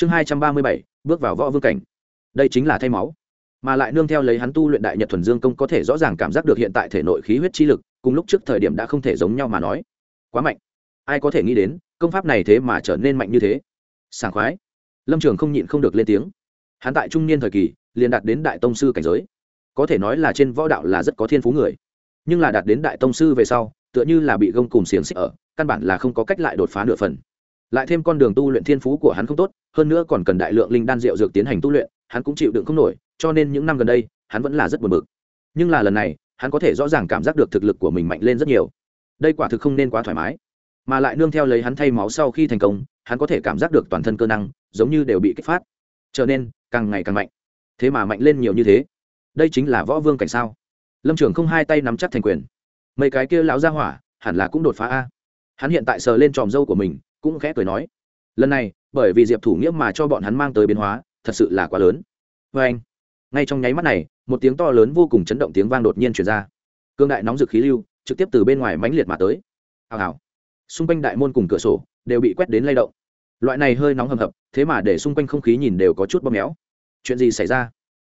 chương hai trăm ba mươi bảy, bước vào võ vương cảnh. Đây chính là thay máu. Mà lại nương theo lấy hắn tu luyện đại nhật thuần dương công có thể rõ ràng cảm giác được hiện tại thể nội khí huyết chi lực, cùng lúc trước thời điểm đã không thể giống nhau mà nói. Quá mạnh. Ai có thể nghĩ đến, công pháp này thế mà trở nên mạnh như thế. Sảng khoái. Lâm trường không nhịn không được lên tiếng. Hắn tại trung niên thời kỳ, liền đạt đến đại tông sư cảnh giới. Có thể nói là trên võ đạo là rất có thiên phú người. Nhưng là đạt đến đại tông sư về sau, tựa như là bị gông cùng xiềng xích ở, căn bản là không có cách lại đột phá nửa phần lại thêm con đường tu luyện thiên phú của hắn không tốt, hơn nữa còn cần đại lượng linh đan rượu dược tiến hành tu luyện, hắn cũng chịu đựng không nổi, cho nên những năm gần đây, hắn vẫn là rất buồn bực. Nhưng là lần này, hắn có thể rõ ràng cảm giác được thực lực của mình mạnh lên rất nhiều. Đây quả thực không nên quá thoải mái. Mà lại nương theo lấy hắn thay máu sau khi thành công, hắn có thể cảm giác được toàn thân cơ năng, giống như đều bị kích phát. Trở nên càng ngày càng mạnh. Thế mà mạnh lên nhiều như thế. Đây chính là võ vương cảnh sao? Lâm trường không hai tay nắm chắc thành quyền. Mấy cái kia lão ra hỏa, hẳn là cũng đột phá a. Hắn hiện tại sờ lên tròm dâu của mình cũng khẽ cười nói, lần này, bởi vì diệp thủ nghĩa mà cho bọn hắn mang tới biến hóa, thật sự là quá lớn. Vê anh, ngay trong nháy mắt này, một tiếng to lớn vô cùng chấn động tiếng vang đột nhiên chuyển ra. Cương đại nóng dực khí lưu, trực tiếp từ bên ngoài mãnh liệt mà tới. Hào hào. Xung quanh đại môn cùng cửa sổ đều bị quét đến lay động. Loại này hơi nóng hầm hập, thế mà để xung quanh không khí nhìn đều có chút bóp méo. Chuyện gì xảy ra?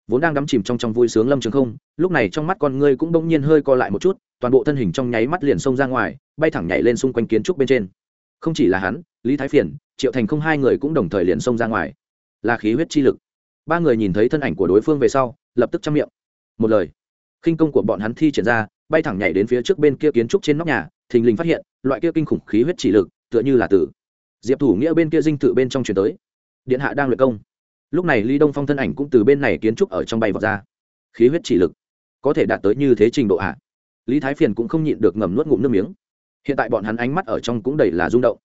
Vốn đang đắm chìm trong trong vui sướng lâm trường không, lúc này trong mắt con ngươi cũng bỗng nhiên hơi co lại một chút, toàn bộ thân hình trong nháy mắt liền xông ra ngoài, bay thẳng nhảy lên xung quanh kiến trúc bên trên không chỉ là hắn, lý thái phiền, triệu thành không hai người cũng đồng thời liền xông ra ngoài. Là khí huyết chi lực. Ba người nhìn thấy thân ảnh của đối phương về sau, lập tức chăm miệng. Một lời. Khinh công của bọn hắn thi triển ra, bay thẳng nhảy đến phía trước bên kia kiến trúc trên nóc nhà, thình lình phát hiện, loại kia kinh khủng khí huyết chỉ lực, tựa như là tử. Diệp thủ nghĩa bên kia dinh tự bên trong chuyển tới. Điện hạ đang luyện công. Lúc này lý đông phong thân ảnh cũng từ bên này kiến trúc ở trong bay vào ra. Khí huyết chỉ lực. Có thể đạt tới như thế trình độ hạ lý thái phiền cũng không nhịn được ngầm nuốt ngụm nước miếng hiện tại bọn hắn ánh mắt ở trong cũng đầy là rung động.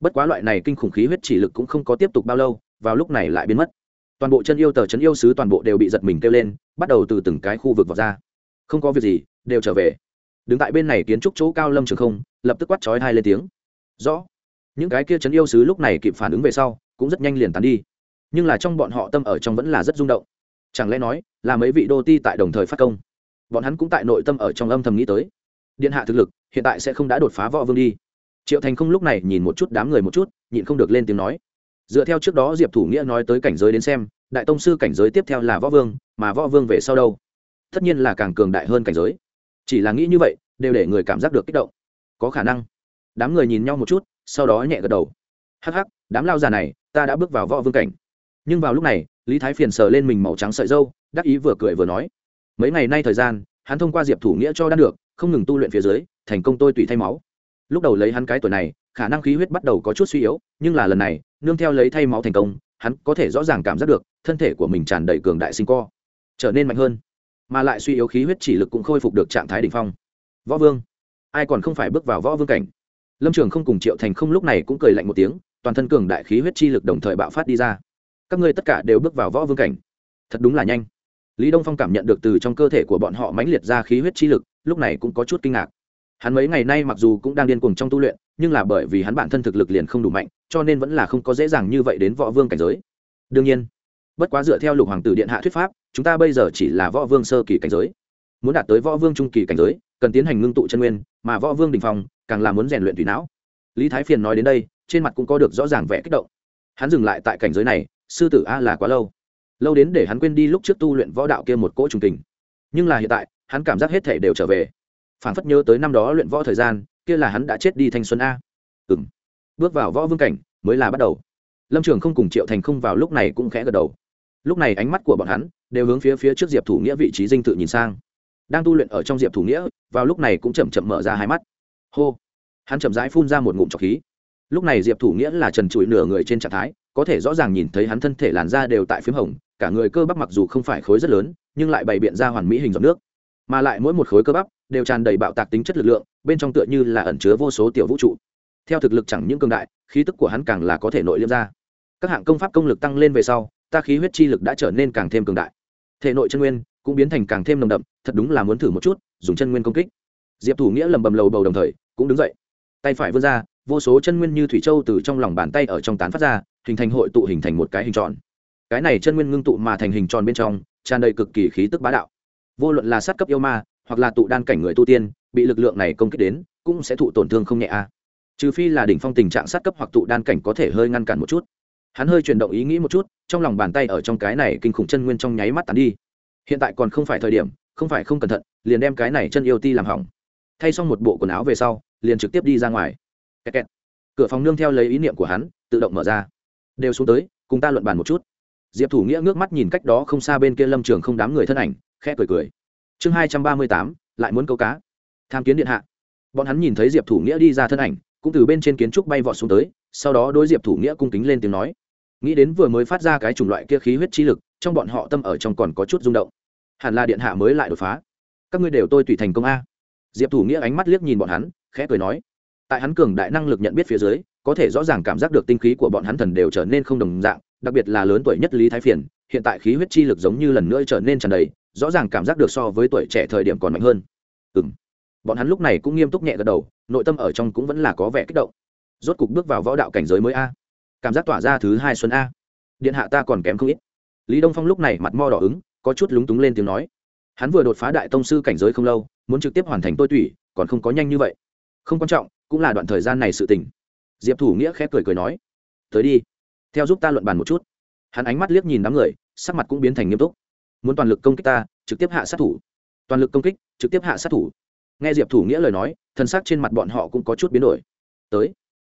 Bất quá loại này kinh khủng khí huyết chỉ lực cũng không có tiếp tục bao lâu, vào lúc này lại biến mất. Toàn bộ chân yêu tờ chân yêu sứ toàn bộ đều bị giật mình kêu lên, bắt đầu từ từng cái khu vực vào ra. Không có việc gì, đều trở về. Đứng tại bên này kiến trúc chỗ cao lâm trường không, lập tức quát chói hai lên tiếng. Rõ. Những cái kia chấn yêu sứ lúc này kịp phản ứng về sau, cũng rất nhanh liền tán đi. Nhưng là trong bọn họ tâm ở trong vẫn là rất rung động. Chẳng lẽ nói, là mấy vị đô ti tại đồng thời phát công? Bọn hắn cũng tại nội tâm ở trong âm thầm nghĩ tới. Điện hạ thực lực hiện tại sẽ không đã đột phá võ vương đi. Triệu thành không lúc này nhìn một chút đám người một chút, nhịn không được lên tiếng nói. Dựa theo trước đó diệp thủ nghĩa nói tới cảnh giới đến xem, đại tông sư cảnh giới tiếp theo là võ vương, mà võ vương về sau đâu? Tất nhiên là càng cường đại hơn cảnh giới. Chỉ là nghĩ như vậy, đều để người cảm giác được kích động. Có khả năng. Đám người nhìn nhau một chút, sau đó nhẹ gật đầu. Hắc hắc, đám lao già này, ta đã bước vào võ vương cảnh. Nhưng vào lúc này, lý thái phiền sờ lên mình màu trắng sợi dâu đắc ý vừa cười vừa nói. Mấy ngày nay thời gian, hắn thông qua diệp thủ nghĩa cho đan được không ngừng tu luyện phía dưới, thành công tôi tùy thay máu. Lúc đầu lấy hắn cái tuổi này, khả năng khí huyết bắt đầu có chút suy yếu, nhưng là lần này, nương theo lấy thay máu thành công, hắn có thể rõ ràng cảm giác được, thân thể của mình tràn đầy cường đại sinh co, trở nên mạnh hơn. Mà lại suy yếu khí huyết chỉ lực cũng khôi phục được trạng thái đ ỉ n h phong. Võ vương, ai còn không phải bước vào võ vương cảnh? Lâm trường không cùng triệu thành không lúc này cũng cười lạnh một tiếng, toàn thân cường đại khí huyết chi lực đồng thời bạo phát đi ra. Các ngươi tất cả đều bước vào võ vương cảnh. Thật đúng là nhanh. Lý đông phong cảm nhận được từ trong cơ thể của bọn họ mãnh liệt ra khí huyết chi lực lúc này cũng có chút kinh ngạc. Hắn mấy ngày nay mặc dù cũng đang điên cuồng trong tu luyện, nhưng là bởi vì hắn bản thân thực lực liền không đủ mạnh, cho nên vẫn là không có dễ dàng như vậy đến võ vương cảnh giới. Đương nhiên, bất quá dựa theo lục hoàng tử điện hạ thuyết pháp, chúng ta bây giờ chỉ là võ vương sơ kỳ cảnh giới. Muốn đạt tới võ vương trung kỳ cảnh giới, cần tiến hành ngưng tụ chân nguyên, mà võ vương đình phong, càng là muốn rèn luyện tùy não. Lý thái phiền nói đến đây, trên mặt cũng có được rõ ràng vẻ kích động. Hắn dừng lại tại cảnh giới này, sư tử a là quá lâu. Lâu đến để hắn quên đi lúc trước tu luyện võ đạo kia một cỗ trùng tình nhưng là hiện tại hắn cảm giác hết thể đều trở về. Phản phất nhớ tới năm đó luyện võ thời gian, kia là hắn đã chết đi thanh xuân a. Ừ m bước vào võ vương cảnh, mới là bắt đầu. Lâm trường không cùng triệu thành không vào lúc này cũng khẽ gật đầu. Lúc này ánh mắt của bọn hắn đều hướng phía phía trước diệp thủ nghĩa vị trí dinh tự nhìn sang. Đang tu luyện ở trong diệp thủ nghĩa, vào lúc này cũng chậm chậm mở ra hai mắt. Hô. Hắn chậm rãi phun ra một ngụm trọc khí. Lúc này diệp thủ nghĩa là trần trụi nửa người trên trạng thái, có thể rõ ràng nhìn thấy hắn thân thể làn da đều tại p h í m hồng, cả người cơ bắp mặc dù không phải khối rất lớn, nhưng lại bày biện ra hoàn mỹ hình dòng nước mà lại mỗi một khối cơ bắp đều tràn đầy bạo tạc tính chất lực lượng, bên trong tựa như là ẩn chứa vô số tiểu vũ trụ. Theo thực lực chẳng những cường đại, khí tức của hắn càng là có thể nội liêm ra. Các hạng công pháp công lực tăng lên về sau, ta khí huyết chi lực đã trở nên càng thêm cường đại. Thể nội chân nguyên cũng biến thành càng thêm nồng đậm, thật đúng là muốn thử một chút, dùng chân nguyên công kích. Diệp thủ nghĩa lầm bầm lầu bầu đồng thời, cũng đứng dậy. Tay phải vươn ra, vô số chân nguyên như thủy châu từ trong lòng bàn tay ở trong tán phát ra, hình thành hội tụ hình thành một cái hình tròn. Cái này chân nguyên ngưng tụ mà thành hình tròn bên trong, tràn đầy cực kỳ khí tức bá đạo vô luận là sát cấp yêu ma, hoặc là tụ đan cảnh người tu tiên, bị lực lượng này công kích đến, cũng sẽ thụ tổn thương không nhẹ a. Trừ phi là đỉnh phong tình trạng sát cấp hoặc tụ đan cảnh có thể hơi ngăn cản một chút. Hắn hơi chuyển động ý nghĩ một chút, trong lòng bàn tay ở trong cái này kinh khủng chân nguyên trong nháy mắt tàn đi. Hiện tại còn không phải thời điểm, không phải không cẩn thận, liền đem cái này chân yêu ti làm hỏng. Thay xong một bộ quần áo về sau, liền trực tiếp đi ra ngoài. Kẹt kẹt. cửa phòng nương theo lấy ý niệm của hắn, tự động mở ra. Đều xuống tới, cùng ta luận bàn một chút. Diệp thủ nghĩa ngước mắt nhìn cách đó không xa bên kia lâm trường không đám người thân ảnh khẽ cười cười. Chương hai trăm ba mươi tám, lại muốn câu cá. Tham kiến điện hạ. Bọn hắn nhìn thấy diệp thủ nghĩa đi ra thân ảnh, cũng từ bên trên kiến trúc bay vọt xuống tới, sau đó đối diệp thủ nghĩa cung kính lên tiếng nói. Nghĩ đến vừa mới phát ra cái chủng loại kia khí huyết chi lực, trong bọn họ tâm ở trong còn có chút rung động. Hẳn là điện hạ mới lại đột phá. Các ngươi đều tôi tùy thành công a. Diệp thủ nghĩa ánh mắt liếc nhìn bọn hắn, khẽ cười nói. Tại hắn cường đại năng lực nhận biết phía dưới, có thể rõ ràng cảm giác được tinh khí của bọn hắn thần đều trở nên không đồng dạng, đặc biệt là lớn tuổi nhất lý thái phiền, hiện tại khí huyết chi lực giống như lần nữa trở nên tràn đầy rõ ràng cảm giác được so với tuổi trẻ thời điểm còn mạnh hơn. Ừ m bọn hắn lúc này cũng nghiêm túc nhẹ gật đầu, nội tâm ở trong cũng vẫn là có vẻ kích động. Rốt cục bước vào võ đạo cảnh giới mới a. Cảm giác tỏa ra thứ hai xuân a. Điện hạ ta còn kém không ít. Lý đông phong lúc này mặt mo đỏ ứng, có chút lúng túng lên tiếng nói. Hắn vừa đột phá đại tông sư cảnh giới không lâu, muốn trực tiếp hoàn thành tôi tủy, còn không có nhanh như vậy. Không quan trọng, cũng là đoạn thời gian này sự tình. Diệp thủ nghĩa khép cười cười nói. Tới đi, theo giúp ta luận bàn một chút. Hắn ánh mắt liếc nhìn đám người, sắc mặt cũng biến thành nghiêm túc muốn toàn lực công kích ta, trực tiếp hạ sát thủ. Toàn lực công kích, trực tiếp hạ sát thủ. Nghe diệp thủ nghĩa lời nói, thân xác trên mặt bọn họ cũng có chút biến đổi. Tới.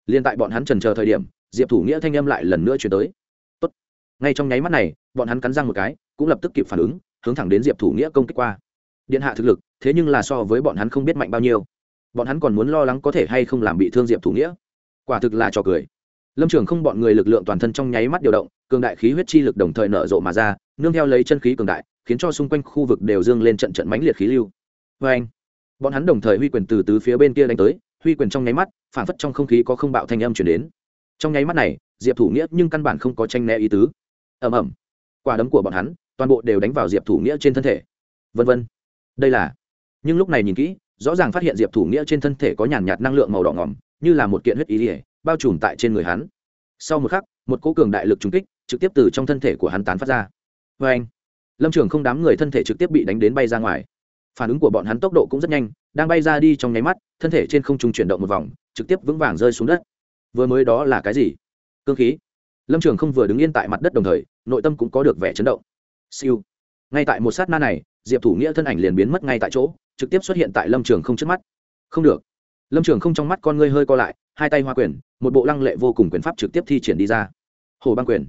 Liên tại bọn hắn trần chờ thời điểm, diệp thủ nghĩa thanh âm lại lần nữa chuyển tới. Tốt. ngay trong nháy mắt này, bọn hắn cắn răng một cái, cũng lập tức kịp phản ứng, hướng thẳng đến diệp thủ nghĩa công kích qua. Điện hạ thực lực, thế nhưng là so với bọn hắn không biết mạnh bao nhiêu. Bọn hắn còn muốn lo lắng có thể hay không làm bị thương diệp thủ nghĩa. Quả thực là trò cười lâm trường không bọn người lực lượng toàn thân trong nháy mắt điều động, cường đại khí huyết chi lực đồng thời nở rộ mà ra, nương theo lấy chân khí cường đại, khiến cho xung quanh khu vực đều dương lên trận trận mãnh liệt khí lưu. Vê anh, bọn hắn đồng thời huy quyền từ tứ phía bên kia đánh tới, huy quyền trong nháy mắt, phản phất trong không khí có không bạo thanh âm chuyển đến. Trong nháy mắt này, diệp thủ nghĩa nhưng căn bản không có tranh né ý tứ. Ẩm ẩm quả đấm của bọn hắn, toàn bộ đều đánh vào diệp thủ nghĩa trên thân thể. Vân vân, đây là, nhưng lúc này nhìn kỹ, rõ ràng phát hiện diệp thủ nghĩa trên thân thể có nhàn nhạt năng lượng màu đỏ ngỏm, như là một kiện huyết ý ỉa bao trùm tại trên người hắn. Sau một khắc, một cỗ cường đại lực trùng kích trực tiếp từ trong thân thể của hắn tán phát ra. Vê anh lâm trường không đám người thân thể trực tiếp bị đánh đến bay ra ngoài. Phản ứng của bọn hắn tốc độ cũng rất nhanh, đang bay ra đi trong nháy mắt, thân thể trên không trung chuyển động một vòng, trực tiếp vững vàng rơi xuống đất. Vừa mới đó là cái gì? Cương khí. Lâm trường không vừa đứng yên tại mặt đất đồng thời, nội tâm cũng có được vẻ chấn động. Siêu! Ngay tại một sát na này, diệp thủ nghĩa thân ảnh liền biến mất ngay tại chỗ, trực tiếp xuất hiện tại lâm trường không trước mắt. Không được! Lâm trường không trong mắt con ngươi hơi co lại hai tay hoa quyền, một bộ lăng lệ vô cùng quyền pháp trực tiếp thi triển đi ra. Hồ băng quyền.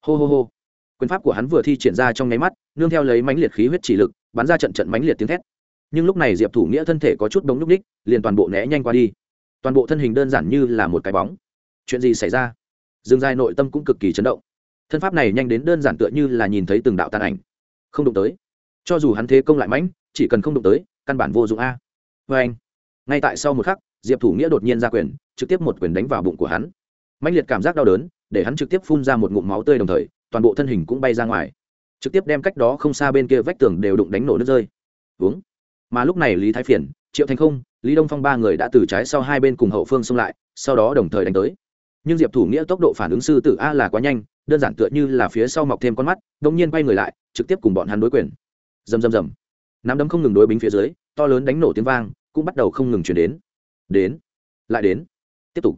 Hô hô hô. Quyền pháp của hắn vừa thi triển ra trong nháy mắt, nương theo lấy mánh liệt khí huyết chỉ lực, bắn ra trận trận mánh liệt tiếng thét. Nhưng lúc này diệp thủ nghĩa thân thể có chút bóng n ú c ních, liền toàn bộ né nhanh qua đi. Toàn bộ thân hình đơn giản như là một cái bóng. Chuyện gì xảy ra? Dương dài nội tâm cũng cực kỳ chấn động. Thân pháp này nhanh đến đơn giản tựa như là nhìn thấy từng đạo tàn ảnh. Không đụng tới. Cho dù hắn thế công lại mãnh, chỉ cần không đụng tới, căn bản vô dụng a. Vê anh ngay tại sau một khắc, diệp thủ nghĩa đột nhiên ra quyền trực tiếp một quyền đánh vào bụng của hắn. Mạnh liệt cảm giác đau đớn, để hắn trực tiếp phun ra một ngụm máu tươi đồng thời, toàn bộ thân hình cũng bay ra ngoài. Trực tiếp đem cách đó không xa bên kia vách tường đều đụng đánh nổ nước rơi. Uống. Mà lúc này lý thái phiền triệu thành không, lý đông phong ba người đã từ trái sau hai bên cùng hậu phương xông lại, sau đó đồng thời đánh tới. Nhưng diệp thủ nghĩa tốc độ phản ứng sư tử a là quá nhanh, đơn giản tựa như là phía sau mọc thêm con mắt đông nhiên quay người lại, trực tiếp cùng bọn hắn đối quyền. Rầm rầm rầm. Nắm đấm không ngừng đối bính phía dưới, to lớn đánh nổ tiếng vang, cũng bắt đầu không ngừng chuyển đến. Đến. Lại đến tiếp tục.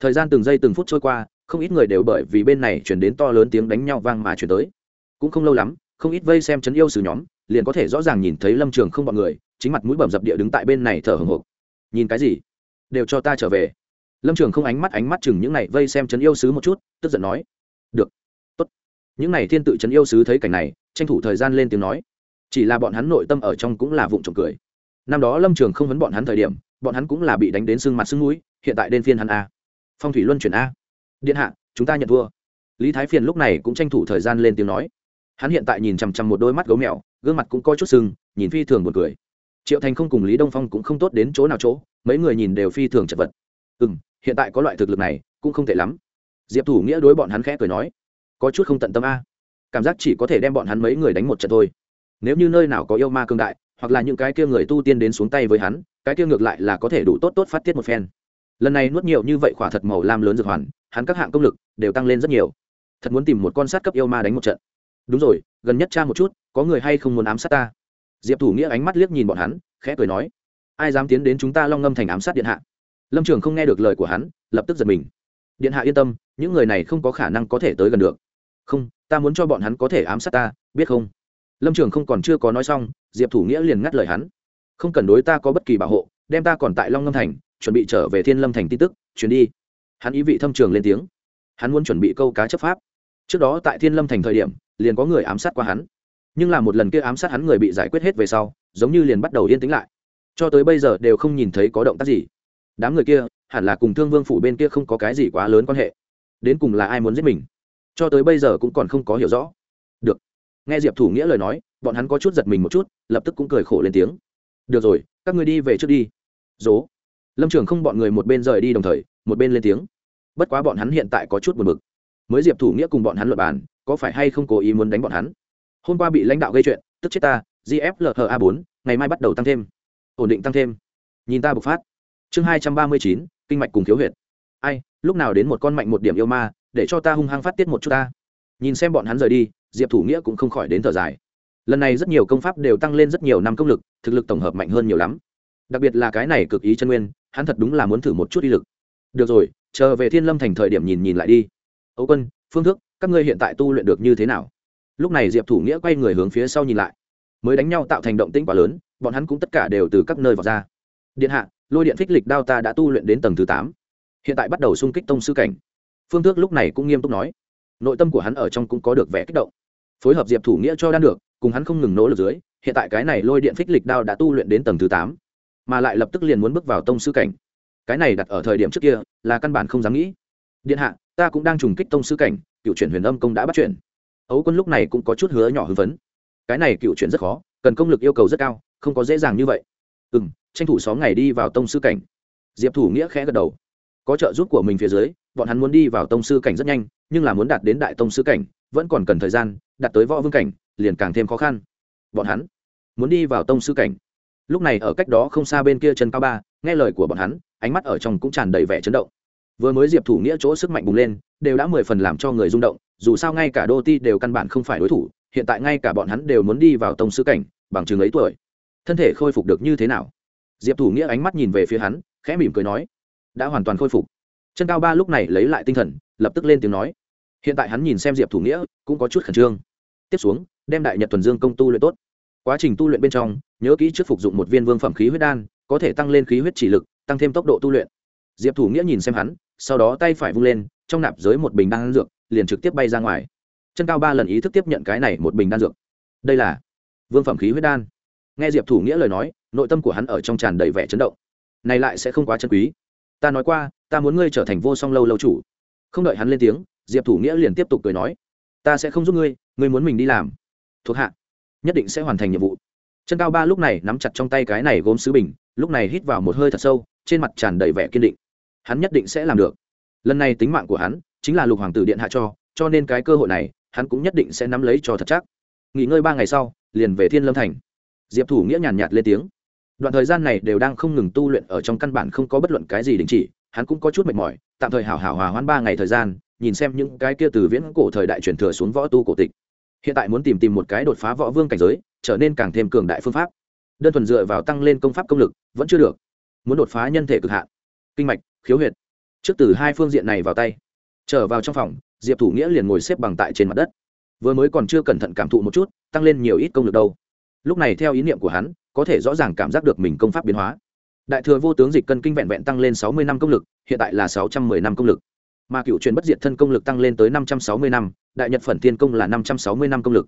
Thời gian từng giây từng phút trôi qua, không ít người đều bởi vì bên này chuyển đến to lớn tiếng đánh nhau vang mà chuyển tới. Cũng không lâu lắm, không ít vây xem chấn yêu sử nhóm, liền có thể rõ ràng nhìn thấy lâm trường không bọn người, chính mặt mũi bầm dập địa đứng tại bên này thở hồng hộc. Nhìn cái gì? Đều cho ta trở về. Lâm trường không ánh mắt ánh mắt chừng những này vây xem chấn yêu sứ một chút, tức giận nói, được, tốt. Những này thiên tự chấn yêu sứ thấy cảnh này, tranh thủ thời gian lên tiếng nói. Chỉ là bọn hắn nội tâm ở trong cũng là vụng trộm cười. Năm đó lâm trường không vấn bọn hắn thời điểm, bọn hắn cũng là bị đánh đến sưng mặt sưng mũi hiện tại đến phiên hắn a. Phong thủy luân chuyển a. Điện hạ, chúng ta nhận thua. Lý thái phiền lúc này cũng tranh thủ thời gian lên tiếng nói. Hắn hiện tại nhìn chằm chằm một đôi mắt gấu mèo, gương mặt cũng có chút sưng, nhìn phi thường một cười. Triệu thành không cùng lý đông phong cũng không tốt đến chỗ nào chỗ, mấy người nhìn đều phi thường chật vật. Ừ m hiện tại có loại thực lực này, cũng không tệ lắm. Diệp thủ nghĩa đối bọn hắn khẽ cười nói. Có chút không tận tâm a. Cảm giác chỉ có thể đem bọn hắn mấy người đánh một trận thôi. Nếu như nơi nào có yêu ma cương đại, hoặc là những cái kia người tu tiên đến xuống tay với hắn, cái kia ngược lại là có thể đủ tốt tốt phát tiết một phen lần này nuốt nhiều như vậy khỏa thật màu lam lớn dược hoàn, hắn các hạng công lực đều tăng lên rất nhiều. Thật muốn tìm một con sát cấp yêu ma đánh một trận. Đúng rồi, gần nhất cha một chút, có người hay không muốn ám sát ta? Diệp thủ nghĩa ánh mắt liếc nhìn bọn hắn, khẽ cười nói, ai dám tiến đến chúng ta long ngâm thành ám sát điện hạ? Lâm trường không nghe được lời của hắn, lập tức giật mình. Điện hạ yên tâm, những người này không có khả năng có thể tới gần được. Không, ta muốn cho bọn hắn có thể ám sát ta, biết không? Lâm trường không còn chưa có nói xong, diệp thủ nghĩa liền ngắt lời hắn. Không cần đối ta có bất kỳ bảo hộ, đem ta còn tại long ngâm thành chuẩn bị trở về thiên lâm thành tin tức chuyến đi. Hắn ý vị thâm trường lên tiếng. Hắn muốn chuẩn bị câu cá chấp pháp. Trước đó tại thiên lâm thành thời điểm, liền có người ám sát qua hắn. Nhưng là một lần kia ám sát hắn người bị giải quyết hết về sau, giống như liền bắt đầu yên tĩnh lại. Cho tới bây giờ đều không nhìn thấy có động tác gì. Đám người kia, hẳn là cùng thương vương phủ bên kia không có cái gì quá lớn quan hệ. Đến cùng là ai muốn giết mình? Cho tới bây giờ cũng còn không có hiểu rõ. Được. Nghe diệp thủ nghĩa lời nói, bọn hắn có chút giật mình một chút, lập tức cũng cười khổ lên tiếng. Được rồi, các người đi về trước đi. Dố lâm trường không bọn người một bên rời đi đồng thời một bên lên tiếng bất quá bọn hắn hiện tại có chút buồn bực. mới diệp thủ nghĩa cùng bọn hắn luật bàn, có phải hay không cố ý muốn đánh bọn hắn? hôm qua bị lãnh đạo gây chuyện, tức chết ta gflha bốn, ngày mai bắt đầu tăng thêm. ổn định tăng thêm. nhìn ta bộc phát. chương hai trăm ba mươi chín, kinh mạch cùng thiếu huyệt. ai, lúc nào đến một con mạnh một điểm yêu ma, để cho ta hung hăng phát tiết một chút ta? nhìn xem bọn hắn rời đi, diệp thủ nghĩa cũng không khỏi đến thở dài. lần này rất nhiều công pháp đều tăng lên rất nhiều năm công lực, thực lực tổng hợp mạnh hơn nhiều lắm. đặc biệt là cái này cực ý chân nguyên hắn thật đúng là muốn thử một chút uy lực. Được rồi, chờ về thiên lâm thành thời điểm nhìn nhìn lại đi. Ấu quân, phương thức các ngươi hiện tại tu luyện được như thế nào? Lúc này diệp thủ nghĩa quay người hướng phía sau nhìn lại. Mới đánh nhau tạo thành động tĩnh quá lớn, bọn hắn cũng tất cả đều từ các nơi vào ra. Điện hạ, lôi điện phích lịch đao ta đã tu luyện đến tầng thứ tám. Hiện tại bắt đầu xung kích tông sư cảnh. Phương tước lúc này cũng nghiêm túc nói. Nội tâm của hắn ở trong cũng có được vẻ kích động. Phối hợp diệp thủ nghĩa cho đan được, cùng hắn không ngừng nỗ lực dưới, hiện tại cái này lôi điện phích lịch đao đã tu luyện đến tầng thứ tám mà lại lập tức liền muốn bước vào tông sư cảnh. Cái này đặt ở thời điểm trước kia, là căn bản không dám nghĩ. Điện hạ, ta cũng đang trùng kích tông sư cảnh, cựu chuyển huyền âm công đã bắt chuyển ấu quân lúc này cũng có chút hứa nhỏ hưng phấn. Cái này cựu chuyển rất khó, cần công lực yêu cầu rất cao, không có dễ dàng như vậy. Ừ m tranh thủ sáu ngày đi vào tông sư cảnh. Diệp thủ nghĩa khẽ gật đầu. Có trợ giúp của mình phía dưới, bọn hắn muốn đi vào tông sư cảnh rất nhanh, nhưng là muốn đạt đến đại tông sư cảnh, vẫn còn cần thời gian, đạt tới võ vương cảnh, liền càng thêm khó khăn. Bọn hắn muốn đi vào tông sư cảnh lúc này ở cách đó không xa bên kia chân cao ba, nghe lời của bọn hắn, ánh mắt ở trong cũng tràn đầy vẻ chấn động. Vừa mới diệp thủ nghĩa chỗ sức mạnh bùng lên, đều đã mười phần làm cho người rung động, dù sao ngay cả đô ti đều căn bản không phải đối thủ, hiện tại ngay cả bọn hắn đều muốn đi vào tông sư cảnh, bằng chừng ấy tuổi. Thân thể khôi phục được như thế nào? Diệp thủ nghĩa ánh mắt nhìn về phía hắn, khẽ mỉm cười nói, đã hoàn toàn khôi phục. Chân cao ba lúc này lấy lại tinh thần, lập tức lên tiếng nói, hiện tại hắn nhìn xem diệp thủ nghĩa, cũng có chút khẩn trương. Tiếp xuống, đem đại nhật thuần dương công tu luyện tốt quá trình tu luyện bên trong, nhớ kỹ trước phục dụng một viên vương phẩm khí huyết đan, có thể tăng lên khí huyết chỉ lực, tăng thêm tốc độ tu luyện. Diệp thủ nghĩa nhìn xem hắn, sau đó tay phải vung lên, trong nạp giới một bình đan dược, liền trực tiếp bay ra ngoài. Chân cao ba lần ý thức tiếp nhận cái này một bình đan dược. Đây là vương phẩm khí huyết đan. Nghe diệp thủ nghĩa lời nói, nội tâm của hắn ở trong tràn đầy vẻ chấn động. Này lại sẽ không quá chân quý. Ta nói qua, ta muốn ngươi trở thành vô song lâu lâu chủ. Không đợi hắn lên tiếng, diệp thủ nghĩa liền tiếp tục cười nói, ta sẽ không giúp ngươi ngươi muốn mình đi làm. Thuộc hạ nhất định sẽ hoàn thành nhiệm vụ. Chân cao ba lúc này nắm chặt trong tay cái này gốm sứ bình, lúc này hít vào một hơi thật sâu, trên mặt tràn đầy vẻ kiên định. Hắn nhất định sẽ làm được. Lần này tính mạng của hắn chính là lục hoàng tử điện hạ cho cho nên cái cơ hội này, hắn cũng nhất định sẽ nắm lấy cho thật chắc. Nghỉ ngơi ba ngày sau, liền về thiên lâm thành. Diệp thủ nghĩa nhàn nhạt lên tiếng. Đoạn thời gian này đều đang không ngừng tu luyện ở trong căn bản không có bất luận cái gì đình chỉ, hắn cũng có chút mệt mỏi, tạm thời hảo hảo hòa hoãn ba ngày thời gian, nhìn xem những cái kia từ viễn cổ thời đại truyền thừa xuống võ tu cổ tịch hiện tại muốn tìm tìm một cái đột phá võ vương cảnh giới, trở nên càng thêm cường đại phương pháp. Đơn thuần dựa vào tăng lên công pháp công lực, vẫn chưa được. Muốn đột phá nhân thể cực hạn. Kinh mạch, khiếu huyệt. Trước từ hai phương diện này vào tay. Trở vào trong phòng, diệp thủ nghĩa liền ngồi xếp bằng tại trên mặt đất. Vừa mới còn chưa cẩn thận cảm thụ một chút, tăng lên nhiều ít công lực đâu. Lúc này theo ý niệm của hắn, có thể rõ ràng cảm giác được mình công pháp biến hóa. Đại thừa vô tướng dịch cân kinh vẹn vẹn tăng lên sáu mươi năm công lực, hiện tại là sáu trăm mười năm công lực mà cựu truyền bất diệt thân công lực tăng lên tới năm trăm sáu mươi năm đại nhật phần thiên công là năm trăm sáu mươi năm công lực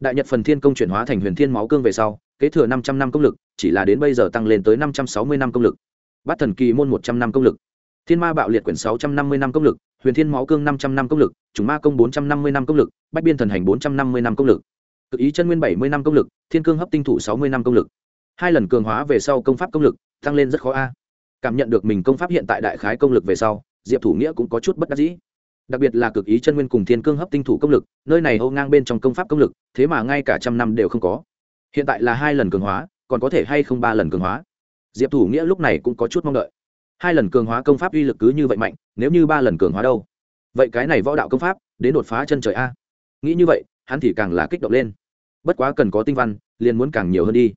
đại nhật phần thiên công chuyển hóa thành huyền thiên máu cương về sau kế thừa năm trăm năm công lực chỉ là đến bây giờ tăng lên tới năm trăm sáu mươi năm công lực Bát thần kỳ môn một trăm năm công lực thiên ma bạo liệt quyển sáu trăm năm mươi năm công lực huyền thiên máu cương năm trăm năm công lực chủng ma công bốn trăm năm mươi năm công lực bách biên thần hành bốn trăm năm mươi năm công lực cực ý chân nguyên bảy mươi năm công lực thiên cương hấp tinh thủ sáu mươi năm công lực hai lần cường hóa về sau công pháp công lực tăng lên rất khó a cảm nhận được mình công pháp hiện tại đại khái công lực về sau diệp thủ nghĩa cũng có chút bất đắc dĩ. Đặc biệt là cực ý chân nguyên cùng thiên cương hấp tinh thủ công lực, nơi này âu ngang bên trong công pháp công lực, thế mà ngay cả trăm năm đều không có. Hiện tại là hai lần cường hóa, còn có thể hay không ba lần cường hóa? Diệp thủ nghĩa lúc này cũng có chút mong đợi. Hai lần cường hóa công pháp uy lực cứ như vậy mạnh, nếu như ba lần cường hóa đâu? Vậy cái này võ đạo công pháp, đến đột phá chân trời a. Nghĩ như vậy, hắn thì càng là kích động lên. Bất quá cần có tinh văn, liền muốn càng nhiều hơn đi.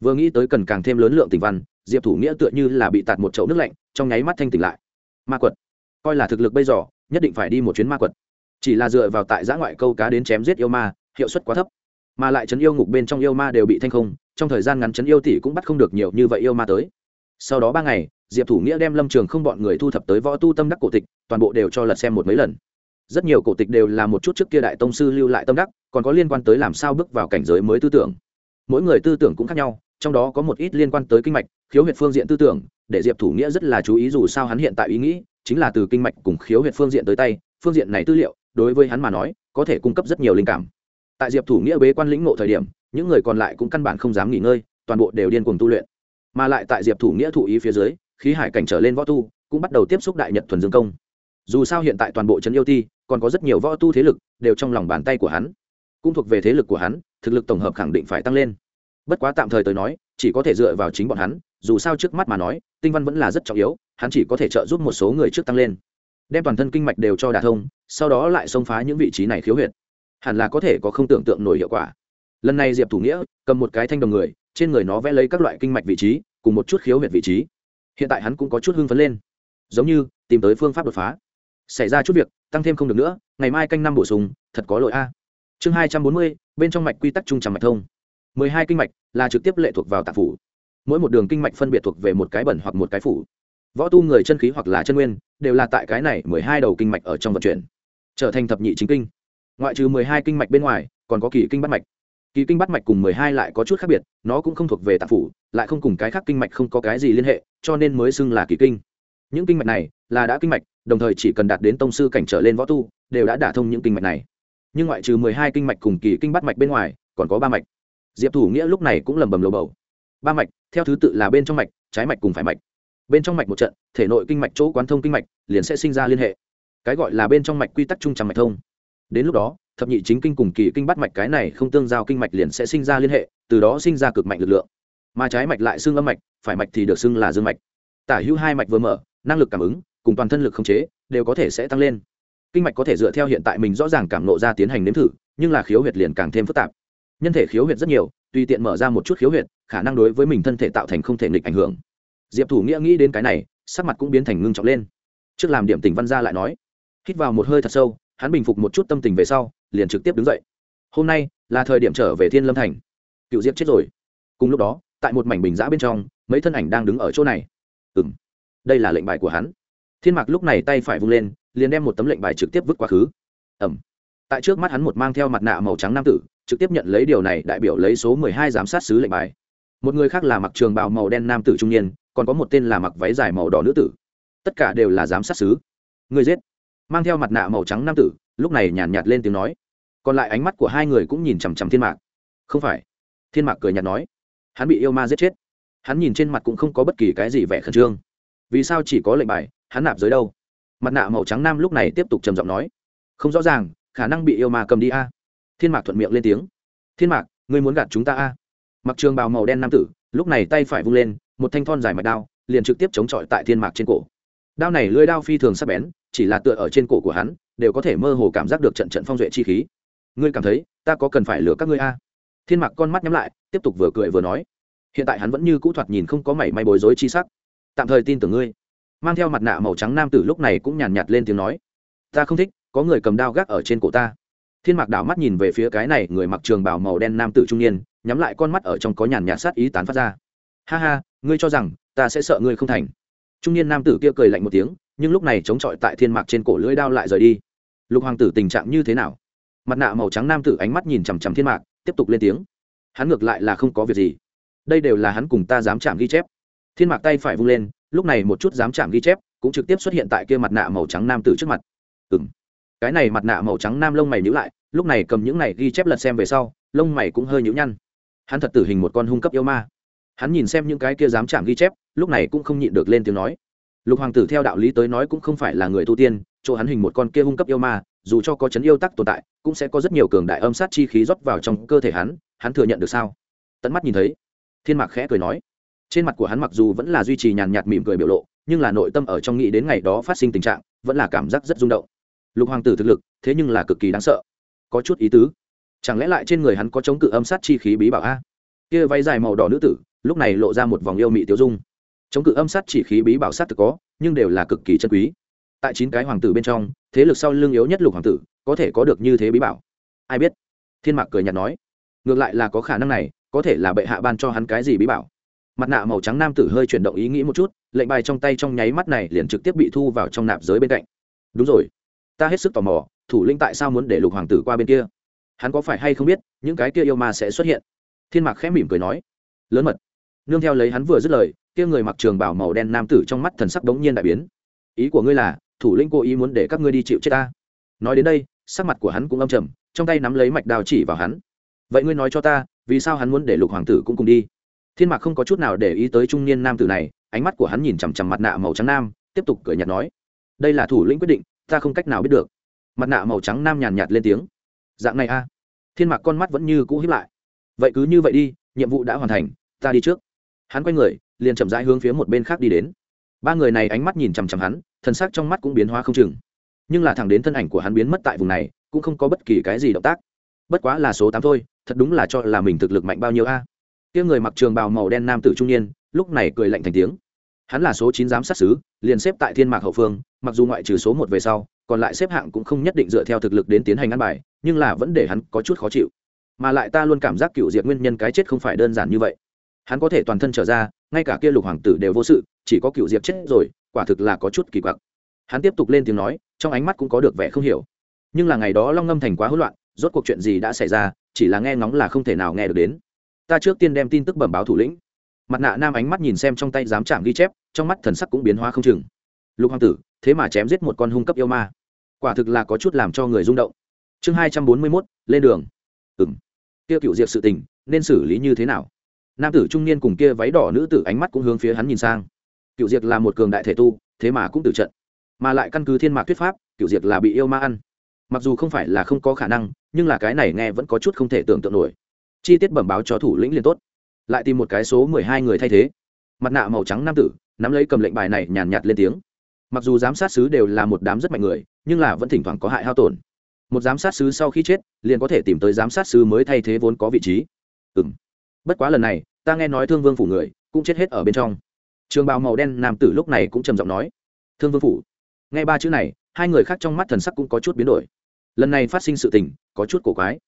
Vừa nghĩ tới cần càng thêm lớn lượng tinh văn, diệp thủ nghĩa tựa như là bị tạt một chậu nước lạnh, trong nháy mắt thanh tỉnh lại. Ma quật coi là thực lực bây giờ, nhất định phải đi một chuyến ma quật. Chỉ là dựa vào tại giã ngoại câu cá đến chém giết yêu ma, hiệu suất quá thấp. Mà lại chấn yêu ngục bên trong yêu ma đều bị thanh không, trong thời gian ngắn chấn yêu tỷ cũng bắt không được nhiều như vậy yêu ma tới. Sau đó ba ngày, diệp thủ nghĩa đem lâm trường không bọn người thu thập tới võ tu tâm đắc cổ tịch, toàn bộ đều cho lật xem một mấy lần. Rất nhiều cổ tịch đều là một chút trước kia đại tông sư lưu lại tâm đắc, còn có liên quan tới làm sao bước vào cảnh giới mới tư tưởng. Mỗi người tư tưởng cũng khác nhau, trong đó có một ít liên quan tới kinh mạch, khiếu huyệt phương diện tư tưởng, để diệp thủ nghĩa rất là chú ý dù sao hắn hiện tại ý nghĩ chính là từ kinh mạch cùng khiếu huyệt phương diện tới tay, phương diện này tư liệu, đối với hắn mà nói, có thể cung cấp rất nhiều linh cảm. Tại diệp thủ nghĩa bế quan lĩnh ngộ thời điểm, những người còn lại cũng căn bản không dám nghỉ ngơi, toàn bộ đều điên cuồng tu luyện. Mà lại tại diệp thủ nghĩa thụ ý phía dưới, khí hải cảnh trở lên võ tu, cũng bắt đầu tiếp xúc đại nhật thuần dương công. Dù sao hiện tại toàn bộ trấn yêu ti, còn có rất nhiều võ tu thế lực, đều trong lòng bàn tay của hắn. Cũng thuộc về thế lực của hắn, thực lực tổng hợp khẳng định phải tăng lên. Bất quá tạm thời tới nói, chỉ có thể dựa vào chính bọn hắn, dù sao trước mắt mà nói, tinh văn vẫn là rất trọng yếu hắn chỉ có thể trợ giúp một số người trước tăng lên. Đem toàn thân kinh mạch đều cho đả thông, sau đó lại xông phá những vị trí này khiếu huyệt. Hẳn là có thể có không tưởng tượng nổi hiệu quả. Lần này diệp thủ nghĩa cầm một cái thanh đồng người, trên người nó vẽ lấy các loại kinh mạch vị trí, cùng một chút khiếu huyệt vị trí. Hiện tại hắn cũng có chút hưng phấn lên. Giống như tìm tới phương pháp đột phá. Xảy ra chút việc, tăng thêm không được nữa, ngày mai canh năm bổ sung, thật có lỗi a. Chương hai trăm bốn mươi, bên trong mạch quy tắc trung trầm mạch thông. mười hai kinh mạch là trực tiếp lệ thuộc vào tạp phủ. Mỗi một đường kinh mạch phân biệt thuộc về một cái bẩn hoặc một cái phủ võ tu người chân khí hoặc là chân nguyên, đều là tại cái này mười hai đầu kinh mạch ở trong vận chuyển, trở thành thập nhị chính kinh. Ngoại trừ mười hai kinh mạch bên ngoài, còn có kỳ kinh bắt mạch. Kỳ kinh bắt mạch cùng mười hai lại có chút khác biệt, nó cũng không thuộc về tạp phủ, lại không cùng cái khác kinh mạch không có cái gì liên hệ, cho nên mới xưng là kỳ kinh. Những kinh mạch này là đã kinh mạch, đồng thời chỉ cần đạt đến tông sư cảnh trở lên võ tu, đều đã đả thông những kinh mạch này. Nhưng ngoại trừ mười hai kinh mạch cùng kỳ kinh bắt mạch bên ngoài, còn có ba mạch. Diệp thủ nghĩa lúc này cũng lầm bầm lầu bầu. Ba mạch, theo thứ tự là bên trong mạch, trái mạch cùng phải mạch bên trong mạch một trận, thể nội kinh mạch, chỗ quán thông kinh mạch liền sẽ sinh ra liên hệ. Cái gọi là bên trong mạch quy tắc trung trầm mạch thông. Đến lúc đó, thập nhị chính kinh cùng kỳ kinh bắt mạch cái này không tương giao kinh mạch liền sẽ sinh ra liên hệ, từ đó sinh ra cực mạnh lực lượng. Mà trái mạch lại xưng âm mạch, phải mạch thì được xưng là dương mạch. Tả hữu hai mạch vừa mở, năng lực cảm ứng cùng toàn thân lực khống chế đều có thể sẽ tăng lên. Kinh mạch có thể dựa theo hiện tại mình rõ ràng cảm nộ ra tiến hành nếm thử, nhưng là khiếu huyệt liền càng thêm phức tạp. Nhân thể khiếu huyệt rất nhiều, tùy tiện mở ra một chút khiếu huyệt, khả năng đối với mình thân thể tạo thành không thể nghịch ảnh hưởng diệp thủ nghĩa nghĩ đến cái này sắc mặt cũng biến thành ngưng trọng lên trước làm điểm tình văn gia lại nói hít vào một hơi thật sâu hắn bình phục một chút tâm tình về sau liền trực tiếp đứng dậy hôm nay là thời điểm trở về thiên lâm thành cựu diệp chết rồi cùng lúc đó tại một mảnh bình giã bên trong mấy thân ảnh đang đứng ở chỗ này ừ m đây là lệnh bài của hắn thiên mạc lúc này tay phải vung lên liền đem một tấm lệnh bài trực tiếp vứt quá khứ ẩm tại trước mắt hắn một mang theo mặt nạ màu trắng nam tử trực tiếp nhận lấy điều này đại biểu lấy số mười hai giám sát sứ lệnh bài một người khác là mặc trường bào màu đen nam tử trung niên còn có một tên là mặc váy dài màu đỏ nữ tử. Tất cả đều là giám sát sứ. Người giết. Mang theo mặt nạ màu trắng nam tử lúc này nhàn nhạt, nhạt lên tiếng nói. Còn lại ánh mắt của hai người cũng nhìn chằm chằm thiên mạc. Không phải. Thiên mạc cười nhạt nói. Hắn bị yêu ma giết chết. Hắn nhìn trên mặt cũng không có bất kỳ cái gì vẻ khẩn trương. Vì sao chỉ có lệnh bài hắn nạp dưới đâu? Mặt nạ màu trắng nam lúc này tiếp tục trầm giọng nói. Không rõ ràng khả năng bị yêu ma cầm đi a. Thiên mạc thuận miệng lên tiếng. Thiên mạc ngươi muốn gạt chúng ta a? Mặc trường bào màu đen nam tử lúc này tay phải vung lên một thanh thon dài mạch đao, liền trực tiếp chống chọi tại thiên mạc trên cổ. Đao này lưỡi đao phi thường sắc bén, chỉ là tựa ở trên cổ của hắn, đều có thể mơ hồ cảm giác được trận trận phong duệ chi khí. Ngươi cảm thấy, ta có cần phải lừa các ngươi a? Thiên mạc con mắt nhắm lại, tiếp tục vừa cười vừa nói. Hiện tại hắn vẫn như cũ thoạt nhìn không có mảy may bối rối chi sắc. Tạm thời tin tưởng ngươi. Mang theo mặt nạ màu trắng nam tử lúc này cũng nhàn nhạt lên tiếng nói. Ta không thích, có người cầm đao gác ở trên cổ ta. Thiên mạc đảo mắt nhìn về phía cái này người mặc trường bảo màu đen nam tử trung niên, nhắm lại con mắt ở trong có nhàn nhạt sát ý tán phát ra ha ha, ngươi cho rằng ta sẽ sợ ngươi không thành. Trung niên nam tử kia cười lạnh một tiếng, nhưng lúc này chống chọi tại thiên mạc trên cổ lưỡi đao lại rời đi. Lục hoàng tử tình trạng như thế nào? Mặt nạ màu trắng nam tử ánh mắt nhìn chằm chằm thiên mạc, tiếp tục lên tiếng. Hắn ngược lại là không có việc gì. Đây đều là hắn cùng ta dám chạm ghi chép. Thiên mạc tay phải vung lên, lúc này một chút dám chạm ghi chép cũng trực tiếp xuất hiện tại kia mặt nạ màu trắng nam tử trước mặt. Ừ m cái này mặt nạ màu trắng nam lông mày nhữ lại, lúc này cầm những này ghi chép lật xem về sau, lông mày cũng hơi nhữ nhăn. Hắn thật tử hình một con hung cấp yêu ma hắn nhìn xem những cái kia dám chạm ghi chép, lúc này cũng không nhịn được lên tiếng nói. Lục hoàng tử theo đạo lý tới nói cũng không phải là người tu tiên, chỗ hắn hình một con kia hung cấp yêu ma, dù cho có chấn yêu tắc tồn tại, cũng sẽ có rất nhiều cường đại âm sát chi khí rót vào trong cơ thể hắn hắn thừa nhận được sao? Tận mắt nhìn thấy, thiên mạc khẽ cười nói. Trên mặt của hắn mặc dù vẫn là duy trì nhàn nhạt mỉm cười biểu lộ, nhưng là nội tâm ở trong nghĩ đến ngày đó phát sinh tình trạng, vẫn là cảm giác rất rung động. Lục hoàng tử thực lực, thế nhưng là cực kỳ đáng sợ. Có chút ý tứ. Chẳng lẽ lại trên người hắn có chống cự âm sát chi khí bí bảo a? Kia váy dài màu đỏ nữ tử lúc này lộ ra một vòng yêu mị tiêu dung. Chống cự âm sát chỉ khí bí bảo sát thực có, nhưng đều là cực kỳ chân quý. Tại chín cái hoàng tử bên trong, thế lực sau lưng yếu nhất lục hoàng tử, có thể có được như thế bí bảo. Ai biết? Thiên mạc cười nhạt nói. Ngược lại là có khả năng này, có thể là bệ hạ ban cho hắn cái gì bí bảo. Mặt nạ màu trắng nam tử hơi chuyển động ý nghĩ một chút, lệnh bài trong tay trong nháy mắt này liền trực tiếp bị thu vào trong nạp giới bên cạnh. Đúng rồi. Ta hết sức tò mò, thủ linh tại sao muốn để lục hoàng tử qua bên kia? Hắn có phải hay không biết, những cái kia yêu ma sẽ xuất hiện? Thiên mạc khẽ mỉm cười nói. Lớn mật nương theo lấy hắn vừa dứt lời, kia người mặc trường bảo màu đen nam tử trong mắt thần sắc đống nhiên đại biến. Ý của ngươi là, thủ lĩnh cố ý muốn để các ngươi đi chịu chết ta. Nói đến đây, sắc mặt của hắn cũng âm trầm, trong tay nắm lấy mạch đào chỉ vào hắn. Vậy ngươi nói cho ta, vì sao hắn muốn để lục hoàng tử cũng cùng đi? Thiên mạc không có chút nào để ý tới trung niên nam tử này, ánh mắt của hắn nhìn chằm chằm mặt nạ màu trắng nam, tiếp tục cười nhạt nói, đây là thủ lĩnh quyết định, ta không cách nào biết được. Mặt nạ màu trắng nam nhàn nhạt lên tiếng, dạng này a. Thiên mạc con mắt vẫn như cũ hiếp lại, vậy cứ như vậy đi, nhiệm vụ đã hoàn thành, ta đi trước hắn quay người, liền chậm rãi hướng phía một bên khác đi đến. Ba người này ánh mắt nhìn chằm chằm hắn, thần sắc trong mắt cũng biến hóa không chừng. Nhưng là thẳng đến thân ảnh của hắn biến mất tại vùng này, cũng không có bất kỳ cái gì động tác. Bất quá là số tám thôi, thật đúng là cho là mình thực lực mạnh bao nhiêu a. À. kia người mặc trường bào màu đen nam tử trung niên, lúc này cười lạnh thành tiếng. Hắn là số chín giám sát xứ liền xếp tại thiên mạc hậu phương, mặc dù ngoại trừ số một về sau, còn lại xếp hạng cũng không nhất định dựa theo thực lực đến tiến hành ăn bài, nhưng là vẫn để hắn có chút khó chịu. Mà lại ta luôn cảm giác cựu diệt nguyên nhân cái chết không phải đơn giản như vậy hắn có thể toàn thân trở ra, ngay cả kia lục hoàng tử đều vô sự, chỉ có cựu diệp chết rồi, quả thực là có chút kỳ quặc. Hắn tiếp tục lên tiếng nói, trong ánh mắt cũng có được vẻ không hiểu. Nhưng là ngày đó long ngâm thành quá hỗn loạn, rốt cuộc chuyện gì đã xảy ra, chỉ là nghe ngóng là không thể nào nghe được đến. Ta trước tiên đem tin tức bẩm báo thủ lĩnh. Mặt nạ nam ánh mắt nhìn xem trong tay dám chạm ghi chép, trong mắt thần sắc cũng biến hóa không chừng. Lục hoàng tử, thế mà chém giết một con hung cấp yêu ma. Quả thực là có chút làm cho người rung động. Chương hai trăm bốn mươi mốt, lên đường. Ừng tiêu cựu diệp sự tình, nên xử lý như thế nào? Nam tử trung niên cùng kia váy đỏ nữ tử ánh mắt cũng hướng phía hắn nhìn sang. Cựu diệt là một cường đại thể tu, thế mà cũng tử trận. Mà lại căn cứ thiên mạc thuyết pháp cựu diệt là bị yêu ma ăn. Mặc dù không phải là không có khả năng, nhưng là cái này nghe vẫn có chút không thể tưởng tượng nổi. Chi tiết bẩm báo cho thủ lĩnh liền tốt. Lại tìm một cái số mười hai người thay thế. Mặt nạ màu trắng nam tử, nắm lấy cầm lệnh bài này nhàn nhạt lên tiếng. Mặc dù giám sát sứ đều là một đám rất mạnh người, nhưng là vẫn thỉnh thoảng có hại hao tổn. Một giám sát sứ sau khi chết, liền có thể tìm tới giám sát sứ mới thay thế vốn có vị trí. Ừ m bất quá lần này, ta nghe nói thương vương phủ người cũng chết hết ở bên trong. Trường bào màu đen nam tử lúc này cũng trầm giọng nói, thương vương phủ. Nghe ba chữ này, hai người khác trong mắt thần sắc cũng có chút biến đổi. Lần này phát sinh sự tình, có chút cổ quái.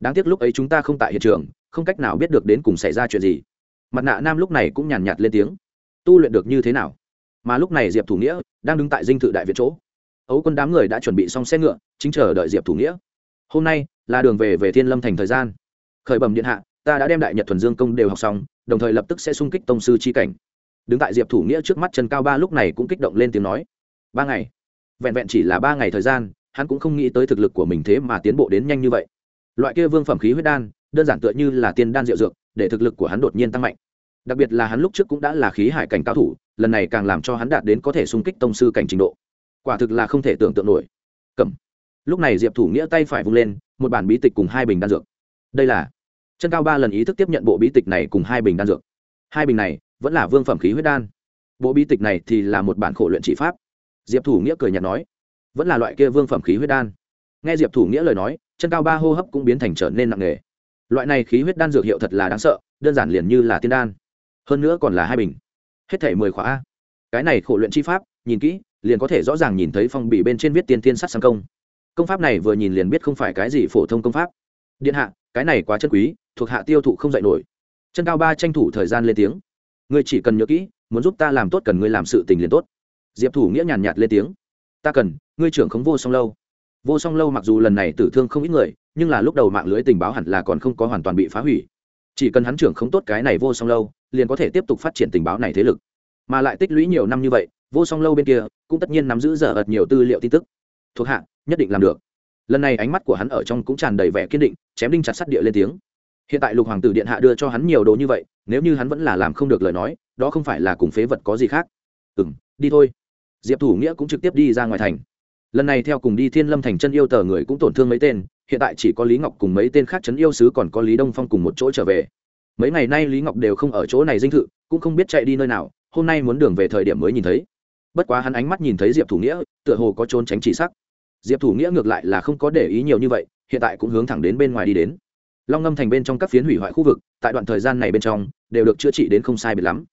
Đáng tiếc lúc ấy chúng ta không tại hiện trường, không cách nào biết được đến cùng xảy ra chuyện gì. Mặt nạ nam lúc này cũng nhàn nhạt lên tiếng, tu luyện được như thế nào? Mà lúc này diệp thủ nghĩa đang đứng tại dinh thự đại việt chỗ. Ấu quân đám người đã chuẩn bị xong xe ngựa, chính chờ đợi diệp thủ nghĩa. Hôm nay là đường về về thiên lâm thành thời gian. Khởi bẩm điện hạ ta đã đem đại nhật thuần dương công đều học xong, đồng thời lập tức sẽ sung kích tông sư c h i cảnh. Đứng tại diệp thủ nghĩa trước mắt trần cao ba lúc này cũng kích động lên tiếng nói. Ba ngày? Vẹn vẹn chỉ là ba ngày thời gian, hắn cũng không nghĩ tới thực lực của mình thế mà tiến bộ đến nhanh như vậy. Loại kia vương phẩm khí huyết đan, đơn giản tựa như là tiên đan rượu dược, để thực lực của hắn đột nhiên tăng mạnh. Đặc biệt là hắn lúc trước cũng đã là khí hải cảnh cao thủ, lần này càng làm cho hắn đạt đến có thể xung kích tông sư cảnh trình độ. Quả thực là không thể tưởng tượng nổi. Cầm. Lúc này diệp thủ nghĩa tay phải vung lên, một bản bí tịch cùng hai bình đan dược. Đây là chân cao ba lần ý thức tiếp nhận bộ bí tịch này cùng hai bình đan dược. Hai bình này vẫn là vương phẩm khí huyết đan. Bộ bí tịch này thì là một bản khổ luyện chỉ pháp. Diệp thủ nghĩa cười nhạt nói, vẫn là loại kia vương phẩm khí huyết đan. Nghe diệp thủ nghĩa lời nói, chân cao ba hô hấp cũng biến thành trở nên nặng nề. Loại này khí huyết đan dược hiệu thật là đáng sợ, đơn giản liền như là tiên đan. Hơn nữa còn là hai bình. Hết thể mười khóa a. Cái này khổ luyện chi pháp, nhìn kỹ, liền có thể rõ ràng nhìn thấy phong bì bên trên viết tiên tiên sát sang công. Công pháp này vừa nhìn liền biết không phải cái gì phổ thông công pháp điện hạ, cái này quá chân quý, thuộc hạ tiêu thụ không dạy nổi. Chân cao ba tranh thủ thời gian lên tiếng. Ngươi chỉ cần nhớ kỹ, muốn giúp ta làm tốt cần ngươi làm sự tình liền tốt. Diệp thủ nghĩa nhàn nhạt lên tiếng. Ta cần, ngươi trưởng khống vô song lâu. Vô song lâu mặc dù lần này tử thương không ít người, nhưng là lúc đầu mạng lưới tình báo hẳn là còn không có hoàn toàn bị phá hủy. Chỉ cần hắn trưởng không tốt cái này vô song lâu, liền có thể tiếp tục phát triển tình báo này thế lực. Mà lại tích lũy nhiều năm như vậy, vô song lâu bên kia, cũng tất nhiên nắm giữ dở ợt nhiều tư liệu tin tức. Thuộc hạ, nhất định làm được lần này ánh mắt của hắn ở trong cũng tràn đầy vẻ kiên định, chém đinh chặt sắt địa lên tiếng. Hiện tại lục hoàng tử điện hạ đưa cho hắn nhiều đồ như vậy, nếu như hắn vẫn là làm không được lời nói, đó không phải là cùng phế vật có gì khác. Ừ m đi thôi. Diệp thủ nghĩa cũng trực tiếp đi ra ngoài thành. Lần này theo cùng đi thiên lâm thành chân yêu tờ người cũng tổn thương mấy tên, hiện tại chỉ có lý ngọc cùng mấy tên khác chấn yêu sứ còn có lý đông phong cùng một chỗ trở về. Mấy ngày nay lý ngọc đều không ở chỗ này dinh thự, cũng không biết chạy đi nơi nào, hôm nay muốn đường về thời điểm mới nhìn thấy. Bất quá hắn ánh mắt nhìn thấy diệp thủ nghĩa, tựa hồ có trốn tránh chỉ sắc diệp thủ nghĩa ngược lại là không có để ý nhiều như vậy, hiện tại cũng hướng thẳng đến bên ngoài đi đến. Long ngâm thành bên trong các phiến hủy hoại khu vực, tại đoạn thời gian này bên trong, đều được chữa trị đến không sai biệt lắm.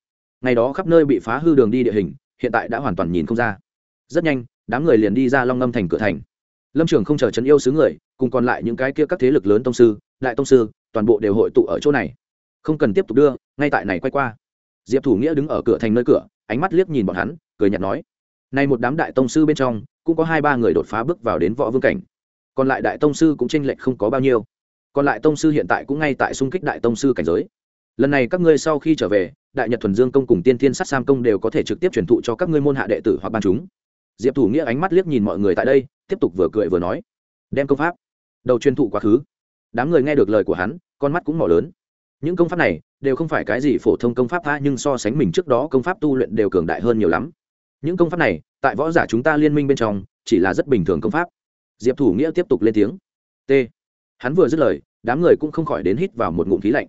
Ngày đó khắp nơi bị phá hư đường đi địa hình, hiện tại đã hoàn toàn nhìn không ra. Rất nhanh, đám người liền đi ra long ngâm thành cửa thành. Lâm trường không chờ chấn yêu sứ người, cùng còn lại những cái kia các thế lực lớn tông sư, đại tông sư, toàn bộ đều hội tụ ở chỗ này. Không cần tiếp tục đưa, ngay tại này quay qua. Diệp thủ nghĩa đứng ở cửa thành nơi cửa, ánh mắt liếc nhìn bọn hắn, cười nhạt nói nay một đám đại tông sư bên trong cũng có hai ba người đột phá bước vào đến võ vương cảnh. Còn lại đại tông sư cũng tranh lệch không có bao nhiêu. Còn lại tông sư hiện tại cũng ngay tại xung kích đại tông sư cảnh giới. Lần này các ngươi sau khi trở về, đại nhật thuần dương công cùng tiên thiên sát sam công đều có thể trực tiếp truyền thụ cho các ngươi môn hạ đệ tử hoặc ban chúng. Diệp thủ nghĩa ánh mắt liếc nhìn mọi người tại đây, tiếp tục vừa cười vừa nói, đem công pháp. Đầu truyền thụ quá khứ. Đám người nghe được lời của hắn, con mắt cũng mỏ lớn. Những công pháp này đều không phải cái gì phổ thông công pháp tha, nhưng so sánh mình trước đó công pháp tu luyện đều cường đại hơn nhiều lắm những công pháp này, tại võ giả chúng ta liên minh bên trong, chỉ là rất bình thường công pháp. Diệp thủ nghĩa tiếp tục lên tiếng. T. Hắn vừa dứt lời, đám người cũng không khỏi đến hít vào một ngụm khí lạnh.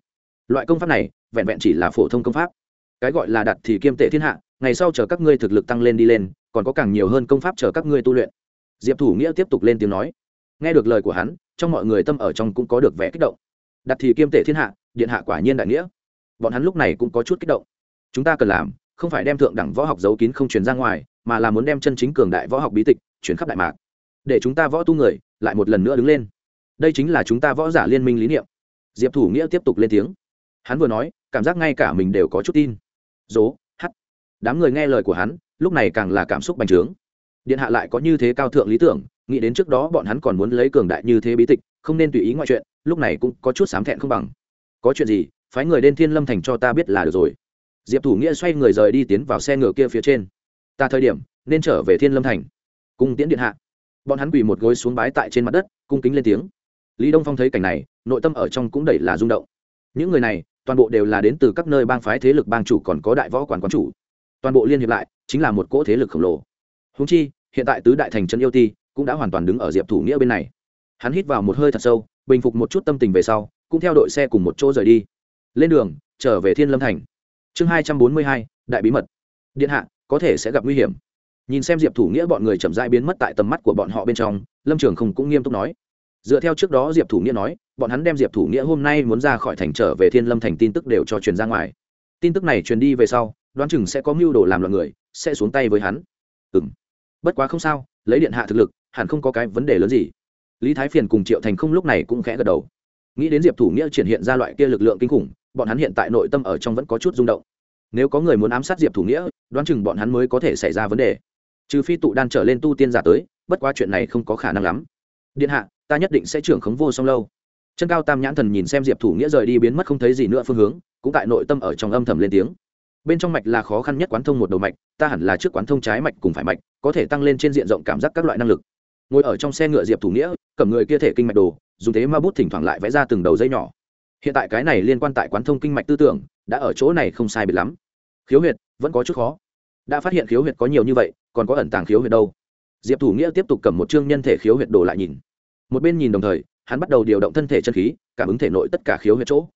Loại công pháp này, vẹn vẹn chỉ là phổ thông công pháp. Cái gọi là đặt thì kiêm tệ thiên hạ, ngày sau chờ các ngươi thực lực tăng lên đi lên, còn có càng nhiều hơn công pháp chờ các ngươi tu luyện. Diệp thủ nghĩa tiếp tục lên tiếng nói. Nghe được lời của hắn, trong mọi người tâm ở trong cũng có được vẻ kích động. Đặt thì kiêm tệ thiên hạ, điện hạ quả nhiên đại nghĩa. Bọn hắn lúc này cũng có chút kích động. Chúng ta cần làm không phải đem thượng đẳng võ học giấu kín không truyền ra ngoài, mà là muốn đem chân chính cường đại võ học bí tịch chuyển khắp đại mạc. Để chúng ta võ tu người lại một lần nữa đứng lên. Đây chính là chúng ta võ giả liên minh lý niệm. Diệp thủ nghĩa tiếp tục lên tiếng. Hắn vừa nói, cảm giác ngay cả mình đều có chút tin. Dố, hắt. Đám người nghe lời của hắn, lúc này càng là cảm xúc bành trướng. Điện hạ lại có như thế cao thượng lý tưởng, nghĩ đến trước đó bọn hắn còn muốn lấy cường đại như thế bí tịch, không nên tùy ý ngoại chuyện, lúc này cũng có chút sám thẹn không bằng. Có chuyện gì, phái người đến thiên lâm thành cho ta biết là được rồi diệp thủ nghĩa xoay người rời đi tiến vào xe ngựa kia phía trên ta thời điểm nên trở về thiên lâm thành cung tiễn điện hạ bọn hắn quỳ một gối xuống bái tại trên mặt đất cung kính lên tiếng lý đông phong thấy cảnh này nội tâm ở trong cũng đầy là rung động những người này toàn bộ đều là đến từ các nơi bang phái thế lực bang chủ còn có đại võ quản quán chủ toàn bộ liên hiệp lại chính là một cỗ thế lực khổng lồ húng chi hiện tại tứ đại thành trấn yêu ti cũng đã hoàn toàn đứng ở diệp thủ nghĩa bên này hắn hít vào một hơi thật sâu bình phục một chút tâm tình về sau cũng theo đội xe cùng một chỗ rời đi lên đường trở về thiên lâm thành chương hai trăm bốn mươi hai, đại bí mật. Điện hạ, có thể sẽ gặp nguy hiểm. Nhìn xem diệp thủ nghĩa bọn người chậm dãi biến mất tại tầm mắt của bọn họ bên trong, lâm trường không cũng nghiêm túc nói. Dựa theo trước đó diệp thủ nghĩa nói, bọn hắn đem diệp thủ nghĩa hôm nay muốn ra khỏi thành trở về thiên lâm thành tin tức đều cho truyền ra ngoài. Tin tức này truyền đi về sau, đoán chừng sẽ có mưu đồ làm loạn người, sẽ xuống tay với hắn. Ừ m bất quá không sao, lấy điện hạ thực lực, hẳn không có cái vấn đề lớn gì. Lý thái phiền cùng triệu thành không lúc này cũng khẽ gật đầu. Nghĩ đến diệp thủ nghĩa triển hiện ra loại kia lực lượng kinh khủng bọn hắn hiện tại nội tâm ở trong vẫn có chút rung động. Nếu có người muốn ám sát diệp thủ nghĩa, đoán chừng bọn hắn mới có thể xảy ra vấn đề. Trừ phi tụ đan trở lên tu tiên giả tới, bất quá chuyện này không có khả năng lắm. Điện hạ, ta nhất định sẽ trưởng khống vô song lâu. Chân cao tam nhãn thần nhìn xem diệp thủ nghĩa rời đi biến mất không thấy gì nữa phương hướng, cũng tại nội tâm ở trong âm thầm lên tiếng. Bên trong mạch là khó khăn nhất quán thông một đầu mạch, ta hẳn là trước quán thông trái mạch cùng phải mạch, có thể tăng lên trên diện rộng cảm giác các loại năng lực. Ngồi ở trong xe ngựa diệp thủ nghĩa, cầm người kia thể kinh mạch đồ, dùng thế ma bút thỉnh thoảng lại vẽ ra từng đầu dây nhỏ hiện tại cái này liên quan tại quán thông kinh mạch tư tưởng, đã ở chỗ này không sai biệt lắm. Khiếu huyệt, vẫn có chút khó. Đã phát hiện khiếu huyệt có nhiều như vậy, còn có ẩn tàng khiếu huyệt đâu? Diệp thủ nghĩa tiếp tục cầm một chương nhân thể khiếu huyệt đồ lại nhìn. Một bên nhìn đồng thời, hắn bắt đầu điều động thân thể chân khí, cảm ứng thể nội tất cả khiếu huyệt chỗ.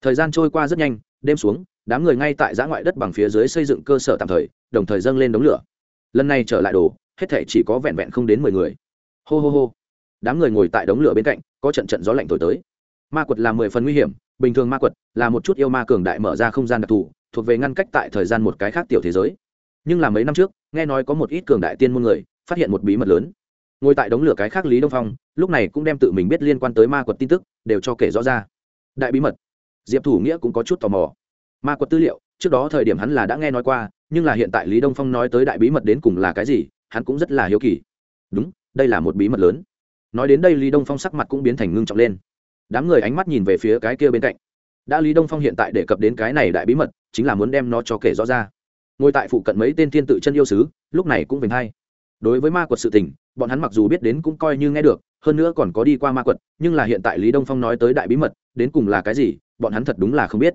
Thời gian trôi qua rất nhanh, đêm xuống, đám người ngay tại giã ngoại đất bằng phía dưới xây dựng cơ sở tạm thời, đồng thời dâng lên đống lửa. Lần này trở lại đồ, hết thể chỉ có vẹn vẹn không đến mười người. Hô hô hô. Đám người ngồi tại đống lửa bên cạnh, có trận trận gió lạnh thổi tới ma quật là mười phần nguy hiểm, bình thường ma quật là một chút yêu ma cường đại mở ra không gian đặc thù, thuộc về ngăn cách tại thời gian một cái khác tiểu thế giới. Nhưng là mấy năm trước, nghe nói có một ít cường đại tiên môn người phát hiện một bí mật lớn. Ngồi tại đống lửa cái khác lý đông phong, lúc này cũng đem tự mình biết liên quan tới ma quật tin tức đều cho kể rõ ra. Đại bí mật. Diệp thủ nghĩa cũng có chút tò mò. Ma quật tư liệu, trước đó thời điểm hắn là đã nghe nói qua, nhưng là hiện tại lý đông phong nói tới đại bí mật đến cùng là cái gì, hắn cũng rất là hiếu kỳ. Đúng, đây là một bí mật lớn. Nói đến đây lý đông phong sắc mặt cũng biến thành ngưng trọng lên đám người ánh mắt nhìn về phía cái kia bên cạnh. Đã lý đông phong hiện tại đề cập đến cái này đại bí mật, chính là muốn đem nó cho kể rõ ra. Ngồi tại phụ cận mấy tên thiên tự chân yêu sứ, lúc này cũng vinh hay đối với ma quật sự tình, bọn hắn mặc dù biết đến cũng coi như nghe được, hơn nữa còn có đi qua ma quật, nhưng là hiện tại lý đông phong nói tới đại bí mật, đến cùng là cái gì, bọn hắn thật đúng là không biết.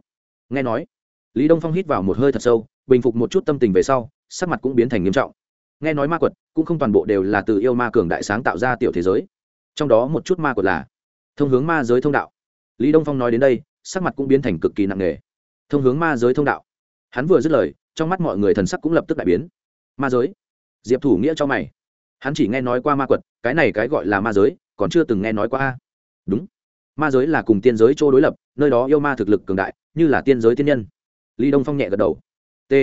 Nghe nói, lý đông phong hít vào một hơi thật sâu, bình phục một chút tâm tình về sau, sắc mặt cũng biến thành nghiêm trọng. Nghe nói ma quật, cũng không toàn bộ đều là từ yêu ma cường đại sáng tạo ra tiểu thế giới. Trong đó một chút ma quật là thông hướng ma giới thông đạo. Lý đông phong nói đến đây, sắc mặt cũng biến thành cực kỳ nặng nề. Thông hướng ma giới thông đạo. Hắn vừa dứt lời, trong mắt mọi người thần sắc cũng lập tức đại biến. Ma giới. Diệp thủ nghĩa cho mày. Hắn chỉ nghe nói qua ma quật, cái này cái gọi là ma giới, còn chưa từng nghe nói qua a. Đúng. Ma giới là cùng tiên giới chỗ đối lập, nơi đó yêu ma thực lực cường đại, như là tiên giới tiên nhân. Lý đông phong nhẹ gật đầu. T.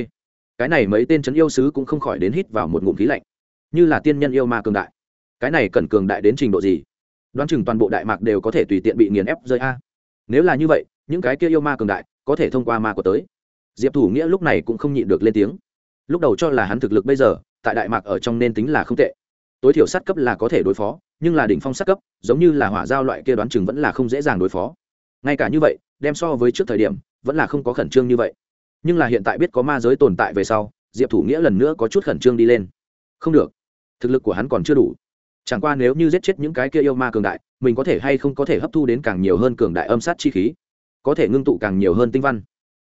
Cái này mấy tên c yêu sứ cũng không khỏi đến hít vào một ngụm khí lạnh. Như là tiên nhân yêu ma cường đại. Cái này cần cường đại đến trình độ gì? Đoán chừng toàn bộ đại mạc đều có thể tùy tiện bị nghiền ép rơi a. Nếu là như vậy, những cái kia yêu ma cường đại có thể thông qua ma của tới. Diệp thủ nghĩa lúc này cũng không nhịn được lên tiếng. Lúc đầu cho là hắn thực lực bây giờ, tại đại mạc ở trong nên tính là không tệ. Tối thiểu sát cấp là có thể đối phó, nhưng là đỉnh phong sát cấp, giống như là hỏa giao loại kia đoán chừng vẫn là không dễ dàng đối phó. Ngay cả như vậy, đem so với trước thời điểm, vẫn là không có khẩn trương như vậy. Nhưng là hiện tại biết có ma giới tồn tại về sau, diệp thủ nghĩa lần nữa có chút khẩn trương đi lên. Không được. Thực lực của hắn còn chưa đủ chẳng qua nếu như giết chết những cái kia yêu ma cường đại, mình có thể hay không có thể hấp thu đến càng nhiều hơn cường đại âm sát chi khí, có thể ngưng tụ càng nhiều hơn tinh văn.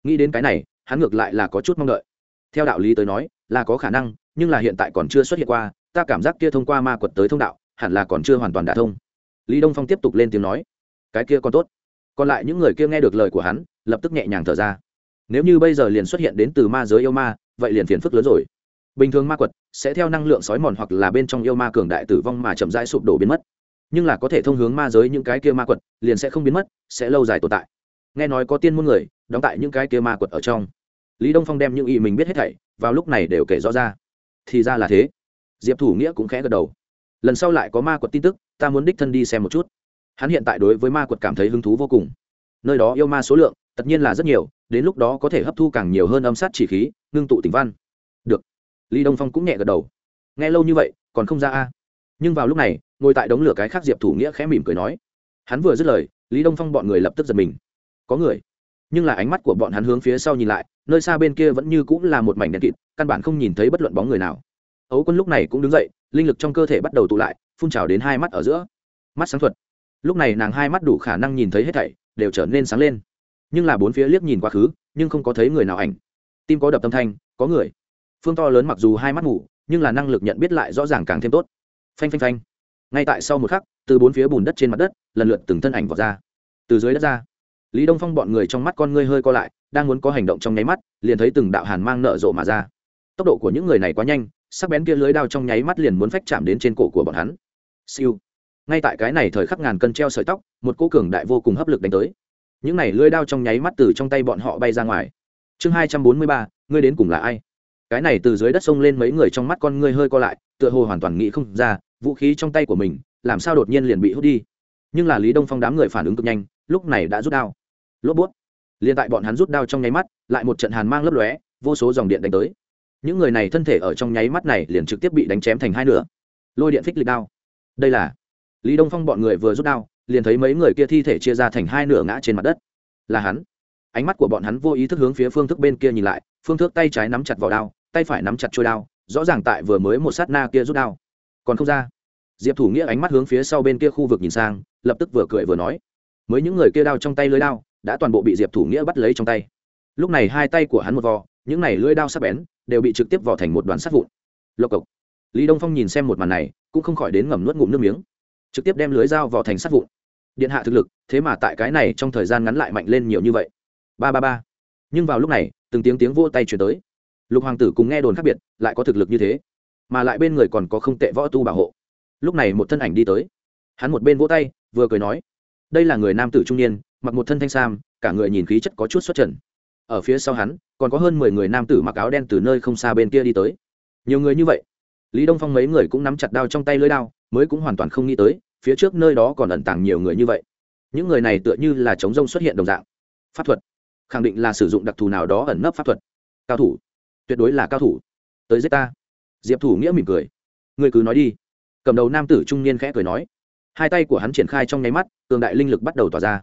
Nghĩ đến cái này, hắn ngược lại là có chút mong đợi. Theo đạo lý tới nói, là có khả năng, nhưng là hiện tại còn chưa xuất hiện qua, ta cảm giác kia thông qua ma quật tới thông đạo, hẳn là còn chưa hoàn toàn đả thông. Lý đông phong tiếp tục lên tiếng nói, cái kia còn tốt. Còn lại những người kia nghe được lời của hắn, lập tức nhẹ nhàng thở ra. Nếu như bây giờ liền xuất hiện đến từ ma giới yêu ma, vậy liền phiền phức lớn rồi bình thường ma quật sẽ theo năng lượng sói mòn hoặc là bên trong yêu ma cường đại tử vong mà chậm rãi sụp đổ biến mất. Nhưng là có thể thông hướng ma giới những cái kia ma quật, liền sẽ không biến mất, sẽ lâu dài tồn tại. Nghe nói có tiên môn người, đóng tại những cái kia ma quật ở trong. Lý đông phong đem những ý mình biết hết thảy, vào lúc này đều kể rõ ra. Thì ra là thế. Diệp thủ nghĩa cũng khẽ gật đầu. Lần sau lại có ma quật tin tức, ta muốn đích thân đi xem một chút. Hắn hiện tại đối với ma quật cảm thấy hứng thú vô cùng. Nơi đó yêu ma số lượng, tất nhiên là rất nhiều, đến lúc đó có thể hấp thu càng nhiều hơn âm sát chỉ khí, ngưng tụ tình văn. Được lý đông phong cũng nhẹ gật đầu. Nghe lâu như vậy, còn không ra a. Nhưng vào lúc này, ngồi tại đống lửa cái khác diệp thủ nghĩa khẽ mỉm cười nói. Hắn vừa dứt lời, lý đông phong bọn người lập tức giật mình. Có người. Nhưng là ánh mắt của bọn hắn hướng phía sau nhìn lại, nơi xa bên kia vẫn như cũng là một mảnh đen kịt, căn bản không nhìn thấy bất luận bóng người nào. Ấu quân lúc này cũng đứng dậy, linh lực trong cơ thể bắt đầu tụ lại, phun trào đến hai mắt ở giữa. Mắt sáng thuật. Lúc này nàng hai mắt đủ khả năng nhìn thấy hết thảy, đều trở nên sáng lên. Nhưng là bốn phía liếc nhìn quá khứ, nhưng không có thấy người nào ảnh. Tim có đập tâm thanh, có người phương to lớn mặc dù hai mắt ngủ nhưng là năng lực nhận biết lại rõ ràng càng thêm tốt. Phanh phanh phanh. Ngay tại sau một khắc, từ bốn phía bùn đất trên mặt đất, lần lượt từng thân ảnh vọt ra. Từ dưới đất ra, lý đông phong bọn người trong mắt con ngươi hơi co lại, đang muốn có hành động trong nháy mắt, liền thấy từng đạo hàn mang nợ rộ mà ra. Tốc độ của những người này quá nhanh, sắc bén kia lưới đao trong nháy mắt liền muốn phách chạm đến trên cổ của bọn hắn. Siêu. Ngay tại cái này thời khắc ngàn cân treo sợi tóc, một cô cường đại vô cùng hấp lực đánh tới. Những này lưới đao trong nháy mắt từ trong tay bọn họ bay ra ngoài. Chương hai trăm bốn mươi ba, ngươi đến cùng là ai? Cái này từ dưới đất sông lên mấy người trong mắt con ngươi hơi co lại, tựa hồ hoàn toàn nghĩ không ra, vũ khí trong tay của mình, làm sao đột nhiên liền bị hút đi. Nhưng là lý đông phong đám người phản ứng cực nhanh, lúc này đã rút đao. Lốp bút. Liền tại bọn hắn rút đao trong nháy mắt, lại một trận hàn mang lấp lóe, vô số dòng điện đánh tới. Những người này thân thể ở trong nháy mắt này liền trực tiếp bị đánh chém thành hai nửa. Lôi điện phích lịch đao. Đây là lý đông phong bọn người vừa rút đao, liền thấy mấy người kia thi thể chia ra thành hai nửa ngã trên mặt đất. Là hắn. Ánh mắt của bọn hắn vô ý thức hướng phía phương thức bên kia nhìn lại, phương thức tay trái nắm chặt vào đao tay phải nắm chặt trôi đao, rõ ràng tại vừa mới một sát na kia rút đao. Còn không ra. Diệp thủ nghĩa ánh mắt hướng phía sau bên kia khu vực nhìn sang, lập tức vừa cười vừa nói, mới những người kia đao trong tay lưới đao, đã toàn bộ bị diệp thủ nghĩa bắt lấy trong tay. Lúc này hai tay của hắn một vò, những này lưỡi đao sắc bén, đều bị trực tiếp vò thành một đoàn sắt vụn. Lộc cộc. Lý đông phong nhìn xem một màn này, cũng không khỏi đến ngầm nuốt ngụm nước miếng. Trực tiếp đem lưới dao vò thành sắt vụn. Điện hạ thực lực, thế mà tại cái này trong thời gian ngắn lại mạnh lên nhiều như vậy. Ba ba ba. Nhưng vào lúc này, từng tiếng tiếng vô tay chuyển tới lục hoàng tử cùng nghe đồn khác biệt, lại có thực lực như thế, mà lại bên người còn có không tệ võ tu bảo hộ. Lúc này một thân ảnh đi tới. Hắn một bên vỗ tay, vừa cười nói, đây là người nam tử trung niên, mặc một thân thanh sam, cả người nhìn khí chất có chút xuất trần. Ở phía sau hắn, còn có hơn mười người nam tử mặc áo đen từ nơi không xa bên kia đi tới. Nhiều người như vậy. Lý đông phong mấy người cũng nắm chặt đao trong tay lưới đao, mới cũng hoàn toàn không nghĩ tới, phía trước nơi đó còn ẩn tàng nhiều người như vậy. Những người này tựa như là chống rông xuất hiện đồng dạng. Pháp thuật. Khẳng định là sử dụng đặc thù nào đó ẩn nấp pháp thuật. Cao thủ tuyệt đối là cao thủ. Tới giết ta. Diệp thủ nghĩa mỉm cười. Người cứ nói đi. Cầm đầu nam tử trung niên khẽ cười nói. Hai tay của hắn triển khai trong nháy mắt, cường đại linh lực bắt đầu tỏa ra.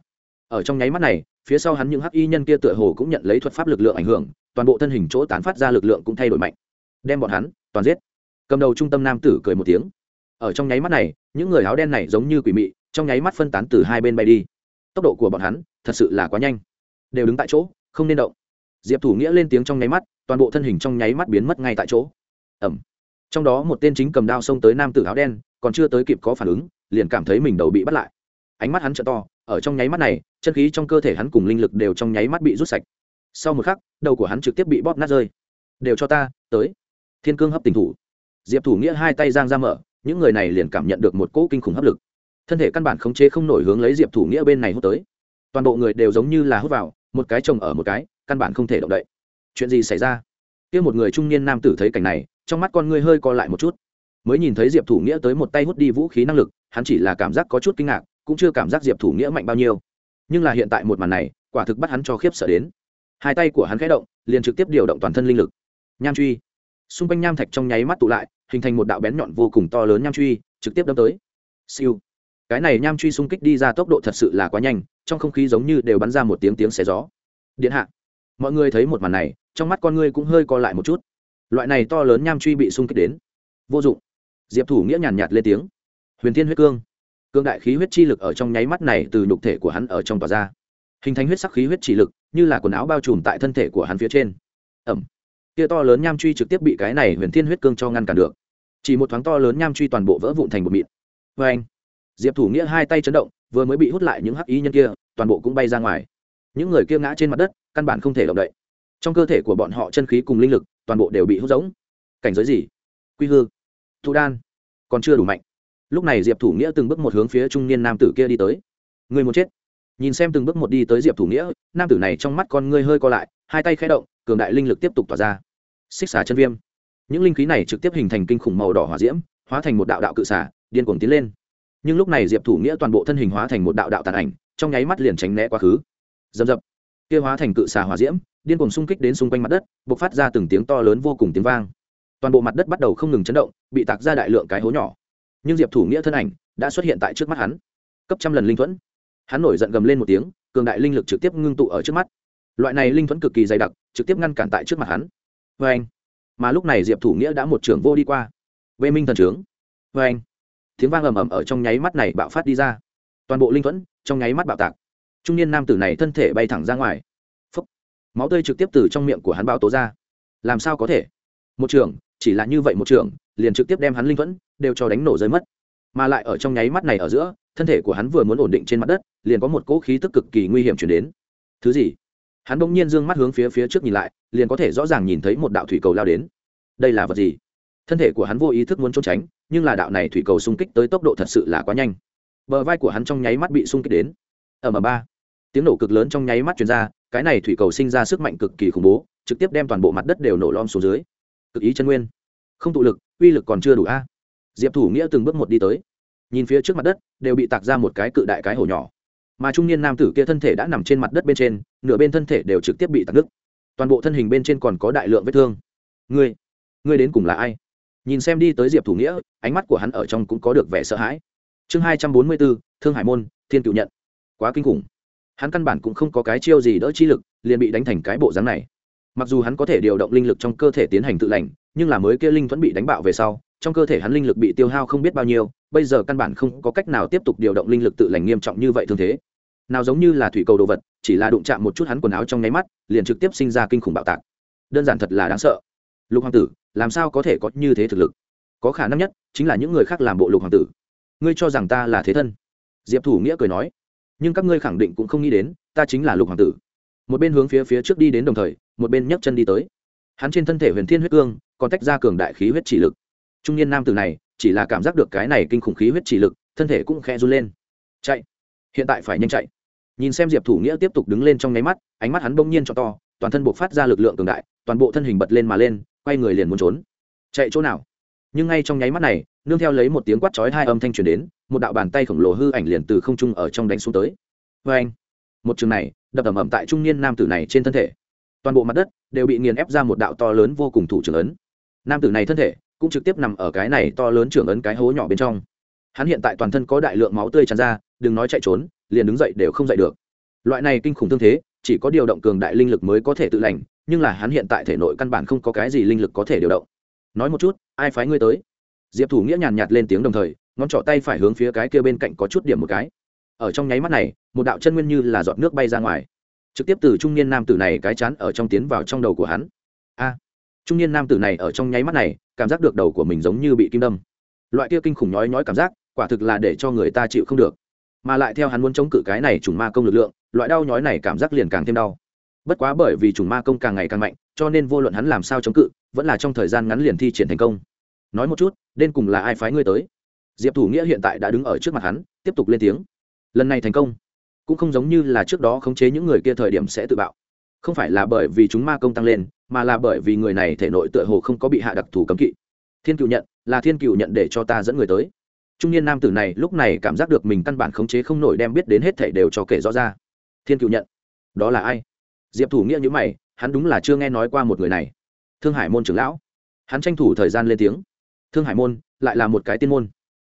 Ở trong nháy mắt này, phía sau hắn những hắc y nhân kia tựa hồ cũng nhận lấy thuật pháp lực lượng ảnh hưởng, toàn bộ thân hình chỗ tán phát ra lực lượng cũng thay đổi mạnh. Đem bọn hắn toàn giết. Cầm đầu trung tâm nam tử cười một tiếng. Ở trong nháy mắt này, những người áo đen này giống như quỷ mị, trong nháy mắt phân tán từ hai bên bay đi. Tốc độ của bọn hắn thật sự là quá nhanh. Đều đứng tại chỗ, không nên động diệp thủ nghĩa lên tiếng trong nháy mắt, toàn bộ thân hình trong nháy mắt biến mất ngay tại chỗ. Ẩm. Trong đó một tên chính cầm đao xông tới nam tử áo đen, còn chưa tới kịp có phản ứng, liền cảm thấy mình đầu bị bắt lại. Ánh mắt hắn trợ to, ở trong nháy mắt này, chân khí trong cơ thể hắn cùng linh lực đều trong nháy mắt bị rút sạch. Sau một khắc, đầu của hắn trực tiếp bị bóp nát rơi. Đều cho ta, tới. Thiên cương hấp tình thủ. Diệp thủ nghĩa hai tay giang ra mở, những người này liền cảm nhận được một cỗ kinh khủng hấp lực. Thân thể căn bản khống chế không nổi hướng lấy diệp thủ nghĩa bên này hút tới. Toàn bộ người đều giống như là hút vào, một cái chồng ở một cái căn bản không thể động đậy. Chuyện gì xảy ra? Kia một người trung niên nam tử thấy cảnh này, trong mắt con ngươi hơi co lại một chút. Mới nhìn thấy diệp thủ nghĩa tới một tay hút đi vũ khí năng lực, hắn chỉ là cảm giác có chút kinh ngạc, cũng chưa cảm giác diệp thủ nghĩa mạnh bao nhiêu. Nhưng là hiện tại một màn này, quả thực bắt hắn cho khiếp sợ đến. Hai tay của hắn khẽ động, liền trực tiếp điều động toàn thân linh lực. Nham truy. Xung quanh nham thạch trong nháy mắt tụ lại, hình thành một đạo bén nhọn vô cùng to lớn nham truy, trực tiếp đâm tới. Siêu. Cái này nham truy xung kích đi ra tốc độ thật sự là quá nhanh, trong không khí giống như đều bắn ra một tiếng tiếng xé gió. Điện hạ mọi người thấy một màn này, trong mắt con ngươi cũng hơi co lại một chút. Loại này to lớn nham truy bị xung kích đến, vô dụng. Diệp thủ nghĩa nhàn nhạt lên tiếng. Huyền thiên huyết cương. Cương đại khí huyết chi lực ở trong nháy mắt này từ nhục thể của hắn ở trong tòa ra. Hình thành huyết sắc khí huyết chỉ lực, như là quần áo bao trùm tại thân thể của hắn phía trên. Ẩm. Kia to lớn nham truy trực tiếp bị cái này huyền thiên huyết cương cho ngăn cản được. Chỉ một thoáng to lớn nham truy toàn bộ vỡ vụn thành một mịn. Vê anh diệp thủ nghĩa hai tay chấn động, vừa mới bị hút lại những hắc ý nhân kia, toàn bộ cũng bay ra ngoài những người kia ngã trên mặt đất, căn bản không thể động đậy. Trong cơ thể của bọn họ chân khí cùng linh lực, toàn bộ đều bị hút giống cảnh giới gì? Quy hư. Thụ đan. Còn chưa đủ mạnh. Lúc này diệp thủ nghĩa từng bước một hướng phía trung niên nam tử kia đi tới. Người một chết. Nhìn xem từng bước một đi tới diệp thủ nghĩa, nam tử này trong mắt con ngươi hơi co lại, hai tay khẽ động, cường đại linh lực tiếp tục tỏa ra. Xích xả chân viêm. Những linh khí này trực tiếp hình thành kinh khủng màu đỏ hỏa diễm, hóa thành một đạo đạo cự xả điên cuồng tiến lên. Nhưng lúc này diệp thủ nghĩa toàn bộ thân hình hóa thành một đạo đạo tàn ảnh, trong nháy mắt liền tránh né quá khứ dầm dập kia hóa thành cự xà hỏa diễm, điên cuồng xung kích đến xung quanh mặt đất b ộ c phát ra từng tiếng to lớn vô cùng tiếng vang. Toàn bộ mặt đất bắt đầu không ngừng chấn động, bị tạc ra đại lượng cái hố nhỏ. Nhưng diệp thủ nghĩa thân ảnh đã xuất hiện tại trước mắt hắn. Cấp trăm lần linh thuẫn. Hắn nổi giận gầm lên một tiếng, cường đại linh lực trực tiếp ngưng tụ ở trước mắt. Loại này linh thuẫn cực kỳ dày đặc, trực tiếp ngăn cản tại trước mặt hắn. Vê anh mà lúc này diệp thủ nghĩa đã một trưởng vô đi qua. Vê minh thần trướng vê vâng. anh tiếng vang ầm ầm ở trong nháy mắt này bạo phát đi ra. Toàn bộ linh thuẫn trong nháy mắt bạo tạc trung niên nam tử này thân thể bay thẳng ra ngoài. Phấp máu tươi trực tiếp từ trong miệng của hắn bao tố ra. Làm sao có thể? Một trường chỉ là như vậy một trường, liền trực tiếp đem hắn linh thuẫn đều cho đánh nổ rơi mất. Mà lại ở trong nháy mắt này ở giữa thân thể của hắn vừa muốn ổn định trên mặt đất liền có một cỗ khí tức cực kỳ nguy hiểm chuyển đến. Thứ gì? Hắn bỗng nhiên d ư ơ n g mắt hướng phía phía trước nhìn lại liền có thể rõ ràng nhìn thấy một đạo thủy cầu lao đến. Đây là vật gì? Thân thể của hắn vô ý thức muốn trốn tránh nhưng là đạo này thủy cầu xung kích tới tốc độ thật sự là quá nhanh. Bờ vai của hắn trong nháy mắt bị xung kích đến. Ở m ba tiếng nổ cực lớn trong nháy mắt chuyển ra, cái này thủy cầu sinh ra sức mạnh cực kỳ khủng bố, trực tiếp đem toàn bộ mặt đất đều nổ lom xuống dưới. Cực ý chân nguyên. Không tụ lực, uy lực còn chưa đủ a. Diệp thủ nghĩa từng bước một đi tới. Nhìn phía trước mặt đất, đều bị tạc ra một cái cự đại cái hổ nhỏ. Mà trung niên nam tử kia thân thể đã nằm trên mặt đất bên trên, nửa bên thân thể đều trực tiếp bị tạt nứt. Toàn bộ thân hình bên trên còn có đại lượng vết thương. Ngươi ngươi đến cùng là ai? Nhìn xem đi tới diệp thủ nghĩa, ánh mắt của hắn ở trong cũng có được vẻ sợ hãi. Chương hai trăm bốn mươi bốn, thương hải môn, thiên cựu nhận. Quá kinh khủng hắn căn bản cũng không có cái chiêu gì đỡ chi lực, liền bị đánh thành cái bộ dáng này. Mặc dù hắn có thể điều động linh lực trong cơ thể tiến hành tự lành, nhưng là mới kia linh vẫn bị đánh bạo về sau, trong cơ thể hắn linh lực bị tiêu hao không biết bao nhiêu, bây giờ căn bản không có cách nào tiếp tục điều động linh lực tự lành nghiêm trọng như vậy thường thế. Nào giống như là thủy cầu đồ vật, chỉ là đụng chạm một chút hắn quần áo trong nháy mắt, liền trực tiếp sinh ra kinh khủng bạo tạc. Đơn giản thật là đáng sợ. Lục hoàng tử, làm sao có thể có như thế thực lực? Có khả năng nhất chính là những người khác làm bộ lục hoàng tử. Ngươi cho rằng ta là thế thân? Diệp thủ nghĩa cười nói nhưng các ngươi khẳng định cũng không nghĩ đến, ta chính là lục hoàng tử. Một bên hướng phía phía trước đi đến đồng thời, một bên nhấc chân đi tới. Hắn trên thân thể huyền thiên huyết cương, còn tách ra cường đại khí huyết chỉ lực. Trung niên nam tử này, chỉ là cảm giác được cái này kinh khủng khí huyết chỉ lực, thân thể cũng khẽ run lên. Chạy! Hiện tại phải nhanh chạy. Nhìn xem diệp thủ nghĩa tiếp tục đứng lên trong nháy mắt, ánh mắt hắn bỗng nhiên cho to, toàn thân buộc phát ra lực lượng cường đại, toàn bộ thân hình bật lên mà lên, quay người liền muốn trốn. Chạy chỗ nào? Nhưng ngay trong nháy mắt này, nương theo lấy một tiếng quát chói hai âm thanh truyền đến một đạo bàn tay khổng lồ hư ảnh liền từ không trung ở trong đánh xuống tới. Vê anh, một trường này, đập ầm ầm tại trung niên nam tử này trên thân thể. Toàn bộ mặt đất đều bị nghiền ép ra một đạo to lớn vô cùng thủ trưởng ấn. Nam tử này thân thể cũng trực tiếp nằm ở cái này to lớn trưởng ấn cái hố nhỏ bên trong. Hắn hiện tại toàn thân có đại lượng máu tươi tràn ra, đừng nói chạy trốn, liền đứng dậy đều không dậy được. Loại này kinh khủng tương thế, chỉ có điều động cường đại linh lực mới có thể tự lành, nhưng là hắn hiện tại thể nội căn bản không có cái gì linh lực có thể điều động. Nói một chút, ai phái ngươi tới? Diệp thủ nghĩa nhàn nhạt lên tiếng đồng thời ngón trỏ tay phải hướng phía cái kia bên cạnh có chút điểm một cái. Ở trong nháy mắt này, một đạo chân nguyên như là giọt nước bay ra ngoài. Trực tiếp từ trung niên nam tử này cái chán ở trong tiến vào trong đầu của hắn. A! Trung niên nam tử này ở trong nháy mắt này, cảm giác được đầu của mình giống như bị kim đâm. Loại kia kinh khủng nhói nhói cảm giác, quả thực là để cho người ta chịu không được. Mà lại theo hắn muốn chống cự cái này trùng ma công lực lượng, loại đau nhói này cảm giác liền càng thêm đau. Bất quá bởi vì trùng ma công càng ngày càng mạnh, cho nên vô luận hắn làm sao chống cự, vẫn là trong thời gian ngắn liền thi triển thành công. Nói một chút, đến cùng là ai phái ngươi tới? Diệp thủ nghĩa hiện tại đã đứng ở trước mặt hắn, tiếp tục lên tiếng. Lần này thành công, cũng không giống như là trước đó khống chế những người kia thời điểm sẽ tự bạo. Không phải là bởi vì chúng ma công tăng lên, mà là bởi vì người này thể nội tựa hồ không có bị hạ đặc thù cấm kỵ. Thiên cựu nhận, là thiên cựu nhận để cho ta dẫn người tới. Trung niên nam tử này lúc này cảm giác được mình căn bản khống chế không nổi đem biết đến hết thể đều cho kể rõ ra. Thiên cựu nhận, đó là ai? Diệp thủ nghĩa nhữ mày, hắn đúng là chưa nghe nói qua một người này. Thương hải môn trưởng lão. Hắn tranh thủ thời gian lên tiếng. Thương hải môn, lại là một cái tiên môn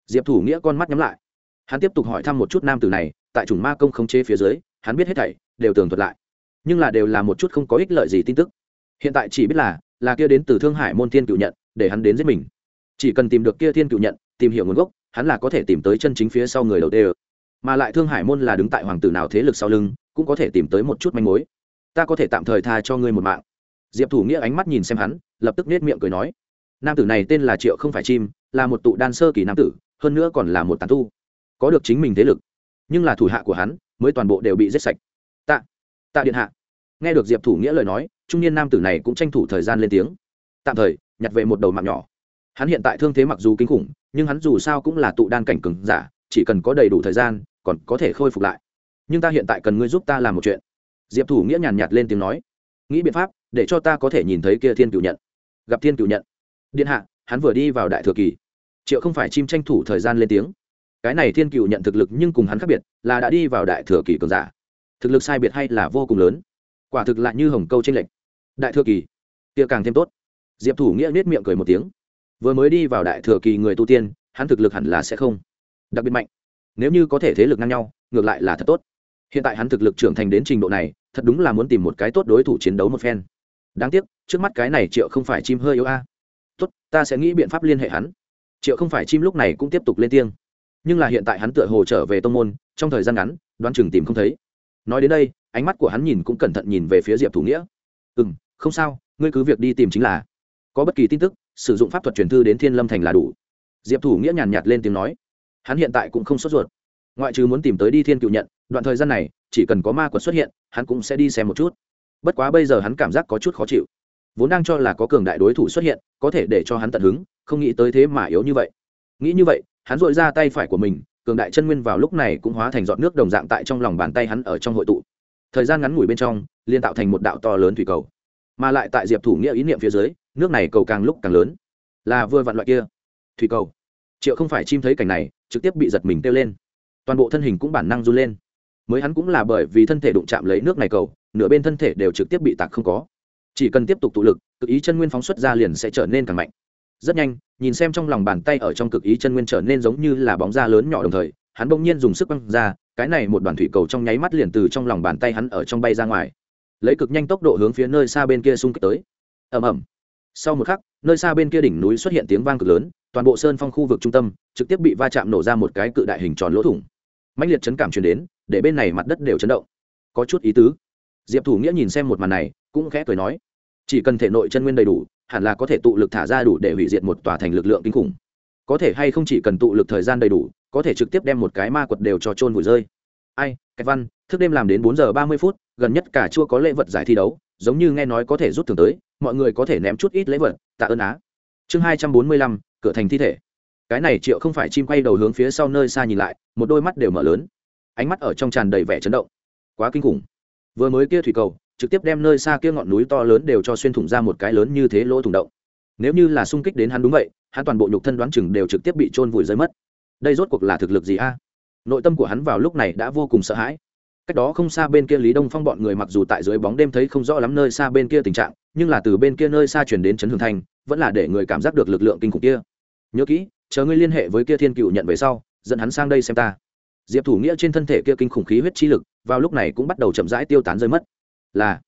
diệp thủ nghĩa con mắt nhắm lại. Hắn tiếp tục hỏi thăm một chút nam tử này, tại chủng ma công khống chế phía dưới, hắn biết hết thảy, đều tường thuật lại. Nhưng là đều là một chút không có ích lợi gì tin tức. Hiện tại chỉ biết là là kia đến từ thương hải môn thiên cựu nhận, để hắn đến giết mình. Chỉ cần tìm được kia thiên cựu nhận, tìm hiểu nguồn gốc, hắn là có thể tìm tới chân chính phía sau người đầu tiên. Mà lại thương hải môn là đứng tại hoàng tử nào thế lực sau lưng, cũng có thể tìm tới một chút manh mối. Ta có thể tạm thời tha cho ngươi một mạng. Diệp thủ nghĩa ánh mắt nhìn xem hắn, lập tức nết miệng cười nói. Nam tử này tên là triệu không phải chim, là một tụ đan sơ kỳ nam tử hơn nữa còn là một tàn tu. Có được chính mình thế lực, nhưng là thủ hạ của hắn mới toàn bộ đều bị giết sạch. Tạ tạ điện hạ. Nghe được diệp thủ nghĩa lời nói, trung niên nam tử này cũng tranh thủ thời gian lên tiếng. Tạm thời, nhặt về một đầu mạng nhỏ. Hắn hiện tại thương thế mặc dù kinh khủng, nhưng hắn dù sao cũng là tụ đan cảnh cừng giả, chỉ cần có đầy đủ thời gian, còn có thể khôi phục lại. Nhưng ta hiện tại cần ngươi giúp ta làm một chuyện. Diệp thủ nghĩa nhàn nhạt lên tiếng nói. Nghĩ biện pháp, để cho ta có thể nhìn thấy kia thiên cựu nhận. Gặp thiên cựu nhận. Điện hạ, hắn vừa đi vào đại thừa kỳ triệu không phải chim tranh thủ thời gian lên tiếng. Cái này thiên cựu nhận thực lực nhưng cùng hắn khác biệt, là đã đi vào đại thừa kỳ cường giả. Thực lực sai biệt hay là vô cùng lớn. Quả thực lại như hồng câu tranh lệch. Đại thừa kỳ, kia càng thêm tốt. Diệp thủ nghĩa nết miệng cười một tiếng. Vừa mới đi vào đại thừa kỳ người tu tiên, hắn thực lực hẳn là sẽ không. Đặc biệt mạnh. Nếu như có thể thế lực ngang nhau, ngược lại là thật tốt. Hiện tại hắn thực lực trưởng thành đến trình độ này, thật đúng là muốn tìm một cái tốt đối thủ chiến đấu một phen. Đáng tiếc, trước mắt cái này triệu không phải chim hơi yếu a. Tốt, ta sẽ nghĩ biện pháp liên hệ hắn triệu không phải chim lúc này cũng tiếp tục lên tiếng. Nhưng là hiện tại hắn tựa hồ trở về tông môn, trong thời gian ngắn, đoán chừng tìm không thấy. Nói đến đây, ánh mắt của hắn nhìn cũng cẩn thận nhìn về phía diệp thủ nghĩa. Ừ m không sao, ngươi cứ việc đi tìm chính là. Có bất kỳ tin tức, sử dụng pháp thuật truyền thư đến thiên lâm thành là đủ. Diệp thủ nghĩa nhàn nhạt lên tiếng nói. Hắn hiện tại cũng không sốt ruột. Ngoại trừ muốn tìm tới đi thiên cựu nhận, đoạn thời gian này, chỉ cần có ma quật xuất hiện, hắn cũng sẽ đi xem một chút. Bất quá bây giờ hắn cảm giác có chút khó chịu vốn đang cho là có cường đại đối thủ xuất hiện, có thể để cho hắn tận hứng, không nghĩ tới thế mà yếu như vậy. Nghĩ như vậy, hắn dội ra tay phải của mình, cường đại chân nguyên vào lúc này cũng hóa thành giọt nước đồng dạng tại trong lòng bàn tay hắn ở trong hội tụ. Thời gian ngắn ngủi bên trong liên tạo thành một đạo to lớn thủy cầu. Mà lại tại diệp thủ nghĩa ý niệm phía dưới, nước này cầu càng lúc càng lớn. Là vừa vặn loại kia thủy cầu. Triệu không phải chim thấy cảnh này, trực tiếp bị giật mình kêu lên. Toàn bộ thân hình cũng bản năng run lên. Mới hắn cũng là bởi vì thân thể đụng chạm lấy nước này cầu, nửa bên thân thể đều trực tiếp bị tạc không có chỉ cần tiếp tục tụ lực, cực ý chân nguyên phóng xuất ra liền sẽ trở nên càng mạnh. Rất nhanh, nhìn xem trong lòng bàn tay ở trong cực ý chân nguyên trở nên giống như là bóng da lớn nhỏ đồng thời, hắn bỗng nhiên dùng sức băng ra, cái này một đoàn thủy cầu trong nháy mắt liền từ trong lòng bàn tay hắn ở trong bay ra ngoài. Lấy cực nhanh tốc độ hướng phía nơi xa bên kia xung kích tới. Ầm ầm. Sau một khắc, nơi xa bên kia đỉnh núi xuất hiện tiếng vang cực lớn, toàn bộ sơn phong khu vực trung tâm trực tiếp bị va chạm nổ ra một cái cự đại hình tròn lỗ thủng. Mạnh liệt chấn cảm truyền đến, để bên này mặt đất đều chấn động. Có chút ý tứ. Diệp thủ nghĩa nhìn xem một màn này cũng khẽ cười nói, chỉ cần thể nội chân nguyên đầy đủ, hẳn là có thể tụ lực thả ra đủ để hủy diệt một tòa thành lực lượng kinh khủng. Có thể hay không chỉ cần tụ lực thời gian đầy đủ, có thể trực tiếp đem một cái ma quật đều cho trôn vùi rơi. Ai cách văn, thức đêm làm đến bốn giờ ba mươi phút, gần nhất cả chưa có lễ vật giải thi đấu, giống như nghe nói có thể rút thường tới, mọi người có thể ném chút ít lễ vật, tạ ơn á. Chương hai trăm bốn mươi lăm, cửa thành thi thể. Cái này triệu không phải chim quay đầu hướng phía sau nơi xa nhìn lại, một đôi mắt đều mở lớn. Ánh mắt ở trong tràn đầy vẻ chấn động. Quá kinh khủng. Vừa mới kia thủy cầu trực tiếp đem nơi xa kia ngọn núi to lớn đều cho xuyên thủng ra một cái lớn như thế lỗ thủng động. Nếu như là xung kích đến hắn đúng vậy, hắn toàn bộ nhục thân đoán chừng đều trực tiếp bị trôn vùi rơi mất. Đây rốt cuộc là thực lực gì a? Nội tâm của hắn vào lúc này đã vô cùng sợ hãi. Cách đó không xa bên kia lý đông phong bọn người mặc dù tại dưới bóng đêm thấy không rõ lắm nơi xa bên kia tình trạng, nhưng là từ bên kia nơi xa chuyển đến trấn hường thành vẫn là để người cảm giác được lực lượng kinh khủng kia. Nhớ kỹ, chờ ngươi liên hệ với kia thiên cựu nhận về sau, dẫn hắn sang đây xem ta. Diệp thủ nghĩa trên thân thể kia kinh khủng khí huyết chi lực, vào lúc này cũng bắt đầu chậm rãi tiêu tán rơi mất là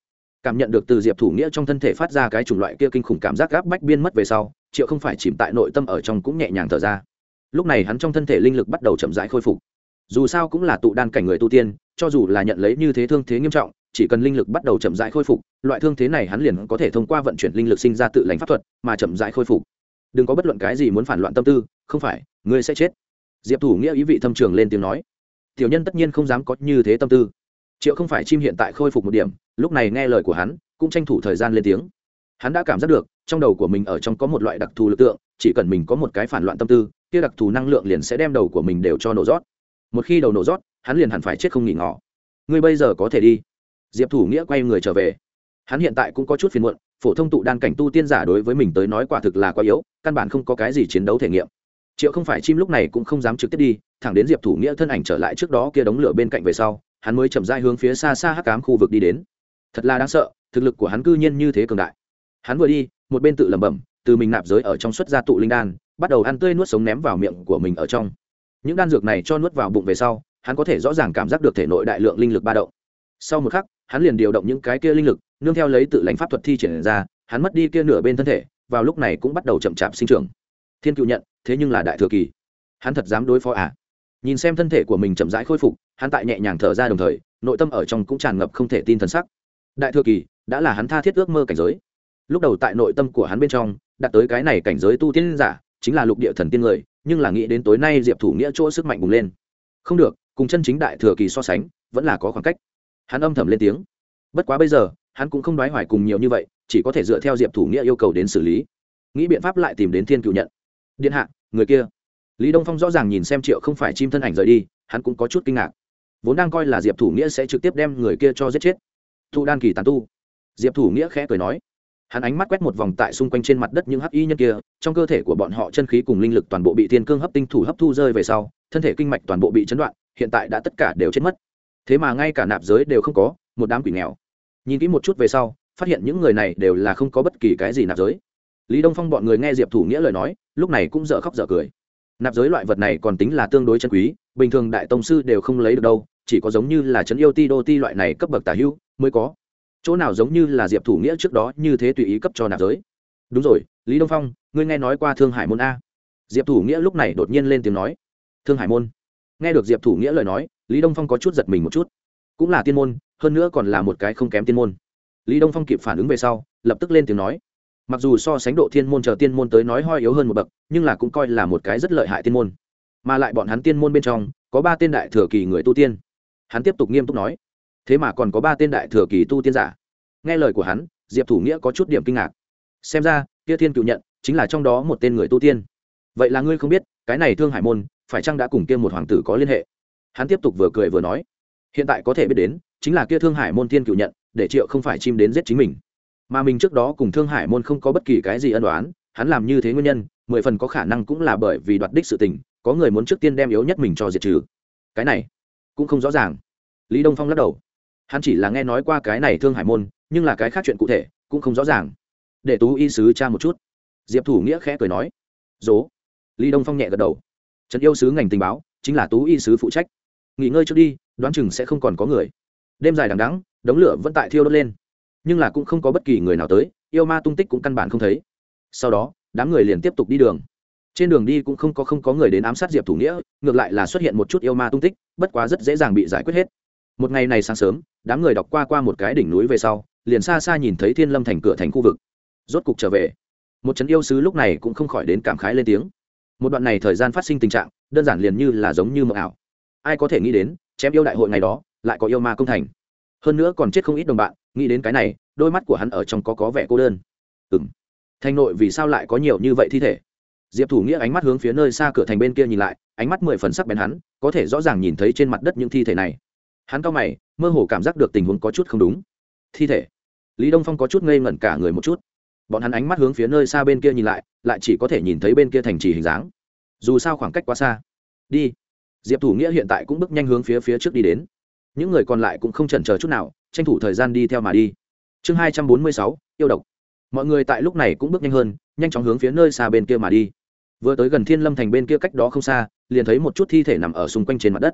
cảm nhận được từ diệp thủ nghĩa trong thân thể phát ra cái chủng loại kia kinh khủng cảm giác gáp bách biên mất về sau, triệu không phải chìm tại nội tâm ở trong cũng nhẹ nhàng thở ra. Lúc này hắn trong thân thể linh lực bắt đầu chậm rãi khôi phục. Dù sao cũng là tụ đan cảnh người tu tiên, cho dù là nhận lấy như thế thương thế nghiêm trọng, chỉ cần linh lực bắt đầu chậm rãi khôi phục, loại thương thế này hắn liền có thể thông qua vận chuyển linh lực sinh ra tự lành pháp thuật mà chậm rãi khôi phục. Đừng có bất luận cái gì muốn phản loạn tâm tư, không phải, ngươi sẽ chết. Diệp thủ nghĩa ý vị thâm trường lên tiếng nói. Tiểu nhân tất nhiên không dám có như thế tâm tư triệu không phải chim hiện tại khôi phục một điểm, lúc này nghe lời của hắn, cũng tranh thủ thời gian lên tiếng. Hắn đã cảm giác được, trong đầu của mình ở trong có một loại đặc thù lực lượng, chỉ cần mình có một cái phản loạn tâm tư, kia đặc thù năng lượng liền sẽ đem đầu của mình đều cho nổ rót. Một khi đầu nổ rót, hắn liền hẳn phải chết không nghỉ ngỏ. Ngươi bây giờ có thể đi. Diệp thủ nghĩa quay người trở về. Hắn hiện tại cũng có chút phiền muộn, phổ thông tụ đan cảnh tu tiên giả đối với mình tới nói quả thực là quá yếu, căn bản không có cái gì chiến đấu thể nghiệm. Triệu không phải chim lúc này cũng không dám trực tiếp đi, thẳng đến diệp thủ nghĩa thân ảnh trở lại trước đó kia đống lửa bên cạnh về sau hắn mới chậm rãi hướng phía xa xa hắc ám khu vực đi đến. Thật là đáng sợ, thực lực của hắn cư nhiên như thế cường đại. Hắn vừa đi, một bên tự lẩm bẩm, từ mình nạp giới ở trong xuất ra tụ linh đan, bắt đầu ăn tươi nuốt sống ném vào miệng của mình ở trong. Những đan dược này cho nuốt vào bụng về sau, hắn có thể rõ ràng cảm giác được thể nội đại lượng linh lực ba động. Sau một khắc, hắn liền điều động những cái kia linh lực, nương theo lấy tự lãnh pháp thuật thi triển ra, hắn mất đi kia nửa bên thân thể, vào lúc này cũng bắt đầu chậm chạp sinh trưởng. Thiên cựu nhận, thế nhưng là đại thừa kỳ. Hắn thật dám đối phó à? Nhìn xem thân thể của mình chậm rãi khôi phục, hắn tại nhẹ nhàng thở ra đồng thời, nội tâm ở trong cũng tràn ngập không thể tin thần sắc. Đại thừa kỳ, đã là hắn tha thiết ước mơ cảnh giới. Lúc đầu tại nội tâm của hắn bên trong, đạt tới cái này cảnh giới tu tiên giả, chính là lục địa thần tiên người, nhưng là nghĩ đến tối nay diệp thủ nghĩa chỗ sức mạnh bùng lên. Không được, cùng chân chính đại thừa kỳ so sánh, vẫn là có khoảng cách. Hắn âm thầm lên tiếng. Bất quá bây giờ, hắn cũng không đoái hoài cùng nhiều như vậy, chỉ có thể dựa theo diệp thủ nghĩa yêu cầu đến xử lý. Nghĩ biện pháp lại tìm đến thiên cựu nhận. Điện hạ, người kia lý đông phong rõ ràng nhìn xem triệu không phải chim thân ảnh rời đi, hắn cũng có chút kinh ngạc. Vốn đang coi là diệp thủ nghĩa sẽ trực tiếp đem người kia cho giết chết. Thụ đan kỳ tàn tu. Diệp thủ nghĩa khẽ cười nói. Hắn ánh mắt quét một vòng tại xung quanh trên mặt đất những hắc y nhân kia, trong cơ thể của bọn họ chân khí cùng linh lực toàn bộ bị thiên cương hấp tinh thủ hấp thu rơi về sau, thân thể kinh mạch toàn bộ bị chấn đoạn, hiện tại đã tất cả đều chết mất. Thế mà ngay cả nạp giới đều không có, một đám quỷ nghèo. Nhìn kỹ một chút về sau, phát hiện những người này đều là không có bất kỳ cái gì nạp giới. Lý đông phong bọn người nghe diệp thủ nghĩa lời nói, lúc này cũng dở khóc dở cười nạp giới loại vật này còn tính là tương đối chân quý, bình thường đại tông sư đều không lấy được đâu, chỉ có giống như là trấn yêu ti đô ti loại này cấp bậc tả hữu mới có. Chỗ nào giống như là diệp thủ nghĩa trước đó như thế tùy ý cấp cho nạp giới. Đúng rồi, lý đông phong, ngươi nghe nói qua thương hải môn a. Diệp thủ nghĩa lúc này đột nhiên lên tiếng nói. Thương hải môn. Nghe được diệp thủ nghĩa lời nói, lý đông phong có chút giật mình một chút. Cũng là tiên môn, hơn nữa còn là một cái không kém tiên môn. Lý đông phong kịp phản ứng về sau, lập tức lên tiếng nói mặc dù so sánh độ thiên môn chờ tiên môn tới nói hoi yếu hơn một bậc, nhưng là cũng coi là một cái rất lợi hại tiên môn. Mà lại bọn hắn tiên môn bên trong, có ba tên đại thừa kỳ người tu tiên. Hắn tiếp tục nghiêm túc nói, thế mà còn có ba tên đại thừa kỳ tu tiên giả. Nghe lời của hắn, diệp thủ nghĩa có chút điểm kinh ngạc. Xem ra, kia thiên cựu nhận, chính là trong đó một tên người tu tiên. Vậy là ngươi không biết, cái này thương hải môn, phải chăng đã cùng kia một hoàng tử có liên hệ? Hắn tiếp tục vừa cười vừa nói, hiện tại có thể biết đến, chính là kia thương hải môn thiên cựu nhận, để triệu không phải chim đến giết chính mình mà mình trước đó cùng thương hải môn không có bất kỳ cái gì ân đoán hắn làm như thế nguyên nhân, mười phần có khả năng cũng là bởi vì đoạt đích sự tình, có người muốn trước tiên đem yếu nhất mình cho diệt trừ. Cái này cũng không rõ ràng. Lý đông phong lắc đầu. Hắn chỉ là nghe nói qua cái này thương hải môn, nhưng là cái khác chuyện cụ thể cũng không rõ ràng. Để tú y sứ cha một chút. Diệp thủ nghĩa khẽ cười nói. Dố. Lý đông phong nhẹ gật đầu. Trần yêu sứ ngành tình báo, chính là tú y sứ phụ trách. Nghỉ ngơi trước đi, đoán chừng sẽ không còn có người. Đêm dài đằng đắng đống lửa vẫn tại thiêu đốt lên nhưng là cũng không có bất kỳ người nào tới, yêu ma tung tích cũng căn bản không thấy. Sau đó, đám người liền tiếp tục đi đường. Trên đường đi cũng không có không có người đến ám sát diệp thủ nghĩa, ngược lại là xuất hiện một chút yêu ma tung tích, bất quá rất dễ dàng bị giải quyết hết. Một ngày này sáng sớm, đám người đọc qua qua một cái đỉnh núi về sau, liền xa xa nhìn thấy thiên lâm thành cửa thành khu vực. Rốt cục trở về. Một trấn yêu sứ lúc này cũng không khỏi đến cảm khái lên tiếng. Một đoạn này thời gian phát sinh tình trạng, đơn giản liền như là giống như mờ ảo. Ai có thể nghĩ đến, chém yêu đại hội ngày đó, lại có yêu ma công thành hơn nữa còn chết không ít đồng bạn, nghĩ đến cái này, đôi mắt của hắn ở trong có có vẻ cô đơn. Ừ m thành nội vì sao lại có nhiều như vậy thi thể? Diệp thủ nghĩa ánh mắt hướng phía nơi xa cửa thành bên kia nhìn lại, ánh mắt mười phần sắc bén hắn, có thể rõ ràng nhìn thấy trên mặt đất những thi thể này. Hắn cao mày, mơ hồ cảm giác được tình huống có chút không đúng. Thi thể? Lý đông phong có chút ngây ngẩn cả người một chút. Bọn hắn ánh mắt hướng phía nơi xa bên kia nhìn lại lại chỉ có thể nhìn thấy bên kia thành trì hình dáng. Dù sao khoảng cách quá xa. Đi. Diệp thủ nghĩa hiện tại cũng bước nhanh hướng phía phía trước đi đến những người còn lại cũng không chần chờ chút nào, tranh thủ thời gian đi theo mà đi. Chương hai trăm bốn mươi sáu, yêu độc. Mọi người tại lúc này cũng bước nhanh hơn, nhanh chóng hướng phía nơi xa bên kia mà đi. Vừa tới gần thiên lâm thành bên kia cách đó không xa, liền thấy một chút thi thể nằm ở xung quanh trên mặt đất.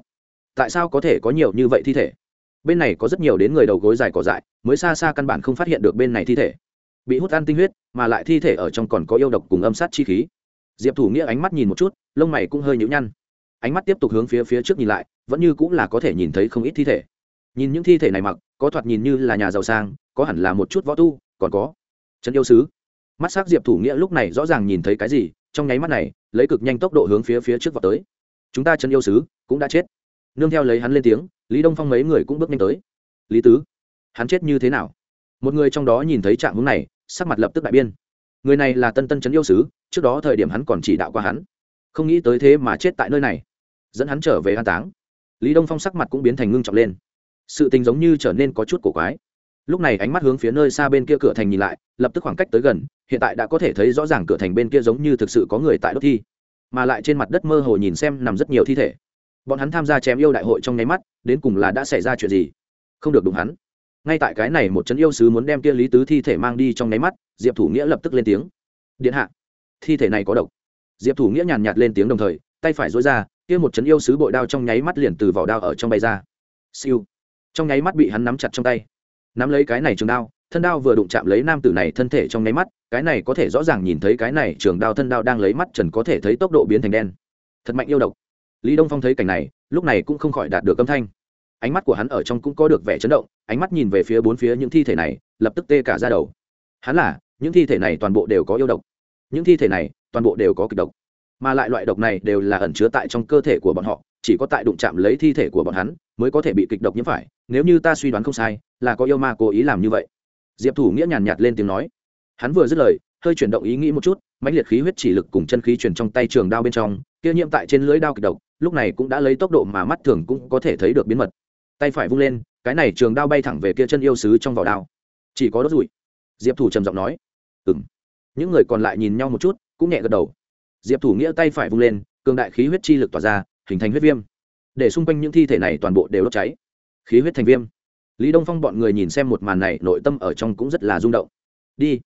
Tại sao có thể có nhiều như vậy thi thể? Bên này có rất nhiều đến người đầu gối dài cỏ dại, mới xa xa căn bản không phát hiện được bên này thi thể. Bị hút ăn tinh huyết, mà lại thi thể ở trong còn có yêu độc cùng âm sát chi khí. Diệp thủ nghĩa ánh mắt nhìn một chút, lông mày cũng hơi nhũ nhăn. Ánh mắt tiếp tục hướng phía phía trước nhìn lại vẫn như cũng là có thể nhìn thấy không ít thi thể. Nhìn những thi thể này mặc, có thoạt nhìn như là nhà giàu sang, có hẳn là một chút võ tu, còn có trấn yêu sứ. Mắt s c diệp thủ nghĩa lúc này rõ ràng nhìn thấy cái gì, trong nháy mắt này, lấy cực nhanh tốc độ hướng phía phía trước vào tới. Chúng ta trấn yêu sứ cũng đã chết. Nương theo lấy hắn lên tiếng, lý đông phong mấy người cũng bước nhanh tới. Lý tứ, hắn chết như thế nào? Một người trong đó nhìn thấy trạng hướng này, sắc mặt lập tức đại biên. Người này là tân tân trấn yêu sứ, trước đó thời điểm hắn còn chỉ đạo qua hắn. Không nghĩ tới thế mà chết tại nơi này, dẫn hắn trở về an táng lý đông phong sắc mặt cũng biến thành ngưng trọng lên. Sự tình giống như trở nên có chút cổ quái. Lúc này ánh mắt hướng phía nơi xa bên kia cửa thành nhìn lại, lập tức khoảng cách tới gần, hiện tại đã có thể thấy rõ ràng cửa thành bên kia giống như thực sự có người tại đốt thi. Mà lại trên mặt đất mơ hồ nhìn xem nằm rất nhiều thi thể. Bọn hắn tham gia chém yêu đại hội trong nháy mắt, đến cùng là đã xảy ra chuyện gì? Không được đúng hắn. Ngay tại cái này một trấn yêu sứ muốn đem kia lý tứ thi thể mang đi trong nháy mắt, diệp thủ nghĩa lập tức lên tiếng. Điện hạ, thi thể này có độc. Diệp thủ nghĩa nhàn nhạt lên tiếng đồng thời, tay phải dối ra kia một chấn yêu sứ bội đao trong nháy mắt liền từ vỏ đao ở trong bay ra. Siêu. Trong nháy mắt bị hắn nắm chặt trong tay. Nắm lấy cái này trường đao, thân đao vừa đụng chạm lấy nam tử này thân thể trong nháy mắt, cái này có thể rõ ràng nhìn thấy cái này trường đao thân đao đang lấy mắt trần có thể thấy tốc độ biến thành đen. Thật mạnh yêu độc. Lý đông phong thấy cảnh này, lúc này cũng không khỏi đạt được âm thanh. Ánh mắt của hắn ở trong cũng có được vẻ chấn động, ánh mắt nhìn về phía bốn phía những thi thể này, lập tức tê cả ra đầu. Hắn là, những thi thể này toàn bộ đều có yêu độc. Những thi thể này toàn bộ đều có kịch độc mà lại loại độc này đều là ẩn chứa tại trong cơ thể của bọn họ, chỉ có tại đụng chạm lấy thi thể của bọn hắn mới có thể bị kịch độc nhiễm phải, nếu như ta suy đoán không sai, là có yêu ma cố ý làm như vậy. Diệp thủ nghĩa nhàn nhạt lên tiếng nói. Hắn vừa dứt lời, hơi chuyển động ý nghĩ một chút, mãnh liệt khí huyết chỉ lực cùng chân khí truyền trong tay trường đao bên trong, kia nhiễm tại trên lưỡi đao kịch độc, lúc này cũng đã lấy tốc độ mà mắt thường cũng có thể thấy được biến mật. Tay phải vung lên, cái này trường đao bay thẳng về kia chân yêu sứ trong vỏ đao. Chỉ có đốt rụi diệp thủ trầm giọng nói. Ừng những người còn lại nhìn nhau một chút, cũng nhẹ gật đầu diệp thủ nghĩa tay phải vung lên, cường đại khí huyết chi lực tỏa ra, hình thành huyết viêm. Để xung quanh những thi thể này toàn bộ đều đốt cháy. Khí huyết thành viêm. Lý đông phong bọn người nhìn xem một màn này, nội tâm ở trong cũng rất là rung động. Đi.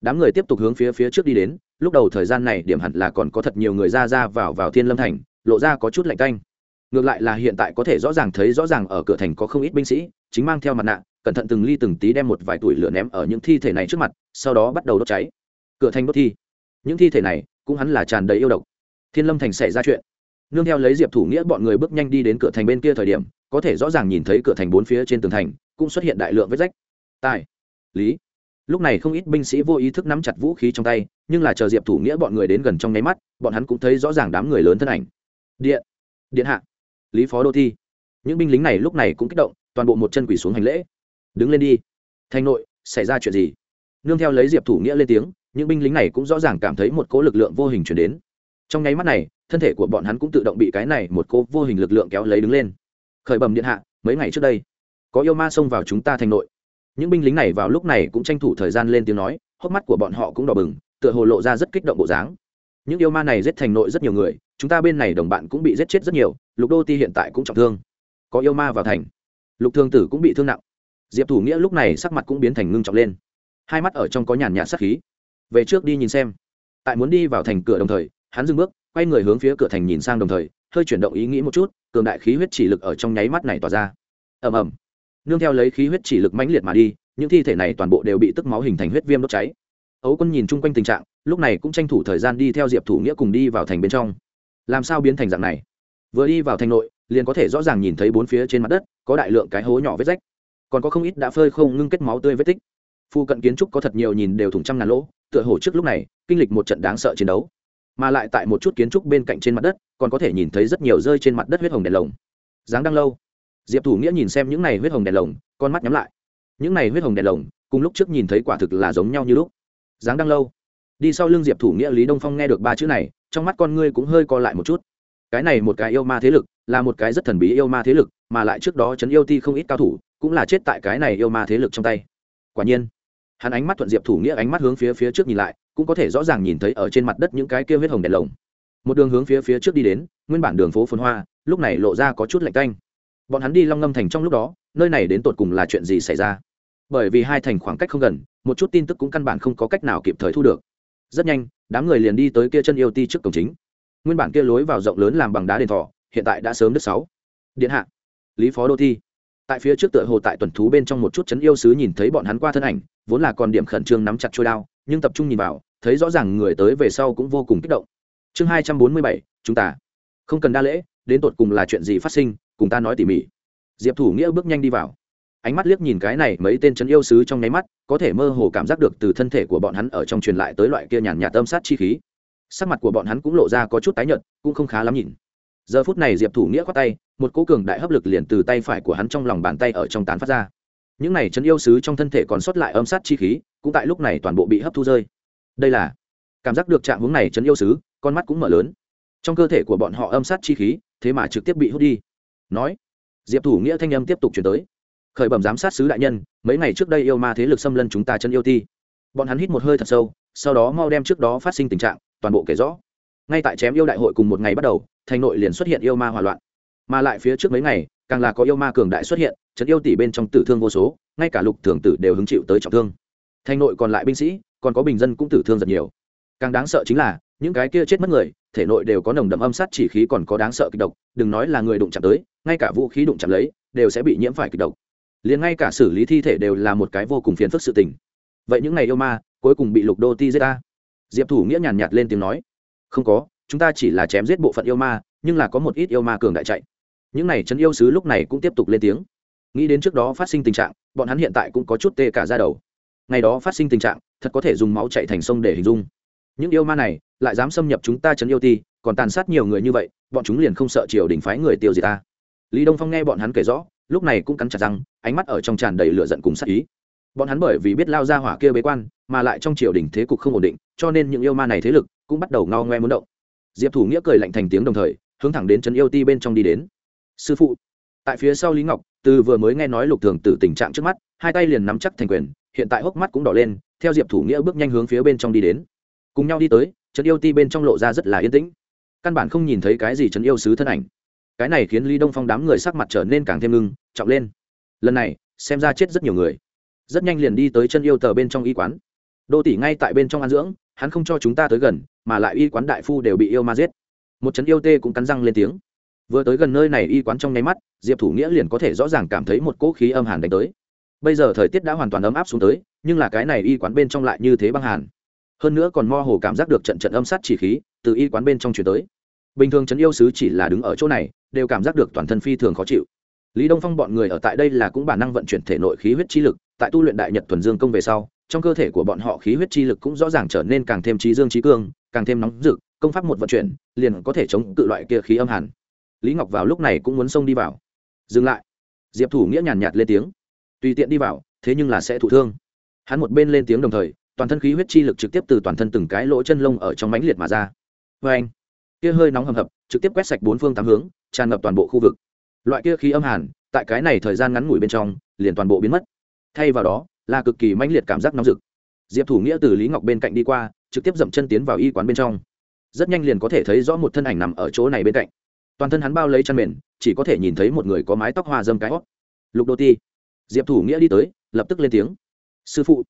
Đám người tiếp tục hướng phía phía trước đi đến, lúc đầu thời gian này điểm hẳn là còn có thật nhiều người ra ra vào vào thiên lâm thành, lộ ra có chút lạnh canh ngược lại là hiện tại có thể rõ ràng thấy rõ ràng ở cửa thành có không ít binh sĩ, chính mang theo mặt nạ, cẩn thận từng ly từng tí đem một vài tuổi lửa ném ở những thi thể này trước mặt, sau đó bắt đầu đốt cháy. Cửa thành đốt thi. Những thi thể này cũng hắn là tràn đầy yêu độc. Thiên lâm thành xảy ra chuyện. Nương theo lấy diệp thủ nghĩa bọn người bước nhanh đi đến cửa thành bên kia thời điểm, có thể rõ ràng nhìn thấy cửa thành bốn phía trên tường thành, cũng xuất hiện đại lượng vết rách. Tài, lý. Lúc này không ít binh sĩ vô ý thức nắm chặt vũ khí trong tay, nhưng là chờ diệp thủ nghĩa bọn người đến gần trong nháy mắt, bọn hắn cũng thấy rõ ràng đám người lớn thân ảnh. Điện điện hạ, lý phó đô thi. Những binh lính này lúc này cũng kích động, toàn bộ một chân quỳ xuống hành lễ. Đứng lên đi. Thanh nội, xảy ra chuyện gì? Nương theo lấy diệp thủ nghĩa lên tiếng những binh lính này cũng rõ ràng cảm thấy một cỗ lực lượng vô hình chuyển đến. Trong nháy mắt này, thân thể của bọn hắn cũng tự động bị cái này một cỗ vô hình lực lượng kéo lấy đứng lên. Khởi bầm điện hạ, mấy ngày trước đây, có yêu ma xông vào chúng ta thành nội. Những binh lính này vào lúc này cũng tranh thủ thời gian lên tiếng nói, hốc mắt của bọn họ cũng đỏ bừng, tựa hồ lộ ra rất kích động bộ dáng. Những yêu ma này giết thành nội rất nhiều người, chúng ta bên này đồng bạn cũng bị giết chết rất nhiều, lục đô ti hiện tại cũng trọng thương. Có yêu ma vào thành, lục thương tử cũng bị thương nặng. Diệp thủ nghĩa lúc này sắc mặt cũng biến thành ngưng trọng lên. Hai mắt ở trong có nhàn nhạt sắc khí về trước đi nhìn xem. Tại muốn đi vào thành cửa đồng thời, hắn dừng bước, quay người hướng phía cửa thành nhìn sang đồng thời, hơi chuyển động ý nghĩ một chút, cường đại khí huyết chỉ lực ở trong nháy mắt này tỏa ra. Ầm ầm. Nương theo lấy khí huyết chỉ lực mãnh liệt mà đi, những thi thể này toàn bộ đều bị tức máu hình thành huyết viêm đốt cháy. Ấu quân nhìn chung quanh tình trạng, lúc này cũng tranh thủ thời gian đi theo diệp thủ nghĩa cùng đi vào thành bên trong. Làm sao biến thành dạng này? Vừa đi vào thành nội, liền có thể rõ ràng nhìn thấy bốn phía trên mặt đất, có đại lượng cái hố nhỏ vết rách. Còn có không ít đã phơi không ngưng kết máu tươi vết tích phu cận kiến trúc có thật nhiều nhìn đều thủng trăm ngàn lỗ, tựa hồ trước lúc này, kinh lịch một trận đáng sợ chiến đấu. Mà lại tại một chút kiến trúc bên cạnh trên mặt đất, còn có thể nhìn thấy rất nhiều rơi trên mặt đất huyết hồng đèn lồng. Dáng đang lâu. Diệp thủ nghĩa nhìn xem những này huyết hồng đèn lồng, con mắt nhắm lại. Những này huyết hồng đèn lồng, cùng lúc trước nhìn thấy quả thực là giống nhau như lúc. Dáng đang lâu. Đi sau lưng diệp thủ nghĩa lý đông phong nghe được ba chữ này, trong mắt con ngươi cũng hơi co lại một chút. Cái này một cái yêu ma thế lực, là một cái rất thần bí yêu ma thế lực, mà lại trước đó trấn yêu ti không ít cao thủ, cũng là chết tại cái này yêu ma thế lực trong tay. Quả nhiên hắn ánh mắt thuận diệp thủ nghĩa ánh mắt hướng phía phía trước nhìn lại, cũng có thể rõ ràng nhìn thấy ở trên mặt đất những cái kia huyết hồng đèn lồng. Một đường hướng phía phía trước đi đến, nguyên bản đường phố phồn hoa, lúc này lộ ra có chút lạnh canh bọn hắn đi long ngâm thành trong lúc đó, nơi này đến tột cùng là chuyện gì xảy ra? Bởi vì hai thành khoảng cách không gần, một chút tin tức cũng căn bản không có cách nào kịp thời thu được. Rất nhanh, đám người liền đi tới kia chân yêu ti trước cổng chính. Nguyên bản kia lối vào rộng lớn làm bằng đá đền thọ, hiện tại đã sớm đứt sáu. Điện hạ, lý phó đô thi tại phía trước tựa hồ tại tuần thú bên trong một chút chấn yêu sứ nhìn thấy bọn hắn qua thân ảnh, vốn là còn điểm khẩn trương nắm chặt trôi đao, nhưng tập trung nhìn vào, thấy rõ ràng người tới về sau cũng vô cùng kích động. Chương hai trăm bốn mươi bảy, chúng ta. Không cần đa lễ, đến tột cùng là chuyện gì phát sinh, cùng ta nói tỉ mỉ. Diệp thủ nghĩa bước nhanh đi vào. Ánh mắt liếc nhìn cái này mấy tên chấn yêu sứ trong nháy mắt, có thể mơ hồ cảm giác được từ thân thể của bọn hắn ở trong truyền lại tới loại kia nhàn nhạt tâm sát chi khí. Sắc mặt của bọn hắn cũng lộ ra có chút tái nhợt, cũng không khá lắm nhìn. Giờ phút này diệp thủ nghĩa khoát tay một cố cường đại hấp lực liền từ tay phải của hắn trong lòng bàn tay ở trong tán phát ra. Những này chấn yêu sứ trong thân thể còn sót lại âm sát chi khí, cũng tại lúc này toàn bộ bị hấp thu rơi. Đây là, cảm giác được trạng hướng này chấn yêu sứ, con mắt cũng mở lớn. Trong cơ thể của bọn họ âm sát chi khí, thế mà trực tiếp bị hút đi. Nói, diệp thủ nghĩa thanh âm tiếp tục chuyển tới. Khởi bẩm giám sát sứ đại nhân, mấy ngày trước đây yêu ma thế lực xâm lân chúng ta chân yêu ti. Bọn hắn hít một hơi thật sâu, sau đó mau đem trước đó phát sinh tình trạng, toàn bộ kể rõ. Ngay tại chém yêu đại hội cùng một ngày bắt đầu, thành nội liền xuất hiện yêu ma hỏa loạn mà lại phía trước mấy ngày, càng là có yêu ma cường đại xuất hiện, trận yêu tỷ bên trong tử thương vô số, ngay cả lục thường tử đều hứng chịu tới trọng thương. Thành nội còn lại binh sĩ, còn có bình dân cũng tử thương rất nhiều. Càng đáng sợ chính là, những cái kia chết mất người, thể nội đều có nồng đậm âm sát chỉ khí còn có đáng sợ kịch độc, đừng nói là người đụng chạm tới, ngay cả vũ khí đụng chạm lấy, đều sẽ bị nhiễm phải kịch độc. Liền ngay cả xử lý thi thể đều là một cái vô cùng phiền phức sự tình. Vậy những ngày yêu ma, cuối cùng bị lục đô ti giết ta. Diệp thủ nghĩa nhàn nhạt lên tiếng nói, không có, chúng ta chỉ là chém giết bộ phận yêu ma, nhưng là có một ít yêu ma cường đại chạy những này trấn yêu sứ lúc này cũng tiếp tục lên tiếng. Nghĩ đến trước đó phát sinh tình trạng, bọn hắn hiện tại cũng có chút tê cả ra đầu. Ngày đó phát sinh tình trạng, thật có thể dùng máu chạy thành sông để hình dung. Những yêu ma này, lại dám xâm nhập chúng ta trấn yêu ti, còn tàn sát nhiều người như vậy, bọn chúng liền không sợ triều đình phái người tiêu diệt ta. Lý đông phong nghe bọn hắn kể rõ, lúc này cũng cắn chặt răng, ánh mắt ở trong tràn đầy lửa giận cùng sát ý. Bọn hắn bởi vì biết lao ra hỏa kia bế quan, mà lại trong triều đình thế cục không ổn định, cho nên những yêu ma này thế lực cũng bắt đầu ngao ngoe muốn động. Diệp thủ nghĩa cười lạnh thành tiếng đồng thời, hướng thẳng đến trấn yêu ti bên trong đi đến sư phụ. Tại phía sau lý ngọc, từ vừa mới nghe nói lục thường tử tình trạng trước mắt, hai tay liền nắm chắc thành quyền, hiện tại hốc mắt cũng đỏ lên, theo diệp thủ nghĩa bước nhanh hướng phía bên trong đi đến. Cùng nhau đi tới, trấn yêu ti bên trong lộ ra rất là yên tĩnh. Căn bản không nhìn thấy cái gì trấn yêu sứ thân ảnh. Cái này khiến lý đông phong đám người sắc mặt trở nên càng thêm ngưng, trọng lên. Lần này, xem ra chết rất nhiều người. Rất nhanh liền đi tới chân yêu tờ bên trong y quán. Đô tỷ ngay tại bên trong ăn dưỡng, hắn không cho chúng ta tới gần, mà lại y quán đại phu đều bị yêu ma giết. Một trấn yêu tê cũng cắn răng lên tiếng vừa tới gần nơi này y quán trong nháy mắt, diệp thủ nghĩa liền có thể rõ ràng cảm thấy một cỗ khí âm hàn đánh tới. Bây giờ thời tiết đã hoàn toàn ấm áp xuống tới, nhưng là cái này y quán bên trong lại như thế băng hàn. Hơn nữa còn mo hồ cảm giác được trận trận âm sát chỉ khí từ y quán bên trong chuyển tới. Bình thường trấn yêu sứ chỉ là đứng ở chỗ này, đều cảm giác được toàn thân phi thường khó chịu. Lý đông phong bọn người ở tại đây là cũng bản năng vận chuyển thể nội khí huyết chi lực, tại tu luyện đại nhật thuần dương công về sau, trong cơ thể của bọn họ khí huyết chi lực cũng rõ ràng trở nên càng thêm trí dương trí cương, càng thêm nóng rực, công pháp một vận chuyển, liền có thể chống cự loại kia khí âm hàn lý ngọc vào lúc này cũng muốn xông đi vào. Dừng lại. Diệp thủ nghĩa nhàn nhạt lên tiếng. Tùy tiện đi vào, thế nhưng là sẽ thụ thương. Hắn một bên lên tiếng đồng thời, toàn thân khí huyết chi lực trực tiếp từ toàn thân từng cái lỗ chân lông ở trong mánh liệt mà ra. Vê anh, kia hơi nóng hầm hập, trực tiếp quét sạch bốn phương tám hướng, tràn ngập toàn bộ khu vực. Loại kia khí âm hàn, tại cái này thời gian ngắn ngủi bên trong, liền toàn bộ biến mất. Thay vào đó, là cực kỳ mãnh liệt cảm giác nóng rực. Diệp thủ nghĩa từ lý ngọc bên cạnh đi qua, trực tiếp dậm chân tiến vào y quán bên trong. Rất nhanh liền có thể thấy rõ một thân ảnh nằm ở chỗ này bên cạnh toàn thân hắn bao lấy chăn mền, chỉ có thể nhìn thấy một người có mái tóc hoa dâm cái hót. Lục đô ti. Diệp thủ nghĩa đi tới, lập tức lên tiếng. Sư phụ.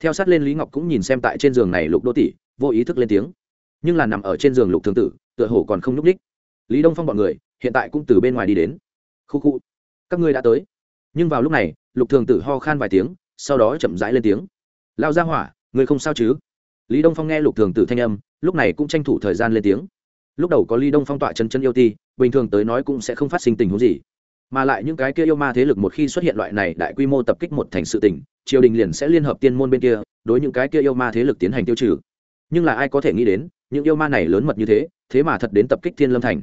Theo sát lên lý ngọc cũng nhìn xem tại trên giường này lục đô tỷ, vô ý thức lên tiếng. Nhưng là nằm ở trên giường lục thường tử, tựa hồ còn không n ú c ních lý đông phong b ọ n người, hiện tại cũng từ bên ngoài đi đến. Khu khu. Các ngươi đã tới. Nhưng vào lúc này, lục thường tử ho khan vài tiếng, sau đó chậm rãi lên tiếng. Lao ra hỏa người không sao chứ? Lý đông phong nghe lục thường tử thanh âm, lúc này cũng tranh thủ thời gian lên tiếng lúc đầu có ly đông phong tỏa chân chân yêu ti, bình thường tới nói cũng sẽ không phát sinh tình huống gì. Mà lại những cái kia yêu ma thế lực một khi xuất hiện loại này đại quy mô tập kích một thành sự tình, triều đình liền sẽ liên hợp tiên môn bên kia, đối những cái kia yêu ma thế lực tiến hành tiêu trừ. Nhưng là ai có thể nghĩ đến, những yêu ma này lớn mật như thế thế mà thật đến tập kích thiên lâm thành?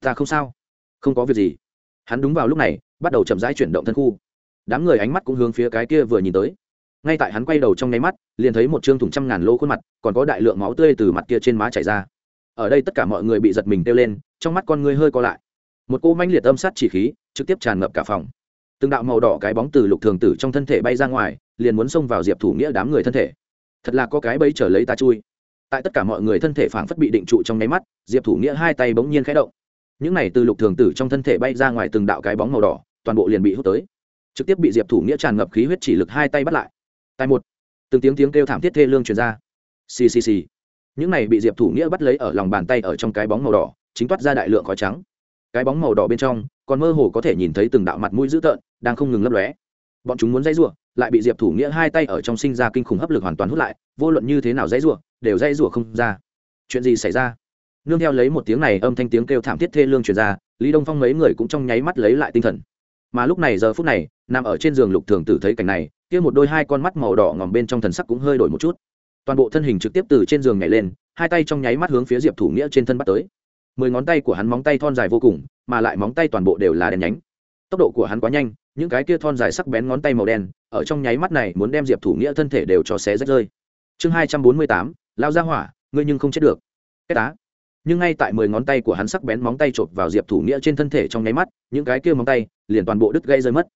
Ta không sao. Không có việc gì. Hắn đúng vào lúc này, bắt đầu chậm rãi chuyển động thân khu. Đám người ánh mắt cũng hướng phía cái kia vừa nhìn tới. Ngay tại hắn quay đầu trong nháy mắt, liền thấy một chương thùng trăm ngàn lô khuôn mặt, còn có đại lượng máu tươi từ mặt kia trên má chảy ra ở đây tất cả mọi người bị giật mình kêu lên, trong mắt con ngươi hơi co lại. Một cô manh liệt âm sát chỉ khí trực tiếp tràn ngập cả phòng. Từng đạo màu đỏ cái bóng từ lục thường tử trong thân thể bay ra ngoài, liền muốn xông vào diệp thủ nghĩa đám người thân thể. Thật là có cái bẫy trở lấy ta chui. Tại tất cả mọi người thân thể phảng phất bị định trụ trong nháy mắt, diệp thủ nghĩa hai tay bỗng nhiên khẽ động. Những này từ lục thường tử trong thân thể bay ra ngoài từng đạo cái bóng màu đỏ, toàn bộ liền bị hút tới. Trực tiếp bị diệp thủ nghĩa tràn ngập khí huyết chỉ lực hai tay bắt lại. Tay một. Từng tiếng tiếng kêu thảm thiết thê lương truyền ra. Xì xì xì những này bị diệp thủ nghĩa bắt lấy ở lòng bàn tay ở trong cái bóng màu đỏ, chính toát ra đại lượng khói trắng. Cái bóng màu đỏ bên trong, còn mơ hồ có thể nhìn thấy từng đạo mặt mũi dữ tợn, đang không ngừng lấp lóe. Bọn chúng muốn dãy rủa, lại bị diệp thủ nghĩa hai tay ở trong sinh ra kinh khủng hấp lực hoàn toàn hút lại, vô luận như thế nào dãy rủa, đều dãy rủa không ra. Chuyện gì xảy ra? Nương theo lấy một tiếng này âm thanh tiếng kêu thảm thiết thê lương truyền ra, lý đông phong mấy người cũng trong nháy mắt lấy lại tinh thần. Mà lúc này giờ phút này, nằm ở trên giường lục thường tử thấy cảnh này, kia một đôi hai con mắt màu đỏ ngòm bên trong thần sắc cũng hơi đổi một chút toàn bộ thân hình trực tiếp từ trên giường nhảy lên, hai tay trong nháy mắt hướng phía diệp thủ nghĩa trên thân bắt tới. Mười ngón tay của hắn móng tay thon dài vô cùng, mà lại móng tay toàn bộ đều là đèn nhánh. Tốc độ của hắn quá nhanh, những cái kia thon dài sắc bén ngón tay màu đen, ở trong nháy mắt này muốn đem diệp thủ nghĩa thân thể đều cho xé rách rơi. Chương hai trăm bốn mươi tám, lao ra hỏa, ngươi nhưng không chết được. Cái tá nhưng ngay tại mười ngón tay của hắn sắc bén móng tay chộp vào diệp thủ nghĩa trên thân thể trong nháy mắt, những cái kia móng tay liền toàn bộ đứt gây rơi mất.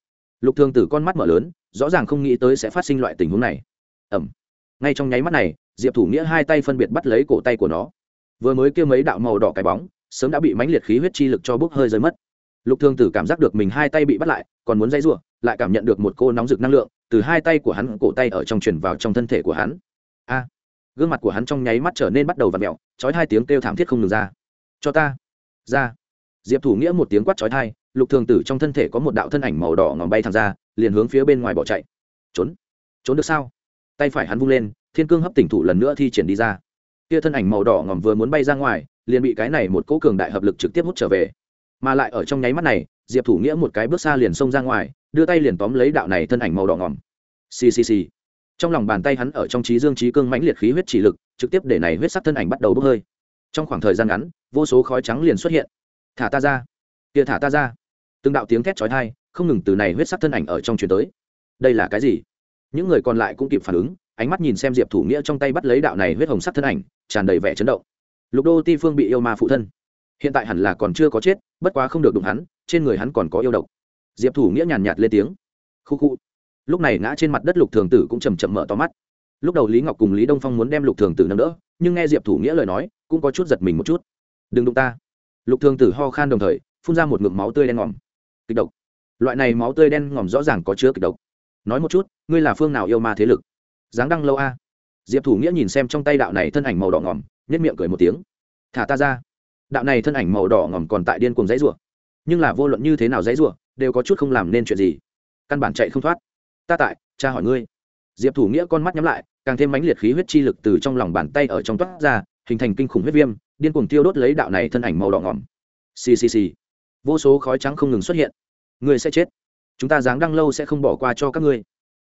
Lục thương tử con mắt mở lớn, rõ ràng không nghĩ tới sẽ phát sinh loại tình huống này. Ẩm ngay trong nháy mắt này, diệp thủ nghĩa hai tay phân biệt bắt lấy cổ tay của nó. Vừa mới kêu mấy đạo màu đỏ cái bóng, sớm đã bị mãnh liệt khí huyết chi lực cho bốc hơi rơi mất. Lục thương tử cảm giác được mình hai tay bị bắt lại, còn muốn dây r u ộ lại cảm nhận được một cô nóng rực năng lượng từ hai tay của hắn, cổ tay ở trong truyền vào trong thân thể của hắn. A! Gương mặt của hắn trong nháy mắt trở nên bắt đầu v ặ mẹo trói hai tiếng kêu thảm thiết không ngừng ra. Cho ta, ra! Diệp thủ nghĩa một tiếng quát trói thai lục thường tử trong thân thể có một đạo thân ảnh màu đỏ ngòm bay thẳng ra, liền hướng phía bên ngoài bỏ chạy. Trốn! Trốn được sao? Tay phải hắn vung lên, thiên cương hấp tỉnh thủ lần nữa thi triển đi ra. Kia thân ảnh màu đỏ ngòm vừa muốn bay ra ngoài, liền bị cái này một cỗ cường đại hợp lực trực tiếp hút trở về. Mà lại ở trong nháy mắt này, diệp thủ nghĩa một cái bước xa liền xông ra ngoài, đưa tay liền tóm lấy đạo này thân ảnh màu đỏ ngòm. Ccc trong lòng bàn tay hắn ở trong trí dương trí cương mãnh liệt khí huyết chỉ lực, trực tiếp để này huyết sắc thân ảnh bắt đầu bốc hơi. Trong khoảng thời gian ngắn, vô số khói trắng liền xuất hiện. Thả ta ra. Kia thả ta ra. Từng đạo tiếng thét chói tai, không ngừng từ này huyết sắc thân ảnh ở trong truyền tới. Đây là cái gì? Những người còn lại cũng kịp phản ứng, ánh mắt nhìn xem diệp thủ nghĩa trong tay bắt lấy đạo này huyết hồng sắc thân ảnh, tràn đầy vẻ chấn động. Lục đô ti phương bị yêu ma phụ thân. Hiện tại hẳn là còn chưa có chết, bất quá không được đụng hắn, trên người hắn còn có yêu độc. Diệp thủ nghĩa nhàn nhạt lên tiếng. Khu khu. Lúc này ngã trên mặt đất lục thường tử cũng chầm chậm mở to mắt. Lúc đầu lý ngọc cùng lý đông phong muốn đem lục thường tử nâng đỡ, nhưng nghe diệp thủ nghĩa lời nói, cũng có chút giật mình một chút. Đừng đụng ta. Lục thường tử ho khan đồng thời, phun ra một ngụm máu tươi đen ngòm. Kịch độc. Loại này máu tươi đen ngòm rõ ràng có chứa kịch độc nói một chút, ngươi là phương nào yêu ma thế lực? Dáng đăng lâu a. Diệp thủ nghĩa nhìn xem trong tay đạo này thân ảnh màu đỏ ngòm nhất miệng cười một tiếng. Thả ta ra. Đạo này thân ảnh màu đỏ ngòm còn tại điên cùng dãy rủa. Nhưng là vô luận như thế nào dãy rủa, đều có chút không làm nên chuyện gì. Căn bản chạy không thoát. Ta tại, cha hỏi ngươi. Diệp thủ nghĩa con mắt nhắm lại, càng thêm mãnh liệt khí huyết chi lực từ trong lòng bàn tay ở trong toát ra, hình thành kinh khủng huyết viêm, điên cuồng tiêu đốt lấy đạo này thân ảnh màu đỏ ngỏm ccc vô số khói trắng không ngừng xuất hiện. Ngươi sẽ chết chúng ta dáng đăng lâu sẽ không bỏ qua cho các ngươi.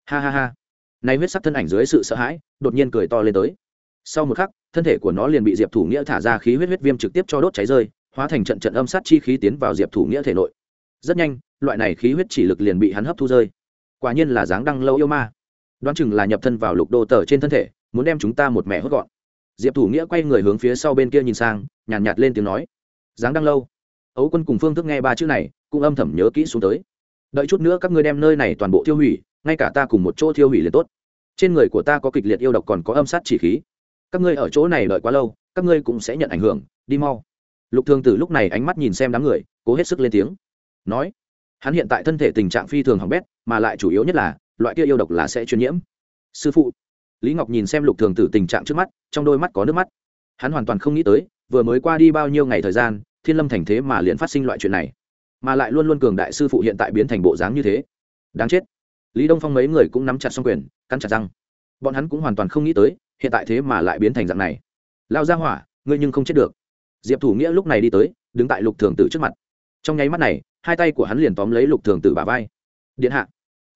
Ha ha ha. Nay huyết sắc thân ảnh dưới sự sợ hãi đột nhiên cười to lên tới. Sau một khắc thân thể của nó liền bị diệp thủ nghĩa thả ra khí huyết huyết viêm trực tiếp cho đốt cháy rơi hóa thành trận trận âm sát chi khí tiến vào diệp thủ nghĩa thể nội. Rất nhanh loại này khí huyết chỉ lực liền bị hắn hấp thu rơi. Quả nhiên là dáng đăng lâu yêu ma. Đoán chừng là nhập thân vào lục đô tờ trên thân thể muốn đem chúng ta một mẹ hốt gọn. Diệp thủ nghĩa quay người hướng phía sau bên kia nhìn sang nhàn nhạt, nhạt lên tiếng nói. Dáng đăng lâu. Ấu quân cùng phương thức nghe ba chữ này cũng âm thầm nhớ kỹ xuống tới đợi chút nữa các ngươi đem nơi này toàn bộ tiêu hủy, ngay cả ta cùng một chỗ tiêu hủy liền tốt. Trên người của ta có kịch liệt yêu độc còn có âm sát chỉ khí. Các ngươi ở chỗ này đợi quá lâu, các ngươi cũng sẽ nhận ảnh hưởng, đi mau. Lục thương tử lúc này ánh mắt nhìn xem đám người, cố hết sức lên tiếng. Nói, hắn hiện tại thân thể tình trạng phi thường hỏng bét, mà lại chủ yếu nhất là, loại kia yêu độc là sẽ truyền nhiễm. Sư phụ, lý ngọc nhìn xem lục thường tử tình trạng trước mắt, trong đôi mắt có nước mắt. Hắn hoàn toàn không nghĩ tới, vừa mới qua đi bao nhiêu ngày thời gian, thiên lâm thành thế mà liền phát sinh loại chuyện này mà lại luôn luôn cường đại sư phụ hiện tại biến thành bộ dáng như thế. Đáng chết. Lý đông phong mấy người cũng nắm chặt xong quyền, cắn chặt răng. Bọn hắn cũng hoàn toàn không nghĩ tới, hiện tại thế mà lại biến thành dạng này. Lao ra hỏa, ngươi nhưng không chết được. Diệp thủ nghĩa lúc này đi tới, đứng tại lục thường tử trước mặt. Trong nháy mắt này, hai tay của hắn liền tóm lấy lục thường tử bà vai. Điện hạ.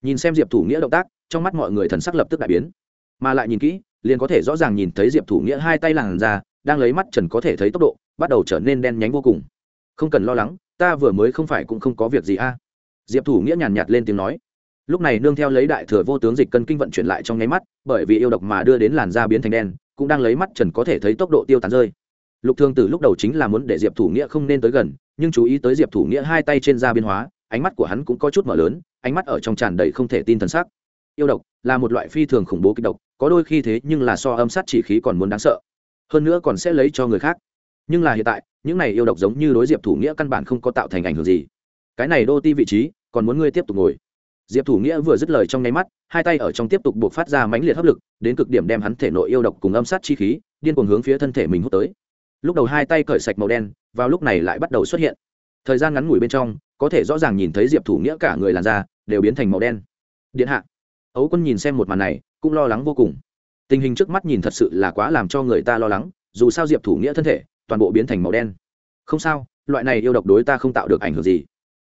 Nhìn xem diệp thủ nghĩa động tác, trong mắt mọi người thần sắc lập tức đại biến. Mà lại nhìn kỹ, liền có thể rõ ràng nhìn thấy diệp thủ nghĩa hai tay làn ra, đang lấy mắt trần có thể thấy tốc độ, bắt đầu trở nên đen nhánh vô cùng. Không cần lo lắng ta vừa mới không phải cũng không có việc gì a. Diệp thủ nghĩa nhàn nhạt lên tiếng nói. Lúc này nương theo lấy đại thừa vô tướng dịch cân kinh vận chuyển lại trong nháy mắt, bởi vì yêu độc mà đưa đến làn da biến thành đen, cũng đang lấy mắt trần có thể thấy tốc độ tiêu tán rơi. Lục thương từ lúc đầu chính là muốn để diệp thủ nghĩa không nên tới gần, nhưng chú ý tới diệp thủ nghĩa hai tay trên da biến hóa, ánh mắt của hắn cũng có chút mở lớn, ánh mắt ở trong tràn đầy không thể tin thần sắc. Yêu độc là một loại phi thường khủng bố kịch độc, có đôi khi thế nhưng là so âm sát chỉ khí còn muốn đáng sợ, hơn nữa còn sẽ lấy cho người khác. Nhưng là hiện tại những này yêu độc giống như đối diệp thủ nghĩa căn bản không có tạo thành ảnh hưởng gì. Cái này đô ti vị trí, còn muốn ngươi tiếp tục ngồi. Diệp thủ nghĩa vừa dứt lời trong nháy mắt, hai tay ở trong tiếp tục buộc phát ra mãnh liệt hấp lực, đến cực điểm đem hắn thể nội yêu độc cùng âm sát chi khí, điên cuồng hướng phía thân thể mình hút tới. Lúc đầu hai tay cởi sạch màu đen, vào lúc này lại bắt đầu xuất hiện. Thời gian ngắn ngủi bên trong, có thể rõ ràng nhìn thấy diệp thủ nghĩa cả người làn da đều biến thành màu đen. Điện hạ. Ấu quân nhìn xem một màn này, cũng lo lắng vô cùng. Tình hình trước mắt nhìn thật sự là quá làm cho người ta lo lắng, dù sao diệp thủ nghĩa thân thể toàn bộ biến thành màu đen. Không sao, loại này yêu độc đối ta không tạo được ảnh hưởng gì.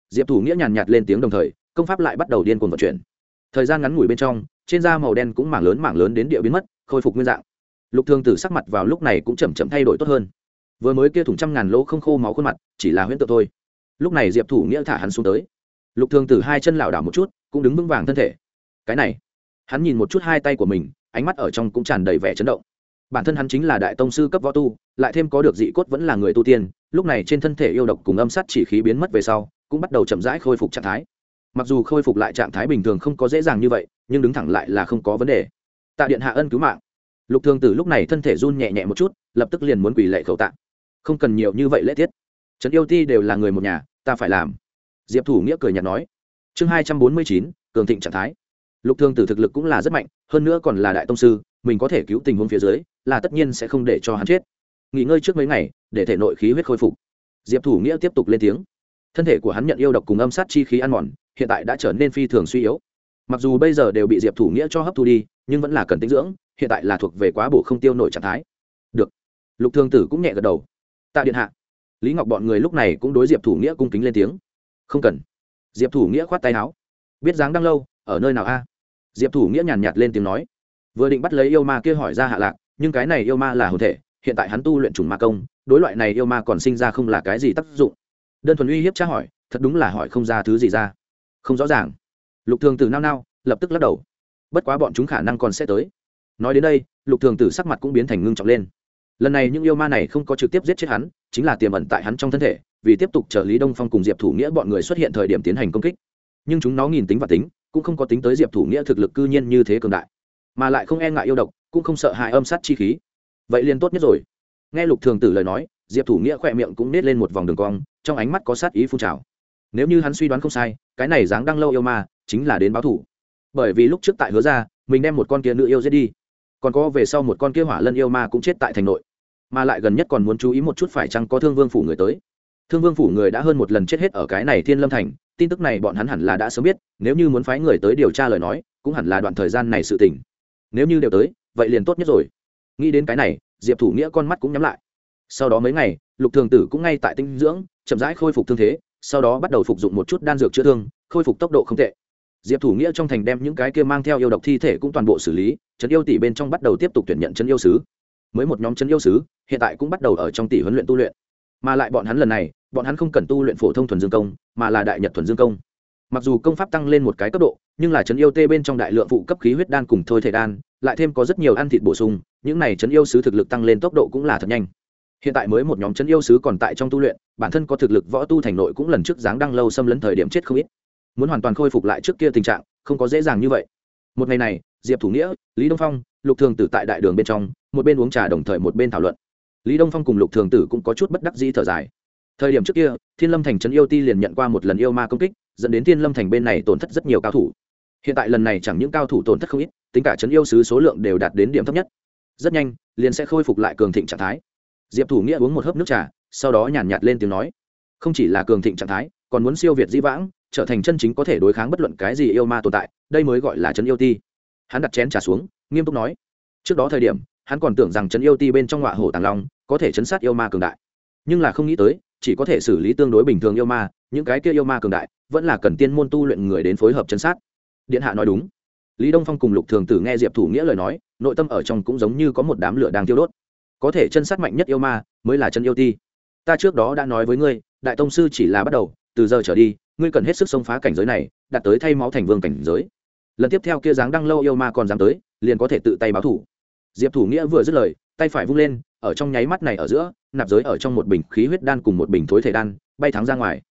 Diệp thủ nghĩa nhàn nhạt lên tiếng đồng thời, công pháp lại bắt đầu điên cuồng vận chuyển. Thời gian ngắn ngủi bên trong, trên da màu đen cũng mảng lớn mảng lớn đến địa biến mất, khôi phục nguyên dạng. Lục thương tử sắc mặt vào lúc này cũng chậm chậm thay đổi tốt hơn. Vừa mới kia thủng trăm ngàn lỗ không khô máu khuôn mặt, chỉ là huyễn tượng thôi. Lúc này diệp thủ nghĩa thả hắn xuống tới. Lục Thương tử hai chân lảo đảo một chút, cũng đứng vững vàng thân thể. Cái này, hắn nhìn một chút hai tay của mình, ánh mắt ở trong cũng tràn đầy vẻ chấn động bản thân hắn chính là đại tông sư cấp võ tu, lại thêm có được dị cốt vẫn là người tu tiên, lúc này trên thân thể yêu độc cùng âm sát chỉ khí biến mất về sau, cũng bắt đầu chậm rãi khôi phục trạng thái. Mặc dù khôi phục lại trạng thái bình thường không có dễ dàng như vậy, nhưng đứng thẳng lại là không có vấn đề. Tạ điện hạ ân cứu mạng. Lục thường tử lúc này thân thể run nhẹ nhẹ một chút, lập tức liền muốn quỳ lệ khẩu tạ. Không cần nhiều như vậy lễ tiết. Trấn yêu ti đều là người một nhà, ta phải làm. Diệp thủ nghĩa cười nhạt nói. Chương hai trăm bốn mươi chín, cường thịnh trạng thái. Lục thường tử thực lực cũng là rất mạnh, hơn nữa còn là đại tông sư, mình có thể cứu tình huống phía dưới là tất nhiên sẽ không để cho hắn chết. Nghỉ ngơi trước mấy ngày, để thể nội khí huyết khôi phục. Diệp thủ nghĩa tiếp tục lên tiếng. Thân thể của hắn nhận yêu độc cùng âm sát chi khí ăn mòn, hiện tại đã trở nên phi thường suy yếu. Mặc dù bây giờ đều bị diệp thủ nghĩa cho hấp thu đi, nhưng vẫn là cần tinh dưỡng, hiện tại là thuộc về quá bổ không tiêu nổi trạng thái. Được. Lục thương tử cũng nhẹ gật đầu. Tạ điện hạ. Lý ngọc bọn người lúc này cũng đối diệp thủ nghĩa cung kính lên tiếng. Không cần. Diệp thủ nghĩa khoát tay áo. Biết dáng đang lâu, ở nơi nào a? Diệp thủ nghĩa nhàn nhạt lên tiếng nói. Vừa định bắt lấy yêu ma kia hỏi ra hạ lạc nhưng cái này yêu ma là hồn thể, hiện tại hắn tu luyện trùng ma công, đối loại này yêu ma còn sinh ra không là cái gì tác dụng. Đơn thuần uy hiếp tra hỏi, thật đúng là hỏi không ra thứ gì ra. Không rõ ràng. Lục thường tử nao nao, lập tức lắc đầu. Bất quá bọn chúng khả năng còn sẽ tới. Nói đến đây, lục thường tử sắc mặt cũng biến thành ngưng trọng lên. Lần này những yêu ma này không có trực tiếp giết chết hắn, chính là tiềm ẩn tại hắn trong thân thể, vì tiếp tục chờ lý đông phong cùng diệp thủ nghĩa bọn người xuất hiện thời điểm tiến hành công kích. Nhưng chúng nó nghìn tính và tính, cũng không có tính tới diệp thủ nghĩa thực lực cư nhiên như thế cường đại, mà lại không e ngại yêu độc cũng không sợ hại âm sát chi khí. Vậy liền tốt nhất rồi. Nghe lục thường tử lời nói, diệp thủ nghĩa khỏe miệng cũng nết lên một vòng đường cong, trong ánh mắt có sát ý phun trào. Nếu như hắn suy đoán không sai, cái này dáng đang lâu yêu ma chính là đến báo thủ. Bởi vì lúc trước tại hứa ra, mình đem một con kia nữ yêu giết đi. Còn có về sau một con kia hỏa lân yêu ma cũng chết tại thành nội. Mà lại gần nhất còn muốn chú ý một chút phải chăng có thương vương phủ người tới. Thương vương phủ người đã hơn một lần chết hết ở cái này thiên lâm thành, tin tức này bọn hắn hẳn là đã sớm biết, nếu như muốn phái người tới điều tra lời nói, cũng hẳn là đoạn thời gian này sự tỉnh nếu như đều tới vậy liền tốt nhất rồi. Nghĩ đến cái này, diệp thủ nghĩa con mắt cũng nhắm lại. Sau đó mấy ngày, lục thường tử cũng ngay tại tinh dưỡng, chậm rãi khôi phục thương thế, sau đó bắt đầu phục dụng một chút đan dược chữa thương, khôi phục tốc độ không tệ. Diệp thủ nghĩa trong thành đem những cái kia mang theo yêu độc thi thể cũng toàn bộ xử lý, trấn yêu tỷ bên trong bắt đầu tiếp tục tuyển nhận trấn yêu sứ. Mới một nhóm trấn yêu sứ, hiện tại cũng bắt đầu ở trong tỷ huấn luyện tu luyện. Mà lại bọn hắn lần này, bọn hắn không cần tu luyện phổ thông thuần dương công, mà là đại nhật thuần dương công. Mặc dù công pháp tăng lên một cái cấp độ, nhưng là trấn yêu tê bên trong đại lượng phụ cấp khí huyết đan cùng thôi thể đan lại thêm có rất nhiều ăn thịt bổ sung, những này chấn yêu sứ thực lực tăng lên tốc độ cũng là thật nhanh. Hiện tại mới một nhóm chấn yêu sứ còn tại trong tu luyện, bản thân có thực lực võ tu thành nội cũng lần trước dáng đăng lâu xâm lấn thời điểm chết không ít. Muốn hoàn toàn khôi phục lại trước kia tình trạng, không có dễ dàng như vậy. Một ngày này, diệp thủ nghĩa, lý đông phong, lục thường tử tại đại đường bên trong, một bên uống trà đồng thời một bên thảo luận. Lý đông phong cùng lục thường tử cũng có chút bất đắc dĩ thở dài. Thời điểm trước kia, thiên lâm thành trấn yêu ti liền nhận qua một lần yêu ma công kích, dẫn đến thiên lâm thành bên này tổn thất rất nhiều cao thủ. Hiện tại lần này chẳng những cao thủ tổn thất không ít tính cả trấn yêu sứ số lượng đều đạt đến điểm thấp nhất. Rất nhanh, liền sẽ khôi phục lại cường thịnh trạng thái. Diệp thủ nghĩa uống một hớp nước trà, sau đó nhàn nhạt lên tiếng nói, không chỉ là cường thịnh trạng thái, còn muốn siêu việt dĩ vãng, trở thành chân chính có thể đối kháng bất luận cái gì yêu ma tồn tại, đây mới gọi là trấn yêu ti. Hắn đặt chén trà xuống, nghiêm túc nói, trước đó thời điểm, hắn còn tưởng rằng trấn yêu ti bên trong ngọa hổ tàng long có thể chấn sát yêu ma cường đại. Nhưng là không nghĩ tới, chỉ có thể xử lý tương đối bình thường yêu ma, những cái kia yêu ma cường đại vẫn là cần tiên môn tu luyện người đến phối hợp chấn sát. Điện hạ nói đúng lý đông phong cùng lục thường tử nghe diệp thủ nghĩa lời nói, nội tâm ở trong cũng giống như có một đám lửa đang tiêu đốt. Có thể chân sát mạnh nhất yêu ma, mới là chân yêu ti. Ta trước đó đã nói với ngươi, đại tông sư chỉ là bắt đầu, từ giờ trở đi, ngươi cần hết sức xông phá cảnh giới này, đạt tới thay máu thành vương cảnh giới. Lần tiếp theo kia dáng đăng lâu yêu ma còn dám tới, liền có thể tự tay báo thủ. Diệp thủ nghĩa vừa dứt lời, tay phải vung lên, ở trong nháy mắt này ở giữa, nạp giới ở trong một bình khí huyết đan cùng một bình thối thể đan, bay thắng ra ngoài.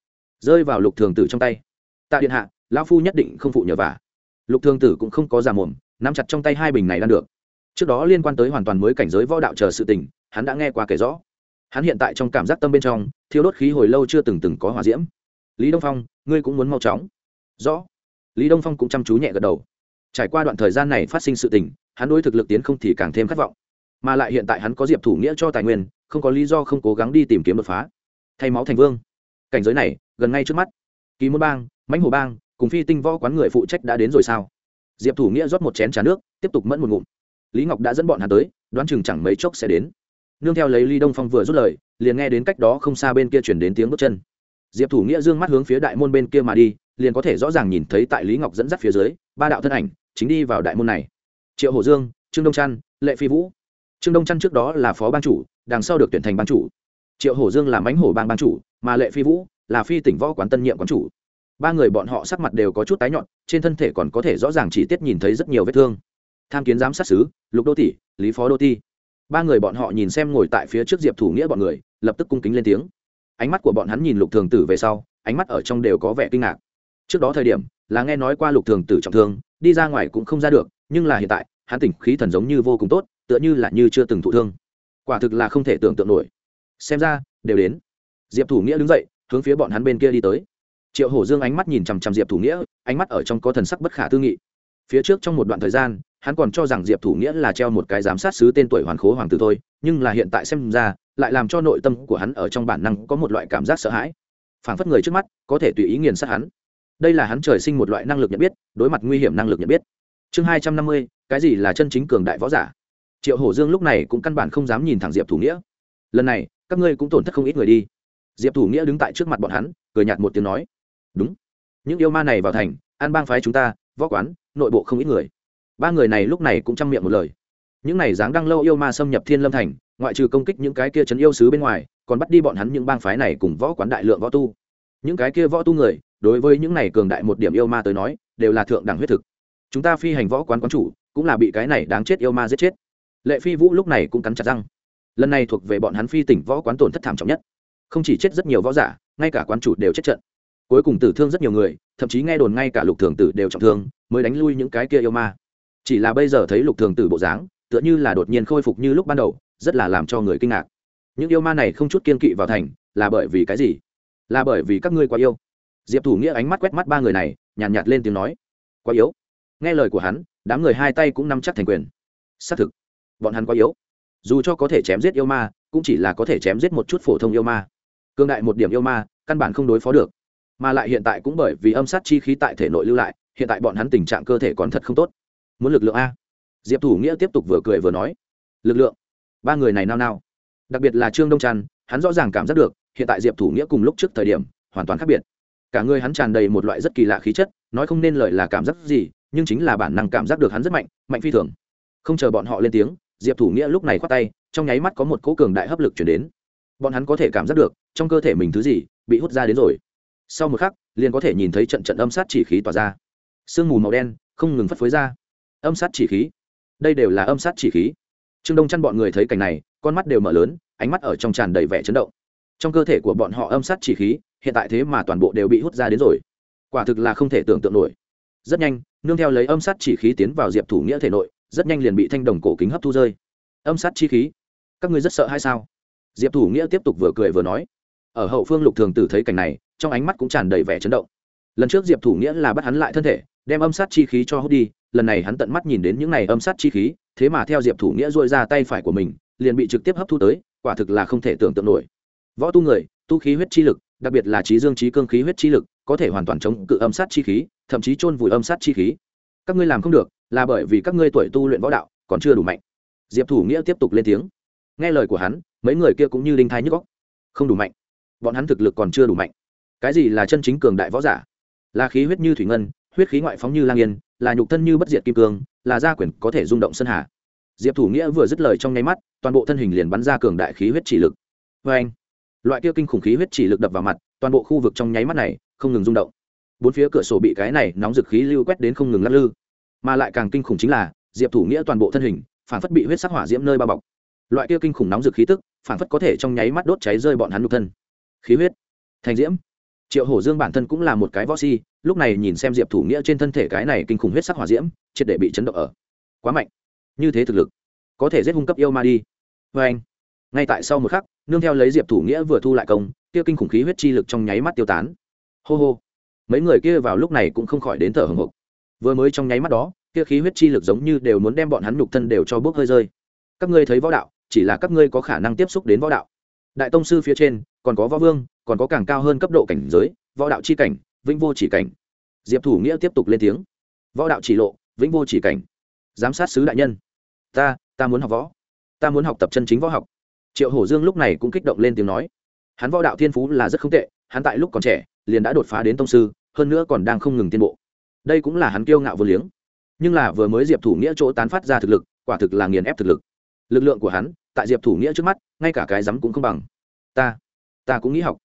Rơi vào lục thường tử trong tay. Tạ điện hạ, lão phu nhất định không phụ nhờ vả lục Thương tử cũng không có giả mồm, nắm chặt trong tay hai bình này đang được. Trước đó liên quan tới hoàn toàn mới cảnh giới võ đạo chờ sự tình, hắn đã nghe qua kể rõ. Hắn hiện tại trong cảm giác tâm bên trong thiếu đốt khí hồi lâu chưa từng từng có hòa diễm. Lý đông phong, ngươi cũng muốn mau chóng. Rõ. Lý đông phong cũng chăm chú nhẹ gật đầu. Trải qua đoạn thời gian này phát sinh sự tình, hắn đối thực lực tiến không thì càng thêm khát vọng. Mà lại hiện tại hắn có diệp thủ nghĩa cho tài nguyên, không có lý do không cố gắng đi tìm kiếm đột phá. Thay máu thành vương. Cảnh giới này, gần ngay trước mắt. Ký môn bang, mãnh hồ bang cùng phi tinh võ quán người phụ trách đã đến rồi sao? Diệp thủ nghĩa rót một chén trà nước, tiếp tục mẫn một ngụm. Lý ngọc đã dẫn bọn hắn tới, đoán chừng chẳng mấy chốc sẽ đến. Nương theo lấy ly đông phong vừa rút lời, liền nghe đến cách đó không xa bên kia chuyển đến tiếng bước chân. Diệp thủ nghĩa dương mắt hướng phía đại môn bên kia mà đi, liền có thể rõ ràng nhìn thấy tại lý ngọc dẫn dắt phía dưới, ba đạo thân ảnh chính đi vào đại môn này. Triệu hồ dương, trương đông trăn, lệ phi vũ. Trương đông trăn trước đó là phó ban chủ, đằng sau được tuyển thành ban chủ. Triệu hổ dương là mánh hổ bang ban chủ, mà lệ phi vũ là phi tỉnh võ quán tân nhiệm quán chủ ba người bọn họ sắc mặt đều có chút tái nhọn, trên thân thể còn có thể rõ ràng chỉ tiết nhìn thấy rất nhiều vết thương. Tham kiến giám sát sứ, lục đô tỷ lý phó đô ti. Ba người bọn họ nhìn xem ngồi tại phía trước diệp thủ nghĩa bọn người, lập tức cung kính lên tiếng. Ánh mắt của bọn hắn nhìn lục thường tử về sau, ánh mắt ở trong đều có vẻ kinh ngạc. Trước đó thời điểm, là nghe nói qua lục thường tử trọng thương, đi ra ngoài cũng không ra được, nhưng là hiện tại, hắn tỉnh khí thần giống như vô cùng tốt, tựa như là như chưa từng thụ thương. Quả thực là không thể tưởng tượng nổi. Xem ra, đều đến. Diệp thủ nghĩa đứng dậy, hướng phía bọn hắn bên kia đi tới triệu hổ dương ánh mắt nhìn chằm chằm diệp thủ nghĩa, ánh mắt ở trong có thần sắc bất khả tư nghị. Phía trước trong một đoạn thời gian, hắn còn cho rằng diệp thủ nghĩa là treo một cái giám sát sứ tên tuổi hoàn khố hoàng tử thôi, nhưng là hiện tại xem ra, lại làm cho nội tâm của hắn ở trong bản năng có một loại cảm giác sợ hãi. Phảng phất người trước mắt, có thể tùy ý nghiền sát hắn. Đây là hắn trời sinh một loại năng lực nhận biết, đối mặt nguy hiểm năng lực nhận biết. Chương hai trăm năm mươi, cái gì là chân chính cường đại võ giả? Triệu hổ dương lúc này cũng căn bản không dám nhìn thẳng diệp thủ nghĩa. Lần này, các ngươi cũng tổn thất không ít người đi. Diệp thủ nghĩa đứng tại trước mặt bọn hắn, cười nhạt một tiếng nói đúng. Những yêu ma này vào thành, an bang phái chúng ta, võ quán, nội bộ không ít người. Ba người này lúc này cũng chăm miệng một lời. Những này dáng đăng lâu yêu ma xâm nhập thiên lâm thành, ngoại trừ công kích những cái kia chấn yêu sứ bên ngoài, còn bắt đi bọn hắn những bang phái này cùng võ quán đại lượng võ tu. Những cái kia võ tu người, đối với những này cường đại một điểm yêu ma tới nói, đều là thượng đẳng huyết thực. Chúng ta phi hành võ quán quán chủ, cũng là bị cái này đáng chết yêu ma giết chết. Lệ phi vũ lúc này cũng cắn chặt răng. Lần này thuộc về bọn hắn phi tỉnh võ quán tổn thất thảm trọng nhất. Không chỉ chết rất nhiều võ giả, ngay cả quán chủ đều chết trận cuối cùng tử thương rất nhiều người thậm chí nghe đồn ngay cả lục thường tử đều trọng thương mới đánh lui những cái kia yêu ma. Chỉ là bây giờ thấy lục thường tử bộ dáng tựa như là đột nhiên khôi phục như lúc ban đầu rất là làm cho người kinh ngạc. Những yêu ma này không chút kiên kỵ vào thành là bởi vì cái gì? Là bởi vì các ngươi quá yêu. Diệp thủ nghĩa ánh mắt quét mắt ba người này nhàn nhạt, nhạt lên tiếng nói quá yếu. Nghe lời của hắn đám người hai tay cũng nắm chắc thành quyền. Xác thực bọn hắn quá yếu. Dù cho có thể chém giết yêu ma cũng chỉ là có thể chém giết một chút phổ thông yêu ma. Cương đại một điểm yêu ma căn bản không đối phó được mà lại hiện tại cũng bởi vì âm sát chi khí tại thể nội lưu lại, hiện tại bọn hắn tình trạng cơ thể còn thật không tốt. Muốn lực lượng a. Diệp thủ nghĩa tiếp tục vừa cười vừa nói. Lực lượng. Ba người này nao nao. Đặc biệt là trương đông trăn, hắn rõ ràng cảm giác được, hiện tại diệp thủ nghĩa cùng lúc trước thời điểm, hoàn toàn khác biệt. Cả người hắn tràn đầy một loại rất kỳ lạ khí chất, nói không nên lời là cảm giác gì, nhưng chính là bản năng cảm giác được hắn rất mạnh mạnh phi thường. Không chờ bọn họ lên tiếng, diệp thủ nghĩa lúc này khoát tay, trong nháy mắt có một cỗ cường đại hấp lực chuyển đến. Bọn hắn có thể cảm giác được, trong cơ thể mình thứ gì bị hút ra đến rồi sau một khắc, liền có thể nhìn thấy trận trận âm sát chỉ khí tỏa ra. Sương mù màu đen, không ngừng phất phới ra. Âm sát chỉ khí. Đây đều là âm sát chỉ khí. Trương đông chăn bọn người thấy cảnh này, con mắt đều mở lớn, ánh mắt ở trong tràn đầy vẻ chấn động. Trong cơ thể của bọn họ âm sát chỉ khí, hiện tại thế mà toàn bộ đều bị hút ra đến rồi. Quả thực là không thể tưởng tượng nổi. Rất nhanh, nương theo lấy âm sát chỉ khí tiến vào diệp thủ nghĩa thể nội, rất nhanh liền bị thanh đồng cổ kính hấp thu rơi. Âm sát chi khí. Các ngươi rất sợ hay sao? Diệp thủ nghĩa tiếp tục vừa cười vừa nói. Ở hậu phương lục thường tử thấy cảnh này trong ánh mắt cũng tràn đầy vẻ chấn động. Lần trước diệp thủ nghĩa là bắt hắn lại thân thể, đem âm sát chi khí cho hút đi, lần này hắn tận mắt nhìn đến những này âm sát chi khí, thế mà theo diệp thủ nghĩa dội ra tay phải của mình, liền bị trực tiếp hấp thu tới, quả thực là không thể tưởng tượng nổi. Võ tu người, tu khí huyết chi lực, đặc biệt là trí dương trí cương khí huyết chi lực, có thể hoàn toàn chống cự âm sát chi khí, thậm chí chôn vùi âm sát chi khí. Các ngươi làm không được, là bởi vì các ngươi tuổi tu luyện võ đạo, còn chưa đủ mạnh. Diệp thủ nghĩa tiếp tục lên tiếng. Nghe lời của hắn, mấy người kia cũng như đinh thai nhức góc không đủ mạnh. Bọn hắn thực lực còn chưa đủ mạnh cái gì là chân chính cường đại võ giả? Là khí huyết như thủy ngân, huyết khí ngoại phóng như lang yên, là nhục thân như bất diệt kim cương, là gia quyền có thể rung động sơn hà. Diệp thủ nghĩa vừa dứt lời trong nháy mắt, toàn bộ thân hình liền bắn ra cường đại khí huyết chỉ lực. Vê anh, loại kia kinh khủng khí huyết chỉ lực đập vào mặt, toàn bộ khu vực trong nháy mắt này không ngừng rung động. Bốn phía cửa sổ bị cái này nóng dực khí lưu quét đến không ngừng lắc lư. Mà lại càng kinh khủng chính là, diệp thủ nghĩa toàn bộ thân hình, phản phất bị huyết sắc hỏa diễm nơi bao bọc. Loại kia kinh khủng nóng dực khí tức, phản phất có thể trong nháy mắt đốt cháy rơi bọn hắn nhục thân. Khí huyết, thành diễm triệu hổ dương bản thân cũng là một cái võ si, lúc này nhìn xem diệp thủ nghĩa trên thân thể cái này kinh khủng huyết sắc hỏa diễm, triệt để bị chấn động ở. Quá mạnh. Như thế thực lực, có thể giết hung cấp yêu ma đi. Vê anh, ngay tại sau một khắc, nương theo lấy diệp thủ nghĩa vừa thu lại công, kia kinh khủng khí huyết chi lực trong nháy mắt tiêu tán. Hô hô. Mấy người kia vào lúc này cũng không khỏi đến thở hồng hộc vừa mới trong nháy mắt đó, kia khí huyết chi lực giống như đều muốn đem bọn hắn nhục thân đều cho bước hơi rơi. Các ngươi thấy võ đạo, chỉ là các ngươi có khả năng tiếp xúc đến võ đạo. Đại tông sư phía trên, còn có võ vương còn có càng cao hơn cấp độ cảnh giới, võ đạo chi cảnh, vĩnh vô chỉ cảnh. Diệp thủ nghĩa tiếp tục lên tiếng. Võ đạo chỉ lộ, vĩnh vô chỉ cảnh. Giám sát sứ đại nhân. Ta ta muốn học võ. Ta muốn học tập chân chính võ học. Triệu hổ dương lúc này cũng kích động lên tiếng nói. Hắn võ đạo thiên phú là rất không tệ, hắn tại lúc còn trẻ, liền đã đột phá đến tông sư, hơn nữa còn đang không ngừng tiến bộ. Đây cũng là hắn kiêu ngạo vô liếng. Nhưng là vừa mới diệp thủ nghĩa chỗ tán phát ra thực lực, quả thực là nghiền ép thực lực. Lực lượng của hắn, tại diệp thủ nghĩa trước mắt, ngay cả cái rắm cũng không bằng. Ta ta cũng nghĩ học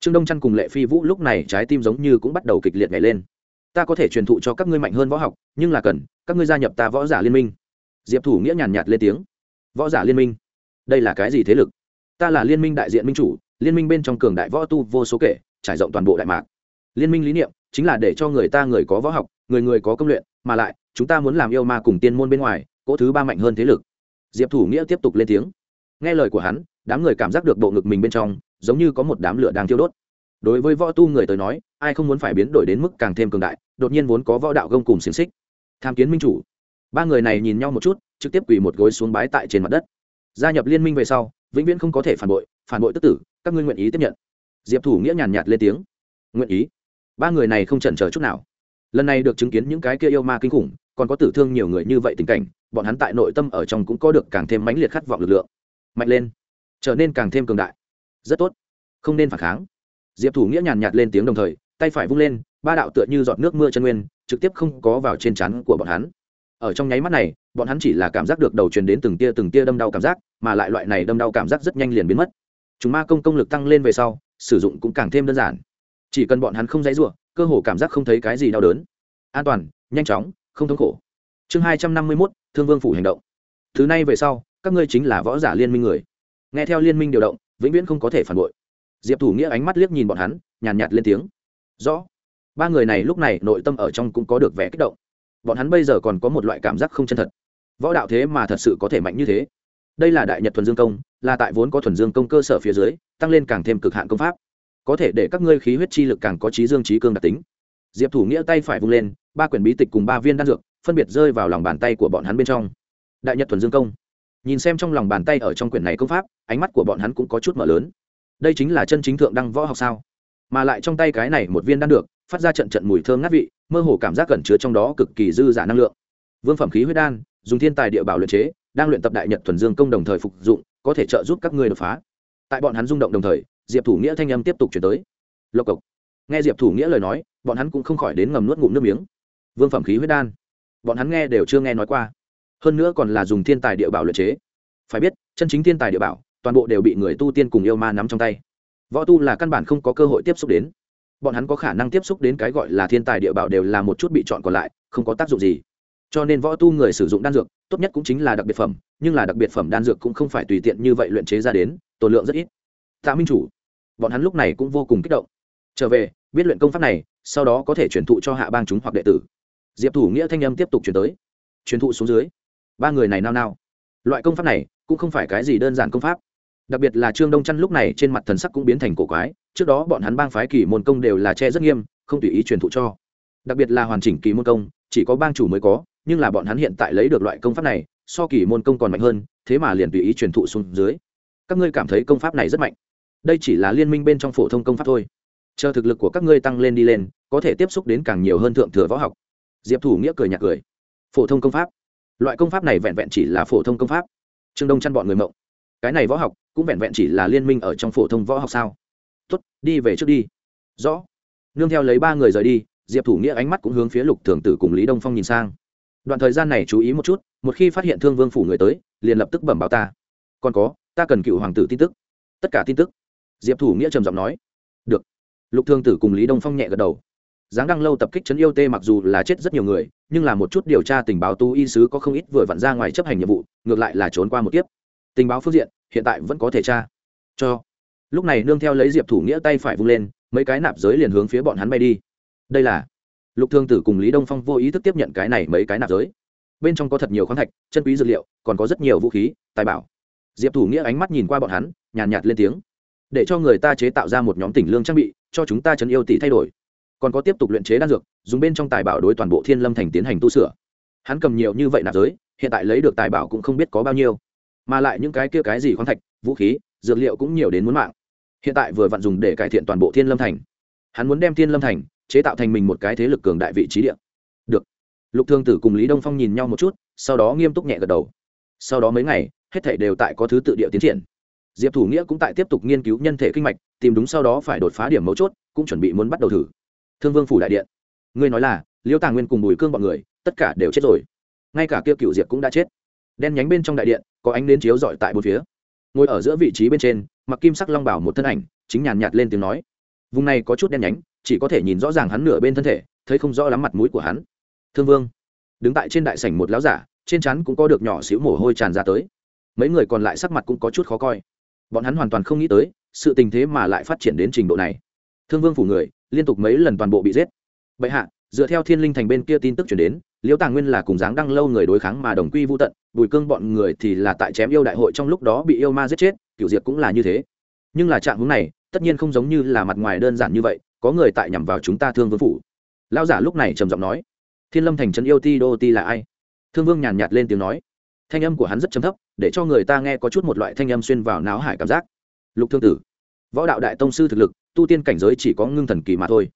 trương đông trăn cùng lệ phi vũ lúc này trái tim giống như cũng bắt đầu kịch liệt nhảy lên. Ta có thể truyền thụ cho các ngươi mạnh hơn võ học, nhưng là cần, các ngươi gia nhập ta võ giả liên minh. Diệp thủ nghĩa nhàn nhạt lên tiếng. Võ giả liên minh? Đây là cái gì thế lực? Ta là liên minh đại diện minh chủ, liên minh bên trong cường đại võ tu vô số kể, trải rộng toàn bộ đại mạc. Liên minh lý niệm chính là để cho người ta người có võ học, người người có công luyện, mà lại, chúng ta muốn làm yêu ma cùng tiên môn bên ngoài cỗ thứ ba mạnh hơn thế lực. Diệp thủ nghĩa tiếp tục lên tiếng. Nghe lời của hắn đám người cảm giác được bộ ngực mình bên trong, giống như có một đám lửa đang thiêu đốt. Đối với võ tu người tới nói, ai không muốn phải biến đổi đến mức càng thêm cường đại, đột nhiên vốn có võ đạo gông cùng xiềng xích. Tham kiến minh chủ. Ba người này nhìn nhau một chút, trực tiếp quỳ một gối xuống bái tại trên mặt đất. Gia nhập liên minh về sau, vĩnh viễn không có thể phản bội phản bội tức tử, các ngươi nguyện ý tiếp nhận. Diệp thủ nghĩa nhàn nhạt lên tiếng. Nguyện ý. Ba người này không chần chờ chút nào. Lần này được chứng kiến những cái kia yêu ma kinh khủng, còn có tử thương nhiều người như vậy tình cảnh, bọn hắn tại nội tâm ở trong cũng có được càng thêm mãnh liệt khát vọng lực lượng. Mạnh lên trở nên càng thêm cường đại. Rất tốt. Không nên phản kháng. Diệp thủ nghĩa nhàn nhạt lên tiếng đồng thời, tay phải vung lên, ba đạo tựa như giọt nước mưa chân nguyên, trực tiếp không có vào trên chắn của bọn hắn. Ở trong nháy mắt này, bọn hắn chỉ là cảm giác được đầu truyền đến từng tia từng tia đâm đau cảm giác, mà lại loại này đâm đau cảm giác rất nhanh liền biến mất. Chúng ma công công lực tăng lên về sau, sử dụng cũng càng thêm đơn giản. Chỉ cần bọn hắn không dãy ruộng cơ hồ cảm giác không thấy cái gì đau đớn. An toàn, nhanh chóng, không thống khổ. Chương hai trăm năm mươi mốt, thương vương phủ hành động. Thứ này về sau, các ngươi chính là võ giả liên minh người nghe theo liên minh điều động, vĩnh viễn không có thể phản bội. Diệp thủ nghĩa ánh mắt liếc nhìn bọn hắn, nhàn nhạt lên tiếng. Rõ. Ba người này lúc này nội tâm ở trong cũng có được vẻ kích động. Bọn hắn bây giờ còn có một loại cảm giác không chân thật. Võ đạo thế mà thật sự có thể mạnh như thế. Đây là đại nhật thuần dương công, là tại vốn có thuần dương công cơ sở phía dưới, tăng lên càng thêm cực hạn công pháp. Có thể để các ngươi khí huyết chi lực càng có trí dương trí cương đặc tính. Diệp thủ nghĩa tay phải vung lên, ba quyển bí tịch cùng ba viên đan dược, phân biệt rơi vào lòng bàn tay của bọn hắn bên trong. Đại nhật thuần dương công nhìn xem trong lòng bàn tay ở trong quyển này công pháp, ánh mắt của bọn hắn cũng có chút mở lớn. Đây chính là chân chính thượng đăng võ học sao? Mà lại trong tay cái này một viên đan được, phát ra trận trận mùi thơm ngát vị, mơ hồ cảm giác cẩn chứa trong đó cực kỳ dư giả năng lượng. Vương phẩm khí huyết đan, dùng thiên tài địa bảo luyện chế, đang luyện tập đại nhật thuần dương công đồng thời phục dụng, có thể trợ giúp các ngươi đột phá. Tại bọn hắn rung động đồng thời, diệp thủ nghĩa thanh âm tiếp tục chuyển tới. Lộc cộc. Nghe diệp thủ nghĩa lời nói, bọn hắn cũng không khỏi đến ngầm nuốt ngụm nước miếng. Vương phẩm khí huyết đan. Bọn hắn nghe đều chưa nghe nói qua hơn nữa còn là dùng thiên tài địa bảo luyện chế. Phải biết, chân chính thiên tài địa bảo, toàn bộ đều bị người tu tiên cùng yêu ma nắm trong tay. Võ tu là căn bản không có cơ hội tiếp xúc đến. Bọn hắn có khả năng tiếp xúc đến cái gọi là thiên tài địa bảo đều là một chút bị chọn còn lại, không có tác dụng gì. Cho nên võ tu người sử dụng đan dược, tốt nhất cũng chính là đặc biệt phẩm, nhưng là đặc biệt phẩm đan dược cũng không phải tùy tiện như vậy luyện chế ra đến tổ lượng rất ít. Tạ minh chủ, bọn hắn lúc này cũng vô cùng kích động. Trở về, biết luyện công pháp này, sau đó có thể truyền thụ cho hạ bang chúng hoặc đệ tử. Diệp thủ nghĩa thanh âm tiếp tục truyền tới. Truyền thụ xuống dưới ba người này nao nao. Loại công pháp này cũng không phải cái gì đơn giản công pháp. Đặc biệt là trương đông chăn lúc này trên mặt thần sắc cũng biến thành cổ quái, trước đó bọn hắn bang phái kỳ môn công đều là che rất nghiêm, không tùy ý truyền thụ cho. Đặc biệt là hoàn chỉnh kỳ môn công, chỉ có bang chủ mới có, nhưng là bọn hắn hiện tại lấy được loại công pháp này, so kỳ môn công còn mạnh hơn, thế mà liền tùy ý truyền thụ xuống dưới. Các ngươi cảm thấy công pháp này rất mạnh. Đây chỉ là liên minh bên trong phổ thông công pháp thôi. Chờ thực lực của các ngươi tăng lên đi lên, có thể tiếp xúc đến càng nhiều hơn thượng thừa võ học. Diệp thủ nghĩa cười nhạt cười. Phổ thông công pháp loại công pháp này vẹn vẹn chỉ là phổ thông công pháp. Trương đông chăn bọn người mộng. Cái này võ học cũng vẹn vẹn chỉ là liên minh ở trong phổ thông võ học sao? Tuất đi về trước đi. Rõ. Nương theo lấy ba người rời đi, diệp thủ nghĩa ánh mắt cũng hướng phía lục thường tử cùng lý đông phong nhìn sang. Đoạn thời gian này chú ý một chút, một khi phát hiện thương vương phủ người tới, liền lập tức bẩm báo ta. Còn có, ta cần cựu hoàng tử tin tức. Tất cả tin tức. Diệp thủ nghĩa trầm giọng nói. Được. Lục thương tử cùng lý đông phong nhẹ gật đầu giáng đăng lâu tập kích trấn yêu tê mặc dù là chết rất nhiều người nhưng là một chút điều tra tình báo tu y sứ có không ít vừa vặn ra ngoài chấp hành nhiệm vụ ngược lại là trốn qua một tiếp tình báo phương diện hiện tại vẫn có thể tra. Cho. Lúc này nương theo lấy diệp thủ nghĩa tay phải vung lên mấy cái nạp giới liền hướng phía bọn hắn bay đi. Đây là lục thương tử cùng lý đông phong vô ý thức tiếp nhận cái này mấy cái nạp giới. Bên trong có thật nhiều khoáng thạch chân quý dược liệu còn có rất nhiều vũ khí tài bảo. Diệp thủ nghĩa ánh mắt nhìn qua bọn hắn nhàn nhạt, nhạt lên tiếng. Để cho người ta chế tạo ra một nhóm tỉnh lương trang bị cho chúng ta trấn yêu tỷ thay đổi còn có tiếp tục luyện chế đan dược, dùng bên trong tài bảo đối toàn bộ thiên lâm thành tiến hành tu sửa. Hắn cầm nhiều như vậy nạp giới, hiện tại lấy được tài bảo cũng không biết có bao nhiêu. Mà lại những cái kia cái gì khoáng thạch, vũ khí, dược liệu cũng nhiều đến muốn mạng. Hiện tại vừa vặn dùng để cải thiện toàn bộ thiên lâm thành. Hắn muốn đem thiên lâm thành chế tạo thành mình một cái thế lực cường đại vị trí địa. Được. Lục thương tử cùng lý đông phong nhìn nhau một chút, sau đó nghiêm túc nhẹ gật đầu. Sau đó mấy ngày, hết thảy đều tại có thứ tự địa tiến triển. Diệp thủ nghĩa cũng tại tiếp tục nghiên cứu nhân thể kinh mạch, tìm đúng sau đó phải đột phá điểm mấu chốt, cũng chuẩn bị muốn bắt đầu thử thương vương phủ đại điện. Ngươi nói là, liêu tàng nguyên cùng bùi cương bọn người, tất cả đều chết rồi. Ngay cả kia cựu diệp cũng đã chết. Đen nhánh bên trong đại điện, có ánh đến chiếu dọi tại một phía. Ngồi ở giữa vị trí bên trên, mặc kim sắc long bảo một thân ảnh, chính nhàn nhạt lên tiếng nói. Vùng này có chút đen nhánh, chỉ có thể nhìn rõ ràng hắn nửa bên thân thể, thấy không rõ lắm mặt mũi của hắn. Thương vương, đứng tại trên đại sảnh một láo giả, trên chắn cũng có được nhỏ xíu mồ hôi tràn ra tới. Mấy người còn lại sắc mặt cũng có chút khó coi. Bọn hắn hoàn toàn không nghĩ tới, sự tình thế mà lại phát triển đến trình độ này. Thương vương phủ người liên tục mấy lần toàn bộ bị giết. Bệ hạ, dựa theo thiên linh thành bên kia tin tức chuyển đến, liễu tàng nguyên là cùng dáng đăng lâu người đối kháng mà đồng quy vô tận, bùi cương bọn người thì là tại chém yêu đại hội trong lúc đó bị yêu ma giết chết cựu diệt cũng là như thế. Nhưng là trạng hướng này, tất nhiên không giống như là mặt ngoài đơn giản như vậy, có người tại nhằm vào chúng ta thương vương phủ. Lao giả lúc này trầm giọng nói, thiên lâm thành trấn yêu ti đô ti là ai? Thương vương nhàn nhạt lên tiếng nói. Thanh âm của hắn rất trầm thấp, để cho người ta nghe có chút một loại thanh âm xuyên vào náo hải cảm giác. Lục thương tử, võ đạo đại tông sư thực lực tu tiên cảnh giới chỉ có ngưng thần kỳ mà thôi.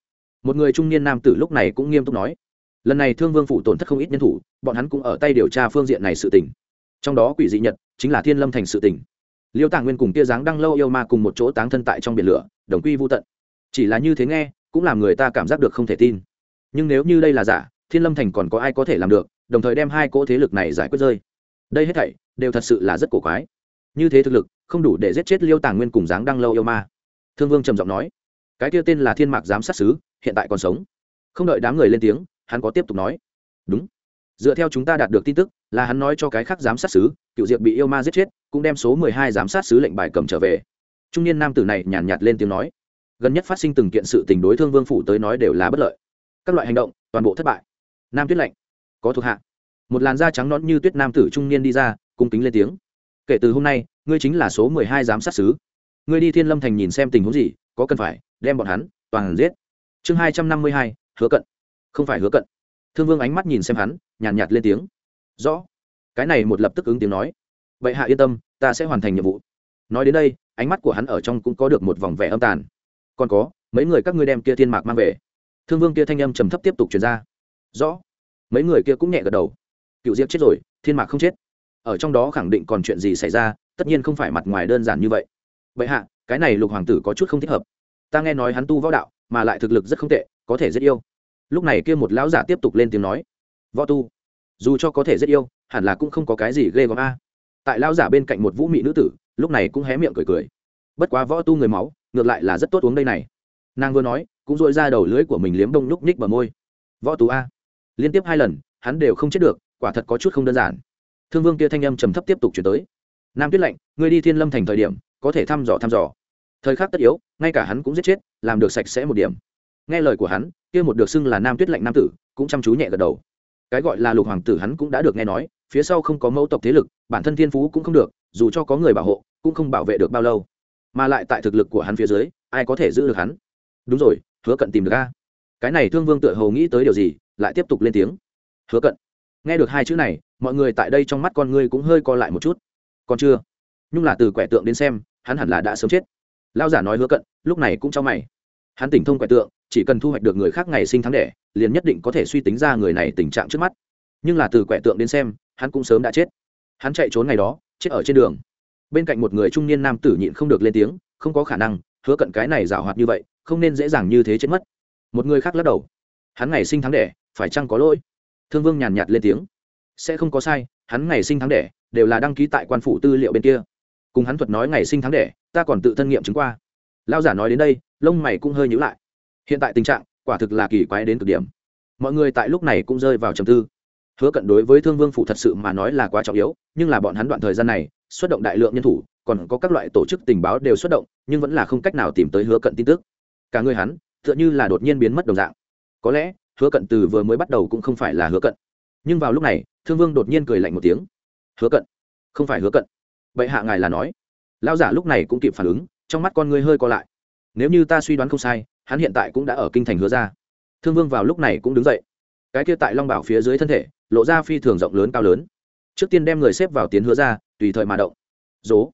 Một người trung niên nam tử lúc này cũng nghiêm túc nói, lần này thương vương phủ tổn thất không ít nhân thủ, bọn hắn cũng ở tay điều tra phương diện này sự tỉnh trong đó quỷ dị nhật chính là thiên lâm thành sự tỉnh liêu tàng nguyên cùng tia dáng đăng lâu yêu ma cùng một chỗ táng thân tại trong biển lửa, đồng quy vô tận. Chỉ là như thế nghe, cũng làm người ta cảm giác được không thể tin. Nhưng nếu như đây là giả, thiên lâm thành còn có ai có thể làm được, đồng thời đem hai cỗ thế lực này giải quyết rơi. Đây hết thảy đều thật sự là rất cổ quái. Như thế thực lực, không đủ để giết chết liêu tàng nguyên cùng dáng đăng lâu yêu ma thương vương trầm giọng nói cái kia tên là thiên mạc giám sát sứ hiện tại còn sống. Không đợi đám người lên tiếng hắn có tiếp tục nói đúng. Dựa theo chúng ta đạt được tin tức là hắn nói cho cái khác giám sát sứ cựu diệp bị yêu ma giết chết cũng đem số mười hai giám sát sứ lệnh bài cầm trở về. Trung niên nam tử này nhàn nhạt, nhạt lên tiếng nói gần nhất phát sinh từng kiện sự tình đối thương vương phủ tới nói đều là bất lợi. Các loại hành động toàn bộ thất bại. Nam tuyết lạnh, có thuộc hạ. Một làn da trắng nõn như tuyết nam tử trung niên đi ra cung kính lên tiếng kể từ hôm nay ngươi chính là số mười hai giám sát sứ ngươi đi thiên lâm thành nhìn xem tình huống gì có cần phải đem bọn hắn toàn giết. Chương hai trăm năm mươi hai hứa cận. Không phải hứa cận. Thương vương ánh mắt nhìn xem hắn nhàn nhạt, nhạt lên tiếng. Rõ. Cái này một lập tức ứng tiếng nói. Vậy hạ yên tâm ta sẽ hoàn thành nhiệm vụ. Nói đến đây ánh mắt của hắn ở trong cũng có được một vòng vẻ âm tàn. Còn có mấy người các ngươi đem kia thiên mạc mang về. Thương vương kia thanh âm trầm thấp tiếp tục truyền ra. Rõ. Mấy người kia cũng nhẹ gật đầu. Cựu diệp chết rồi thiên mạc không chết. Ở trong đó khẳng định còn chuyện gì xảy ra tất nhiên không phải mặt ngoài đơn giản như vậy vậy hạ, cái này lục hoàng tử có chút không thích hợp. Ta nghe nói hắn tu võ đạo, mà lại thực lực rất không tệ, có thể rất yêu. Lúc này kia một lão giả tiếp tục lên tiếng nói. Võ tu, dù cho có thể rất yêu, hẳn là cũng không có cái gì ghê gớm a. Tại lão giả bên cạnh một vũ mị nữ tử, lúc này cũng hé miệng cười cười. Bất quá võ tu người máu, ngược lại là rất tốt uống đây này. Nàng vừa nói, cũng dội ra đầu lưới của mình liếm đông lúc nhích bờ môi. Võ tú a, liên tiếp hai lần, hắn đều không chết được, quả thật có chút không đơn giản. Thương vương kia thanh âm trầm thấp tiếp tục chuyển tới. Nam tuyết lạnh, ngươi đi thiên lâm thành thời điểm có thể thăm dò thăm dò. Thời khắc tất yếu, ngay cả hắn cũng giết chết, làm được sạch sẽ một điểm. Nghe lời của hắn, kia một được xưng là nam tuyết lạnh nam tử, cũng chăm chú nhẹ gật đầu. Cái gọi là lục hoàng tử hắn cũng đã được nghe nói, phía sau không có mẫu tộc thế lực, bản thân thiên phú cũng không được, dù cho có người bảo hộ, cũng không bảo vệ được bao lâu. Mà lại tại thực lực của hắn phía dưới, ai có thể giữ được hắn? Đúng rồi, hứa cận tìm được a. Cái này thương vương tựa hầu nghĩ tới điều gì, lại tiếp tục lên tiếng. Hứa cận. Nghe được hai chữ này, mọi người tại đây trong mắt con ngươi cũng hơi co lại một chút. Còn chưa? Nhưng là từ quẻ tượng đến xem hắn hẳn là đã sớm chết. Lao giả nói hứa cận, lúc này cũng cho mày. Hắn tỉnh thông quẻ tượng, chỉ cần thu hoạch được người khác ngày sinh tháng đẻ, liền nhất định có thể suy tính ra người này tình trạng trước mắt. Nhưng là từ quẻ tượng đến xem, hắn cũng sớm đã chết. Hắn chạy trốn ngày đó, chết ở trên đường. Bên cạnh một người trung niên nam tử nhịn không được lên tiếng, không có khả năng, hứa cận cái này giảo hoạt như vậy, không nên dễ dàng như thế chết mất. Một người khác lắc đầu. Hắn ngày sinh tháng đẻ, phải chăng có lỗi? Thương vương nhàn nhạt lên tiếng. Sẽ không có sai, hắn ngày sinh tháng đẻ, đều là đăng ký tại quan phủ tư liệu bên kia cùng hắn thuật nói ngày sinh tháng đẻ, ta còn tự thân nghiệm chứng qua. Lao giả nói đến đây, lông mày cũng hơi nhữ lại. Hiện tại tình trạng, quả thực là kỳ quái đến cực điểm. Mọi người tại lúc này cũng rơi vào trầm tư. Hứa cận đối với thương vương phủ thật sự mà nói là quá trọng yếu, nhưng là bọn hắn đoạn thời gian này, xuất động đại lượng nhân thủ, còn có các loại tổ chức tình báo đều xuất động, nhưng vẫn là không cách nào tìm tới hứa cận tin tức. Cả người hắn, tựa như là đột nhiên biến mất đồng dạng. Có lẽ, hứa cận từ vừa mới bắt đầu cũng không phải là hứa cận. Nhưng vào lúc này, thương vương đột nhiên cười lạnh một tiếng. Hứa cận? Không phải hứa cận vậy hạ ngài là nói. Lao giả lúc này cũng kịp phản ứng, trong mắt con ngươi hơi co lại. Nếu như ta suy đoán không sai, hắn hiện tại cũng đã ở kinh thành hứa ra. Thương vương vào lúc này cũng đứng dậy. Cái kia tại long bảo phía dưới thân thể, lộ ra phi thường rộng lớn cao lớn. Trước tiên đem người xếp vào tiến hứa ra, tùy thời mà động. Dố,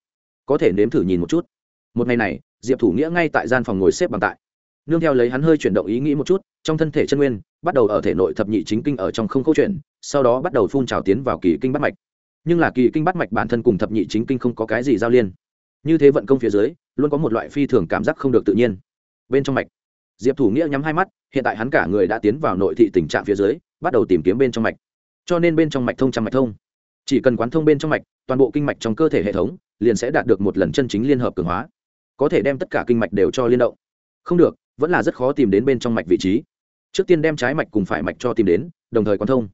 có thể nếm thử nhìn một chút. Một ngày này, diệp thủ nghĩa ngay tại gian phòng ngồi xếp bằng tại. Nương theo lấy hắn hơi chuyển động ý nghĩ một chút, trong thân thể chân nguyên, bắt đầu ở thể nội thập nhị chính kinh ở trong không câu chuyện, sau đó bắt đầu phun trào tiến vào kỳ kinh bắt mạch nhưng là kỳ kinh bắt mạch bản thân cùng thập nhị chính kinh không có cái gì giao liên. Như thế vận công phía dưới, luôn có một loại phi thường cảm giác không được tự nhiên. Bên trong mạch, diệp thủ nghĩa nhắm hai mắt, hiện tại hắn cả người đã tiến vào nội thị tình trạng phía dưới, bắt đầu tìm kiếm bên trong mạch. Cho nên bên trong mạch thông trăm mạch thông. Chỉ cần quán thông bên trong mạch, toàn bộ kinh mạch trong cơ thể hệ thống liền sẽ đạt được một lần chân chính liên hợp cường hóa. Có thể đem tất cả kinh mạch đều cho liên động. Không được, vẫn là rất khó tìm đến bên trong mạch vị trí. Trước tiên đem trái mạch cùng phải mạch cho tìm đến, đồng thời quán thông.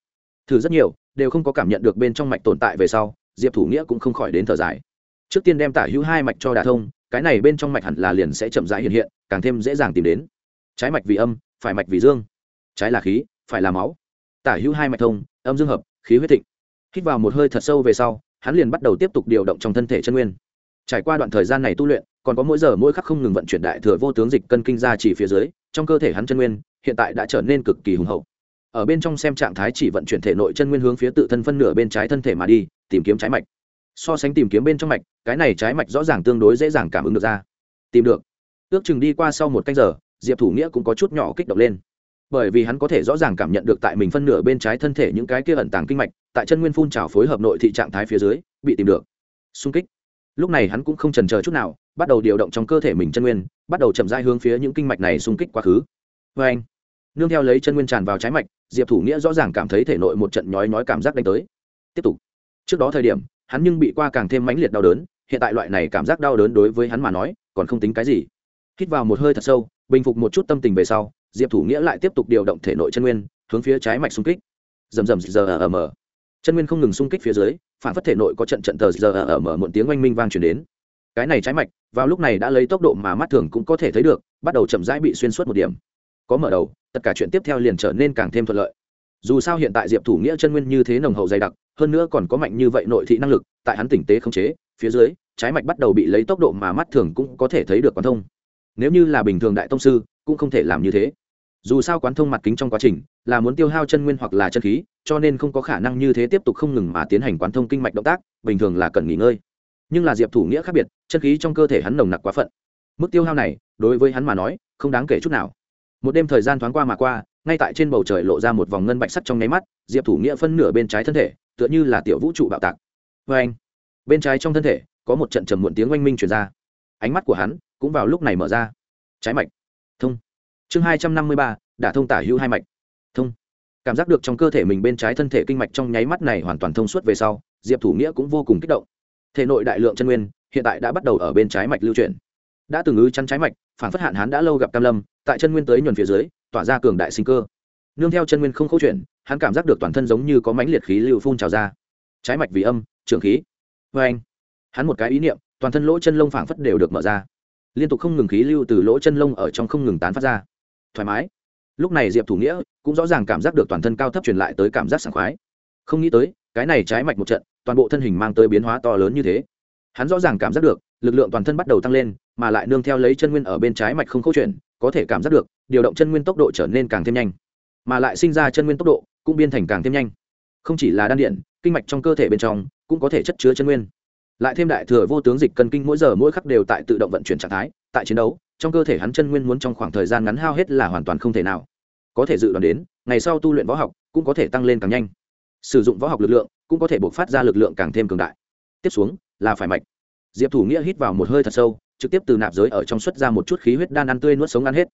Thử rất nhiều đều không có cảm nhận được bên trong mạch tồn tại về sau, diệp thủ nghĩa cũng không khỏi đến thở dài. Trước tiên đem tả hữu hai mạch cho đả thông, cái này bên trong mạch hẳn là liền sẽ chậm rãi hiện hiện, càng thêm dễ dàng tìm đến. Trái mạch vì âm, phải mạch vì dương. Trái là khí, phải là máu. Tả hữu hai mạch thông, âm dương hợp, khí huyết thịnh. Hít vào một hơi thật sâu về sau, hắn liền bắt đầu tiếp tục điều động trong thân thể chân nguyên. Trải qua đoạn thời gian này tu luyện, còn có mỗi giờ mỗi khắc không ngừng vận chuyển đại thừa vô tướng dịch cân kinh ra chỉ phía dưới, trong cơ thể hắn chân nguyên hiện tại đã trở nên cực kỳ hùng hậu ở bên trong xem trạng thái chỉ vận chuyển thể nội chân nguyên hướng phía tự thân phân nửa bên trái thân thể mà đi, tìm kiếm trái mạch. So sánh tìm kiếm bên trong mạch, cái này trái mạch rõ ràng tương đối dễ dàng cảm ứng được ra. Tìm được. Ước chừng đi qua sau một canh giờ, diệp thủ nghĩa cũng có chút nhỏ kích động lên. Bởi vì hắn có thể rõ ràng cảm nhận được tại mình phân nửa bên trái thân thể những cái kia ẩn tàng kinh mạch, tại chân nguyên phun trào phối hợp nội thị trạng thái phía dưới, bị tìm được. Xung kích. Lúc này hắn cũng không trần chờ chút nào, bắt đầu điều động trong cơ thể mình chân nguyên, bắt đầu chậm rãi hướng phía những kinh mạch này xung kích quá khứ. Vê anh nương theo lấy chân nguyên tràn vào trái mạch, diệp thủ nghĩa rõ ràng cảm thấy thể nội một trận nhói nhói cảm giác đánh tới. Tiếp tục. Trước đó thời điểm, hắn nhưng bị qua càng thêm mãnh liệt đau đớn, hiện tại loại này cảm giác đau đớn đối với hắn mà nói, còn không tính cái gì. Hít vào một hơi thật sâu, bình phục một chút tâm tình về sau, diệp thủ nghĩa lại tiếp tục điều động thể nội chân nguyên, hướng phía trái mạch xung kích. Rầm rầm giờ ở mờ chân nguyên không ngừng xung kích phía dưới, phản phất thể nội có trận trận tờ giờ ở mở một tiếng oanh minh vang chuyển đến. Cái này trái mạch, vào lúc này đã lấy tốc độ mà mắt thường cũng có thể thấy được, bắt đầu chậm rãi bị xuyên suốt một điểm có mở đầu, tất cả chuyện tiếp theo liền trở nên càng thêm thuận lợi. Dù sao hiện tại diệp thủ nghĩa chân nguyên như thế nồng hậu dày đặc, hơn nữa còn có mạnh như vậy nội thị năng lực, tại hắn tỉnh tế không chế, phía dưới, trái mạch bắt đầu bị lấy tốc độ mà mắt thường cũng có thể thấy được quán thông. Nếu như là bình thường đại tông sư, cũng không thể làm như thế. Dù sao quán thông mặt kính trong quá trình, là muốn tiêu hao chân nguyên hoặc là chân khí, cho nên không có khả năng như thế tiếp tục không ngừng mà tiến hành quán thông kinh mạch động tác, bình thường là cần nghỉ ngơi. Nhưng là diệp thủ nghĩa khác biệt, chân khí trong cơ thể hắn nồng nặc quá phận. Mức tiêu hao này, đối với hắn mà nói, không đáng kể chút nào một đêm thời gian thoáng qua mà qua, ngay tại trên bầu trời lộ ra một vòng ngân bạch sắt trong nháy mắt, diệp thủ nghĩa phân nửa bên trái thân thể, tựa như là tiểu vũ trụ bạo tạc. Vê anh, bên trái trong thân thể, có một trận trầm muộn tiếng oanh minh truyền ra. Ánh mắt của hắn cũng vào lúc này mở ra. Trái mạch. Thông. Chương hai trăm năm mươi ba đã thông tả hữu hai mạch. Thông. Cảm giác được trong cơ thể mình bên trái thân thể kinh mạch trong nháy mắt này hoàn toàn thông suốt về sau, diệp thủ nghĩa cũng vô cùng kích động. Thể nội đại lượng chân nguyên hiện tại đã bắt đầu ở bên trái mạch lưu chuyển. Đã từng ứ chắn trái mạch, phản phất hạn hán đã lâu gặp cam lâm tại chân nguyên tới nhuần phía dưới, tỏa ra cường đại sinh cơ. Nương theo chân nguyên không khâu chuyển, hắn cảm giác được toàn thân giống như có mãnh liệt khí lưu phun trào ra. Trái mạch vì âm trường khí. Vê anh hắn một cái ý niệm, toàn thân lỗ chân lông phảng phất đều được mở ra. Liên tục không ngừng khí lưu từ lỗ chân lông ở trong không ngừng tán phát ra. Thoải mái. Lúc này diệp thủ nghĩa cũng rõ ràng cảm giác được toàn thân cao thấp truyền lại tới cảm giác sảng khoái. Không nghĩ tới, cái này trái mạch một trận, toàn bộ thân hình mang tới biến hóa to lớn như thế. Hắn rõ ràng cảm giác được, lực lượng toàn thân bắt đầu tăng lên, mà lại nương theo lấy chân nguyên ở bên trái mạch không câu chuyển có thể cảm giác được, điều động chân nguyên tốc độ trở nên càng thêm nhanh, mà lại sinh ra chân nguyên tốc độ cũng biên thành càng thêm nhanh. Không chỉ là đan điện, kinh mạch trong cơ thể bên trong cũng có thể chất chứa chân nguyên. Lại thêm đại thừa vô tướng dịch cân kinh mỗi giờ mỗi khắc đều tại tự động vận chuyển trạng thái, tại chiến đấu, trong cơ thể hắn chân nguyên muốn trong khoảng thời gian ngắn hao hết là hoàn toàn không thể nào. Có thể dự đoán đến, ngày sau tu luyện võ học cũng có thể tăng lên càng nhanh. Sử dụng võ học lực lượng cũng có thể buộc phát ra lực lượng càng thêm cường đại. Tiếp xuống là phải mạch. Diệp thủ nghĩa hít vào một hơi thật sâu trực tiếp từ nạp giới ở trong xuất ra một chút khí huyết đan ăn tươi nuốt sống ăn hết.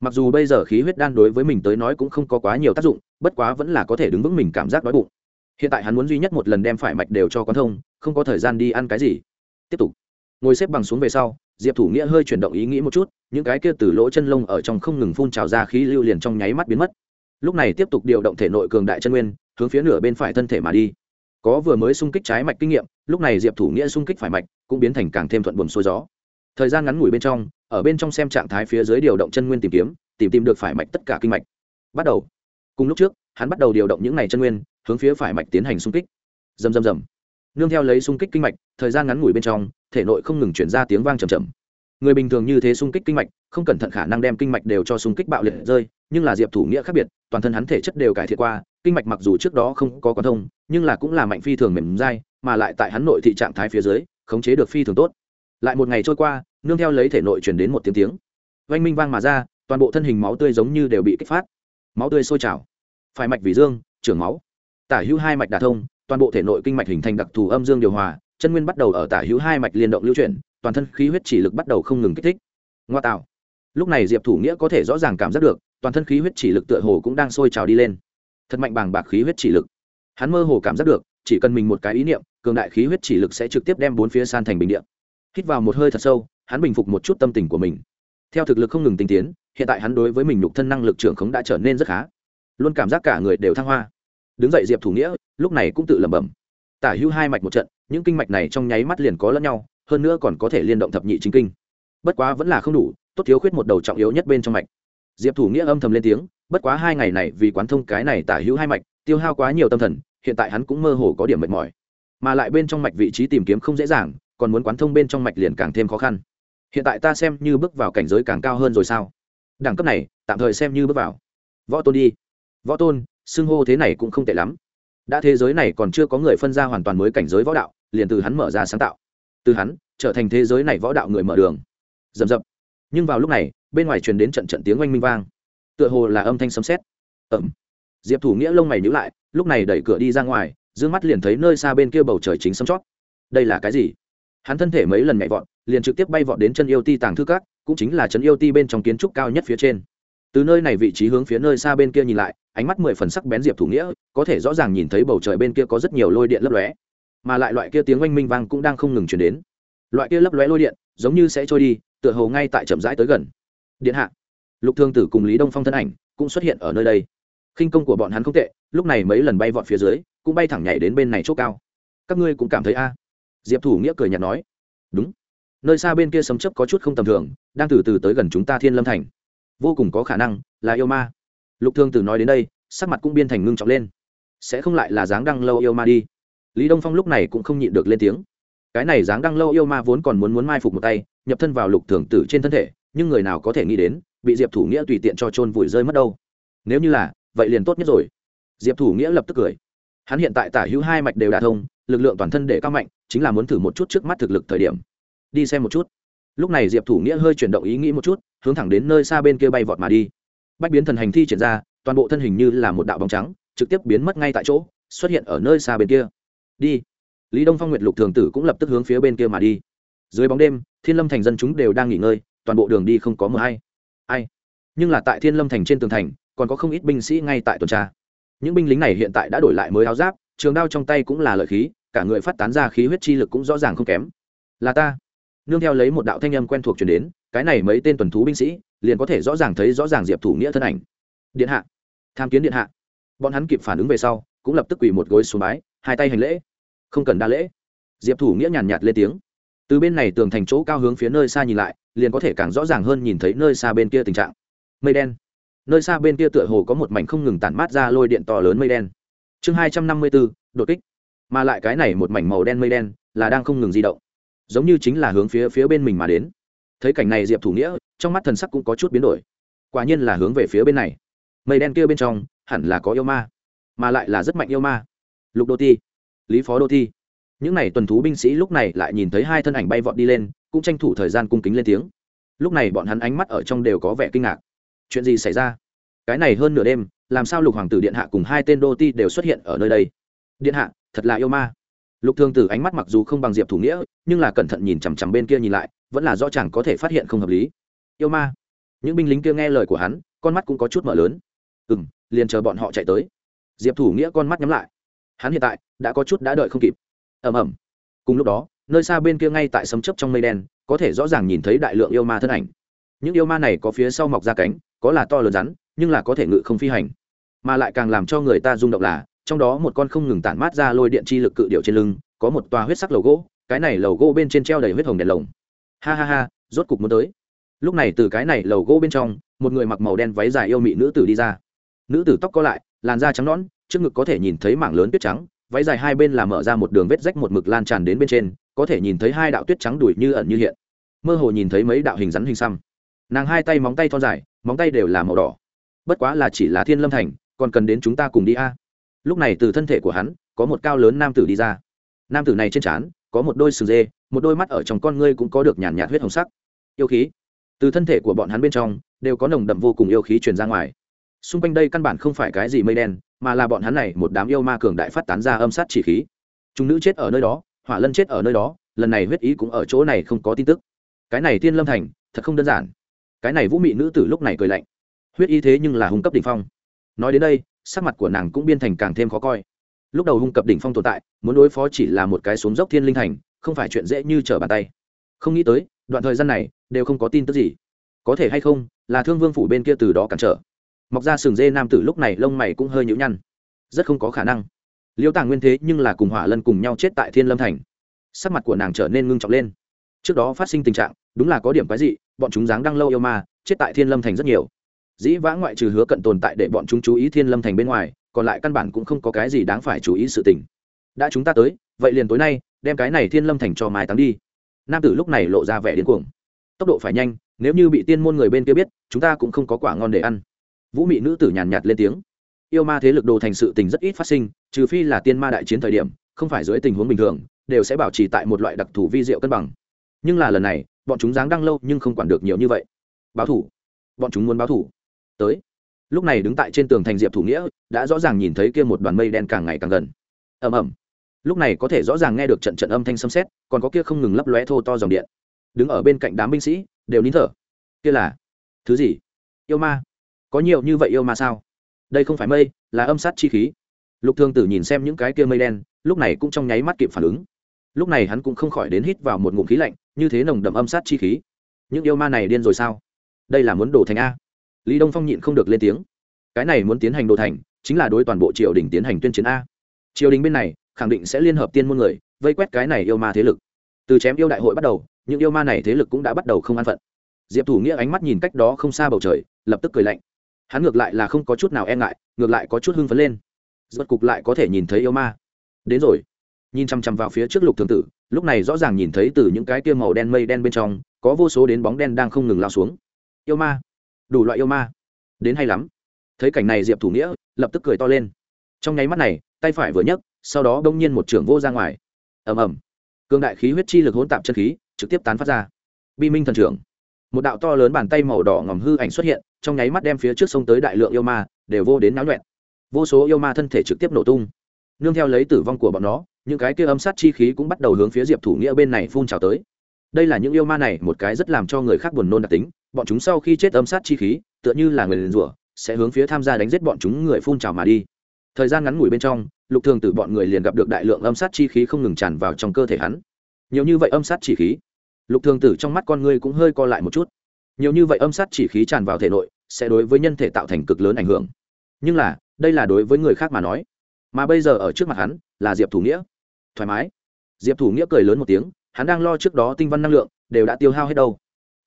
Mặc dù bây giờ khí huyết đan đối với mình tới nói cũng không có quá nhiều tác dụng, bất quá vẫn là có thể đứng vững mình cảm giác đói bụng. Hiện tại hắn muốn duy nhất một lần đem phải mạch đều cho con thông, không có thời gian đi ăn cái gì. Tiếp tục. Ngồi xếp bằng xuống về sau, diệp thủ nghĩa hơi chuyển động ý nghĩ một chút, những cái kia từ lỗ chân lông ở trong không ngừng phun trào ra khí lưu liền trong nháy mắt biến mất. Lúc này tiếp tục điều động thể nội cường đại chân nguyên, hướng phía nửa bên phải thân thể mà đi. Có vừa mới xung kích trái mạch kinh nghiệm, lúc này diệp thủ nghĩa xung kích phải mạch cũng biến thành càng thêm thuận buồm xuôi gió thời gian ngắn ngủi bên trong, ở bên trong xem trạng thái phía dưới điều động chân nguyên tìm kiếm, tìm tìm được phải mạch tất cả kinh mạch. Bắt đầu. Cùng lúc trước, hắn bắt đầu điều động những n à y chân nguyên, hướng phía phải mạch tiến hành xung kích. Dầm dầm dầm nương theo lấy xung kích kinh mạch, thời gian ngắn ngủi bên trong, thể nội không ngừng chuyển ra tiếng vang trầm trầm người bình thường như thế xung kích kinh mạch, không cẩn thận khả năng đem kinh mạch đều cho xung kích bạo liệt rơi, nhưng là diệp thủ nghĩa khác biệt, toàn thân hắn thể chất đều cải thiện qua, kinh mạch mặc dù trước đó không có quán thông, nhưng là cũng là mạnh phi thường mềm dai, mà lại tại hắn nội thị trạng thái phía dưới, khống chế được phi thường tốt lại một ngày trôi qua, nương theo lấy thể nội chuyển đến một tiếng tiếng. Oanh minh vang mà ra, toàn bộ thân hình máu tươi giống như đều bị kích phát. Máu tươi sôi trào. Phải mạch vì dương, trưởng máu. Tả hữu hai mạch đà thông, toàn bộ thể nội kinh mạch hình thành đặc thù âm dương điều hòa, chân nguyên bắt đầu ở tả hữu hai mạch liên động lưu chuyển, toàn thân khí huyết chỉ lực bắt đầu không ngừng kích thích. Ngoa tạo. Lúc này diệp thủ nghĩa có thể rõ ràng cảm giác được, toàn thân khí huyết chỉ lực tựa hồ cũng đang sôi trào đi lên. Thật mạnh bàng bạc khí huyết chỉ lực. Hắn mơ hồ cảm giác được, chỉ cần mình một cái ý niệm, cường đại khí huyết chỉ lực sẽ trực tiếp đem bốn phía san thành bình điện hít vào một hơi thật sâu, hắn bình phục một chút tâm tình của mình. Theo thực lực không ngừng tinh tiến, hiện tại hắn đối với mình nhục thân năng lực trưởng khống đã trở nên rất khá. Luôn cảm giác cả người đều thăng hoa. Đứng dậy diệp thủ nghĩa, lúc này cũng tự lẩm bẩm. Tả hữu hai mạch một trận, những kinh mạch này trong nháy mắt liền có lẫn nhau, hơn nữa còn có thể liên động thập nhị chính kinh. Bất quá vẫn là không đủ, tốt thiếu khuyết một đầu trọng yếu nhất bên trong mạch. Diệp thủ nghĩa âm thầm lên tiếng, bất quá hai ngày này vì quán thông cái này tả hữu hai mạch, tiêu hao quá nhiều tâm thần, hiện tại hắn cũng mơ hồ có điểm mệt mỏi. Mà lại bên trong mạch vị trí tìm kiếm không dễ dàng còn muốn quán thông bên trong mạch liền càng thêm khó khăn. Hiện tại ta xem như bước vào cảnh giới càng cao hơn rồi sao? Đẳng cấp này, tạm thời xem như bước vào. Võ tôn đi. Võ tôn, xưng hô thế này cũng không tệ lắm. Đã thế giới này còn chưa có người phân ra hoàn toàn mới cảnh giới võ đạo, liền từ hắn mở ra sáng tạo. Từ hắn, trở thành thế giới này võ đạo người mở đường. Rầm rập. Nhưng vào lúc này, bên ngoài truyền đến trận trận tiếng oanh minh vang. Tựa hồ là âm thanh sấm sét. Ẩm. Diệp thủ nghĩa lông mày nhữ lại, lúc này đẩy cửa đi ra ngoài d ư ơ n g mắt liền thấy nơi xa bên kia bầu trời chính sấm chót. Đây là cái gì? Hắn thân thể mấy lần nhảy vọt, liền trực tiếp bay vọt đến chân yêu ti tàng thư các, cũng chính là chân yêu ti bên trong kiến trúc cao nhất phía trên. Từ nơi này vị trí hướng phía nơi xa bên kia nhìn lại, ánh mắt mười phần sắc bén diệp thủ nghĩa, có thể rõ ràng nhìn thấy bầu trời bên kia có rất nhiều lôi điện lấp lóe. Mà lại loại kia tiếng oanh minh vang cũng đang không ngừng chuyển đến. Loại kia lấp lóe lôi điện, giống như sẽ trôi đi, tựa hồ ngay tại chậm rãi tới gần. Điện hạ, lục thương tử cùng lý đông phong thân ảnh cũng xuất hiện ở nơi đây. Khinh công của bọn hắn không tệ, lúc này mấy lần bay vọt phía dưới, cũng bay thẳng nhảy đến bên này chỗ cao. Các ngươi cũng cảm thấy a? Diệp thủ nghĩa cười nhạt nói, đúng. Nơi xa bên kia sấm chấp có chút không tầm thường, đang từ từ tới gần chúng ta thiên lâm thành. Vô cùng có khả năng là yêu ma. Lục thương tử nói đến đây, sắc mặt cũng biên thành ngưng trọng lên. Sẽ không lại là dáng đăng lâu yêu ma đi. Lý đông phong lúc này cũng không nhịn được lên tiếng. Cái này dáng đăng lâu yêu ma vốn còn muốn muốn mai phục một tay, nhập thân vào lục thường tử trên thân thể, nhưng người nào có thể nghĩ đến, bị diệp thủ nghĩa tùy tiện cho trôn vùi rơi mất đâu. Nếu như là, vậy liền tốt nhất rồi. Diệp thủ nghĩa lập tức cười. Hắn hiện tại tả hữu hai mạch đều đả thông, lực lượng toàn thân để cao mạnh chính là muốn thử một chút trước mắt thực lực thời điểm. Đi xem một chút. Lúc này diệp thủ nghĩa hơi chuyển động ý nghĩ một chút, hướng thẳng đến nơi xa bên kia bay vọt mà đi. Bách biến thần hành thi triển ra, toàn bộ thân hình như là một đạo bóng trắng, trực tiếp biến mất ngay tại chỗ, xuất hiện ở nơi xa bên kia. Đi. Lý đông phong nguyệt lục thường tử cũng lập tức hướng phía bên kia mà đi. Dưới bóng đêm, thiên lâm thành dân chúng đều đang nghỉ ngơi, toàn bộ đường đi không có mờ hay ai? Nhưng là tại thiên lâm thành trên tường thành, còn có không ít binh sĩ ngay tại tuần tra. Những binh lính này hiện tại đã đổi lại mới áo giáp, trường đao trong tay cũng là lợi khí cả người phát tán ra khí huyết chi lực cũng rõ ràng không kém. Là ta. Nương theo lấy một đạo thanh âm quen thuộc chuyển đến, cái này mấy tên tuần thú binh sĩ liền có thể rõ ràng thấy rõ ràng diệp thủ nghĩa thân ảnh. Điện hạ. Tham kiến điện hạ. Bọn hắn kịp phản ứng về sau, cũng lập tức quỳ một gối xuống bái, hai tay hành lễ. Không cần đa lễ. Diệp thủ nghĩa nhàn nhạt lên tiếng. Từ bên này tường thành chỗ cao hướng phía nơi xa nhìn lại, liền có thể càng rõ ràng hơn nhìn thấy nơi xa bên kia tình trạng. Mây đen. Nơi xa bên kia tựa hồ có một mảnh không ngừng tản mát ra lôi điện to lớn mây đen. Chương hai trăm năm mươi bốn đột kích mà lại cái này một mảnh màu đen mây đen là đang không ngừng di động, giống như chính là hướng phía phía bên mình mà đến. Thấy cảnh này diệp thủ nghĩa, trong mắt thần sắc cũng có chút biến đổi. Quả nhiên là hướng về phía bên này. Mây đen kia bên trong, hẳn là có yêu ma, mà lại là rất mạnh yêu ma. Lục đô ti, lý phó đô thi những n à y tuần thú binh sĩ lúc này lại nhìn thấy hai thân ảnh bay vọt đi lên, cũng tranh thủ thời gian cung kính lên tiếng. Lúc này bọn hắn ánh mắt ở trong đều có vẻ kinh ngạc. Chuyện gì xảy ra? Cái này hơn nửa đêm, làm sao lục hoàng tử điện hạ cùng hai tên đô ti đều xuất hiện ở nơi đây? Điện hạ thật là yêu ma. Lục thương tử ánh mắt mặc dù không bằng diệp thủ nghĩa, nhưng là cẩn thận nhìn chằm chằm bên kia nhìn lại, vẫn là do chẳng có thể phát hiện không hợp lý. Yêu ma. Những binh lính kia nghe lời của hắn, con mắt cũng có chút mở lớn. Ừ m liền chờ bọn họ chạy tới. Diệp thủ nghĩa con mắt nhắm lại. Hắn hiện tại đã có chút đã đợi không kịp. Ẩm ẩm cùng lúc đó, nơi xa bên kia ngay tại sấm chấp trong mây đen, có thể rõ ràng nhìn thấy đại lượng yêu ma thân ảnh. Những yêu ma này có phía sau mọc ra cánh, có là to lớn rắn, nhưng là có thể ngự không phi hành. Mà lại càng làm cho người ta rung động là trong đó một con không ngừng tản mát ra lôi điện chi lực cự điệu trên lưng, có một tòa huyết sắc lầu gỗ, cái này lầu gỗ bên trên treo đầy huyết hồng đèn lồng. Ha ha ha, rốt cục muốn tới. Lúc này từ cái này lầu gỗ bên trong, một người mặc màu đen váy dài yêu mị nữ tử đi ra. Nữ tử tóc có lại, làn da trắng nõn, trước ngực có thể nhìn thấy mảng lớn tuyết trắng, váy dài hai bên là mở ra một đường vết rách một mực lan tràn đến bên trên, có thể nhìn thấy hai đạo tuyết trắng đuổi như ẩn như hiện. Mơ hồ nhìn thấy mấy đạo hình rắn hình xăm. Nàng hai tay móng tay thon dài, móng tay đều là màu đỏ. Bất quá là chỉ là thiên lâm thành, còn cần đến chúng ta cùng đi a lúc này từ thân thể của hắn, có một cao lớn nam tử đi ra. Nam tử này trên trán, có một đôi sừng dê, một đôi mắt ở trong con ngươi cũng có được nhàn nhạt huyết hồng sắc. Yêu khí. Từ thân thể của bọn hắn bên trong, đều có nồng đậm vô cùng yêu khí truyền ra ngoài. Xung quanh đây căn bản không phải cái gì mây đen, mà là bọn hắn này một đám yêu ma cường đại phát tán ra âm sát chỉ khí. Chúng nữ chết ở nơi đó, hỏa lân chết ở nơi đó, lần này huyết ý cũng ở chỗ này không có tin tức. Cái này tiên lâm thành, thật không đơn giản. Cái này vũ mị nữ tử lúc này cười lạnh. Huyết ý thế nhưng là hung cấp đỉnh phong. Nói đến đây sắc mặt của nàng cũng biên thành càng thêm khó coi. Lúc đầu hung cập đỉnh phong tồn tại, muốn đối phó chỉ là một cái xuống dốc thiên linh thành, không phải chuyện dễ như trở bàn tay. Không nghĩ tới, đoạn thời gian này, đều không có tin tức gì. Có thể hay không, là thương vương phủ bên kia từ đó cản trở. Mọc ra sừng dê nam tử lúc này lông mày cũng hơi nhũ nhăn. Rất không có khả năng. Liêu tàng nguyên thế nhưng là cùng hỏa lân cùng nhau chết tại thiên lâm thành. Sắc mặt của nàng trở nên ngưng trọng lên. Trước đó phát sinh tình trạng, đúng là có điểm quái dị, bọn chúng dáng đang lâu yêu ma, chết tại thiên lâm thành rất nhiều dĩ vã ngoại trừ hứa cận tồn tại để bọn chúng chú ý thiên lâm thành bên ngoài, còn lại căn bản cũng không có cái gì đáng phải chú ý sự tình. Đã chúng ta tới, vậy liền tối nay, đem cái này thiên lâm thành cho mai táng đi. Nam tử lúc này lộ ra vẻ điên cuồng. Tốc độ phải nhanh, nếu như bị tiên môn người bên kia biết, chúng ta cũng không có quả ngon để ăn. Vũ mị nữ tử nhàn nhạt lên tiếng. Yêu ma thế lực đồ thành sự tình rất ít phát sinh, trừ phi là tiên ma đại chiến thời điểm, không phải dưới tình huống bình thường, đều sẽ bảo trì tại một loại đặc thù vi diệu cân bằng. Nhưng là lần này, bọn chúng dáng đăng lâu nhưng không quản được nhiều như vậy. Báo thủ. Bọn chúng muốn báo thủ tới. Lúc này đứng tại trên tường thành diệp thủ nghĩa, đã rõ ràng nhìn thấy kia một đoàn mây đen càng ngày càng gần. Ầm ầm. Lúc này có thể rõ ràng nghe được trận trận âm thanh xâm xét còn có kia không ngừng lấp lóe thô to dòng điện. Đứng ở bên cạnh đám binh sĩ, đều nín thở. Kia là thứ gì? Yêu ma. Có nhiều như vậy yêu ma sao? Đây không phải mây, là âm sát chi khí. Lục thương tử nhìn xem những cái kia mây đen, lúc này cũng trong nháy mắt kịp phản ứng. Lúc này hắn cũng không khỏi đến hít vào một ngụm khí lạnh, như thế nồng đậm âm sát chi khí. Những yêu ma này điên rồi sao? Đây là muốn đổ thành a lý đông phong nhịn không được lên tiếng. Cái này muốn tiến hành đồ thành, chính là đối toàn bộ triều đình tiến hành tuyên chiến a. Triều đình bên này, khẳng định sẽ liên hợp tiên môn người, vây quét cái này yêu ma thế lực. Từ chém yêu đại hội bắt đầu, những yêu ma này thế lực cũng đã bắt đầu không an phận. Diệp thủ nghĩa ánh mắt nhìn cách đó không xa bầu trời, lập tức cười lạnh. Hắn ngược lại là không có chút nào e ngại, ngược lại có chút hưng phấn lên. Rốt cục lại có thể nhìn thấy yêu ma. Đến rồi. Nhìn chăm chăm vào phía trước lục thường tử, lúc này rõ ràng nhìn thấy từ những cái kia màu đen mây đen bên trong, có vô số đến bóng đen đang không ngừng lao xuống. Yêu ma đủ loại yêu ma. Đến hay lắm. Thấy cảnh này diệp thủ nghĩa lập tức cười to lên. Trong nháy mắt này, tay phải vừa nhấc, sau đó đông nhiên một trưởng vô ra ngoài. Ầm ầm. Cương đại khí huyết chi lực hỗn tạp chân khí trực tiếp tán phát ra. Bi minh thần trưởng. Một đạo to lớn bàn tay màu đỏ ngòm hư ảnh xuất hiện, trong nháy mắt đem phía trước sông tới đại lượng yêu ma đều vô đến náo nhuẹn vô số yêu ma thân thể trực tiếp nổ tung. Nương theo lấy tử vong của bọn nó, những cái kia âm sát chi khí cũng bắt đầu hướng phía diệp thủ nghĩa bên này phun trào tới. Đây là những yêu ma này một cái rất làm cho người khác buồn nôn đặc tính bọn chúng sau khi chết âm sát chi khí, tựa như là người liền rủa, sẽ hướng phía tham gia đánh giết bọn chúng người phun trào mà đi. Thời gian ngắn ngủi bên trong, lục thường Tử bọn người liền gặp được đại lượng âm sát chi khí không ngừng tràn vào trong cơ thể hắn. Nhiều như vậy âm sát chỉ khí, lục thường tử trong mắt con người cũng hơi co lại một chút. Nhiều như vậy âm sát chỉ khí tràn vào thể nội, sẽ đối với nhân thể tạo thành cực lớn ảnh hưởng. Nhưng là, đây là đối với người khác mà nói. Mà bây giờ ở trước mặt hắn, là diệp thủ nghĩa. Thoải mái. Diệp thủ nghĩa cười lớn một tiếng, hắn đang lo trước đó tinh văn năng lượng, đều đã tiêu hao hết đâu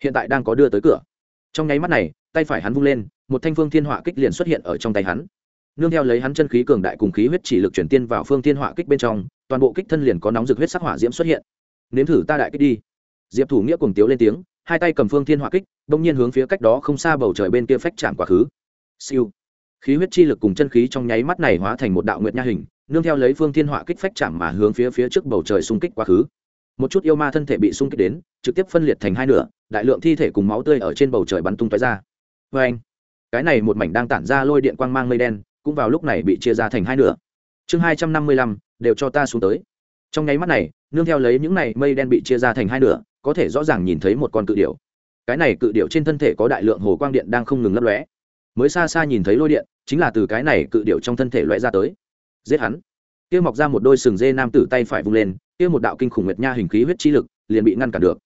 hiện tại đang có đưa tới cửa. Trong nháy mắt này, tay phải hắn vung lên, một thanh phương thiên họa kích liền xuất hiện ở trong tay hắn. Nương theo lấy hắn chân khí cường đại cùng khí huyết chỉ lực chuyển tiên vào phương thiên họa kích bên trong, toàn bộ kích thân liền có nóng rực huyết sắc hỏa diễm xuất hiện. Nếm thử ta đại kích đi. Diệp thủ nghĩa cùng tiếu lên tiếng, hai tay cầm phương thiên họa kích, bỗng nhiên hướng phía cách đó không xa bầu trời bên kia phách chạm quá khứ. Siêu. Khí huyết chi lực cùng chân khí trong nháy mắt này hóa thành một đạo nguyệt nha hình, nương theo lấy phương thiên họa kích phách chạm mà hướng phía phía trước bầu trời xung kích quá khứ. Một chút yêu ma thân thể bị xung kích đến, trực tiếp phân liệt thành hai nửa đại lượng thi thể cùng máu tươi ở trên bầu trời bắn tung tóe ra. Vê anh, cái này một mảnh đang tản ra lôi điện quang mang mây đen, cũng vào lúc này bị chia ra thành hai nửa. Chương hai trăm năm mươi lăm, đều cho ta xuống tới. Trong nháy mắt này, nương theo lấy những này mây đen bị chia ra thành hai nửa, có thể rõ ràng nhìn thấy một con cự điểu. Cái này cự điểu trên thân thể có đại lượng hồ quang điện đang không ngừng lấp lóe. Mới xa xa nhìn thấy lôi điện, chính là từ cái này cự điểu trong thân thể lóe ra tới. Giết hắn. Kia mọc ra một đôi sừng dê nam tử tay phải vung lên, kia một đạo kinh khủng nguyệt nha hình khí huyết chi lực, liền bị ngăn cản được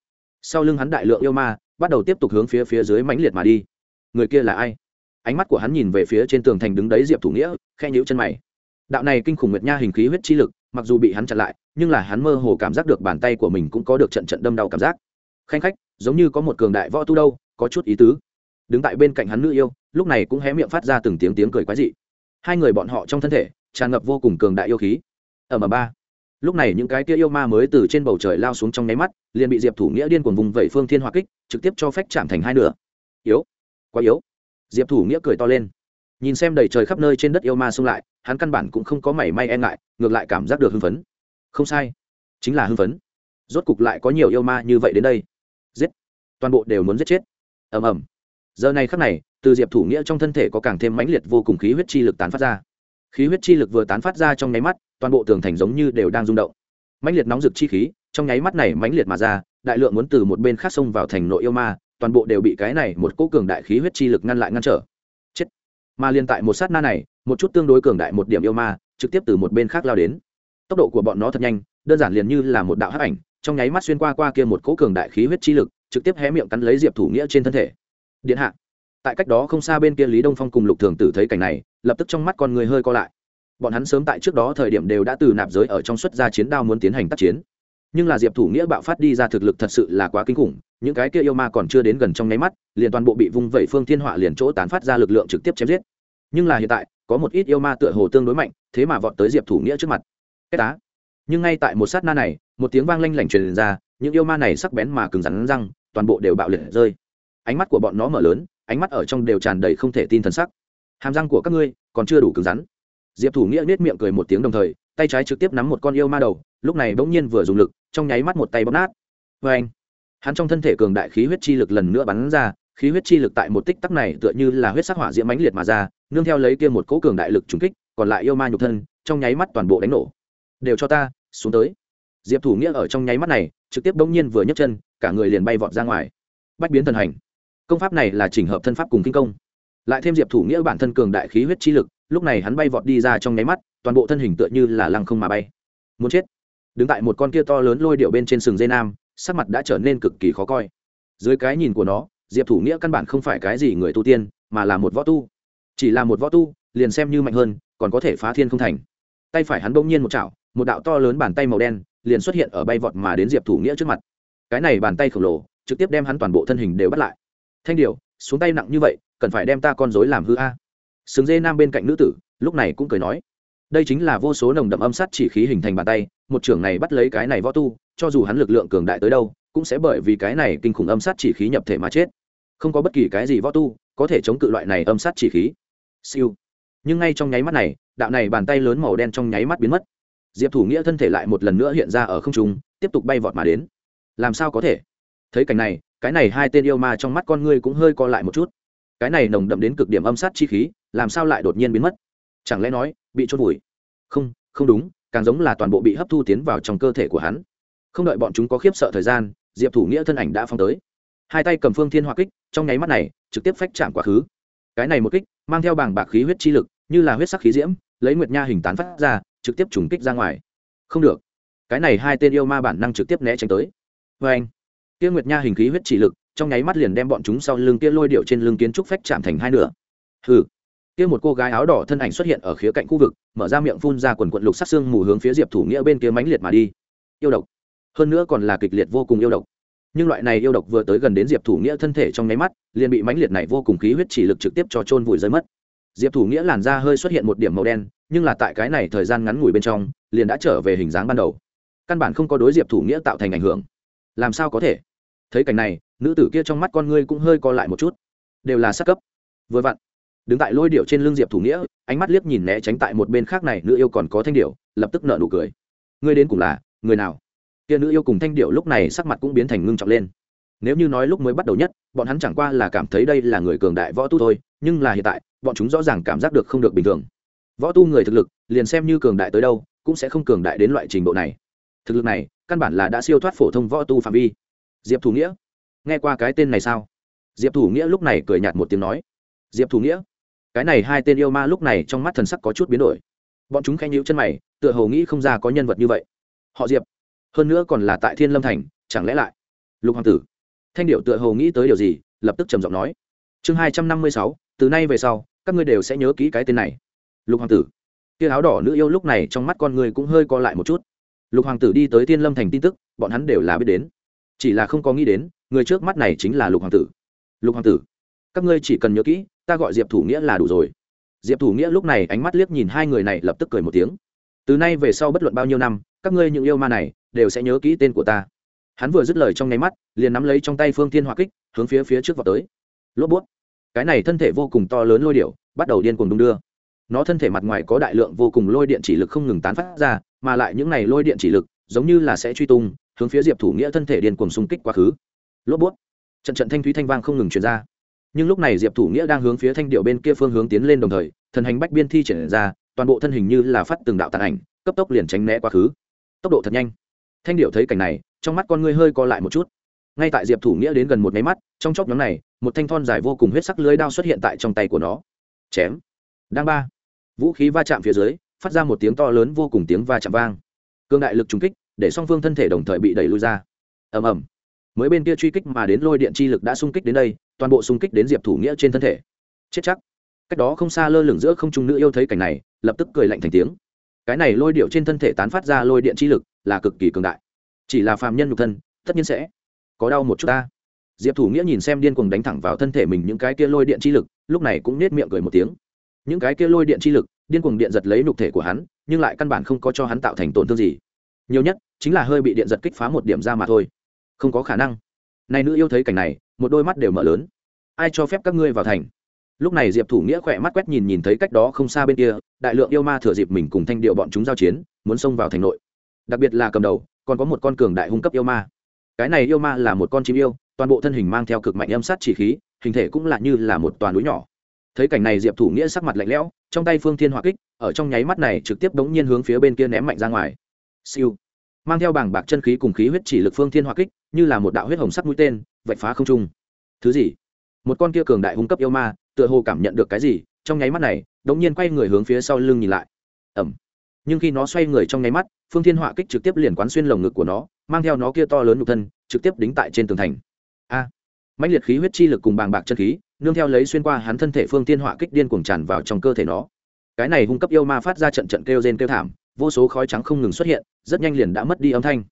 sau lưng hắn đại lượng yêu ma, bắt đầu tiếp tục hướng phía phía dưới mãnh liệt mà đi. Người kia là ai? Ánh mắt của hắn nhìn về phía trên tường thành đứng đấy diệp thủ nghĩa khe nhíu chân mày. Đạo này kinh khủng nguyệt nha hình khí huyết chi lực, mặc dù bị hắn chặn lại, nhưng là hắn mơ hồ cảm giác được bàn tay của mình cũng có được trận trận đâm đau cảm giác. Khanh khách, giống như có một cường đại võ tu đâu, có chút ý tứ. Đứng tại bên cạnh hắn nữ yêu, lúc này cũng hé miệng phát ra từng tiếng tiếng cười quái dị. Hai người bọn họ trong thân thể, tràn ngập vô cùng cường đại yêu khí. Ở mà ba lúc này những cái kia yêu ma mới từ trên bầu trời lao xuống trong nháy mắt, liền bị diệp thủ nghĩa điên cuồng vùng vẩy phương thiên hoa kích, trực tiếp cho phách chạm thành hai nửa. Yếu. Quá yếu. Diệp thủ nghĩa cười to lên. Nhìn xem đầy trời khắp nơi trên đất yêu ma xung lại, hắn căn bản cũng không có mảy may e ngại, ngược lại cảm giác được hưng phấn. Không sai. Chính là hưng phấn. Rốt cục lại có nhiều yêu ma như vậy đến đây. Giết. Toàn bộ đều muốn giết chết. Ầm ầm. Giờ này khắc này, từ diệp thủ nghĩa trong thân thể có càng thêm mãnh liệt vô cùng khí huyết chi lực tán phát ra. Khí huyết chi lực vừa tán phát ra trong nháy mắt toàn bộ tường thành giống như đều đang rung động. Mãnh liệt nóng rực chi khí, trong nháy mắt này mãnh liệt mà ra, đại lượng muốn từ một bên khác xông vào thành nội yêu ma, toàn bộ đều bị cái này một cỗ cường đại khí huyết chi lực ngăn lại ngăn trở. Chết. Mà liên tại một sát na này, một chút tương đối cường đại một điểm yêu ma, trực tiếp từ một bên khác lao đến. Tốc độ của bọn nó thật nhanh, đơn giản liền như là một đạo hấp ảnh, trong nháy mắt xuyên qua qua kia một cỗ cường đại khí huyết chi lực, trực tiếp hé miệng cắn lấy diệp thủ nghĩa trên thân thể. Điện hạ. Tại cách đó không xa bên kia lý đông phong cùng lục thường tử thấy cảnh này, lập tức trong mắt con người hơi co lại bọn hắn sớm tại trước đó thời điểm đều đã từ nạp giới ở trong xuất ra chiến đao muốn tiến hành tác chiến. Nhưng là diệp thủ nghĩa bạo phát đi ra thực lực thật sự là quá kinh khủng, những cái kia yêu ma còn chưa đến gần trong nháy mắt, liền toàn bộ bị vung vẩy phương thiên họa liền chỗ tán phát ra lực lượng trực tiếp chém giết. Nhưng là hiện tại, có một ít yêu ma tựa hồ tương đối mạnh, thế mà vọt tới diệp thủ nghĩa trước mặt. Cái tá nhưng ngay tại một sát na này, một tiếng vang lanh lảnh truyền ra, những yêu ma này sắc bén mà cứng rắn răng, toàn bộ đều bạo liệt rơi. Ánh mắt của bọn nó mở lớn, ánh mắt ở trong đều tràn đầy không thể tin thần sắc. Hàm răng của các ngươi còn chưa đủ cứng rắn diệp thủ nghĩa nết miệng cười một tiếng đồng thời, tay trái trực tiếp nắm một con yêu ma đầu, lúc này bỗng nhiên vừa dùng lực, trong nháy mắt một tay bóp nát. Vê anh hắn trong thân thể cường đại khí huyết chi lực lần nữa bắn ra, khí huyết chi lực tại một tích tắc này tựa như là huyết sắc hỏa diễm mãnh liệt mà ra, nương theo lấy kia một cỗ cường đại lực trúng kích, còn lại yêu ma nhục thân, trong nháy mắt toàn bộ đánh nổ. Đều cho ta, xuống tới. Diệp thủ nghĩa ở trong nháy mắt này, trực tiếp bỗng nhiên vừa nhấc chân, cả người liền bay vọt ra ngoài. Bách biến thần hành. Công pháp này là chỉnh hợp thân pháp cùng kinh công lại thêm diệp thủ nghĩa bản thân cường đại khí huyết chi lực, lúc này hắn bay vọt đi ra trong nháy mắt, toàn bộ thân hình tựa như là lăng không mà bay. Muốn chết. Đứng tại một con kia to lớn lôi điệu bên trên sừng dây nam, sắc mặt đã trở nên cực kỳ khó coi. Dưới cái nhìn của nó, diệp thủ nghĩa căn bản không phải cái gì người tu tiên, mà là một võ tu. Chỉ là một võ tu, liền xem như mạnh hơn, còn có thể phá thiên không thành. Tay phải hắn bỗng nhiên một chảo, một đạo to lớn bàn tay màu đen, liền xuất hiện ở bay vọt mà đến diệp thủ nghĩa trước mặt. Cái này bàn tay khổng lồ, trực tiếp đem hắn toàn bộ thân hình đều bắt lại. Thanh điều xuống tay nặng như vậy cần phải đem ta con dối làm hư a. Sừng dê nam bên cạnh nữ tử, lúc này cũng cười nói, đây chính là vô số nồng đậm âm sát chỉ khí hình thành bàn tay, một trưởng này bắt lấy cái này võ tu, cho dù hắn lực lượng cường đại tới đâu, cũng sẽ bởi vì cái này kinh khủng âm sát chỉ khí nhập thể mà chết. Không có bất kỳ cái gì võ tu có thể chống cự loại này âm sát chỉ khí. Siêu. Nhưng ngay trong nháy mắt này, đạo này bàn tay lớn màu đen trong nháy mắt biến mất. Diệp thủ nghĩa thân thể lại một lần nữa hiện ra ở không trung, tiếp tục bay vọt mà đến. Làm sao có thể? Thấy cảnh này, cái này hai tên yêu ma trong mắt con ngươi cũng hơi co lại một chút cái này nồng đậm đến cực điểm âm sát chi khí, làm sao lại đột nhiên biến mất? Chẳng lẽ nói, bị trôn vùi? Không không đúng, càng giống là toàn bộ bị hấp thu tiến vào trong cơ thể của hắn. Không đợi bọn chúng có khiếp sợ thời gian, diệp thủ nghĩa thân ảnh đã phong tới. Hai tay cầm phương thiên hoa kích, trong nháy mắt này, trực tiếp phách chạm quá khứ. Cái này một kích, mang theo bảng bạc khí huyết chi lực, như là huyết sắc khí diễm, lấy nguyệt nha hình tán phát ra, trực tiếp trùng kích ra ngoài. Không được. Cái này hai tên yêu ma bản năng trực tiếp né tránh tới. Vê anh kia nguyệt nha hình khí huyết chỉ lực trong nháy mắt liền đem bọn chúng sau lưng kia lôi điệu trên lưng kiến trúc phách chạm thành hai nửa. Hừ. Kia một cô gái áo đỏ thân ảnh xuất hiện ở khía cạnh khu vực, mở ra miệng phun ra quần quận lục sắc xương mù hướng phía diệp thủ nghĩa bên kia mãnh liệt mà đi. Yêu độc. Hơn nữa còn là kịch liệt vô cùng yêu độc. Nhưng loại này yêu độc vừa tới gần đến diệp thủ nghĩa thân thể trong nháy mắt, liền bị mãnh liệt này vô cùng khí huyết chỉ lực trực tiếp cho trôn vùi rơi mất. Diệp thủ nghĩa làn da hơi xuất hiện một điểm màu đen, nhưng là tại cái này thời gian ngắn ngủi bên trong, liền đã trở về hình dáng ban đầu. Căn bản không có đối diệp thủ nghĩa tạo thành ảnh hưởng. Làm sao có thể? Thấy cảnh này nữ tử kia trong mắt con ngươi cũng hơi co lại một chút. Đều là sắc cấp. Vừa vặn, đứng tại lôi điệu trên lưng diệp thủ nghĩa, ánh mắt liếc nhìn né tránh tại một bên khác này, nữ yêu còn có thanh điệu lập tức nợ nụ cười. Ngươi đến cùng là người nào? Kia nữ yêu cùng thanh điệu lúc này sắc mặt cũng biến thành ngưng trọng lên. Nếu như nói lúc mới bắt đầu nhất, bọn hắn chẳng qua là cảm thấy đây là người cường đại võ tu thôi, nhưng là hiện tại, bọn chúng rõ ràng cảm giác được không được bình thường. Võ tu người thực lực, liền xem như cường đại tới đâu, cũng sẽ không cường đại đến loại trình độ này. Thực lực này, căn bản là đã siêu thoát phổ thông võ tu phạm vi. Diệp thủ nghĩa nghe qua cái tên này sao? Diệp thủ nghĩa lúc này cười nhạt một tiếng nói. Diệp thủ nghĩa? Cái này hai tên yêu ma lúc này trong mắt thần sắc có chút biến đổi. Bọn chúng khanh nhíu chân mày, tựa hồ nghĩ không ra có nhân vật như vậy. Họ diệp. Hơn nữa còn là tại thiên lâm thành, chẳng lẽ lại? Lục hoàng tử. Thanh điệu tựa hồ nghĩ tới điều gì, lập tức trầm giọng nói. Chương hai trăm năm mươi sáu, từ nay về sau, các ngươi đều sẽ nhớ kỹ cái tên này. Lục hoàng tử. Tia áo đỏ nữ yêu lúc này trong mắt con người cũng hơi co lại một chút. Lục hoàng tử đi tới thiên lâm thành tin tức, bọn hắn đều là biết đến. Chỉ là không có nghĩ đến người trước mắt này chính là lục hoàng tử. Lục hoàng tử, các ngươi chỉ cần nhớ kỹ, ta gọi diệp thủ nghĩa là đủ rồi. Diệp thủ nghĩa lúc này ánh mắt liếc nhìn hai người này, lập tức cười một tiếng. Từ nay về sau bất luận bao nhiêu năm, các ngươi những yêu ma này đều sẽ nhớ kỹ tên của ta. Hắn vừa dứt lời trong nháy mắt, liền nắm lấy trong tay phương thiên hỏa kích, hướng phía phía trước vào tới. Lốp bút. Cái này thân thể vô cùng to lớn lôi điệu bắt đầu điên cuồng đung đưa. Nó thân thể mặt ngoài có đại lượng vô cùng lôi điện chỉ lực không ngừng tán phát ra, mà lại những này lôi điện chỉ lực giống như là sẽ truy tung, hướng phía diệp thủ nghĩa thân thể điên cuồng xung kích quá khứ lốp bút. Trận trận thanh thúy thanh vang không ngừng truyền ra. Nhưng lúc này diệp thủ nghĩa đang hướng phía thanh điệu bên kia phương hướng tiến lên đồng thời, thần hành bách biên thi triển ra, toàn bộ thân hình như là phát từng đạo tàn ảnh, cấp tốc liền tránh né quá khứ. Tốc độ thật nhanh. Thanh điệu thấy cảnh này, trong mắt con ngươi hơi co lại một chút. Ngay tại diệp thủ nghĩa đến gần một máy mắt, trong chốc nhóm này, một thanh thon dài vô cùng huyết sắc lưới đao xuất hiện tại trong tay của nó. Chém. Đang ba. Vũ khí va chạm phía dưới, phát ra một tiếng to lớn vô cùng tiếng va chạm vang. Cương đại lực trúng kích, để song phương thân thể đồng thời bị đẩy lui ra. Ầm ầm mới bên kia truy kích mà đến lôi điện chi lực đã xung kích đến đây, toàn bộ xung kích đến diệp thủ nghĩa trên thân thể. Chết chắc. Cách đó không xa lơ lửng giữa không trung nữ yêu thấy cảnh này, lập tức cười lạnh thành tiếng. Cái này lôi điệu trên thân thể tán phát ra lôi điện chi lực là cực kỳ cường đại. Chỉ là phàm nhân nhục thân, tất nhiên sẽ có đau một chút ta. Diệp thủ nghĩa nhìn xem điên cuồng đánh thẳng vào thân thể mình những cái kia lôi điện chi lực, lúc này cũng nết miệng cười một tiếng. Những cái kia lôi điện chi lực, điên cuồng điện giật lấy nhục thể của hắn, nhưng lại căn bản không có cho hắn tạo thành tổn thương gì. Nhiều nhất chính là hơi bị điện giật kích phá một điểm ra mà thôi không có khả năng. Này nữ yêu thấy cảnh này, một đôi mắt đều mở lớn. Ai cho phép các ngươi vào thành? Lúc này diệp thủ nghĩa khỏe mắt quét nhìn nhìn thấy cách đó không xa bên kia, đại lượng yêu ma thừa dịp mình cùng thanh điệu bọn chúng giao chiến, muốn xông vào thành nội. Đặc biệt là cầm đầu, còn có một con cường đại hung cấp yêu ma. Cái này yêu ma là một con chim yêu, toàn bộ thân hình mang theo cực mạnh âm sát chỉ khí, hình thể cũng là như là một toàn núi nhỏ. Thấy cảnh này diệp thủ nghĩa sắc mặt lạnh lẽo, trong tay phương thiên hỏa kích, ở trong nháy mắt này trực tiếp đống nhiên hướng phía bên kia ném mạnh ra ngoài. Siêu mang theo bảng bạc chân khí cùng khí huyết chỉ lực phương thiên hỏa kích như là một đạo huyết hồng sắc mũi tên vạch phá không trung. Thứ gì? Một con kia cường đại hung cấp yêu ma tựa hồ cảm nhận được cái gì trong nháy mắt này đống nhiên quay người hướng phía sau lưng nhìn lại. Ẩm nhưng khi nó xoay người trong nháy mắt phương thiên hỏa kích trực tiếp liền quán xuyên lồng ngực của nó mang theo nó kia to lớn nhục thân trực tiếp đính tại trên tường thành. A. À, mãnh liệt khí huyết chi lực cùng bàng bạc chân khí nương theo lấy xuyên qua hắn thân thể phương thiên hỏa kích điên cuồng tràn vào trong cơ thể nó. Cái này hung cấp yêu ma phát ra trận trận kêu rên kêu thảm vô số khói trắng không ngừng xuất hiện, rất nhanh liền đã mất đi âm thanh.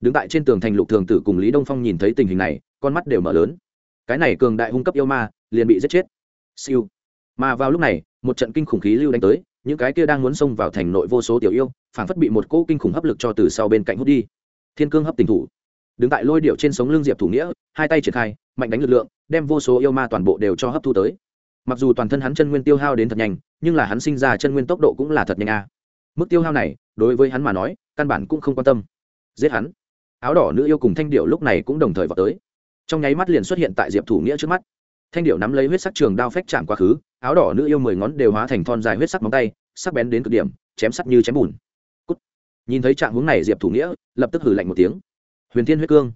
Đứng tại trên tường thành lục thường tử cùng lý đông phong nhìn thấy tình hình này, con mắt đều mở lớn. Cái này cường đại hung cấp yêu ma, liền bị giết chết. Siêu. Mà vào lúc này, một trận kinh khủng khí lưu đánh tới, những cái kia đang muốn xông vào thành nội vô số tiểu yêu phản phất bị một cỗ kinh khủng hấp lực cho từ sau bên cạnh hút đi. Thiên cương hấp tình thủ. Đứng tại lôi điệu trên sống lưng diệp thủ nghĩa, hai tay triển khai, mạnh đánh lực lượng, đem vô số yêu ma toàn bộ đều cho hấp thu tới. Mặc dù toàn thân hắn chân nguyên tiêu hao đến thật nhanh, nhưng là hắn sinh ra chân nguyên tốc độ cũng là thật nhanh a mức tiêu hao này, đối với hắn mà nói, căn bản cũng không quan tâm. Giết hắn. Áo đỏ nữ yêu cùng thanh điệu lúc này cũng đồng thời vào tới. Trong nháy mắt liền xuất hiện tại diệp thủ nghĩa trước mắt. Thanh điệu nắm lấy huyết sắc trường đao phách chạm quá khứ, áo đỏ nữ yêu mười ngón đều hóa thành thon dài huyết sắc móng tay, sắc bén đến cực điểm, chém sắc như chém bùn. Cút. nhìn thấy trạng hướng này, diệp thủ nghĩa lập tức hử lạnh một tiếng. Huyền thiên huyết cương.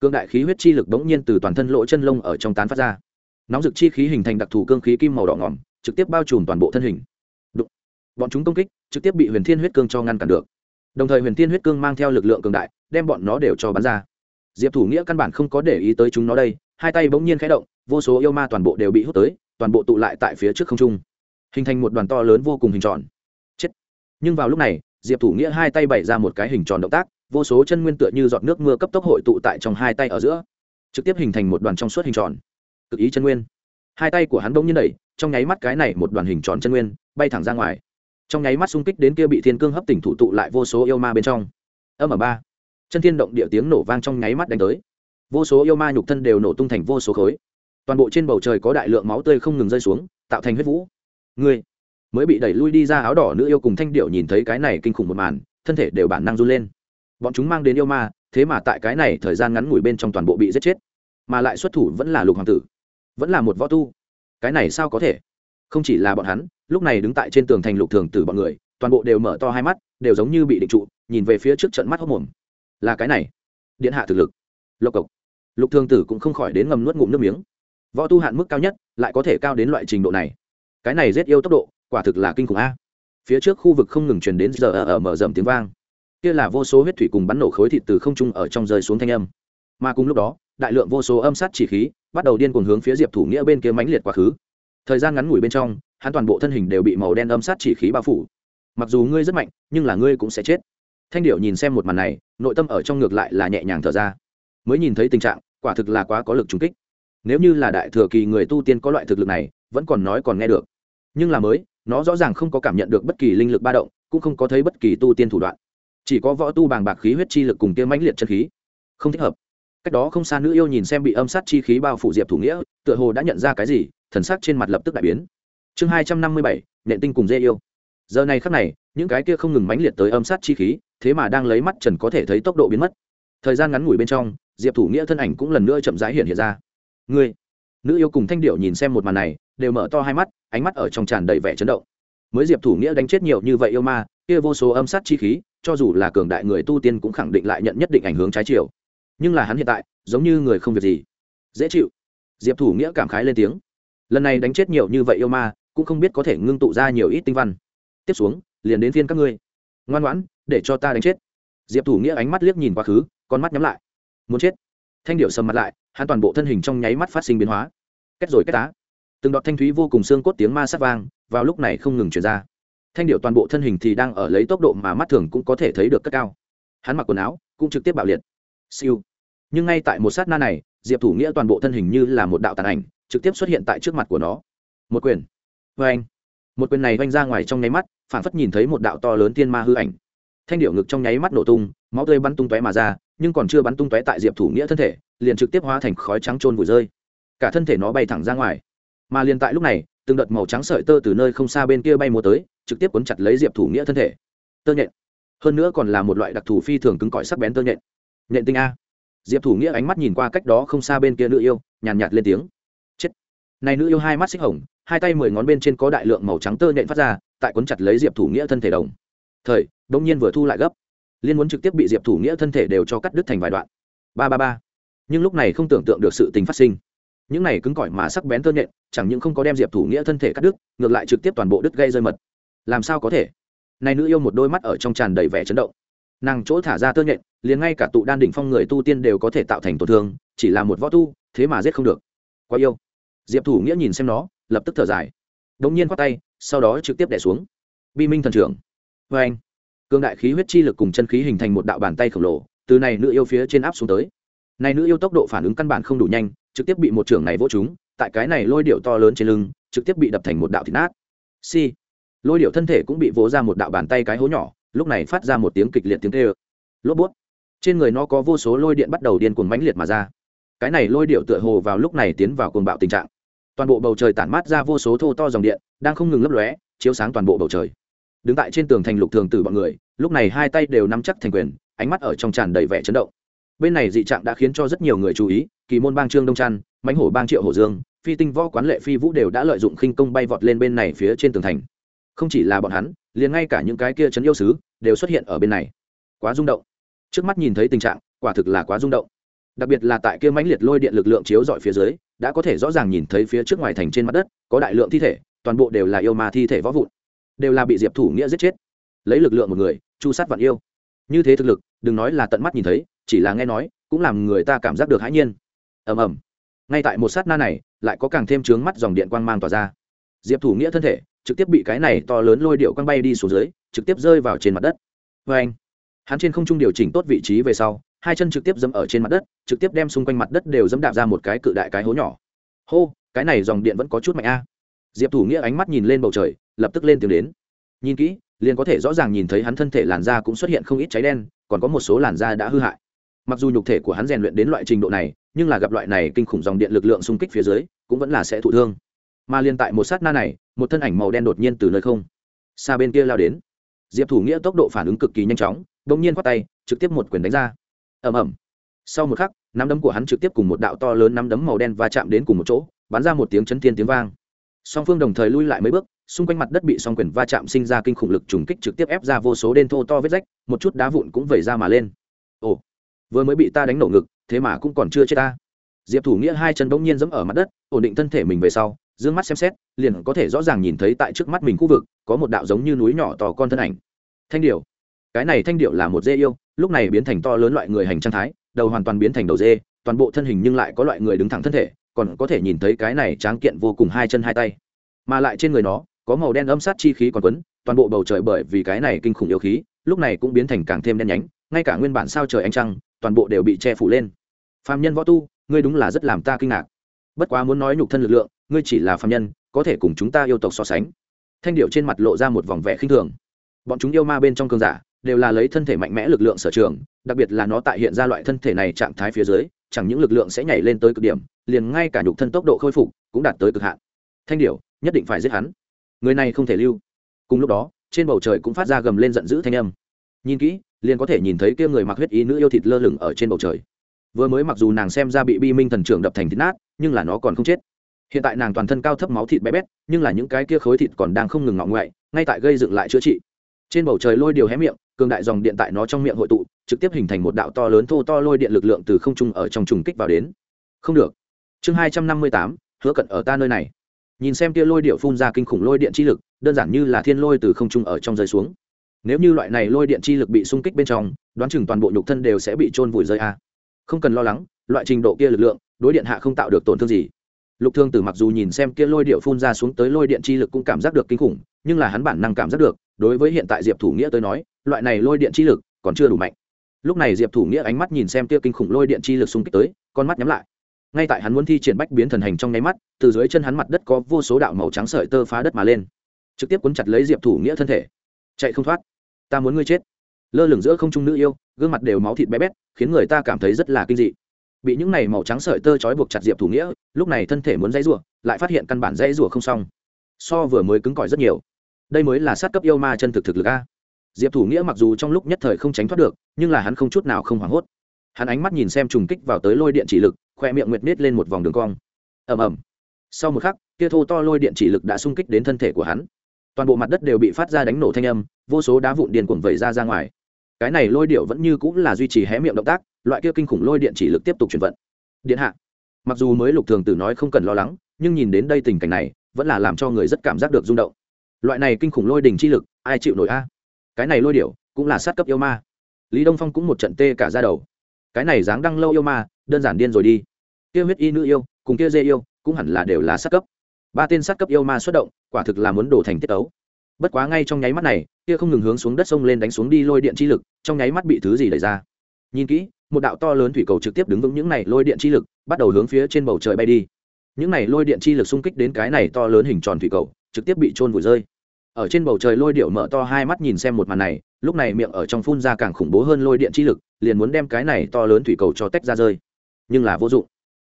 Cương đại khí huyết chi lực bỗng nhiên từ toàn thân lỗ chân lông ở trong tán phát ra. Nóng dực chi khí hình thành đặc thù cương khí kim màu đỏ ngỏm, trực tiếp bao trùm toàn bộ thân hình bọn chúng công kích trực tiếp bị huyền thiên huyết cương cho ngăn cản được. Đồng thời huyền thiên huyết cương mang theo lực lượng cường đại, đem bọn nó đều cho bắn ra. Diệp thủ nghĩa căn bản không có để ý tới chúng nó đây, hai tay bỗng nhiên khẽ động, vô số yêu ma toàn bộ đều bị hút tới, toàn bộ tụ lại tại phía trước không trung. Hình thành một đoàn to lớn vô cùng hình tròn. Chết. Nhưng vào lúc này, diệp thủ nghĩa hai tay bày ra một cái hình tròn động tác, vô số chân nguyên tựa như giọt nước mưa cấp tốc hội tụ tại trong hai tay ở giữa. Trực tiếp hình thành một đoàn trong suốt hình tròn. Cực ý chân nguyên. Hai tay của hắn bỗng nhiên đẩy, trong nháy mắt cái này một đoàn hình tròn chân nguyên bay thẳng ra ngoài trong nháy mắt xung kích đến kia bị thiên cương hấp tỉnh thủ tụ lại vô số yêu ma bên trong. Âm ở ba. Chân thiên động địa tiếng nổ vang trong nháy mắt đánh tới. Vô số yêu ma nhục thân đều nổ tung thành vô số khối. Toàn bộ trên bầu trời có đại lượng máu tươi không ngừng rơi xuống, tạo thành huyết vũ. Ngươi mới bị đẩy lui đi ra áo đỏ nữ yêu cùng thanh điệu nhìn thấy cái này kinh khủng một màn, thân thể đều bản năng run lên. Bọn chúng mang đến yêu ma, thế mà tại cái này thời gian ngắn ngủi bên trong toàn bộ bị giết chết. Mà lại xuất thủ vẫn là lục hoàng tử, vẫn là một võ tu. Cái này sao có thể? Không chỉ là bọn hắn, lúc này đứng tại trên tường thành lục thường tử bọn người, toàn bộ đều mở to hai mắt, đều giống như bị định trụ, nhìn về phía trước trận mắt hốc mồm. Là cái này, điện hạ thực lực. Lộc cộc. Lục thường tử cũng không khỏi đến ngầm nuốt ngụm nước miếng. Võ tu hạn mức cao nhất, lại có thể cao đến loại trình độ này. Cái này rất yêu tốc độ, quả thực là kinh khủng a. Phía trước khu vực không ngừng truyền đến giờ ở mở rầm tiếng vang. Kia là vô số huyết thủy cùng bắn nổ khối thịt từ không trung ở trong rơi xuống thanh âm. Mà cùng lúc đó, đại lượng vô số âm sát chỉ khí, bắt đầu điên cuồng hướng phía diệp thủ nghĩa bên kia mãnh liệt quá khứ thời gian ngắn ngủi bên trong, hắn toàn bộ thân hình đều bị màu đen âm sát chỉ khí bao phủ. Mặc dù ngươi rất mạnh, nhưng là ngươi cũng sẽ chết. Thanh điệu nhìn xem một màn này, nội tâm ở trong ngược lại là nhẹ nhàng thở ra. Mới nhìn thấy tình trạng, quả thực là quá có lực trúng kích. Nếu như là đại thừa kỳ người tu tiên có loại thực lực này, vẫn còn nói còn nghe được. Nhưng là mới, nó rõ ràng không có cảm nhận được bất kỳ linh lực ba động, cũng không có thấy bất kỳ tu tiên thủ đoạn. Chỉ có võ tu bàng bạc khí huyết chi lực cùng kia mãnh liệt chân khí. Không thích hợp cách đó không xa nữ yêu nhìn xem bị âm sát chi khí bao phủ diệp thủ nghĩa tựa hồ đã nhận ra cái gì thần sắc trên mặt lập tức đại biến. Chương hai trăm năm mươi bảy nện tinh cùng dê yêu. Giờ này khắc này những cái kia không ngừng mãnh liệt tới âm sát chi khí thế mà đang lấy mắt trần có thể thấy tốc độ biến mất. Thời gian ngắn ngủi bên trong diệp thủ nghĩa thân ảnh cũng lần nữa chậm rãi hiện hiện ra. Người, nữ yêu cùng thanh điệu nhìn xem một màn này đều mở to hai mắt ánh mắt ở trong tràn đầy vẻ chấn động. Mới diệp thủ nghĩa đánh chết nhiều như vậy yêu ma kia vô số âm sát chi khí cho dù là cường đại người tu tiên cũng khẳng định lại nhận nhất định ảnh hưởng trái chiều nhưng là hắn hiện tại, giống như người không việc gì. Dễ chịu. Diệp thủ nghĩa cảm khái lên tiếng. Lần này đánh chết nhiều như vậy yêu ma, cũng không biết có thể ngưng tụ ra nhiều ít tinh văn. Tiếp xuống, liền đến phiên các ngươi. Ngoan ngoãn, để cho ta đánh chết. Diệp thủ nghĩa ánh mắt liếc nhìn quá khứ, con mắt nhắm lại. Muốn chết. Thanh điệu sầm mặt lại, hắn toàn bộ thân hình trong nháy mắt phát sinh biến hóa. Kết rồi kết tá từng đoạn thanh thúy vô cùng xương cốt tiếng ma sát vang, vào lúc này không ngừng chuyển ra. Thanh điệu toàn bộ thân hình thì đang ở lấy tốc độ mà mắt thường cũng có thể thấy được cất cao. Hắn mặc quần áo, cũng trực tiếp bạo liệt. Siêu nhưng ngay tại một sát na này, diệp thủ nghĩa toàn bộ thân hình như là một đạo tàn ảnh, trực tiếp xuất hiện tại trước mặt của nó. Một quyền. Vê anh. Một quyền này vanh ra ngoài trong nháy mắt phản phất nhìn thấy một đạo to lớn tiên ma hư ảnh. Thanh điệu ngực trong nháy mắt nổ tung, máu tươi bắn tung tóe mà ra, nhưng còn chưa bắn tung tóe tại diệp thủ nghĩa thân thể, liền trực tiếp hóa thành khói trắng trôn vùi rơi. Cả thân thể nó bay thẳng ra ngoài. Mà liền tại lúc này, từng đợt màu trắng sợi tơ từ nơi không xa bên kia bay múa tới, trực tiếp cuốn chặt lấy diệp thủ nghĩa thân thể. Tơ nhện. Hơn nữa còn là một loại đặc thù phi thường cứng cỏi sắc bén tơ nhện. Nhện tinh a diệp thủ nghĩa ánh mắt nhìn qua cách đó không xa bên kia nữ yêu nhàn nhạt, nhạt lên tiếng. Chết. Này nữ yêu hai mắt xích hồng hai tay mười ngón bên trên có đại lượng màu trắng tơ nhện phát ra tại cuốn chặt lấy diệp thủ nghĩa thân thể đồng. Thời đông nhiên vừa thu lại gấp. Liên muốn trực tiếp bị diệp thủ nghĩa thân thể đều cho cắt đứt thành vài đoạn. Ba ba ba. Nhưng lúc này không tưởng tượng được sự tình phát sinh. Những này cứng cỏi mà sắc bén tơ nhện chẳng những không có đem diệp thủ nghĩa thân thể cắt đứt ngược lại trực tiếp toàn bộ đứt gây rơi mật. Làm sao có thể? Này nữ yêu một đôi mắt ở trong tràn đầy vẻ chấn động nàng chỗ thả ra tơ nhện, liền ngay cả tụ đan đỉnh phong người tu tiên đều có thể tạo thành tổn thương, chỉ là một võ tu, thế mà giết không được. Quá yêu. Diệp thủ nghĩa nhìn xem nó, lập tức thở dài. Đống nhiên khoát tay, sau đó trực tiếp đẻ xuống. Bi minh thần trưởng. Vê anh cương đại khí huyết chi lực cùng chân khí hình thành một đạo bàn tay khổng lồ, từ này nữ yêu phía trên áp xuống tới. Này nữ yêu tốc độ phản ứng căn bản không đủ nhanh, trực tiếp bị một trưởng này vỗ trúng, tại cái này lôi điệu to lớn trên lưng, trực tiếp bị đập thành một đạo thịt nát. Si. Lôi điệu thân thể cũng bị vỗ ra một đạo bàn tay cái hố nhỏ lúc này phát ra một tiếng kịch liệt tiếng tê ơ lốp bút trên người nó có vô số lôi điện bắt đầu điên cuồng mãnh liệt mà ra. Cái này lôi điệu tựa hồ vào lúc này tiến vào cuồng bạo tình trạng. Toàn bộ bầu trời tản mát ra vô số thô to dòng điện, đang không ngừng lấp lóe, chiếu sáng toàn bộ bầu trời. Đứng tại trên tường thành lục thường tử bọn người, lúc này hai tay đều nắm chắc thành quyền, ánh mắt ở trong tràn đầy vẻ chấn động. Bên này dị trạng đã khiến cho rất nhiều người chú ý, kỳ môn bang trương đông trăn, mãnh hổ bang triệu hổ dương, phi tinh võ quán lệ phi vũ đều đã lợi dụng khinh công bay vọt lên bên này phía trên tường thành. Không chỉ là bọn hắn liền ngay cả những cái kia trấn yêu sứ đều xuất hiện ở bên này. Quá rung động. Trước mắt nhìn thấy tình trạng, quả thực là quá rung động. Đặc biệt là tại kia mãnh liệt lôi điện lực lượng chiếu dọi phía dưới, đã có thể rõ ràng nhìn thấy phía trước ngoài thành trên mặt đất, có đại lượng thi thể, toàn bộ đều là yêu ma thi thể võ vụn. Đều là bị diệp thủ nghĩa giết chết. Lấy lực lượng một người, chu sát vạn yêu. Như thế thực lực, đừng nói là tận mắt nhìn thấy, chỉ là nghe nói, cũng làm người ta cảm giác được hãi nhiên. Ầm ầm. Ngay tại một sát na này, lại có càng thêm trướng mắt dòng điện quang mang tỏa ra. Diệp thủ nghĩa thân thể trực tiếp bị cái này to lớn lôi điệu quang bay đi xuống dưới, trực tiếp rơi vào trên mặt đất. Vê anh, hắn trên không trung điều chỉnh tốt vị trí về sau, hai chân trực tiếp dẫm ở trên mặt đất, trực tiếp đem xung quanh mặt đất đều dẫm đạp ra một cái cự đại cái hố nhỏ. Hô, cái này dòng điện vẫn có chút mạnh a. Diệp thủ nghĩa ánh mắt nhìn lên bầu trời, lập tức lên tiếng đến. Nhìn kỹ, liền có thể rõ ràng nhìn thấy hắn thân thể làn da cũng xuất hiện không ít cháy đen, còn có một số làn da đã hư hại. Mặc dù nhục thể của hắn rèn luyện đến loại trình độ này, nhưng là gặp loại này kinh khủng dòng điện lực lượng xung kích phía dưới, cũng vẫn là sẽ thụ thương mà liên tại một sát na này, một thân ảnh màu đen đột nhiên từ nơi không xa bên kia lao đến. Diệp thủ nghĩa tốc độ phản ứng cực kỳ nhanh chóng đ ỗ n g nhiên khoát tay, trực tiếp một quyền đánh ra. Ẩm ẩm sau một khắc, nắm đấm của hắn trực tiếp cùng một đạo to lớn nắm đấm màu đen va chạm đến cùng một chỗ, bắn ra một tiếng chấn thiên tiếng vang. Song phương đồng thời lui lại mấy bước, xung quanh mặt đất bị song quyền va chạm sinh ra kinh khủng lực trùng kích trực tiếp ép ra vô số đen thô to vết rách, một chút đá vụn cũng vẩy ra mà lên. Ồ, vừa mới bị ta đánh nổ ngực, thế mà cũng còn chưa chết ta. Diệp thủ nghĩa hai chân bỗng nhiên giẫm ở mặt đất, ổn định thân thể mình về sau d ư ơ n g mắt xem xét, liền có thể rõ ràng nhìn thấy tại trước mắt mình khu vực, có một đạo giống như núi nhỏ to con thân ảnh. Thanh điệu cái này thanh điệu là một dê yêu, lúc này biến thành to lớn loại người hành trang thái, đầu hoàn toàn biến thành đầu dê, toàn bộ thân hình nhưng lại có loại người đứng thẳng thân thể, còn có thể nhìn thấy cái này tráng kiện vô cùng hai chân hai tay. Mà lại trên người nó, có màu đen âm sát chi khí còn quấn, toàn bộ bầu trời bởi vì cái này kinh khủng yêu khí, lúc này cũng biến thành càng thêm đen nhánh, ngay cả nguyên bản sao trời ánh trăng, toàn bộ đều bị che phủ lên. Phạm nhân võ tu, ngươi đúng là rất làm ta kinh ngạc. Bất quá muốn nói nhục thân lực lượng ngươi chỉ là phạm nhân, có thể cùng chúng ta yêu tộc so sánh. Thanh điệu trên mặt lộ ra một vòng vẻ khinh thường. Bọn chúng yêu ma bên trong cơn giả, đều là lấy thân thể mạnh mẽ lực lượng sở trường, đặc biệt là nó tại hiện ra loại thân thể này trạng thái phía dưới, chẳng những lực lượng sẽ nhảy lên tới cực điểm, liền ngay cả nhục thân tốc độ khôi phục cũng đạt tới cực hạn. Thanh điểu, nhất định phải giết hắn. Người này không thể lưu. Cùng lúc đó, trên bầu trời cũng phát ra gầm lên giận dữ thanh âm. Nhìn kỹ, liền có thể nhìn thấy kia người mặc huyết ý nữ yêu thịt lơ lửng ở trên bầu trời. Vừa mới mặc dù nàng xem ra bị bi minh thần trưởng đập thành thịt nát, nhưng là nó còn không chết hiện tại nàng toàn thân cao thấp máu thịt bé bét, nhưng là những cái kia khối thịt còn đang không ngừng ngọng ngoại, ngay tại gây dựng lại chữa trị. Trên bầu trời lôi điều hé miệng, cường đại dòng điện tại nó trong miệng hội tụ, trực tiếp hình thành một đạo to lớn thô to lôi điện lực lượng từ không trung ở trong trùng kích vào đến. Không được. Chương hai trăm năm mươi tám, hứa cận ở ta nơi này. Nhìn xem tia lôi điệu phun ra kinh khủng lôi điện chi lực, đơn giản như là thiên lôi từ không trung ở trong rơi xuống. Nếu như loại này lôi điện chi lực bị xung kích bên trong, đoán chừng toàn bộ nhục thân đều sẽ bị trôn vùi rơi a. Không cần lo lắng, loại trình độ kia lực lượng, đối điện hạ không tạo được tổn thương gì lục thương tử mặc dù nhìn xem kia lôi điệu phun ra xuống tới lôi điện chi lực cũng cảm giác được kinh khủng, nhưng là hắn bản năng cảm giác được, đối với hiện tại diệp thủ nghĩa tới nói, loại này lôi điện chi lực còn chưa đủ mạnh. Lúc này diệp thủ nghĩa ánh mắt nhìn xem kia kinh khủng lôi điện chi lực xung kích tới, con mắt nhắm lại. Ngay tại hắn muốn thi triển bách biến thần hành trong nháy mắt, từ dưới chân hắn mặt đất có vô số đạo màu trắng sợi tơ phá đất mà lên. Trực tiếp cuốn chặt lấy diệp thủ nghĩa thân thể. Chạy không thoát. Ta muốn ngươi chết. Lơ lửng giữa không trung nữ yêu, gương mặt đều máu thịt bé bét, khiến người ta cảm thấy rất là kinh dị bị những này màu trắng sợi tơ trói buộc chặt diệp thủ nghĩa, lúc này thân thể muốn dãy rủa, lại phát hiện căn bản dãy rủa không xong. So vừa mới cứng cỏi rất nhiều. Đây mới là sát cấp yêu ma chân thực thực lực a. Diệp thủ nghĩa mặc dù trong lúc nhất thời không tránh thoát được, nhưng là hắn không chút nào không hoảng hốt. Hắn ánh mắt nhìn xem trùng kích vào tới lôi điện chỉ lực, khoe miệng nguyệt nết lên một vòng đường cong. Ầm ầm. Sau một khắc, kia thô to lôi điện chỉ lực đã xung kích đến thân thể của hắn. Toàn bộ mặt đất đều bị phát ra đánh nổ thanh âm, vô số đá vụn điền cuồng vẩy ra ra ngoài. Cái này lôi điệu vẫn như cũng là duy trì hé miệng động tác loại kia kinh khủng lôi điện chỉ lực tiếp tục chuyển vận. Điện hạ, mặc dù mới lục thường tử nói không cần lo lắng, nhưng nhìn đến đây tình cảnh này, vẫn là làm cho người rất cảm giác được rung động. Loại này kinh khủng lôi đình chi lực, ai chịu nổi a? Cái này lôi điệu cũng là sát cấp yêu ma. Lý đông phong cũng một trận tê cả ra đầu. Cái này dáng đăng lâu yêu ma, đơn giản điên rồi đi. Kia huyết y nữ yêu, cùng kia dê yêu, cũng hẳn là đều là sát cấp. Ba tên sát cấp yêu ma xuất động, quả thực là muốn đổ thành tiết ấu bất quá ngay trong nháy mắt này, kia không ngừng hướng xuống đất sông lên đánh xuống đi lôi điện chi lực, trong nháy mắt bị thứ gì đẩy ra? Nhìn kỹ một đạo to lớn thủy cầu trực tiếp đứng vững những này lôi điện chi lực, bắt đầu hướng phía trên bầu trời bay đi. Những này lôi điện chi lực xung kích đến cái này to lớn hình tròn thủy cầu, trực tiếp bị trôn vùi rơi. Ở trên bầu trời lôi điệu mở to hai mắt nhìn xem một màn này, lúc này miệng ở trong phun ra càng khủng bố hơn lôi điện chi lực, liền muốn đem cái này to lớn thủy cầu cho tách ra rơi. Nhưng là vô dụng.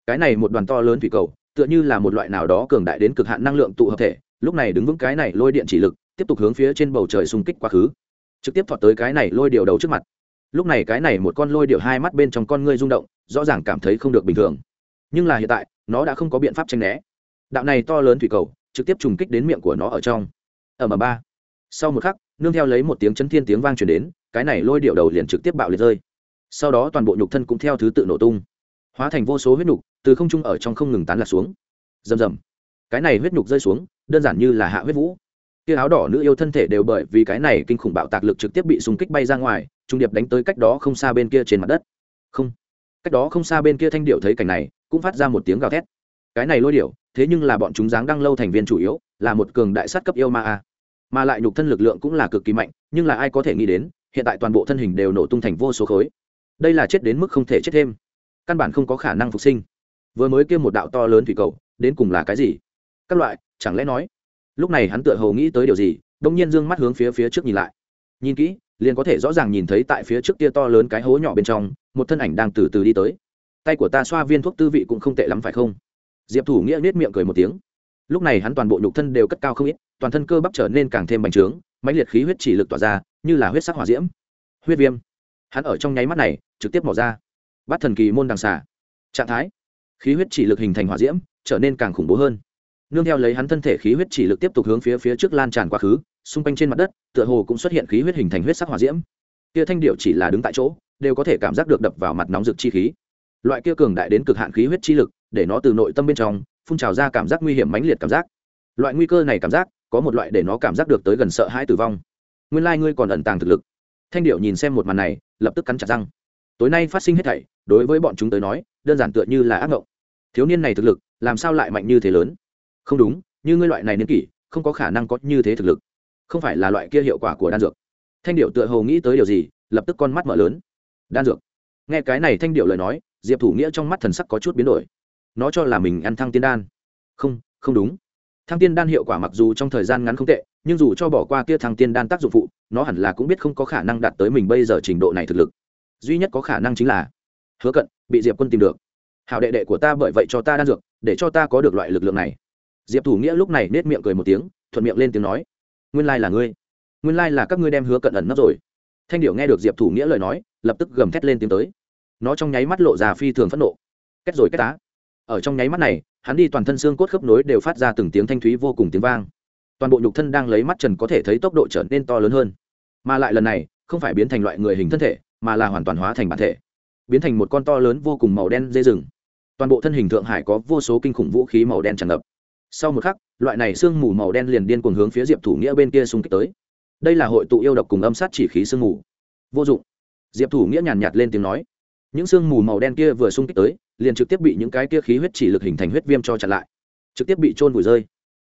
Cái này một đoàn to lớn thủy cầu, tựa như là một loại nào đó cường đại đến cực hạn năng lượng tụ hợp thể, lúc này đứng vững cái này lôi điện chỉ lực, tiếp tục hướng phía trên bầu trời xung kích quá khứ. Trực tiếp thọt tới cái này lôi điều đầu trước mặt lúc này cái này một con lôi điệu hai mắt bên trong con ngươi rung động, rõ ràng cảm thấy không được bình thường. Nhưng là hiện tại, nó đã không có biện pháp tranh né. Đạo này to lớn thủy cầu, trực tiếp trùng kích đến miệng của nó ở trong. Ở mà ba. Sau một khắc, nương theo lấy một tiếng chấn thiên tiếng vang truyền đến, cái này lôi điệu đầu liền trực tiếp bạo liệt rơi. Sau đó toàn bộ nhục thân cũng theo thứ tự nổ tung. Hóa thành vô số huyết nhục từ không trung ở trong không ngừng tán lạc xuống. Rầm rầm. Cái này huyết nhục rơi xuống, đơn giản như là hạ huyết vũ. Kia áo đỏ nữ yêu thân thể đều bởi vì cái này kinh khủng bạo tạc lực trực tiếp bị súng kích bay ra ngoài trung điệp đánh tới cách đó không xa bên kia trên mặt đất. Không. Cách đó không xa bên kia thanh điệu thấy cảnh này, cũng phát ra một tiếng gào thét. Cái này lôi điệu, thế nhưng là bọn chúng dáng đăng lâu thành viên chủ yếu, là một cường đại sát cấp yêu ma a. Mà lại nhục thân lực lượng cũng là cực kỳ mạnh, nhưng là ai có thể nghĩ đến, hiện tại toàn bộ thân hình đều nổ tung thành vô số khối. Đây là chết đến mức không thể chết thêm. Căn bản không có khả năng phục sinh. Vừa mới kêu một đạo to lớn thủy cầu, đến cùng là cái gì? Các loại, chẳng lẽ nói? Lúc này hắn tựa hồ nghĩ tới điều gì, đông nhiên d ư ơ n g mắt hướng phía phía trước nhìn lại. Nhìn kỹ liền có thể rõ ràng nhìn thấy tại phía trước kia to lớn cái hố nhỏ bên trong, một thân ảnh đang từ từ đi tới. Tay của ta xoa viên thuốc tư vị cũng không tệ lắm phải không? Diệp thủ nghĩa nết miệng cười một tiếng. Lúc này hắn toàn bộ nhục thân đều cất cao không ít, toàn thân cơ bắp trở nên càng thêm bành trướng, mãnh liệt khí huyết chỉ lực tỏa ra, như là huyết sắc hỏa diễm. Huyết viêm. Hắn ở trong nháy mắt này, trực tiếp mỏ ra. Bắt thần kỳ môn đằng xà. Trạng thái. Khí huyết chỉ lực hình thành hỏa diễm, trở nên càng khủng bố hơn nương theo lấy hắn thân thể khí huyết chỉ lực tiếp tục hướng phía phía trước lan tràn quá khứ, xung quanh trên mặt đất, tựa hồ cũng xuất hiện khí huyết hình thành huyết sắc hỏa diễm. Kia thanh điệu chỉ là đứng tại chỗ, đều có thể cảm giác được đập vào mặt nóng rực chi khí. Loại kia cường đại đến cực hạn khí huyết chi lực, để nó từ nội tâm bên trong, phun trào ra cảm giác nguy hiểm mãnh liệt cảm giác. Loại nguy cơ này cảm giác, có một loại để nó cảm giác được tới gần sợ hãi tử vong. Nguyên lai ngươi còn ẩn tàng thực lực. Thanh điệu nhìn xem một màn này, lập tức cắn chặt răng. Tối nay phát sinh hết thảy, đối với bọn chúng tới nói, đơn giản tựa như là ác mộng thiếu niên này thực lực, làm sao lại mạnh như thế lớn? Không đúng, như ngươi loại này niên kỷ, không có khả năng có như thế thực lực. Không phải là loại kia hiệu quả của đan dược. Thanh điệu tựa hồ nghĩ tới điều gì, lập tức con mắt mở lớn. Đan dược. Nghe cái này thanh điệu lời nói, diệp thủ nghĩa trong mắt thần sắc có chút biến đổi. Nó cho là mình ăn thăng tiên đan. Không không đúng. Thăng tiên đan hiệu quả mặc dù trong thời gian ngắn không tệ, nhưng dù cho bỏ qua kia thăng tiên đan tác dụng phụ, nó hẳn là cũng biết không có khả năng đạt tới mình bây giờ trình độ này thực lực. Duy nhất có khả năng chính là, hứa cận, bị diệp quân tìm được. Hảo đệ đệ của ta bởi vậy cho ta đan dược, để cho ta có được loại lực lượng này diệp thủ nghĩa lúc này nết miệng cười một tiếng, thuận miệng lên tiếng nói, nguyên lai là ngươi. Nguyên lai là các ngươi đem hứa cận ẩn nấp rồi. Thanh điệu nghe được diệp thủ nghĩa lời nói, lập tức gầm thét lên tiếng tới. Nó trong nháy mắt lộ ra phi thường phẫn nộ. Kết rồi kết tá. Ở trong nháy mắt này, hắn đi toàn thân xương cốt khớp nối đều phát ra từng tiếng thanh thúy vô cùng tiếng vang. Toàn bộ nhục thân đang lấy mắt trần có thể thấy tốc độ trở nên to lớn hơn. Mà lại lần này, không phải biến thành loại người hình thân thể, mà là hoàn toàn hóa thành bản thể. Biến thành một con to lớn vô cùng màu đen dây rừng. Toàn bộ thân hình thượng hải có vô số kinh khủng vũ khí màu đen tràn ngập sau một khắc, loại này sương mù màu đen liền điên cuồng hướng phía diệp thủ nghĩa bên kia xung kích tới. Đây là hội tụ yêu độc cùng âm sát chỉ khí sương mù. Vô dụng. Diệp thủ nghĩa nhàn nhạt lên tiếng nói. Những sương mù màu đen kia vừa xung kích tới, liền trực tiếp bị những cái kia khí huyết chỉ lực hình thành huyết viêm cho chặn lại. Trực tiếp bị trôn vùi rơi.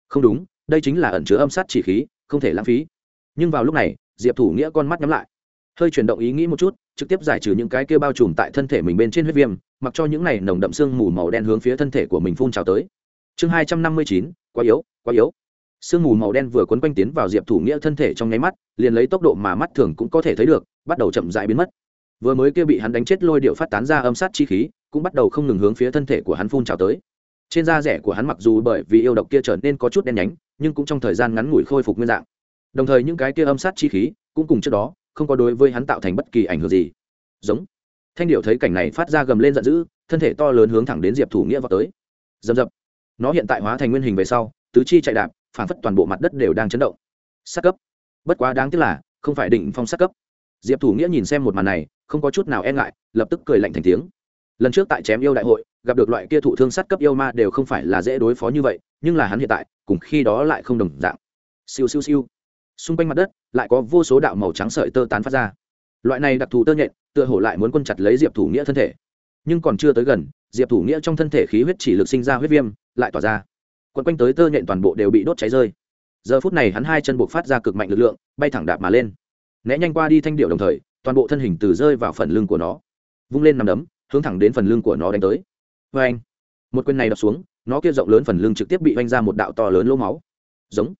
Không đúng, đây chính là ẩn chứa âm sát chỉ khí, không thể lãng phí. Nhưng vào lúc này, diệp thủ nghĩa con mắt nhắm lại. Hơi chuyển động ý nghĩ một chút, trực tiếp giải trừ những cái kia bao trùm tại thân thể mình bên trên huyết viêm, mặc cho những này nồng đậm sương mù màu đen hướng phía thân thể của mình phun trào tới chương hai trăm năm mươi chín, quá yếu quá yếu. Sương mù màu đen vừa quấn quanh tiến vào diệp thủ nghĩa thân thể trong nháy mắt, liền lấy tốc độ mà mắt thường cũng có thể thấy được, bắt đầu chậm dại biến mất. Vừa mới kia bị hắn đánh chết lôi điệu phát tán ra âm sát chi khí, cũng bắt đầu không ngừng hướng phía thân thể của hắn phun trào tới. Trên da rẻ của hắn mặc dù bởi vì yêu độc kia trở nên có chút đen nhánh, nhưng cũng trong thời gian ngắn ngủi khôi phục nguyên dạng. Đồng thời những cái kia âm sát chi khí, cũng cùng trước đó, không có đối với hắn tạo thành bất kỳ ảnh hưởng gì. Giống. Thanh điệu thấy cảnh này phát ra gầm lên giận dữ, thân thể to lớn hướng thẳng đến diệp thủ nghĩa vào tới. Dầm dập nó hiện tại hóa thành nguyên hình về sau, tứ chi chạy đạp, phản phất toàn bộ mặt đất đều đang chấn động. Sát cấp. Bất quá đáng tiếc là, không phải định phong sát cấp. Diệp thủ nghĩa nhìn xem một màn này, không có chút nào e ngại, lập tức cười lạnh thành tiếng. Lần trước tại chém yêu đại hội, gặp được loại kia thụ thương sát cấp yêu ma đều không phải là dễ đối phó như vậy, nhưng là hắn hiện tại, cùng khi đó lại không đồng dạng. Siêu siêu siêu. Xung quanh mặt đất, lại có vô số đạo màu trắng sợi tơ tán phát ra. Loại này đặc thù tơ nhện, tựa hồ lại muốn quân chặt lấy diệp thủ nghĩa thân thể nhưng còn chưa tới gần, diệp thủ nghĩa trong thân thể khí huyết chỉ lực sinh ra huyết viêm, lại tỏa ra. Quấn quanh tới tơ nhện toàn bộ đều bị đốt cháy rơi. Giờ phút này hắn hai chân buộc phát ra cực mạnh lực lượng, bay thẳng đạp mà lên. Né nhanh qua đi thanh điệu đồng thời, toàn bộ thân hình từ rơi vào phần lưng của nó, vung lên nằm đấm, hướng thẳng đến phần lưng của nó đánh tới. Vê anh, một quyền này đập xuống, nó kia rộng lớn phần lưng trực tiếp bị oanh ra một đạo to lớn lỗ máu. Giống.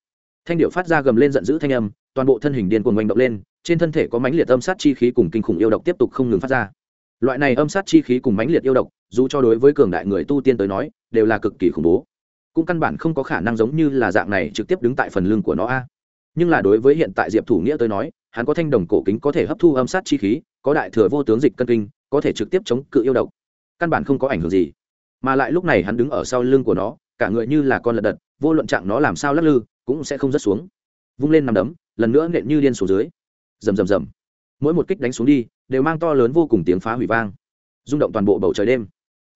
Thanh điệu phát ra gầm lên giận dữ thanh âm, toàn bộ thân hình điên cuồng oanh động lên, trên thân thể có mánh liệt âm sát chi khí cùng kinh khủng yêu độc tiếp tục không ngừng phát ra loại này âm sát chi khí cùng mãnh liệt yêu độc, dù cho đối với cường đại người tu tiên tới nói, đều là cực kỳ khủng bố. Cũng căn bản không có khả năng giống như là dạng này trực tiếp đứng tại phần lưng của nó a. Nhưng là đối với hiện tại diệp thủ nghĩa tới nói, hắn có thanh đồng cổ kính có thể hấp thu âm sát chi khí, có đại thừa vô tướng dịch cân kinh, có thể trực tiếp chống cự yêu độc. Căn bản không có ảnh hưởng gì. Mà lại lúc này hắn đứng ở sau lưng của nó, cả người như là con lật đật, vô luận trạng nó làm sao lắc lư, cũng sẽ không rớt xuống. Vung lên nằm đấm, lần nữa nện như điên xuống dưới. Rầm rầm rầm. Mỗi một kích đánh xuống đi đều mang to lớn vô cùng tiếng phá hủy vang, rung động toàn bộ bầu trời đêm.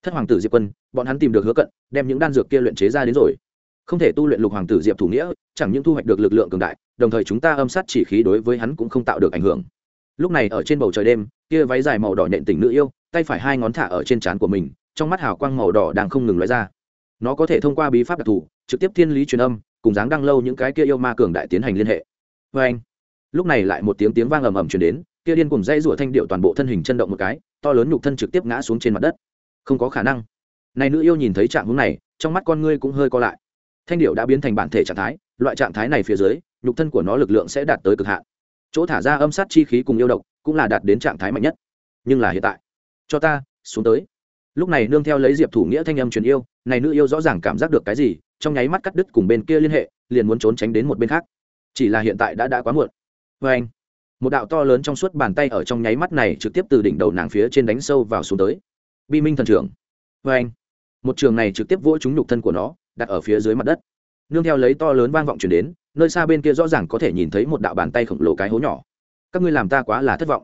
Thất hoàng tử diệp quân, bọn hắn tìm được hứa cận, đem những đan dược kia luyện chế ra đến rồi. Không thể tu luyện lục hoàng tử diệp thủ nghĩa, chẳng những thu hoạch được lực lượng cường đại, đồng thời chúng ta âm sát chỉ khí đối với hắn cũng không tạo được ảnh hưởng. Lúc này ở trên bầu trời đêm, kia váy dài màu đỏ nhện tình nữ yêu, tay phải hai ngón thả ở trên trán của mình, trong mắt hào quang màu đỏ đang không ngừng lóe ra. Nó có thể thông qua bí pháp đặc thù, trực tiếp thiên lý truyền âm, cùng dáng đăng lâu những cái kia yêu ma cường đại tiến hành liên hệ. Vê anh lúc này lại một tiếng tiếng vang ầm ầm truyền đến kia điên cùng dây rủa thanh điệu toàn bộ thân hình chân động một cái, to lớn nhục thân trực tiếp ngã xuống trên mặt đất. Không có khả năng. Này nữ yêu nhìn thấy trạng hướng này, trong mắt con ngươi cũng hơi co lại. Thanh điệu đã biến thành bản thể trạng thái, loại trạng thái này phía dưới, nhục thân của nó lực lượng sẽ đạt tới cực hạn. Chỗ thả ra âm sát chi khí cùng yêu độc, cũng là đạt đến trạng thái mạnh nhất. Nhưng là hiện tại, cho ta, xuống tới. Lúc này nương theo lấy diệp thủ nghĩa thanh âm truyền yêu, này nữ yêu rõ ràng cảm giác được cái gì, trong nháy mắt cắt đứt cùng bên kia liên hệ, liền muốn trốn tránh đến một bên khác. Chỉ là hiện tại đã đã quá muộn. Vê anh một đạo to lớn trong suốt bàn tay ở trong nháy mắt này trực tiếp từ đỉnh đầu nàng phía trên đánh sâu vào xuống tới. Bi minh thần trưởng. Vê anh. Một trường này trực tiếp vỗ trúng nhục thân của nó, đặt ở phía dưới mặt đất. Nương theo lấy to lớn vang vọng chuyển đến, nơi xa bên kia rõ ràng có thể nhìn thấy một đạo bàn tay khổng lồ cái hố nhỏ. Các ngươi làm ta quá là thất vọng.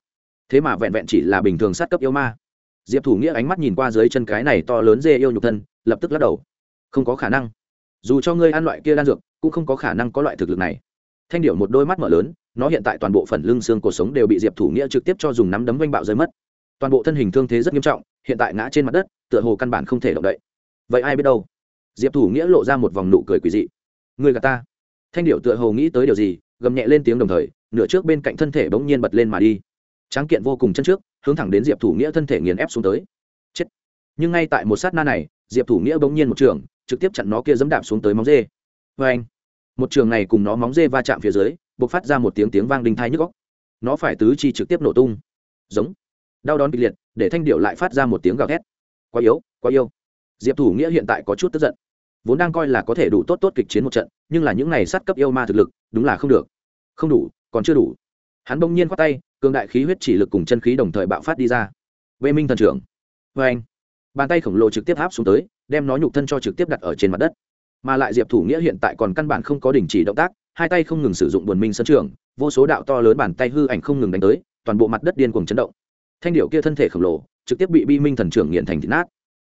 Thế mà vẹn vẹn chỉ là bình thường sát cấp yêu ma. Diệp thủ nghĩa ánh mắt nhìn qua dưới chân cái này to lớn dê yêu nhục thân, lập tức lắc đầu. Không có khả năng. Dù cho ngươi ăn loại kia đan dược, cũng không có khả năng có loại thực lực này thanh điệu một đôi mắt mở lớn, nó hiện tại toàn bộ phần lưng xương cuộc sống đều bị diệp thủ nghĩa trực tiếp cho dùng nắm đấm vanh bạo rơi mất. Toàn bộ thân hình thương thế rất nghiêm trọng, hiện tại ngã trên mặt đất, tựa hồ căn bản không thể động đậy. Vậy ai biết đâu? Diệp thủ nghĩa lộ ra một vòng nụ cười quỳ dị. Người gà ta. Thanh điệu tựa hồ nghĩ tới điều gì, gầm nhẹ lên tiếng đồng thời, nửa trước bên cạnh thân thể bỗng nhiên bật lên mà đi. Tráng kiện vô cùng chân trước, hướng thẳng đến diệp thủ nghĩa thân thể nghiền ép xuống tới. Chết. Nhưng ngay tại một sát na này, diệp thủ nghĩa bỗng nhiên một trường, trực tiếp chặn nó kia dẫm đạp xuống tới móng dê. Vê anh một trường này cùng nó móng dê va chạm phía dưới buộc phát ra một tiếng tiếng vang đinh thai nhức góc nó phải tứ chi trực tiếp nổ tung. Giống. Đau đón kịch liệt, để thanh điệu lại phát ra một tiếng gào ghét quá yếu, quá yêu. Diệp thủ nghĩa hiện tại có chút tức giận. Vốn đang coi là có thể đủ tốt tốt kịch chiến một trận, nhưng là những này sát cấp yêu ma thực lực, đúng là không được. Không đủ, còn chưa đủ. Hắn bỗng nhiên khoát tay, cường đại khí huyết chỉ lực cùng chân khí đồng thời bạo phát đi ra. Vệ minh thần trưởng. Vê anh bàn tay khổng lồ trực tiếp áp xuống tới, đem nó nhục thân cho trực tiếp đặt ở trên mặt đất mà lại diệp thủ nghĩa hiện tại còn căn bản không có đình chỉ động tác, hai tay không ngừng sử dụng buồn minh sân trường, vô số đạo to lớn bàn tay hư ảnh không ngừng đánh tới, toàn bộ mặt đất điên cuồng chấn động. Thanh điệu kia thân thể khổng lồ, trực tiếp bị bi minh thần trưởng nghiền thành thịt nát.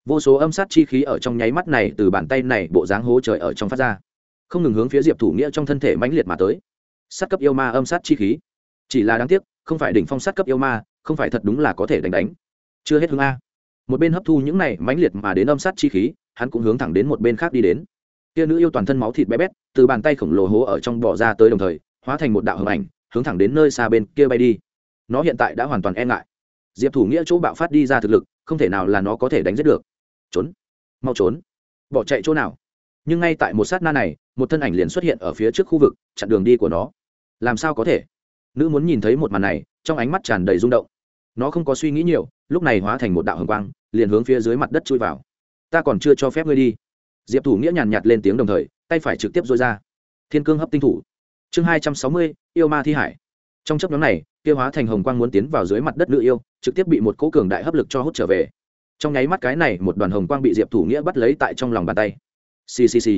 Vô số âm sát chi khí ở trong nháy mắt này từ bàn tay này bộ dáng hố trời ở trong phát ra, không ngừng hướng phía diệp thủ nghĩa trong thân thể mãnh liệt mà tới. Sát cấp yêu ma âm sát chi khí. Chỉ là đáng tiếc, không phải đỉnh phong sát cấp yêu ma, không phải thật đúng là có thể đánh đánh. Chưa hết hướng a. Một bên hấp thu những này mãnh liệt mà đến âm sát chi khí, hắn cũng hướng thẳng đến một bên khác đi đến kia nữ yêu toàn thân máu thịt bé bét, từ bàn tay khổng lồ hố ở trong bỏ ra tới đồng thời, hóa thành một đạo hầm ảnh, hướng thẳng đến nơi xa bên kia bay đi. Nó hiện tại đã hoàn toàn e ngại. Diệp thủ nghĩa chỗ bạo phát đi ra thực lực, không thể nào là nó có thể đánh giết được. Trốn. Mau trốn. Bỏ chạy chỗ nào? Nhưng ngay tại một sát na này, một thân ảnh liền xuất hiện ở phía trước khu vực, chặn đường đi của nó. Làm sao có thể? Nữ muốn nhìn thấy một màn này, trong ánh mắt tràn đầy rung động. Nó không có suy nghĩ nhiều, lúc này hóa thành một đạo hồng quang, liền hướng phía dưới mặt đất chui vào. Ta còn chưa cho phép ngươi đi diệp thủ nghĩa nhàn nhạt lên tiếng đồng thời, tay phải trực tiếp dối ra. Thiên cương hấp tinh thủ. Chương hai trăm sáu mươi, yêu ma thi hải. Trong chấp nhóm này kia hóa thành hồng quang muốn tiến vào dưới mặt đất nữ yêu, trực tiếp bị một cỗ cường đại hấp lực cho hút trở về. Trong nháy mắt cái này, một đoàn hồng quang bị diệp thủ nghĩa bắt lấy tại trong lòng bàn tay. Ccc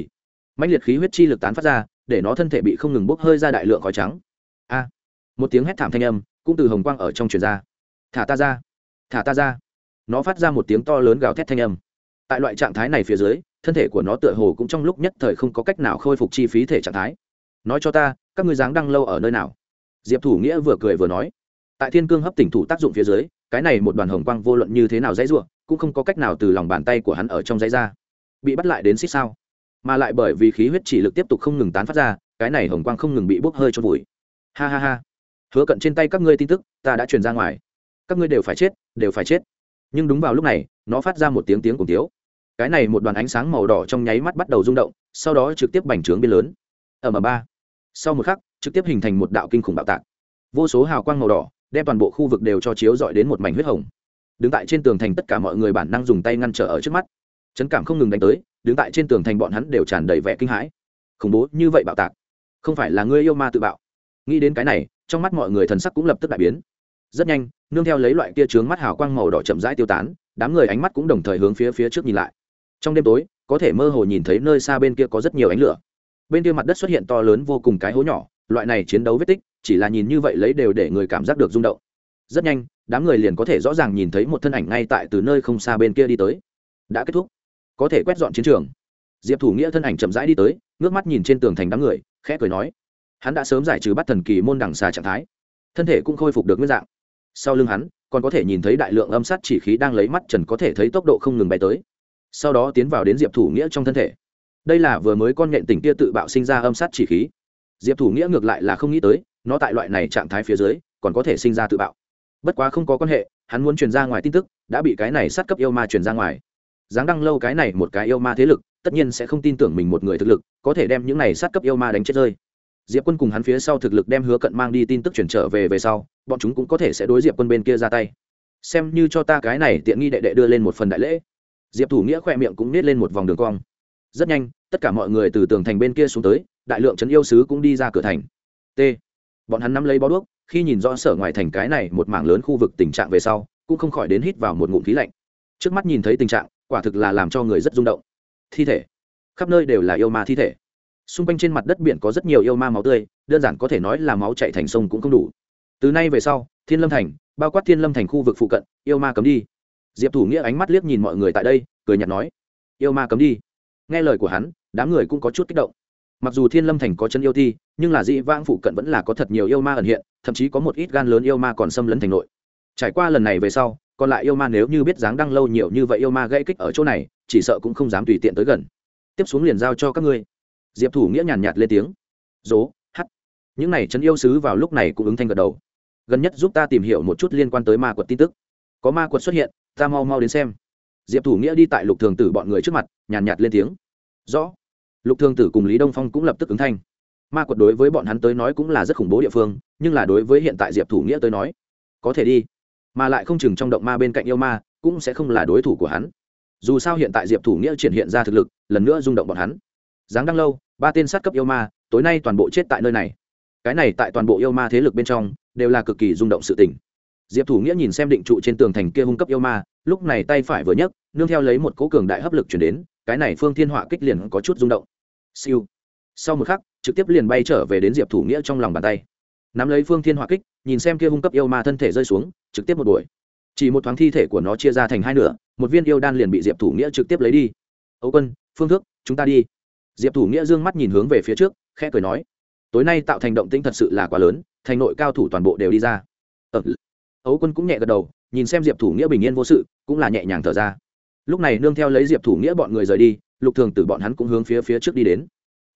mạnh liệt khí huyết chi lực tán phát ra, để nó thân thể bị không ngừng bốc hơi ra đại lượng khói trắng. A. Một tiếng hét thảm thanh âm, cũng từ hồng quang ở trong truyền ra. Thả ta ra. Thả ta ra. Nó phát ra một tiếng to lớn gào thét thanh âm. Tại loại trạng thái này phía dưới thân thể của nó tựa hồ cũng trong lúc nhất thời không có cách nào khôi phục chi phí thể trạng thái. Nói cho ta, các ngươi dáng đăng lâu ở nơi nào? Diệp thủ nghĩa vừa cười vừa nói, tại thiên cương hấp tỉnh thủ tác dụng phía dưới, cái này một đoàn hồng quang vô luận như thế nào dãy ruộng cũng không có cách nào từ lòng bàn tay của hắn ở trong dãy ra. Bị bắt lại đến xích sao? Mà lại bởi vì khí huyết chỉ lực tiếp tục không ngừng tán phát ra, cái này hồng quang không ngừng bị bốc hơi cho vùi. Ha ha ha. Hứa cận trên tay các ngươi tin tức, ta đã truyền ra ngoài. Các ngươi đều phải chết, đều phải chết. Nhưng đúng vào lúc này, nó phát ra một tiếng tiếng cùng tiếu cái này một đoàn ánh sáng màu đỏ trong nháy mắt bắt đầu rung động, sau đó trực tiếp bành trướng biên lớn. Ở m ba. Sau một khắc, trực tiếp hình thành một đạo kinh khủng bạo tạc. Vô số hào quang màu đỏ đem toàn bộ khu vực đều cho chiếu dọi đến một mảnh huyết hồng. Đứng tại trên tường thành tất cả mọi người bản năng dùng tay ngăn trở ở trước mắt. Chấn cảm không ngừng đánh tới, đứng tại trên tường thành bọn hắn đều tràn đầy vẻ kinh hãi. Khủng bố như vậy bạo tạc, không phải là ngươi yêu ma tự bạo. Nghĩ đến cái này, trong mắt mọi người thần sắc cũng lập tức đại biến. Rất nhanh, nương theo lấy loại kia trướng mắt hào quang màu đỏ chậm rãi tiêu tán, đám người ánh mắt cũng đồng thời hướng phía phía trước nhìn lại trong đêm tối, có thể mơ hồ nhìn thấy nơi xa bên kia có rất nhiều ánh lửa. Bên kia mặt đất xuất hiện to lớn vô cùng cái hố nhỏ, loại này chiến đấu vết tích, chỉ là nhìn như vậy lấy đều để người cảm giác được rung động. Rất nhanh, đám người liền có thể rõ ràng nhìn thấy một thân ảnh ngay tại từ nơi không xa bên kia đi tới. Đã kết thúc. Có thể quét dọn chiến trường. Diệp thủ nghĩa thân ảnh chậm rãi đi tới, ngước mắt nhìn trên tường thành đám người, khẽ cười nói. Hắn đã sớm giải trừ bắt thần kỳ môn đằng xà trạng thái. Thân thể cũng khôi phục được nguyên dạng. Sau lưng hắn, còn có thể nhìn thấy đại lượng âm sát chỉ khí đang lấy mắt trần có thể thấy tốc độ không ngừng bay tới sau đó tiến vào đến diệp thủ nghĩa trong thân thể. Đây là vừa mới con nhện tỉnh kia tự bạo sinh ra âm sát chỉ khí. Diệp thủ nghĩa ngược lại là không nghĩ tới, nó tại loại này trạng thái phía dưới, còn có thể sinh ra tự bạo. Bất quá không có quan hệ, hắn muốn truyền ra ngoài tin tức, đã bị cái này sát cấp yêu ma truyền ra ngoài. Dáng đăng lâu cái này một cái yêu ma thế lực, tất nhiên sẽ không tin tưởng mình một người thực lực, có thể đem những này sát cấp yêu ma đánh chết rơi. Diệp quân cùng hắn phía sau thực lực đem hứa cận mang đi tin tức chuyển trở về về sau, bọn chúng cũng có thể sẽ đối diệp quân bên kia ra tay. Xem như cho ta cái này tiện nghi đệ đệ đưa lên một phần đại lễ diệp thủ nghĩa khỏe miệng cũng nết lên một vòng đường cong. Rất nhanh, tất cả mọi người từ tường thành bên kia xuống tới, đại lượng trấn yêu sứ cũng đi ra cửa thành. T. Bọn hắn nắm lấy bó đuốc, khi nhìn rõ sở ngoài thành cái này một mảng lớn khu vực tình trạng về sau, cũng không khỏi đến hít vào một ngụm khí lạnh. Trước mắt nhìn thấy tình trạng, quả thực là làm cho người rất rung động. Thi thể. Khắp nơi đều là yêu ma thi thể. Xung quanh trên mặt đất biển có rất nhiều yêu ma máu tươi, đơn giản có thể nói là máu chạy thành sông cũng không đủ. Từ nay về sau, thiên lâm thành, bao quát thiên lâm thành khu vực phụ cận, yêu ma cấm đi diệp thủ nghĩa ánh mắt liếc nhìn mọi người tại đây cười nhạt nói yêu ma cấm đi nghe lời của hắn đám người cũng có chút kích động mặc dù thiên lâm thành có chân yêu thi nhưng là dị vãng phụ cận vẫn là có thật nhiều yêu ma ẩn hiện thậm chí có một ít gan lớn yêu ma còn xâm lấn thành nội trải qua lần này về sau còn lại yêu ma nếu như biết dáng đăng lâu nhiều như vậy yêu ma gây kích ở chỗ này chỉ sợ cũng không dám tùy tiện tới gần tiếp xuống liền giao cho các ngươi diệp thủ nghĩa nhàn nhạt lên tiếng dố hắt những này chân yêu sứ vào lúc này cũng ứng thanh gật đầu gần nhất giúp ta tìm hiểu một chút liên quan tới ma quật tin tức có ma quật xuất hiện ta mau mau đến xem. Diệp thủ nghĩa đi tại lục thường tử bọn người trước mặt, nhàn nhạt lên tiếng. Rõ. Lục thường tử cùng lý đông phong cũng lập tức ứng thanh. Ma quật đối với bọn hắn tới nói cũng là rất khủng bố địa phương, nhưng là đối với hiện tại diệp thủ nghĩa tới nói, có thể đi. Mà lại không chừng trong động ma bên cạnh yêu ma, cũng sẽ không là đối thủ của hắn. Dù sao hiện tại diệp thủ nghĩa triển hiện ra thực lực, lần nữa rung động bọn hắn. Giáng đăng lâu, ba tên sát cấp yêu ma, tối nay toàn bộ chết tại nơi này. Cái này tại toàn bộ yêu ma thế lực bên trong, đều là cực kỳ rung động sự tình diệp thủ nghĩa nhìn xem định trụ trên tường thành kia hung cấp yêu ma lúc này tay phải vừa nhấc nương theo lấy một cố cường đại hấp lực chuyển đến cái này phương thiên họa kích liền có chút rung động. Siêu. Sau một khắc trực tiếp liền bay trở về đến diệp thủ nghĩa trong lòng bàn tay. Nắm lấy phương thiên họa kích nhìn xem kia hung cấp yêu ma thân thể rơi xuống trực tiếp một đuổi. Chỉ một thoáng thi thể của nó chia ra thành hai nửa một viên yêu đan liền bị diệp thủ nghĩa trực tiếp lấy đi. Âu quân phương thức chúng ta đi. Diệp thủ nghĩa d ư ơ n g mắt nhìn hướng về phía trước khẽ cười nói tối nay tạo thành động tĩnh thật sự là quá lớn thành nội cao thủ toàn bộ đều đi ra. Ờ, ấu quân cũng nhẹ gật đầu, nhìn xem diệp thủ nghĩa bình yên vô sự, cũng là nhẹ nhàng thở ra. Lúc này nương theo lấy diệp thủ nghĩa bọn người rời đi, lục thường tử bọn hắn cũng hướng phía phía trước đi đến.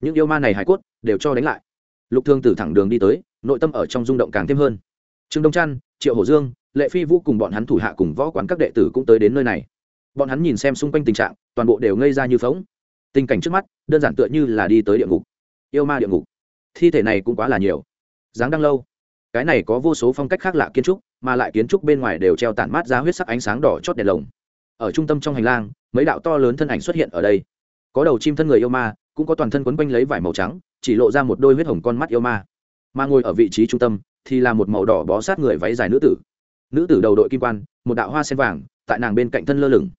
Những yêu ma này hải cốt, đều cho đánh lại. Lục thường tử thẳng đường đi tới, nội tâm ở trong rung động càng thêm hơn. Trương đông trăn, triệu hổ dương, lệ phi vũ cùng bọn hắn thủ hạ cùng võ quán các đệ tử cũng tới đến nơi này. Bọn hắn nhìn xem xung quanh tình trạng, toàn bộ đều ngây ra như phóng tình cảnh trước mắt, đơn giản tựa như là đi tới địa ngục. Yêu ma địa ngục. Thi thể này cũng quá là nhiều. Dáng đang lâu cái này có vô số phong cách khác lạ kiến trúc, mà lại kiến trúc bên ngoài đều treo tản mát ra huyết sắc ánh sáng đỏ chót đèn lồng. Ở trung tâm trong hành lang, mấy đạo to lớn thân ảnh xuất hiện ở đây. Có đầu chim thân người yêu ma, cũng có toàn thân quấn quanh lấy vải màu trắng, chỉ lộ ra một đôi huyết hồng con mắt yêu ma. Mà ngồi ở vị trí trung tâm, thì là một màu đỏ bó sát người váy dài nữ tử. Nữ tử đầu đội kim quan, một đạo hoa sen vàng, tại nàng bên cạnh thân lơ lửng.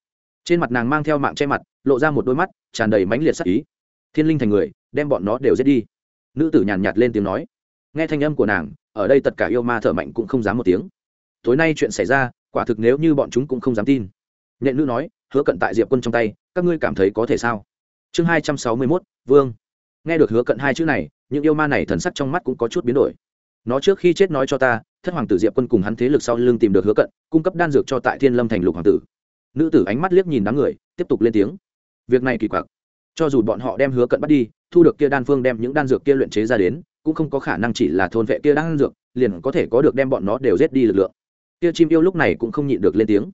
Trên mặt nàng mang theo mạng che mặt, lộ ra một đôi mắt, tràn đầy mãnh liệt sắc ý. Thiên linh thành người, đem bọn nó đều giết đi. Nữ tử nhàn nhạt lên tiếng nói. Nghe thanh âm của nàng ở đây tất cả yêu ma thở mạnh cũng không dám một tiếng. Tối nay chuyện xảy ra, quả thực nếu như bọn chúng cũng không dám tin. Nhện nữ nói, hứa cận tại diệp quân trong tay, các ngươi cảm thấy có thể sao? Chương hai trăm sáu mươi mốt, vương. Nghe được hứa cận hai chữ này, những yêu ma này thần sắc trong mắt cũng có chút biến đổi. Nó trước khi chết nói cho ta, thất hoàng tử diệp quân cùng hắn thế lực sau lưng tìm được hứa cận, cung cấp đan dược cho tại thiên lâm thành lục hoàng tử. Nữ tử ánh mắt liếc nhìn đám người, tiếp tục lên tiếng. Việc này kỳ quặc. Cho dù bọn họ đem hứa cận bắt đi, thu được kia đan phương đem những đan dược kia luyện chế ra đến cũng không có khả năng chỉ là thôn vệ kia đang dược, liền có thể có được đem bọn nó đều giết đi lực lượng. Kia chim yêu lúc này cũng không nhịn được lên tiếng.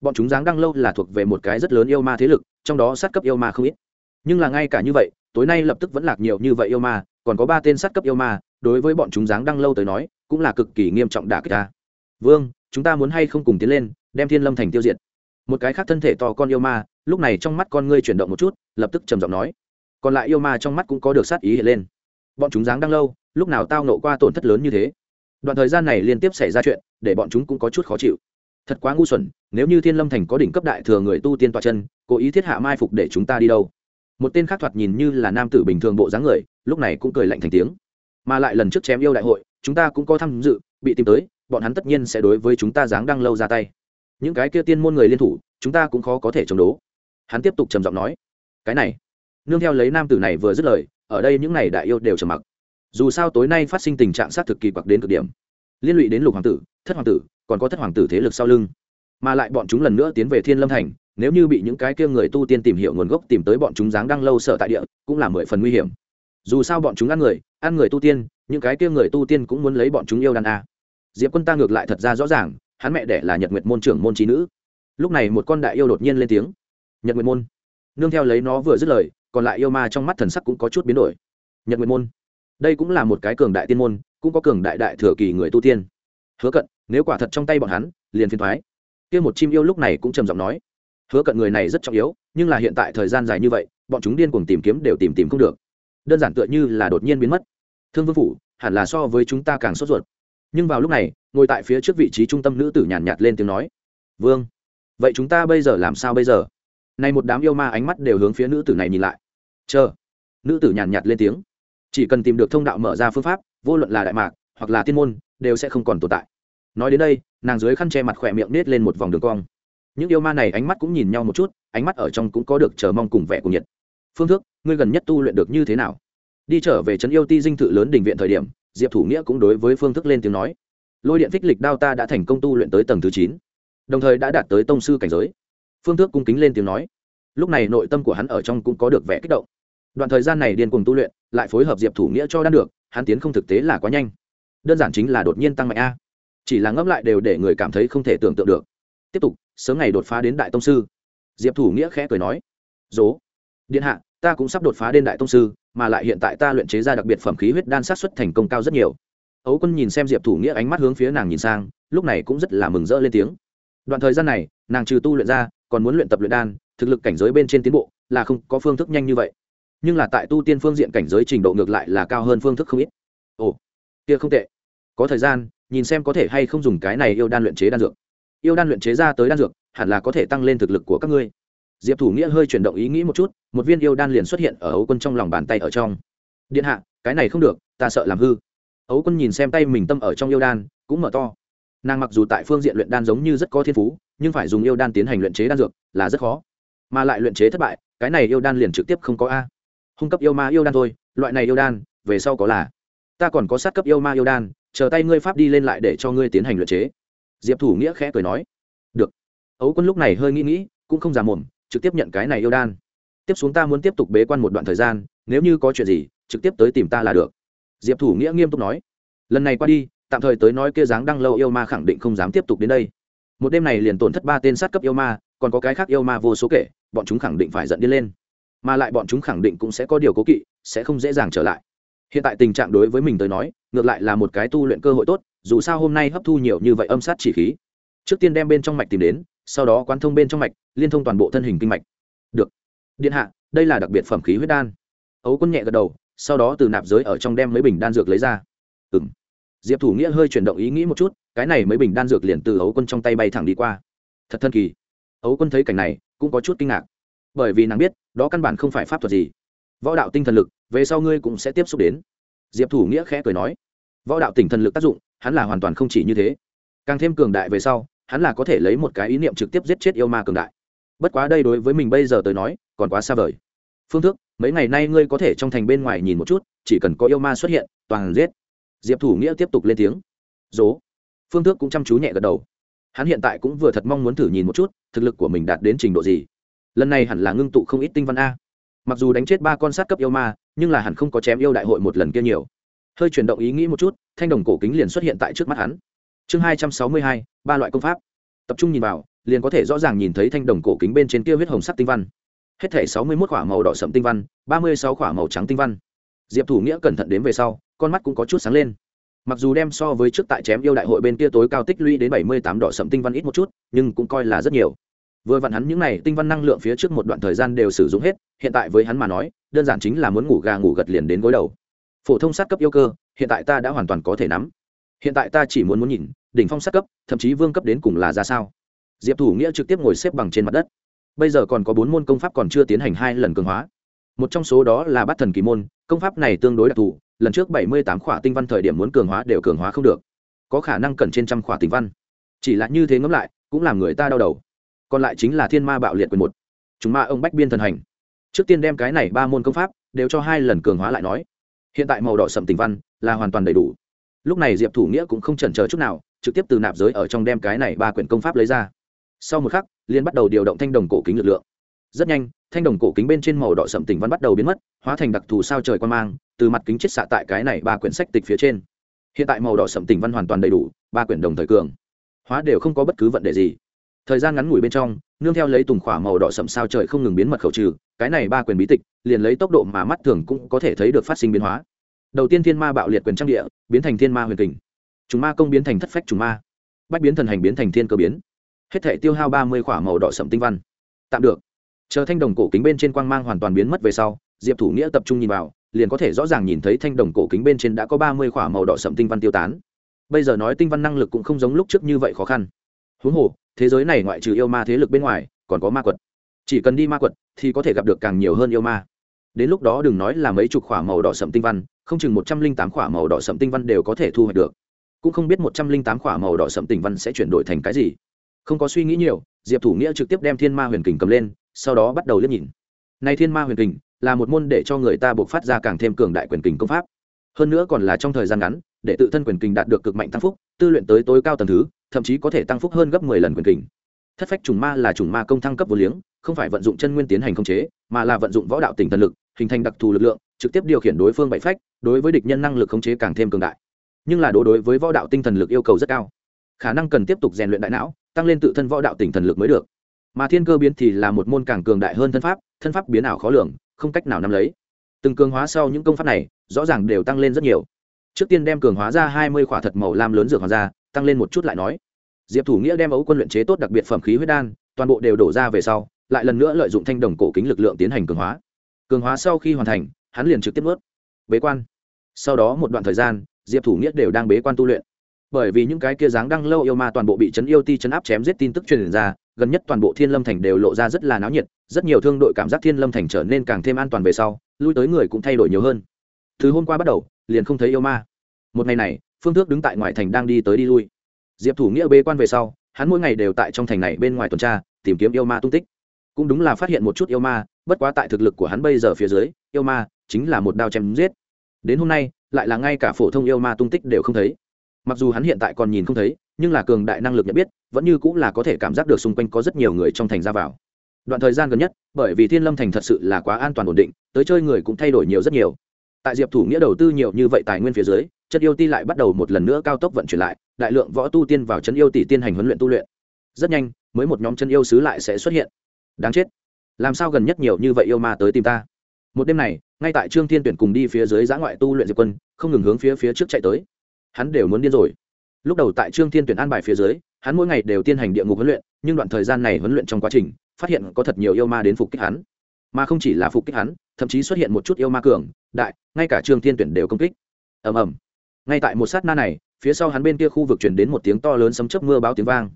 Bọn chúng dáng đăng lâu là thuộc về một cái rất lớn yêu ma thế lực, trong đó sát cấp yêu ma không ít. Nhưng là ngay cả như vậy, tối nay lập tức vẫn lạc nhiều như vậy yêu ma, còn có ba tên sát cấp yêu ma, đối với bọn chúng dáng đăng lâu tới nói, cũng là cực kỳ nghiêm trọng đả kích ta. Vương, chúng ta muốn hay không cùng tiến lên, đem thiên lâm thành tiêu diệt? Một cái khác thân thể to con yêu ma, lúc này trong mắt con ngươi chuyển động một chút, lập tức trầm giọng nói. Còn lại yêu ma trong mắt cũng có được sát ý hiện lên bọn chúng dáng đang lâu, lúc nào tao nộ qua tổn thất lớn như thế. Đoạn thời gian này liên tiếp xảy ra chuyện, để bọn chúng cũng có chút khó chịu. Thật quá ngu xuẩn, nếu như thiên lâm thành có đỉnh cấp đại thừa người tu tiên toa chân, cố ý thiết hạ mai phục để chúng ta đi đâu? Một tên khác thoạt nhìn như là nam tử bình thường bộ dáng người, lúc này cũng cười lạnh thành tiếng. Mà lại lần trước chém yêu đại hội, chúng ta cũng có tham dự, bị tìm tới, bọn hắn tất nhiên sẽ đối với chúng ta dáng đang lâu ra tay. Những cái kia tiên môn người liên thủ, chúng ta cũng khó có thể chống đố hắn tiếp tục trầm giọng nói, cái này nương theo lấy nam tử này vừa dứt lời, ở đây những này đại yêu đều trầm mặc. Dù sao tối nay phát sinh tình trạng sát thực kỳ quặc đến cực điểm. Liên lụy đến lục hoàng tử, thất hoàng tử, còn có thất hoàng tử thế lực sau lưng. Mà lại bọn chúng lần nữa tiến về thiên lâm thành, nếu như bị những cái kia người tu tiên tìm hiểu nguồn gốc tìm tới bọn chúng dáng đang lâu sợ tại địa, cũng là mười phần nguy hiểm. Dù sao bọn chúng ăn người ăn người tu tiên, những cái kia người tu tiên cũng muốn lấy bọn chúng yêu đàn a. Diệp quân ta ngược lại thật ra rõ ràng, hắn mẹ đẻ là nhật nguyệt môn trưởng môn trí nữ. Lúc này một con đại yêu đột nhiên lên tiếng. Nhật nguyệt môn. Nương theo lấy nó vừa dứt lời còn lại yêu ma trong mắt thần sắc cũng có chút biến đổi. Nhật nguyệt môn đây cũng là một cái cường đại tiên môn cũng có cường đại đại thừa kỳ người tu tiên. Hứa cận nếu quả thật trong tay bọn hắn liền phiền thoái kia một chim yêu lúc này cũng trầm giọng nói hứa cận người này rất trọng yếu nhưng là hiện tại thời gian dài như vậy bọn chúng điên cuồng tìm kiếm đều tìm tìm không được. Đơn giản tựa như là đột nhiên biến mất. Thương vương phủ hẳn là so với chúng ta càng sốt ruột. Nhưng vào lúc này ngồi tại phía trước vị trí trung tâm nữ tử nhàn nhạt, nhạt lên tiếng nói vương vậy chúng ta bây giờ làm sao bây giờ? Nay một đám yêu ma ánh mắt đều hướng phía nữ tử này nhìn lại. Chờ. Nữ tử nhàn nhạt lên tiếng. Chỉ cần tìm được thông đạo mở ra phương pháp, vô luận là đại mạc, hoặc là tiên môn, đều sẽ không còn tồn tại. Nói đến đây, nàng dưới khăn che mặt khỏe miệng nết lên một vòng đường cong. Những yêu ma này ánh mắt cũng nhìn nhau một chút, ánh mắt ở trong cũng có được chờ mong cùng vẻ cùng nhiệt. Phương thức ngươi gần nhất tu luyện được như thế nào? Đi trở về trấn yêu ti dinh thự lớn đình viện thời điểm, diệp thủ nghĩa cũng đối với phương thức lên tiếng nói. Lôi điện phích lịch đao ta đã thành công tu luyện tới tầng thứ chín, đồng thời đã đạt tới tông sư cảnh giới phương thức cung kính lên tiếng nói. Lúc này nội tâm của hắn ở trong cũng có được vẻ kích động. Đoạn thời gian này điên cùng tu luyện, lại phối hợp diệp thủ nghĩa cho đan được, hắn tiến không thực tế là quá nhanh. Đơn giản chính là đột nhiên tăng mạnh a. Chỉ là ngẫm lại đều để người cảm thấy không thể tưởng tượng được. Tiếp tục, sớm ngày đột phá đến đại tông sư. Diệp thủ nghĩa khẽ cười nói. Dố. Điện hạ, ta cũng sắp đột phá đến đại tông sư, mà lại hiện tại ta luyện chế ra đặc biệt phẩm khí huyết đan sát xuất thành công cao rất nhiều. Ấu quân nhìn xem diệp thủ nghĩa ánh mắt hướng phía nàng nhìn sang, lúc này cũng rất là mừng rỡ lên tiếng. Đoạn thời gian này, nàng trừ tu luyện ra còn muốn luyện tập luyện đan, thực lực cảnh giới bên trên tiến bộ là không có phương thức nhanh như vậy. Nhưng là tại tu tiên phương diện cảnh giới trình độ ngược lại là cao hơn phương thức không ít. Ồ, kia không tệ. Có thời gian, nhìn xem có thể hay không dùng cái này yêu đan luyện chế đan dược. Yêu đan luyện chế ra tới đan dược, hẳn là có thể tăng lên thực lực của các ngươi. Diệp thủ nghĩa hơi chuyển động ý nghĩ một chút, một viên yêu đan liền xuất hiện ở ấu quân trong lòng bàn tay ở trong. Điện hạ, cái này không được, ta sợ làm hư. Ấu quân nhìn xem tay mình tâm ở trong yêu đan, cũng mở to. Nàng mặc dù tại phương diện luyện đan giống như rất có thiên phú nhưng phải dùng yêu đan tiến hành luyện chế đan dược là rất khó, mà lại luyện chế thất bại, cái này yêu đan liền trực tiếp không có a. Hung cấp yêu ma yêu đan thôi, loại này yêu đan, về sau có là, ta còn có sát cấp yêu ma yêu đan, chờ tay ngươi pháp đi lên lại để cho ngươi tiến hành luyện chế. Diệp thủ nghĩa khẽ cười nói, được. Ấu quân lúc này hơi nghĩ nghĩ, cũng không già mồm, trực tiếp nhận cái này yêu đan. Tiếp xuống ta muốn tiếp tục bế quan một đoạn thời gian, nếu như có chuyện gì, trực tiếp tới tìm ta là được. Diệp thủ nghĩa nghiêm túc nói, lần này qua đi, tạm thời tới nói kia dáng đăng lâu yêu ma khẳng định không dám tiếp tục đến đây một đêm này liền tổn thất ba tên sát cấp yêu ma, còn có cái khác yêu ma vô số kể, bọn chúng khẳng định phải giận đi lên. Mà lại bọn chúng khẳng định cũng sẽ có điều cố kỵ, sẽ không dễ dàng trở lại. Hiện tại tình trạng đối với mình tới nói, ngược lại là một cái tu luyện cơ hội tốt, dù sao hôm nay hấp thu nhiều như vậy âm sát chỉ khí. Trước tiên đem bên trong mạch tìm đến, sau đó quán thông bên trong mạch, liên thông toàn bộ thân hình kinh mạch. Được. Điện hạ, đây là đặc biệt phẩm khí huyết đan. Ấu quân nhẹ gật đầu, sau đó từ nạp giới ở trong đem mấy bình đan dược lấy ra. Ừng diệp thủ nghĩa hơi chuyển động ý nghĩ một chút cái này mấy bình đan dược liền từ ấu quân trong tay bay thẳng đi qua thật thân kỳ ấu quân thấy cảnh này cũng có chút kinh ngạc bởi vì nàng biết đó căn bản không phải pháp thuật gì võ đạo tinh thần lực về sau ngươi cũng sẽ tiếp xúc đến diệp thủ nghĩa khẽ cười nói võ đạo tinh thần lực tác dụng hắn là hoàn toàn không chỉ như thế càng thêm cường đại về sau hắn là có thể lấy một cái ý niệm trực tiếp giết chết yêu ma cường đại bất quá đây đối với mình bây giờ tới nói còn quá xa vời phương thức mấy ngày nay ngươi có thể trong thành bên ngoài nhìn một chút chỉ cần có yêu ma xuất hiện toàn giết diệp thủ nghĩa tiếp tục lên tiếng. Dố. Phương thức cũng chăm chú nhẹ gật đầu. Hắn hiện tại cũng vừa thật mong muốn thử nhìn một chút, thực lực của mình đạt đến trình độ gì. Lần này hẳn là ngưng tụ không ít tinh văn a. Mặc dù đánh chết ba con sát cấp yêu ma, nhưng là hẳn không có chém yêu đại hội một lần kia nhiều. Hơi chuyển động ý nghĩ một chút, thanh đồng cổ kính liền xuất hiện tại trước mắt hắn. Chương hai trăm sáu mươi hai, ba loại công pháp. Tập trung nhìn vào, liền có thể rõ ràng nhìn thấy thanh đồng cổ kính bên trên kia huyết hồng sắc tinh văn. Hết thể sáu mươi mốt k h ỏ a màu đỏ sậm tinh văn, ba mươi sáu k h ỏ a màu trắng tinh văn diệp thủ nghĩa cẩn thận đến về sau, con mắt cũng có chút sáng lên. Mặc dù đem so với trước tại chém yêu đại hội bên kia tối cao tích lũy đến bảy mươi tám đỏ sậm tinh văn ít một chút, nhưng cũng coi là rất nhiều. Vừa vặn hắn những n à y tinh văn năng lượng phía trước một đoạn thời gian đều sử dụng hết, hiện tại với hắn mà nói, đơn giản chính là muốn ngủ gà ngủ gật liền đến gối đầu. Phổ thông sát cấp yêu cơ, hiện tại ta đã hoàn toàn có thể nắm. Hiện tại ta chỉ muốn muốn nhìn, đỉnh phong sát cấp, thậm chí vương cấp đến cùng là ra sao. Diệp thủ nghĩa trực tiếp ngồi xếp bằng trên mặt đất. Bây giờ còn có bốn môn công pháp còn chưa tiến hành hai lần cường hóa một trong số đó là bắt thần kỳ môn, công pháp này tương đối đặc thù, lần trước bảy mươi tám khỏa tinh văn thời điểm muốn cường hóa đều cường hóa không được. Có khả năng cần trên trăm khỏa tinh văn. Chỉ là như thế ngẫm lại, cũng làm người ta đau đầu. Còn lại chính là thiên ma bạo liệt quyền một. Chúng ma ông bách biên thần hành. Trước tiên đem cái này ba môn công pháp đều cho hai lần cường hóa lại nói. Hiện tại màu đỏ sậm tình văn là hoàn toàn đầy đủ. Lúc này diệp thủ nghĩa cũng không chần chờ chút nào, trực tiếp từ nạp giới ở trong đem cái này ba quyển công pháp lấy ra. Sau một khắc liên bắt đầu điều động thanh đồng cổ kính lực lượng rất nhanh, thanh đồng cổ kính bên trên màu đỏ sậm tỉnh văn bắt đầu biến mất, hóa thành đặc thù sao trời quan mang, từ mặt kính chiết xạ tại cái này ba quyển sách tịch phía trên. Hiện tại màu đỏ sậm tỉnh văn hoàn toàn đầy đủ, ba quyển đồng thời cường. Hóa đều không có bất cứ vận đề gì. Thời gian ngắn ngủi bên trong, nương theo lấy tùng khỏa màu đỏ sậm sao trời không ngừng biến mật khẩu trừ, cái này ba quyền bí tịch, liền lấy tốc độ mà mắt thường cũng có thể thấy được phát sinh biến hóa. Đầu tiên thiên ma bạo liệt quyền trang địa, biến thành thiên ma huyền kình. Chúng ma công biến thành thất phách chúng ma. Bách biến thần hành biến thành thiên cơ biến. Hết thể tiêu hao ba mươi khỏa màu đỏ sậm tinh văn. Tạm được chờ thanh đồng cổ kính bên trên quang mang hoàn toàn biến mất về sau, diệp thủ nghĩa tập trung nhìn vào, liền có thể rõ ràng nhìn thấy thanh đồng cổ kính bên trên đã có ba mươi khỏa màu đỏ sậm tinh văn tiêu tán. Bây giờ nói tinh văn năng lực cũng không giống lúc trước như vậy khó khăn. Huống hồ, thế giới này ngoại trừ yêu ma thế lực bên ngoài, còn có ma quật. Chỉ cần đi ma quật thì có thể gặp được càng nhiều hơn yêu ma. Đến lúc đó đừng nói là mấy chục khỏa màu đỏ sậm tinh văn, không chừng một trăm linh tám khỏa màu đỏ sậm tinh văn đều có thể thu hoạch được. Cũng không biết một trăm linh tám khỏa màu đỏ sậm tinh văn sẽ chuyển đổi thành cái gì. Không có suy nghĩ nhiều, diệp thủ nghĩa trực tiếp đem thiên ma huyền kình cầm lên sau đó bắt đầu liếc nhìn. Này thiên ma huyền kình là một môn để cho người ta buộc phát ra càng thêm cường đại quyền kình công pháp. Hơn nữa còn là trong thời gian ngắn, để tự thân quyền kình đạt được cực mạnh tăng phúc, tư luyện tới tối cao tầng thứ, thậm chí có thể tăng phúc hơn gấp mười lần quyền kình. Thất phách trùng ma là trùng ma công thăng cấp vô liếng, không phải vận dụng chân nguyên tiến hành khống chế, mà là vận dụng võ đạo tỉnh thần lực, hình thành đặc thù lực lượng, trực tiếp điều khiển đối phương bảy phách, đối với địch nhân năng lực khống chế càng thêm cường đại. Nhưng là đối đối với võ đạo tinh thần lực yêu cầu rất cao. Khả năng cần tiếp tục rèn luyện đại não, tăng lên tự thân võ đạo tỉnh thần lực mới được mà thiên cơ biến thì là một môn càng cường đại hơn thân pháp thân pháp biến ảo khó lường, không cách nào nắm lấy. Từng cường hóa sau những công pháp này, rõ ràng đều tăng lên rất nhiều. Trước tiên đem cường hóa ra hai mươi khỏa thật màu lam lớn dược hoàng ra, tăng lên một chút lại nói. Diệp thủ nghĩa đem ấu quân luyện chế tốt đặc biệt phẩm khí huyết đan, toàn bộ đều đổ ra về sau, lại lần nữa lợi dụng thanh đồng cổ kính lực lượng tiến hành cường hóa. Cường hóa sau khi hoàn thành, hắn liền trực tiếp ướt bế quan. Sau đó một đoạn thời gian, diệp thủ nghĩa đều đang bế quan tu luyện. Bởi vì những cái kia dáng đăng lâu yêu ma toàn bộ bị chấn yêu ti chấn áp chém giết tin tức truyền ra gần nhất toàn bộ thiên lâm thành đều lộ ra rất là náo nhiệt, rất nhiều thương đội cảm giác thiên lâm thành trở nên càng thêm an toàn về sau, lui tới người cũng thay đổi nhiều hơn. Từ hôm qua bắt đầu, liền không thấy yêu ma. Một ngày này, phương thước đứng tại ngoài thành đang đi tới đi lui. Diệp thủ nghĩa bế quan về sau, hắn mỗi ngày đều tại trong thành này bên ngoài tuần tra, tìm kiếm yêu ma tung tích. Cũng đúng là phát hiện một chút yêu ma, bất quá tại thực lực của hắn bây giờ phía dưới, yêu ma chính là một đao chém giết. Đến hôm nay, lại là ngay cả phổ thông yêu ma tung tích đều không thấy. Mặc dù hắn hiện tại còn nhìn không thấy nhưng là cường đại năng lực nhận biết, vẫn như cũng là có thể cảm giác được xung quanh có rất nhiều người trong thành ra vào. Đoạn thời gian gần nhất, bởi vì thiên lâm thành thật sự là quá an toàn ổn định, tới chơi người cũng thay đổi nhiều rất nhiều. Tại diệp thủ nghĩa đầu tư nhiều như vậy tài nguyên phía dưới chân yêu ti lại bắt đầu một lần nữa cao tốc vận chuyển lại, đại lượng võ tu tiên vào chân yêu tỷ tiên hành huấn luyện tu luyện. Rất nhanh, mới một nhóm chân yêu sứ lại sẽ xuất hiện. Đáng chết. Làm sao gần nhất nhiều như vậy yêu ma tới tìm ta? Một đêm này, ngay tại trương thiên tuyển cùng đi phía dưới giã ngoại tu luyện diệp quân, không ngừng hướng phía phía trước chạy tới. Hắn đều muốn điên rồi lúc đầu tại trương thiên tuyển an bài phía dưới, hắn mỗi ngày đều tiến hành địa ngục huấn luyện, nhưng đoạn thời gian này huấn luyện trong quá trình, phát hiện có thật nhiều yêu ma đến phục kích hắn. Mà không chỉ là phục kích hắn, thậm chí xuất hiện một chút yêu ma cường, đại, ngay cả trương thiên tuyển đều công kích. Ầm ầm. Ngay tại một sát na này, phía sau hắn bên kia khu vực chuyển đến một tiếng to lớn sấm chớp mưa báo tiếng vang.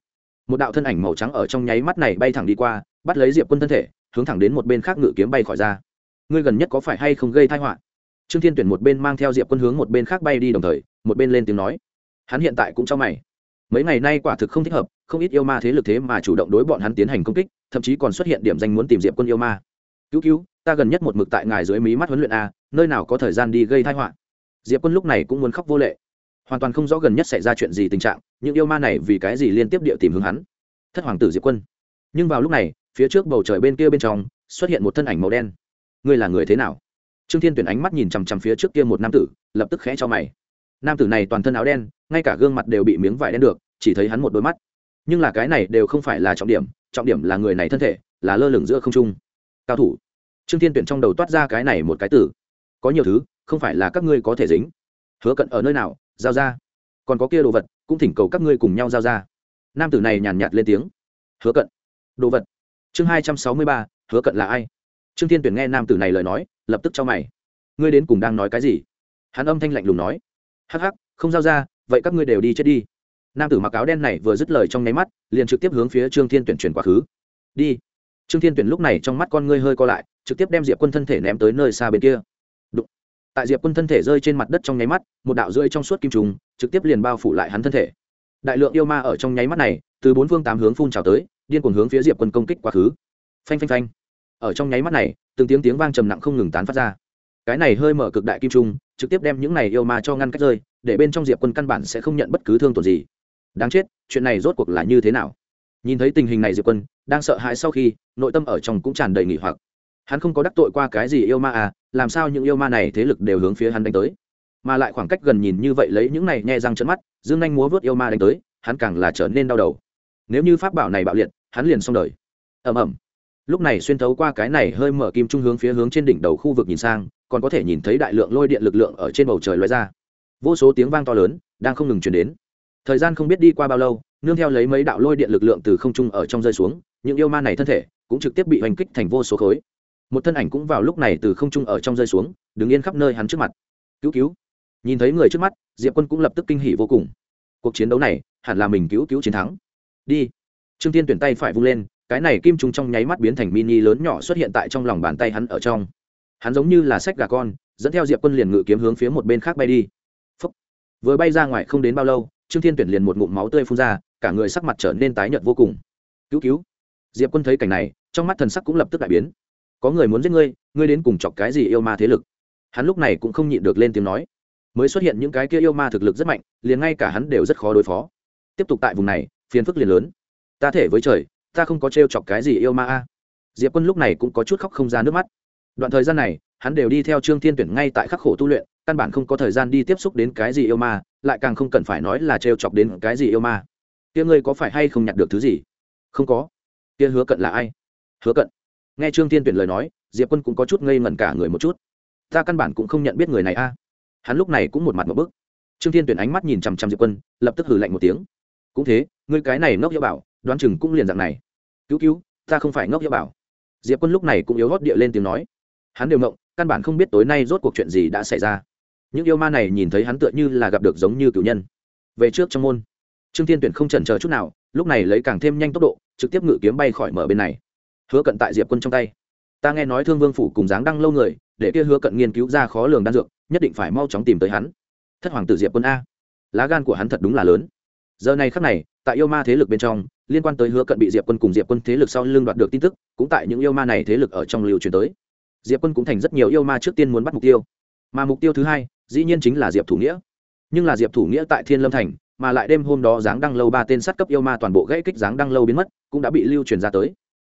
Một đạo thân ảnh màu trắng ở trong nháy mắt này bay thẳng đi qua, bắt lấy diệp quân thân thể, hướng thẳng đến một bên khác ngự kiếm bay khỏi ra. Ngươi gần nhất có phải hay không gây thai họa? Trương thiên tuyển một bên mang theo diệp quân hướng một bên khác bay đi đồng thời, một bên lên tiếng nói hắn hiện tại cũng cho mày. Mấy ngày nay quả thực không thích hợp, không ít yêu ma thế lực thế mà chủ động đối bọn hắn tiến hành công kích, thậm chí còn xuất hiện điểm danh muốn tìm diệp quân yêu ma. Cứu cứu, ta gần nhất một mực tại ngài dưới mí mắt huấn luyện a, nơi nào có thời gian đi gây thai họa. Diệp quân lúc này cũng muốn khóc vô lệ. Hoàn toàn không rõ gần nhất xảy ra chuyện gì tình trạng, những yêu ma này vì cái gì liên tiếp địa tìm hướng hắn. Thất hoàng tử diệp quân. Nhưng vào lúc này, phía trước bầu trời bên kia bên trong, xuất hiện một thân ảnh màu đen. Ngươi là người thế nào? Trương thiên tuyển ánh mắt nhìn chằm chằm phía trước kia một nam tử, lập tức khẽ cho mày nam tử này toàn thân áo đen, ngay cả gương mặt đều bị miếng vải đen được, chỉ thấy hắn một đôi mắt. Nhưng là cái này đều không phải là trọng điểm trọng điểm là người này thân thể, là lơ lửng giữa không trung. Cao thủ. Trương thiên tuyển trong đầu toát ra cái này một cái tử. Có nhiều thứ, không phải là các ngươi có thể dính. Hứa cận ở nơi nào? Giao ra. Còn có kia đồ vật, cũng thỉnh cầu các ngươi cùng nhau giao ra. Nam tử này nhàn nhạt lên tiếng. Hứa cận. Đồ vật. Chương hai trăm sáu mươi ba, hứa cận là ai? Trương thiên tuyển nghe nam tử này lời nói, lập tức cho mày. Ngươi đến cùng đang nói cái gì? Hắn âm thanh lạnh lùng nói hắc hắc, không giao ra, vậy các ngươi đều đi chết đi. Nam tử mặc áo đen này vừa dứt lời trong nháy mắt, liền trực tiếp hướng phía trương thiên tuyển chuyển quá khứ. Đi. Trương thiên tuyển lúc này trong mắt con ngươi hơi co lại, trực tiếp đem diệp quân thân thể ném tới nơi xa bên kia. Đụng. tại diệp quân thân thể rơi trên mặt đất trong nháy mắt, một đạo rơi trong suốt kim trùng trực tiếp liền bao phủ lại hắn thân thể. Đại lượng yêu ma ở trong nháy mắt này, từ bốn phương tám hướng phun trào tới, điên cuồng hướng phía diệp quân công kích quá khứ. Phanh phanh phanh. Ở trong nháy mắt này, từng tiếng tiếng vang trầm nặng không ngừng tán phát ra cái này hơi mở cực đại kim trung, trực tiếp đem những này yêu ma cho ngăn cách rơi, để bên trong diệp quân căn bản sẽ không nhận bất cứ thương tổn gì. Đáng chết, chuyện này rốt cuộc là như thế nào? Nhìn thấy tình hình này diệp quân, đang sợ hãi sau khi, nội tâm ở trong cũng tràn đầy nghỉ hoặc. Hắn không có đắc tội qua cái gì yêu ma à làm sao những yêu ma này thế lực đều hướng phía hắn đánh tới? Mà lại khoảng cách gần nhìn như vậy lấy những này nhẹ răng trận mắt, dương anh múa vớt yêu ma đánh tới, hắn càng là trở nên đau đầu. Nếu như pháp bảo này bạo liệt, hắn liền xong đời. Ầm ầm. Lúc này xuyên thấu qua cái này hơi mở kim trung hướng phía hướng trên đỉnh đầu khu vực nhìn sang còn có thể nhìn thấy đại lượng lôi điện lực lượng ở trên bầu trời loại ra. Vô số tiếng vang to lớn đang không ngừng chuyển đến. Thời gian không biết đi qua bao lâu, nương theo lấy mấy đạo lôi điện lực lượng từ không trung ở trong rơi xuống, những yêu ma này thân thể cũng trực tiếp bị hành kích thành vô số khối. Một thân ảnh cũng vào lúc này từ không trung ở trong rơi xuống, đứng yên khắp nơi hắn trước mặt. Cứu cứu. Nhìn thấy người trước mắt, diệp quân cũng lập tức kinh hỉ vô cùng. Cuộc chiến đấu này, hẳn là mình cứu cứu chiến thắng. Đi. Trương tiên tuyển tay phải vung lên, cái này kim trùng trong nháy mắt biến thành mini lớn nhỏ xuất hiện tại trong lòng bàn tay hắn ở trong hắn giống như là sách gà con, dẫn theo diệp quân liền ngự kiếm hướng phía một bên khác bay đi. Phúc. vừa bay ra ngoài không đến bao lâu, trương thiên tuyển liền một ngụm máu tươi phun ra, cả người sắc mặt trở nên tái nhợt vô cùng. Cứu cứu. Diệp quân thấy cảnh này, trong mắt thần sắc cũng lập tức đại biến. Có người muốn giết ngươi ngươi đến cùng chọc cái gì yêu ma thế lực? Hắn lúc này cũng không nhịn được lên tiếng nói. Mới xuất hiện những cái kia yêu ma thực lực rất mạnh, liền ngay cả hắn đều rất khó đối phó. Tiếp tục tại vùng này, phiền phức liền lớn. Ta thể với trời, ta không có t chọc cái gì yêu ma a. Diệp quân lúc này cũng có chút khóc không ra nước mắt đoạn thời gian này, hắn đều đi theo trương thiên tuyển ngay tại khắc khổ tu luyện, căn bản không có thời gian đi tiếp xúc đến cái gì yêu ma, lại càng không cần phải nói là trêu chọc đến cái gì yêu ma. Kia ngươi có phải hay không nhặt được thứ gì? Không có. Kia hứa cận là ai? Hứa cận. Nghe trương thiên tuyển lời nói, diệp quân cũng có chút ngây ngẩn cả người một chút. Ta căn bản cũng không nhận biết người này a. À. Hắn lúc này cũng một mặt một bức. Trương thiên tuyển ánh mắt nhìn chằm chằm diệp quân, lập tức hử lạnh một tiếng. Cũng thế, ngươi cái này ngốc yêu bảo, đoán chừng cũng liền dạng này. Cứu cứu, ta không phải ngốc yêu bảo. Diệp quân lúc này cũng yếu hót địa lên tiếng nói hắn đều ngộng, căn bản không biết tối nay rốt cuộc chuyện gì đã xảy ra. Những yêu ma này nhìn thấy hắn tựa như là gặp được giống như cựu nhân. Về trước trong môn, trương thiên tuyển không chần chờ chút nào, lúc này lấy càng thêm nhanh tốc độ, trực tiếp ngự kiếm bay khỏi mở bên này. Hứa cận tại diệp quân trong tay. Ta nghe nói thương vương phủ cùng dáng đăng lâu người, để kia hứa cận nghiên cứu ra khó lường đan dược, nhất định phải mau chóng tìm tới hắn. Thất hoàng tử diệp quân a. Lá gan của hắn thật đúng là lớn. Giờ này khắc này, tại yêu ma thế lực bên trong, liên quan tới hứa cận bị diệp quân cùng diệp quân thế lực sau lưng đoạt được tin tức, cũng tại những yêu ma này thế lực ở trong lưu truyền tới diệp quân cũng thành rất nhiều yêu ma trước tiên muốn bắt mục tiêu mà mục tiêu thứ hai dĩ nhiên chính là diệp thủ nghĩa nhưng là diệp thủ nghĩa tại thiên lâm thành mà lại đêm hôm đó giáng đăng lâu ba tên sát cấp yêu ma toàn bộ gãy kích giáng đăng lâu biến mất cũng đã bị lưu truyền ra tới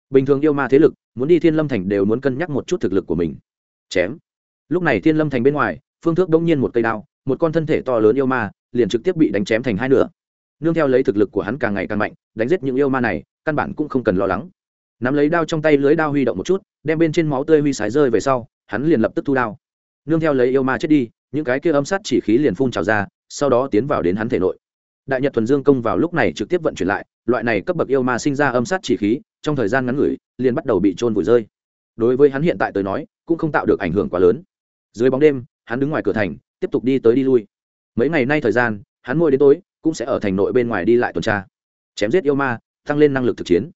bình thường yêu ma thế lực muốn đi thiên lâm thành đều muốn cân nhắc một chút thực lực của mình chém lúc này thiên lâm thành bên ngoài phương thước đông nhiên một cây đao một con thân thể to lớn yêu ma liền trực tiếp bị đánh chém thành hai nửa nương theo lấy thực lực của hắn càng ngày càng mạnh đánh giết những yêu ma này căn bản cũng không cần lo lắng nắm lấy đao trong tay lưới đao huy động một chút, đem bên trên máu tươi huy sái rơi về sau, hắn liền lập tức thu đao. Nương theo lấy yêu ma chết đi, những cái kia âm sát chỉ khí liền phun trào ra, sau đó tiến vào đến hắn thể nội. Đại nhật thuần dương công vào lúc này trực tiếp vận chuyển lại, loại này cấp bậc yêu ma sinh ra âm sát chỉ khí, trong thời gian ngắn ngủi, liền bắt đầu bị trôn vùi rơi. Đối với hắn hiện tại tới nói, cũng không tạo được ảnh hưởng quá lớn. Dưới bóng đêm, hắn đứng ngoài cửa thành, tiếp tục đi tới đi lui. Mấy ngày nay thời gian, hắn ngồi đến tối, cũng sẽ ở thành nội bên ngoài đi lại tuần tra. Chém giết yêu ma, tăng lên năng lực thực chiến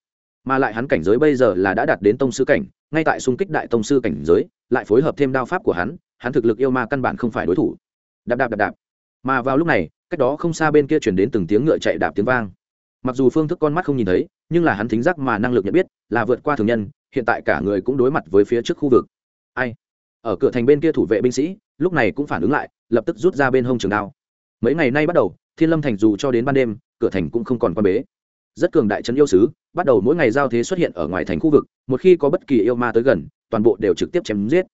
mà lại hắn cảnh giới bây giờ là đã đạt đến tông sư cảnh, ngay tại xung kích đại tông sư cảnh giới, lại phối hợp thêm đao pháp của hắn hắn thực lực yêu ma căn bản không phải đối thủ. Đạp đạp đạp đạp. Mà vào lúc này, cách đó không xa bên kia chuyển đến từng tiếng ngựa chạy đạp tiếng vang. Mặc dù phương thức con mắt không nhìn thấy, nhưng là hắn thính giác mà năng lực nhận biết, là vượt qua thường nhân, hiện tại cả người cũng đối mặt với phía trước khu vực. Ai? Ở cửa thành bên kia thủ vệ binh sĩ, lúc này cũng phản ứng lại, lập tức rút ra bên hông trường đao. Mấy ngày nay bắt đầu, thiên lâm thành dù cho đến ban đêm, cửa thành cũng không còn quan bế rất cường đại trấn yêu sứ bắt đầu mỗi ngày giao thế xuất hiện ở ngoài thành khu vực, một khi có bất kỳ yêu ma tới gần, toàn bộ đều trực tiếp chém giết.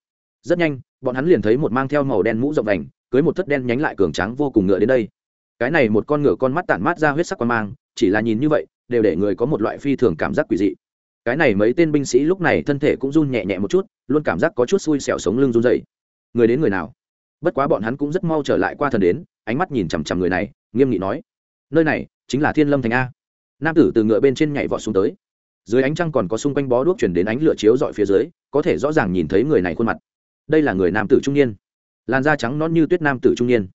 Rất nhanh, bọn hắn liền thấy một mang theo màu đen mũ rộng vành, cưới một thất đen nhánh lại cường tráng vô cùng ngựa đến đây. Cái này một con ngựa con mắt tản mát ra huyết sắc quan mang, chỉ là nhìn như vậy, đều để người có một loại phi thường cảm giác quỷ dị. Cái này mấy tên binh sĩ lúc này thân thể cũng run nhẹ nhẹ một chút, luôn cảm giác có chút xui xẻo sống lưng run rẩy. Người đến người nào? Bất quá bọn hắn cũng rất mau trở lại qua thần đến, ánh mắt nhìn chằm chằm người này, nghiêm nghị nói, nơi này chính là thiên lâm thành a nam tử từ ngựa bên trên nhảy vọt xuống tới. Dưới ánh trăng còn có xung quanh bó đuốc chuyển đến ánh lửa chiếu dọi phía dưới có thể rõ ràng nhìn thấy người này khuôn mặt. Đây là người nam tử trung niên. Làn da trắng non như tuyết nam tử trung niên.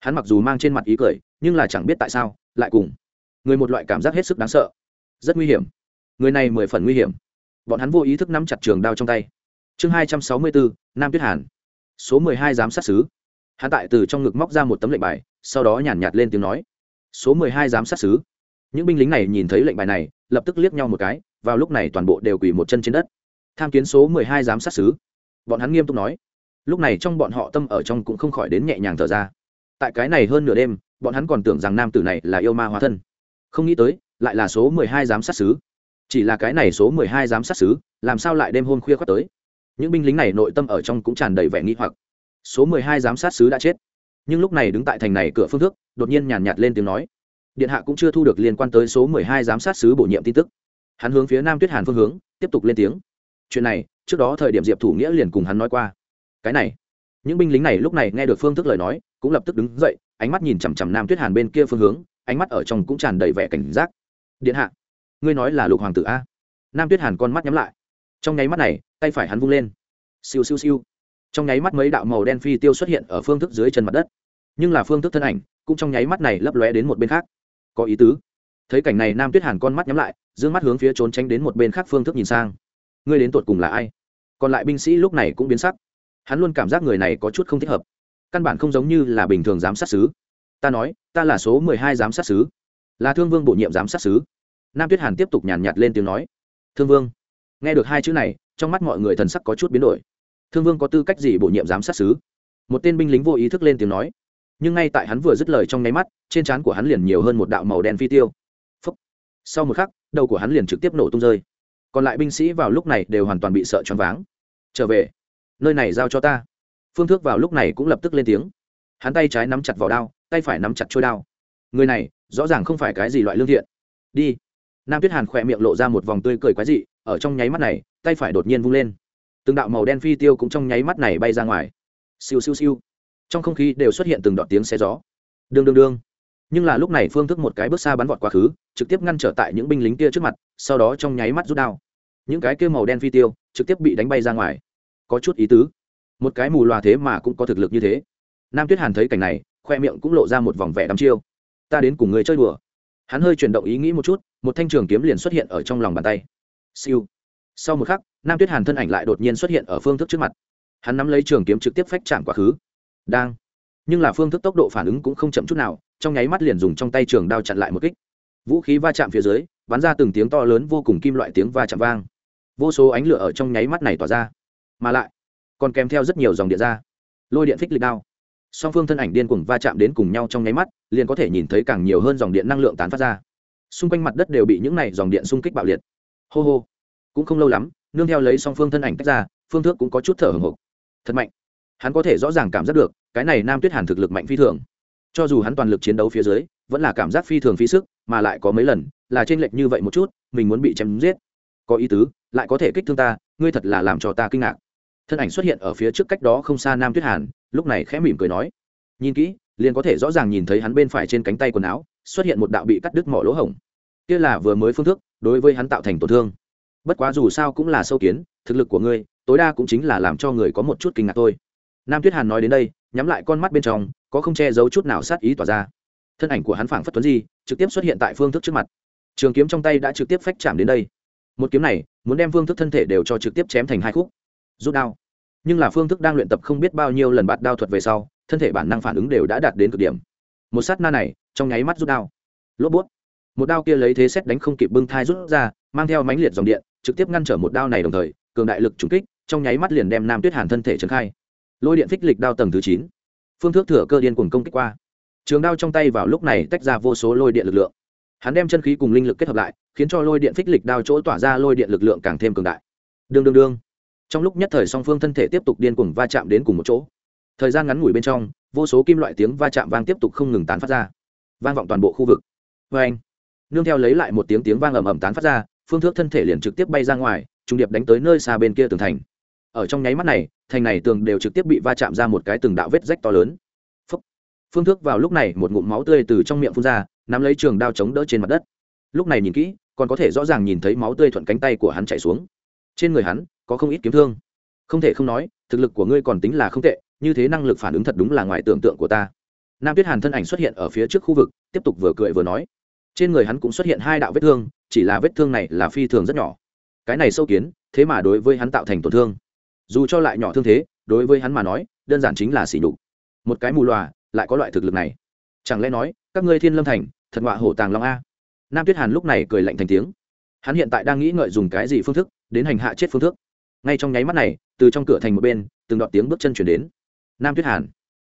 Hắn mặc dù mang trên mặt ý cười nhưng là chẳng biết tại sao lại cùng người một loại cảm giác hết sức đáng sợ. Rất nguy hiểm. Người này mười phần nguy hiểm. Bọn hắn vô ý thức nắm chặt trường đao trong tay. Chương hai trăm sáu mươi bốn nam tuyết hàn. Số mười hai giám sát xứ. Hắn tại từ trong ngực móc ra một tấm lệnh bài sau đó nhàn nhạt, nhạt lên tiếng nói. Số mười hai giám sát xứ những binh lính này nhìn thấy lệnh bài này, lập tức liếc nhau một cái, vào lúc này toàn bộ đều quỳ một chân trên đất. Tham kiến số mười hai giám sát xứ bọn hắn nghiêm túc nói. Lúc này trong bọn họ tâm ở trong cũng không khỏi đến nhẹ nhàng thở ra. Tại cái này hơn nửa đêm, bọn hắn còn tưởng rằng nam tử này là yêu ma hóa thân. Không nghĩ tới, lại là số mười hai giám sát xứ chỉ là cái này số mười hai giám sát xứ làm sao lại đêm hôm khuya khoác tới? Những binh lính này nội tâm ở trong cũng tràn đầy vẻ nghi hoặc. Số mười hai giám sát xứ đã chết. Nhưng lúc này đứng tại thành này cửa phương thức đột nhiên nhàn nhạt lên tiếng nói điện hạ cũng chưa thu được liên quan tới số mười hai giám sát sứ bổ nhiệm tin tức. Hắn hướng phía nam tuyết hàn phương hướng, tiếp tục lên tiếng. Chuyện này, trước đó thời điểm diệp thủ nghĩa liền cùng hắn nói qua. Cái này, những binh lính này lúc này nghe được phương thức lời nói, cũng lập tức đứng dậy, ánh mắt nhìn chằm chằm nam tuyết hàn bên kia phương hướng, ánh mắt ở trong cũng tràn đầy vẻ cảnh giác. Điện hạ, ngươi nói là lục hoàng tử a? Nam tuyết hàn con mắt nhắm lại. Trong nháy mắt này, tay phải hắn vung lên. Siêu siêu siêu. Trong nháy mắt mấy đạo màu đen phi tiêu xuất hiện ở phương thức dưới chân mặt đất. Nhưng là phương thức thân ảnh, cũng trong nháy mắt này lấp lóe đến một bên khác có ý tứ. Thấy cảnh này, nam tuyết hàn con mắt nhắm lại, d ư ơ n g mắt hướng phía trốn tránh đến một bên khác phương thức nhìn sang. Ngươi đến tột cùng là ai? Còn lại binh sĩ lúc này cũng biến sắc. Hắn luôn cảm giác người này có chút không thích hợp. Căn bản không giống như là bình thường giám sát xứ ta nói, ta là số mười hai giám sát xứ là thương vương bổ nhiệm giám sát xứ nam tuyết hàn tiếp tục nhàn nhạt lên tiếng nói. Thương vương, nghe được hai chữ này, trong mắt mọi người thần sắc có chút biến đổi. Thương vương có tư cách gì bổ nhiệm giám sát xứ một tên binh lính vô ý thức lên tiếng nói nhưng ngay tại hắn vừa dứt lời trong nháy mắt, trên trán của hắn liền nhiều hơn một đạo màu đen phi tiêu. Phúc. sau một khắc, đầu của hắn liền trực tiếp nổ tung rơi. Còn lại binh sĩ vào lúc này đều hoàn toàn bị sợ choáng váng. Trở về. Nơi này giao cho ta. Phương thước vào lúc này cũng lập tức lên tiếng. Hắn tay trái nắm chặt vào đao, tay phải nắm chặt trôi đao. Người này, rõ ràng không phải cái gì loại lương thiện. Đi. Nam tuyết hàn khỏe miệng lộ ra một vòng tươi cười quái dị, ở trong nháy mắt này, tay phải đột nhiên vung lên. Từng đạo màu đen phi tiêu cũng trong nháy mắt này bay ra ngoài. Siêu siêu siêu trong không khí đều xuất hiện từng đoạn tiếng xe gió. Đương đương đương. Nhưng là lúc này phương thức một cái bước xa bắn vọt quá khứ, trực tiếp ngăn trở tại những binh lính kia trước mặt, sau đó trong nháy mắt rút đao. Những cái kia màu đen phi tiêu, trực tiếp bị đánh bay ra ngoài. Có chút ý tứ. Một cái mù loà thế mà cũng có thực lực như thế. Nam tuyết hàn thấy cảnh này, khoe miệng cũng lộ ra một vòng vẻ đắm chiêu. Ta đến cùng người chơi đùa. Hắn hơi chuyển động ý nghĩ một chút, một thanh trường kiếm liền xuất hiện ở trong lòng bàn tay. Siêu. Sau một khắc, nam tuyết hàn thân ảnh lại đột nhiên xuất hiện ở phương thức trước mặt. Hắn nắm lấy trường kiếm trực tiếp phách chạm quá khứ đang. Nhưng là phương thức tốc độ phản ứng cũng không chậm chút nào, trong nháy mắt liền dùng trong tay trường đao chặn lại một kích. Vũ khí va chạm phía dưới, bắn ra từng tiếng to lớn vô cùng kim loại tiếng va chạm vang. Vô số ánh lửa ở trong nháy mắt này tỏa ra. Mà lại, còn kèm theo rất nhiều dòng điện ra. Lôi điện phích lịch đao. Song phương thân ảnh điên cùng va chạm đến cùng nhau trong nháy mắt, liền có thể nhìn thấy càng nhiều hơn dòng điện năng lượng tán phát ra. Xung quanh mặt đất đều bị những này dòng điện xung kích bạo liệt. Hô hô. Cũng không lâu lắm, nương theo lấy song phương thân ảnh tách ra, phương thước cũng có chút thở hồng hộc thật mạnh hắn có thể rõ ràng cảm giác được, cái này nam tuyết hàn thực lực mạnh phi thường. Cho dù hắn toàn lực chiến đấu phía dưới, vẫn là cảm giác phi thường phí sức, mà lại có mấy lần, là trên lệch như vậy một chút, mình muốn bị chém giết. Có ý tứ, lại có thể kích thương ta, ngươi thật là làm cho ta kinh ngạc. Thân ảnh xuất hiện ở phía trước cách đó không xa nam tuyết hàn, lúc này khẽ mỉm cười nói. Nhìn kỹ, liền có thể rõ ràng nhìn thấy hắn bên phải trên cánh tay quần áo, xuất hiện một đạo bị cắt đứt mỏ lỗ hổng. Kia là vừa mới phương thức, đối với hắn tạo thành tổn thương. Bất quá dù sao cũng là sâu kiến, thực lực của ngươi, tối đa cũng chính là làm cho người có một chút kinh ngạc thôi nam tuyết hàn nói đến đây, nhắm lại con mắt bên trong, có không che giấu chút nào sát ý tỏa ra. Thân ảnh của hắn phảng phất tuấn di, trực tiếp xuất hiện tại phương thức trước mặt. Trường kiếm trong tay đã trực tiếp phách chạm đến đây. Một kiếm này, muốn đem phương thức thân thể đều cho trực tiếp chém thành hai khúc. Rút đao. Nhưng là phương thức đang luyện tập không biết bao nhiêu lần bạt đao thuật về sau, thân thể bản năng phản ứng đều đã đạt đến cực điểm. Một sát na này, trong nháy mắt rút đao. Lốp bút. Một đao kia lấy thế xét đánh không kịp bưng thai rút ra, mang theo mãnh liệt dòng điện, trực tiếp ngăn trở một đao này đồng thời, cường đại lực trúng kích, trong nháy mắt liền đem nam tuyết hàn thân thể trấn khai lôi điện phích lịch đao tầng thứ chín. Phương thức thừa cơ điên cuồng công kích qua. Trường đao trong tay vào lúc này tách ra vô số lôi điện lực lượng. Hắn đem chân khí cùng linh lực kết hợp lại, khiến cho lôi điện phích lịch đao chỗ tỏa ra lôi điện lực lượng càng thêm cường đại. Đương đương đương. Trong lúc nhất thời song phương thân thể tiếp tục điên cuồng va chạm đến cùng một chỗ. Thời gian ngắn ngủi bên trong, vô số kim loại tiếng va chạm vang tiếp tục không ngừng tán phát ra. Vang vọng toàn bộ khu vực. Vê anh, nương theo lấy lại một tiếng tiếng vang ầm ầm tán phát ra, phương thước thân thể liền trực tiếp bay ra ngoài trung điệp đánh tới nơi xa bên kia tường thành. Ở trong nháy mắt này thành này tường đều trực tiếp bị va chạm ra một cái từng đạo vết rách to lớn. Phương thước vào lúc này một ngụm máu tươi từ trong miệng phun ra, nắm lấy trường đao chống đỡ trên mặt đất. Lúc này nhìn kỹ, còn có thể rõ ràng nhìn thấy máu tươi thuận cánh tay của hắn chạy xuống. Trên người hắn, có không ít kiếm thương. Không thể không nói, thực lực của ngươi còn tính là không tệ, như thế năng lực phản ứng thật đúng là ngoài tưởng tượng của ta. Nam tuyết hàn thân ảnh xuất hiện ở phía trước khu vực, tiếp tục vừa cười vừa nói. Trên người hắn cũng xuất hiện hai đạo vết thương, chỉ là vết thương này là phi thường rất nhỏ. Cái này sâu kiến, thế mà đối với hắn tạo thành tổn thương dù cho lại nhỏ thương thế, đối với hắn mà nói, đơn giản chính là xỉ đục một cái mù loà lại có loại thực lực này. Chẳng lẽ nói, các ngươi thiên lâm thành, thật ngọa hổ tàng long a? Nam tuyết hàn lúc này cười lạnh thành tiếng. Hắn hiện tại đang nghĩ ngợi dùng cái gì phương thức, đến hành hạ chết phương thức. Ngay trong nháy mắt này, từ trong cửa thành một bên, từng đoạn tiếng bước chân chuyển đến. Nam tuyết hàn.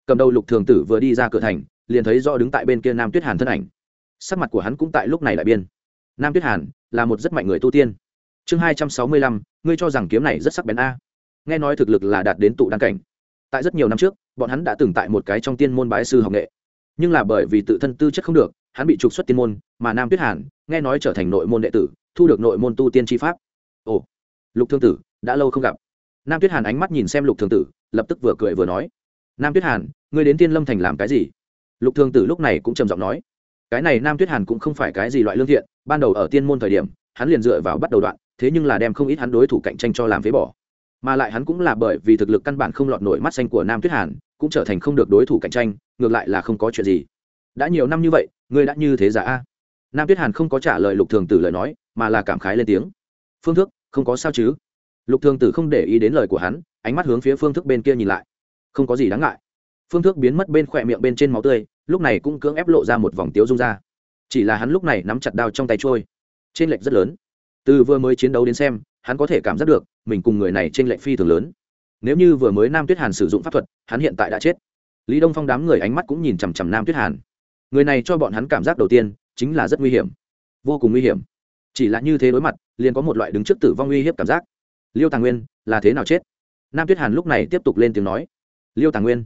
Cầm đầu lục thường tử vừa đi ra cửa thành, liền thấy do đứng tại bên kia nam tuyết hàn thân ảnh. Sắc mặt của hắn cũng tại lúc này lại biên nam tuyết hàn là một rất mạnh người tu tiên. Chương hai trăm sáu mươi lăm, ngươi cho rằng kiếm này rất sắc bén a? Nghe nói thực lực là đạt đến tụ đăng cảnh. Tại rất nhiều năm trước, bọn hắn đã từng tại một cái trong tiên môn bái sư học nghệ. Nhưng là bởi vì tự thân tư chất không được, hắn bị trục xuất tiên môn, mà nam tuyết hàn, nghe nói trở thành nội môn đệ tử, thu được nội môn tu tiên tri pháp. Ồ, lục thương tử, đã lâu không gặp. Nam tuyết hàn ánh mắt nhìn xem lục thương tử, lập tức vừa cười vừa nói. Nam tuyết hàn, ngươi đến tiên lâm thành làm cái gì? Lục thương tử lúc này cũng trầm giọng nói. Cái này nam tuyết hàn cũng không phải cái gì loại lương thiện, ban đầu ở tiên môn thời điểm, hắn liền dựa vào bắt đầu đoạn, thế nhưng là đem không ít hắn đối thủ cạnh tranh cho làm phế bỏ mà lại hắn cũng là bởi vì thực lực căn bản không lọt nổi mắt xanh của nam tuyết hàn, cũng trở thành không được đối thủ cạnh tranh, ngược lại là không có chuyện gì. Đã nhiều năm như vậy, ngươi đã như thế giả a? Nam tuyết hàn không có trả lời lục thường tử lời nói, mà là cảm khái lên tiếng. Phương thức không có sao chứ? Lục thường tử không để ý đến lời của hắn, ánh mắt hướng phía phương thức bên kia nhìn lại. Không có gì đáng ngại. Phương thức biến mất bên khỏe miệng bên trên máu tươi, lúc này cũng cưỡng ép lộ ra một vòng tiếu rung ra. Chỉ là hắn lúc này nắm chặt đao trong tay trôi. Trên lệch rất lớn. Từ vừa mới chiến đấu đến xem hắn có thể cảm giác được, mình cùng người này trên lệch phi thường lớn. Nếu như vừa mới nam tuyết hàn sử dụng pháp thuật, hắn hiện tại đã chết. Lý đông phong đám người ánh mắt cũng nhìn chằm chằm nam tuyết hàn. Người này cho bọn hắn cảm giác đầu tiên chính là rất nguy hiểm, vô cùng nguy hiểm. Chỉ là như thế đối mặt, liền có một loại đứng trước tử vong uy hiếp cảm giác. Liêu tàng nguyên, là thế nào chết? Nam tuyết hàn lúc này tiếp tục lên tiếng nói. Liêu tàng nguyên,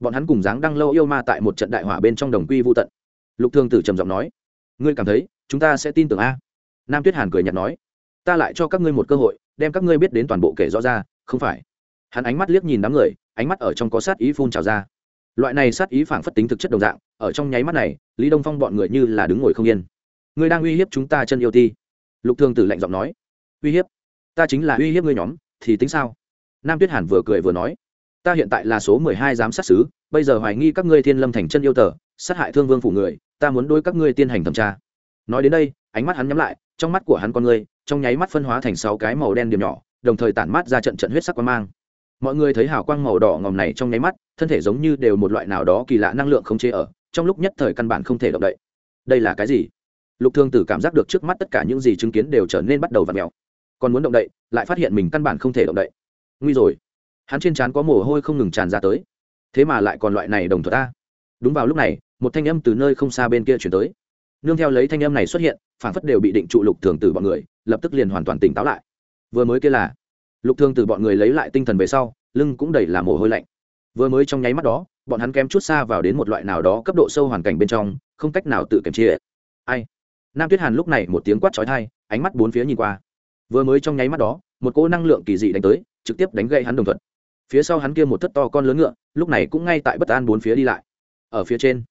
bọn hắn cùng dáng đăng lâu yêu ma tại một trận đại hỏa bên trong đồng quy vô tận. Lục thương tử trầm giọng nói. Ngươi cảm thấy, chúng ta sẽ tin tưởng a? Nam tuyết hàn cười nhạt nói ta lại cho các ngươi một cơ hội, đem các ngươi biết đến toàn bộ kể rõ ra, không phải? Hắn ánh mắt liếc nhìn đám người, ánh mắt ở trong có sát ý phun trào ra. Loại này sát ý phảng phất tính thực chất đồng dạng, ở trong nháy mắt này, lý đông phong bọn người như là đứng ngồi không yên. Ngươi đang uy hiếp chúng ta chân yêu ti. Lục thương tử lạnh giọng nói. Uy hiếp? Ta chính là uy hiếp ngươi nhóm, thì tính sao? Nam tuyết hàn vừa cười vừa nói. Ta hiện tại là số mười hai giám sát xứ bây giờ hoài nghi các ngươi thiên lâm thành chân yêu tờ, sát hại thương vương phủ người, ta muốn đôi các ngươi tiên hành thẩm tra. Nói đến đây ánh mắt hắn nhắm lại trong mắt của hắn con người, trong nháy mắt phân hóa thành sáu cái màu đen điểm nhỏ đồng thời tản mát ra trận trận huyết sắc quang mang. Mọi người thấy hào quang màu đỏ ngòm này trong nháy mắt thân thể giống như đều một loại nào đó kỳ lạ năng lượng không chế ở trong lúc nhất thời căn bản không thể động đậy. Đây là cái gì? Lục thương tử cảm giác được trước mắt tất cả những gì chứng kiến đều trở nên bắt đầu v ặ mèo. Còn muốn động đậy lại phát hiện mình căn bản không thể động đậy. Nguy rồi. Hắn trên trán có mồ hôi không ngừng tràn ra tới. Thế mà lại còn loại này đồng thuật ta. Đúng vào lúc này một thanh âm từ nơi không xa bên kia chuyển tới nương theo lấy thanh âm này xuất hiện phản phất đều bị định trụ lục thường từ bọn người, lập tức liền hoàn toàn tỉnh táo lại. Vừa mới kia là, lục thường từ bọn người lấy lại tinh thần về sau, lưng cũng đầy là mồ hôi lạnh. Vừa mới trong nháy mắt đó, bọn hắn kém chút xa vào đến một loại nào đó cấp độ sâu hoàn cảnh bên trong, không cách nào tự kiềm chế ai? Nam tuyết hàn lúc này một tiếng quát trói thai ánh mắt bốn phía nhìn qua. Vừa mới trong nháy mắt đó, một cỗ năng lượng kỳ dị đánh tới, trực tiếp đánh gây hắn đồng thuận. Phía sau hắn kia một thất to con lớn ngựa, lúc này cũng ngay tại bất an bốn phía đi lại. Ở phía trên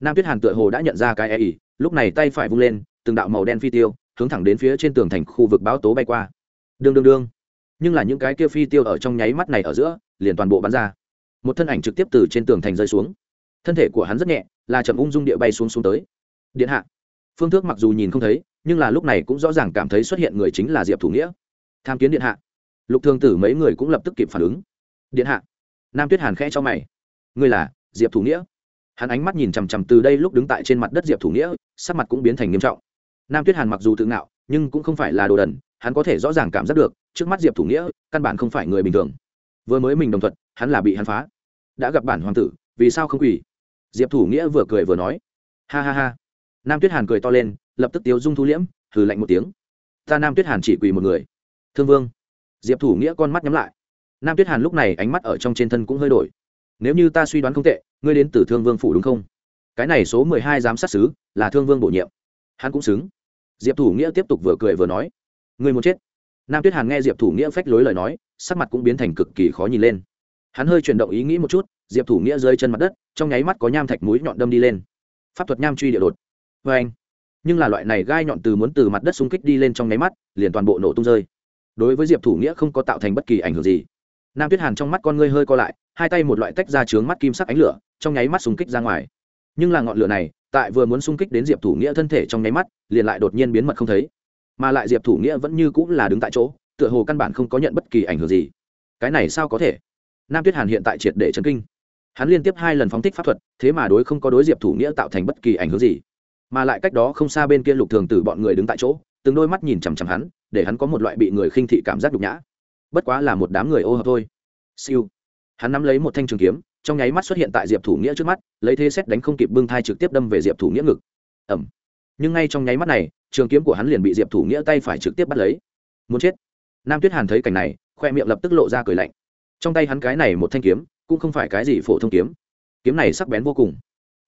nam tuyết hàn tựa hồ đã nhận ra cái e ỉ lúc này tay phải vung lên, từng đạo màu đen phi tiêu, hướng thẳng đến phía trên tường thành khu vực báo tố bay qua. Đương đương đương. Nhưng là những cái kia phi tiêu ở trong nháy mắt này ở giữa, liền toàn bộ bắn ra. Một thân ảnh trực tiếp từ trên tường thành rơi xuống. Thân thể của hắn rất nhẹ, là chậm ung dung địa bay xuống xuống tới. Điện hạ. Phương thước mặc dù nhìn không thấy, nhưng là lúc này cũng rõ ràng cảm thấy xuất hiện người chính là diệp thủ nghĩa. Tham kiến điện hạ. Lục thương tử mấy người cũng lập tức kịp phản ứng. Điện hạ. Nam tuyết hàn khẽ cho mày. Ngươi là diệp thủ nghĩa? Hắn ánh mắt nhìn chằm chằm từ đây lúc đứng tại trên mặt đất diệp thủ nghĩa, sắc mặt cũng biến thành nghiêm trọng. Nam tuyết hàn mặc dù tự ngạo, nhưng cũng không phải là đồ đần, hắn có thể rõ ràng cảm giác được, trước mắt diệp thủ nghĩa, căn bản không phải người bình thường. Vừa mới mình đồng thuận, hắn là bị hắn phá. Đã gặp bản hoàng tử, vì sao không quỳ? Diệp thủ nghĩa vừa cười vừa nói. Ha ha ha. Nam tuyết hàn cười to lên, lập tức tiếu dung thu liễm thử lạnh một tiếng. Ta nam tuyết hàn chỉ quỳ một người. Thương vương. Diệp thủ nghĩa con mắt nhắm lại. Nam tuyết hàn lúc này ánh mắt ở trong trên thân cũng hơi đổi. Nếu như ta suy đoán không tệ ngươi đến từ thương vương phủ đúng không? Cái này số mười hai giám sát xứ là thương vương bổ nhiệm. Hắn cũng xứng. Diệp thủ nghĩa tiếp tục vừa cười vừa nói, ngươi muốn chết? Nam tuyết hàn nghe diệp thủ nghĩa phách lối lời nói, sắc mặt cũng biến thành cực kỳ khó nhìn lên. Hắn hơi chuyển động ý nghĩ một chút, diệp thủ nghĩa rơi chân mặt đất, trong nháy mắt có nham thạch mũi nhọn đâm đi lên. Pháp thuật nham truy địa đột. Vê anh. Nhưng là loại này gai nhọn từ muốn từ mặt đất xung kích đi lên trong nháy mắt, liền toàn bộ nổ tung rơi. Đối với diệp thủ nghĩa không có tạo thành bất kỳ ảnh hưởng gì nam tuyết hàn trong mắt con ngươi hơi co lại, hai tay một loại tách ra trướng mắt kim sắc ánh lửa, trong nháy mắt xung kích ra ngoài. Nhưng là ngọn lửa này, tại vừa muốn xung kích đến diệp thủ nghĩa thân thể trong nháy mắt, liền lại đột nhiên biến mật không thấy. Mà lại diệp thủ nghĩa vẫn như cũng là đứng tại chỗ, tựa hồ căn bản không có nhận bất kỳ ảnh hưởng gì. Cái này sao có thể? Nam tuyết hàn hiện tại triệt để chấn kinh. Hắn liên tiếp hai lần phóng thích pháp thuật, thế mà đối không có đối diệp thủ nghĩa tạo thành bất kỳ ảnh hưởng gì. Mà lại cách đó không xa bên kia lục thường tử bọn người đứng tại chỗ, từng đôi mắt nhìn chằm chằm hắn, để hắn có một loại bị người khinh thị cảm giác nhục nhã bất quá là một đám người ô hợp thôi. Siêu. Hắn nắm lấy một thanh trường kiếm, trong nháy mắt xuất hiện tại diệp thủ nghĩa trước mắt, lấy thế xét đánh không kịp bưng thai trực tiếp đâm về diệp thủ nghĩa ngực. Ẩm nhưng ngay trong nháy mắt này, trường kiếm của hắn liền bị diệp thủ nghĩa tay phải trực tiếp bắt lấy. Muốn chết. Nam tuyết hàn thấy cảnh này, khoe miệng lập tức lộ ra cười lạnh. Trong tay hắn cái này một thanh kiếm, cũng không phải cái gì phổ thông kiếm. Kiếm này sắc bén vô cùng,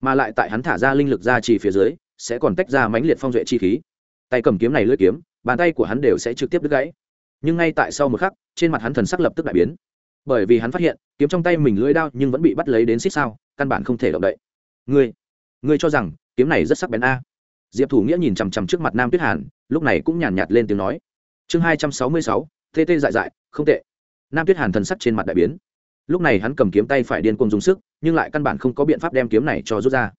mà lại tại hắn thả ra linh lực ra chỉ phía dưới, sẽ còn tách ra mãnh liệt phong duệ chi khí. Tay cầm kiếm này lưỡi kiếm, bàn tay của hắn đều sẽ trực tiếp đứt gãy nhưng ngay tại sau một khắc trên mặt hắn thần sắc lập tức đại biến. Bởi vì hắn phát hiện kiếm trong tay mình lưỡi đao nhưng vẫn bị bắt lấy đến xích sao căn bản không thể động đậy. Ngươi ngươi cho rằng kiếm này rất sắc bén a? Diệp thủ nghĩa nhìn chằm chằm trước mặt nam tuyết hàn lúc này cũng nhàn nhạt, nhạt lên tiếng nói. Chương hai trăm sáu mươi sáu tt dại dại không tệ. Nam tuyết hàn thần sắc trên mặt đại biến. Lúc này hắn cầm kiếm tay phải điên cuồng dùng sức nhưng lại căn bản không có biện pháp đem kiếm này cho rút ra.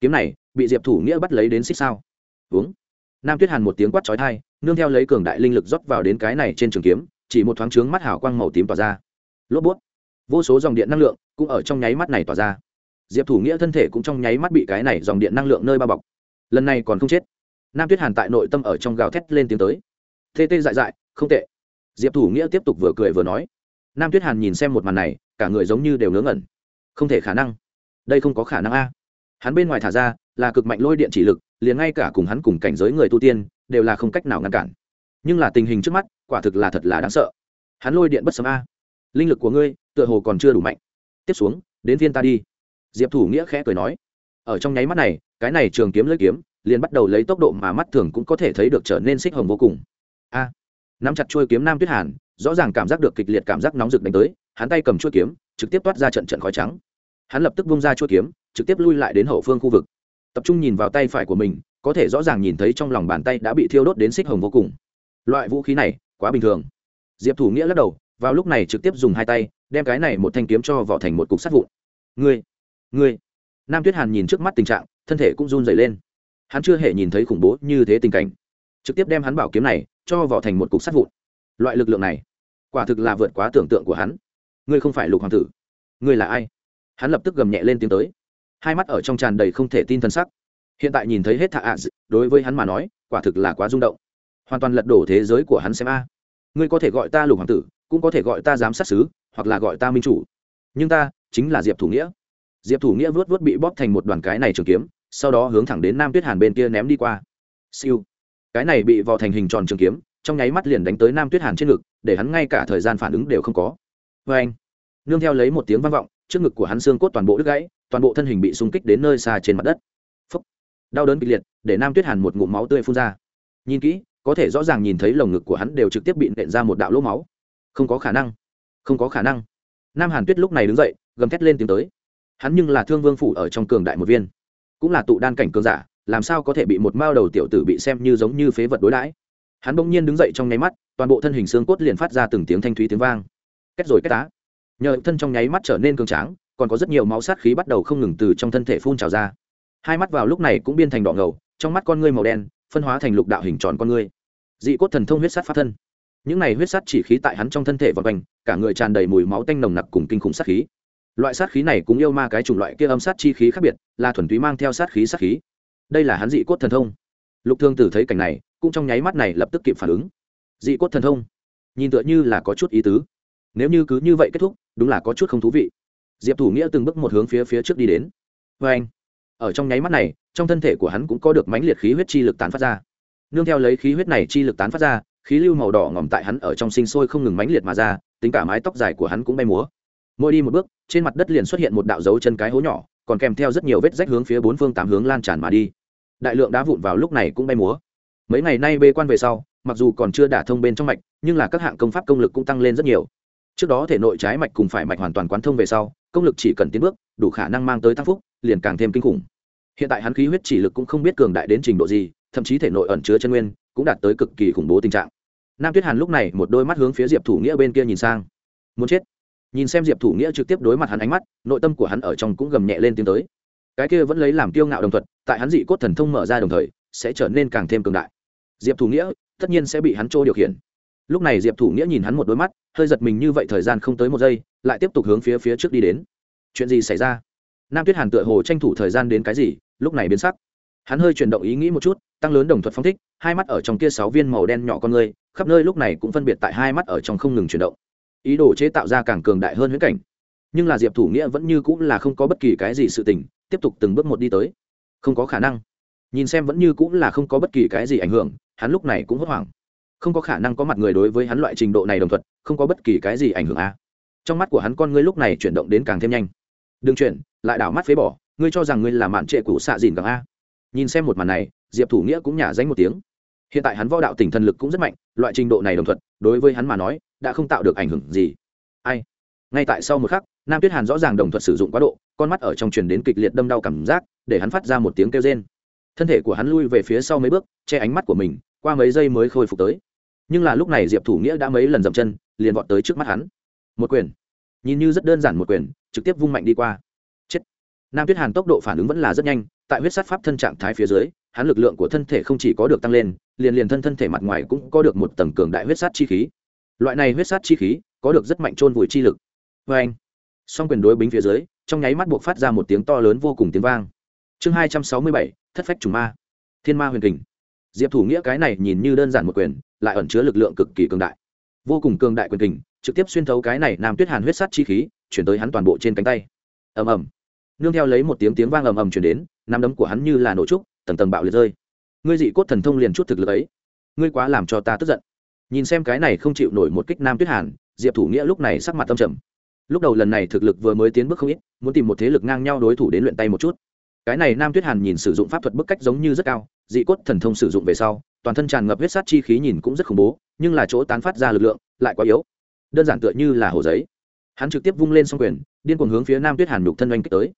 Kiếm này bị diệp thủ nghĩa bắt lấy đến xích sao. Uống. Nam tuyết hàn một tiếng quát trói thai nương theo lấy cường đại linh lực rót vào đến cái này trên trường kiếm, chỉ một thoáng trướng mắt hào quang màu tím tỏa ra. Lốp bút. Vô số dòng điện năng lượng cũng ở trong nháy mắt này tỏa ra. Diệp thủ nghĩa thân thể cũng trong nháy mắt bị cái này dòng điện năng lượng nơi bao bọc. Lần này còn không chết. Nam tuyết hàn tại nội tâm ở trong gào thét lên tiếng tới. Tê tê dại dại, không tệ. Diệp thủ nghĩa tiếp tục vừa cười vừa nói. Nam tuyết hàn nhìn xem một màn này, cả người giống như đều ngớ ngẩn. Không thể khả năng. Đây không có khả năng a. Hắn bên ngoài thả ra là cực mạnh lôi điện chỉ lực, liền ngay cả cùng hắn cùng cảnh giới người tu tiên đều là không cách nào ngăn cản. Nhưng là tình hình trước mắt, quả thực là thật là đáng sợ. Hắn lôi điện bất sấm a. Linh lực của ngươi, tựa hồ còn chưa đủ mạnh. Tiếp xuống, đến viên ta đi. Diệp thủ nghĩa khẽ cười nói. Ở trong nháy mắt này, cái này trường kiếm lưỡi kiếm, liền bắt đầu lấy tốc độ mà mắt thường cũng có thể thấy được trở nên xích hồng vô cùng. A. Nắm chặt chuôi kiếm nam tuyết hàn, rõ ràng cảm giác được kịch liệt cảm giác nóng rực đánh tới, hắn tay cầm chuôi kiếm, trực tiếp toát ra trận trận khói trắng. Hắn lập tức bung ra chuôi kiếm, trực tiếp lui lại đến hậu phương khu vực. Tập trung nhìn vào tay phải của mình có thể rõ ràng nhìn thấy trong lòng bàn tay đã bị thiêu đốt đến xích hồng vô cùng. Loại vũ khí này, quá bình thường. Diệp thủ nghĩa lắc đầu, vào lúc này trực tiếp dùng hai tay, đem cái này một thanh kiếm cho vào thành một cục sắt vụn. Ngươi ngươi. Nam tuyết hàn nhìn trước mắt tình trạng, thân thể cũng run dày lên. Hắn chưa hề nhìn thấy khủng bố như thế tình cảnh. Trực tiếp đem hắn bảo kiếm này, cho vào thành một cục sắt vụn. Loại lực lượng này, quả thực là vượt quá tưởng tượng của hắn. Ngươi không phải lục hoàng tử. Ngươi là ai? Hắn lập tức gầm nhẹ lên tiếng tới. Hai mắt ở trong tràn đầy không thể tin t sắc hiện tại nhìn thấy hết thạ ạ đối với hắn mà nói, quả thực là quá rung động. Hoàn toàn lật đổ thế giới của hắn xem a. Ngươi có thể gọi ta lục hoàng tử, cũng có thể gọi ta giám sát xứ hoặc là gọi ta minh chủ. Nhưng ta chính là diệp thủ nghĩa. Diệp thủ nghĩa vớt vớt bị bóp thành một đoàn cái này trường kiếm, sau đó hướng thẳng đến nam tuyết hàn bên kia ném đi qua. Siêu. Cái này bị vò thành hình tròn trường kiếm, trong nháy mắt liền đánh tới nam tuyết hàn trên ngực, để hắn ngay cả thời gian phản ứng đều không có. Vê anh nương theo lấy một tiếng vang vọng, trước ngực của hắn xương cốt toàn bộ đứt gãy, toàn bộ thân hình bị xung kích đến nơi xa trên mặt đất đau đớn kịch liệt, để nam tuyết hàn một ngụm máu tươi phun ra. Nhìn kỹ, có thể rõ ràng nhìn thấy lồng ngực của hắn đều trực tiếp bị nện ra một đạo lỗ máu. Không có khả năng. Không có khả năng. Nam hàn tuyết lúc này đứng dậy, gầm thét lên tiếng tới. Hắn nhưng là thương vương phủ ở trong cường đại một viên. Cũng là tụ đan cảnh cường giả, làm sao có thể bị một mao đầu tiểu tử bị xem như giống như phế vật đối đãi? Hắn bỗng nhiên đứng dậy trong nháy mắt, toàn bộ thân hình xương cốt liền phát ra từng tiếng thanh thúy tiếng vang. Kết rồi kết tá. Nhờ thân trong nháy mắt trở nên cường tráng, còn có rất nhiều máu sát khí bắt đầu không ngừng từ trong thân thể phun trào ra hai mắt vào lúc này cũng biên thành đỏ ngầu, trong mắt con ngươi màu đen, phân hóa thành lục đạo hình tròn con ngươi. Dị cốt thần thông huyết sát phát thân. Những này huyết sát chỉ khí tại hắn trong thân thể vận quanh, cả người tràn đầy mùi máu tanh nồng nặc cùng kinh khủng sát khí. Loại sát khí này cũng yêu ma cái chủng loại kia âm sát chi khí khác biệt, là thuần túy mang theo sát khí sát khí. Đây là hắn dị cốt thần thông. Lục thương tử thấy cảnh này, cũng trong nháy mắt này lập tức kịp phản ứng. Dị cốt thần thông. Nhìn tựa như là có chút ý tứ. Nếu như cứ như vậy kết thúc, đúng là có chút không thú vị. Diệp thủ nghĩa từng bước một hướng phía phía trước đi đến. Vê anh ở trong nháy mắt này, trong thân thể của hắn cũng có được mãnh liệt khí huyết chi lực tán phát ra. Nương theo lấy khí huyết này chi lực tán phát ra, khí lưu màu đỏ ngòm tại hắn ở trong sinh sôi không ngừng mãnh liệt mà ra, tính cả mái tóc dài của hắn cũng bay múa. Mỗi đi một bước, trên mặt đất liền xuất hiện một đạo dấu chân cái hố nhỏ, còn kèm theo rất nhiều vết rách hướng phía bốn phương tám hướng lan tràn mà đi. Đại lượng đá vụn vào lúc này cũng bay múa. Mấy ngày nay bê quan về sau, mặc dù còn chưa đả thông bên trong mạch, nhưng là các hạng công pháp công lực cũng tăng lên rất nhiều. Trước đó thể nội trái mạch cùng phải mạch hoàn toàn quán thông về sau, công lực chỉ cần tiến bước, đủ khả năng mang tới tăng phúc liền càng thêm kinh khủng. Hiện tại hắn khí huyết chỉ lực cũng không biết cường đại đến trình độ gì, thậm chí thể nội ẩn chứa chân nguyên cũng đạt tới cực kỳ khủng bố tình trạng. Nam tuyết hàn lúc này một đôi mắt hướng phía diệp thủ nghĩa bên kia nhìn sang. Muốn chết? Nhìn xem diệp thủ nghĩa trực tiếp đối mặt hắn ánh mắt, nội tâm của hắn ở trong cũng gầm nhẹ lên tiếng tới. Cái kia vẫn lấy làm kiêu ngạo đồng thuận, tại hắn dị cốt thần thông mở ra đồng thời, sẽ trở nên càng thêm cường đại. Diệp thủ nghĩa tất nhiên sẽ bị hắn trô điều khiển. Lúc này diệp thủ nghĩa nhìn hắn một đôi mắt, hơi giật mình như vậy thời gian không tới một giây, lại tiếp tục hướng phía phía trước đi đến. Chuyện gì xảy ra? Nam tuyết hàn tựa hồ tranh thủ thời gian đến cái gì, lúc này biến sắc. Hắn hơi chuyển động ý nghĩ một chút, tăng lớn đồng thuật phong thích, hai mắt ở trong kia sáu viên màu đen nhỏ con người, khắp nơi lúc này cũng phân biệt tại hai mắt ở trong không ngừng chuyển động. Ý đồ chế tạo ra càng cường đại hơn huyễn cảnh. Nhưng là diệp thủ nghĩa vẫn như cũng là không có bất kỳ cái gì sự tình, tiếp tục từng bước một đi tới. Không có khả năng. Nhìn xem vẫn như cũng là không có bất kỳ cái gì ảnh hưởng, hắn lúc này cũng hốt hoảng. Không có khả năng có mặt người đối với hắn loại trình độ này đồng thuận, không có bất kỳ cái gì ảnh hưởng a trong mắt của hắn con ngươi lúc này chuyển động đến càng thêm nhanh đừng chuyển, lại đảo mắt phế bỏ, ngươi cho rằng ngươi là mạn trệ cũ xạ dìn càng a. Nhìn xem một màn này, diệp thủ nghĩa cũng nhả danh một tiếng. Hiện tại hắn võ đạo tỉnh thần lực cũng rất mạnh, loại trình độ này đồng thuận, đối với hắn mà nói, đã không tạo được ảnh hưởng gì. Ai? Ngay tại sau một khắc, nam tuyết hàn rõ ràng đồng thuận sử dụng quá độ, con mắt ở trong truyền đến kịch liệt đâm đau cảm giác, để hắn phát ra một tiếng kêu rên. Thân thể của hắn lui về phía sau mấy bước, che ánh mắt của mình, qua mấy giây mới khôi phục tới. Nhưng là lúc này diệp thủ nghĩa đã mấy lần dậm chân, liền vọt tới trước mắt hắn. Một quyền. Nhìn như rất đơn giản một quyền trực tiếp vung mạnh đi qua. Chết. Nam tuyết hàn tốc độ phản ứng vẫn là rất nhanh, tại huyết sát pháp thân trạng thái phía dưới, hắn lực lượng của thân thể không chỉ có được tăng lên, liền liền thân thân thể mặt ngoài cũng có được một tầng cường đại huyết sát chi khí. Loại này huyết sát chi khí có được rất mạnh trôn vùi chi lực. Vê anh, song quyền đối bính phía dưới, trong nháy mắt buộc phát ra một tiếng to lớn vô cùng tiếng vang. Chương hai trăm sáu mươi bảy, thất phách trùng ma. Thiên ma huyền kình. Diệp thủ nghĩa cái này nhìn như đơn giản một quyền, lại ẩn chứa lực lượng cực kỳ cường đại vô cùng cường đại quyền kình, trực tiếp xuyên thấu cái này nam tuyết hàn huyết sát chi khí, chuyển tới hắn toàn bộ trên cánh tay. Ầm ầm. Nương theo lấy một tiếng tiếng vang ầm ầm chuyển đến, nắm đấm của hắn như là nổ trúc, tầng tầng bạo liệt rơi. Ngươi dị cốt thần thông liền chút thực lực ấy. Ngươi quá làm cho ta tức giận. Nhìn xem cái này không chịu nổi một kích nam tuyết hàn, diệp thủ nghĩa lúc này sắc mặt tâm trầm. Lúc đầu lần này thực lực vừa mới tiến bước không ít, muốn tìm một thế lực ngang nhau đối thủ đến luyện tay một chút. Cái này nam tuyết hàn nhìn sử dụng pháp thuật bức cách giống như rất cao, dị cốt thần thông sử dụng về sau toàn thân tràn ngập huyết sát chi khí nhìn cũng rất khủng bố, nhưng là chỗ tán phát ra lực lượng lại quá yếu. Đơn giản tựa như là hồ giấy. Hắn trực tiếp vung lên song quyền, điên cuồng hướng phía nam tuyết hàn nhục thân oanh kích tới.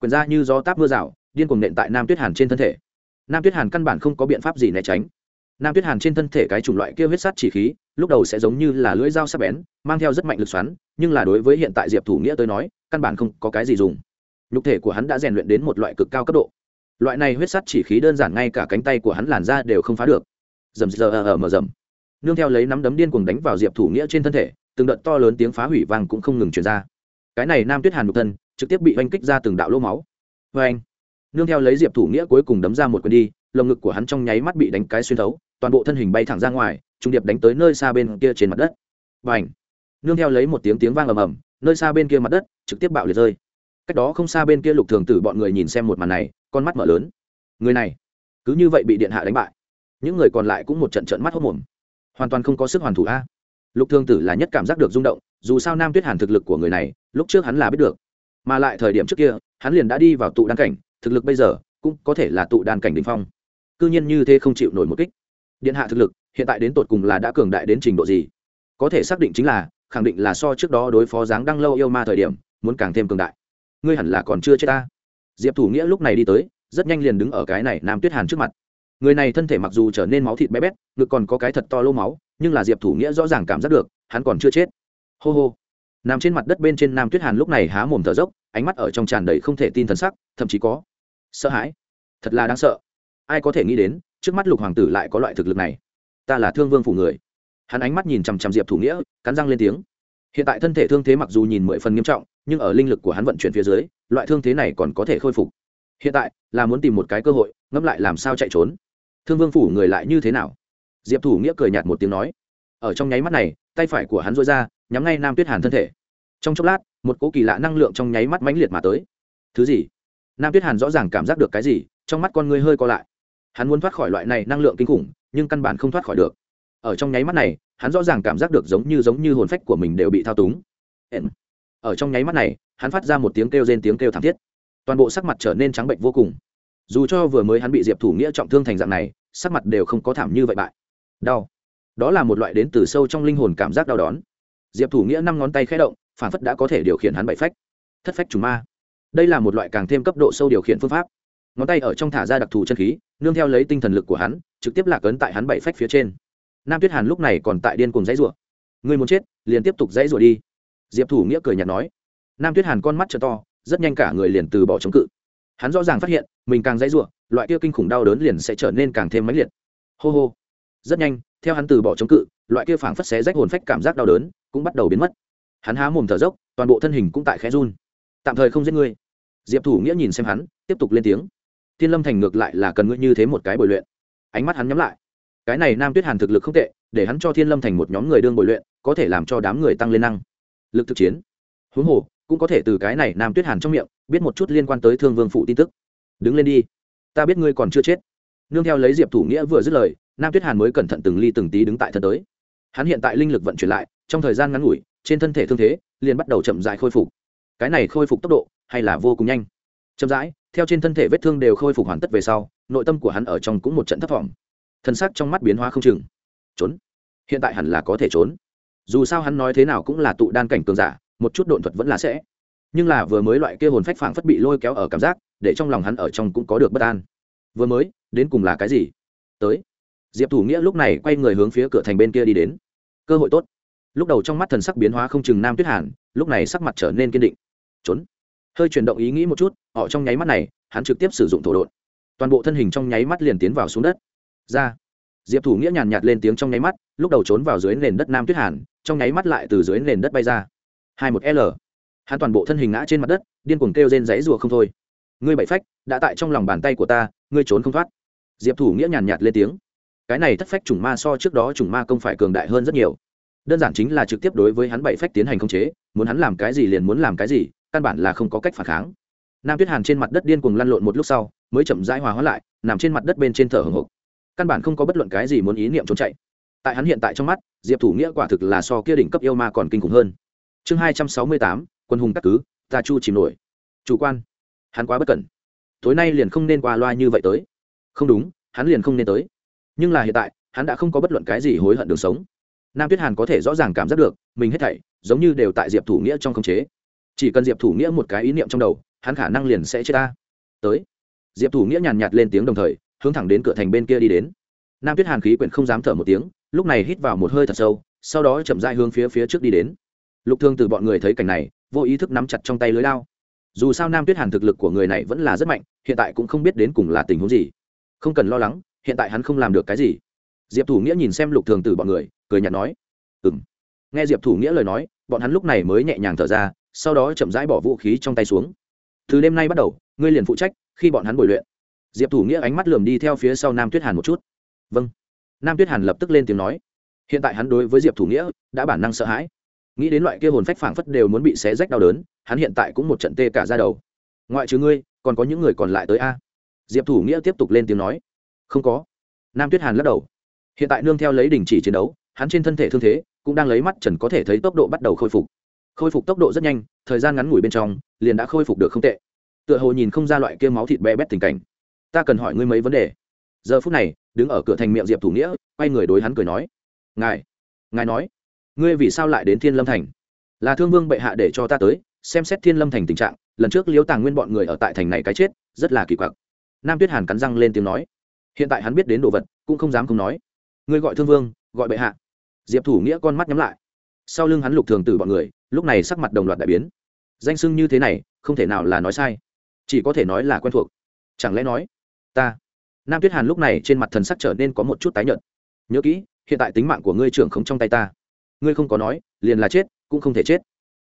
Quyền ra như gió táp mưa rào, điên cuồng nện tại nam tuyết hàn trên thân thể. Nam tuyết hàn căn bản không có biện pháp gì né tránh. Nam tuyết hàn trên thân thể cái chủng loại kia huyết sát chỉ khí, lúc đầu sẽ giống như là lưỡi dao sắc bén, mang theo rất mạnh lực xoắn, nhưng là đối với hiện tại diệp thủ nghĩa tới nói, căn bản không có cái gì dùng. Nhục thể của hắn đã rèn luyện đến một loại cực cao cấp độ loại này huyết sắt chỉ khí đơn giản ngay cả cánh tay của hắn làn ra đều không phá được. Dầm giờ ờ, ở mờ rầm. Nương theo lấy nắm đấm điên cuồng đánh vào diệp thủ nghĩa trên thân thể, từng đợt to lớn tiếng phá hủy vang cũng không ngừng truyền ra. Cái này nam tuyết hàn nhục thân, trực tiếp bị oanh kích ra từng đạo lỗ máu. Vê anh nương theo lấy diệp thủ nghĩa cuối cùng đấm ra một quyền đi, lồng ngực của hắn trong nháy mắt bị đánh cái xuyên thấu, toàn bộ thân hình bay thẳng ra ngoài, trung điệp đánh tới nơi xa bên kia trên mặt đất. Và ảnh nương theo lấy một tiếng tiếng vang ầm ầm, nơi xa bên kia mặt đất trực tiếp bạo liệt rơi. Cách đó không xa bên kia lục thường tử bọn người nhìn xem một màn này con mắt mở lớn. Người này, cứ như vậy bị điện hạ đánh bại. Những người còn lại cũng một trận trận mắt hốc mồm hoàn toàn không có sức hoàn thủ a. Lục thương tử là nhất cảm giác được rung động, dù sao nam tuyết hàn thực lực của người này, lúc trước hắn là biết được. Mà lại thời điểm trước kia, hắn liền đã đi vào tụ đan cảnh, thực lực bây giờ cũng có thể là tụ đan cảnh đ ỉ n h phong. C ư nhiên như thế không chịu nổi một kích. Điện hạ thực lực, hiện tại đến tột cùng là đã cường đại đến trình độ gì? Có thể xác định chính là, khẳng định là so trước đó đối phó dáng đăng lâu yêu ma thời điểm, muốn càng thêm cường đại. Ngươi hẳn là còn chưa chết ta diệp thủ nghĩa lúc này đi tới, rất nhanh liền đứng ở cái này nam tuyết hàn trước mặt. Người này thân thể mặc dù trở nên máu thịt bé bét, ngực còn có cái thật to lô máu, nhưng là diệp thủ nghĩa rõ ràng cảm giác được, hắn còn chưa chết. Hô hô. Nằm trên mặt đất bên trên nam tuyết hàn lúc này há mồm thở dốc, ánh mắt ở trong tràn đầy không thể tin thần sắc, thậm chí có sợ hãi. Thật là đáng sợ. Ai có thể nghĩ đến, trước mắt lục hoàng tử lại có loại thực lực này. Ta là thương vương phủ người. Hắn ánh mắt nhìn chằm chằm diệp thủ nghĩa, cắn răng lên tiếng hiện tại thân thể thương thế mặc dù nhìn mười phần nghiêm trọng, nhưng ở linh lực của hắn vận chuyển phía dưới, loại thương thế này còn có thể khôi phục. Hiện tại, là muốn tìm một cái cơ hội, ngẫm lại làm sao chạy trốn. Thương vương phủ người lại như thế nào? Diệp thủ nghĩa cười nhạt một tiếng nói. Ở trong nháy mắt này, tay phải của hắn dối ra, nhắm ngay nam tuyết hàn thân thể. Trong chốc lát, một cỗ kỳ lạ năng lượng trong nháy mắt mãnh liệt mà tới. Thứ gì? Nam tuyết hàn rõ ràng cảm giác được cái gì, trong mắt con người hơi co lại. Hắn muốn thoát khỏi loại này năng lượng kinh khủng, nhưng căn bản không thoát khỏi được. Ở trong nháy mắt này hắn rõ ràng cảm giác được giống như giống như hồn phách của mình đều bị thao túng. Ở trong nháy mắt này, hắn phát ra một tiếng kêu rên tiếng kêu thảm thiết. Toàn bộ sắc mặt trở nên trắng bệnh vô cùng. Dù cho vừa mới hắn bị diệp thủ nghĩa trọng thương thành dạng này, sắc mặt đều không có thảm như vậy bại. Đau. Đó là một loại đến từ sâu trong linh hồn cảm giác đau đón diệp thủ nghĩa năm ngón tay khẽ động, phản phất đã có thể điều khiển hắn bảy phách. Thất phách trùng ma. Đây là một loại càng thêm cấp độ sâu điều khiển phương pháp. Ngón tay ở trong thả ra đặc thù chân khí, nương theo lấy tinh thần lực của hắn, trực tiếp lạc ấn tại hắn bảy phách phía trên nam tuyết hàn lúc này còn tại điên cùng dãy rủa. Người muốn chết liền tiếp tục dãy rủa đi. Diệp thủ nghĩa cười nhạt nói. Nam tuyết hàn con mắt t to rất nhanh cả người liền từ bỏ chống cự. Hắn rõ ràng phát hiện mình càng dãy rủa, loại kia kinh khủng đau đớn liền sẽ trở nên càng thêm mãnh liệt. Hô hô. Rất nhanh theo hắn từ bỏ chống cự loại kia phảng phất xé rách hồn phách cảm giác đau đớn cũng bắt đầu biến mất. Hắn há mồm thở dốc toàn bộ thân hình cũng tại khẽ run. Tạm thời không giết ngươi. Diệp thủ nghĩa nhìn xem hắn tiếp tục lên tiếng. Thiên lâm thành ngược lại là cần ngươi như thế một cái bồi luyện. Ánh mắt hắn nhắm lại cái này nam tuyết hàn thực lực không tệ, để hắn cho thiên lâm thành một nhóm người đương bồi luyện, có thể làm cho đám người tăng lên năng lực thực chiến. Huống hồ, cũng có thể từ cái này nam tuyết hàn trong miệng, biết một chút liên quan tới thương vương phụ tin tức. Đứng lên đi. Ta biết ngươi còn chưa chết. Nương theo lấy diệp thủ nghĩa vừa dứt lời, nam tuyết hàn mới cẩn thận từng ly từng tí đứng tại thân tới. Hắn hiện tại linh lực vận chuyển lại, trong thời gian ngắn ngủi, trên thân thể thương thế, liền bắt đầu chậm dại khôi phục. Cái này khôi phục tốc độ, hay là vô cùng nhanh? Chậm rãi, theo trên thân thể vết thương đều khôi phục hoàn tất về sau, nội tâm của hắn ở trong cũng một trận thất vọng thân xác trong mắt biến hóa không chừng. Trốn. Hiện tại hẳn là có thể trốn. Dù sao hắn nói thế nào cũng là tụ đan cảnh cường giả, một chút độn thuật vẫn là sẽ. Nhưng là vừa mới loại kia hồn phách phảng phất bị lôi kéo ở cảm giác, để trong lòng hắn ở trong cũng có được bất an. Vừa mới, đến cùng là cái gì? Tới. Diệp thủ nghĩa lúc này quay người hướng phía cửa thành bên kia đi đến. Cơ hội tốt. Lúc đầu trong mắt thần sắc biến hóa không chừng nam tuyết hàn, lúc này sắc mặt trở nên kiên định. Trốn. Hơi chuyển động ý nghĩ một chút, họ trong nháy mắt này, hắn trực tiếp sử dụng thổ đột toàn bộ thân hình trong nháy mắt liền tiến vào xuống đất ra. Diệp thủ nghĩa nhàn nhạt lên tiếng trong nháy mắt, lúc đầu trốn vào dưới nền đất nam tuyết hàn, trong nháy mắt lại từ dưới nền đất bay ra. Hai một l. Hắn toàn bộ thân hình ngã trên mặt đất, điên cuồng kêu rên dãy rùa không thôi. Ngươi bậy phách, đã tại trong lòng bàn tay của ta, ngươi trốn không thoát. Diệp thủ nghĩa nhàn nhạt lên tiếng. Cái này thất phách chủng ma so trước đó chủng ma công phải cường đại hơn rất nhiều. Đơn giản chính là trực tiếp đối với hắn bảy phách tiến hành khống chế, muốn hắn làm cái gì liền muốn làm cái gì, căn bản là không có cách phản kháng. Nam tuyết hàn trên mặt đất điên cuồng lăn lộn một lúc sau, mới chậm rãi hòa hóa lại, nằm trên mặt đất bên trên thở hồng hộc căn bản không có bất luận cái gì muốn ý niệm trốn chạy. Tại hắn hiện tại trong mắt, diệp thủ nghĩa quả thực là so kia đỉnh cấp yêu ma còn kinh khủng hơn. Chương hai trăm sáu mươi tám, quân hùng các cứ, ta chu chìm nổi. Chủ quan, hắn quá bất cẩn. Tối nay liền không nên qua loa như vậy tới. Không đúng, hắn liền không nên tới. Nhưng là hiện tại, hắn đã không có bất luận cái gì hối hận đường sống. Nam tuyết hàn có thể rõ ràng cảm giác được, mình hết thảy, giống như đều tại diệp thủ nghĩa trong khống chế. Chỉ cần diệp thủ nghĩa một cái ý niệm trong đầu, hắn khả năng liền sẽ chết ta. Tới. Diệp thủ nghĩa nhàn nhạt lên tiếng đồng thời hướng thẳng đến cửa thành bên kia đi đến. Nam tuyết hàn khí quyển không dám thở một tiếng, lúc này hít vào một hơi thật sâu, sau đó chậm dai hướng phía phía trước đi đến. Lục thương từ bọn người thấy cảnh này, vô ý thức nắm chặt trong tay lưới lao dù sao nam tuyết hàn thực lực của người này vẫn là rất mạnh, hiện tại cũng không biết đến cùng là tình huống gì. Không cần lo lắng, hiện tại hắn không làm được cái gì. Diệp thủ nghĩa nhìn xem lục thường từ bọn người, cười nhạt nói ừ m nghe diệp thủ nghĩa lời nói, bọn hắn lúc này mới nhẹ nhàng thở ra, sau đó chậm rãi bỏ vũ khí trong tay xuống. Từ đêm nay bắt đầu, ngươi liền phụ trách, khi bọn hắn bồi luyện diệp thủ nghĩa ánh mắt lườm đi theo phía sau nam tuyết hàn một chút. Vâng. Nam tuyết hàn lập tức lên tiếng nói. Hiện tại hắn đối với diệp thủ nghĩa đã bản năng sợ hãi. Nghĩ đến loại kia hồn phách phảng phất đều muốn bị xé rách đau đớn, hắn hiện tại cũng một trận tê cả ra đầu. Ngoại trừ ngươi, còn có những người còn lại tới a? Diệp thủ nghĩa tiếp tục lên tiếng nói. Không có. Nam tuyết hàn lắc đầu. Hiện tại nương theo lấy đình chỉ chiến đấu, hắn trên thân thể thương thế cũng đang lấy mắt trần có thể thấy tốc độ bắt đầu khôi phục. Khôi phục tốc độ rất nhanh, thời gian ngắn ngủi bên trong, liền đã khôi phục được không tệ. Tựa hồ nhìn không ra loại kia máu thịt bé bét tình cảnh ta cần hỏi ngươi mấy vấn đề. Giờ phút này, đứng ở cửa thành miệng diệp thủ nghĩa, quay người đối hắn cười nói, ngài ngài nói, ngươi vì sao lại đến thiên lâm thành? Là thương vương bệ hạ để cho ta tới, xem xét thiên lâm thành tình trạng, lần trước liêu tàng nguyên bọn người ở tại thành này cái chết, rất là kỳ quặc. Nam tuyết hàn cắn răng lên tiếng nói, hiện tại hắn biết đến đồ vật, cũng không dám không nói. Ngươi gọi thương vương, gọi bệ hạ. Diệp thủ nghĩa con mắt nhắm lại. Sau lưng hắn lục thường tử bọn người, lúc này sắc mặt đồng loạt đại biến. Danh sưng như thế này, không thể nào là nói sai. Chỉ có thể nói là quen thuộc. Chẳng lẽ nói ta. Nam tuyết hàn lúc này trên mặt thần sắc trở nên có một chút tái nhợt. Nhớ kỹ, hiện tại tính mạng của ngươi trưởng không trong tay ta. Ngươi không có nói, liền là chết, cũng không thể chết.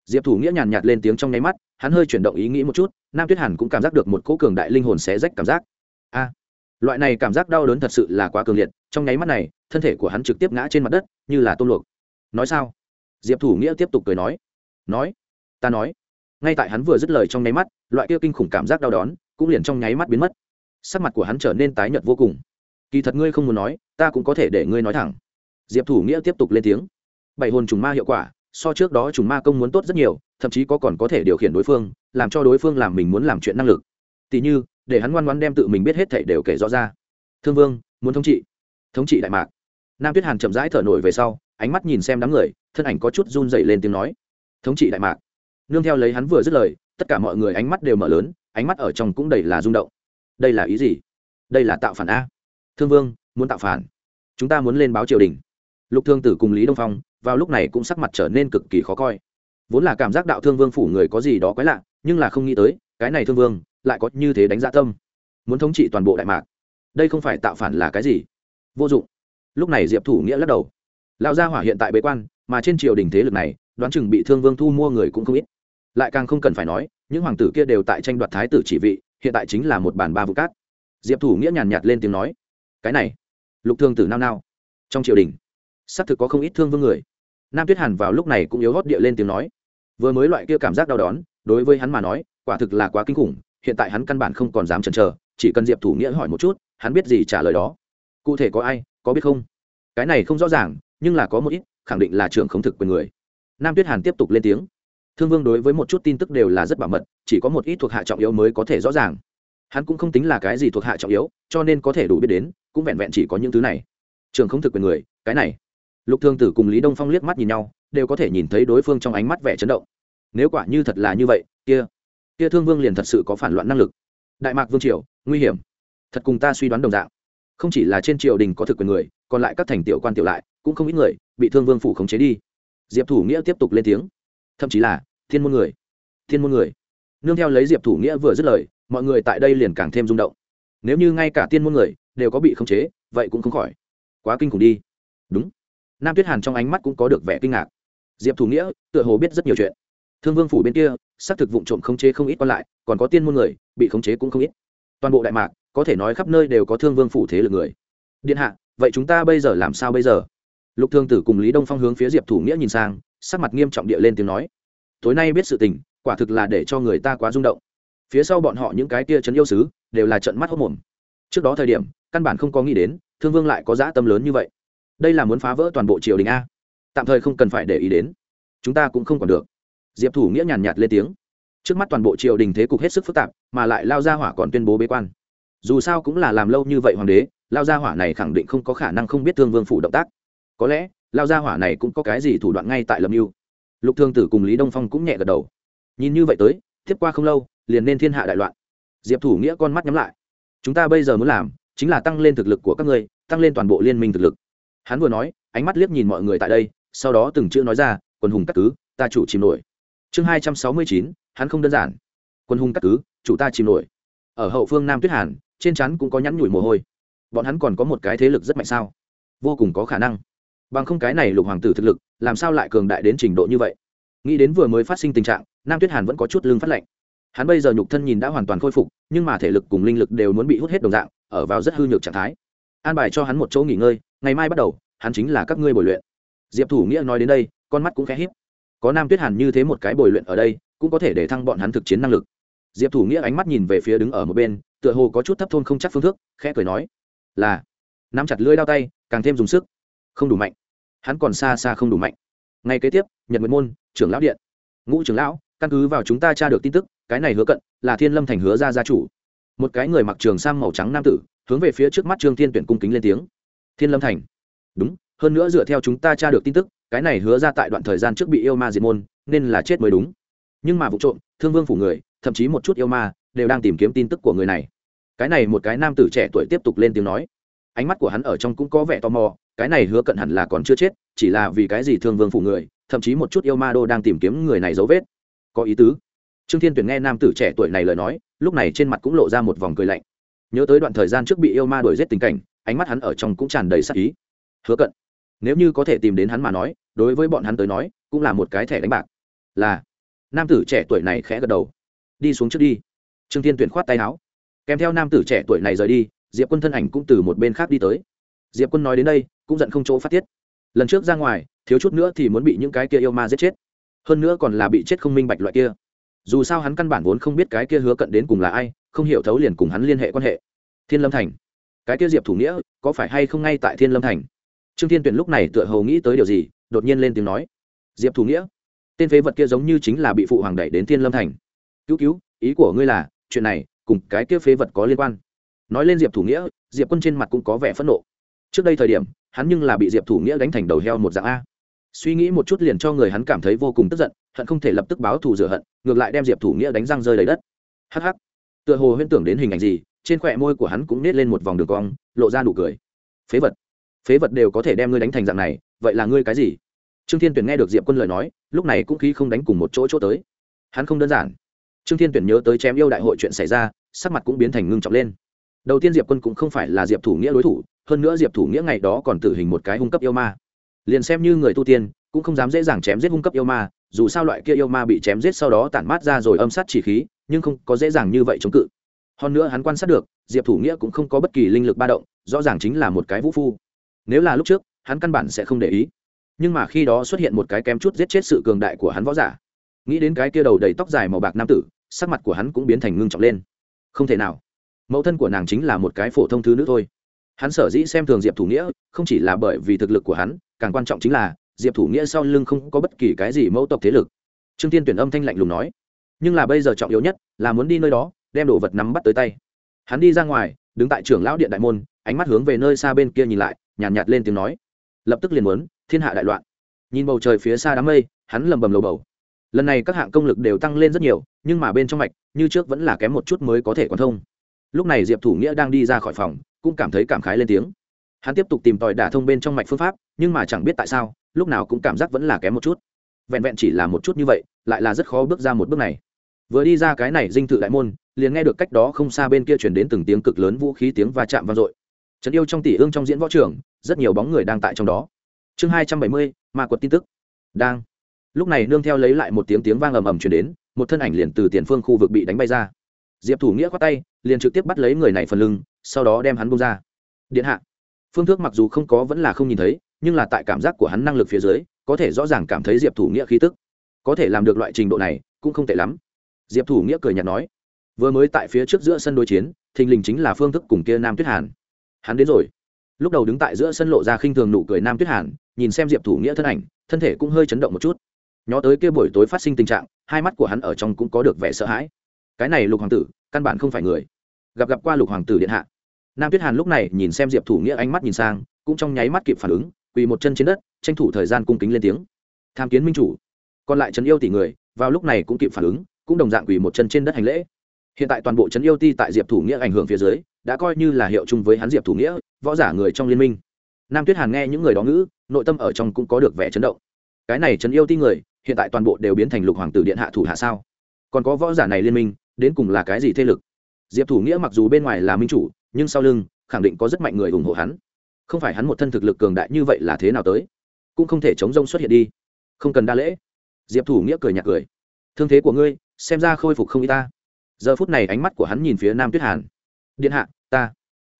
Diệp thủ nghĩa nhàn nhạt lên tiếng trong nháy mắt, hắn hơi chuyển động ý nghĩ một chút, nam tuyết hàn cũng cảm giác được một cỗ cường đại linh hồn xé rách cảm giác. A, loại này cảm giác đau đớn thật sự là quá cường liệt, trong nháy mắt này, thân thể của hắn trực tiếp ngã trên mặt đất, như là tôm luộc. Nói sao? Diệp thủ nghĩa tiếp tục cười nói. Nói, ta nói. Ngay tại hắn vừa dứt lời trong nháy mắt, loại kia kinh khủng cảm giác đau đớn cũng liền trong nháy mắt biến mất sắc mặt của hắn trở nên tái nhợt vô cùng. Kỳ thật ngươi không muốn nói, ta cũng có thể để ngươi nói thẳng. Diệp thủ nghĩa tiếp tục lên tiếng. Bảy hồn trùng ma hiệu quả, so trước đó trùng ma công muốn tốt rất nhiều, thậm chí có còn có thể điều khiển đối phương, làm cho đối phương làm mình muốn làm chuyện năng lực. Tỉ như, để hắn ngoan ngoan đem tự mình biết hết thảy đều kể rõ ra. Thương vương, muốn thống trị. Thống trị đại mạc. Nam tuyết hàn chậm rãi thở nổi về sau, ánh mắt nhìn xem đám người, thân ảnh có chút run dậy lên tiếng nói. Thống trị đại mạc. Nương theo lấy hắn vừa dứt lời, tất cả mọi người ánh mắt đều mở lớn, ánh mắt ở trong cũng đầy là rung động đây là ý gì? Đây là tạo phản a. Thương vương, muốn tạo phản. Chúng ta muốn lên báo triều đình. Lục thương tử cùng lý đông phong, vào lúc này cũng sắc mặt trở nên cực kỳ khó coi. Vốn là cảm giác đạo thương vương phủ người có gì đó quái lạ, nhưng là không nghĩ tới, cái này thương vương lại có như thế đánh giá tâm. Muốn thống trị toàn bộ đại mạc. Đây không phải tạo phản là cái gì? Vô dụng. Lúc này diệp thủ nghĩa lắc đầu. Lão gia hỏa hiện tại bế quan, mà trên triều đình thế lực này, đoán chừng bị thương vương thu mua người cũng không ít. Lại càng không cần phải nói, những hoàng tử kia đều tại tranh đoạt thái tử chỉ vị hiện tại chính là một bàn ba vụ cát. Diệp thủ nghĩa nhàn nhạt lên tiếng nói, cái này, lục thương tử nao nao, trong triều đình, xác thực có không ít thương vương người. Nam tuyết hàn vào lúc này cũng yếu hót địa lên tiếng nói, vừa mới loại kia cảm giác đau đớn, đối với hắn mà nói, quả thực là quá kinh khủng, hiện tại hắn căn bản không còn dám chần chờ, chỉ cần diệp thủ nghĩa hỏi một chút, hắn biết gì trả lời đó. Cụ thể có ai, có biết không? Cái này không rõ ràng, nhưng là có một ít, khẳng định là trưởng không thực quyền người. Nam tuyết hàn tiếp tục lên tiếng thương vương đối với một chút tin tức đều là rất bảo mật, chỉ có một ít thuộc hạ trọng yếu mới có thể rõ ràng. Hắn cũng không tính là cái gì thuộc hạ trọng yếu, cho nên có thể đủ biết đến, cũng vẹn vẹn chỉ có những thứ này. Trường không thực quyền người, cái này. Lục thương tử cùng lý đông phong liếc mắt nhìn nhau, đều có thể nhìn thấy đối phương trong ánh mắt vẻ chấn động. Nếu quả như thật là như vậy, kia kia thương vương liền thật sự có phản loạn năng lực. Đại mạc vương triều, nguy hiểm. Thật cùng ta suy đoán đồng dạng. Không chỉ là trên triều đình có thực quyền người, còn lại các thành tiểu quan tiểu lại, cũng không ít người bị thương vương phủ khống chế đi. Diệp thủ nghĩa tiếp tục lên tiếng. Thậm chí là thiên môn người. Thiên môn người. Nương theo lấy diệp thủ nghĩa vừa dứt lời, mọi người tại đây liền càng thêm rung động. Nếu như ngay cả tiên môn người đều có bị khống chế, vậy cũng không khỏi. Quá kinh khủng đi. Đúng. Nam tuyết hàn trong ánh mắt cũng có được vẻ kinh ngạc. Diệp thủ nghĩa tựa hồ biết rất nhiều chuyện. Thương vương phủ bên kia, xác thực vụ trộm khống chế không ít còn lại, còn có tiên môn người, bị khống chế cũng không ít. Toàn bộ đại mạc, có thể nói khắp nơi đều có thương vương phủ thế lực người. Điện hạ, vậy chúng ta bây giờ làm sao bây giờ? Lục thương tử cùng lý đông phong hướng phía diệp thủ nghĩa nhìn sang, sắc mặt nghiêm trọng địa lên tiếng nói tối nay biết sự tình, quả thực là để cho người ta quá rung động. Phía sau bọn họ những cái kia chấn yêu sứ, đều là trận mắt hốc mồm. Trước đó thời điểm, căn bản không có nghĩ đến, thương vương lại có dã tâm lớn như vậy. Đây là muốn phá vỡ toàn bộ triều đình a. Tạm thời không cần phải để ý đến. Chúng ta cũng không còn được. Diệp thủ nghĩa nhàn nhạt lên tiếng. Trước mắt toàn bộ triều đình thế cục hết sức phức tạp, mà lại lao ra hỏa còn tuyên bố bế quan. Dù sao cũng là làm lâu như vậy hoàng đế, lao gia hỏa này khẳng định không có khả năng không biết thương vương phủ động tác. Có lẽ, lao gia hỏa này cũng có cái gì thủ đoạn ngay tại lâm mưu lục thương tử cùng lý đông phong cũng nhẹ gật đầu. Nhìn như vậy tới, tiếp qua không lâu, liền nên thiên hạ đại loạn. Diệp thủ nghĩa con mắt nhắm lại. Chúng ta bây giờ muốn làm, chính là tăng lên thực lực của các ngươi, tăng lên toàn bộ liên minh thực lực. Hắn vừa nói, ánh mắt liếc nhìn mọi người tại đây, sau đó từng chữ nói ra, quân hùng cắt cứ, ta chủ chìm nổi. Chương hai trăm sáu mươi chín, hắn không đơn giản. Quân hùng cắt cứ, chủ ta chìm nổi. Ở hậu phương nam tuyết hàn, trên chắn cũng có nhắn nhủi mồ hôi. Bọn hắn còn có một cái thế lực rất mạnh sao? Vô cùng có khả năng bằng không cái này lục hoàng tử thực lực, làm sao lại cường đại đến trình độ như vậy? Nghĩ đến vừa mới phát sinh tình trạng, nam tuyết hàn vẫn có chút lương phát lệnh hắn bây giờ nhục thân nhìn đã hoàn toàn khôi phục, nhưng mà thể lực cùng linh lực đều muốn bị hút hết đồng dạng, ở vào rất hư nhược trạng thái. An bài cho hắn một chỗ nghỉ ngơi, ngày mai bắt đầu, hắn chính là các ngươi bồi luyện. Diệp thủ nghĩa nói đến đây, con mắt cũng khẽ híp. Có nam tuyết hàn như thế một cái bồi luyện ở đây, cũng có thể để thăng bọn hắn thực chiến năng lực. Diệp thủ nghĩa ánh mắt nhìn về phía đứng ở một bên, tựa hồ có chút thấp thôn không chắc phương thức, khẽ cười nói, là. Nắm chặt lưỡi đao tay, càng thêm dùng sức không đủ mạnh. Hắn còn xa xa không đủ mạnh. Ngay kế tiếp, nhật nguyệt môn, trưởng lão điện. Ngũ trưởng lão, căn cứ vào chúng ta tra được tin tức, cái này hứa cận, là thiên lâm thành hứa ra gia chủ. Một cái người mặc trường sam màu trắng nam tử, hướng về phía trước mắt trương thiên tuyển cung kính lên tiếng. Thiên lâm thành. Đúng, hơn nữa dựa theo chúng ta tra được tin tức, cái này hứa ra tại đoạn thời gian trước bị yêu ma diệt môn, nên là chết mới đúng. Nhưng mà vụ trộm, thương vương phủ người, thậm chí một chút yêu ma, đều đang tìm kiếm tin tức của người này. Cái này một cái nam tử trẻ tuổi tiếp tục lên tiếng nói. Ánh mắt của hắn ở trong cũng có vẻ tò mò cái này hứa cận hẳn là còn chưa chết, chỉ là vì cái gì thương vương phủ người, thậm chí một chút yêu ma đô đang tìm kiếm người này dấu vết. Có ý tứ. Trương thiên tuyển nghe nam tử trẻ tuổi này lời nói, lúc này trên mặt cũng lộ ra một vòng cười lạnh. Nhớ tới đoạn thời gian trước bị yêu ma đuổi giết tình cảnh, ánh mắt hắn ở trong cũng tràn đầy sắc ý. Hứa cận, nếu như có thể tìm đến hắn mà nói, đối với bọn hắn tới nói, cũng là một cái thẻ đánh bạc. Là. Nam tử trẻ tuổi này khẽ gật đầu. Đi xuống trước đi. Trương thiên tuyển khoát tay áo. Kèm theo nam tử trẻ tuổi này rời đi, diệp quân thân ảnh cũng từ một bên khác đi tới. Diệp quân nói đến đây cũng giận không chỗ phát tiết. Lần trước ra ngoài, thiếu chút nữa thì muốn bị những cái kia yêu ma giết chết. Hơn nữa còn là bị chết không minh bạch loại kia. Dù sao hắn căn bản vốn không biết cái kia hứa cận đến cùng là ai, không hiểu thấu liền cùng hắn liên hệ quan hệ. Thiên lâm thành. Cái kia diệp thủ nghĩa, có phải hay không ngay tại thiên lâm thành? Trương thiên tuyển lúc này tựa hồ nghĩ tới điều gì, đột nhiên lên tiếng nói. Diệp thủ nghĩa, tên phế vật kia giống như chính là bị phụ hoàng đẩy đến thiên lâm thành. Cứu cứu, ý của ngươi là, chuyện này cùng cái kia phế vật có liên quan. Nói lên diệp thủ nghĩa, diệp quân trên mặt cũng có vẻ phẫn nộ. Trước đây thời điểm hắn nhưng là bị diệp thủ nghĩa đánh thành đầu heo một dạng a. Suy nghĩ một chút liền cho người hắn cảm thấy vô cùng tức giận, hận không thể lập tức báo thù rửa hận, ngược lại đem diệp thủ nghĩa đánh răng rơi đầy đất. Hh tựa hồ huyễn tưởng đến hình ảnh gì, trên khỏe môi của hắn cũng nết lên một vòng đường cong, lộ ra nụ cười. Phế vật. Phế vật đều có thể đem ngươi đánh thành dạng này, vậy là ngươi cái gì? Trương thiên tuyển nghe được diệp quân lời nói, lúc này cũng khí không đánh cùng một chỗ chỗ tới. Hắn không đơn giản. Trương thiên tuyển nhớ tới chém yêu đại hội chuyện xảy ra, sắc mặt cũng biến thành ngưng trọng lên. Đầu tiên diệp quân cũng không phải là diệp thủ nghĩa đối thủ hơn nữa diệp thủ nghĩa ngày đó còn tử hình một cái hung cấp yêu ma. Liền xem như người tu tiên, cũng không dám dễ dàng chém giết hung cấp yêu ma, dù sao loại kia yêu ma bị chém giết sau đó tản mát ra rồi âm sát chỉ khí, nhưng không có dễ dàng như vậy chống cự. Hơn nữa hắn quan sát được, diệp thủ nghĩa cũng không có bất kỳ linh lực ba động, rõ ràng chính là một cái vũ phu. Nếu là lúc trước, hắn căn bản sẽ không để ý. Nhưng mà khi đó xuất hiện một cái kém chút giết chết sự cường đại của hắn võ giả. Nghĩ đến cái kia đầu đầy tóc dài màu bạc nam tử, sắc mặt của hắn cũng biến thành ngưng trọng lên. Không thể nào. Mẫu thân của nàng chính là một cái phổ thông thứ nữ thôi hắn sở dĩ xem thường diệp thủ nghĩa không chỉ là bởi vì thực lực của hắn càng quan trọng chính là diệp thủ nghĩa sau lưng không có bất kỳ cái gì mẫu tộc thế lực. Trương tiên tuyển âm thanh lạnh lùng nói nhưng là bây giờ trọng yếu nhất là muốn đi nơi đó đem đồ vật nắm bắt tới tay. Hắn đi ra ngoài đứng tại trưởng lão điện đại môn ánh mắt hướng về nơi xa bên kia nhìn lại nhàn nhạt, nhạt lên tiếng nói lập tức liền muốn thiên hạ đại loạn. Nhìn bầu trời phía xa đám mây hắn lầm bầm lầu bầu. Lần này các hạng công lực đều tăng lên rất nhiều nhưng mà bên trong mạch như trước vẫn là kém một chút mới có thể quan thông. Lúc này diệp thủ nghĩa đang đi ra khỏi phòng cũng cảm thấy cảm khái lên tiếng. Hắn tiếp tục tìm tòi đả thông bên trong mạch phương pháp, nhưng mà chẳng biết tại sao, lúc nào cũng cảm giác vẫn là kém một chút. Vẹn vẹn chỉ là một chút như vậy, lại là rất khó bước ra một bước này. Vừa đi ra cái này dinh thự đại môn, liền nghe được cách đó không xa bên kia chuyển đến từng tiếng cực lớn vũ khí tiếng va chạm vang dội. Trấn yêu trong tỷ ương trong diễn võ trường, rất nhiều bóng người đang tại trong đó. Chương hai trăm bảy mươi, ma quật tin tức. Đang. Lúc này nương theo lấy lại một tiếng tiếng vang ầm ầm chuyển đến, một thân ảnh liền từ tiền phương khu vực bị đánh bay ra. Diệp thủ nghĩa khoát tay, liền trực tiếp bắt lấy người này phần lưng sau đó đem hắn bung ra. Điện hạ. Phương thức mặc dù không có vẫn là không nhìn thấy, nhưng là tại cảm giác của hắn năng lực phía dưới, có thể rõ ràng cảm thấy diệp thủ nghĩa khí tức. Có thể làm được loại trình độ này, cũng không tệ lắm. Diệp thủ nghĩa cười nhạt nói. Vừa mới tại phía trước giữa sân đối chiến, thình lình chính là phương thức cùng kia nam tuyết hàn. Hắn đến rồi. Lúc đầu đứng tại giữa sân lộ ra khinh thường nụ cười nam tuyết hàn, nhìn xem diệp thủ nghĩa thân ảnh, thân thể cũng hơi chấn động một chút. Nhó tới kia buổi tối phát sinh tình trạng, hai mắt của hắn ở trong cũng có được vẻ sợ hãi. Cái này lục hoàng tử, căn bản không phải người gặp gặp qua lục hoàng tử điện hạ. Nam tuyết hàn lúc này nhìn xem diệp thủ nghĩa ánh mắt nhìn sang, cũng trong nháy mắt kịp phản ứng, quỳ một chân trên đất, tranh thủ thời gian cung kính lên tiếng. Tham kiến minh chủ. Còn lại trấn yêu tỷ người, vào lúc này cũng kịp phản ứng, cũng đồng dạng quỳ một chân trên đất hành lễ. Hiện tại toàn bộ trấn yêu ti tại diệp thủ nghĩa ảnh hưởng phía dưới, đã coi như là hiệu chung với hắn diệp thủ nghĩa, võ giả người trong liên minh. Nam tuyết hàn nghe những người đó ngữ, nội tâm ở trong cũng có được vẻ chấn động. Cái này trấn yêu ti người, hiện tại toàn bộ đều biến thành lục hoàng tử điện hạ thủ hạ sao? Còn có võ giả này liên minh, đến cùng là cái gì thế lực? Diệp thủ nghĩa mặc dù bên ngoài là minh chủ, nhưng sau lưng, khẳng định có rất mạnh người ủng hộ hắn. Không phải hắn một thân thực lực cường đại như vậy là thế nào tới? Cũng không thể chống rông xuất hiện đi. Không cần đa lễ. Diệp thủ nghĩa cười nhạt cười. Thương thế của ngươi, xem ra khôi phục không y ta. Giờ phút này ánh mắt của hắn nhìn phía nam tuyết hàn. Điện hạ, ta.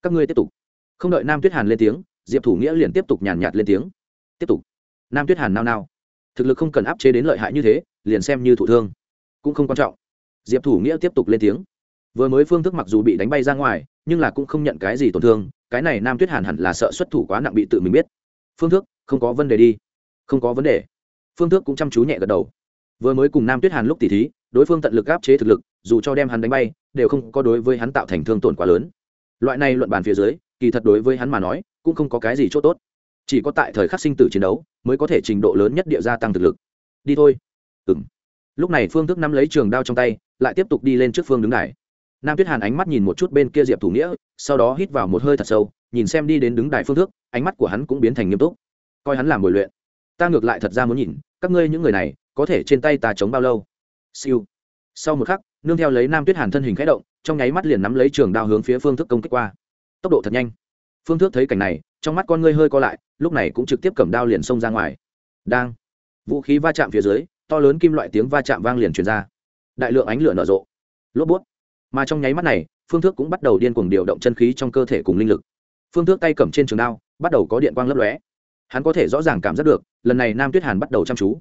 Các ngươi tiếp tục. Không đợi nam tuyết hàn lên tiếng, diệp thủ nghĩa liền tiếp tục nhàn nhạt lên tiếng. Tiếp tục. Nam tuyết hàn nao nao. Thực lực không cần áp chế đến lợi hại như thế, liền xem như thủ thương. Cũng không quan trọng. Diệp thủ nghĩa tiếp tục lên tiếng vừa mới phương thức mặc dù bị đánh bay ra ngoài, nhưng là cũng không nhận cái gì tổn thương, cái này nam tuyết hàn hẳn là sợ xuất thủ quá nặng bị tự mình biết. Phương thức, không có vấn đề đi. Không có vấn đề. Phương thức cũng chăm chú nhẹ gật đầu. Vừa mới cùng nam tuyết hàn lúc tỉ thí, đối phương tận lực áp chế thực lực, dù cho đem hắn đánh bay, đều không có đối với hắn tạo thành thương tổn quá lớn. Loại này luận bàn phía dưới, kỳ thật đối với hắn mà nói, cũng không có cái gì c h ỗ t ố t chỉ có tại thời khắc sinh tử chiến đấu, mới có thể trình độ lớn nhất địa gia tăng thực lực. Đi thôi. Ừ m lúc này phương thức nắm lấy trường đao trong tay, lại tiếp tục đi lên trước phương đứng này nam tuyết hàn ánh mắt nhìn một chút bên kia diệp thủ nghĩa, sau đó hít vào một hơi thật sâu, nhìn xem đi đến đứng đài phương thức ánh mắt của hắn cũng biến thành nghiêm túc. Coi hắn làm bồi luyện. Ta ngược lại thật ra muốn nhìn, các ngươi những người này, có thể trên tay ta chống bao lâu? Siêu. Sau một khắc, nương theo lấy nam tuyết hàn thân hình khẽ động, trong nháy mắt liền nắm lấy trường đao hướng phía phương thức công kích qua. Tốc độ thật nhanh. Phương thức thấy cảnh này, trong mắt con ngươi hơi co lại, lúc này cũng trực tiếp cầm đao liền xông ra ngoài. Đang. Vũ khí va chạm phía dưới, to lớn kim loại tiếng va chạm vang liền truyền ra. Đại lượng ánh lửa nở rộ. Lốp bút mà trong nháy mắt này, phương thức cũng bắt đầu điên cuồng điều động chân khí trong cơ thể cùng linh lực. Phương thức tay cầm trên trường đao, bắt đầu có điện quang lấp lóe. Hắn có thể rõ ràng cảm giác được, lần này nam tuyết hàn bắt đầu chăm chú.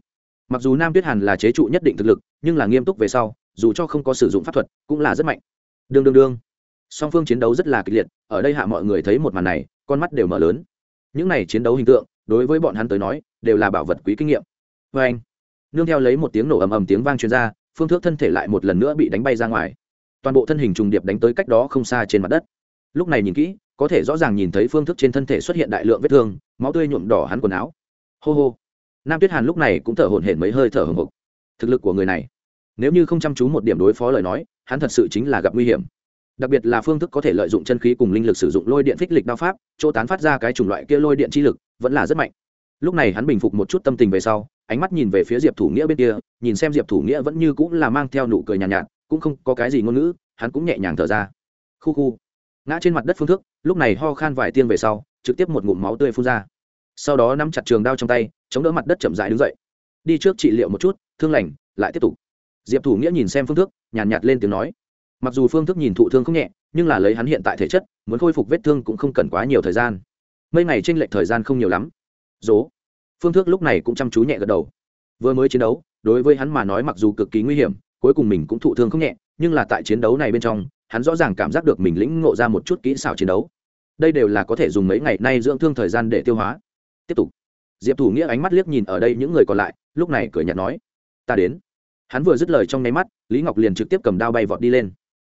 Mặc dù nam tuyết hàn là chế trụ nhất định thực lực, nhưng là nghiêm túc về sau, dù cho không có sử dụng pháp thuật, cũng là rất mạnh. Đương đương đương. Song phương chiến đấu rất là kịch liệt, ở đây hạ mọi người thấy một màn này, con mắt đều mở lớn. Những này chiến đấu hình tượng, đối với bọn hắn tới nói, đều là bảo vật quý kinh nghiệm. Vê anh nương theo lấy một tiếng nổ ầm ầm tiếng vang truyền ra, phương thước thân thể lại một lần nữa bị đánh bay ra ngoài toàn bộ thân hình trùng điệp đánh tới cách đó không xa trên mặt đất. Lúc này nhìn kỹ có thể rõ ràng nhìn thấy phương thức trên thân thể xuất hiện đại lượng vết thương máu tươi nhuộm đỏ hắn quần áo. Hô hô. Nam tuyết hàn lúc này cũng thở hổn hển mấy hơi thở hồng hộc thực lực của người này nếu như không chăm chú một điểm đối phó lời nói hắn thật sự chính là gặp nguy hiểm. Đặc biệt là phương thức có thể lợi dụng chân khí cùng linh lực sử dụng lôi điện phích lịch đao pháp chỗ tán phát ra cái chủng loại kia lôi điện chi lực vẫn là rất mạnh. Lúc này hắn bình phục một chút tâm tình về sau ánh mắt nhìn về phía diệp thủ nghĩa bên kia nhìn xem diệp thủ nghĩa vẫn như cũng là mang theo nụ cười nhàn nhạt, nhạt cũng không có cái gì ngôn ngữ hắn cũng nhẹ nhàng thở ra. Khu khu. Ngã trên mặt đất phương thức lúc này ho khan vài tiên về sau trực tiếp một ngụm máu tươi phun ra. Sau đó nắm chặt trường đao trong tay chống đỡ mặt đất chậm dại đứng dậy. Đi trước trị liệu một chút thương lành lại tiếp tục. Diệp thủ nghĩa nhìn xem phương thức nhàn nhạt, nhạt lên tiếng nói. Mặc dù phương thức nhìn thụ thương không nhẹ nhưng là lấy hắn hiện tại thể chất muốn khôi phục vết thương cũng không cần quá nhiều thời gian. Mấy ngày tranh lệch thời gian không nhiều lắm. Dố. Phương thức lúc này cũng chăm chú nhẹ gật đầu. Vừa mới chiến đấu đối với hắn mà nói mặc dù cực kỳ nguy hiểm cuối cùng mình cũng thụ thương không nhẹ, nhưng là tại chiến đấu này bên trong, hắn rõ ràng cảm giác được mình lĩnh ngộ ra một chút kỹ xảo chiến đấu. Đây đều là có thể dùng mấy ngày nay dưỡng thương thời gian để tiêu hóa. Tiếp tục. Diệp thủ nghĩa ánh mắt liếc nhìn ở đây những người còn lại, lúc này cười nhạt nói, ta đến. Hắn vừa dứt lời trong nháy mắt, lý ngọc liền trực tiếp cầm đao bay vọt đi lên.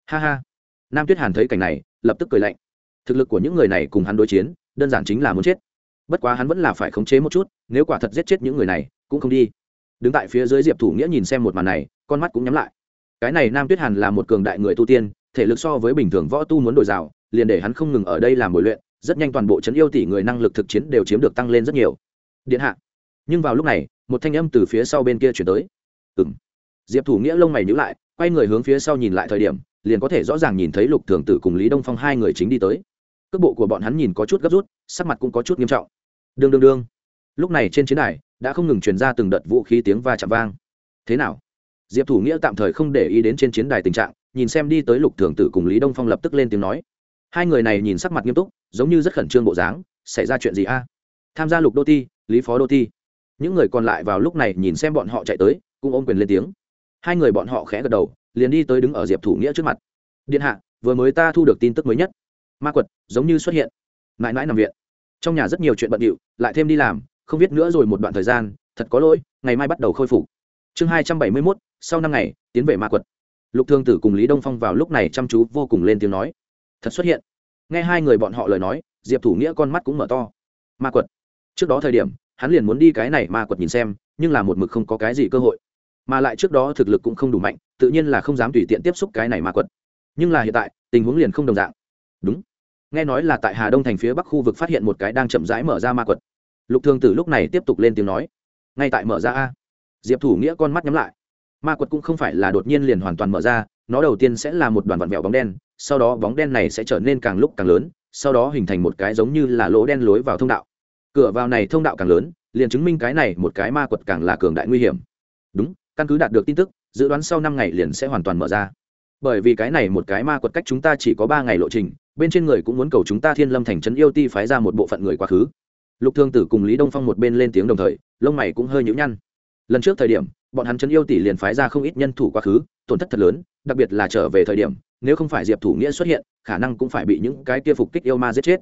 Ha ha. Nam tuyết hàn thấy cảnh này, lập tức cười lạnh. Thực lực của những người này cùng hắn đối chiến, đơn giản chính là muốn chết. Bất quá hắn vẫn là phải khống chế một chút, nếu quả thật giết chết những người này, cũng không đi. Đứng tại phía dưới diệp thủ nghĩa nhìn xem một màn này con mắt cũng nhắm lại. Cái này nam tuyết hàn là một cường đại người tu tiên, thể lực so với bình thường võ tu muốn đổi rào liền để hắn không ngừng ở đây làm bồi luyện, rất nhanh toàn bộ trấn yêu tỷ người năng lực thực chiến đều chiếm được tăng lên rất nhiều. Điện hạ. Nhưng vào lúc này, một thanh âm từ phía sau bên kia chuyển tới. Ừ m diệp thủ nghĩa lông mày nhữ lại, quay người hướng phía sau nhìn lại thời điểm, liền có thể rõ ràng nhìn thấy lục thường tử cùng lý đông phong hai người chính đi tới. Cước bộ của bọn hắn nhìn có chút gấp rút, sắc mặt cũng có chút nghiêm trọng. Đương đương đương. Lúc này trên chiến đài, đã không ngừng truyền ra từng đợt vũ khí tiếng va chạm vang. Thế nào? Diệp thủ nghĩa tạm thời không để ý đến trên chiến đài tình trạng, nhìn xem đi tới lục thường tử cùng lý đông phong lập tức lên tiếng nói. Hai người này nhìn sắc mặt nghiêm túc, giống như rất khẩn trương bộ dáng, xảy ra chuyện gì a? Tham gia lục đô ti lý phó đô ti những người còn lại vào lúc này nhìn xem bọn họ chạy tới, cũng ôm quyền lên tiếng. Hai người bọn họ khẽ gật đầu, liền đi tới đứng ở diệp thủ nghĩa trước mặt. Điện hạ, vừa mới ta thu được tin tức mới nhất. Ma quật, giống như xuất hiện. Mãi mãi nằm viện. Trong nhà rất nhiều chuyện bận điệu, lại thêm đi làm, không biết nữa rồi một đoạn thời gian, thật có lỗi, ngày mai bắt đầu khôi phục chương hai trăm bảy mươi mốt, sau năm ngày, tiến về ma quật. Lục thương tử cùng lý đông phong vào lúc này chăm chú vô cùng lên tiếng nói. Thật xuất hiện. Nghe hai người bọn họ lời nói, diệp thủ nghĩa con mắt cũng mở to. Ma quật. Trước đó thời điểm, hắn liền muốn đi cái này ma quật nhìn xem, nhưng là một mực không có cái gì cơ hội. Mà lại trước đó thực lực cũng không đủ mạnh, tự nhiên là không dám tùy tiện tiếp xúc cái này ma quật. Nhưng là hiện tại, tình huống liền không đồng dạng. Đúng. Nghe nói là tại hà đông thành phía bắc khu vực phát hiện một cái đang chậm rãi mở ra ma quật. Lục thương tử lúc này tiếp tục lên tiếng nói. Ngay tại mở ra a diệp thủ nghĩa con mắt nhắm lại ma quật cũng không phải là đột nhiên liền hoàn toàn mở ra nó đầu tiên sẽ là một đoàn vặn vẹo bóng đen sau đó bóng đen này sẽ trở nên càng lúc càng lớn sau đó hình thành một cái giống như là lỗ đen lối vào thông đạo cửa vào này thông đạo càng lớn liền chứng minh cái này một cái ma quật càng là cường đại nguy hiểm đúng căn cứ đạt được tin tức dự đoán sau năm ngày liền sẽ hoàn toàn mở ra bởi vì cái này một cái ma quật cách chúng ta chỉ có ba ngày lộ trình bên trên người cũng muốn cầu chúng ta thiên lâm thành trấn yêu ti phái ra một bộ phận người quá khứ lục thương tử cùng lý đông phong một bên lên tiếng đồng thời lông mày cũng hơi nhũ nhăn lần trước thời điểm, bọn hắn trấn yêu tỷ liền phái ra không ít nhân thủ quá khứ, tổn thất thật lớn, đặc biệt là trở về thời điểm, nếu không phải diệp thủ nghĩa xuất hiện, khả năng cũng phải bị những cái kia phục kích yêu ma giết chết.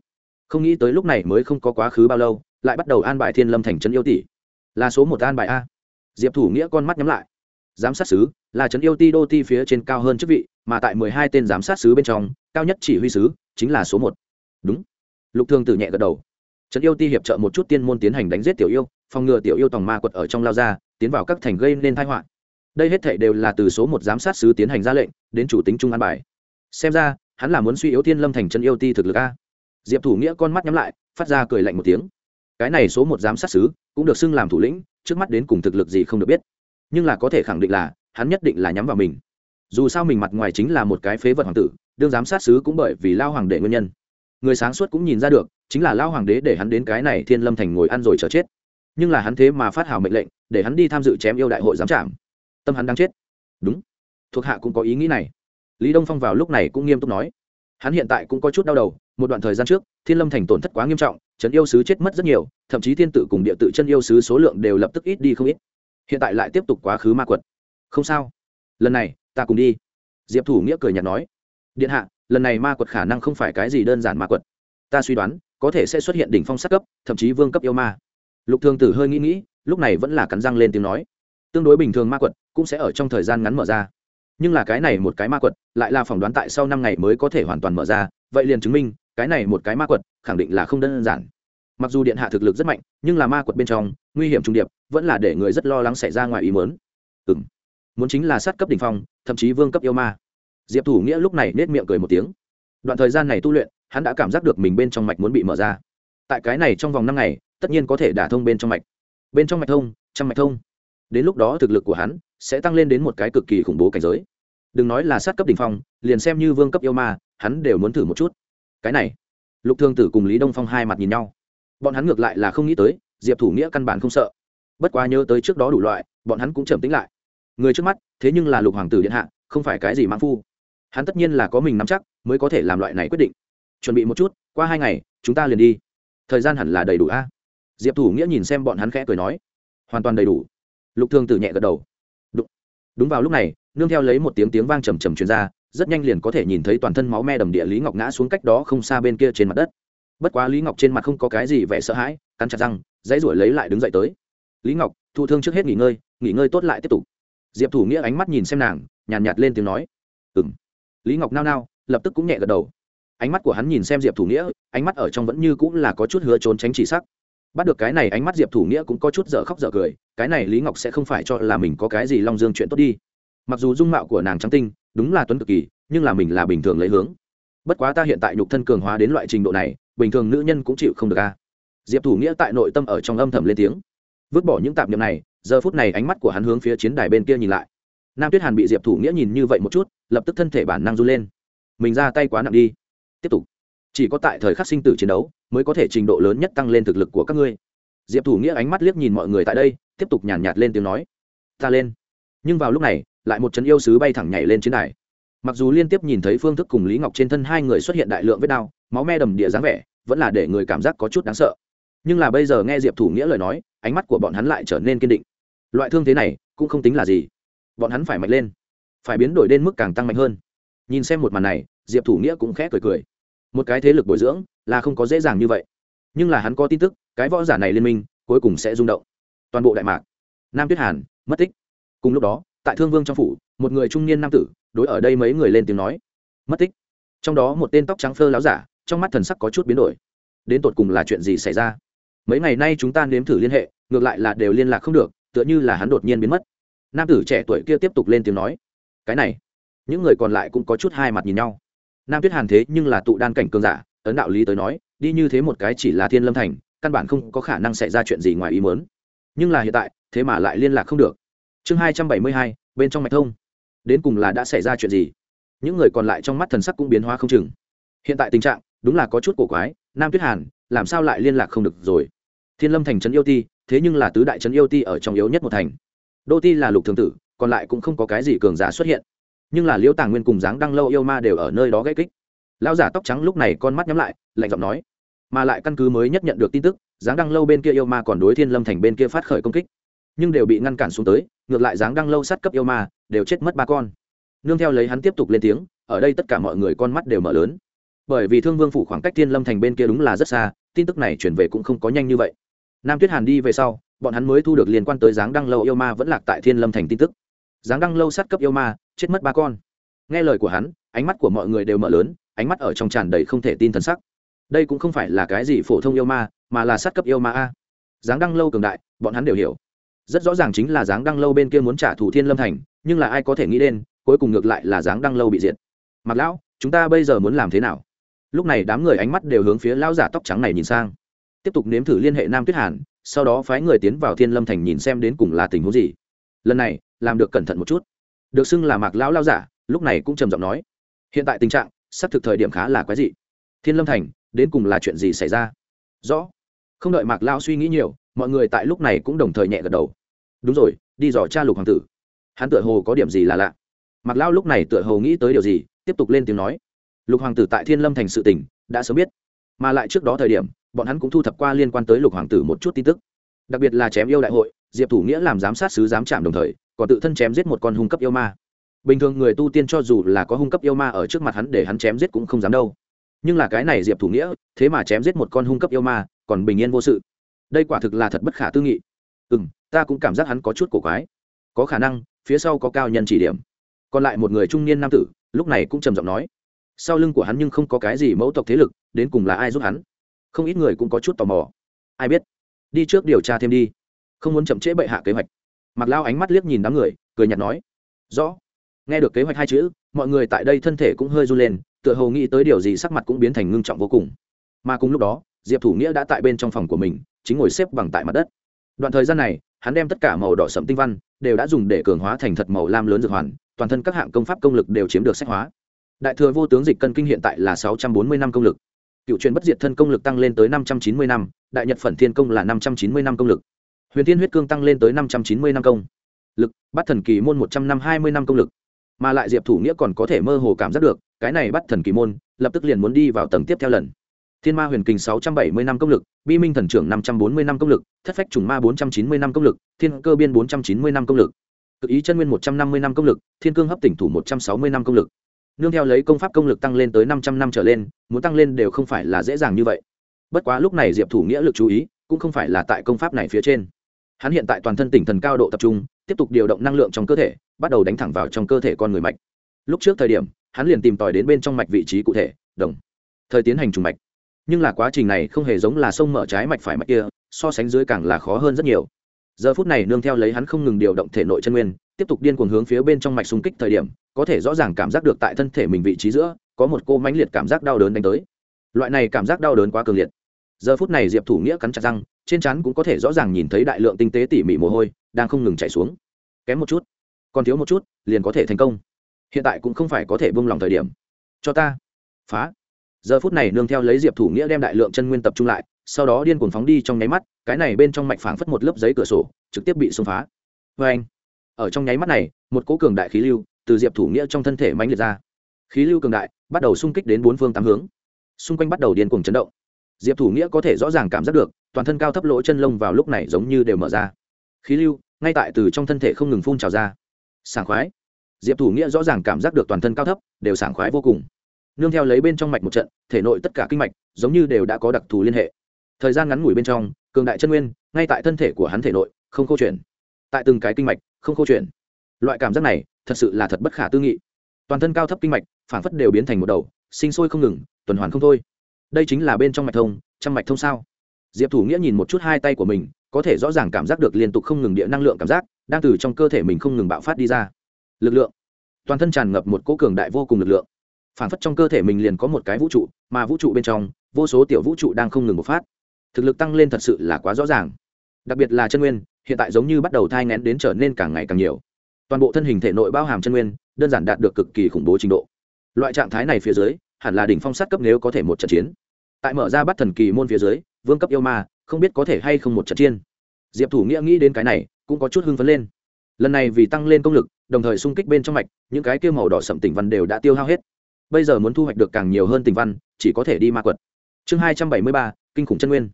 Không nghĩ tới lúc này mới không có quá khứ bao lâu, lại bắt đầu an bài thiên lâm thành trấn yêu tỷ. Là số một an bài a. Diệp thủ nghĩa con mắt nhắm lại. Giám sát sứ, là trấn yêu ti đô ti phía trên cao hơn chức vị, mà tại mười hai tên giám sát sứ bên trong, cao nhất chỉ huy sứ chính là số một. Đúng. Lục thương tử nhẹ gật đầu. Trấn yêu ti hiệp trợ một chút tiên môn tiến hành đánh giết tiểu yêu, phòng ngừa tiểu yêu tòng ma quật ở trong lao ra tiến vào các thành gây nên tai họa. Đây hết thảy đều là từ số một giám sát sứ tiến hành ra lệnh, đến chủ tính trung an bài. Xem ra, hắn là muốn suy yếu thiên lâm thành trấn yêu ti thực lực a. Diệp thủ nghĩa con mắt nhắm lại, phát ra cười lạnh một tiếng. Cái này số một giám sát sứ cũng được xưng làm thủ lĩnh, trước mắt đến cùng thực lực gì không được biết. Nhưng là có thể khẳng định là, hắn nhất định là nhắm vào mình. Dù sao mình mặt ngoài chính là một cái phế vật hoàng tử, đương giám sát sứ cũng bởi vì lao hoàng đệ nguyên nhân. Người sáng suốt cũng nhìn ra được, chính là lao hoàng đế để hắn đến cái này thiên lâm thành ngồi ăn rồi chờ chết. Nhưng là hắn thế mà phát hào mệnh lệnh để hắn đi tham dự chém yêu đại hội giám trảm tâm hắn đang chết. Đúng. Thuộc hạ cũng có ý nghĩ này. Lý đông phong vào lúc này cũng nghiêm túc nói. Hắn hiện tại cũng có chút đau đầu, một đoạn thời gian trước, thiên lâm thành tổn thất quá nghiêm trọng, trấn yêu sứ chết mất rất nhiều, thậm chí thiên tự cùng địa tự chân yêu sứ số lượng đều lập tức ít đi không ít. Hiện tại lại tiếp tục quá khứ ma quật. Không sao. Lần này, ta cùng đi. Diệp thủ nghĩa cười nhạt nói. Điện hạ, lần này ma quật khả năng không phải cái gì đơn giản ma quật. Ta suy đoán, có thể sẽ xuất hiện đỉnh phong sắc cấp, thậm chí vương cấp yêu ma. Lục thương tử hơi nghĩ nghĩ lúc này vẫn là cắn răng lên tiếng nói. Tương đối bình thường ma quật cũng sẽ ở trong thời gian ngắn mở ra. Nhưng là cái này một cái ma quật lại là phỏng đoán tại sau năm ngày mới có thể hoàn toàn mở ra, vậy liền chứng minh, cái này một cái ma quật khẳng định là không đơn giản. Mặc dù điện hạ thực lực rất mạnh, nhưng là ma quật bên trong, nguy hiểm trung điệp, vẫn là để người rất lo lắng xảy ra ngoài ý muốn. Ừ m muốn chính là sát cấp đ ỉ n h phong, thậm chí vương cấp yêu ma. Diệp thủ nghĩa lúc này nết miệng cười một tiếng. Đoạn thời gian này tu luyện, hắn đã cảm giác được mình bên trong mạch muốn bị mở ra. Tại cái này trong vòng năm ngày, tất nhiên có thể đả thông bên trong mạch bên trong mạch thông, trăm mạch thông. Đến lúc đó thực lực của hắn sẽ tăng lên đến một cái cực kỳ khủng bố cảnh giới. Đừng nói là sát cấp đ ỉ n h phong, liền xem như vương cấp yêu ma, hắn đều muốn thử một chút. Cái này, lục thương tử cùng lý đông phong hai mặt nhìn nhau. Bọn hắn ngược lại là không nghĩ tới, diệp thủ nghĩa căn bản không sợ. Bất quá nhớ tới trước đó đủ loại, bọn hắn cũng trầm tính lại. Người trước mắt, thế nhưng là lục hoàng tử điện hạ, không phải cái gì mãn phu. Hắn tất nhiên là có mình nắm chắc, mới có thể làm loại này quyết định. Chuẩn bị một chút, qua hai ngày, chúng ta liền đi. Thời gian hẳn là đầy đủ a diệp thủ nghĩa nhìn xem bọn hắn khẽ cười nói hoàn toàn đầy đủ. Lục thương tử nhẹ gật đầu. Đúng, đúng vào lúc này nương theo lấy một tiếng tiếng vang trầm trầm truyền ra rất nhanh liền có thể nhìn thấy toàn thân máu me đầm địa lý ngọc ngã xuống cách đó không xa bên kia trên mặt đất. Bất quá lý ngọc trên mặt không có cái gì vẻ sợ hãi cắn chặt răng dãy ruổi lấy lại đứng dậy tới. Lý ngọc thụ thương trước hết nghỉ ngơi nghỉ ngơi tốt lại tiếp tục. Diệp thủ nghĩa ánh mắt nhìn xem nàng nhàn nhạt, nhạt lên tiếng nói. Ừ m lý ngọc nao nao lập tức cũng nhẹ gật đầu. Ánh mắt của hắn nhìn xem diệp thủ nghĩa ánh mắt ở trong vẫn như cũng là có chút hứa trốn tránh chỉ sắc bắt được cái này ánh mắt diệp thủ nghĩa cũng có chút dở khóc dở cười, cái này lý ngọc sẽ không phải cho là mình có cái gì long dương chuyện tốt đi. Mặc dù dung mạo của nàng trắng tinh, đúng là tuấn cực kỳ, nhưng là mình là bình thường lấy hướng. Bất quá ta hiện tại nhục thân cường hóa đến loại trình độ này, bình thường nữ nhân cũng chịu không được a. Diệp thủ nghĩa tại nội tâm ở trong âm thầm lên tiếng. Vứt bỏ những tạp niệm này, giờ phút này ánh mắt của hắn hướng phía chiến đài bên kia nhìn lại. Nam tuyết hàn bị diệp thủ nghĩa nhìn như vậy một chút, lập tức thân thể bản năng run lên. Mình ra tay quá nặng đi. Tiếp tục chỉ có tại thời khắc sinh tử chiến đấu mới có thể trình độ lớn nhất tăng lên thực lực của các ngươi. Diệp thủ nghĩa ánh mắt liếc nhìn mọi người tại đây tiếp tục nhàn nhạt, nhạt lên tiếng nói ta lên. Nhưng vào lúc này lại một trận yêu sứ bay thẳng nhảy lên chiến đài. Mặc dù liên tiếp nhìn thấy phương thức cùng lý ngọc trên thân hai người xuất hiện đại lượng vết đao máu me đầm địa dáng vẻ vẫn là để người cảm giác có chút đáng sợ. Nhưng là bây giờ nghe diệp thủ nghĩa lời nói ánh mắt của bọn hắn lại trở nên kiên định. Loại thương thế này cũng không tính là gì. Bọn hắn phải mạnh lên phải biến đổi đến mức càng tăng mạnh hơn. Nhìn xem một màn này diệp thủ nghĩa cũng khẽ cười cười một cái thế lực bồi dưỡng là không có dễ dàng như vậy. Nhưng là hắn có tin tức, cái võ giả này liên minh cuối cùng sẽ rung động. Toàn bộ đại mạc, nam tuyết hàn, mất tích. Cùng lúc đó, tại thương vương trong phủ, một người trung niên nam tử đối ở đây mấy người lên tiếng nói, mất tích. Trong đó một tên tóc trắng phơ láo giả, trong mắt thần sắc có chút biến đổi. Đến tột cùng là chuyện gì xảy ra? Mấy ngày nay chúng ta nếm thử liên hệ, ngược lại là đều liên lạc không được, tựa như là hắn đột nhiên biến mất. Nam tử trẻ tuổi kia tiếp tục lên tiếng nói, cái này. Những người còn lại cũng có chút hai mặt nhìn nhau nam tuyết hàn thế nhưng là tụ đan cảnh cường giả, ấn đạo lý tới nói, đi như thế một cái chỉ là thiên lâm thành, căn bản không có khả năng xảy ra chuyện gì ngoài ý mớn nhưng là hiện tại, thế mà lại liên lạc không được. Chương hai trăm bảy mươi hai, bên trong mạch thông. Đến cùng là đã xảy ra chuyện gì? Những người còn lại trong mắt thần sắc cũng biến hóa không chừng. Hiện tại tình trạng, đúng là có chút cổ quái, nam tuyết hàn, làm sao lại liên lạc không được rồi? Thiên lâm thành trấn yêu ti, thế nhưng là tứ đại trấn yêu ti ở trong yếu nhất một thành. Đô ti là lục thường tử, còn lại cũng không có cái gì cường giả xuất hiện nhưng là liễu tàng nguyên cùng dáng đăng lâu yêu ma đều ở nơi đó gây kích. Lão giả tóc trắng lúc này con mắt nhắm lại, lạnh giọng nói, mà lại căn cứ mới nhất nhận được tin tức, dáng đăng lâu bên kia yêu ma còn đối thiên lâm thành bên kia phát khởi công kích, nhưng đều bị ngăn cản xuống tới, ngược lại dáng đăng lâu sát cấp yêu ma đều chết mất ba con. Nương theo lấy hắn tiếp tục lên tiếng, ở đây tất cả mọi người con mắt đều mở lớn. Bởi vì thương vương phủ khoảng cách thiên lâm thành bên kia đúng là rất xa, tin tức này chuyển về cũng không có nhanh như vậy. Nam tuyết hàn đi về sau, bọn hắn mới thu được liên quan tới dáng đăng lâu yêu ma vẫn lạc tại thiên lâm thành tin tức dáng đăng lâu sát cấp yêu ma, chết mất ba con. Nghe lời của hắn, ánh mắt của mọi người đều mở lớn, ánh mắt ở trong tràn đầy không thể tin thần sắc. Đây cũng không phải là cái gì phổ thông yêu ma, mà là sát cấp yêu ma a. Dáng đăng lâu cường đại, bọn hắn đều hiểu. Rất rõ ràng chính là dáng đăng lâu bên kia muốn trả thù thiên lâm thành, nhưng là ai có thể nghĩ đến, cuối cùng ngược lại là dáng đăng lâu bị diệt. Mặc lão, chúng ta bây giờ muốn làm thế nào? Lúc này đám người ánh mắt đều hướng phía lão giả tóc trắng này nhìn sang. Tiếp tục nếm thử liên hệ nam tuyết hàn, sau đó phái người tiến vào thiên lâm thành nhìn xem đến cùng là tình huống gì. Lần này làm được cẩn thận một chút. Được xưng là mạc lão lao giả, lúc này cũng trầm giọng nói, hiện tại tình trạng sắp thực thời điểm khá là quái dị. Thiên lâm thành, đến cùng là chuyện gì xảy ra? Rõ. Không đợi mạc lao suy nghĩ nhiều, mọi người tại lúc này cũng đồng thời nhẹ gật đầu. Đúng rồi, đi dò cha lục hoàng tử. Hắn tựa hồ có điểm gì là lạ. Mạc lao lúc này tựa hồ nghĩ tới điều gì, tiếp tục lên tiếng nói, lục hoàng tử tại thiên lâm thành sự tỉnh đã sớm biết. Mà lại trước đó thời điểm, bọn hắn cũng thu thập qua liên quan tới lục hoàng tử một chút tin tức. Đặc biệt là chém yêu đại hội diệp thủ nghĩa làm giám sát sứ giám trạm đồng thời, còn tự thân chém giết một con hung cấp yêu ma. Bình thường người tu tiên cho dù là có hung cấp yêu ma ở trước mặt hắn để hắn chém giết cũng không dám đâu. Nhưng là cái này diệp thủ nghĩa, thế mà chém giết một con hung cấp yêu ma, còn bình yên vô sự. Đây quả thực là thật bất khả tư nghị. Ừ m ta cũng cảm giác hắn có chút cổ quái. Có khả năng, phía sau có cao nhân chỉ điểm. Còn lại một người trung niên nam tử, lúc này cũng trầm giọng nói. Sau lưng của hắn nhưng không có cái gì mẫu tộc thế lực, đến cùng là ai giúp hắn? Không ít người cũng có chút tò mò. Ai biết? Đi trước điều tra thêm đi không muốn chậm trễ bệ hạ kế hoạch. Mặc lao ánh mắt liếc nhìn đám người, cười nhạt nói, rõ. Nghe được kế hoạch hai chữ, mọi người tại đây thân thể cũng hơi run lên, tựa hồ nghĩ tới điều gì sắc mặt cũng biến thành ngưng trọng vô cùng. Mà cùng lúc đó, diệp thủ nghĩa đã tại bên trong phòng của mình, chính ngồi xếp bằng tại mặt đất. Đoạn thời gian này, hắn đem tất cả màu đỏ sậm tinh văn đều đã dùng để cường hóa thành thật màu lam lớn dược hoàn, toàn thân các hạng công pháp công lực đều chiếm được sách hóa. Đại thừa vô tướng dịch cân kinh hiện tại là sáu trăm bốn mươi năm công lực. Cựu truyền bất diệt thân công lực tăng lên tới năm trăm chín mươi năm, đại nhật phần thiên công là năm trăm chín mươi năm công lực huyền thiên huyết cương tăng lên tới năm trăm chín mươi năm công lực bắt thần kỳ môn một trăm năm hai mươi năm công lực, mà lại diệp thủ nghĩa còn có thể mơ hồ cảm giác được, cái này bắt thần kỳ môn lập tức liền muốn đi vào tầng tiếp theo lần. Thiên ma huyền kình sáu trăm bảy mươi năm công lực, bi minh thần trưởng năm trăm bốn mươi năm công lực, thất phách trùng ma bốn trăm chín mươi năm công lực, thiên cơ biên bốn trăm chín mươi năm công lực, cực ý chân nguyên một trăm năm mươi năm công lực, thiên cương hấp tỉnh thủ một trăm sáu mươi năm công lực. Nương theo lấy công pháp công lực tăng lên tới năm trăm năm trở lên, muốn tăng lên đều không phải là dễ dàng như vậy. Bất quá lúc này diệp thủ nghĩa lực chú ý cũng không phải là tại công pháp này phía trên hắn hiện tại toàn thân tỉnh thần cao độ tập trung, tiếp tục điều động năng lượng trong cơ thể, bắt đầu đánh thẳng vào trong cơ thể con người mạch. Lúc trước thời điểm, hắn liền tìm tòi đến bên trong mạch vị trí cụ thể, đồng. Thời tiến hành trùng mạch. Nhưng là quá trình này không hề giống là sông mở trái mạch phải mạch kia, so sánh dưới càng là khó hơn rất nhiều. Giờ phút này nương theo lấy hắn không ngừng điều động thể nội chân nguyên, tiếp tục điên cuồng hướng phía bên trong mạch xung kích thời điểm, có thể rõ ràng cảm giác được tại thân thể mình vị trí giữa, có một cô mãnh liệt cảm giác đau đớn đánh tới. Loại này cảm giác đau đớn quá cường liệt giờ phút này diệp thủ nghĩa cắn chặt răng, trên chắn cũng có thể rõ ràng nhìn thấy đại lượng tinh tế tỉ mỉ mồ hôi đang không ngừng chảy xuống. Kém một chút, còn thiếu một chút, liền có thể thành công. Hiện tại cũng không phải có thể vung lòng thời điểm. Cho ta. Phá. Giờ phút này nương theo lấy diệp thủ nghĩa đem đại lượng chân nguyên tập trung lại, sau đó điên cuồng phóng đi trong nháy mắt, cái này bên trong mạch phảng phất một lớp giấy cửa sổ, trực tiếp bị xông phá. Vê anh, ở trong nháy mắt này, một cỗ cường đại khí lưu từ diệp thủ nghĩa trong thân thể mãnh liệt ra. Khí lưu cường đại bắt đầu xung kích đến bốn phương tám hướng. Xung quanh bắt đầu điên cuồng chấn động diệp thủ nghĩa có thể rõ ràng cảm giác được, toàn thân cao thấp lỗ chân lông vào lúc này giống như đều mở ra. Khí lưu, ngay tại từ trong thân thể không ngừng phun trào ra. Sảng khoái. Diệp thủ nghĩa rõ ràng cảm giác được toàn thân cao thấp, đều sảng khoái vô cùng. Nương theo lấy bên trong mạch một trận, thể nội tất cả kinh mạch, giống như đều đã có đặc thù liên hệ. Thời gian ngắn ngủi bên trong, cường đại chân nguyên, ngay tại thân thể của hắn thể nội, không câu chuyện tại từng cái kinh mạch, không câu chuyện loại cảm giác này, thật sự là thật bất khả tư nghị. Toàn thân cao thấp kinh mạch phản phất đều biến thành một đầu, sinh sôi không ngừng, tuần hoàn không thôi đây chính là bên trong mạch thông, trăm mạch thông sao? Diệp thủ nghĩa nhìn một chút hai tay của mình, có thể rõ ràng cảm giác được liên tục không ngừng địa năng lượng cảm giác, đang từ trong cơ thể mình không ngừng bạo phát đi ra. Lực lượng. Toàn thân tràn ngập một cỗ cường đại vô cùng lực lượng. Phản phất trong cơ thể mình liền có một cái vũ trụ, mà vũ trụ bên trong, vô số tiểu vũ trụ đang không ngừng bộc phát. Thực lực tăng lên thật sự là quá rõ ràng. Đặc biệt là chân nguyên, hiện tại giống như bắt đầu thai ngén đến trở nên càng ngày càng nhiều. Toàn bộ thân hình thể nội bao hàm chân nguyên, đơn giản đạt được cực kỳ khủng bố trình độ. Loại trạng thái này phía dưới hẳn là đỉnh phong sát cấp nếu có thể một trận chiến. Tại mở ra bắt thần kỳ môn phía dưới vương cấp yêu ma không biết có thể hay không một trận chiến. Diệp thủ nghĩa nghĩ đến cái này cũng có chút hưng phấn lên. Lần này vì tăng lên công lực đồng thời xung kích bên trong mạch những cái kia màu đỏ sậm tỉnh văn đều đã tiêu hao hết. Bây giờ muốn thu hoạch được càng nhiều hơn tỉnh văn chỉ có thể đi ma quật. Chương hai trăm bảy mươi ba kinh khủng chân nguyên.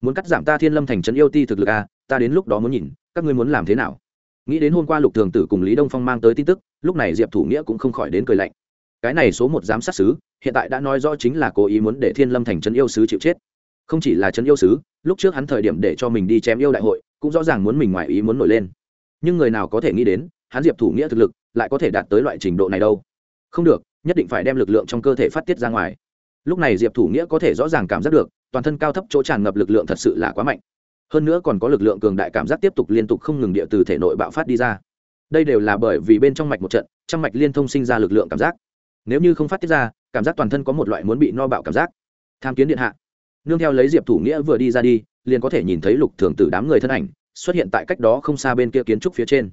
Muốn cắt giảm ta thiên lâm thành trấn yêu ti thực lực a à, ta đến lúc đó muốn nhìn các ngươi muốn làm thế nào? Nghĩ đến hôm qua lục thường tử cùng lý đông phong mang tới tin tức lúc này diệp thủ nghĩa cũng không khỏi đến cười lạnh cái này số một giám sát sứ hiện tại đã nói rõ chính là cố ý muốn để thiên lâm thành trấn yêu sứ chịu chết. Không chỉ là trấn yêu sứ lúc trước hắn thời điểm để cho mình đi chém yêu đại hội, cũng rõ ràng muốn mình ngoài ý muốn nổi lên. Nhưng người nào có thể nghĩ đến, hắn diệp thủ nghĩa thực lực lại có thể đạt tới loại trình độ này đâu. Không được, nhất định phải đem lực lượng trong cơ thể phát tiết ra ngoài. Lúc này diệp thủ nghĩa có thể rõ ràng cảm giác được, toàn thân cao thấp chỗ tràn ngập lực lượng thật sự là quá mạnh. Hơn nữa còn có lực lượng cường đại cảm giác tiếp tục liên tục không ngừng địa từ thể nội bạo phát đi ra. Đây đều là bởi vì bên trong mạch một trận, trong mạch liên thông sinh ra lực lượng cảm giác nếu như không phát tiết ra, cảm giác toàn thân có một loại muốn bị no bạo cảm giác. Tham kiến điện hạ. Nương theo lấy diệp thủ nghĩa vừa đi ra đi, liền có thể nhìn thấy lục thường tử đám người thân ảnh, xuất hiện tại cách đó không xa bên kia kiến trúc phía trên.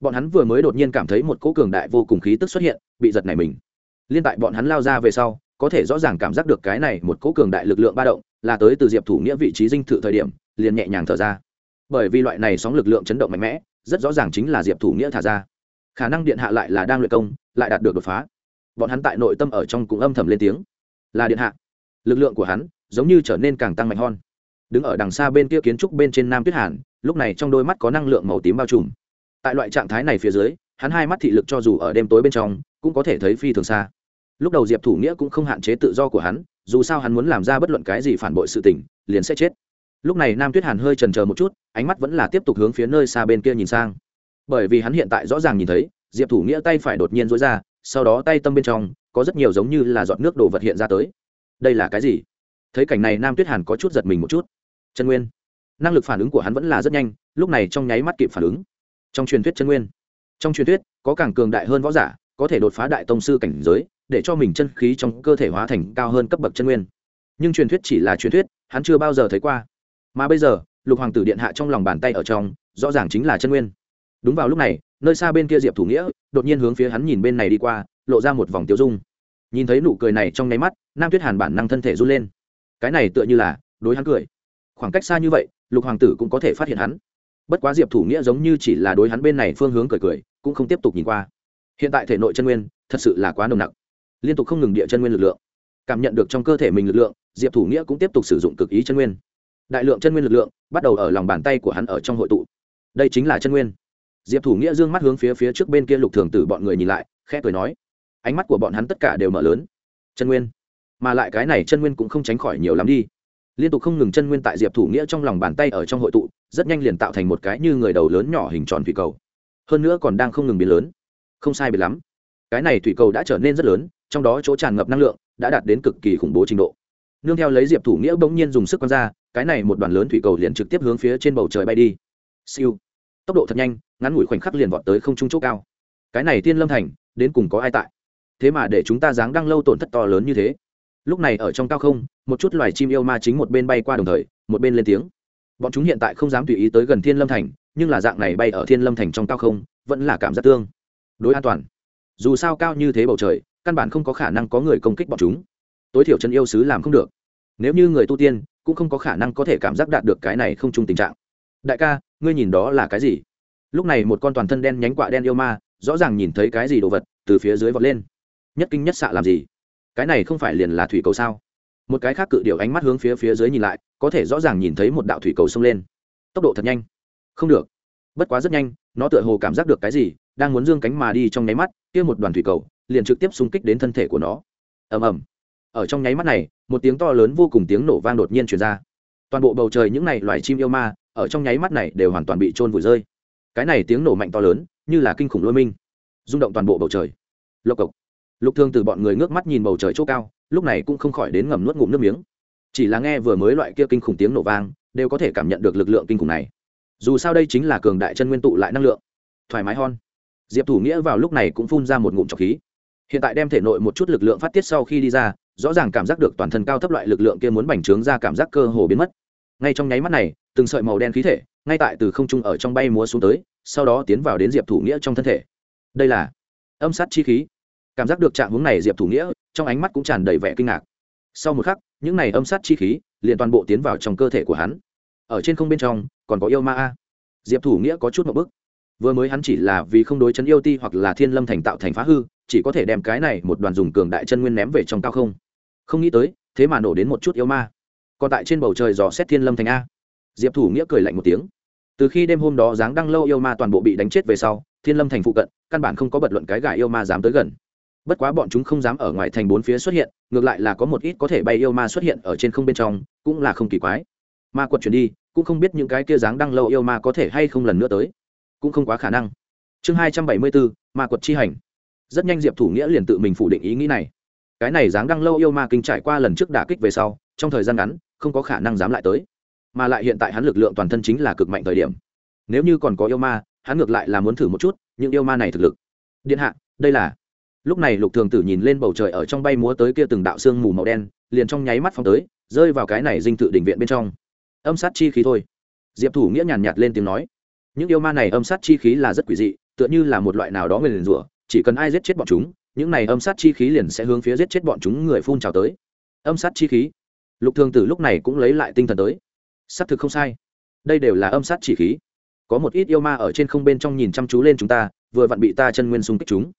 Bọn hắn vừa mới đột nhiên cảm thấy một cỗ cường đại vô cùng khí tức xuất hiện, bị giật này mình. Liên tại bọn hắn lao ra về sau, có thể rõ ràng cảm giác được cái này một cỗ cường đại lực lượng ba động, là tới từ diệp thủ nghĩa vị trí dinh thự thời điểm, liền nhẹ nhàng thở ra. Bởi vì loại này sóng lực lượng chấn động mạnh mẽ, rất rõ ràng chính là diệp thủ nghĩa thả ra. Khả năng điện hạ lại là đang luyện công, lại đạt được đột phá bọn hắn tại nội tâm ở trong cũng âm thầm lên tiếng. Là điện hạ. Lực lượng của hắn giống như trở nên càng tăng mạnh hơn. Đứng ở đằng xa bên kia kiến trúc bên trên nam tuyết hàn, lúc này trong đôi mắt có năng lượng màu tím bao trùm. Tại loại trạng thái này phía dưới, hắn hai mắt thị lực cho dù ở đêm tối bên trong, cũng có thể thấy phi thường xa. Lúc đầu diệp thủ nghĩa cũng không hạn chế tự do của hắn, dù sao hắn muốn làm ra bất luận cái gì phản bội sự tình, liền sẽ chết. Lúc này nam tuyết hàn hơi trần c một chút, ánh mắt vẫn là tiếp tục hướng phía nơi xa bên kia nhìn sang. Bởi vì hắn hiện tại rõ ràng nhìn thấy, diệp thủ nghĩa tay phải đột nhiên dối ra sau đó tay tâm bên trong có rất nhiều giống như là giọt nước đồ vật hiện ra tới. Đây là cái gì? Thấy cảnh này nam tuyết hàn có chút giật mình một chút. Chân nguyên. Năng lực phản ứng của hắn vẫn là rất nhanh, lúc này trong nháy mắt kịp phản ứng. Trong truyền thuyết chân nguyên. Trong truyền thuyết, có càng cường đại hơn võ giả, có thể đột phá đại tông sư cảnh giới, để cho mình chân khí trong cơ thể hóa thành cao hơn cấp bậc chân nguyên. Nhưng truyền thuyết chỉ là truyền thuyết, hắn chưa bao giờ thấy qua. Mà bây giờ, lục hoàng tử điện hạ trong lòng bàn tay ở trong, rõ ràng chính là chân nguyên. Đúng vào lúc này nơi xa bên kia diệp thủ nghĩa, đột nhiên hướng phía hắn nhìn bên này đi qua, lộ ra một vòng tiêu dung. Nhìn thấy nụ cười này trong nháy mắt, nam tuyết hàn bản năng thân thể run lên. Cái này tựa như là đối hắn cười. Khoảng cách xa như vậy, lục hoàng tử cũng có thể phát hiện hắn. Bất quá diệp thủ nghĩa giống như chỉ là đối hắn bên này phương hướng cười cười, cũng không tiếp tục nhìn qua. Hiện tại thể nội chân nguyên, thật sự là quá nồng nặc. Liên tục không ngừng địa chân nguyên lực lượng. Cảm nhận được trong cơ thể mình lực lượng, diệp thủ nghĩa cũng tiếp tục sử dụng cực ý chân nguyên. Đại lượng chân nguyên lực lượng bắt đầu ở lòng bàn tay của hắn ở trong hội tụ. Đây chính là chân nguyên diệp thủ nghĩa d ư ơ n g mắt hướng phía phía trước bên kia lục thường tử bọn người nhìn lại, khẽ cười nói. Ánh mắt của bọn hắn tất cả đều mở lớn. Chân nguyên. Mà lại cái này chân nguyên cũng không tránh khỏi nhiều lắm đi. Liên tục không ngừng chân nguyên tại diệp thủ nghĩa trong lòng bàn tay ở trong hội tụ, rất nhanh liền tạo thành một cái như người đầu lớn nhỏ hình tròn thủy cầu. Hơn nữa còn đang không ngừng biến lớn. Không sai biệt lắm. Cái này thủy cầu đã trở nên rất lớn, trong đó chỗ tràn ngập năng lượng đã đạt đến cực kỳ khủng bố trình độ. Nương theo lấy diệp thủ nghĩa bỗng nhiên dùng sức q ra, cái này một đoàn lớn thủy cầu liền trực tiếp hướng phía trên bầu trời bay đi. Siêu tốc độ thật nhanh, ngắn ngủi khoảnh khắc liền vọt tới không trung chỗ cao. Cái này tiên lâm thành, đến cùng có ai tại? Thế mà để chúng ta dáng đang lâu tổn thất to lớn như thế. Lúc này ở trong cao không, một chút loài chim yêu ma chính một bên bay qua đồng thời, một bên lên tiếng. Bọn chúng hiện tại không dám tùy ý tới gần thiên lâm thành, nhưng là dạng này bay ở thiên lâm thành trong cao không, vẫn là cảm giác tương đối an toàn. Dù sao cao như thế bầu trời, căn bản không có khả năng có người công kích bọn chúng. Tối thiểu chân yêu sứ làm không được. Nếu như người tu tiên, cũng không có khả năng có thể cảm giác đạt được cái này không chung tình trạng. Đại ca ngươi nhìn đó là cái gì? Lúc này một con toàn thân đen nhánh quạ đen yêu ma, rõ ràng nhìn thấy cái gì đồ vật, từ phía dưới vọt lên. Nhất kinh nhất xạ làm gì? Cái này không phải liền là thủy cầu sao? Một cái khác cự điệu ánh mắt hướng phía phía dưới nhìn lại, có thể rõ ràng nhìn thấy một đạo thủy cầu xông lên. Tốc độ thật nhanh. Không được. Bất quá rất nhanh, nó tựa hồ cảm giác được cái gì, đang muốn dương cánh mà đi trong nháy mắt, kia một đoàn thủy cầu liền trực tiếp xung kích đến thân thể của nó. Ầm ầm. Ở trong nháy mắt này, một tiếng to lớn vô cùng tiếng nổ vang đột nhiên truyền ra. Toàn bộ bầu trời những này loài chim yêu ma ở trong nháy mắt này đều hoàn toàn bị trôn vùi rơi. Cái này tiếng nổ mạnh to lớn, như là kinh khủng lôi minh, rung động toàn bộ bầu trời. Lộc cộc. Lục thương từ bọn người ngước mắt nhìn bầu trời chỗ cao, lúc này cũng không khỏi đến ngầm nuốt ngụm nước miếng. Chỉ là nghe vừa mới loại kia kinh khủng tiếng nổ vang, đều có thể cảm nhận được lực lượng kinh khủng này. Dù sao đây chính là cường đại chân nguyên tụ lại năng lượng. Thoải mái hon. Diệp thủ nghĩa vào lúc này cũng phun ra một ngụm trọc khí. Hiện tại đem thể nội một chút lực lượng phát tiết sau khi đi ra, rõ ràng cảm giác được toàn thân cao thấp loại lực lượng kia muốn bành trướng ra cảm giác cơ hồ biến mất. Ngay trong nháy mắt này từng sợi màu đen khí thể, ngay tại từ không trung ở trong bay múa xuống tới, sau đó tiến vào đến diệp thủ nghĩa trong thân thể. Đây là âm sát chi khí. Cảm giác được trạng hướng này diệp thủ nghĩa, trong ánh mắt cũng tràn đầy vẻ kinh ngạc. Sau một khắc, những này âm sát chi khí liền toàn bộ tiến vào trong cơ thể của hắn. Ở trên không bên trong, còn có yêu ma a. Diệp thủ nghĩa có chút một bức. Vừa mới hắn chỉ là vì không đối chấn yêu ti hoặc là thiên lâm thành tạo thành phá hư, chỉ có thể đem cái này một đoàn dùng cường đại chân nguyên ném về trong cao không. Không nghĩ tới, thế mà nổ đến một chút yêu ma. Còn tại trên bầu trời dò xét thiên lâm thành a diệp thủ nghĩa cười lạnh một tiếng. Từ khi đêm hôm đó dáng đăng lâu yêu ma toàn bộ bị đánh chết về sau, thiên lâm thành phụ cận, căn bản không có bật luận cái gà yêu ma dám tới gần. Bất quá bọn chúng không dám ở ngoài thành bốn phía xuất hiện, ngược lại là có một ít có thể bay yêu ma xuất hiện ở trên không bên trong, cũng là không kỳ quái. Ma quật chuyển đi, cũng không biết những cái kia dáng đăng lâu yêu ma có thể hay không lần nữa tới. Cũng không quá khả năng. Chương hai trăm bảy mươi bốn, ma quật chi hành. Rất nhanh diệp thủ nghĩa liền tự mình phủ định ý nghĩ này. Cái này dáng đăng lâu yêu ma kinh trải qua lần trước đả kích về sau, trong thời gian ngắn, không có khả năng dám lại tới mà lại hiện tại hắn lực lượng toàn thân chính là cực mạnh thời điểm. Nếu như còn có yêu ma, hắn ngược lại là muốn thử một chút những yêu ma này thực lực. Điện hạ, đây là. Lúc này lục thường tử nhìn lên bầu trời ở trong bay múa tới kia từng đạo sương mù màu đen, liền trong nháy mắt phóng tới, rơi vào cái này dinh tự đỉnh viện bên trong. Âm sát chi khí thôi. Diệp thủ nghĩa nhàn nhạt lên tiếng nói. Những yêu ma này âm sát chi khí là rất quỷ dị, tựa như là một loại nào đó người liền rủa, chỉ cần ai giết chết bọn chúng, những này âm sát chi khí liền sẽ hướng phía giết chết bọn chúng người phun trào tới. Âm sát chi khí. Lục thường tử lúc này cũng lấy lại tinh thần tới xác thực không sai. Đây đều là âm sát chỉ khí. Có một ít yêu ma ở trên không bên trong nhìn chăm chú lên chúng ta, vừa vặn bị ta chân nguyên xung kích chúng.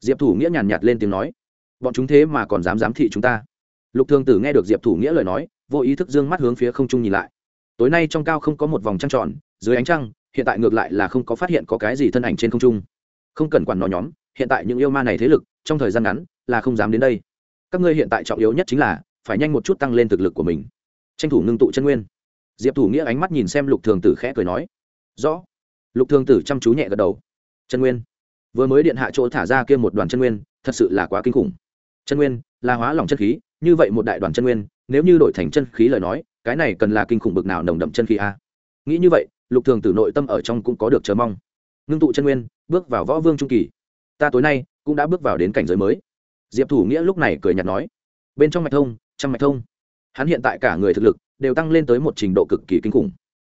Diệp thủ nghĩa nhàn nhạt lên tiếng nói. Bọn chúng thế mà còn dám giám thị chúng ta. Lục thường tử nghe được diệp thủ nghĩa lời nói, vô ý thức d ư ơ n g mắt hướng phía không trung nhìn lại. Tối nay trong cao không có một vòng trăng tròn, dưới ánh trăng, hiện tại ngược lại là không có phát hiện có cái gì thân ảnh trên không trung. Không cần quản nó nhóm, hiện tại những yêu ma này thế lực, trong thời gian ngắn, là không dám đến đây. Các ngươi hiện tại trọng yếu nhất chính là, phải nhanh một chút tăng lên thực lực của mình. Tranh thủ ngưng tụ chân nguyên diệp thủ nghĩa ánh mắt nhìn xem lục thường tử khẽ cười nói, rõ. Lục thường tử chăm chú nhẹ gật đầu. Chân nguyên, vừa mới điện hạ chỗ thả ra kia một đoàn chân nguyên, thật sự là quá kinh khủng. Chân nguyên là hóa lỏng chân khí, như vậy một đại đoàn chân nguyên, nếu như đổi thành chân khí lời nói, cái này cần là kinh khủng bực nào nồng đậm chân khí a? Nghĩ như vậy, lục thường tử nội tâm ở trong cũng có được chờ mong. Ngưng tụ chân nguyên, bước vào võ vương trung kỳ. Ta tối nay cũng đã bước vào đến cảnh giới mới. Diệp thủ nghĩa lúc này cười nhạt nói. Bên trong mạch thông, trăm mạch thông. Hắn hiện tại cả người thực lực đều tăng lên tới một trình độ cực kỳ kinh khủng.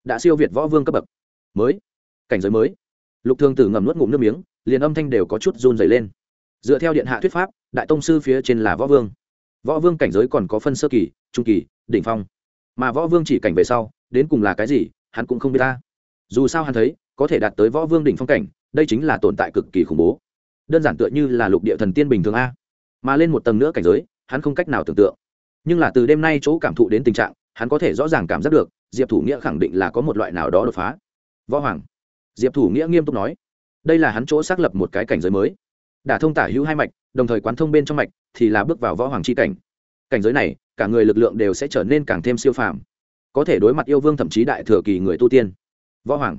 Đã siêu việt võ vương cấp bậc. Mới. Cảnh giới mới. Lục thường tử ngầm nuốt ngụm nước miếng, liền âm thanh đều có chút run dày lên. Dựa theo điện hạ thuyết pháp, đại tông sư phía trên là võ vương. Võ vương cảnh giới còn có phân sơ kỳ, trung kỳ, đỉnh phong. Mà võ vương chỉ cảnh về sau, đến cùng là cái gì, hắn cũng không biết ta. Dù sao hắn thấy, có thể đạt tới võ vương đỉnh phong cảnh, đây chính là tồn tại cực kỳ khủng bố. Đơn giản tựa như là lục địa thần tiên bình thường a. Mà lên một tầng nữa cảnh giới, hắn không cách nào tưởng tượng. Nhưng là từ đêm nay chỗ cảm thụ đến tình trạng hắn có thể rõ ràng cảm giác được, diệp thủ nghĩa khẳng định là có một loại nào đó đột phá. Võ hoàng. Diệp thủ nghĩa nghiêm túc nói, đây là hắn chỗ xác lập một cái cảnh giới mới. Đả thông tả hữu hai mạch, đồng thời quán thông bên trong mạch, thì là bước vào võ hoàng c h i cảnh. Cảnh giới này, cả người lực lượng đều sẽ trở nên càng thêm siêu phàm. Có thể đối mặt yêu vương thậm chí đại thừa kỳ người tu tiên. Võ hoàng.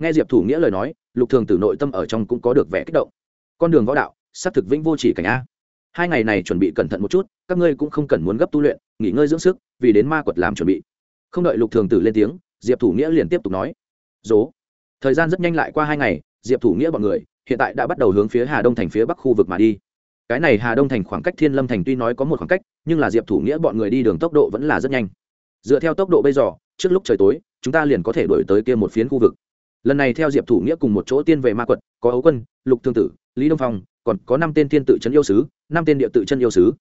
Nghe diệp thủ nghĩa lời nói, lục thường tử nội tâm ở trong cũng có được vẻ kích động. Con đường võ đạo xác thực vĩnh vô chỉ cảnh a. Hai ngày này chuẩn bị cẩn thận một chút, các ngươi cũng không cần muốn gấp tu luyện nghỉ ngơi dưỡng sức, vì đến ma quật làm chuẩn bị. Không đợi lục thường tử lên tiếng, diệp thủ nghĩa liền tiếp tục nói, dố, thời gian rất nhanh lại qua hai ngày, diệp thủ nghĩa bọn người hiện tại đã bắt đầu hướng phía hà đông thành phía bắc khu vực mà đi. Cái này hà đông thành khoảng cách thiên lâm thành tuy nói có một khoảng cách, nhưng là diệp thủ nghĩa bọn người đi đường tốc độ vẫn là rất nhanh. Dựa theo tốc độ bây giờ, trước lúc trời tối, chúng ta liền có thể đổi tới kia một phiến khu vực. Lần này theo diệp thủ nghĩa cùng một chỗ tiên về ma quật, có ấu quân, lục thương tử, lý đông phong, còn có năm tên thiên tự chân yêu sứ, năm tên địa tự chân yêu sứ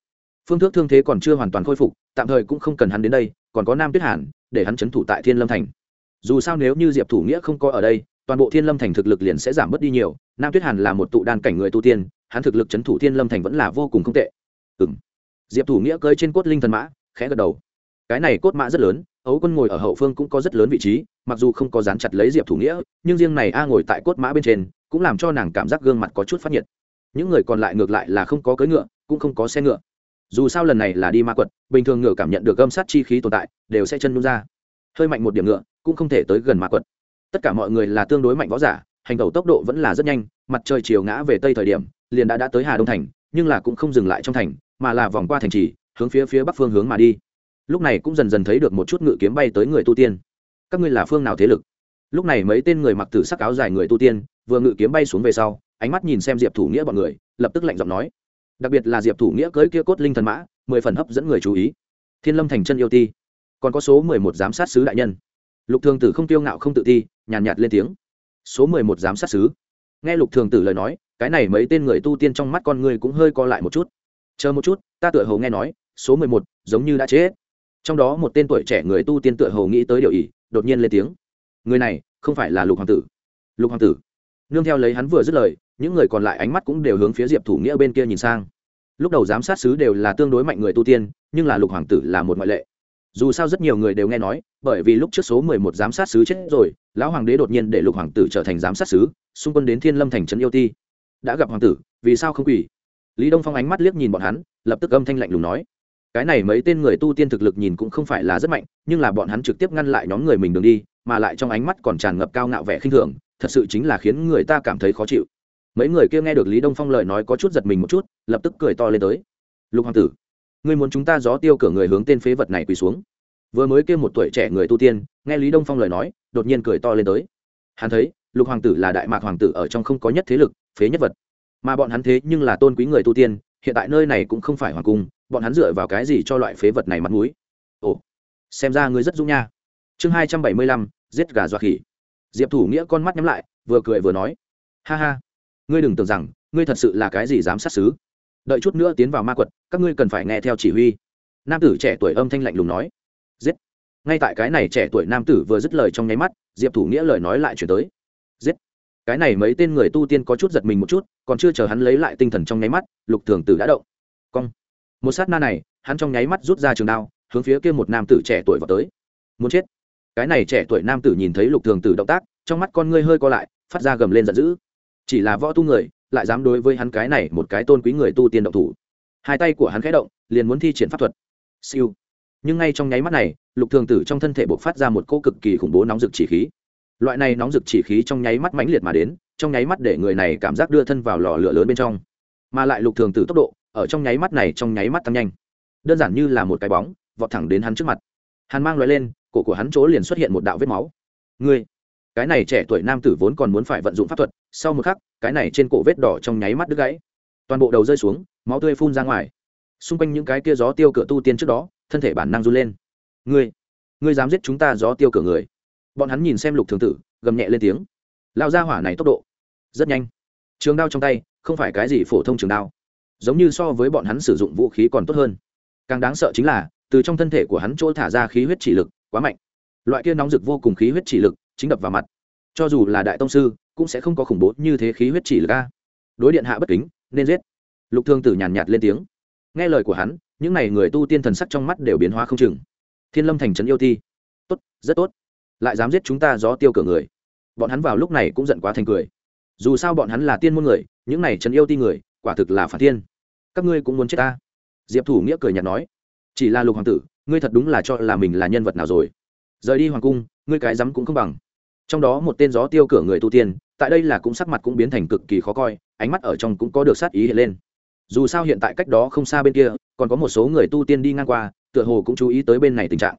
phương thức thương thế còn chưa hoàn toàn khôi phục, tạm thời cũng không cần hắn đến đây, còn có nam tuyết hàn, để hắn c h ấ n thủ tại thiên lâm thành. Dù sao nếu như diệp thủ nghĩa không có ở đây, toàn bộ thiên lâm thành thực lực liền sẽ giảm bớt đi nhiều, nam tuyết hàn là một tụ đan cảnh người tu tiên, hắn thực lực c h ấ n thủ thiên lâm thành vẫn là vô cùng không tệ. Ừ m diệp thủ nghĩa cơi trên cốt linh thần mã, khẽ gật đầu. Cái này cốt mã rất lớn, ấu quân ngồi ở hậu phương cũng có rất lớn vị trí, mặc dù không có dán chặt lấy diệp thủ nghĩa, nhưng riêng này a ngồi tại cốt mã bên trên, cũng làm cho nàng cảm giác gương mặt có chút phát nhiệt. Những người còn lại ngược lại là không có cưỡi ngựa, cũng không có xe ngựa dù sao lần này là đi ma quật, bình thường ngựa cảm nhận được âm sát chi khí tồn tại, đều sẽ chân nhung ra. Hơi mạnh một điểm ngựa, cũng không thể tới gần ma quật. Tất cả mọi người là tương đối mạnh võ giả, hành tẩu tốc độ vẫn là rất nhanh, mặt trời chiều ngã về tây thời điểm, liền đã đã tới hà đông thành, nhưng là cũng không dừng lại trong thành, mà là vòng qua thành trì, hướng phía phía bắc phương hướng mà đi. Lúc này cũng dần dần thấy được một chút ngự kiếm bay tới người tu tiên. Các ngươi là phương nào thế lực? Lúc này mấy tên người mặc tử sắc áo dài người tu tiên, vừa ngự kiếm bay xuống về sau, ánh mắt nhìn xem diệp thủ nghĩa bọn người, lập tức lạnh giọng nói đặc biệt là diệp thủ nghĩa cưới kia cốt linh thần mã mười phần hấp dẫn người chú ý. Thiên lâm thành chân yêu ti còn có số mười một giám sát sứ đại nhân. Lục thường tử không tiêu ngạo không tự ti nhàn nhạt, nhạt lên tiếng. Số mười một giám sát sứ. Nghe lục thường tử lời nói cái này mấy tên người tu tiên trong mắt con người cũng hơi co lại một chút. Chờ một chút ta tựa hầu nghe nói số mười một giống như đã chết. Trong đó một tên tuổi trẻ người tu tiên tựa hầu nghĩ tới điều ý đột nhiên lên tiếng. Người này không phải là lục hoàng tử. Lục hoàng tử. Nương theo lấy hắn vừa dứt lời những người còn lại ánh mắt cũng đều hướng phía diệp thủ nghĩa bên kia nhìn sang. Lúc đầu giám sát sứ đều là tương đối mạnh người tu tiên, nhưng là lục hoàng tử là một ngoại lệ. Dù sao rất nhiều người đều nghe nói, bởi vì lúc trước số mười một giám sát sứ chết rồi, lão hoàng đế đột nhiên để lục hoàng tử trở thành giám sát sứ, xung quân đến thiên lâm thành trấn yêu ti. Đã gặp hoàng tử, vì sao không quỷ lý đông phong ánh mắt liếc nhìn bọn hắn, lập tức âm thanh lạnh lùng nói. Cái này mấy tên người tu tiên thực lực nhìn cũng không phải là rất mạnh, nhưng là bọn hắn trực tiếp ngăn lại nhóm người mình đường đi, mà lại trong ánh mắt còn tràn ngập cao ngạo vẻ khinh thường, thật sự chính là khiến người ta cảm thấy khó chịu mấy người kia nghe được lý đông phong lời nói có chút giật mình một chút, lập tức cười to lên tới. Lục hoàng tử, ngươi muốn chúng ta gió tiêu cửa người hướng tên phế vật này quỳ xuống. Vừa mới kêu một tuổi trẻ người tu tiên, nghe lý đông phong lời nói, đột nhiên cười to lên tới. Hắn thấy, lục hoàng tử là đại mạc hoàng tử ở trong không có nhất thế lực, phế nhất vật. Mà bọn hắn thế nhưng là tôn quý người tu tiên, hiện tại nơi này cũng không phải hoàng cung, bọn hắn dựa vào cái gì cho loại phế vật này mặt mũi? Ồ, xem ra ngươi rất dung nha. Chương hai trăm bảy mươi lăm, giết gà dọa khỉ. Diệp thủ nghĩa con mắt nhắm lại, vừa cười vừa nói. Ha ha ngươi đừng tưởng rằng, ngươi thật sự là cái gì dám sát xứ đợi chút nữa tiến vào ma quật, các ngươi cần phải nghe theo chỉ huy. Nam tử trẻ tuổi âm thanh lạnh lùng nói. Giết. Ngay tại cái này trẻ tuổi nam tử vừa dứt lời trong nháy mắt, diệp thủ nghĩa lời nói lại chuyển tới. Giết. Cái này mấy tên người tu tiên có chút giật mình một chút, còn chưa chờ hắn lấy lại tinh thần trong nháy mắt, lục thường tử đã động. Cong. Một sát na này, hắn trong nháy mắt rút ra trường đao, hướng phía kia một nam tử trẻ tuổi vào tới. Muốn chết. Cái này trẻ tuổi nam tử nhìn thấy lục thường tử động tác, trong mắt con ngươi hơi co lại, phát ra gầm lên giận dữ chỉ là võ tu người, lại dám đối với hắn cái này một cái tôn quý người tu tiên động thủ. Hai tay của hắn khẽ động, liền muốn thi triển pháp thuật. Siêu. Nhưng ngay trong nháy mắt này, lục thường tử trong thân thể buộc phát ra một cỗ cực kỳ khủng bố nóng rực chỉ khí. Loại này nóng rực chỉ khí trong nháy mắt mãnh liệt mà đến, trong nháy mắt để người này cảm giác đưa thân vào lò lửa lớn bên trong. Mà lại lục thường tử tốc độ, ở trong nháy mắt này trong nháy mắt tăng nhanh. Đơn giản như là một cái bóng, vọt thẳng đến hắn trước mặt. Hắn mang loại lên, cổ của hắn chỗ liền xuất hiện một đạo vết máu. Ngươi cái này trẻ tuổi nam tử vốn còn muốn phải vận dụng pháp thuật, sau một khắc, cái này trên cổ vết đỏ trong nháy mắt đứt gãy. Toàn bộ đầu rơi xuống, máu tươi phun ra ngoài. Xung quanh những cái kia gió tiêu cửa tu tiên trước đó, thân thể bản năng run lên. Ngươi ngươi dám giết chúng ta gió tiêu cửa người? Bọn hắn nhìn xem lục thường tử, gầm nhẹ lên tiếng. Lao ra hỏa này tốc độ, rất nhanh. Trường đao trong tay, không phải cái gì phổ thông trường đao. Giống như so với bọn hắn sử dụng vũ khí còn tốt hơn. Càng đáng sợ chính là, từ trong thân thể của hắn chỗ thả ra khí huyết chỉ lực, quá mạnh. Loại kia nóng rực vô cùng khí huyết chỉ lực chính đập vào mặt. Cho dù là đại tông sư, cũng sẽ không có khủng bố như thế khí huyết chỉ là a. Đối điện hạ bất kính, nên giết. Lục thương tử nhàn nhạt lên tiếng. Nghe lời của hắn, những n à y người tu tiên thần sắc trong mắt đều biến hóa không chừng. Thiên lâm thành trấn yêu thi. Tốt, rất tốt. Lại dám giết chúng ta gió tiêu cửa người. Bọn hắn vào lúc này cũng giận quá thành cười. Dù sao bọn hắn là tiên môn người, những này trấn yêu ti người, quả thực là phản thiên. Các ngươi cũng muốn chết ta? Diệp thủ nghĩa cười nhạt nói. Chỉ là lục hoàng tử, ngươi thật đúng là cho là mình là nhân vật nào rồi. Rời đi hoàng cung, ngươi cái rắm cũng không bằng trong đó một tên gió tiêu cửa người tu tiên, tại đây là cũng sắc mặt cũng biến thành cực kỳ khó coi, ánh mắt ở trong cũng có được sát ý hiện lên. Dù sao hiện tại cách đó không xa bên kia, còn có một số người tu tiên đi ngang qua, tựa hồ cũng chú ý tới bên này tình trạng.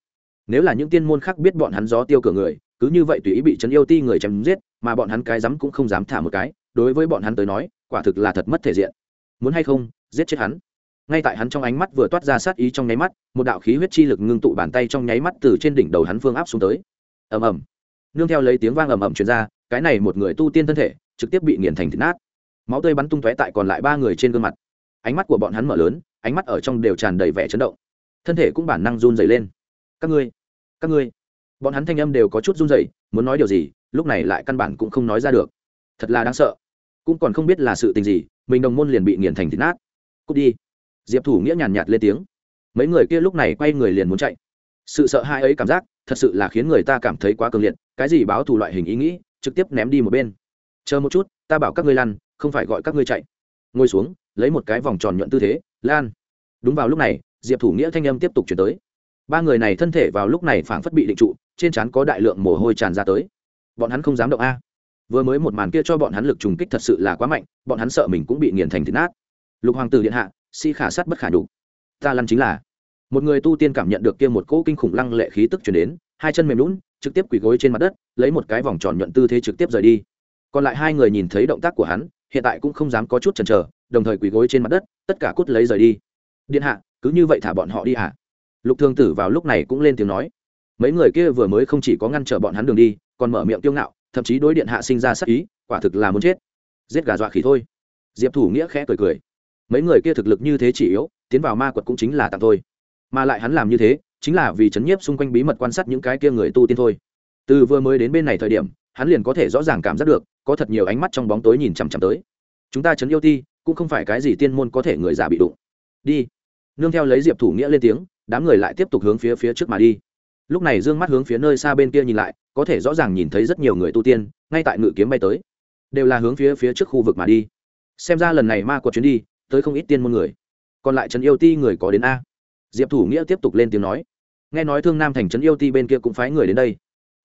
Nếu là những tiên môn khác biết bọn hắn gió tiêu cửa người, cứ như vậy tùy ý bị chấn yêu ti người chém giết, mà bọn hắn cái dám cũng không dám thả một cái, đối với bọn hắn tới nói, quả thực là thật mất thể diện. Muốn hay không, giết chết hắn. Ngay tại hắn trong ánh mắt vừa toát ra sát ý trong nháy mắt, một đạo khí huyết chi lực ngưng tụ bàn tay trong nháy mắt từ trên đỉnh đầu hắn phương áp xuống tới. Ầm ầm nương theo lấy tiếng vang ầm ầm truyền ra, cái này một người tu tiên thân thể trực tiếp bị nghiền thành thịt nát. Máu tươi bắn tung tóe tại còn lại ba người trên gương mặt. Ánh mắt của bọn hắn mở lớn, ánh mắt ở trong đều tràn đầy vẻ chấn động. Thân thể cũng bản năng run dày lên. Các ngươi các ngươi. Bọn hắn thanh âm đều có chút run dày muốn nói điều gì, lúc này lại căn bản cũng không nói ra được. Thật là đáng sợ. Cũng còn không biết là sự tình gì, mình đồng môn liền bị nghiền thành thịt nát. Cút đi. Diệp thủ nghĩa nhàn nhạt lên tiếng. Mấy người kia lúc này quay người liền muốn chạy. Sự sợ hãi ấy cảm giác, thật sự là khiến người ta cảm thấy quá cường liệt cái gì báo thù loại hình ý nghĩ, trực tiếp ném đi một bên. Chờ một chút, ta bảo các ngươi lăn, không phải gọi các ngươi chạy. Ngồi xuống, lấy một cái vòng tròn nhuận tư thế, lan. Đúng vào lúc này, diệp thủ nghĩa thanh âm tiếp tục chuyển tới. Ba người này thân thể vào lúc này phảng phất bị định trụ, trên trán có đại lượng mồ hôi tràn ra tới. Bọn hắn không dám động a. Vừa mới một màn kia cho bọn hắn lực trùng kích thật sự là quá mạnh, bọn hắn sợ mình cũng bị nghiền thành thịt nát. Lục hoàng tử điện hạ, si khả sát bất khả đủ ta lăn chính là. Một người tu tiên cảm nhận được kia một cỗ kinh khủng lăng lệ khí tức chuyển đến, hai chân mềm lún trực tiếp quỳ gối trên mặt đất, lấy một cái vòng tròn nhuận tư thế trực tiếp rời đi. Còn lại hai người nhìn thấy động tác của hắn, hiện tại cũng không dám có chút chần chờ, đồng thời quỳ gối trên mặt đất, tất cả cút lấy rời đi. Điện hạ, cứ như vậy thả bọn họ đi hả? Lục thương tử vào lúc này cũng lên tiếng nói. Mấy người kia vừa mới không chỉ có ngăn trở bọn hắn đường đi, còn mở miệng tiêu ngạo, thậm chí đối điện hạ sinh ra sắc ý, quả thực là muốn chết. Giết gà dọa khỉ thôi. Diệp thủ nghĩa khẽ cười cười. Mấy người kia thực lực như thế chỉ yếu, tiến vào ma quật cũng chính là tặng thôi. Mà lại hắn làm như thế chính là vì chấn nhiếp xung quanh bí mật quan sát những cái kia người tu tiên thôi. Từ vừa mới đến bên này thời điểm, hắn liền có thể rõ ràng cảm giác được, có thật nhiều ánh mắt trong bóng tối nhìn chằm chằm tới. Chúng ta chấn yêu ti, cũng không phải cái gì tiên môn có thể người già bị đụng. Đi. Nương theo lấy diệp thủ nghĩa lên tiếng, đám người lại tiếp tục hướng phía phía trước mà đi. Lúc này d ư ơ n g mắt hướng phía nơi xa bên kia nhìn lại, có thể rõ ràng nhìn thấy rất nhiều người tu tiên, ngay tại ngự kiếm bay tới. Đều là hướng phía phía trước khu vực mà đi. Xem ra lần này ma quật chuyến đi, tới không ít tiên môn người. Còn lại trấn yêu ti người có đến a. Diệp thủ nghĩa tiếp tục lên tiếng nói nghe nói thương nam thành trấn yêu ti bên kia cũng phái người đến đây,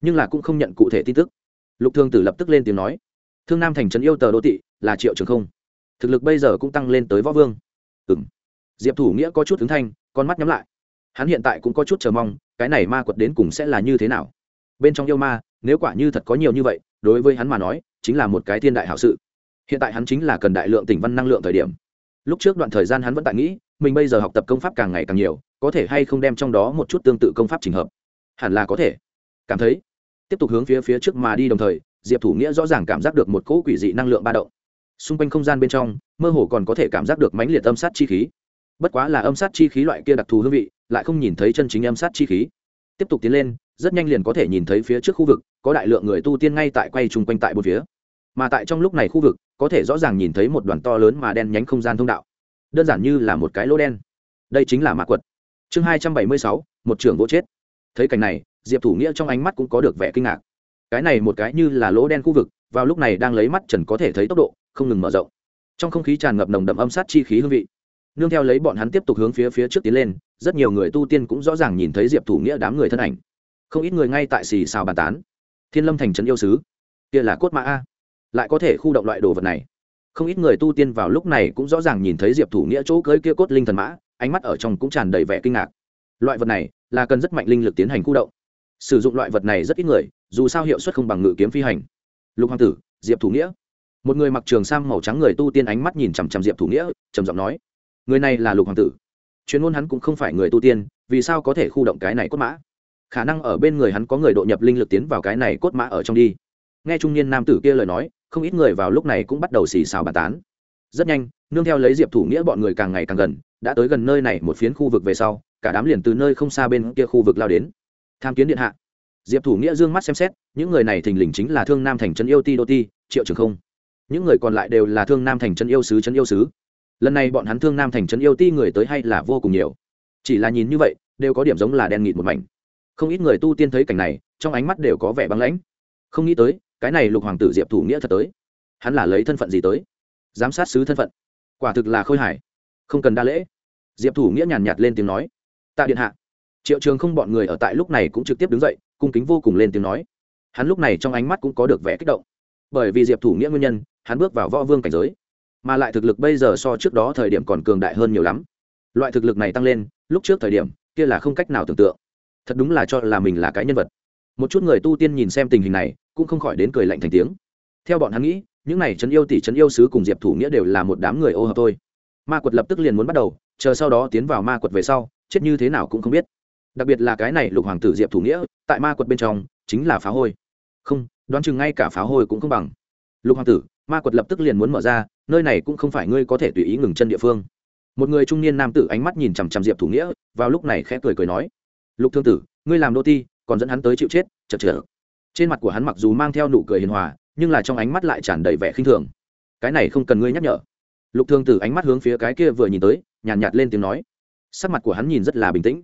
nhưng là cũng không nhận cụ thể tin tức. Lục thương tử lập tức lên tiếng nói, thương nam thành trấn yêu tờ đô thị là triệu trường không. Thực lực bây giờ cũng tăng lên tới võ vương. Ừ m diệp thủ nghĩa có chút ứng thanh, con mắt nhắm lại. Hắn hiện tại cũng có chút chờ mong, cái này ma quật đến cùng sẽ là như thế nào? Bên trong yêu ma, nếu quả như thật có nhiều như vậy, đối với hắn mà nói, chính là một cái thiên đại hảo sự. Hiện tại hắn chính là cần đại lượng tỉnh văn năng lượng thời điểm. Lúc trước đoạn thời gian hắn vẫn tại nghĩ, mình bây giờ học tập công pháp càng ngày càng nhiều có thể hay không đem trong đó một chút tương tự công pháp trình hợp? Hẳn là có thể. Cảm thấy. Tiếp tục hướng phía phía trước mà đi đồng thời, diệp thủ nghĩa rõ ràng cảm giác được một cỗ quỷ dị năng lượng ba động. Xung quanh không gian bên trong, mơ hồ còn có thể cảm giác được mãnh liệt âm sát chi khí. Bất quá là âm sát chi khí loại kia đặc thù hương vị, lại không nhìn thấy chân chính âm sát chi khí. Tiếp tục tiến lên, rất nhanh liền có thể nhìn thấy phía trước khu vực, có đại lượng người tu tiên ngay tại quay chung quanh tại một phía. Mà tại trong lúc này khu vực, có thể rõ ràng nhìn thấy một đoàn to lớn mà đen nhánh không gian thông đạo. Đơn giản như là một cái lỗ đen. Đây chính là mạ quật chương hai trăm bảy mươi sáu, một trưởng vô chết. Thấy cảnh này, diệp thủ nghĩa trong ánh mắt cũng có được vẻ kinh ngạc. Cái này một cái như là lỗ đen khu vực, vào lúc này đang lấy mắt trần có thể thấy tốc độ, không ngừng mở rộng. Trong không khí tràn ngập nồng đậm âm sát chi khí hương vị. Nương theo lấy bọn hắn tiếp tục hướng phía phía trước tiến lên, rất nhiều người tu tiên cũng rõ ràng nhìn thấy diệp thủ nghĩa đám người thân ảnh. Không ít người ngay tại xì xào bàn tán. Thiên lâm thành trấn yêu sứ. Kia là cốt mã a. Lại có thể khu động loại đồ vật này. Không ít người tu tiên vào lúc này cũng rõ ràng nhìn thấy diệp thủ nghĩa chỗ cưới kia cốt linh thần mã ánh mắt ở trong cũng tràn đầy vẻ kinh ngạc. Loại vật này là cần rất mạnh linh lực tiến hành khu động. Sử dụng loại vật này rất ít người, dù sao hiệu suất không bằng ngự kiếm phi hành. Lục hoàng tử, diệp thủ nghĩa. Một người mặc trường sam màu trắng người tu tiên ánh mắt nhìn chằm chằm diệp thủ nghĩa, trầm giọng nói, người này là lục hoàng tử. Chuyên môn hắn cũng không phải người tu tiên, vì sao có thể khu động cái này cốt mã? Khả năng ở bên người hắn có người độ nhập linh lực tiến vào cái này cốt mã ở trong đi. Nghe trung niên nam tử kia lời nói, không ít người vào lúc này cũng bắt đầu xì xào bàn tán rất nhanh, nương theo lấy diệp thủ nghĩa bọn người càng ngày càng gần, đã tới gần nơi này một phiến khu vực về sau, cả đám liền từ nơi không xa bên kia khu vực lao đến. Tham kiến điện hạ. Diệp thủ nghĩa d ư ơ n g mắt xem xét, những người này thình lình chính là thương nam thành trấn yêu ti đô ti, triệu trường không. Những người còn lại đều là thương nam thành trấn yêu sứ trấn yêu sứ. Lần này bọn hắn thương nam thành trấn yêu ti người tới hay là vô cùng nhiều. Chỉ là nhìn như vậy, đều có điểm giống là đen nghịt một mảnh. Không ít người tu tiên thấy cảnh này, trong ánh mắt đều có vẻ băng lãnh. Không nghĩ tới, cái này lục hoàng tử diệp thủ nghĩa thật tới. Hắn là lấy thân phận gì tới? Giám sát sứ thân phận. Quả thực là khôi hải không cần đa lễ. Diệp thủ nghĩa nhàn nhạt lên tiếng nói. Tạ điện hạ. Triệu trường không bọn người ở tại lúc này cũng trực tiếp đứng dậy, cung kính vô cùng lên tiếng nói. Hắn lúc này trong ánh mắt cũng có được vẻ kích động. Bởi vì diệp thủ nghĩa nguyên nhân, hắn bước vào võ vương cảnh giới. Mà lại thực lực bây giờ so trước đó thời điểm còn cường đại hơn nhiều lắm. Loại thực lực này tăng lên, lúc trước thời điểm, kia là không cách nào tưởng tượng. Thật đúng là cho là mình là cái nhân vật. Một chút người tu tiên nhìn xem tình hình này, cũng không khỏi đến cười lạnh thành tiếng. Theo bọn hắn nghĩ những này trấn yêu tỷ, trấn yêu sứ cùng diệp thủ nghĩa đều là một đám người ô hợp thôi. Ma quật lập tức liền muốn bắt đầu, chờ sau đó tiến vào ma quật về sau, chết như thế nào cũng không biết. Đặc biệt là cái này lục hoàng tử diệp thủ nghĩa, tại ma quật bên trong, chính là phá hôi. Không, đoán chừng ngay cả phá hôi cũng không bằng. Lục hoàng tử, ma quật lập tức liền muốn mở ra, nơi này cũng không phải ngươi có thể tùy ý ngừng chân địa phương. Một người trung niên nam tử ánh mắt nhìn chằm chằm diệp thủ nghĩa, vào lúc này khẽ cười cười nói, lục thương tử, ngươi làm đô ti, còn dẫn hắn tới chịu chết, chật chật. Trên mặt của hắn mặc dù mang theo nụ cười hiền hòa nhưng là trong ánh mắt lại tràn đầy vẻ khinh thường. Cái này không cần ngươi nhắc nhở. Lục thương tử ánh mắt hướng phía cái kia vừa nhìn tới nhàn nhạt, nhạt lên tiếng nói. Sắc mặt của hắn nhìn rất là bình tĩnh.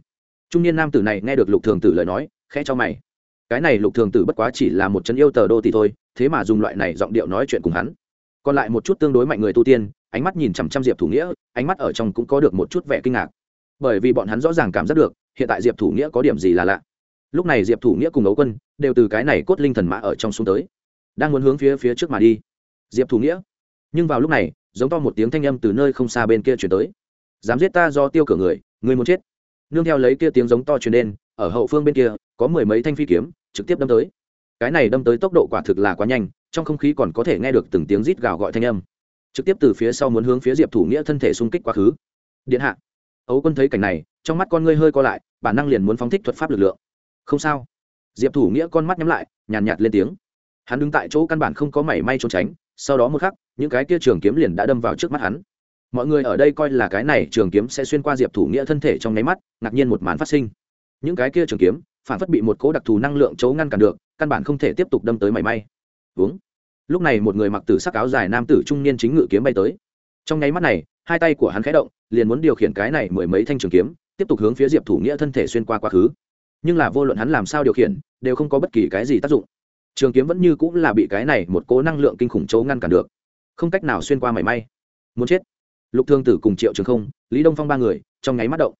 Trung niên nam tử này nghe được lục thường tử lời nói khẽ cho mày. Cái này lục thường tử bất quá chỉ là một chân yêu tờ đô thì thôi thế mà dùng loại này giọng điệu nói chuyện cùng hắn. Còn lại một chút tương đối mạnh người tu tiên ánh mắt nhìn chằm chằm diệp thủ nghĩa ánh mắt ở trong cũng có được một chút vẻ kinh ngạc. Bởi vì bọn hắn rõ ràng cảm giác được hiện tại diệp thủ nghĩa có điểm gì là lạ. Lúc này diệp thủ nghĩa cùng ấu quân đều từ cái này cốt linh thần mã ở trong xuống tới đang muốn hướng phía phía trước mà đi. Diệp thủ nghĩa. Nhưng vào lúc này, giống to một tiếng thanh âm từ nơi không xa bên kia chuyển tới. Dám giết ta do tiêu cửa người người muốn chết. Nương theo lấy kia tiếng giống to truyền đến, ở hậu phương bên kia, có mười mấy thanh phi kiếm trực tiếp đâm tới. Cái này đâm tới tốc độ quả thực là quá nhanh, trong không khí còn có thể nghe được từng tiếng rít gào gọi thanh âm. Trực tiếp từ phía sau muốn hướng phía diệp thủ nghĩa thân thể xung kích quá khứ. Điện hạ. Ấu quân thấy cảnh này, trong mắt con ngươi hơi co lại, bản năng liền muốn phóng thích thuật pháp lực lượng. Không sao. Diệp thủ nghĩa con mắt nhắm lại, nhàn nhạt lên tiếng hắn đứng tại chỗ căn bản không có mảy may trốn tránh, sau đó một khắc, những cái kia trường kiếm liền đã đâm vào trước mắt hắn. Mọi người ở đây coi là cái này trường kiếm sẽ xuyên qua diệp thủ nghĩa thân thể trong nháy mắt, ngạc nhiên một màn phát sinh. Những cái kia trường kiếm, phản phất bị một cố đặc thù năng lượng chấu ngăn cản được, căn bản không thể tiếp tục đâm tới mảy may. Uống lúc này một người mặc tử sắc áo dài nam tử trung niên chính ngự kiếm bay tới. Trong nháy mắt này, hai tay của hắn khẽ động, liền muốn điều khiển cái này mười mấy thanh trường kiếm, tiếp tục hướng phía diệp thủ nghĩa thân thể xuyên qua quá khứ. Nhưng là vô luận hắn làm sao điều khiển, đều không có bất kỳ cái gì tác dụng trường kiếm vẫn như cũng là bị cái này một cố năng lượng kinh khủng chấu ngăn cản được. Không cách nào xuyên qua mảy may. Muốn chết. Lục thương tử cùng triệu trường không, lý đông phong ba người, trong nháy mắt động.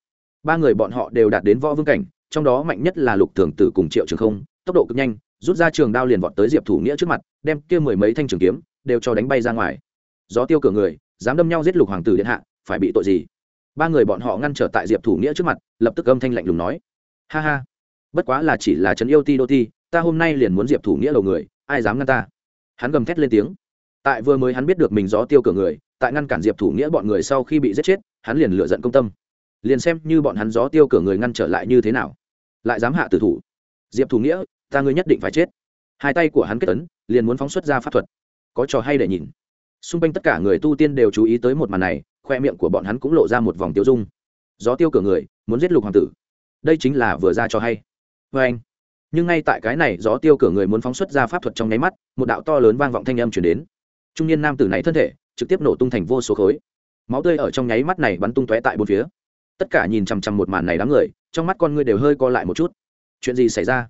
Ba người bọn họ đều đạt đến võ vương cảnh, trong đó mạnh nhất là lục thường tử cùng triệu trường không, tốc độ cực nhanh, rút ra trường đao liền vọt tới diệp thủ nghĩa trước mặt, đem kia mười mấy thanh trường kiếm đều cho đánh bay ra ngoài. Gió tiêu cửa người, dám đâm nhau giết lục hoàng tử điện hạ, phải bị tội gì? Ba người bọn họ ngăn trở tại diệp thủ nghĩa trước mặt, lập tức âm thanh lạnh lùng nói. Ha ha bất quá là chỉ là trấn yêu ti đô ti, ta hôm nay liền muốn diệp thủ nghĩa đầu người, ai dám ngăn ta? Hắn gầm thét lên tiếng. Tại vừa mới hắn biết được mình gió tiêu cửa người, tại ngăn cản diệp thủ nghĩa bọn người sau khi bị giết chết, hắn liền lựa giận công tâm. Liền xem như bọn hắn gió tiêu cửa người ngăn trở lại như thế nào, lại dám hạ tử thủ. Diệp thủ nghĩa, ta ngươi nhất định phải chết. Hai tay của hắn kết ấn, liền muốn phóng xuất ra pháp thuật. Có trò hay để nhìn. Xung quanh tất cả người tu tiên đều chú ý tới một màn này, khoe miệng của bọn hắn cũng lộ ra một vòng tiêu dung. Gió tiêu cửa người, muốn giết lục hoàng tử. Đây chính là vừa ra cho hay vê anh. Nhưng ngay tại cái này, gió tiêu cửa người muốn phóng xuất ra pháp thuật trong nháy mắt, một đạo to lớn vang vọng thanh âm chuyển đến. Trung niên nam tử này thân thể, trực tiếp nổ tung thành vô số khối. Máu tươi ở trong nháy mắt này bắn tung tóe tại bốn phía. Tất cả nhìn chằm chằm một màn này đám người, trong mắt con ngươi đều hơi co lại một chút. Chuyện gì xảy ra?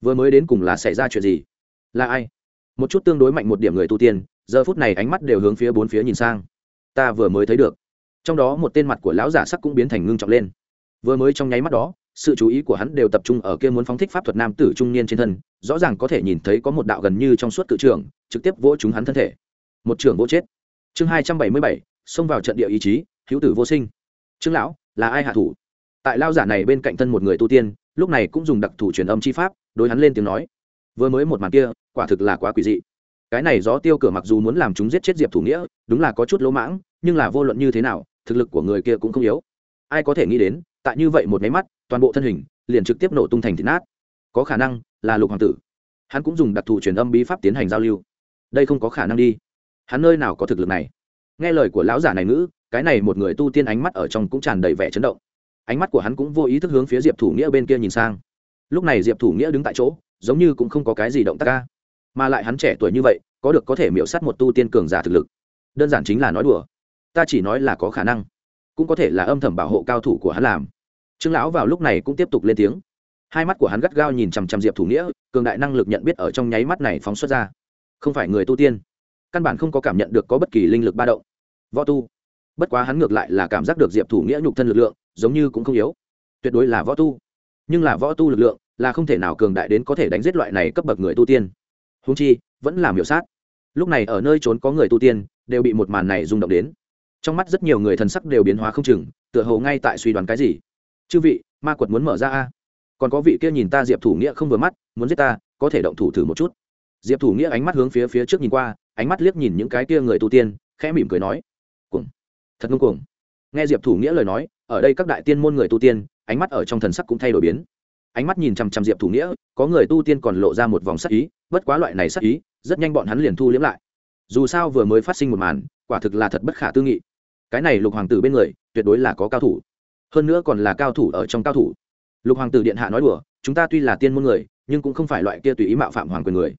Vừa mới đến cùng là xảy ra chuyện gì? Là ai? Một chút tương đối mạnh một điểm người tu tiên, giờ phút này ánh mắt đều hướng phía bốn phía nhìn sang. Ta vừa mới thấy được. Trong đó một tên mặt của lão giả sắc cũng biến thành ngưng trọng lên. Vừa mới trong nháy mắt đó sự chú ý của hắn đều tập trung ở kia muốn phóng thích pháp thuật nam tử trung niên trên thân, rõ ràng có thể nhìn thấy có một đạo gần như trong suốt cự trường, trực tiếp vỗ chúng hắn thân thể. Một trường vỗ chết. Chương hai trăm bảy mươi bảy, xông vào trận địa ý chí, hữu tử vô sinh. Trương lão, là ai hạ thủ? Tại lao giả này bên cạnh thân một người tu tiên, lúc này cũng dùng đặc thủ truyền âm chi pháp, đối hắn lên tiếng nói. Vừa mới một màn kia, quả thực là quá quỷ dị. Cái này gió tiêu cửa mặc dù muốn làm chúng giết chết diệp thủ nghĩa, đúng là có chút lỗ mãng, nhưng là vô luận như thế nào, thực lực của người kia cũng không yếu. Ai có thể nghĩ đến, tại như vậy một máy mắt toàn bộ thân hình liền trực tiếp nổ tung thành thịt nát. Có khả năng là lục hoàng tử. Hắn cũng dùng đặc thù truyền âm bí pháp tiến hành giao lưu. Đây không có khả năng đi. Hắn nơi nào có thực lực này? Nghe lời của lão giả này ngữ, cái này một người tu tiên ánh mắt ở trong cũng tràn đầy vẻ chấn động. Ánh mắt của hắn cũng vô ý thức hướng phía diệp thủ nghĩa bên kia nhìn sang. Lúc này diệp thủ nghĩa đứng tại chỗ, giống như cũng không có cái gì động tác ca mà lại hắn trẻ tuổi như vậy, có được có thể miễu s á t một tu tiên cường giả thực lực. Đơn giản chính là nói đùa. Ta chỉ nói là có khả năng, cũng có thể là âm thầm bảo hộ cao thủ của hắn làm trương lão vào lúc này cũng tiếp tục lên tiếng. Hai mắt của hắn gắt gao nhìn chằm chằm diệp thủ nghĩa, cường đại năng lực nhận biết ở trong nháy mắt này phóng xuất ra. Không phải người tu tiên. Căn bản không có cảm nhận được có bất kỳ linh lực ba động. Võ tu. Bất quá hắn ngược lại là cảm giác được diệp thủ nghĩa nhục thân lực lượng, giống như cũng không yếu. Tuyệt đối là võ tu. Nhưng là võ tu lực lượng, là không thể nào cường đại đến có thể đánh giết loại này cấp bậc người tu tiên. Húng chi, vẫn là miểu sát. Lúc này ở nơi trốn có người tu tiên, đều bị một màn này rung động đến. Trong mắt rất nhiều người thần sắc đều biến hóa không chừng, tựa hồ ngay tại suy đoán cái gì chư vị, ma quật muốn mở ra a. Còn có vị kia nhìn ta diệp thủ nghĩa không vừa mắt, muốn giết ta, có thể động thủ thử một chút. Diệp thủ nghĩa ánh mắt hướng phía phía trước nhìn qua, ánh mắt liếc nhìn những cái kia người tu tiên, khẽ mỉm cười nói, cuồng, thật ngông cuồng. Nghe diệp thủ nghĩa lời nói, ở đây các đại tiên môn người tu tiên, ánh mắt ở trong thần sắc cũng thay đổi biến. Ánh mắt nhìn chằm chằm diệp thủ nghĩa, có người tu tiên còn lộ ra một vòng sắc ý, bất quá loại này sắc ý, rất nhanh bọn hắn liền thu liếm lại. Dù sao vừa mới phát sinh một màn, quả thực là thật bất khả tư nghị. Cái này lục hoàng tử bên người, tuyệt đối là có cao thủ hơn nữa còn là cao thủ ở trong cao thủ. Lục hoàng tử điện hạ nói đùa, chúng ta tuy là tiên môn người, nhưng cũng không phải loại kia tùy ý mạo phạm hoàng quyền người.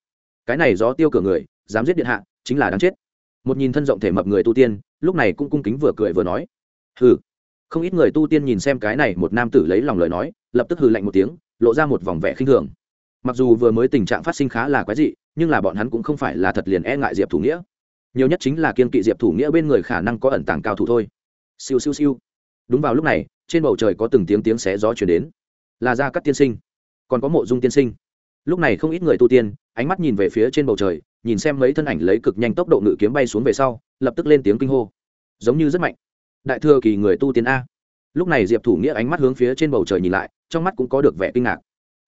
Cái này gió tiêu cửa người, dám giết điện hạ, chính là đáng chết. Một nhìn thân rộng thể mập người tu tiên, lúc này cũng cung kính vừa cười vừa nói, hừ. Không ít người tu tiên nhìn xem cái này một nam tử lấy lòng lời nói, lập tức hừ lạnh một tiếng, lộ ra một vòng vẻ khinh thường. Mặc dù vừa mới tình trạng phát sinh khá là quái dị, nhưng là bọn hắn cũng không phải là thật liền e ngại diệp thủ nghĩa. Nhiều nhất chính là kiên kỵ diệp thủ nghĩa bên người khả năng có ẩn tàng cao thủ thôi. Siêu siêu siêu. Đúng vào lúc này trên bầu trời có từng tiếng tiếng xé gió chuyển đến. Là ra các tiên sinh. Còn có mộ dung tiên sinh. Lúc này không ít người tu tiên, ánh mắt nhìn về phía trên bầu trời, nhìn xem mấy thân ảnh lấy cực nhanh tốc độ ngự kiếm bay xuống về sau, lập tức lên tiếng kinh hô. Giống như rất mạnh. Đại thừa kỳ người tu tiên a. Lúc này diệp thủ nghĩa ánh mắt hướng phía trên bầu trời nhìn lại, trong mắt cũng có được vẻ kinh ngạc.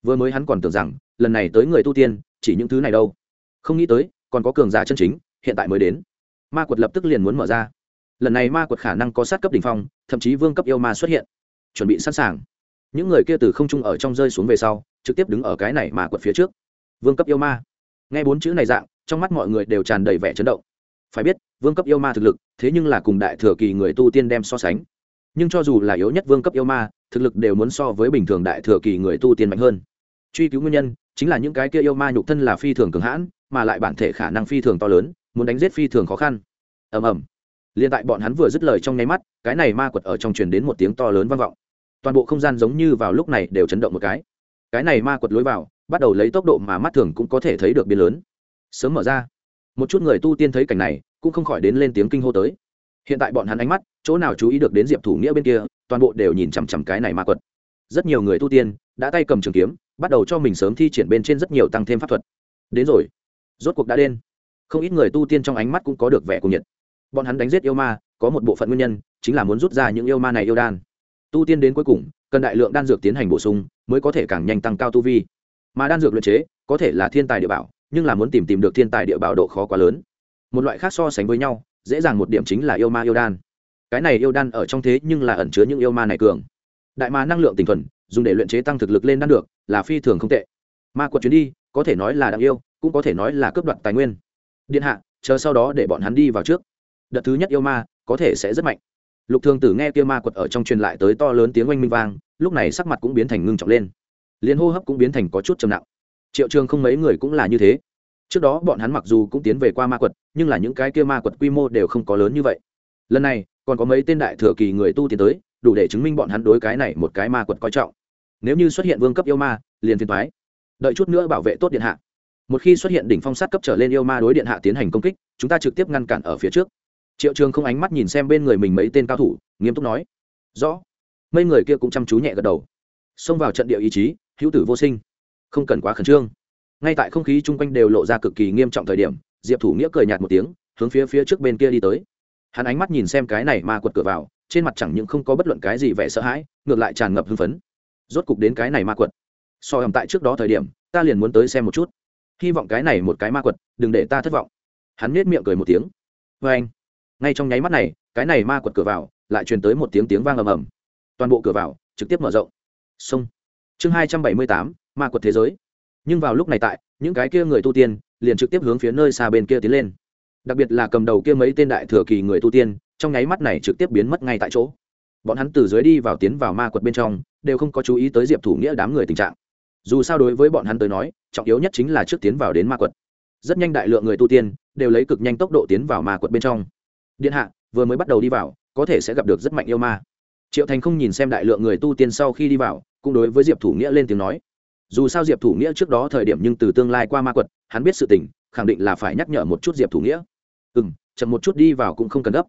Vừa mới hắn còn tưởng rằng, lần này tới người tu tiên, chỉ những thứ này đâu. Không nghĩ tới, còn có cường giả chân chính, hiện tại mới đến. Ma quật lập tức liền muốn mở ra lần này ma quật khả năng có sát cấp đ ỉ n h phong, thậm chí vương cấp yêu ma xuất hiện. Chuẩn bị sẵn sàng. Những người kia từ không trung ở trong rơi xuống về sau, trực tiếp đứng ở cái này ma quật phía trước. Vương cấp yêu ma. Nghe bốn chữ này dạng, trong mắt mọi người đều tràn đầy vẻ chấn động. Phải biết, vương cấp yêu ma thực lực, thế nhưng là cùng đại thừa kỳ người tu tiên đem so sánh. Nhưng cho dù là yếu nhất vương cấp yêu ma, thực lực đều muốn so với bình thường đại thừa kỳ người tu tiên mạnh hơn. Truy cứu nguyên nhân, chính là những cái kia yêu ma nhục thân là phi thường cường hãn, mà lại bản thể khả năng phi thường to lớn, muốn đánh giết phi thường khó khăn. Ầm ầm liền tại bọn hắn vừa dứt lời trong nháy mắt, cái này ma quật ở trong truyền đến một tiếng to lớn vang vọng. Toàn bộ không gian giống như vào lúc này đều chấn động một cái. Cái này ma quật lối vào, bắt đầu lấy tốc độ mà mắt thường cũng có thể thấy được biến lớn. Sớm mở ra. Một chút người tu tiên thấy cảnh này, cũng không khỏi đến lên tiếng kinh hô tới. Hiện tại bọn hắn ánh mắt, chỗ nào chú ý được đến diệp thủ nghĩa bên kia, toàn bộ đều nhìn chằm chằm cái này ma quật. Rất nhiều người tu tiên đã tay cầm trường kiếm, bắt đầu cho mình sớm thi triển bên trên rất nhiều tăng thêm pháp thuật. Đến rồi. Rốt cuộc đã đen không ít người tu tiên trong ánh mắt cũng có được vẻ cuồng nhiệt bọn hắn đánh giết yêu ma, có một bộ phận nguyên nhân, chính là muốn rút ra những yêu ma này yêu đan. Tu tiên đến cuối cùng, cần đại lượng đan dược tiến hành bổ sung, mới có thể càng nhanh tăng cao tu vi. Mà đan dược luyện chế, có thể là thiên tài địa bảo, nhưng là muốn tìm tìm được thiên tài địa bảo độ khó quá lớn. Một loại khác so sánh với nhau, dễ dàng một điểm chính là yêu ma yêu đan. Cái này yêu đan ở trong thế nhưng là ẩn chứa những yêu ma này cường. Đại ma năng lượng tinh thuần, dùng để luyện chế tăng thực lực lên đan được, là phi thường không tệ. Ma quật chuyến đi, có thể nói là đáng yêu, cũng có thể nói là cướp đoạt tài nguyên. Điện hạ, chờ sau đó để bọn hắn đi vào trước đợt thứ nhất yêu ma, có thể sẽ rất mạnh. Lục thường tử nghe kia ma quật ở trong truyền lại tới to lớn tiếng oanh minh vang, lúc này sắc mặt cũng biến thành ngưng trọng lên. Liền hô hấp cũng biến thành có chút trầm nặng. Triệu trường không mấy người cũng là như thế. Trước đó bọn hắn mặc dù cũng tiến về qua ma quật, nhưng là những cái kia ma quật quy mô đều không có lớn như vậy. Lần này, còn có mấy tên đại thừa kỳ người tu tiến tới, đủ để chứng minh bọn hắn đối cái này một cái ma quật coi trọng. Nếu như xuất hiện vương cấp yêu ma, liền phiền thoái đợi chút nữa bảo vệ tốt điện hạ. Một khi xuất hiện đỉnh phong sát cấp trở lên yêu ma đối điện hạ tiến hành công kích, chúng ta trực tiếp ngăn cản ở phía trước triệu trường không ánh mắt nhìn xem bên người mình mấy tên cao thủ, nghiêm túc nói, rõ. Mấy người kia cũng chăm chú nhẹ gật đầu. Xông vào trận địa ý chí, hữu tử vô sinh. Không cần quá khẩn trương. Ngay tại không khí chung quanh đều lộ ra cực kỳ nghiêm trọng thời điểm, diệp thủ nghĩa cười nhạt một tiếng, hướng phía phía trước bên kia đi tới. Hắn ánh mắt nhìn xem cái này ma quật cửa vào, trên mặt chẳng những không có bất luận cái gì vẻ sợ hãi, ngược lại tràn ngập hưng phấn. Rốt cục đến cái này ma quật. So hầm tại trước đó thời điểm, ta liền muốn tới xem một chút. Hy vọng cái này một cái ma quật, đừng để ta thất vọng. Hắn nết miệng cười một tiếng. Vê anh ngay trong nháy mắt này, cái này ma quật cửa vào, lại truyền tới một tiếng tiếng vang ầm ầm. Toàn bộ cửa vào, trực tiếp mở rộng. Sông chương hai trăm bảy mươi tám, ma quật thế giới. Nhưng vào lúc này tại, những cái kia người tu tiên, liền trực tiếp hướng phía nơi xa bên kia tiến lên. Đặc biệt là cầm đầu kia mấy tên đại thừa kỳ người tu tiên, trong nháy mắt này trực tiếp biến mất ngay tại chỗ. Bọn hắn từ dưới đi vào tiến vào ma quật bên trong, đều không có chú ý tới diệp thủ nghĩa đám người tình trạng. Dù sao đối với bọn hắn tới nói, trọng yếu nhất chính là trước tiến vào đến ma quật. Rất nhanh đại lượng người tu tiên, đều lấy cực nhanh tốc độ tiến vào ma quật bên trong điện hạ, vừa mới bắt đầu đi vào, có thể sẽ gặp được rất mạnh yêu ma. Triệu thành không nhìn xem đại lượng người tu tiên sau khi đi vào, cũng đối với diệp thủ nghĩa lên tiếng nói. Dù sao diệp thủ nghĩa trước đó thời điểm nhưng từ tương lai qua ma quật, hắn biết sự tình, khẳng định là phải nhắc nhở một chút diệp thủ nghĩa. Ừ m chậm một chút đi vào cũng không cần gấp.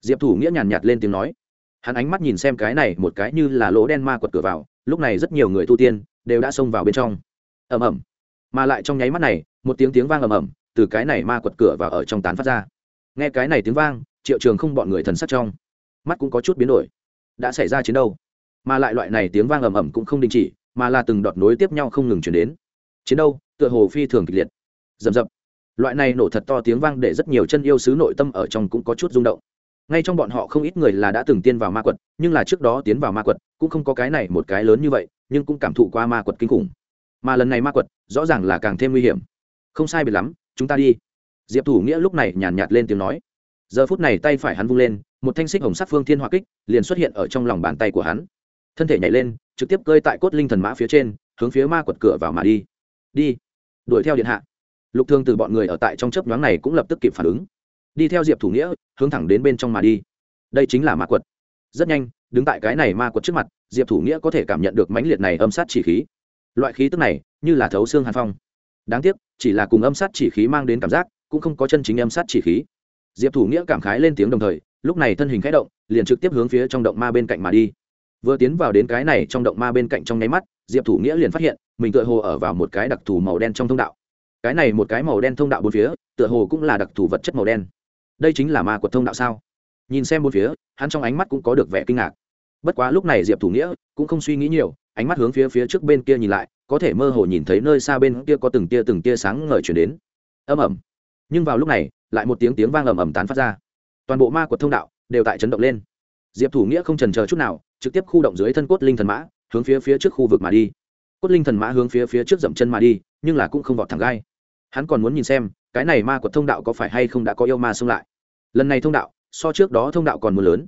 Diệp thủ nghĩa nhàn nhạt lên tiếng nói. Hắn ánh mắt nhìn xem cái này một cái như là lỗ đen ma quật cửa vào, lúc này rất nhiều người tu tiên đều đã xông vào bên trong. Ầm ầm. Mà lại trong nháy mắt này, một tiếng tiếng vang ầm ầm từ cái này ma quật cửa vào ở trong tán phát ra. Nghe cái này tiếng vang triệu trường không bọn người thần sắc trong, mắt cũng có chút biến đổi. Đã xảy ra chiến đâu? Mà lại loại này tiếng vang ầm ầm cũng không đình chỉ, mà là từng đọt nối tiếp nhau không ngừng chuyển đến. Chiến đâu? Tựa hồ phi thường kịch liệt. Rầm rập. Loại này nổ thật to tiếng vang để rất nhiều chân yêu sứ nội tâm ở trong cũng có chút rung động. Ngay trong bọn họ không ít người là đã từng tiên vào ma quật, nhưng là trước đó tiến vào ma quật, cũng không có cái này một cái lớn như vậy, nhưng cũng cảm thụ qua ma quật kinh khủng. Mà lần này ma quật, rõ ràng là càng thêm nguy hiểm. Không sai biệt lắm, chúng ta đi. Diệp thủ nghĩa lúc này nhàn nhạt lên tiếng nói giờ phút này tay phải hắn vung lên, một thanh xích hồng sắc phương thiên hỏa kích liền xuất hiện ở trong lòng bàn tay của hắn. Thân thể nhảy lên, trực tiếp cơi tại cốt linh thần mã phía trên, hướng phía ma quật cửa vào mà đi. Đi. Đuổi theo điện hạ. Lục thương từ bọn người ở tại trong chớp nhoáng này cũng lập tức kịp phản ứng. Đi theo diệp thủ nghĩa, hướng thẳng đến bên trong mà đi. Đây chính là ma quật. Rất nhanh, đứng tại cái này ma quật trước mặt, diệp thủ nghĩa có thể cảm nhận được mãnh liệt này âm sát chỉ khí. Loại khí tức này, như là thấu xương hàn phong. Đáng tiếc, chỉ là cùng âm sát chỉ khí mang đến cảm giác, cũng không có chân chính âm sát chỉ khí diệp thủ nghĩa cảm khái lên tiếng đồng thời, lúc này thân hình khẽ động, liền trực tiếp hướng phía trong động ma bên cạnh mà đi. Vừa tiến vào đến cái này trong động ma bên cạnh trong nháy mắt, diệp thủ nghĩa liền phát hiện, mình tựa hồ ở vào một cái đặc thù màu đen trong thông đạo. Cái này một cái màu đen thông đạo bốn phía, tựa hồ cũng là đặc thù vật chất màu đen. Đây chính là ma quật thông đạo sao? Nhìn xem bốn phía, hắn trong ánh mắt cũng có được vẻ kinh ngạc. Bất quá lúc này diệp thủ nghĩa cũng không suy nghĩ nhiều, ánh mắt hướng phía phía trước bên kia nhìn lại, có thể mơ hồ nhìn thấy nơi xa bên kia có từng tia từng tia sáng ngời chuyển đến. Âm ẩm nhưng vào lúc này, lại một tiếng tiếng vang ầm ầm tán phát ra. Toàn bộ ma quật thông đạo đều tại chấn động lên. Diệp thủ nghĩa không trần chờ chút nào, trực tiếp khu động dưới thân cốt linh thần mã, hướng phía phía trước khu vực mà đi. Cốt linh thần mã hướng phía phía trước dậm chân mà đi, nhưng là cũng không vọt thẳng gai. Hắn còn muốn nhìn xem, cái này ma quật thông đạo có phải hay không đã có yêu ma xông lại. Lần này thông đạo, so trước đó thông đạo còn mưa lớn.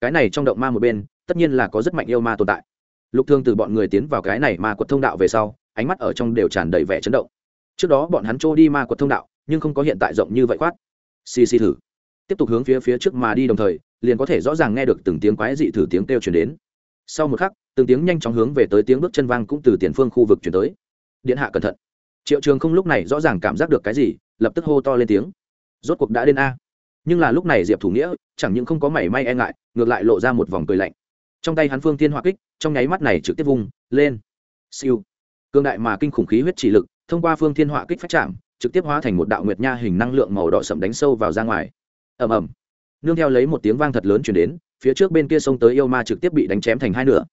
Cái này trong động ma một bên, tất nhiên là có rất mạnh yêu ma tồn tại. Lục thương từ bọn người tiến vào cái này ma quật thông đạo về sau, ánh mắt ở trong đều tràn đầy vẻ chấn động. Trước đó bọn hắn trôi đi ma quật thông đạo nhưng không có hiện tại rộng như vậy khoát. Xì xì thử. Tiếp tục hướng phía phía trước mà đi đồng thời, liền có thể rõ ràng nghe được từng tiếng quái dị thử tiếng kêu chuyển đến. Sau một khắc, từng tiếng nhanh chóng hướng về tới tiếng bước chân vang cũng từ tiền phương khu vực chuyển tới. Điện hạ cẩn thận. Triệu trường không lúc này rõ ràng cảm giác được cái gì, lập tức hô to lên tiếng. Rốt cuộc đã đến a. Nhưng là lúc này diệp thủ nghĩa, chẳng những không có mảy may e ngại, ngược lại lộ ra một vòng cười lạnh. Trong tay hắn phương thiên hỏa kích, trong nháy mắt này trực tiếp vùng lên. Siêu. Cương đại mà kinh khủng khí huyết chỉ lực, thông qua phương thiên hỏa kích phát chạm trực tiếp hóa thành một đạo nguyệt nha hình năng lượng màu đỏ sậm đánh sâu vào ra ngoài. Ầm ầm. Nương theo lấy một tiếng vang thật lớn chuyển đến, phía trước bên kia sông tới yêu ma trực tiếp bị đánh chém thành hai nửa.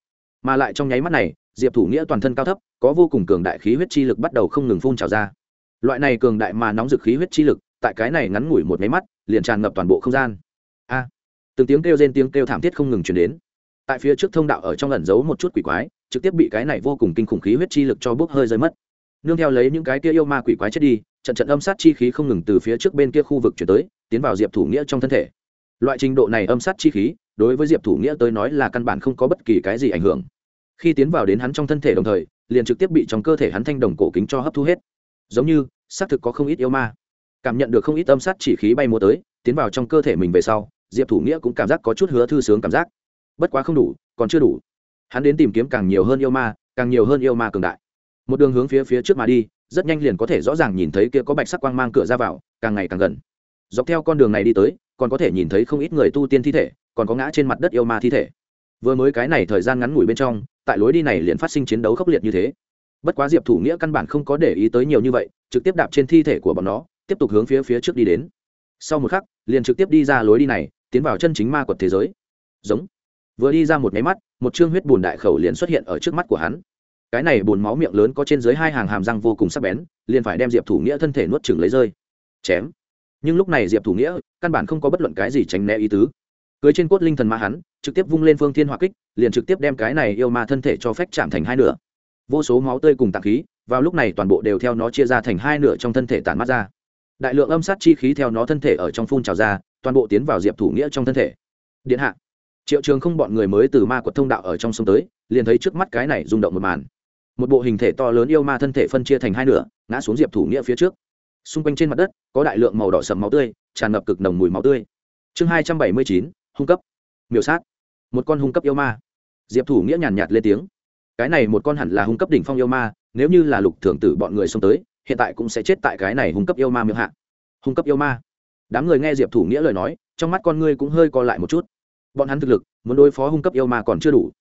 Mà lại trong nháy mắt này, diệp thủ nghĩa toàn thân cao thấp, có vô cùng cường đại khí huyết chi lực bắt đầu không ngừng phun trào ra. Loại này cường đại mà nóng dực khí huyết chi lực, tại cái này ngắn ngủi một máy mắt, liền tràn ngập toàn bộ không gian. A! À, từng tiếng kêu rên tiếng kêu thảm thiết không ngừng chuyển đến. Tại phía trước thông đạo ở trong ẩn giấu một chút quỷ quái, trực tiếp bị cái này vô cùng kinh khủng khí huyết chi lực cho bốc hơi rơi mất nương theo lấy những cái kia yêu ma quỷ quái chết đi, trận trận âm sát chi khí không ngừng từ phía trước bên kia khu vực chuyển tới, tiến vào diệp thủ nghĩa trong thân thể. Loại trình độ này âm sát chi khí, đối với diệp thủ nghĩa tới nói là căn bản không có bất kỳ cái gì ảnh hưởng. Khi tiến vào đến hắn trong thân thể đồng thời, liền trực tiếp bị trong cơ thể hắn thanh đồng cổ kính cho hấp thu hết. Giống như, xác thực có không ít yêu ma. Cảm nhận được không ít âm sát chỉ khí bay mua tới, tiến vào trong cơ thể mình về sau, diệp thủ nghĩa cũng cảm giác có chút hứa thư sướng cảm giác. Bất quá không đủ, còn chưa đủ. Hắn đến tìm kiếm càng nhiều hơn yêu ma, càng nhiều hơn yêu ma cường đại một đường hướng phía phía trước mà đi, rất nhanh liền có thể rõ ràng nhìn thấy kia có bạch sắc quang mang cửa ra vào, càng ngày càng gần. Dọc theo con đường này đi tới, còn có thể nhìn thấy không ít người tu tiên thi thể, còn có ngã trên mặt đất yêu ma thi thể. Vừa mới cái này thời gian ngắn ngủi bên trong, tại lối đi này liền phát sinh chiến đấu khốc liệt như thế. Bất quá diệp thủ nghĩa căn bản không có để ý tới nhiều như vậy, trực tiếp đạp trên thi thể của bọn nó, tiếp tục hướng phía phía trước đi đến. Sau một khắc, liền trực tiếp đi ra lối đi này, tiến vào chân chính ma quật thế giới. Giống. Vừa đi ra một máy mắt, một chương huyết bùn đại khẩu liền xuất hiện ở trước mắt của hắn cái này bùn máu miệng lớn có trên dưới hai hàng hàm răng vô cùng sắc bén, liền phải đem diệp thủ nghĩa thân thể nuốt chừng lấy rơi. Chém. Nhưng lúc này diệp thủ nghĩa căn bản không có bất luận cái gì tránh né ý tứ. Cưới trên cốt linh thần ma hắn, trực tiếp vung lên phương thiên hỏa kích, liền trực tiếp đem cái này yêu ma thân thể cho phép chạm thành hai nửa. Vô số máu tươi cùng tạc khí vào lúc này toàn bộ đều theo nó chia ra thành hai nửa trong thân thể tản mát ra. Đại lượng âm sát chi khí theo nó thân thể ở trong phun trào ra, toàn bộ tiến vào diệp thủ nghĩa trong thân thể. Điện hạ. Triệu trường không bọn người mới từ ma quật thông đạo ở trong sông tới, liền thấy trước mắt cái này rung động một màn một bộ hình thể to lớn yêu ma thân thể phân chia thành hai nửa, ngã xuống diệp thủ nghĩa phía trước. Xung quanh trên mặt đất, có đại lượng màu đỏ sầm máu tươi, tràn ngập cực nồng mùi máu tươi. Chương hai trăm bảy mươi chín, hung cấp. Miểu sát. Một con hung cấp yêu ma. Diệp thủ nghĩa nhàn nhạt lên tiếng. Cái này một con hẳn là hung cấp đỉnh phong yêu ma, nếu như là lục thường tử bọn người xông tới, hiện tại cũng sẽ chết tại cái này hung cấp yêu ma miệng hạ. Hung cấp yêu ma. Đám người nghe diệp thủ nghĩa lời nói, trong mắt con ngươi cũng hơi co lại một chút. Bọn hắn thực lực, muốn đối phó hung cấp yêu ma còn chưa đủ.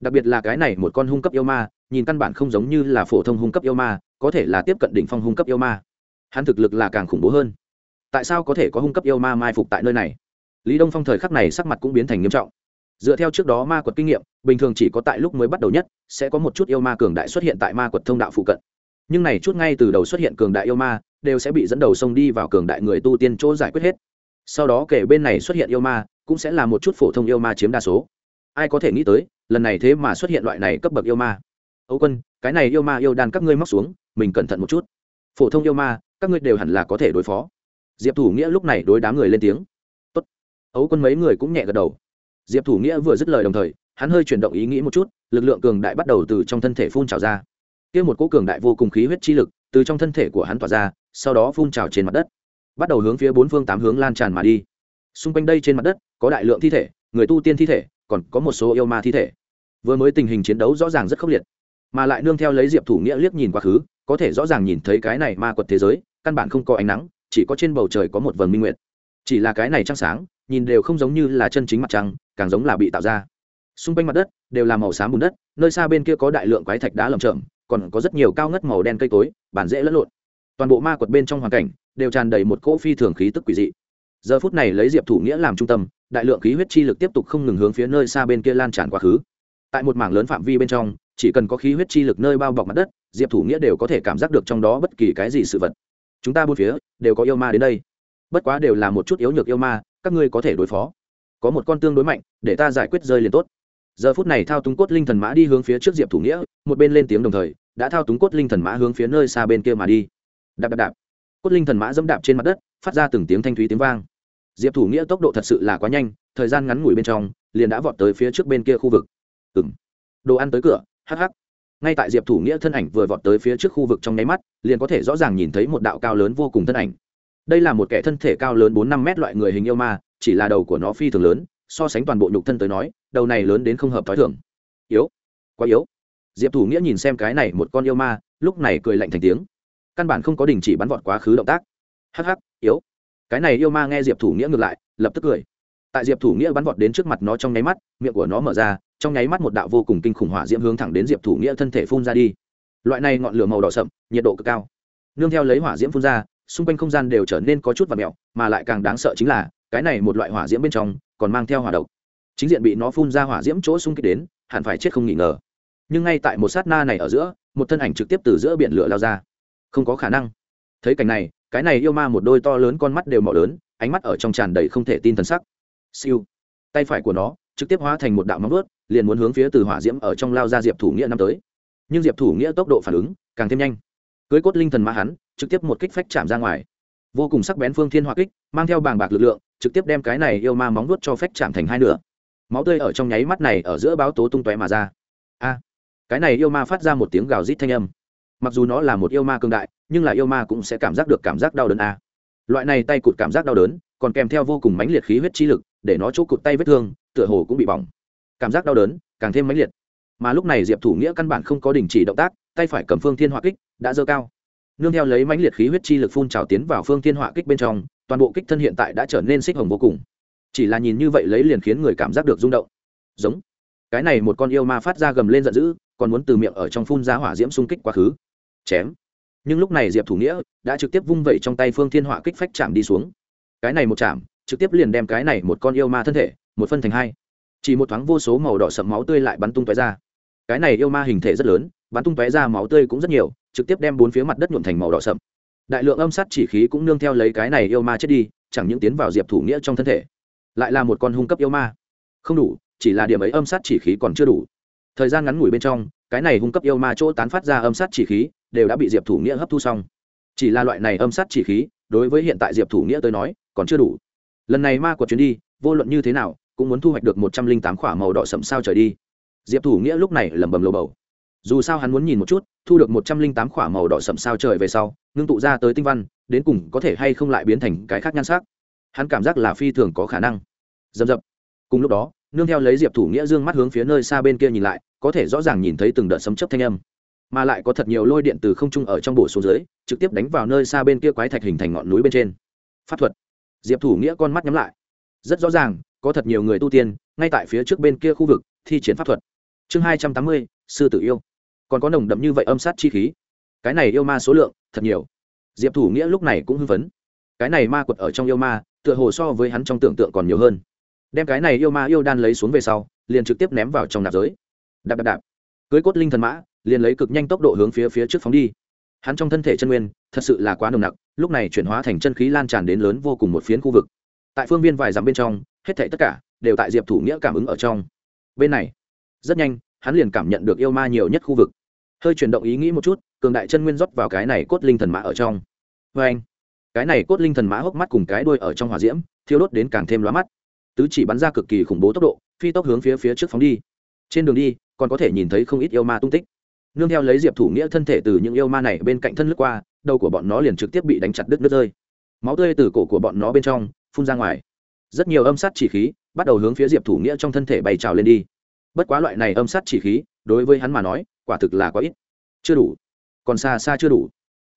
Đặc biệt là cái này một con hung cấp yêu ma nhìn căn bản không giống như là phổ thông hung cấp yêu ma, có thể là tiếp cận đỉnh phong hung cấp yêu ma. Hắn thực lực là càng khủng bố hơn. Tại sao có thể có hung cấp yêu ma mai phục tại nơi này? Lý đông phong thời khắc này sắc mặt cũng biến thành nghiêm trọng. Dựa theo trước đó ma quật kinh nghiệm, bình thường chỉ có tại lúc mới bắt đầu nhất, sẽ có một chút yêu ma cường đại xuất hiện tại ma quật thông đạo phụ cận. Nhưng này chút ngay từ đầu xuất hiện cường đại yêu ma, đều sẽ bị dẫn đầu sông đi vào cường đại người tu tiên chỗ giải quyết hết. Sau đó kể bên này xuất hiện yêu ma, cũng sẽ là một chút phổ thông yêu ma chiếm đa số. Ai có thể nghĩ tới, lần này thế mà xuất hiện loại này cấp bậc yêu ma? Âu quân, cái này yêu ma yêu đàn các ngươi móc xuống, mình cẩn thận một chút. Phổ thông yêu ma, các ngươi đều hẳn là có thể đối phó. Diệp thủ nghĩa lúc này đối đám người lên tiếng. Tốt. ấu quân mấy người cũng nhẹ gật đầu. Diệp thủ nghĩa vừa dứt lời đồng thời, hắn hơi chuyển động ý nghĩ một chút, lực lượng cường đại bắt đầu từ trong thân thể phun trào ra. Kia một cỗ cường đại vô cùng khí huyết chi lực, từ trong thân thể của hắn tỏa ra, sau đó phun trào trên mặt đất. Bắt đầu hướng phía bốn phương tám hướng lan tràn mà đi. Xung quanh đây trên mặt đất, có đại lượng thi thể, người tu tiên thi thể, còn có một số yêu ma thi thể. Vừa mới tình hình chiến đấu rõ ràng rất khốc liệt mà lại nương theo lấy diệp thủ nghĩa liếc nhìn quá khứ, có thể rõ ràng nhìn thấy cái này ma quật thế giới, căn bản không có ánh nắng, chỉ có trên bầu trời có một vầng minh nguyệt. Chỉ là cái này trăng sáng, nhìn đều không giống như là chân chính mặt trăng, càng giống là bị tạo ra. Xung quanh mặt đất đều là màu xám bùn đất, nơi xa bên kia có đại lượng quái thạch đá lầm chởm, còn có rất nhiều cao ngất màu đen cây cối, bản dễ lẫn lộn. Toàn bộ ma quật bên trong hoàn cảnh đều tràn đầy một cỗ phi thường khí tức quỷ dị. Giờ phút này lấy diệp thủ nghĩa làm trung tâm, đại lượng khí huyết chi lực tiếp tục không ngừng hướng phía nơi xa bên kia lan tràn quá khứ. Tại một mảng lớn phạm vi bên trong chỉ cần có khí huyết chi lực nơi bao bọc mặt đất, diệp thủ nghĩa đều có thể cảm giác được trong đó bất kỳ cái gì sự vật. Chúng ta bốn phía đều có yêu ma đến đây. Bất quá đều là một chút yếu nhược yêu ma, các ngươi có thể đối phó. Có một con tương đối mạnh, để ta giải quyết rơi liền tốt. Giờ phút này thao túng cốt linh thần mã đi hướng phía trước diệp thủ nghĩa, một bên lên tiếng đồng thời, đã thao túng cốt linh thần mã hướng phía nơi xa bên kia mà đi. Đạp đạp đạp. Cốt linh thần mã dẫm đạp trên mặt đất, phát ra từng tiếng thanh thúy tiếng vang. Diệp thủ nghĩa tốc độ thật sự là quá nhanh, thời gian ngắn ngủi bên trong, liền đã vọt tới phía trước bên kia khu vực. Ừng đồ ăn tới cửa hh ngay tại diệp thủ nghĩa thân ảnh vừa vọt tới phía trước khu vực trong nháy mắt, liền có thể rõ ràng nhìn thấy một đạo cao lớn vô cùng thân ảnh. Đây là một kẻ thân thể cao lớn bốn năm mét loại người hình yêu ma, chỉ là đầu của nó phi thường lớn, so sánh toàn bộ nhục thân tới nói, đầu này lớn đến không hợp t h i thường. Yếu. Quá yếu. Diệp thủ nghĩa nhìn xem cái này một con yêu ma, lúc này cười lạnh thành tiếng. Căn bản không có đình chỉ bắn vọt quá khứ động tác. Hh yếu. Cái này yêu ma nghe diệp thủ nghĩa ngược lại, lập tức cười. Tại diệp thủ nghĩa bắn vọt đến trước mặt nó trong nháy mắt, miệng của nó mở ra trong nháy mắt một đạo vô cùng kinh khủng hỏa diễm hướng thẳng đến diệp thủ nghĩa thân thể phun ra đi. Loại này ngọn lửa màu đỏ sậm, nhiệt độ cực cao. Nương theo lấy hỏa diễm phun ra, xung quanh không gian đều trở nên có chút và mẹo mà lại càng đáng sợ chính là, cái này một loại hỏa diễm bên trong còn mang theo hỏa độc. Chính diện bị nó phun ra hỏa diễm chỗ xung kích đến, hẳn phải chết không nghi ngờ. Nhưng ngay tại một sát na này ở giữa, một thân ảnh trực tiếp từ giữa biển lửa lao ra. Không có khả năng. Thấy cảnh này, cái này yêu ma một đôi to lớn con mắt đều mỏ lớn, ánh mắt ở trong tràn đầy không thể tin thần sắc. Siêu. Tay phải của nó trực tiếp hóa thành một đạo móng vớt liền muốn hướng phía từ hỏa diễm ở trong lao ra diệp thủ nghĩa năm tới. Nhưng diệp thủ nghĩa tốc độ phản ứng càng thêm nhanh. Cưới cốt linh thần mã hắn, trực tiếp một kích phách chạm ra ngoài. Vô cùng sắc bén phương thiên hỏa kích, mang theo bàng bạc lực lượng, trực tiếp đem cái này yêu ma móng nuốt cho phách chạm thành hai nửa. Máu tươi ở trong nháy mắt này ở giữa báo tố tung tóe mà ra. A! Cái này yêu ma phát ra một tiếng gào rít thanh âm. Mặc dù nó là một yêu ma cương đại, nhưng là yêu ma cũng sẽ cảm giác được cảm giác đau đớn a. Loại này tay cụt cảm giác đau đớn, còn kèm theo vô cùng mãnh liệt khí huyết chi lực, để nó chỗ cụt tay vết thương, tựa hồ cũng bị bỏng cảm giác đau đớn, càng thêm mãnh liệt. Mà lúc này diệp thủ nghĩa căn bản không có đình chỉ động tác, tay phải cầm phương thiên hỏa kích, đã dơ cao. Nương theo lấy mãnh liệt khí huyết chi lực phun trào tiến vào phương thiên hỏa kích bên trong, toàn bộ kích thân hiện tại đã trở nên xích hồng vô cùng. Chỉ là nhìn như vậy lấy liền khiến người cảm giác được rung động. Giống. Cái này một con yêu ma phát ra gầm lên giận dữ, còn muốn từ miệng ở trong phun ra hỏa diễm xung kích quá khứ. Chém. Nhưng lúc này diệp thủ nghĩa đã trực tiếp vung vẩy trong tay phương thiên hỏa kích phách chạm đi xuống. Cái này một chạm, trực tiếp liền đem cái này một con yêu ma thân thể, một phân thành hai chỉ một thoáng vô số màu đỏ sậm máu tươi lại bắn tung tóe ra. Cái này yêu ma hình thể rất lớn, bắn tung tóe ra máu tươi cũng rất nhiều, trực tiếp đem bốn phía mặt đất nhuộm thành màu đỏ sậm. Đại lượng âm sát chỉ khí cũng nương theo lấy cái này yêu ma chết đi, chẳng những tiến vào diệp thủ nghĩa trong thân thể, lại là một con hung cấp yêu ma. Không đủ, chỉ là điểm ấy âm sát chỉ khí còn chưa đủ. Thời gian ngắn ngủi bên trong, cái này hung cấp yêu ma chỗ tán phát ra âm sát chỉ khí, đều đã bị diệp thủ nghĩa hấp thu xong. Chỉ là loại này âm sát chỉ khí, đối với hiện tại diệp thủ nghĩa tới nói, còn chưa đủ. Lần này ma của chuyến đi, vô luận như thế nào cũng muốn thu hoạch được một trăm linh tám khỏa màu đỏ sẫm sao trời đi. Diệp thủ nghĩa lúc này lẩm bẩm lầu bầu. Dù sao hắn muốn nhìn một chút, thu được một trăm linh tám khỏa màu đỏ sẫm sao trời về sau, ngưng tụ ra tới tinh văn, đến cùng có thể hay không lại biến thành cái khác nhan sắc. Hắn cảm giác là phi thường có khả năng. Dầm dập. Cùng lúc đó, nương theo lấy diệp thủ nghĩa dương mắt hướng phía nơi xa bên kia nhìn lại, có thể rõ ràng nhìn thấy từng đợt sấm chấp thanh âm. Mà lại có thật nhiều lôi điện từ không trung ở trong bổ xuống dưới, trực tiếp đánh vào nơi xa bên kia quái thạch hình thành ngọn núi bên trên. Pháp thuật. Diệp thủ nghĩa con mắt nhắm lại. Rất rõ ràng có thật nhiều người tu tiên, ngay tại phía trước bên kia khu vực, thi chiến pháp thuật. Chương hai trăm tám mươi, sư tử yêu. Còn có nồng đậm như vậy âm sát chi khí. Cái này yêu ma số lượng, thật nhiều. Diệp thủ nghĩa lúc này cũng hưng phấn. Cái này ma quật ở trong yêu ma, tựa hồ so với hắn trong tưởng tượng còn nhiều hơn. Đem cái này yêu ma yêu đan lấy xuống về sau, liền trực tiếp ném vào trong nạp giới. Đạp đạp đạp. Cưới cốt linh thần mã, liền lấy cực nhanh tốc độ hướng phía phía trước phóng đi. Hắn trong thân thể chân nguyên, thật sự là quá nồng nặc, lúc này chuyển hóa thành chân khí lan tràn đến lớn vô cùng một phiến khu vực. Tại phương viên vài dặm bên trong hết thảy tất cả đều tại diệp thủ nghĩa cảm ứng ở trong. Bên này, rất nhanh, hắn liền cảm nhận được yêu ma nhiều nhất khu vực. Hơi chuyển động ý nghĩ một chút, cường đại chân nguyên rót vào cái này cốt linh thần mã ở trong. Vê anh cái này cốt linh thần mã hốc mắt cùng cái đuôi ở trong hỏa diễm, thiêu đốt đến càng thêm lóa mắt. Tứ chỉ bắn ra cực kỳ khủng bố tốc độ, phi tốc hướng phía phía trước phóng đi. Trên đường đi, còn có thể nhìn thấy không ít yêu ma tung tích. Nương theo lấy diệp thủ nghĩa thân thể từ những yêu ma này bên cạnh thân lướt qua, đầu của bọn nó liền trực tiếp bị đánh chặt đứt đứt rơi. Máu tươi từ cổ của bọn nó bên trong, phun ra ngoài rất nhiều âm sát chỉ khí bắt đầu hướng phía diệp thủ nghĩa trong thân thể bay trào lên đi. Bất quá loại này âm sát chỉ khí, đối với hắn mà nói, quả thực là có ít. Chưa đủ. Còn xa xa chưa đủ.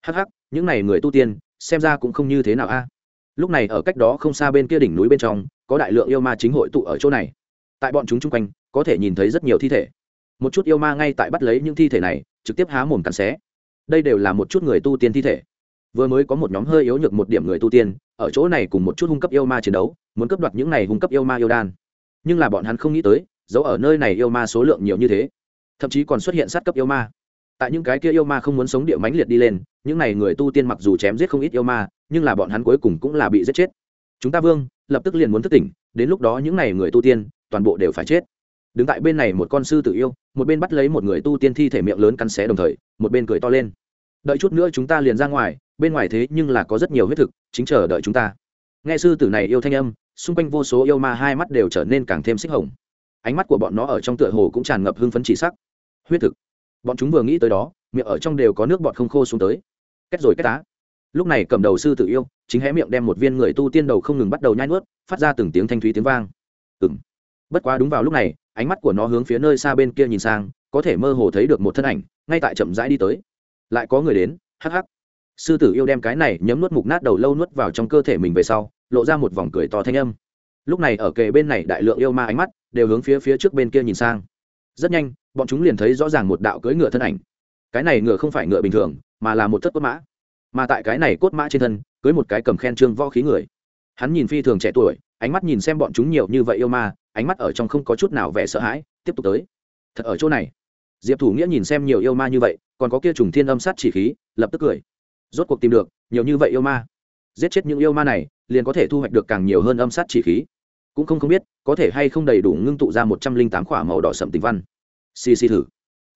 Hắc hắc, những n à y người tu tiên, xem ra cũng không như thế nào a. Lúc này ở cách đó không xa bên kia đỉnh núi bên trong, có đại lượng yêu ma chính hội tụ ở chỗ này. Tại bọn chúng chung quanh, có thể nhìn thấy rất nhiều thi thể. Một chút yêu ma ngay tại bắt lấy những thi thể này, trực tiếp há mồm cắn xé. Đây đều là một chút người tu tiên thi thể. Vừa mới có một nhóm hơi yếu nhược một điểm người tu tiên, ở chỗ này cùng một chút hung cấp yêu ma chiến đấu muốn cấp đoạt những này hung cấp yêu ma yêu đan. Nhưng là bọn hắn không nghĩ tới, giấu ở nơi này yêu ma số lượng nhiều như thế. Thậm chí còn xuất hiện sát cấp yêu ma. Tại những cái kia yêu ma không muốn sống địa mãnh liệt đi lên, những này người tu tiên mặc dù chém giết không ít yêu ma, nhưng là bọn hắn cuối cùng cũng là bị giết chết. Chúng ta vương, lập tức liền muốn thức tỉnh, đến lúc đó những này người tu tiên, toàn bộ đều phải chết. Đứng tại bên này một con sư tử yêu, một bên bắt lấy một người tu tiên thi thể miệng lớn cắn xé đồng thời, một bên cười to lên. Đợi chút nữa chúng ta liền ra ngoài, bên ngoài thế nhưng là có rất nhiều huyết thực, chính chờ đợi chúng ta nghe sư tử này yêu thanh âm, xung quanh vô số yêu ma hai mắt đều trở nên càng thêm xích hồng. Ánh mắt của bọn nó ở trong tựa hồ cũng tràn ngập hưng phấn chỉ sắc. Huyết thực. Bọn chúng vừa nghĩ tới đó, miệng ở trong đều có nước bọt không khô xuống tới. Kết rồi kết tá lúc này cầm đầu sư tử yêu, chính hé miệng đem một viên người tu tiên đầu không ngừng bắt đầu nhai nuốt, phát ra từng tiếng thanh thúy tiếng vang. Ừng bất quá đúng vào lúc này, ánh mắt của nó hướng phía nơi xa bên kia nhìn sang, có thể mơ hồ thấy được một thân ảnh, ngay tại chậm rãi đi tới. Lại có người đến, hắc hắc. Sư tử yêu đem cái này nhấm nuốt mục nát đầu lâu nuốt vào trong cơ thể mình về sau lộ ra một vòng cười to thanh âm. Lúc này ở kề bên này đại lượng yêu ma ánh mắt đều hướng phía phía trước bên kia nhìn sang. Rất nhanh, bọn chúng liền thấy rõ ràng một đạo cưỡi ngựa thân ảnh. Cái này ngựa không phải ngựa bình thường, mà là một thất cốt mã. Mà tại cái này cốt mã trên thân cưới một cái cầm khen trương võ khí người. Hắn nhìn phi thường trẻ tuổi, ánh mắt nhìn xem bọn chúng nhiều như vậy yêu ma, ánh mắt ở trong không có chút nào vẻ sợ hãi, tiếp tục tới. Thật ở chỗ này. Diệp thủ nghĩa nhìn xem nhiều yêu ma như vậy, còn có kia trùng thiên âm sát chỉ khí, lập tức cười. Rốt cuộc tìm được, nhiều như vậy yêu ma giết chết những yêu ma này, liền có thể thu hoạch được càng nhiều hơn âm sát chỉ khí. Cũng không không biết, có thể hay không đầy đủ ngưng tụ ra một trăm linh tám khỏa màu đỏ sậm tình văn. Xì xì thử.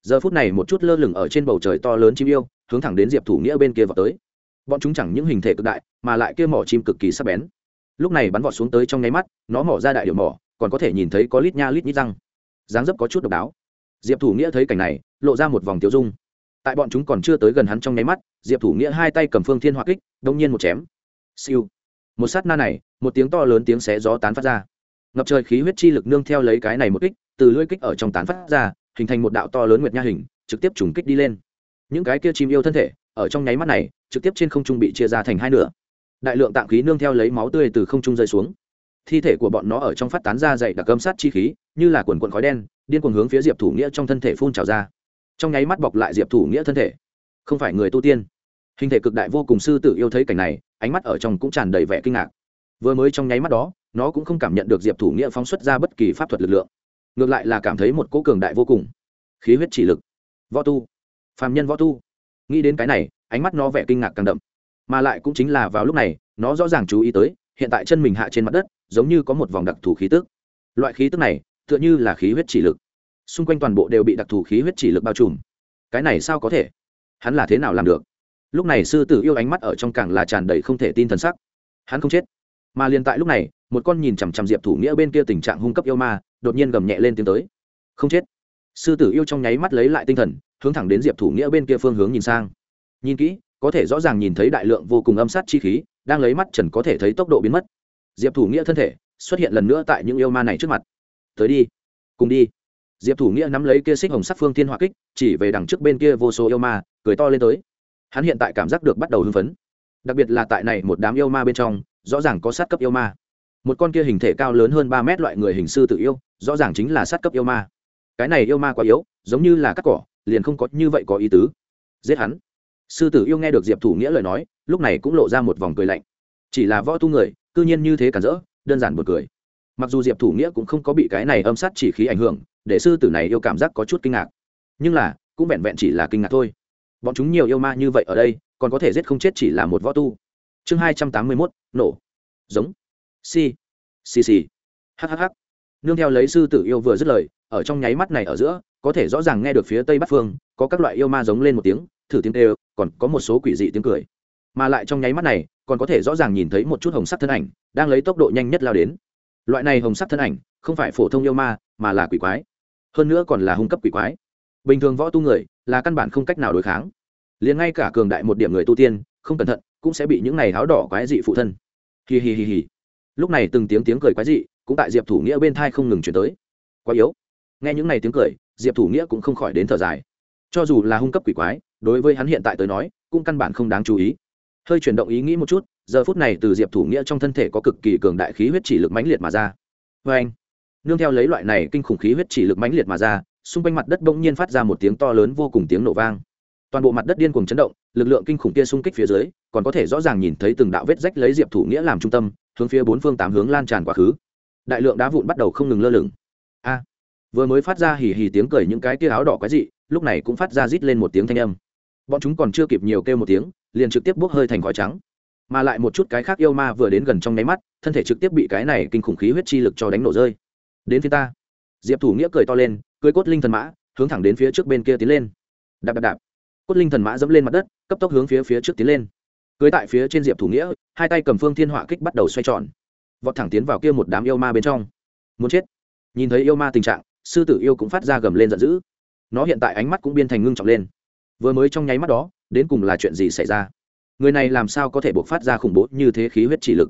Giờ phút này một chút lơ lửng ở trên bầu trời to lớn chim yêu, hướng thẳng đến diệp thủ nghĩa bên kia vào tới. Bọn chúng chẳng những hình thể cực đại, mà lại kia mỏ chim cực kỳ sắc bén. Lúc này bắn vọt xuống tới trong nháy mắt, nó mỏ ra đại điệu mỏ, còn có thể nhìn thấy có lít nha lít nhít răng. Dáng dấp có chút độc đáo. Diệp thủ nghĩa thấy cảnh này, lộ ra một vòng tiêu dung. Tại bọn chúng còn chưa tới gần hắn trong nháy mắt, diệp thủ nghĩa hai tay cầm phương thiên hoa kích, đông nhiên một chém siêu. Một sát na này, một tiếng to lớn tiếng xé gió tán phát ra. Ngập trời khí huyết chi lực nương theo lấy cái này một kích, từ lưỡi kích ở trong tán phát ra, hình thành một đạo to lớn nguyệt nha hình, trực tiếp trùng kích đi lên. Những cái kia chim yêu thân thể, ở trong nháy mắt này, trực tiếp trên không trung bị chia ra thành hai nửa. Đại lượng tạng khí nương theo lấy máu tươi từ không trung rơi xuống. Thi thể của bọn nó ở trong phát tán ra dày đặc cơm sát chi khí, như là quần quần khói đen, điên cuồng hướng phía diệp thủ nghĩa trong thân thể phun trào ra. Trong nháy mắt bọc lại diệp thủ nghĩa thân thể. Không phải người tu tiên. Hình thể cực đại vô cùng sư tử yêu thấy cảnh này ánh mắt ở trong cũng tràn đầy vẻ kinh ngạc. Vừa mới trong nháy mắt đó, nó cũng không cảm nhận được diệp thủ nghĩa phóng xuất ra bất kỳ pháp thuật lực lượng. Ngược lại là cảm thấy một cỗ cường đại vô cùng. Khí huyết chỉ lực. Võ tu. Phàm nhân võ tu. Nghĩ đến cái này, ánh mắt nó vẻ kinh ngạc càng đậm. Mà lại cũng chính là vào lúc này, nó rõ ràng chú ý tới, hiện tại chân mình hạ trên mặt đất, giống như có một vòng đặc thù khí tức. Loại khí tức này, tựa như là khí huyết chỉ lực. Xung quanh toàn bộ đều bị đặc thù khí huyết chỉ lực bao trùm. Cái này sao có thể? Hắn là thế nào làm được? Lúc này sư tử yêu ánh mắt ở trong càng là tràn đầy không thể tin thần sắc. Hắn không chết. Mà liền tại lúc này, một con nhìn chằm chằm diệp thủ nghĩa bên kia tình trạng hung cấp yêu ma, đột nhiên gầm nhẹ lên tiến tới. Không chết. Sư tử yêu trong nháy mắt lấy lại tinh thần, hướng thẳng đến diệp thủ nghĩa bên kia phương hướng nhìn sang. Nhìn kỹ, có thể rõ ràng nhìn thấy đại lượng vô cùng âm sát chi khí, đang lấy mắt trần có thể thấy tốc độ biến mất. Diệp thủ nghĩa thân thể xuất hiện lần nữa tại những yêu ma này trước mặt. Tới đi. Cùng đi. Diệp thủ nghĩa nắm lấy kia xích hồng sắc phương thiên hỏa kích, chỉ về đằng trước bên kia vô số yêu ma, cười to lên tới hắn hiện tại cảm giác được bắt đầu hưng phấn. Đặc biệt là tại này một đám yêu ma bên trong, rõ ràng có sát cấp yêu ma. Một con kia hình thể cao lớn hơn ba mét loại người hình sư tự yêu, rõ ràng chính là sát cấp yêu ma. Cái này yêu ma quá yếu, giống như là cắt cỏ, liền không có như vậy có ý tứ. Giết hắn. Sư tử yêu nghe được diệp thủ nghĩa lời nói, lúc này cũng lộ ra một vòng cười lạnh. Chỉ là võ tu người, cư nhiên như thế cản rỡ, đơn giản một cười. Mặc dù diệp thủ nghĩa cũng không có bị cái này âm sát chỉ khí ảnh hưởng, để sư tử này yêu cảm giác có chút kinh ngạc. Nhưng là, cũng vẹn vẹn chỉ là kinh ngạc thôi bọn chúng nhiều yêu ma như vậy ở đây, còn có thể giết không chết chỉ là một võ tu. Chương hai trăm tám mươi mốt, nổ. Giống. Si si si hhh nương theo lấy sư tử yêu vừa dứt lời, ở trong nháy mắt này ở giữa, có thể rõ ràng nghe được phía tây bắc phương, có các loại yêu ma giống lên một tiếng, thử tiếng đều, còn có một số quỷ dị tiếng cười. Mà lại trong nháy mắt này, còn có thể rõ ràng nhìn thấy một chút hồng sắc thân ảnh, đang lấy tốc độ nhanh nhất lao đến. Loại này hồng sắc thân ảnh, không phải phổ thông yêu ma, mà là quỷ quái. Hơn nữa còn là hung cấp quỷ quái bình thường võ tu người là căn bản không cách nào đối kháng. Liền ngay cả cường đại một điểm người tu tiên, không cẩn thận, cũng sẽ bị những này áo đỏ quái dị phụ thân. Hì hì hì hì lúc này từng tiếng tiếng cười quái dị cũng tại diệp thủ nghĩa bên thai không ngừng chuyển tới. Quá yếu. Nghe những này tiếng cười, diệp thủ nghĩa cũng không khỏi đến thở dài. Cho dù là hung cấp quỷ quái, đối với hắn hiện tại tới nói, cũng căn bản không đáng chú ý. Hơi chuyển động ý nghĩ một chút, giờ phút này từ diệp thủ nghĩa trong thân thể có cực kỳ cường đại khí huyết chỉ lực mãnh liệt mà ra. Vê anh nương theo lấy loại này kinh khủng khí huyết chỉ lực mãnh liệt mà ra xung quanh mặt đất bỗng nhiên phát ra một tiếng to lớn vô cùng tiếng nổ vang. Toàn bộ mặt đất điên cuồng chấn động, lực lượng kinh khủng kia xung kích phía dưới, còn có thể rõ ràng nhìn thấy từng đạo vết rách lấy diệp thủ nghĩa làm trung tâm, hướng phía bốn phương tám hướng lan tràn quá khứ. Đại lượng đá vụn bắt đầu không ngừng lơ lửng. A! Vừa mới phát ra hì hì tiếng cười những cái tia áo đỏ quái dị, lúc này cũng phát ra rít lên một tiếng thanh âm. Bọn chúng còn chưa kịp nhiều kêu một tiếng, liền trực tiếp bốc hơi thành khói trắng. Mà lại một chút cái khác yêu ma vừa đến gần trong nháy mắt, thân thể trực tiếp bị cái này kinh khủng khí huyết chi lực cho đánh nổ rơi. Đến phía ta. Diệp thủ nghĩa cười to lên cưới cốt linh thần mã, hướng thẳng đến phía trước bên kia tiến lên. Đạp đạp đạp. Cốt linh thần mã dẫm lên mặt đất, cấp tốc hướng phía phía trước tiến lên. Cưới tại phía trên diệp thủ nghĩa, hai tay cầm phương thiên họa kích bắt đầu xoay tròn. Vọt thẳng tiến vào kia một đám yêu ma bên trong. Muốn chết. Nhìn thấy yêu ma tình trạng, sư tử yêu cũng phát ra gầm lên giận dữ. Nó hiện tại ánh mắt cũng biên thành ngưng trọng lên. Vừa mới trong nháy mắt đó, đến cùng là chuyện gì xảy ra? Người này làm sao có thể buộc phát ra khủng bố như thế khí huyết chỉ lực?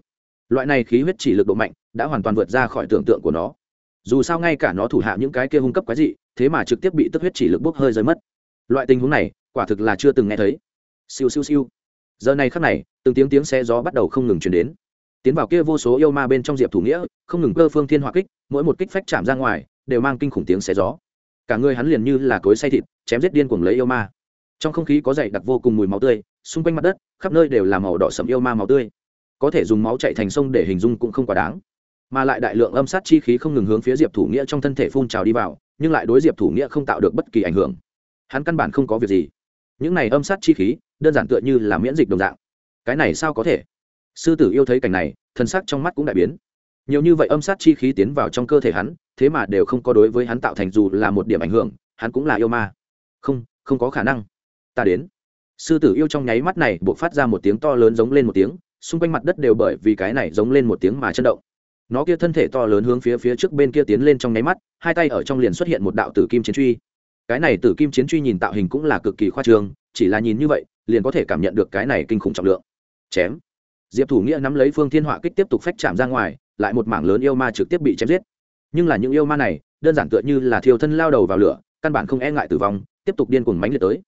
Loại này khí huyết chỉ lực độ mạnh, đã hoàn toàn vượt ra khỏi tưởng tượng của nó dù sao ngay cả nó thủ hạ những cái kia hung cấp quái dị, thế mà trực tiếp bị tức huyết chỉ lực bốc hơi rơi mất. Loại tình huống này, quả thực là chưa từng nghe thấy. Siêu siêu siêu. Giờ này khắc này, từng tiếng tiếng xe gió bắt đầu không ngừng chuyển đến. Tiến vào kia vô số yêu ma bên trong diệp thủ nghĩa, không ngừng cơ phương thiên hỏa kích, mỗi một kích phách chạm ra ngoài, đều mang kinh khủng tiếng xe gió. Cả người hắn liền như là cối say thịt, chém giết điên cuồng lấy yêu ma. Trong không khí có dày đặc vô cùng mùi máu tươi, xung quanh mặt đất, khắp nơi đều là màu đỏ sẫm yêu ma máu tươi. Có thể dùng máu chạy thành sông để hình dung cũng không quá đáng mà lại đại lượng âm sát chi khí không ngừng hướng phía diệp thủ nghĩa trong thân thể phun trào đi vào, nhưng lại đối diệp thủ nghĩa không tạo được bất kỳ ảnh hưởng. Hắn căn bản không có việc gì. Những này âm sát chi khí, đơn giản tựa như là miễn dịch đồng dạng. Cái này sao có thể? Sư tử yêu thấy cảnh này thân sắc trong mắt cũng đại biến. Nhiều như vậy âm sát chi khí tiến vào trong cơ thể hắn, thế mà đều không có đối với hắn tạo thành dù là một điểm ảnh hưởng, hắn cũng là yêu ma. Không không có khả năng. Ta đến. Sư tử yêu trong nháy mắt này buộc phát ra một tiếng to lớn giống lên một tiếng, xung quanh mặt đất đều bởi vì cái này giống lên một tiếng mà chấn động nó kia thân thể to lớn hướng phía phía trước bên kia tiến lên trong nháy mắt, hai tay ở trong liền xuất hiện một đạo tử kim chiến truy. Cái này tử kim chiến truy nhìn tạo hình cũng là cực kỳ khoa trương, chỉ là nhìn như vậy, liền có thể cảm nhận được cái này kinh khủng trọng lượng. Chém. Diệp thủ nghĩa nắm lấy phương thiên họa kích tiếp tục phách chạm ra ngoài, lại một mảng lớn yêu ma trực tiếp bị chém giết. Nhưng là những yêu ma này, đơn giản tựa như là thiêu thân lao đầu vào lửa, căn bản không e ngại tử vong, tiếp tục điên cuồng mánh liệt tới.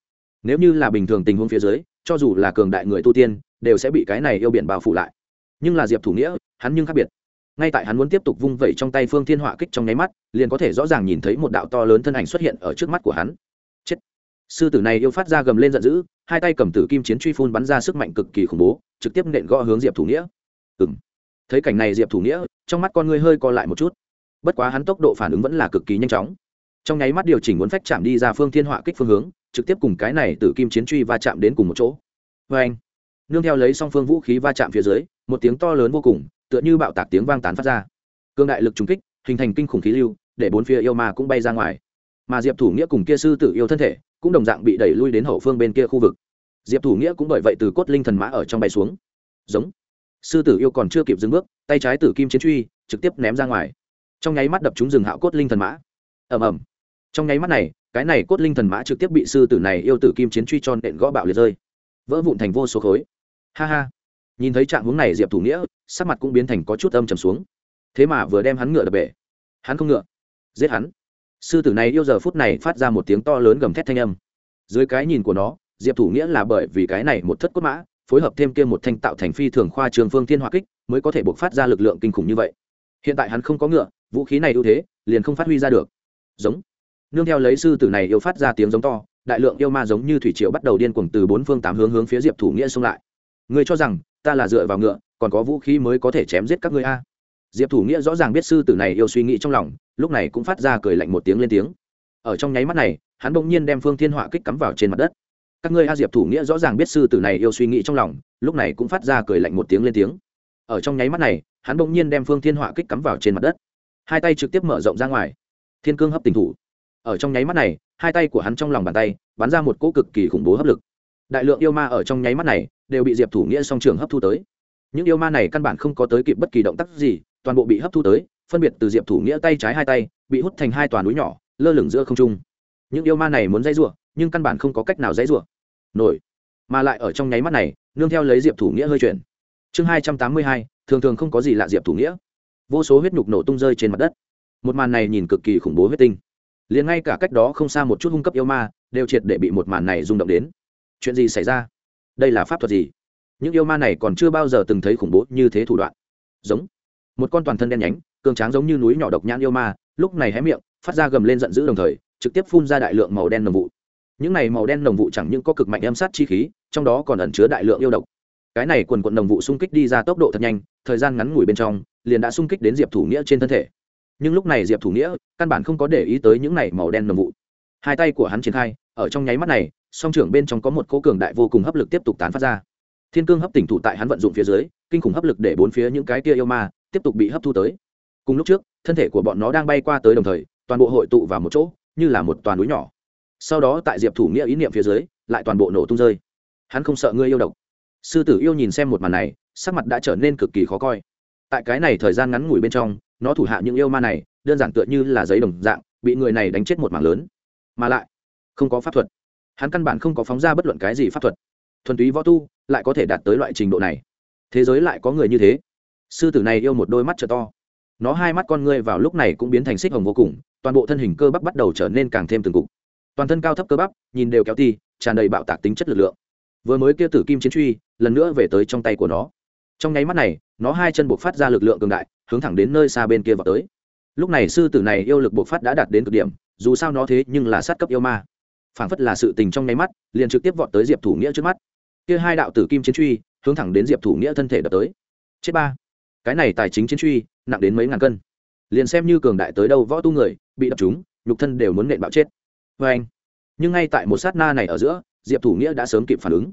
Nếu như là bình thường tình huống phía dưới, cho dù là cường đại người tu tiên, đều sẽ bị cái này yêu biển bao phủ lại. Nhưng là diệp thủ nghĩa, hắn nhưng khác biệt ngay tại hắn muốn tiếp tục vung vẩy trong tay phương thiên họa kích trong nháy mắt, liền có thể rõ ràng nhìn thấy một đạo to lớn thân ảnh xuất hiện ở trước mắt của hắn. Chết! Sư tử này yêu phát ra gầm lên giận dữ, hai tay cầm tử kim chiến truy phun bắn ra sức mạnh cực kỳ khủng bố, trực tiếp nện gõ hướng diệp thủ nghĩa. Ừ m thấy cảnh này diệp thủ nghĩa, trong mắt con ngươi hơi co lại một chút. Bất quá hắn tốc độ phản ứng vẫn là cực kỳ nhanh chóng. Trong nháy mắt điều chỉnh muốn phách chạm đi ra phương thiên họa kích phương hướng, trực tiếp cùng cái này tử kim chiến truy va chạm đến cùng một chỗ. Vê anh nương theo lấy song phương vũ khí va chạm phía dưới, một tiếng to lớn vô cùng tựa như bạo tạc tiếng vang tán phát ra. Cương đại lực trùng kích, hình thành kinh khủng khí lưu, để bốn phía yêu ma cũng bay ra ngoài. Mà diệp thủ nghĩa cùng kia sư tử yêu thân thể, cũng đồng dạng bị đẩy lui đến hậu phương bên kia khu vực. Diệp thủ nghĩa cũng bởi vậy từ cốt linh thần mã ở trong bay xuống. Giống. Sư tử yêu còn chưa kịp dừng bước, tay trái tử kim chiến truy, trực tiếp ném ra ngoài. Trong nháy mắt đập chúng rừng hạo cốt linh thần mã. Ầm ầm. Trong nháy mắt này, cái này cốt linh thần mã trực tiếp bị sư tử này yêu tử kim chiến truy tròn đện gõ bạo liệt rơi. Vỡ vụn thành vô số khối. Ha ha nhìn thấy trạng hướng này diệp thủ nghĩa, sắc mặt cũng biến thành có chút âm trầm xuống. Thế mà vừa đem hắn ngựa đập bể. Hắn không ngựa, giết hắn. Sư tử này yêu giờ phút này phát ra một tiếng to lớn gầm thét thanh âm. Dưới cái nhìn của nó, diệp thủ nghĩa là bởi vì cái này một thất cốt mã, phối hợp thêm kia một thanh tạo thành phi thường khoa trường phương thiên hỏa kích, mới có thể buộc phát ra lực lượng kinh khủng như vậy. Hiện tại hắn không có ngựa, vũ khí này ưu thế, liền không phát huy ra được. Giống. Nương theo lấy sư tử này yêu phát ra tiếng giống to, đại lượng yêu ma giống như thủy triều bắt đầu điên cuồng từ bốn phương tám hướng hướng phía diệp thủ nghĩa xông lại. Người cho rằng ta là dựa vào ngựa, còn có vũ khí mới có thể chém giết các ngươi a. Diệp thủ nghĩa rõ ràng biết sư tử này yêu suy nghĩ trong lòng, lúc này cũng phát ra cười lạnh một tiếng lên tiếng. Ở trong nháy mắt này, hắn bỗng nhiên đem phương thiên họa kích cắm vào trên mặt đất. Các ngươi a, diệp thủ nghĩa rõ ràng biết sư tử này yêu suy nghĩ trong lòng, lúc này cũng phát ra cười lạnh một tiếng lên tiếng. Ở trong nháy mắt này, hắn bỗng nhiên đem phương thiên họa kích cắm vào trên mặt đất. Hai tay trực tiếp mở rộng ra ngoài. Thiên cương hấp tình thủ. Ở trong nháy mắt này, hai tay của hắn trong lòng bàn tay, bắn ra một cỗ cực kỳ khủng bố hấp lực. Đại lượng yêu ma ở trong nháy mắt này đều bị diệp thủ nghĩa song trường hấp thu tới. Những yêu ma này căn bản không có tới kịp bất kỳ động tác gì, toàn bộ bị hấp thu tới, phân biệt từ diệp thủ nghĩa tay trái hai tay, bị hút thành hai toàn núi nhỏ, lơ lửng giữa không trung. Những yêu ma này muốn dãy rủa, nhưng căn bản không có cách nào dãy rủa. Nổi. Mà lại ở trong nháy mắt này, nương theo lấy diệp thủ nghĩa hơi chuyển. Chương hai trăm tám mươi hai, thường thường không có gì lạ diệp thủ nghĩa. Vô số huyết nhục nổ tung rơi trên mặt đất. Một màn này nhìn cực kỳ khủng bố huyết tinh. Liền ngay cả cách đó không xa một chút hung cấp yêu ma, đều triệt để bị một màn này rung động đến. Chuyện gì xảy ra? Đây là pháp thuật gì? Những yêu ma này còn chưa bao giờ từng thấy khủng bố như thế thủ đoạn. Giống. Một con toàn thân đen nhánh, cường tráng giống như núi nhỏ độc nhãn yêu ma, lúc này hé miệng, phát ra gầm lên giận dữ đồng thời, trực tiếp phun ra đại lượng màu đen nồng vụ. Những này màu đen nồng vụ chẳng những có cực mạnh âm sát chi khí, trong đó còn ẩn chứa đại lượng yêu độc. Cái này quần quận nồng vụ xung kích đi ra tốc độ thật nhanh, thời gian ngắn ngủi bên trong, liền đã xung kích đến diệp thủ nghĩa trên thân thể. Nhưng lúc này diệp thủ nghĩa căn bản không có để ý tới những này màu đen nồng vụ. Hai tay của hắn triển khai, ở trong nháy mắt này song trưởng bên trong có một cố cường đại vô cùng hấp lực tiếp tục tán phát ra. Thiên cương hấp tỉnh thủ tại hắn vận dụng phía dưới, kinh khủng hấp lực để bốn phía những cái kia yêu ma tiếp tục bị hấp thu tới. Cùng lúc trước, thân thể của bọn nó đang bay qua tới đồng thời, toàn bộ hội tụ vào một chỗ, như là một toàn núi nhỏ. Sau đó tại diệp thủ nghĩa ý niệm phía dưới, lại toàn bộ nổ tung rơi. Hắn không sợ ngươi yêu độc. Sư tử yêu nhìn xem một màn này, sắc mặt đã trở nên cực kỳ khó coi. Tại cái này thời gian ngắn ngủi bên trong, nó thủ hạ những yêu ma này, đơn giản tựa như là giấy đồng dạng, bị người này đánh chết một mảng lớn. Mà lại, không có pháp thuật hắn căn bản không có phóng ra bất luận cái gì pháp thuật. Thuần túy võ tu lại có thể đạt tới loại trình độ này. Thế giới lại có người như thế. Sư tử này yêu một đôi mắt t to. Nó hai mắt con ngươi vào lúc này cũng biến thành xích hồng vô cùng, toàn bộ thân hình cơ bắp bắt đầu trở nên càng thêm từng cục. Toàn thân cao thấp cơ bắp, nhìn đều kéo ti, tràn đầy bạo tạc tính chất lực lượng. Vừa mới kia tử kim chiến truy, lần nữa về tới trong tay của nó. Trong nháy mắt này, nó hai chân buộc phát ra lực lượng cường đại, hướng thẳng đến nơi xa bên kia vào tới. Lúc này sư tử này yêu lực buộc phát đã đạt đến cực điểm, dù sao nó thế nhưng là sát cấp yêu ma phảng phất là sự tình trong nháy mắt, liền trực tiếp vọt tới diệp thủ nghĩa trước mắt. Kia hai đạo tử kim chiến truy, hướng thẳng đến diệp thủ nghĩa thân thể đập tới. Chết ba. Cái này tài chính chiến truy, nặng đến mấy ngàn cân. Liền xem như cường đại tới đâu võ tu người, bị đập chúng, nhục thân đều muốn nện bạo chết. Vê anh. Nhưng ngay tại một sát na này ở giữa, diệp thủ nghĩa đã sớm kịp phản ứng.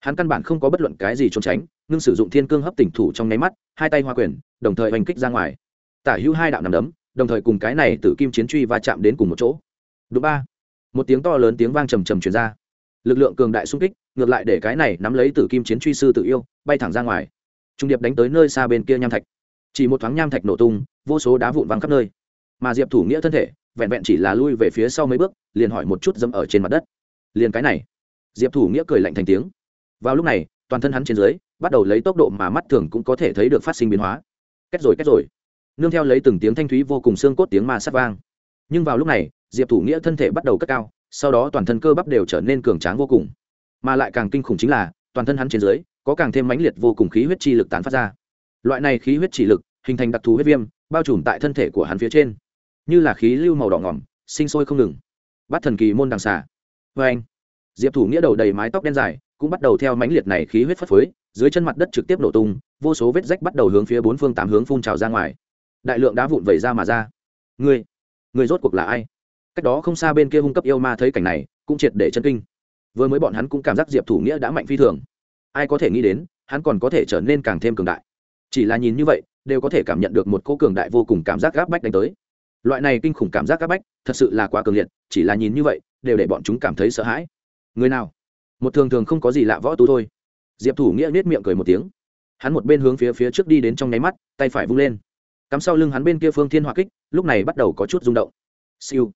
Hắn căn bản không có bất luận cái gì trốn tránh, ngưng sử dụng thiên cương hấp tỉnh thủ trong nháy mắt, hai tay hoa quyền, đồng thời oanh kích ra ngoài. Tả hữu hai đạo nằm đấm, đồng thời cùng cái này tử kim chiến truy va chạm đến cùng một chỗ. Đúng ba một tiếng to lớn tiếng vang trầm trầm truyền ra. Lực lượng cường đại xung kích, ngược lại để cái này nắm lấy tử kim chiến truy sư tự yêu, bay thẳng ra ngoài. Trung điệp đánh tới nơi xa bên kia nham thạch. Chỉ một thoáng nham thạch nổ tung, vô số đá vụn văng khắp nơi. Mà diệp thủ nghĩa thân thể, vẹn vẹn chỉ là lui về phía sau mấy bước, liền hỏi một chút dâm ở trên mặt đất. Liền cái này. Diệp thủ nghĩa cười lạnh thành tiếng. Vào lúc này, toàn thân hắn trên dưới, bắt đầu lấy tốc độ mà mắt thường cũng có thể thấy được phát sinh biến hóa. Kết rồi kết rồi. Nương theo lấy từng tiếng thanh thúy vô cùng xương cốt tiếng ma sát vang. Nhưng vào lúc này diệp thủ nghĩa thân thể bắt đầu cất cao, sau đó toàn thân cơ bắp đều trở nên cường tráng vô cùng. Mà lại càng kinh khủng chính là, toàn thân hắn trên dưới, có càng thêm mãnh liệt vô cùng khí huyết chi lực tán phát ra. Loại này khí huyết chỉ lực, hình thành đặc thù huyết viêm, bao trùm tại thân thể của hắn phía trên. Như là khí lưu màu đỏ ngỏm, sinh sôi không ngừng. Bắt thần kỳ môn đằng xà. Vê anh, diệp thủ nghĩa đầu đầy mái tóc đen dài, cũng bắt đầu theo mãnh liệt này khí huyết phất phới, dưới chân mặt đất trực tiếp nổ tung, vô số vết rách bắt đầu hướng phía bốn phương tám hướng phun trào ra ngoài. Đại lượng đá vụn vẩy ra mà ra. Ngươi ngươi rốt cuộc là ai? Cách đó không xa bên kia hung cấp yêu ma thấy cảnh này, cũng triệt để chân kinh. Vừa mới bọn hắn cũng cảm giác diệp thủ nghĩa đã mạnh phi thường. Ai có thể nghĩ đến, hắn còn có thể trở nên càng thêm cường đại. Chỉ là nhìn như vậy, đều có thể cảm nhận được một cô cường đại vô cùng cảm giác gáp bách đánh tới. Loại này kinh khủng cảm giác gáp bách, thật sự là quá cường liệt, chỉ là nhìn như vậy, đều để bọn chúng cảm thấy sợ hãi. Người nào? Một thường thường không có gì lạ võ tú thôi. Diệp thủ nghĩa nết miệng cười một tiếng. Hắn một bên hướng phía phía trước đi đến trong nháy mắt, tay phải vung lên. Cắm sau lưng hắn bên kia phương thiên hỏa kích, lúc này bắt đầu có chút rung động. Siêu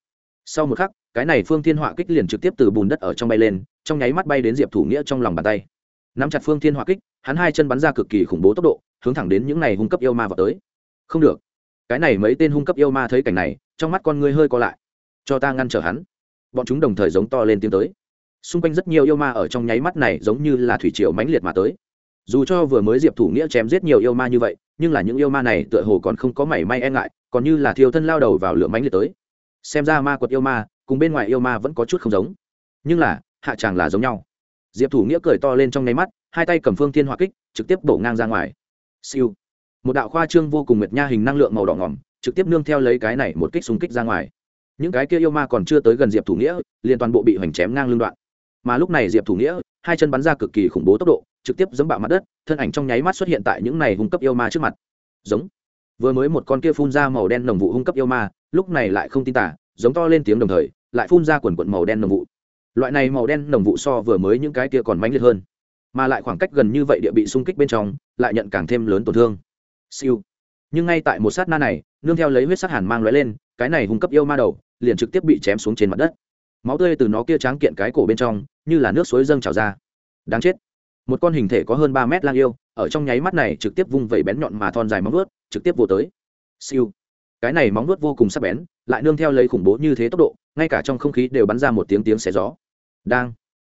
sau một khắc, cái này phương thiên hỏa kích liền trực tiếp từ bùn đất ở trong bay lên, trong nháy mắt bay đến diệp thủ nghĩa trong lòng bàn tay. Nắm chặt phương thiên hỏa kích, hắn hai chân bắn ra cực kỳ khủng bố tốc độ, hướng thẳng đến những này hung cấp yêu ma vào tới. Không được. Cái này mấy tên hung cấp yêu ma thấy cảnh này, trong mắt con ngươi hơi co lại. Cho ta ngăn trở hắn. Bọn chúng đồng thời giống to lên tiến tới. Xung quanh rất nhiều yêu ma ở trong nháy mắt này giống như là thủy triều mãnh liệt mà tới. Dù cho vừa mới diệp thủ nghĩa chém giết nhiều yêu ma như vậy, nhưng là những yêu ma này tựa hồ còn không có mảy may e ngại, còn như là thiêu thân lao đầu vào lửa mãnh liệt tới xem ra ma quật yêu ma, cùng bên ngoài yêu ma vẫn có chút không giống. Nhưng là, hạ tràng là giống nhau. Diệp thủ nghĩa cười to lên trong nháy mắt, hai tay cầm phương thiên hỏa kích, trực tiếp đổ ngang ra ngoài. Siêu. Một đạo khoa trương vô cùng nguyệt nha hình năng lượng màu đỏ ngỏm, trực tiếp nương theo lấy cái này một kích súng kích ra ngoài. Những cái kia yêu ma còn chưa tới gần diệp thủ nghĩa, liền toàn bộ bị hoành chém ngang lưng đoạn. Mà lúc này diệp thủ nghĩa, hai chân bắn ra cực kỳ khủng bố tốc độ, trực tiếp dẫm bạo mặt đất, thân ảnh trong nháy mắt xuất hiện tại những này hung cấp yêu ma trước mặt. Giống vừa mới một con kia phun ra màu đen nồng vụ hung cấp yêu ma, lúc này lại không tin tả, giống to lên tiếng đồng thời, lại phun ra quần quận màu đen nồng vụ. Loại này màu đen nồng vụ so vừa mới những cái kia còn mãnh liệt hơn, mà lại khoảng cách gần như vậy địa bị xung kích bên trong, lại nhận càng thêm lớn tổn thương. Siêu. Nhưng ngay tại một sát na này, nương theo lấy huyết sắc hàn mang lóe lên, cái này hung cấp yêu ma đầu, liền trực tiếp bị chém xuống trên mặt đất. Máu tươi từ nó kia tráng kiện cái cổ bên trong, như là nước suối dâng trào ra. Đáng chết một con hình thể có hơn ba mét lang yêu, ở trong nháy mắt này trực tiếp vung vẩy bén nhọn mà thon dài móng vuốt, trực tiếp vô tới. Siêu. Cái này móng vuốt vô cùng sắc bén, lại nương theo lấy khủng bố như thế tốc độ, ngay cả trong không khí đều bắn ra một tiếng tiếng xé gió. Đang.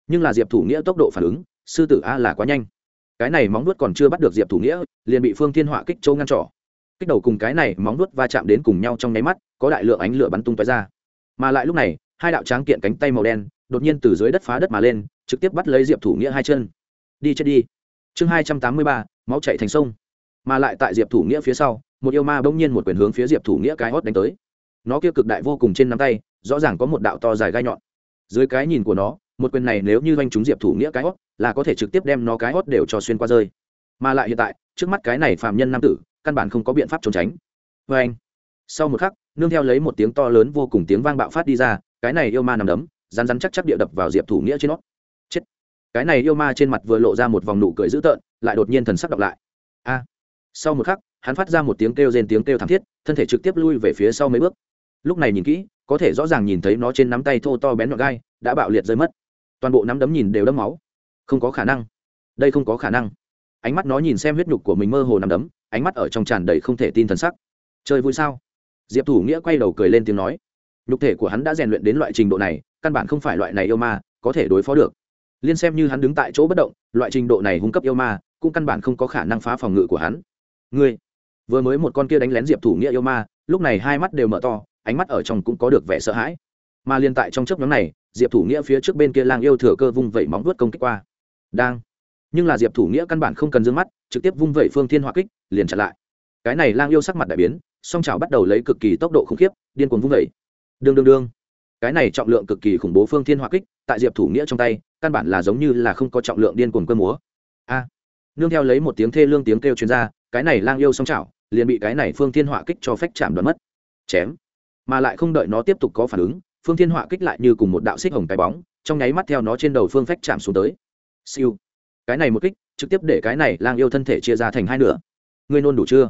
Nhưng là diệp thủ nghĩa tốc độ phản ứng, sư tử a là quá nhanh. Cái này móng vuốt còn chưa bắt được diệp thủ nghĩa, liền bị phương thiên họa kích châu ngăn trỏ. Kích đầu cùng cái này móng vuốt va chạm đến cùng nhau trong nháy mắt, có đại lượng ánh lửa bắn tung tóe ra. Mà lại lúc này, hai đạo tráng kiện cánh tay màu đen, đột nhiên từ dưới đất phá đất mà lên, trực tiếp bắt lấy diệp thủ nghĩa hai chân đi chết đi. Chương hai trăm tám mươi ba, máu chạy thành sông. Mà lại tại diệp thủ nghĩa phía sau, một yêu ma bỗng nhiên một quyền hướng phía diệp thủ nghĩa cái hót đánh tới. Nó kia cực đại vô cùng trên nắm tay, rõ ràng có một đạo to dài gai nhọn. Dưới cái nhìn của nó, một quyền này nếu như doanh chúng diệp thủ nghĩa cái hót, là có thể trực tiếp đem nó cái hót đều cho xuyên qua rơi. Mà lại hiện tại, trước mắt cái này phạm nhân nam tử, căn bản không có biện pháp trốn tránh. Vê anh sau một khắc, nương theo lấy một tiếng to lớn vô cùng tiếng vang bạo phát đi ra, cái này yêu ma nằm đấm rán rán chắc chắc địa đập vào diệp thủ nghĩa trên nót cái này yêu ma trên mặt vừa lộ ra một vòng nụ cười dữ tợn, lại đột nhiên thần sắc đọc lại. A. Sau một khắc, hắn phát ra một tiếng kêu rên tiếng kêu thảm thiết, thân thể trực tiếp lui về phía sau mấy bước. Lúc này nhìn kỹ, có thể rõ ràng nhìn thấy nó trên nắm tay thô to bén nhọn gai, đã bạo liệt rơi mất. Toàn bộ nắm đấm nhìn đều đẫm máu. Không có khả năng. Đây không có khả năng. Ánh mắt nó nhìn xem huyết nhục của mình mơ hồ nằm đấm, ánh mắt ở trong tràn đầy không thể tin thần sắc. Chơi vui sao? Diệp thủ nghĩa quay đầu cười lên tiếng nói. Nhục thể của hắn đã rèn luyện đến loại trình độ này, căn bản không phải loại này yêu ma có thể đối phó được liên xem như hắn đứng tại chỗ bất động, loại trình độ này hung cấp yêu ma, cũng căn bản không có khả năng phá phòng ngự của hắn. Ngươi, vừa mới một con kia đánh lén diệp thủ nghĩa yêu ma, lúc này hai mắt đều mở to, ánh mắt ở trong cũng có được vẻ sợ hãi. Mà liên tại trong chớp nhóm này, diệp thủ nghĩa phía trước bên kia lang yêu thừa cơ vung vẩy móng vuốt công kích qua. Đang. Nhưng là diệp thủ nghĩa căn bản không cần dương mắt, trực tiếp vung vẩy phương thiên hỏa kích, liền chặn lại. Cái này lang yêu sắc mặt đại biến, song chảo bắt đầu lấy cực kỳ tốc độ khủng khiếp, điên cuồng vung vẩy. Đương đương đương. Cái này trọng lượng cực kỳ khủng bố phương thiên hỏa kích, tại diệp thủ nghĩa trong tay căn bản là giống như là không có trọng lượng điên cuồng cơ múa. A. Nương theo lấy một tiếng thê lương tiếng kêu chuyên r a cái này lang yêu song chảo liền bị cái này phương thiên hỏa kích cho phách chạm đoán mất. Chém. Mà lại không đợi nó tiếp tục có phản ứng, phương thiên hỏa kích lại như cùng một đạo xích hồng cái bóng, trong nháy mắt theo nó trên đầu phương phách chạm xuống tới. Siêu. Cái này một kích, trực tiếp để cái này lang yêu thân thể chia ra thành hai nửa. Ngươi nôn đủ chưa?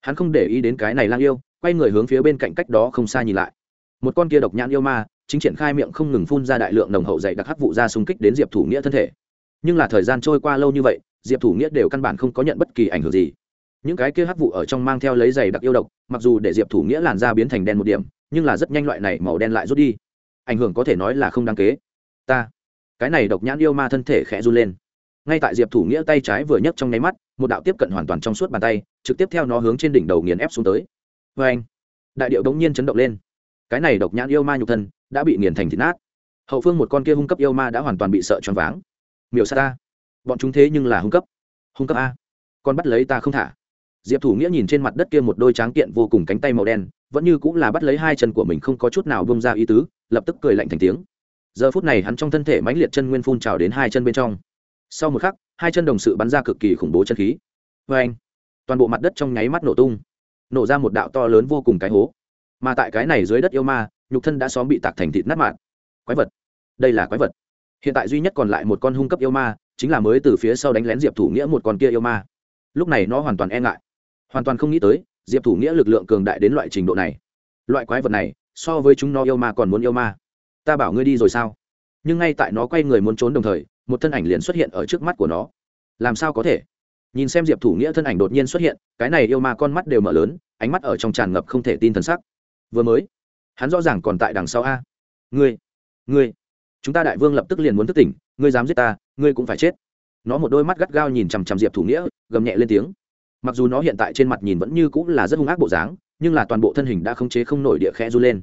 Hắn không để ý đến cái này lang yêu, quay người hướng phía bên cạnh cách đó không xa nhìn lại. Một con kia độc nhãn yêu ma chính triển khai miệng không ngừng phun ra đại lượng nồng hậu dày đặc hắc vụ ra xung kích đến diệp thủ nghĩa thân thể. Nhưng là thời gian trôi qua lâu như vậy, diệp thủ nghĩa đều căn bản không có nhận bất kỳ ảnh hưởng gì. Những cái kia hắc vụ ở trong mang theo lấy dày đặc yêu độc, mặc dù để diệp thủ nghĩa làn da biến thành đen một điểm, nhưng là rất nhanh loại này màu đen lại rút đi. Ảnh hưởng có thể nói là không đáng kế. Ta, cái này độc nhãn yêu ma thân thể khẽ run lên. Ngay tại diệp thủ nghĩa tay trái vừa nhấc trong nháy mắt, một đạo tiếp cận hoàn toàn trong suốt bàn tay, trực tiếp theo nó hướng trên đỉnh đầu nghiền ép xuống tới. Vê anh đại điệu đống nhiên chấn động lên. Cái này độc nhãn yêu ma nhục thân đã bị nghiền thành thịt nát. Hậu phương một con kia hung cấp yêu ma đã hoàn toàn bị sợ choáng váng. Miểu sa ta. Bọn chúng thế nhưng là hung cấp. Hung cấp a. Con bắt lấy ta không thả. Diệp thủ nghĩa nhìn trên mặt đất kia một đôi tráng kiện vô cùng cánh tay màu đen, vẫn như cũng là bắt lấy hai chân của mình không có chút nào bông ra ý tứ, lập tức cười lạnh thành tiếng. Giờ phút này hắn trong thân thể mãnh liệt chân nguyên phun trào đến hai chân bên trong. Sau một khắc, hai chân đồng sự bắn ra cực kỳ khủng bố chân khí. Vê anh, toàn bộ mặt đất trong nháy mắt nổ tung, nổ ra một đạo to lớn vô cùng cái hố. Mà tại cái này dưới đất yêu ma nhục thân đã xóm bị tạc thành thịt nát mạng quái vật. Đây là quái vật. Hiện tại duy nhất còn lại một con hung cấp yêu ma, chính là mới từ phía sau đánh lén diệp thủ nghĩa một con kia yêu ma. Lúc này nó hoàn toàn e ngại. Hoàn toàn không nghĩ tới, diệp thủ nghĩa lực lượng cường đại đến loại trình độ này. Loại quái vật này, so với chúng nó yêu ma còn muốn yêu ma. Ta bảo ngươi đi rồi sao? Nhưng ngay tại nó quay người muốn trốn đồng thời, một thân ảnh liền xuất hiện ở trước mắt của nó. Làm sao có thể? Nhìn xem diệp thủ nghĩa thân ảnh đột nhiên xuất hiện, cái này yêu ma con mắt đều mở lớn, ánh mắt ở trong tràn ngập không thể tin thần sắc. Vừa mới hắn rõ ràng còn tại đằng sau a. Ngươi ngươi, chúng ta đại vương lập tức liền muốn thức tỉnh, ngươi dám giết ta, ngươi cũng phải chết. Nó một đôi mắt gắt gao nhìn chằm chằm diệp thủ nghĩa, gầm nhẹ lên tiếng. Mặc dù nó hiện tại trên mặt nhìn vẫn như cũng là rất hung ác bộ dáng, nhưng là toàn bộ thân hình đã không chế không nổi địa khe r u lên.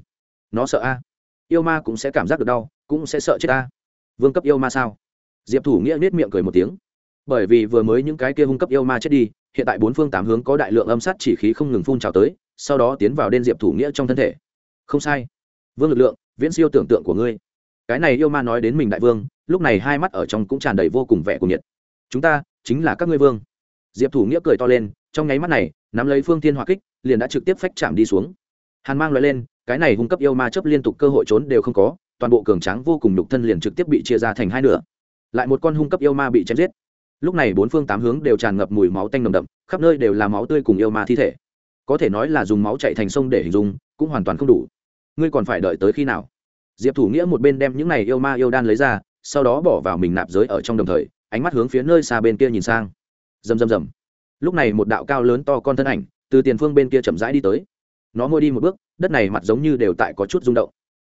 Nó sợ a. Yêu ma cũng sẽ cảm giác được đau, cũng sẽ sợ chết a. Vương cấp yêu ma sao? Diệp thủ nghĩa nết miệng cười một tiếng. Bởi vì vừa mới những cái kia hung cấp yêu ma chết đi, hiện tại bốn phương tám hướng có đại lượng âm sát chỉ khí không ngừng phun trào tới, sau đó tiến vào đen diệp thủ nghĩa trong thân thể không sai. Vương lực lượng, viễn siêu tưởng tượng của ngươi. Cái này yêu ma nói đến mình đại vương, lúc này hai mắt ở trong cũng tràn đầy vô cùng vẻ của nhiệt. Chúng ta chính là các ngươi vương. Diệp thủ nghĩa cười to lên, trong nháy mắt này, nắm lấy phương thiên hỏa kích, liền đã trực tiếp phách chạm đi xuống. Hàn mang loại lên, cái này hung cấp yêu ma chấp liên tục cơ hội trốn đều không có, toàn bộ cường tráng vô cùng nhục thân liền trực tiếp bị chia ra thành hai nửa. Lại một con hung cấp yêu ma bị chém giết. Lúc này bốn phương tám hướng đều tràn ngập mùi máu tanh nồng đậm, khắp nơi đều là máu tươi cùng yêu ma thi thể. Có thể nói là dùng máu chạy thành sông để hình dung, cũng hoàn toàn không đủ ngươi còn phải đợi tới khi nào? Diệp thủ nghĩa một bên đem những này yêu ma yêu đan lấy ra, sau đó bỏ vào mình nạp giới ở trong đồng thời, ánh mắt hướng phía nơi xa bên kia nhìn sang. Rầm rầm rầm. Lúc này một đạo cao lớn to con thân ảnh từ tiền phương bên kia chậm rãi đi tới. Nó môi đi một bước, đất này mặt giống như đều tại có chút rung động.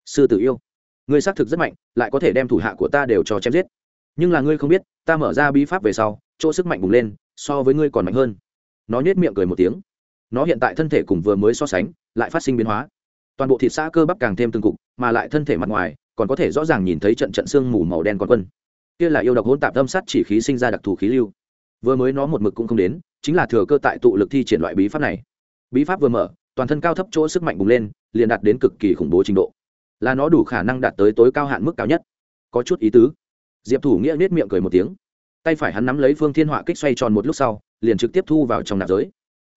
Sư tử yêu, ngươi xác thực rất mạnh, lại có thể đem thủ hạ của ta đều cho chém giết. Nhưng là ngươi không biết, ta mở ra bí pháp về sau, chỗ sức mạnh bùng lên, so với ngươi còn mạnh hơn. Nó nhếch miệng cười một tiếng. Nó hiện tại thân thể cùng vừa mới so sánh, lại phát sinh biến hóa toàn bộ thịt xã cơ bắp càng thêm từng cục, mà lại thân thể mặt ngoài, còn có thể rõ ràng nhìn thấy trận trận xương mù màu đen còn quân. Kia là yêu độc hỗn tạp âm sát chỉ khí sinh ra đặc thù khí lưu. Vừa mới nó một mực cũng không đến, chính là thừa cơ tại tụ lực thi triển loại bí pháp này. Bí pháp vừa mở, toàn thân cao thấp chỗ sức mạnh bùng lên, liền đạt đến cực kỳ khủng bố trình độ. Là nó đủ khả năng đạt tới tối cao hạn mức cao nhất. Có chút ý tứ. Diệp thủ nghĩa nết miệng cười một tiếng. Tay phải hắn nắm lấy phương thiên họa kích xoay tròn một lúc sau, liền trực tiếp thu vào trong nạp giới.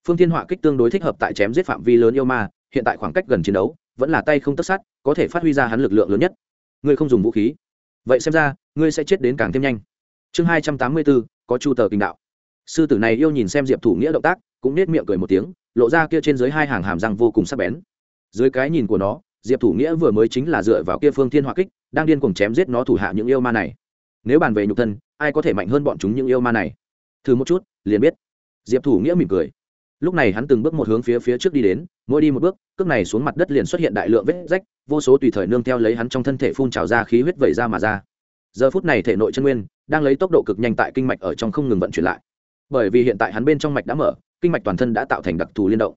Phương thiên họa kích tương đối thích hợp tại chém giết phạm vi lớn yêu ma hiện tại khoảng cách gần chiến đấu vẫn là tay không tất sát, có thể phát huy ra hắn lực lượng lớn nhất. Ngươi không dùng vũ khí. Vậy xem ra, ngươi sẽ chết đến càng thêm nhanh. Chương hai trăm tám mươi bốn có chu tờ kinh đạo. Sư tử này yêu nhìn xem diệp thủ nghĩa động tác, cũng nết miệng cười một tiếng, lộ ra kia trên dưới hai hàng hàm răng vô cùng sắc bén. Dưới cái nhìn của nó, diệp thủ nghĩa vừa mới chính là dựa vào kia phương thiên hỏa kích, đang điên cuồng chém giết nó thủ hạ những yêu ma này. Nếu bàn về nhục thân, ai có thể mạnh hơn bọn chúng những yêu ma này? Thử một chút, liền biết. Diệp thủ nghĩa mỉm cười lúc này hắn từng bước một hướng phía phía trước đi đến, mỗi đi một bước, cước này xuống mặt đất liền xuất hiện đại lượng vết rách, vô số tùy thời nương theo lấy hắn trong thân thể phun trào ra khí huyết vẩy ra mà ra. Giờ phút này thể nội chân nguyên đang lấy tốc độ cực nhanh tại kinh mạch ở trong không ngừng vận chuyển lại. Bởi vì hiện tại hắn bên trong mạch đã mở, kinh mạch toàn thân đã tạo thành đặc thù liên động.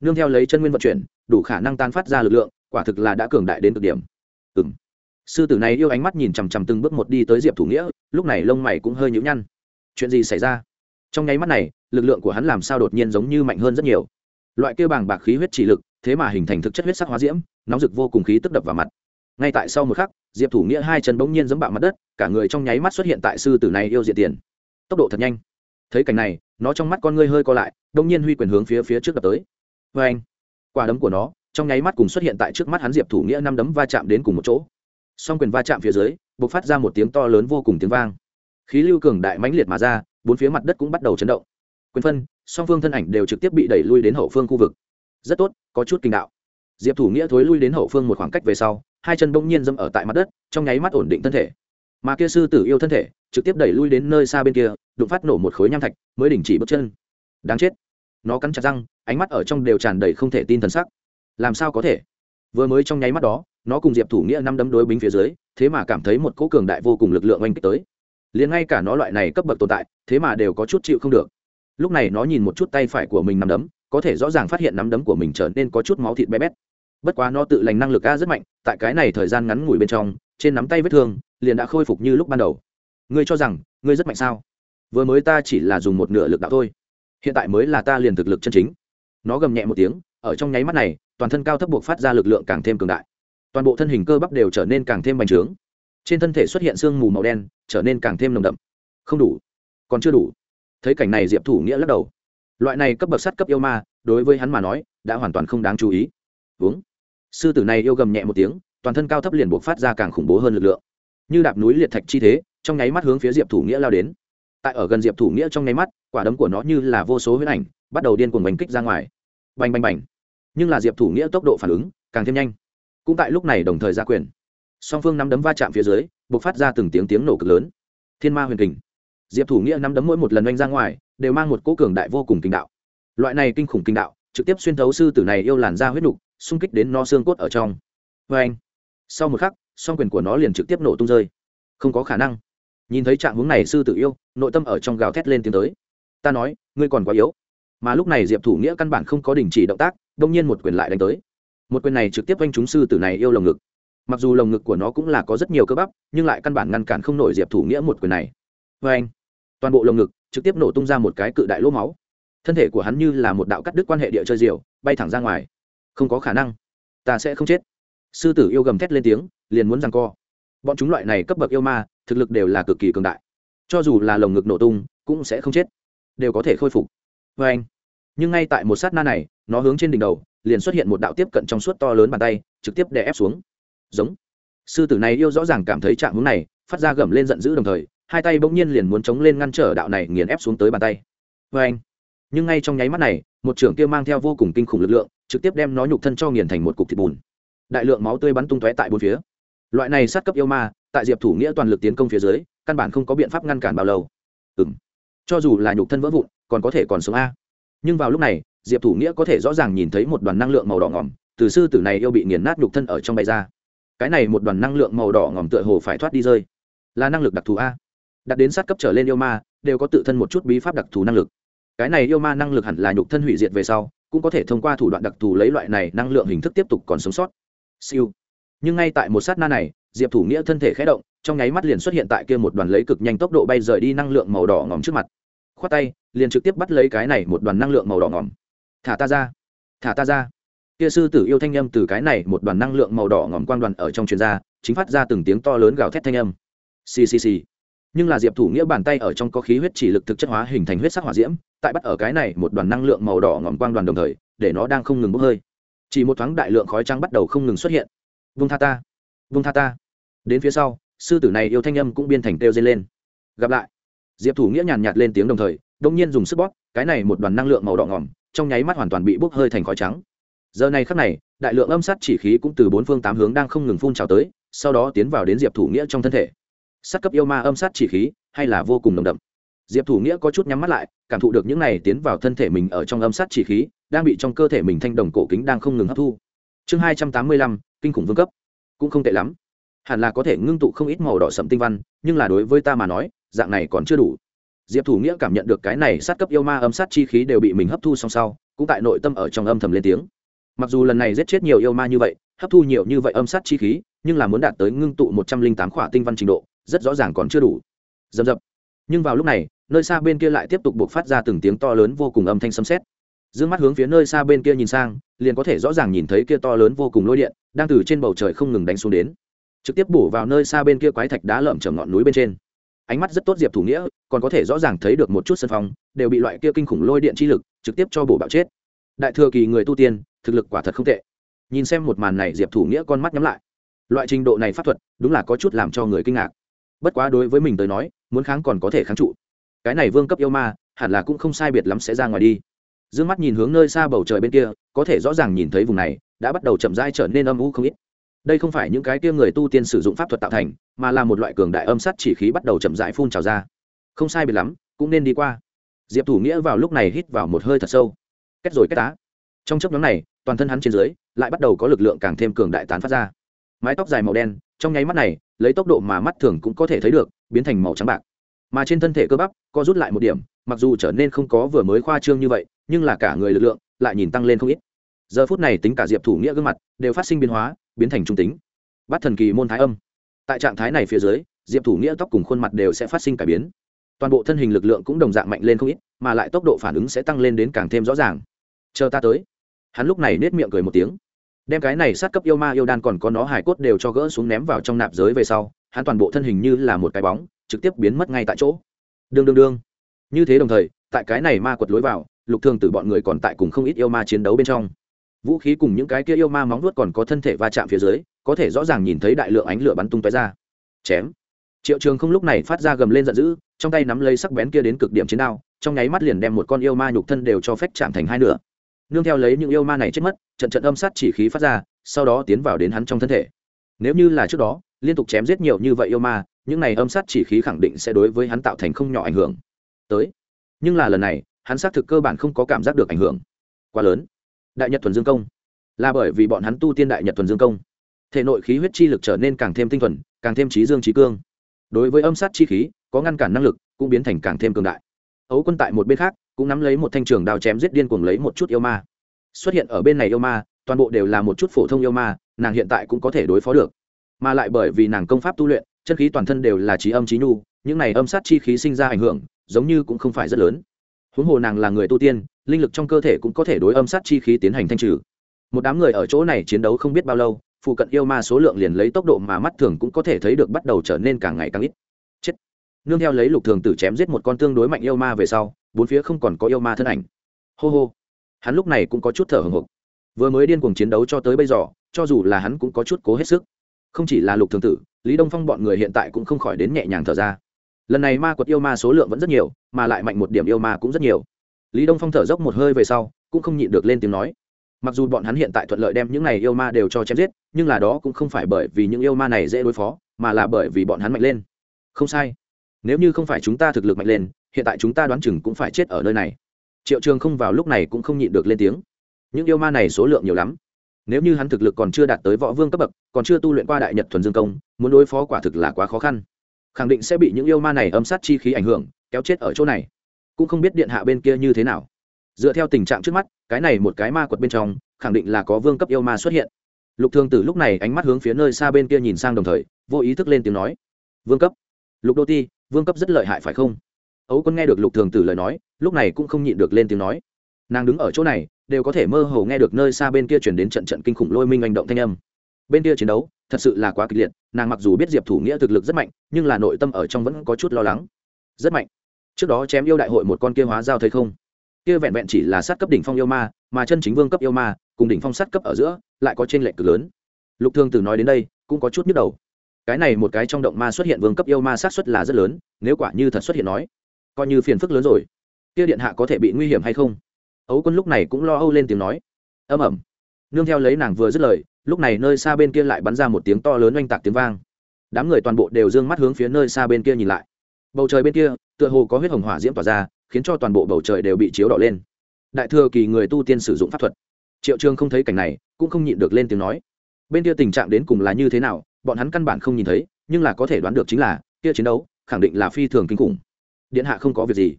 Nương theo lấy chân nguyên vận chuyển, đủ khả năng tan phát ra lực lượng, quả thực là đã cường đại đến cực điểm. Ừng sư tử này yêu ánh mắt nhìn chằm chằm từng bước một đi tới diệp thủ nghĩa, lúc này lông mày cũng hơi nhũ nhăn. Chuyện gì xảy ra? Trong nháy mắt này, lực lượng của hắn làm sao đột nhiên giống như mạnh hơn rất nhiều. Loại kia bàng bạc khí huyết chỉ lực, thế mà hình thành thực chất huyết sắc hóa diễm, nóng rực vô cùng khí tức đập vào mặt. Ngay tại sau một khắc, diệp thủ nghĩa hai chân bỗng nhiên giẫm bạo mặt đất, cả người trong nháy mắt xuất hiện tại sư tử này yêu diện tiền. Tốc độ thật nhanh. Thấy cảnh này, nó trong mắt con ngươi hơi co lại đông nhiên huy quyền hướng phía phía trước đập tới. Vê anh quả đấm của nó, trong nháy mắt cùng xuất hiện tại trước mắt hắn diệp thủ nghĩa năm đấm va chạm đến cùng một chỗ. Song quyền va chạm phía dưới b ộ c phát ra một tiếng to lớn vô cùng tiếng vang. Khí lưu cường đại mãnh liệt mà ra bốn phía mặt đất cũng bắt đầu chấn động. Quyền phân, song phương thân ảnh đều trực tiếp bị đẩy lui đến hậu phương khu vực. Rất tốt, có chút kinh đạo. Diệp thủ nghĩa thối lui đến hậu phương một khoảng cách về sau, hai chân bỗng nhiên dâm ở tại mặt đất, trong nháy mắt ổn định thân thể. Mà kia sư tử yêu thân thể, trực tiếp đẩy lui đến nơi xa bên kia, đụng phát nổ một khối nham thạch, mới đình chỉ bước chân. Đáng chết. Nó cắn chặt răng, ánh mắt ở trong đều tràn đầy không thể tin thần sắc. Làm sao có thể? Vừa mới trong nháy mắt đó, nó cùng diệp thủ nghĩa năm đấm đối bính phía dưới, thế mà cảm thấy một cỗ cường đại vô cùng lực lượng oanh kích tới liền ngay cả nó loại này cấp bậc tồn tại, thế mà đều có chút chịu không được. Lúc này nó nhìn một chút tay phải của mình nắm đấm, có thể rõ ràng phát hiện nắm đấm của mình trở nên có chút máu thịt bé bét. Bất quá nó tự lành năng lực a rất mạnh, tại cái này thời gian ngắn ngủi bên trong, trên nắm tay vết thương liền đã khôi phục như lúc ban đầu. Ngươi cho rằng, ngươi rất mạnh sao? Vừa mới ta chỉ là dùng một nửa lực đạo thôi. Hiện tại mới là ta liền thực lực chân chính. Nó gầm nhẹ một tiếng, ở trong nháy mắt này, toàn thân cao thấp buộc phát ra lực lượng càng thêm cường đại. Toàn bộ thân hình cơ bắp đều trở nên càng thêm bành trướng trên thân thể xuất hiện sương mù màu đen, trở nên càng thêm nồng đậm. Không đủ. Còn chưa đủ. Thấy cảnh này diệp thủ nghĩa lắc đầu. Loại này cấp bậc sắt cấp yêu ma, đối với hắn mà nói, đã hoàn toàn không đáng chú ý. Uống. Sư tử này yêu gầm nhẹ một tiếng, toàn thân cao thấp liền buộc phát ra càng khủng bố hơn lực lượng. Như đạp núi liệt thạch chi thế, trong nháy mắt hướng phía diệp thủ nghĩa lao đến. Tại ở gần diệp thủ nghĩa trong nháy mắt, quả đấm của nó như là vô số huyết ảnh, bắt đầu điên cuồng bành kích ra ngoài. Bành bành bành. Nhưng là diệp thủ nghĩa tốc độ phản ứng, càng thêm nhanh. Cũng tại lúc này đồng thời ra quyền song phương nắm đấm va chạm phía dưới b ộ c phát ra từng tiếng tiếng nổ cực lớn. Thiên ma huyền kình. Diệp thủ nghĩa nắm đấm mỗi một lần oanh ra ngoài, đều mang một cỗ cường đại vô cùng kinh đạo. Loại này kinh khủng kinh đạo, trực tiếp xuyên thấu sư tử này yêu làn da huyết nục, xung kích đến no xương cốt ở trong. Vê anh sau một khắc, song quyền của nó liền trực tiếp nổ tung rơi. Không có khả năng. Nhìn thấy trạng hướng này sư tử yêu, nội tâm ở trong gào thét lên tiến tới. Ta nói, ngươi còn quá yếu. Mà lúc này diệp thủ nghĩa căn bản không có đình chỉ động tác, đông nhiên một quyền lại đánh tới. Một quyền này trực tiếp oanh chúng sư tử này yêu lồng ngực mặc dù lồng ngực của nó cũng là có rất nhiều cơ bắp, nhưng lại căn bản ngăn cản không nổi diệp thủ nghĩa một quyền này. Vê anh, toàn bộ lồng ngực trực tiếp nổ tung ra một cái cự đại lỗ máu. Thân thể của hắn như là một đạo cắt đứt quan hệ địa chơi diều, bay thẳng ra ngoài. Không có khả năng. Ta sẽ không chết. Sư tử yêu gầm thét lên tiếng, liền muốn rằng co. Bọn chúng loại này cấp bậc yêu ma, thực lực đều là cực kỳ cường đại. Cho dù là lồng ngực nổ tung, cũng sẽ không chết. Đều có thể khôi phục. Vê anh, nhưng ngay tại một sát na này, nó hướng trên đỉnh đầu, liền xuất hiện một đạo tiếp cận trong suốt to lớn bàn tay, trực tiếp đè ép xuống giống. Sư tử này yêu rõ ràng cảm thấy trạng hướng này, phát ra gầm lên giận dữ đồng thời, hai tay bỗng nhiên liền muốn chống lên ngăn trở đạo này nghiền ép xuống tới bàn tay. Vê anh, nhưng ngay trong nháy mắt này, một trưởng kia mang theo vô cùng kinh khủng lực lượng, trực tiếp đem nó nhục thân cho nghiền thành một cục thịt bùn. Đại lượng máu tươi bắn tung tóe tại bốn phía. Loại này sát cấp yêu ma, tại diệp thủ nghĩa toàn lực tiến công phía dưới, căn bản không có biện pháp ngăn cản bao lâu. Ừ m cho dù là nhục thân vỡ vụn, còn có thể còn sống a. Nhưng vào lúc này, diệp thủ nghĩa có thể rõ ràng nhìn thấy một đoàn năng lượng màu đỏ ngỏm, từ sư tử này yêu bị nghiền nát nhục thân ở trong bay ra cái này một đoàn năng lượng màu đỏ ngỏm tựa hồ phải thoát đi rơi. Là năng lực đặc thù a. Đặt đến sát cấp trở lên yêu ma, đều có tự thân một chút bí pháp đặc thù năng lực. Cái này yêu ma năng lực hẳn là nhục thân hủy diệt về sau, cũng có thể thông qua thủ đoạn đặc thù lấy loại này năng lượng hình thức tiếp tục còn sống sót. Siêu. Nhưng ngay tại một sát na này, diệp thủ nghĩa thân thể khé động, trong nháy mắt liền xuất hiện tại kia một đoàn lấy cực nhanh tốc độ bay rời đi năng lượng màu đỏ ngòm trước mặt. Khoát tay, liền trực tiếp bắt lấy cái này một đoàn năng lượng màu đỏ ngòm. Thả ta ra. Thả ta ra kia sư tử yêu thanh âm từ cái này một đoàn năng lượng màu đỏ ngòm quang đoàn ở trong truyền ra, chính phát ra từng tiếng to lớn gào thét thanh âm. Xì xì xì. Nhưng là diệp thủ nghĩa bàn tay ở trong có khí huyết chỉ lực thực chất hóa hình thành huyết sắc hỏa diễm, tại bắt ở cái này một đoàn năng lượng màu đỏ ngòm quang đoàn đồng thời, để nó đang không ngừng bốc hơi. Chỉ một thoáng đại lượng khói trắng bắt đầu không ngừng xuất hiện. Vung tha ta. Vung tha ta. Đến phía sau, sư tử này yêu thanh âm cũng biên thành têu dây lên. Gặp lại. Diệp thủ nghĩa nhàn nhạt lên tiếng đồng thời đông nhiên dùng sức bóp, cái này một đoàn năng lượng màu đỏ ngỏm trong nháy mắt hoàn toàn bị bốc hơi thành khói trắng giờ này khắc này, đại lượng âm sát chỉ khí cũng từ bốn phương tám hướng đang không ngừng phun trào tới, sau đó tiến vào đến diệp thủ nghĩa trong thân thể. Sát cấp yêu ma âm sát chỉ khí, hay là vô cùng nồng đậm. Diệp thủ nghĩa có chút nhắm mắt lại, cảm thụ được những này tiến vào thân thể mình ở trong âm sát chỉ khí, đang bị trong cơ thể mình thanh đồng cổ kính đang không ngừng hấp thu. Chương hai trăm tám mươi lăm, kinh khủng vương cấp. Cũng không tệ lắm. Hẳn là có thể ngưng tụ không ít màu đỏ sậm tinh văn, nhưng là đối với ta mà nói, dạng này còn chưa đủ. Diệp thủ nghĩa cảm nhận được cái này sát cấp yêu ma âm sát chi khí đều bị mình hấp thu song sau, cũng tại nội tâm ở trong âm thầm lên tiếng mặc dù lần này giết chết nhiều yêu ma như vậy, hấp thu nhiều như vậy âm sát chi khí, nhưng là muốn đạt tới ngưng tụ một trăm linh tám khỏa tinh văn trình độ, rất rõ ràng còn chưa đủ. Dầm dập. Nhưng vào lúc này, nơi xa bên kia lại tiếp tục buộc phát ra từng tiếng to lớn vô cùng âm thanh sấm xét. d ư ơ n g mắt hướng phía nơi xa bên kia nhìn sang, liền có thể rõ ràng nhìn thấy kia to lớn vô cùng lôi điện, đang từ trên bầu trời không ngừng đánh xuống đến. Trực tiếp bổ vào nơi xa bên kia quái thạch đá lợm chở ngọn núi bên trên. Ánh mắt rất tốt diệp thủ nghĩa, còn có thể rõ ràng thấy được một chút sân phong đều bị loại kia kinh khủng lôi điện chi lực trực tiếp cho bổ bạo chết. Đại thừa kỳ người tu tiên thực lực quả thật không tệ. Nhìn xem một màn này, diệp thủ nghĩa con mắt nhắm lại. Loại trình độ này pháp thuật, đúng là có chút làm cho người kinh ngạc. Bất quá đối với mình tới nói, muốn kháng còn có thể kháng trụ. Cái này vương cấp yêu ma, hẳn là cũng không sai biệt lắm sẽ ra ngoài đi. D ư ơ n g mắt nhìn hướng nơi xa bầu trời bên kia, có thể rõ ràng nhìn thấy vùng này, đã bắt đầu chậm dai trở nên âm u không ít. Đây không phải những cái kia người tu tiên sử dụng pháp thuật tạo thành, mà là một loại cường đại âm sắt chỉ khí bắt đầu chậm dại phun trào ra. Không sai biệt lắm, cũng nên đi qua. Diệp thủ nghĩa vào lúc này hít vào một hơi thật sâu. Kết rồi kết tá. Trong chấp nhóm này toàn thân hắn trên dưới lại bắt đầu có lực lượng càng thêm cường đại tán phát ra. Mái tóc dài màu đen, trong nháy mắt này, lấy tốc độ mà mắt thường cũng có thể thấy được, biến thành màu trắng bạc. Mà trên thân thể cơ bắp, co rút lại một điểm, mặc dù trở nên không có vừa mới khoa trương như vậy, nhưng là cả người lực lượng lại nhìn tăng lên không ít. Giờ phút này tính cả diệp thủ nghĩa gương mặt đều phát sinh biến hóa, biến thành trung tính. Bắt thần kỳ môn thái âm. Tại trạng thái này phía dưới, diệp thủ nghĩa tóc cùng khuôn mặt đều sẽ phát sinh cải biến. Toàn bộ thân hình lực lượng cũng đồng dạng mạnh lên không ít, mà lại tốc độ phản ứng sẽ tăng lên đến càng thêm rõ ràng. Chờ ta tới hắn lúc này nết miệng cười một tiếng. Đem cái này sát cấp yêu ma yêu đan còn có nó hài cốt đều cho gỡ xuống ném vào trong nạp giới về sau, hắn toàn bộ thân hình như là một cái bóng, trực tiếp biến mất ngay tại chỗ. Đương đương đương. Như thế đồng thời, tại cái này ma quật lối vào, lục thường tử bọn người còn tại cùng không ít yêu ma chiến đấu bên trong. Vũ khí cùng những cái kia yêu ma móng nuốt còn có thân thể va chạm phía dưới, có thể rõ ràng nhìn thấy đại lượng ánh lửa bắn tung tóe ra. Chém. Triệu trường không lúc này phát ra gầm lên giận dữ, trong tay nắm lấy sắc bén kia đến cực điểm chiến đao, trong nháy mắt liền đem một con yêu ma nhục thân đều cho phách chạm thành hai nửa nương theo lấy những yêu ma này chết mất, trận trận âm sát chỉ khí phát ra, sau đó tiến vào đến hắn trong thân thể. Nếu như là trước đó, liên tục chém giết nhiều như vậy yêu ma, những này âm sát chỉ khí khẳng định sẽ đối với hắn tạo thành không nhỏ ảnh hưởng. Tới. Nhưng là lần này, hắn xác thực cơ bản không có cảm giác được ảnh hưởng. Quá lớn. Đại nhật thuần dương công. Là bởi vì bọn hắn tu tiên đại nhật thuần dương công. Thể nội khí huyết chi lực trở nên càng thêm tinh thuần, càng thêm trí dương trí cương. Đối với âm sát chi khí, có ngăn cản năng lực, cũng biến thành càng thêm cường đại. Ấu quân tại một bên khác cũng nắm lấy một thanh trường đao chém giết điên cuồng lấy một chút yêu ma. Xuất hiện ở bên này yêu ma, toàn bộ đều là một chút phổ thông yêu ma, nàng hiện tại cũng có thể đối phó được. Mà lại bởi vì nàng công pháp tu luyện, chân khí toàn thân đều là trí âm trí nhu, những này âm sát chi khí sinh ra ảnh hưởng, giống như cũng không phải rất lớn. Huống hồ nàng là người tu tiên, linh lực trong cơ thể cũng có thể đối âm sát chi khí tiến hành thanh trừ. Một đám người ở chỗ này chiến đấu không biết bao lâu, phụ cận yêu ma số lượng liền lấy tốc độ mà mắt thường cũng có thể thấy được bắt đầu trở nên càng ngày càng ít. Chết. Nương theo lấy lục thường tử chém giết một con tương đối mạnh yêu ma về sau bốn phía không còn có yêu ma thân ảnh. Hô hô. Hắn lúc này cũng có chút thở hồng hộc. Vừa mới điên cuồng chiến đấu cho tới bây giờ, cho dù là hắn cũng có chút cố hết sức. Không chỉ là lục thường tử, lý đông phong bọn người hiện tại cũng không khỏi đến nhẹ nhàng thở ra. Lần này ma quật yêu ma số lượng vẫn rất nhiều, mà lại mạnh một điểm yêu ma cũng rất nhiều. Lý đông phong thở dốc một hơi về sau, cũng không nhịn được lên tiếng nói. Mặc dù bọn hắn hiện tại thuận lợi đem những này yêu ma đều cho chém giết, nhưng là đó cũng không phải bởi vì những yêu ma này dễ đối phó, mà là bởi vì bọn hắn mạnh lên. Không sai nếu như không phải chúng ta thực lực mạnh lên, hiện tại chúng ta đoán chừng cũng phải chết ở nơi này. Triệu trường không vào lúc này cũng không nhịn được lên tiếng. Những yêu ma này số lượng nhiều lắm. Nếu như hắn thực lực còn chưa đạt tới võ vương cấp bậc, còn chưa tu luyện qua đại nhật thuần dương công, muốn đối phó quả thực là quá khó khăn. Khẳng định sẽ bị những yêu ma này âm sát chi khí ảnh hưởng, kéo chết ở chỗ này. Cũng không biết điện hạ bên kia như thế nào. Dựa theo tình trạng trước mắt, cái này một cái ma quật bên trong, khẳng định là có vương cấp yêu ma xuất hiện. Lục thương tử lúc này ánh mắt hướng phía nơi xa bên kia nhìn sang đồng thời, vô ý thức lên tiếng nói, vương cấp, lục đô ti vương cấp rất lợi hại phải không? Ấu quân nghe được lục thường tử lời nói, lúc này cũng không nhịn được lên tiếng nói. Nàng đứng ở chỗ này, đều có thể mơ hồ nghe được nơi xa bên kia chuyển đến trận trận kinh khủng lôi minh hành động thanh âm. Bên kia chiến đấu, thật sự là quá kịch liệt, nàng mặc dù biết diệp thủ nghĩa thực lực rất mạnh, nhưng là nội tâm ở trong vẫn có chút lo lắng. Rất mạnh. Trước đó chém yêu đại hội một con kia hóa giao thấy không? Kia vẹn vẹn chỉ là sát cấp đỉnh phong yêu ma, mà chân chính vương cấp yêu ma, cùng đỉnh phong sát cấp ở giữa, lại có trên lệnh cực lớn. Lục thương tử nói đến đây, cũng có chút nhức đầu cái này một cái trong động ma xuất hiện vương cấp yêu ma sát xuất là rất lớn, nếu quả như thật xuất hiện nói, coi như phiền phức lớn rồi. Kia điện hạ có thể bị nguy hiểm hay không? Ấu quân lúc này cũng lo âu lên tiếng nói. Âm ẩm nương theo lấy nàng vừa dứt lời, lúc này nơi xa bên kia lại bắn ra một tiếng to lớn oanh tạc tiếng vang. Đám người toàn bộ đều d ư ơ n g mắt hướng phía nơi xa bên kia nhìn lại. Bầu trời bên kia, tựa hồ có huyết hồng hỏa diễm tỏa ra, khiến cho toàn bộ bầu trời đều bị chiếu đỏ lên. Đại thừa kỳ người tu tiên sử dụng pháp thuật. Triệu trương không thấy cảnh này, cũng không nhịn được lên tiếng nói. Bên kia tình trạng đến cùng là như thế nào bọn hắn căn bản không nhìn thấy, nhưng là có thể đoán được chính là, kia chiến đấu, khẳng định là phi thường kinh khủng. Điện hạ không có việc gì.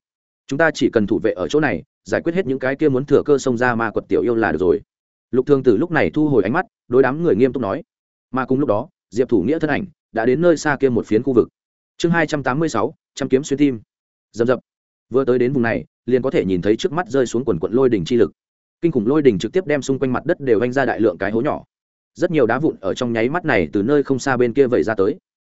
Chúng ta chỉ cần thủ vệ ở chỗ này, giải quyết hết những cái kia muốn thừa cơ xông ra ma quật tiểu yêu là được rồi. Lục thương tử lúc này thu hồi ánh mắt, đối đám người nghiêm túc nói. Mà cùng lúc đó, diệp thủ nghĩa thân ảnh đã đến nơi xa kia một phiến khu vực. Chương hai trăm tám mươi sáu, trăm kiếm xuyên tim. Dầm dập vừa tới đến vùng này, liền có thể nhìn thấy trước mắt rơi xuống quần quận lôi đỉnh chi lực. Kinh khủng lôi đỉnh trực tiếp đem xung quanh mặt đất đều vanh ra đại lượng cái hố nhỏ rất nhiều đá vụn ở trong nháy mắt này từ nơi không xa bên kia vẩy ra tới.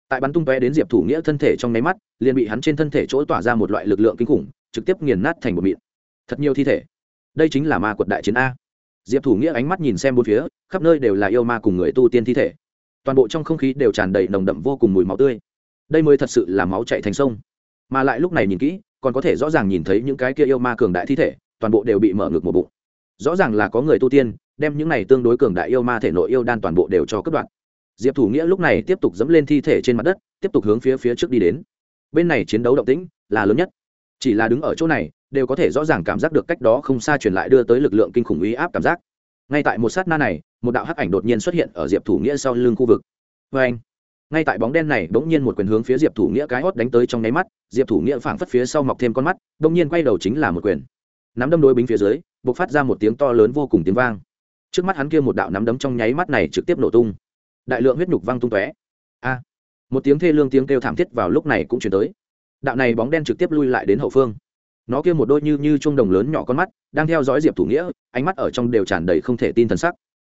Tại bắn tung tóe đến diệp thủ nghĩa thân thể trong nháy mắt, liền bị hắn trên thân thể chỗ tỏa ra một loại lực lượng kinh khủng, trực tiếp nghiền nát thành một mịn. Thật nhiều thi thể. Đây chính là ma quật đại chiến a. Diệp thủ nghĩa ánh mắt nhìn xem bốn phía, khắp nơi đều là yêu ma cùng người tu tiên thi thể. Toàn bộ trong không khí đều tràn đầy nồng đậm vô cùng mùi máu tươi. Đây mới thật sự là máu chạy thành sông. Mà lại lúc này nhìn kỹ, còn có thể rõ ràng nhìn thấy những cái kia yêu ma cường đại thi thể, toàn bộ đều bị mở ngực một bụng rõ ràng là có người tu tiên, đem những này tương đối cường đại yêu ma thể nội yêu đan toàn bộ đều cho cất đoạn diệp thủ nghĩa lúc này tiếp tục dẫm lên thi thể trên mặt đất, tiếp tục hướng phía phía trước đi đến. Bên này chiến đấu động tĩnh là lớn nhất. Chỉ là đứng ở chỗ này, đều có thể rõ ràng cảm giác được cách đó không xa truyền lại đưa tới lực lượng kinh khủng uy áp cảm giác. Ngay tại một sát na này, một đạo hắc ảnh đột nhiên xuất hiện ở diệp thủ nghĩa sau lưng khu vực. Vê anh, ngay tại bóng đen này bỗng nhiên một quyền hướng phía diệp thủ nghĩa cái hót đánh tới trong nháy mắt, diệp thủ nghĩa phảng phất phía sau mọc thêm con mắt, bỗng nhiên quay đầu chính là một quyền. Nắm đâm đối bính phía dưới bộc phát ra một tiếng to lớn vô cùng tiếng vang. Trước mắt hắn kia một đạo nắm đấm trong nháy mắt này trực tiếp nổ tung. Đại lượng huyết nhục văng tung tóe. A! Một tiếng thê lương tiếng kêu thảm thiết vào lúc này cũng chuyển tới. Đạo này bóng đen trực tiếp lui lại đến hậu phương. Nó kia một đôi như như chuông đồng lớn nhỏ con mắt, đang theo dõi diệp thủ nghĩa, ánh mắt ở trong đều tràn đầy không thể tin thần sắc.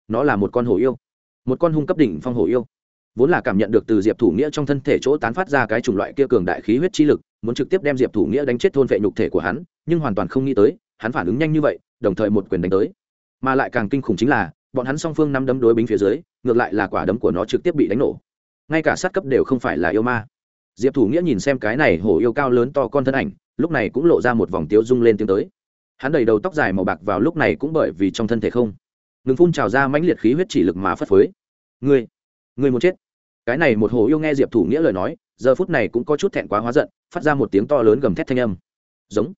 Nó là một con hổ yêu. Một con hung cấp đỉnh phong hổ yêu. Vốn là cảm nhận được từ diệp thủ nghĩa trong thân thể chỗ tán phát ra cái chủng loại kia cường đại khí huyết chi lực, muốn trực tiếp đem diệp thủ nghĩa đánh chết thôn vệ nhục thể của hắn, nhưng hoàn toàn không nghĩ tới, hắn phản ứng nhanh như vậy đồng thời một quyền đánh tới. Mà lại càng kinh khủng chính là, bọn hắn song phương năm đấm đối bính phía dưới, ngược lại là quả đấm của nó trực tiếp bị đánh nổ. Ngay cả sát cấp đều không phải là yêu ma. Diệp thủ nghĩa nhìn xem cái này hổ yêu cao lớn to con thân ảnh, lúc này cũng lộ ra một vòng tiếu rung lên tiếng tới. Hắn đầy đầu tóc dài màu bạc vào lúc này cũng bởi vì trong thân thể không. Ngừng phun trào ra mãnh liệt khí huyết chỉ lực mà phất phới. Ngươi ngươi muốn chết. Cái này một hồ yêu nghe diệp thủ nghĩa lời nói, giờ phút này cũng có chút thẹn quá hóa giận, phát ra một tiếng to lớn gầm thét thanh âm. Giống.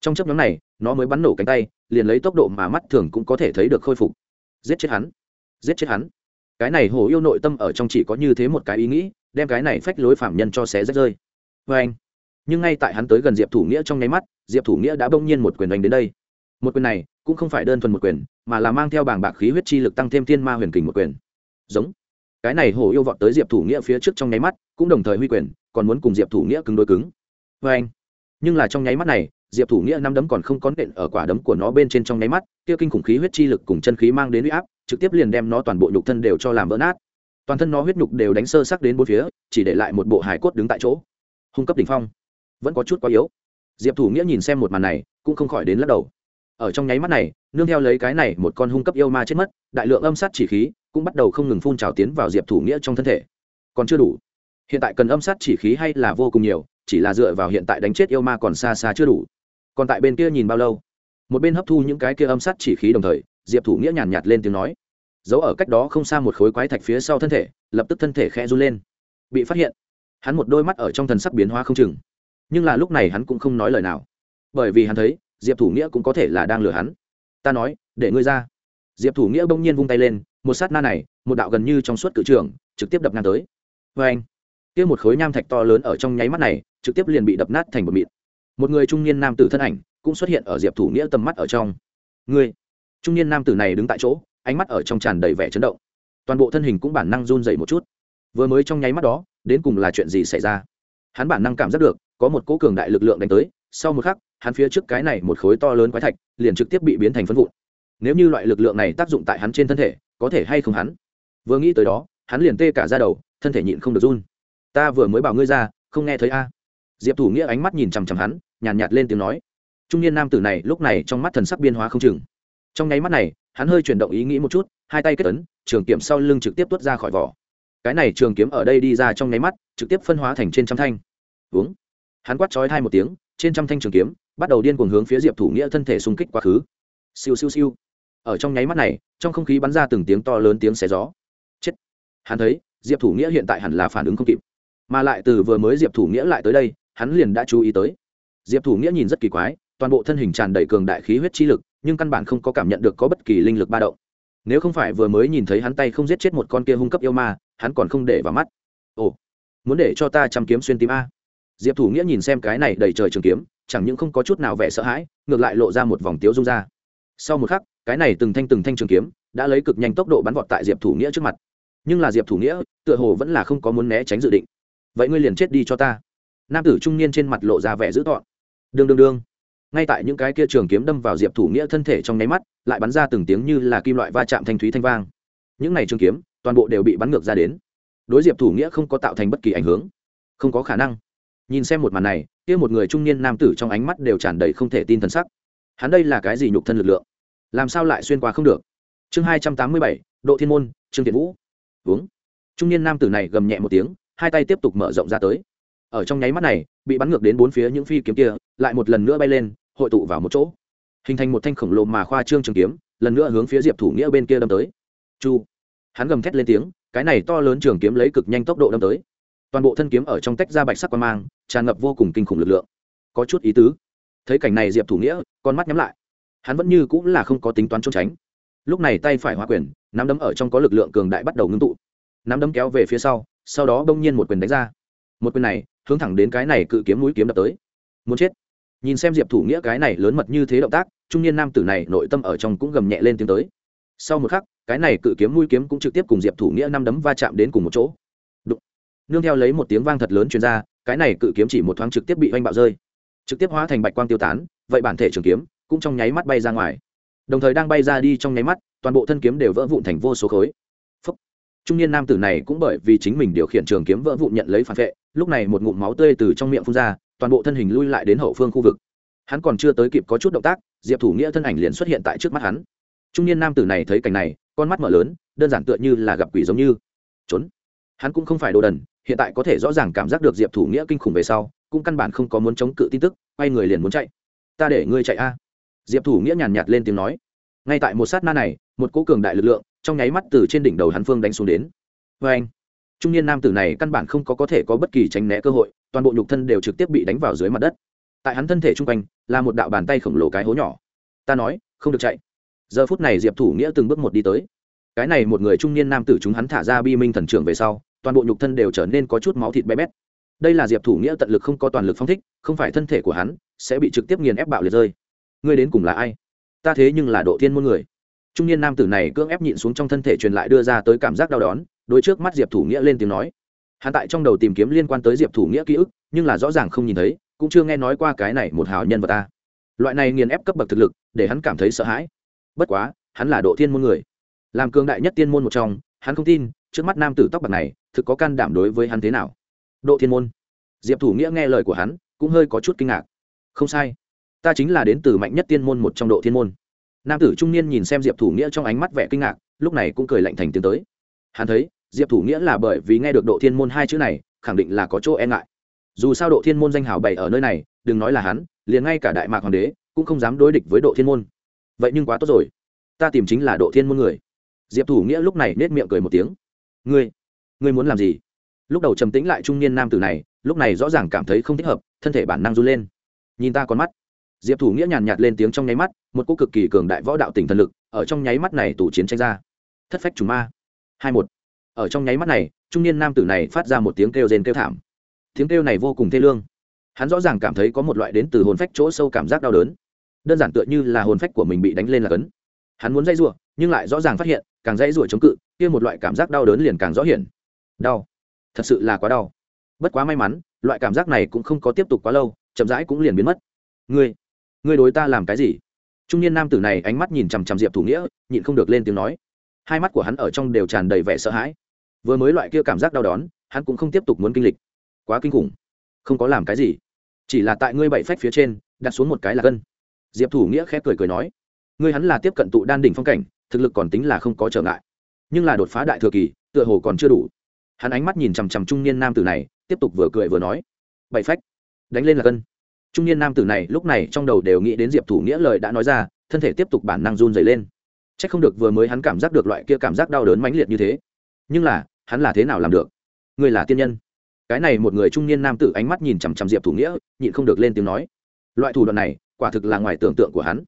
Trong chấp nhóm này nó mới bắn nổ cánh tay, liền lấy tốc độ mà mắt thường cũng có thể thấy được khôi phục. Giết chết hắn. Giết chết hắn. Cái này hổ yêu nội tâm ở trong chỉ có như thế một cái ý nghĩ, đem cái này phách lối phạm nhân cho xé rách rơi. Vê anh, nhưng ngay tại hắn tới gần diệp thủ nghĩa trong nháy mắt, diệp thủ nghĩa đã bỗng nhiên một quyền đánh đến đây. Một quyền này, cũng không phải đơn thuần một quyền, mà là mang theo bảng bạc khí huyết chi lực tăng thêm thiên ma huyền kình một quyền. Giống. Cái này hổ yêu vọt tới diệp thủ nghĩa phía trước trong nháy mắt, cũng đồng thời huy quyền, còn muốn cùng diệp thủ nghĩa cứng đối cứng. Vê anh, nhưng là trong nháy mắt này diệp thủ nghĩa năm đấm còn không có nện ở quả đấm của nó bên trên trong nháy mắt, kia kinh khủng khí huyết chi lực cùng chân khí mang đến huy áp, trực tiếp liền đem nó toàn bộ nhục thân đều cho làm vỡ nát. Toàn thân nó huyết nhục đều đánh sơ sắc đến bốn phía, chỉ để lại một bộ hải cốt đứng tại chỗ. Hung cấp đ ỉ n h phong. Vẫn có chút quá yếu. Diệp thủ nghĩa nhìn xem một màn này, cũng không khỏi đến lắc đầu. Ở trong nháy mắt này, nương theo lấy cái này một con hung cấp yêu ma chết mất, đại lượng âm sát chỉ khí cũng bắt đầu không ngừng phun trào tiến vào diệp thủ nghĩa trong thân thể. Còn chưa đủ. Hiện tại cần âm sát chỉ khí hay là vô cùng nhiều, chỉ là dựa vào hiện tại đánh chết yêu ma còn xa xa chưa đủ còn tại bên kia nhìn bao lâu? Một bên hấp thu những cái kia âm sát chỉ khí đồng thời, diệp thủ nghĩa nhàn nhạt lên tiếng nói. Giấu ở cách đó không xa một khối quái thạch phía sau thân thể, lập tức thân thể khẽ run lên. Bị phát hiện, hắn một đôi mắt ở trong thần sắc biến hóa không chừng. Nhưng là lúc này hắn cũng không nói lời nào. Bởi vì hắn thấy, diệp thủ nghĩa cũng có thể là đang lừa hắn. Ta nói, để ngươi ra. Diệp thủ nghĩa bỗng nhiên vung tay lên, một sát na này, một đạo gần như trong suốt cự trường, trực tiếp đập ngang tới. Vê anh kia một khối nham thạch to lớn ở trong nháy mắt này, trực tiếp liền bị đập nát thành một mịn một người trung niên nam tử thân ảnh cũng xuất hiện ở diệp thủ nghĩa tầm mắt ở trong. Người trung niên nam tử này đứng tại chỗ, ánh mắt ở trong tràn đầy vẻ chấn động. Toàn bộ thân hình cũng bản năng run dày một chút. Vừa mới trong nháy mắt đó, đến cùng là chuyện gì xảy ra? Hắn bản năng cảm giác được, có một cỗ cường đại lực lượng đánh tới, sau một khắc, hắn phía trước cái này một khối to lớn quái thạch liền trực tiếp bị biến thành phân vụn. Nếu như loại lực lượng này tác dụng tại hắn trên thân thể, có thể hay không hắn? Vừa nghĩ tới đó, hắn liền tê cả ra đầu, thân thể nhịn không được run. Ta vừa mới bảo ngươi ra, không nghe thấy a diệp thủ nghĩa ánh mắt nhìn chằm chằm hắn nhàn nhạt, nhạt lên tiếng nói. Trung niên nam tử này lúc này trong mắt thần sắc biên hóa không chừng. Trong nháy mắt này hắn hơi chuyển động ý nghĩ một chút hai tay kết ấn trường kiếm sau lưng trực tiếp tuốt ra khỏi vỏ. Cái này trường kiếm ở đây đi ra trong nháy mắt trực tiếp phân hóa thành trên trăm thanh. Uống hắn quát chói hai một tiếng trên trăm thanh trường kiếm bắt đầu điên cuồng hướng phía diệp thủ nghĩa thân thể xung kích quá khứ. Siêu siêu siêu. Ở trong nháy mắt này trong không khí bắn ra từng tiếng to lớn tiếng xé gió. Chết. Hắn thấy diệp thủ nghĩa hiện tại hẳn là phản ứng không kịp. Mà lại từ vừa mới diệp thủ nghĩa lại tới đây hắn liền đã chú ý tới. Diệp thủ nghĩa nhìn rất kỳ quái, toàn bộ thân hình tràn đầy cường đại khí huyết chi lực, nhưng căn bản không có cảm nhận được có bất kỳ linh lực ba động. Nếu không phải vừa mới nhìn thấy hắn tay không giết chết một con kia hung cấp yêu ma, hắn còn không để vào mắt. Ồ, muốn để cho ta chăm kiếm xuyên tim a? Diệp thủ nghĩa nhìn xem cái này đầy trời trường kiếm, chẳng những không có chút nào vẻ sợ hãi, ngược lại lộ ra một vòng tiếu rung ra. Sau một khắc, cái này từng thanh từng thanh trường kiếm đã lấy cực nhanh tốc độ bắn vọt tại diệp thủ nghĩa trước mặt. Nhưng là diệp thủ nghĩa, tựa hồ vẫn là không có muốn né tránh dự định. Vậy ngươi liền chết đi cho ta nam tử trung niên trên mặt lộ ra vẻ dữ tọn đương đương đương. Ngay tại những cái kia trường kiếm đâm vào diệp thủ nghĩa thân thể trong nháy mắt, lại bắn ra từng tiếng như là kim loại va chạm thanh thúy thanh vang. Những này trường kiếm, toàn bộ đều bị bắn ngược ra đến. Đối diệp thủ nghĩa không có tạo thành bất kỳ ảnh hưởng. Không có khả năng. Nhìn xem một màn này, kia một người trung niên nam tử trong ánh mắt đều tràn đầy không thể tin thần sắc. Hắn đây là cái gì nhục thân lực lượng? Làm sao lại xuyên qua không được? Chương hai trăm tám mươi bảy, độ thiên môn, trương thiện vũ. Uống trung niên nam tử này gầm nhẹ một tiếng, hai tay tiếp tục mở rộng ra tới ở trong nháy mắt này, bị bắn ngược đến bốn phía những phi kiếm kia, lại một lần nữa bay lên, hội tụ vào một chỗ. Hình thành một thanh khổng lồ mà khoa trương trường kiếm, lần nữa hướng phía diệp thủ nghĩa bên kia đâm tới. Chu. Hắn gầm thét lên tiếng, cái này to lớn trường kiếm lấy cực nhanh tốc độ đâm tới. Toàn bộ thân kiếm ở trong tách ra bạch sắc quan mang, tràn ngập vô cùng kinh khủng lực lượng. Có chút ý tứ. Thấy cảnh này diệp thủ nghĩa, con mắt nhắm lại. Hắn vẫn như cũng là không có tính toán trốn tránh. Lúc này tay phải hóa quyền, nắm đấm ở trong có lực lượng cường đại bắt đầu ngưng tụ. Nắm đấm kéo về phía sau sau đó đông nhiên một quyền đánh ra một quyền này, hướng thẳng đến cái này cự kiếm mũi kiếm đập tới. Muốn chết. Nhìn xem diệp thủ nghĩa cái này lớn mật như thế động tác, trung niên nam tử này nội tâm ở trong cũng gầm nhẹ lên tiếng tới. Sau một khắc, cái này cự kiếm mũi kiếm cũng trực tiếp cùng diệp thủ nghĩa năm đấm va chạm đến cùng một chỗ. Đụng. nương theo lấy một tiếng vang thật lớn truyền ra, cái này cự kiếm chỉ một thoáng trực tiếp bị oanh bạo rơi. Trực tiếp hóa thành bạch quang tiêu tán, vậy bản thể trường kiếm cũng trong nháy mắt bay ra ngoài. Đồng thời đang bay ra đi trong nháy mắt, toàn bộ thân kiếm đều vỡ vụn thành vô số khối trung niên nam tử này cũng bởi vì chính mình điều khiển trường kiếm vỡ vụn nhận lấy phản vệ, lúc này một ngụm máu tươi từ trong miệng phun ra, toàn bộ thân hình lui lại đến hậu phương khu vực. Hắn còn chưa tới kịp có chút động tác, diệp thủ nghĩa thân ảnh liền xuất hiện tại trước mắt hắn. Trung niên nam tử này thấy cảnh này, con mắt mở lớn, đơn giản tựa như là gặp quỷ giống như. Trốn. Hắn cũng không phải đồ đần, hiện tại có thể rõ ràng cảm giác được diệp thủ nghĩa kinh khủng về sau, cũng căn bản không có muốn chống cự tin tức, quay người liền muốn chạy. Ta để ngươi chạy a. Diệp thủ nghĩa nhàn nhạt lên tiếng nói. Ngay tại một sát na này, một cỗ cường đại lực lượng trong nháy mắt từ trên đỉnh đầu hắn phương đánh xuống đến. Vê anh, trung niên nam tử này căn bản không có có thể có bất kỳ tránh né cơ hội, toàn bộ nhục thân đều trực tiếp bị đánh vào dưới mặt đất. Tại hắn thân thể chung quanh, là một đạo bàn tay khổng lồ cái hố nhỏ. Ta nói, không được chạy. Giờ phút này diệp thủ nghĩa từng bước một đi tới. Cái này một người trung niên nam tử chúng hắn thả ra bi minh thần trưởng về sau, toàn bộ nhục thân đều trở nên có chút máu thịt bé bét. Đây là diệp thủ nghĩa tận lực không có toàn lực phong thích, không phải thân thể của hắn sẽ bị trực tiếp nghiền ép bạo liệt rơi. Ngươi đến cùng là ai? Ta thế nhưng là độ thiên môn người trung niên nam tử này cưỡng ép nhịn xuống trong thân thể truyền lại đưa ra tới cảm giác đau đớn đôi trước mắt diệp thủ nghĩa lên tiếng nói. Hắn tại trong đầu tìm kiếm liên quan tới diệp thủ nghĩa ký ức, nhưng là rõ ràng không nhìn thấy, cũng chưa nghe nói qua cái này một hào nhân vật ta. Loại này nghiền ép cấp bậc thực lực, để hắn cảm thấy sợ hãi. Bất quá, hắn là độ thiên môn người. Làm cường đại nhất tiên môn một trong, hắn không tin, trước mắt nam tử tóc bạc này, thực có can đảm đối với hắn thế nào. Độ thiên môn. Diệp thủ nghĩa nghe lời của hắn, cũng hơi có chút kinh ngạc. Không sai. Ta chính là đến từ mạnh nhất tiên môn một trong độ thiên môn nam tử trung niên nhìn xem diệp thủ nghĩa trong ánh mắt vẻ kinh ngạc, lúc này cũng cười lạnh thành tiếng tới. Hắn thấy, diệp thủ nghĩa là bởi vì nghe được độ thiên môn hai chữ này, khẳng định là có chỗ e ngại. Dù sao độ thiên môn danh hào bày ở nơi này, đừng nói là hắn, liền ngay cả đại mạc hoàng đế cũng không dám đối địch với độ thiên môn. Vậy nhưng quá tốt rồi. Ta tìm chính là độ thiên môn người. Diệp thủ nghĩa lúc này nết miệng cười một tiếng. Ngươi ngươi muốn làm gì? Lúc đầu trầm tĩnh lại trung niên nam tử này, lúc này rõ ràng cảm thấy không thích hợp, thân thể bản năng run lên. Nhìn ta con mắt diệp thủ nghĩa nhàn nhạt lên tiếng trong nháy mắt, một cô cực kỳ cường đại võ đạo tỉnh thần lực ở trong nháy mắt này tủ chiến tranh ra. Thất phách trùng ma. Hai một. Ở trong nháy mắt này, trung niên nam tử này phát ra một tiếng kêu rên kêu thảm. Tiếng kêu này vô cùng thê lương. Hắn rõ ràng cảm thấy có một loại đến từ hồn phách chỗ sâu cảm giác đau đớn. Đơn giản tựa như là hồn phách của mình bị đánh lên là cấn. Hắn muốn dây rủa, nhưng lại rõ ràng phát hiện, càng dây rủa chống cự, kia một loại cảm giác đau đớn liền càng rõ hiển. Đau. Thật sự là quá đau. Bất quá may mắn, loại cảm giác này cũng không có tiếp tục quá lâu, chậm rãi cũng liền biến mất. Ngươi ngươi đối ta làm cái gì? Trung niên nam tử này ánh mắt nhìn chằm chằm diệp thủ nghĩa, nhịn không được lên tiếng nói. Hai mắt của hắn ở trong đều tràn đầy vẻ sợ hãi. Vừa mới loại kia cảm giác đau đón hắn cũng không tiếp tục muốn kinh lịch. Quá kinh khủng. Không có làm cái gì. Chỉ là tại ngươi bảy phách phía trên, đặt xuống một cái là gân. diệp thủ nghĩa khép cười cười nói. Ngươi hắn là tiếp cận tụ đan đỉnh phong cảnh, thực lực còn tính là không có trở ngại. Nhưng là đột phá đại thừa kỳ, tựa hồ còn chưa đủ. Hắn ánh mắt nhìn chằm chằm trung niên nam tử này, tiếp tục vừa cười vừa nói. Bảy phách. Đánh lên là gân trung niên nam tử này lúc này trong đầu đều nghĩ đến diệp thủ nghĩa lời đã nói ra, thân thể tiếp tục bản năng run dày lên. C h ắ c không được vừa mới hắn cảm giác được loại kia cảm giác đau đớn mãnh liệt như thế. Nhưng là, hắn là thế nào làm được? Người là tiên nhân. Cái này một người trung niên nam tử ánh mắt nhìn chằm chằm diệp thủ nghĩa, nhịn không được lên tiếng nói. Loại thủ đoạn này, quả thực là ngoài tưởng tượng của hắn.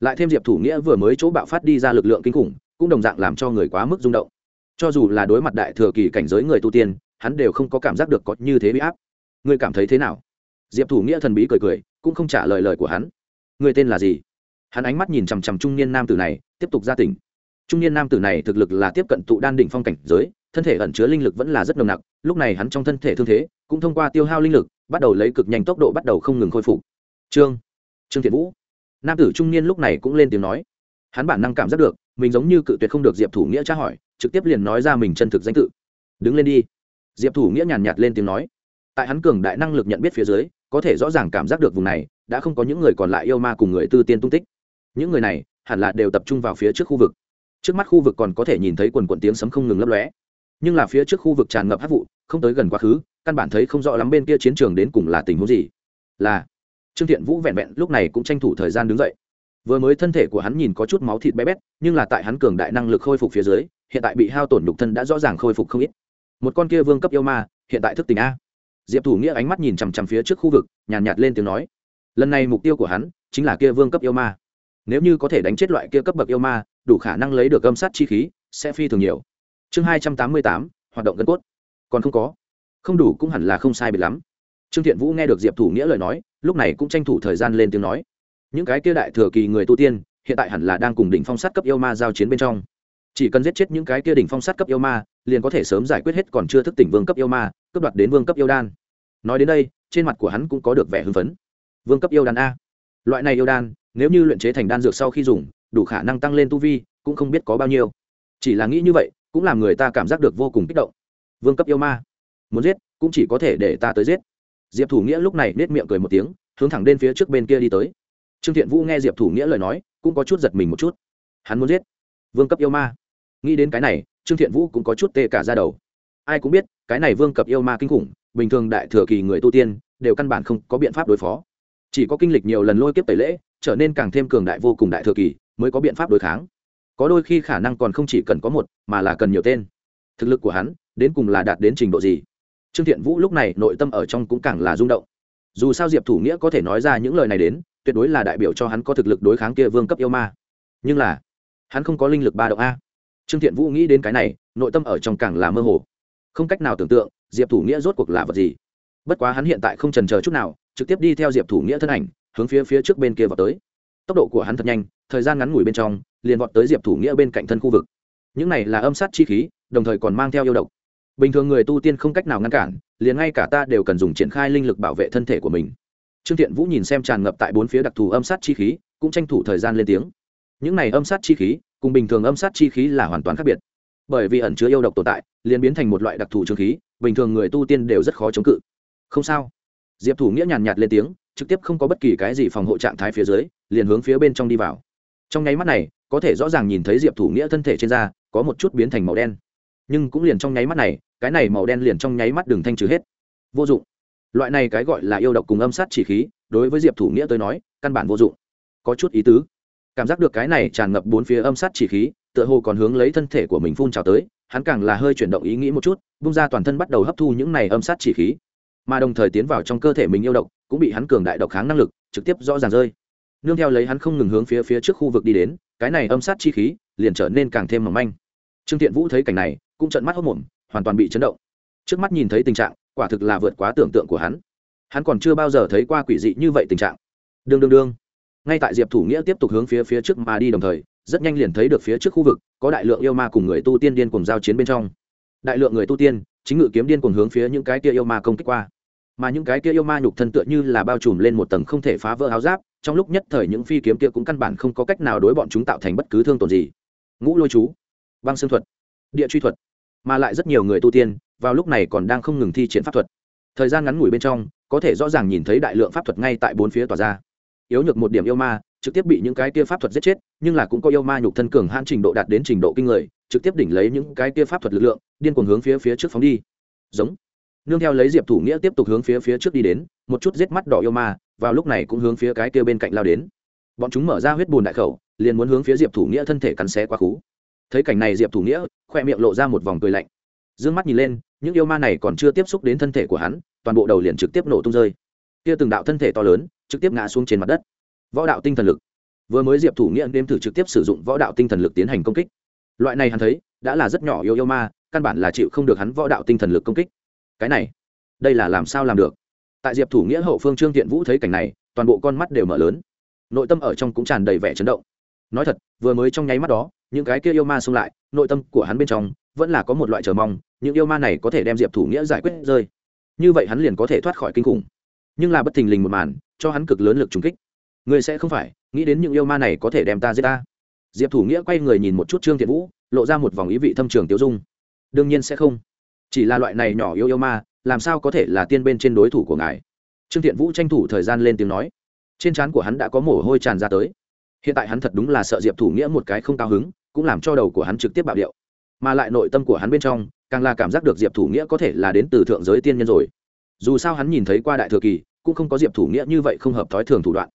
Lại thêm diệp thủ nghĩa vừa mới chỗ bạo phát đi ra lực lượng kinh khủng, cũng đồng dạng làm cho người quá mức rung động. Cho dù là đối mặt đại thừa kỳ cảnh giới người tu tiên, hắn đều không có cảm giác được có như thế bị áp. Ngươi cảm thấy thế nào? Diệp thủ nghĩa thần bí cười cười, cũng không trả lời lời của hắn. Người tên là gì? Hắn ánh mắt nhìn chằm chằm trung niên nam tử này, tiếp tục ra tỉnh. Trung niên nam tử này thực lực là tiếp cận tụ đan đỉnh phong cảnh giới, thân thể ẩn chứa linh lực vẫn là rất nồng nặc, lúc này hắn trong thân thể thương thế, cũng thông qua tiêu hao linh lực, bắt đầu lấy cực nhanh tốc độ bắt đầu không ngừng khôi phục. Trương trương thiện vũ. Nam tử trung niên lúc này cũng lên tiếng nói. Hắn bản năng cảm giác được, mình giống như cự tuyệt không được diệp thủ nghĩa tra hỏi, trực tiếp liền nói ra mình chân thực danh tự. Đứng lên đi. Diệp thủ nghĩa nhàn nhạt lên tiếng nói. Tại hắn cường đại năng lực nhận biết phía dưới có thể rõ ràng cảm giác được vùng này, đã không có những người còn lại yêu ma cùng người tư tiên tung tích. Những người này, hẳn là đều tập trung vào phía trước khu vực. Trước mắt khu vực còn có thể nhìn thấy quần quần tiếng sấm không ngừng lấp lóe. Nhưng là phía trước khu vực tràn ngập hát vụ, không tới gần quá khứ, căn bản thấy không rõ lắm bên kia chiến trường đến cùng là tình huống gì. Là, trương thiện vũ vẹn vẹn lúc này cũng tranh thủ thời gian đứng dậy. Vừa mới thân thể của hắn nhìn có chút máu thịt bé bét, nhưng là tại hắn cường đại năng lực khôi phục phía dưới, hiện tại bị hao tổn nhục thân đã rõ ràng khôi phục không ít. Một con kia vương cấp yêu ma, hiện tại thức tình a diệp thủ nghĩa ánh mắt nhìn chằm chằm phía trước khu vực nhàn nhạt, nhạt lên tiếng nói. Lần này mục tiêu của hắn chính là kia vương cấp yêu ma. Nếu như có thể đánh chết loại kia cấp bậc yêu ma đủ khả năng lấy được âm sát chi khí sẽ phi thường nhiều. Chương hai trăm tám mươi tám hoạt động gân cốt. Còn không có. Không đủ cũng hẳn là không sai biệt lắm. Trương thiện vũ nghe được diệp thủ nghĩa lời nói lúc này cũng tranh thủ thời gian lên tiếng nói. Những cái kia đại thừa kỳ người tu tiên hiện tại hẳn là đang cùng đỉnh phong sát cấp yêu ma giao chiến bên trong chỉ cần giết chết những cái kia đỉnh phong sát cấp yêu ma, liền có thể sớm giải quyết hết còn chưa thức tỉnh vương cấp yêu ma cấp đoạt đến vương cấp yêu đan. Nói đến đây, trên mặt của hắn cũng có được vẻ hưng phấn. Vương cấp yêu đan a. Loại này yêu đan, nếu như luyện chế thành đan dược sau khi dùng, đủ khả năng tăng lên tu vi, cũng không biết có bao nhiêu. Chỉ là nghĩ như vậy, cũng làm người ta cảm giác được vô cùng kích động. Vương cấp yêu ma. Muốn giết, cũng chỉ có thể để ta tới giết. Diệp thủ nghĩa lúc này nết miệng cười một tiếng, hướng thẳng đến phía trước bên kia đi tới. Trương thiện vũ nghe diệp thủ nghĩa lời nói, cũng có chút giật mình một chút. Hắn muốn giết. Vương cấp yêu ma nghĩ đến cái này, trương thiện vũ cũng có chút tê cả ra đầu. Ai cũng biết, cái này vương cấp yêu ma kinh khủng, bình thường đại thừa kỳ người tu tiên, đều căn bản không có biện pháp đối phó. Chỉ có kinh lịch nhiều lần lôi kiếp tẩy lễ, trở nên càng thêm cường đại vô cùng đại thừa kỳ, mới có biện pháp đối kháng. Có đôi khi khả năng còn không chỉ cần có một, mà là cần nhiều tên. Thực lực của hắn, đến cùng là đạt đến trình độ gì? Trương thiện vũ lúc này nội tâm ở trong cũng càng là rung động. Dù sao diệp thủ nghĩa có thể nói ra những lời này đến, tuyệt đối là đại biểu cho hắn có thực lực đối kháng kia vương cấp yêu ma. Nhưng là, hắn không có linh lực ba động a trương thiện vũ nghĩ đến cái này, nội tâm ở trong càng là mơ hồ. Không cách nào tưởng tượng, diệp thủ nghĩa rốt cuộc là vật gì. Bất quá hắn hiện tại không trần chờ chút nào, trực tiếp đi theo diệp thủ nghĩa thân ảnh, hướng phía phía trước bên kia vào tới. Tốc độ của hắn thật nhanh, thời gian ngắn ngủi bên trong, liền vọt tới diệp thủ nghĩa bên cạnh thân khu vực. Những này là âm sát chi khí, đồng thời còn mang theo yêu độc. Bình thường người tu tiên không cách nào ngăn cản, liền ngay cả ta đều cần dùng triển khai linh lực bảo vệ thân thể của mình. Trương thiện vũ nhìn xem tràn ngập tại bốn phía đặc thù âm sát chi khí, cũng tranh thủ thời gian lên tiếng. Những này âm sát chi khí cùng bình thường âm sát chi khí là hoàn toàn khác biệt. Bởi vì ẩn chứa yêu độc tồn tại, liền biến thành một loại đặc thù trường khí, bình thường người tu tiên đều rất khó chống cự. Không sao. Diệp thủ nghĩa nhàn nhạt lên tiếng, trực tiếp không có bất kỳ cái gì phòng hộ trạng thái phía dưới, liền hướng phía bên trong đi vào. Trong nháy mắt này, có thể rõ ràng nhìn thấy diệp thủ nghĩa thân thể trên da, có một chút biến thành màu đen. Nhưng cũng liền trong nháy mắt này, cái này màu đen liền trong nháy mắt đường thanh trừ hết. Vô dụng. Loại này cái gọi là yêu độc cùng âm sát chỉ khí, đối với diệp thủ nghĩa tới nói, căn bản vô dụng. Có chút ý tứ cảm giác được cái này tràn ngập bốn phía âm sát chỉ khí, tựa hồ còn hướng lấy thân thể của mình phun trào tới, hắn càng là hơi chuyển động ý nghĩ một chút, bung ra toàn thân bắt đầu hấp thu những này âm sát chỉ khí. Mà đồng thời tiến vào trong cơ thể mình yêu độc, cũng bị hắn cường đại độc kháng năng lực, trực tiếp rõ ràng rơi. Nương theo lấy hắn không ngừng hướng phía phía trước khu vực đi đến, cái này âm sát chi khí liền trở nên càng thêm mỏng manh. Trương thiện vũ thấy cảnh này, cũng trận mắt hốc mồm hoàn toàn bị chấn động. Trước mắt nhìn thấy tình trạng, quả thực là vượt quá tưởng tượng của hắn. Hắn còn chưa bao giờ thấy qua quỷ dị như vậy tình trạng. Đương đương đương ngay tại diệp thủ nghĩa tiếp tục hướng phía phía trước mà đi đồng thời, rất nhanh liền thấy được phía trước khu vực, có đại lượng yêu ma cùng người tu tiên điên cùng giao chiến bên trong. Đại lượng người tu tiên, chính ngự kiếm điên cùng hướng phía những cái kia yêu ma công kích qua. Mà những cái kia yêu ma nhục thân tựa như là bao trùm lên một tầng không thể phá vỡ áo giáp, trong lúc nhất thời những phi kiếm kia cũng căn bản không có cách nào đối bọn chúng tạo thành bất cứ thương tổn gì. Ngũ lôi chú, băng xương thuật, địa truy thuật, mà lại rất nhiều người tu tiên, vào lúc này còn đang không ngừng thi triển pháp thuật. Thời gian ngắn ngủi bên trong, có thể rõ ràng nhìn thấy đại lượng pháp thuật ngay tại bốn phía tỏa ra yếu nhược một điểm yêu ma, trực tiếp bị những cái kia pháp thuật giết chết, nhưng là cũng có yêu ma nhục thân cường hãn trình độ đạt đến trình độ kinh người, trực tiếp đỉnh lấy những cái kia pháp thuật lực lượng, điên cuồng hướng phía phía trước phóng đi. Giống. Nương theo lấy diệp thủ nghĩa tiếp tục hướng phía phía trước đi đến, một chút giết mắt đỏ yêu ma, vào lúc này cũng hướng phía cái kia bên cạnh lao đến. Bọn chúng mở ra huyết bùn đại khẩu, liền muốn hướng phía diệp thủ nghĩa thân thể cắn xé quá khứ. Thấy cảnh này diệp thủ nghĩa, khoe miệng lộ ra một vòng cười lạnh. D ư ơ n g mắt nhìn lên, những yêu ma này còn chưa tiếp xúc đến thân thể của hắn, toàn bộ đầu liền trực tiếp nổ tung rơi. Kia từng đạo thân thể to lớn trực tiếp ngã xuống trên mặt đất. Võ đạo tinh thần lực. Vừa mới diệp thủ nghĩa đêm thử trực tiếp sử dụng võ đạo tinh thần lực tiến hành công kích. Loại này hắn thấy, đã là rất nhỏ yêu yêu ma, căn bản là chịu không được hắn võ đạo tinh thần lực công kích. Cái này, đây là làm sao làm được? Tại diệp thủ nghĩa hậu phương trương thiện vũ thấy cảnh này, toàn bộ con mắt đều mở lớn. Nội tâm ở trong cũng tràn đầy vẻ chấn động. Nói thật, vừa mới trong nháy mắt đó, những cái kia yêu ma xông lại, nội tâm của hắn bên trong vẫn là có một loại chờ mong, những yêu ma này có thể đem diệp thủ nghĩa giải quyết rơi. Như vậy hắn liền có thể thoát khỏi kinh khủng. Nhưng là bất thình lình một màn cho hắn cực lớn lực trùng kích. Ngươi sẽ không phải, nghĩ đến những yêu ma này có thể đem ta giết ta. Diệp thủ nghĩa quay người nhìn một chút trương thiện vũ, lộ ra một vòng ý vị thâm trường tiêu dung. Đương nhiên sẽ không. Chỉ là loại này nhỏ yêu yêu ma, làm sao có thể là tiên bên trên đối thủ của ngài? Trương thiện vũ tranh thủ thời gian lên tiếng nói. Trên trán của hắn đã có mồ hôi tràn ra tới. Hiện tại hắn thật đúng là sợ diệp thủ nghĩa một cái không cao hứng, cũng làm cho đầu của hắn trực tiếp bạo điệu. Mà lại nội tâm của hắn bên trong, càng là cảm giác được diệp thủ nghĩa có thể là đến từ thượng giới tiên nhân rồi. Dù sao hắn nhìn thấy qua đại thừa kỳ cũng không có diệp thủ nghĩa như vậy không hợp thói thường thủ đoạn.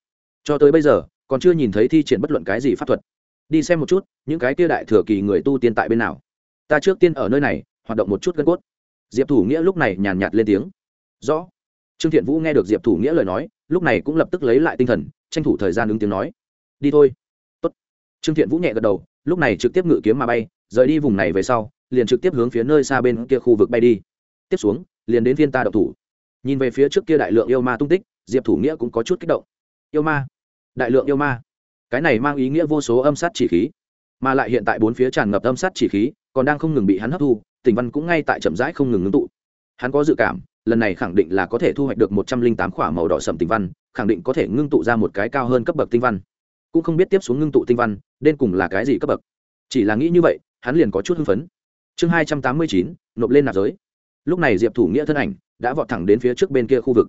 Cho tới bây giờ, còn chưa nhìn thấy thi triển bất luận cái gì pháp thuật. Đi xem một chút, những cái kia đại thừa kỳ người tu tiên tại bên nào. Ta trước tiên ở nơi này, hoạt động một chút gân cốt. Diệp thủ nghĩa lúc này nhàn nhạt lên tiếng. Rõ. Trương thiện vũ nghe được diệp thủ nghĩa lời nói, lúc này cũng lập tức lấy lại tinh thần, tranh thủ thời gian ứng tiếng nói. Đi thôi. Tốt. trương thiện vũ nhẹ gật đầu, lúc này trực tiếp ngự kiếm mà bay, rời đi vùng này về sau, liền trực tiếp hướng phía nơi xa bên kia khu vực bay đi. Tiếp xuống, liền đến viên ta đậu thủ nhìn về phía trước kia đại lượng yêu ma tung tích, diệp thủ nghĩa cũng có chút kích động. Yêu ma? Đại lượng yêu ma? Cái này mang ý nghĩa vô số âm sát chỉ khí. Mà lại hiện tại bốn phía tràn ngập âm sát chỉ khí, còn đang không ngừng bị hắn hấp thu tỉnh văn cũng ngay tại chậm rãi không ngừng ngưng tụ. Hắn có dự cảm, lần này khẳng định là có thể thu hoạch được một trăm linh tám khỏa màu đỏ sầm tinh văn, khẳng định có thể ngưng tụ ra một cái cao hơn cấp bậc tinh văn. Cũng không biết tiếp xuống ngưng tụ tinh văn, đến cùng là cái gì cấp bậc. Chỉ là nghĩ như vậy, hắn liền có chút hưng phấn. Chương hai trăm tám mươi chín, nộp lên nạp giới. Lúc này diệp thủ nghĩa thân ảnh đã vọt thẳng đến phía trước bên kia khu vực.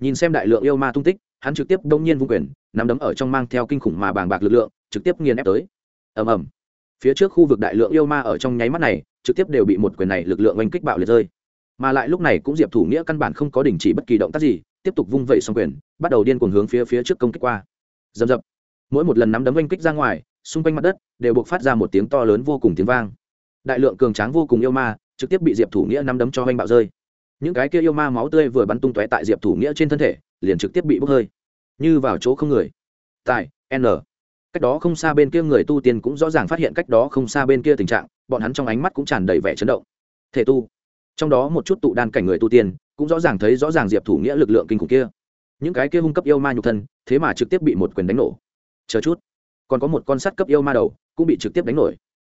Nhìn xem đại lượng yêu ma tung tích, hắn trực tiếp đông nhiên vung quyền, nắm đấm ở trong mang theo kinh khủng mà bàng bạc lực lượng, trực tiếp nghiền ép tới. Ầm ầm. Phía trước khu vực đại lượng yêu ma ở trong nháy mắt này, trực tiếp đều bị một quyền này lực lượng oanh kích bạo liệt rơi. Mà lại lúc này cũng diệp thủ nghĩa căn bản không có đình chỉ bất kỳ động tác gì, tiếp tục vung vẩy xong quyền, bắt đầu điên cuồng hướng phía phía trước công kích qua. Dầm dập mỗi một lần nắm đấm oanh kích ra ngoài, xung quanh mặt đất đều buộc phát ra một tiếng to lớn vô cùng tiếng vang. Đại lượng cường tráng vô cùng yêu ma trực tiếp bị diệp thủ nghĩa nắm đấm cho oanh bạo rơi những cái kia yêu ma máu tươi vừa bắn tung tóe tại diệp thủ nghĩa trên thân thể, liền trực tiếp bị bốc hơi. Như vào chỗ không người. Tại, n. Cách đó không xa bên kia người tu tiên cũng rõ ràng phát hiện cách đó không xa bên kia tình trạng, bọn hắn trong ánh mắt cũng tràn đầy vẻ chấn động. Thể tu. Trong đó một chút tụ đan cảnh người tu tiên, cũng rõ ràng thấy rõ ràng diệp thủ nghĩa lực lượng kinh khủng kia. Những cái kia hung cấp yêu ma nhục thân, thế mà trực tiếp bị một quyền đánh nổ. Chờ chút. Còn có một con sắt cấp yêu ma đầu, cũng bị trực tiếp đánh nổi.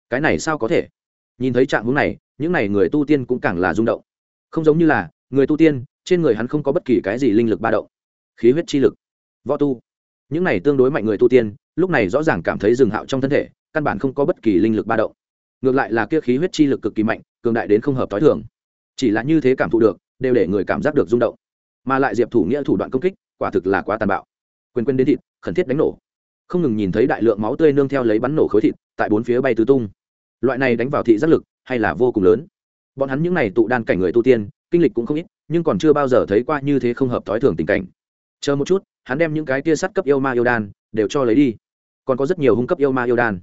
Cái này sao có thể? Nhìn thấy trạng hướng này, những n à y người tu tiên cũng càng là rung động không giống như là, người tu tiên, trên người hắn không có bất kỳ cái gì linh lực ba động. Khí huyết chi lực, võ tu. Những này tương đối mạnh người tu tiên, lúc này rõ ràng cảm thấy rừng hạo trong thân thể, căn bản không có bất kỳ linh lực ba động. Ngược lại là kia khí huyết chi lực cực kỳ mạnh, cường đại đến không hợp t h i thường. Chỉ là như thế cảm thụ được, đều để người cảm giác được rung động. Mà lại diệp thủ nghĩa thủ đoạn công kích, quả thực là quá tàn bạo. Quên quên đến thịt, khẩn thiết đánh nổ. Không ngừng nhìn thấy đại lượng máu tươi nương theo lấy bắn nổ khối thịt, tại bốn phía bay tứ tung. Loại này đánh vào thị giác lực, hay là vô cùng lớn bọn hắn những n à y tụ đan cảnh người tu tiên, kinh lịch cũng không ít, nhưng còn chưa bao giờ thấy qua như thế không hợp thói thường tình cảnh. Chờ một chút, hắn đem những cái kia sắt cấp yêu ma yêu đan đều cho lấy đi. Còn có rất nhiều hung cấp yêu ma yêu đan.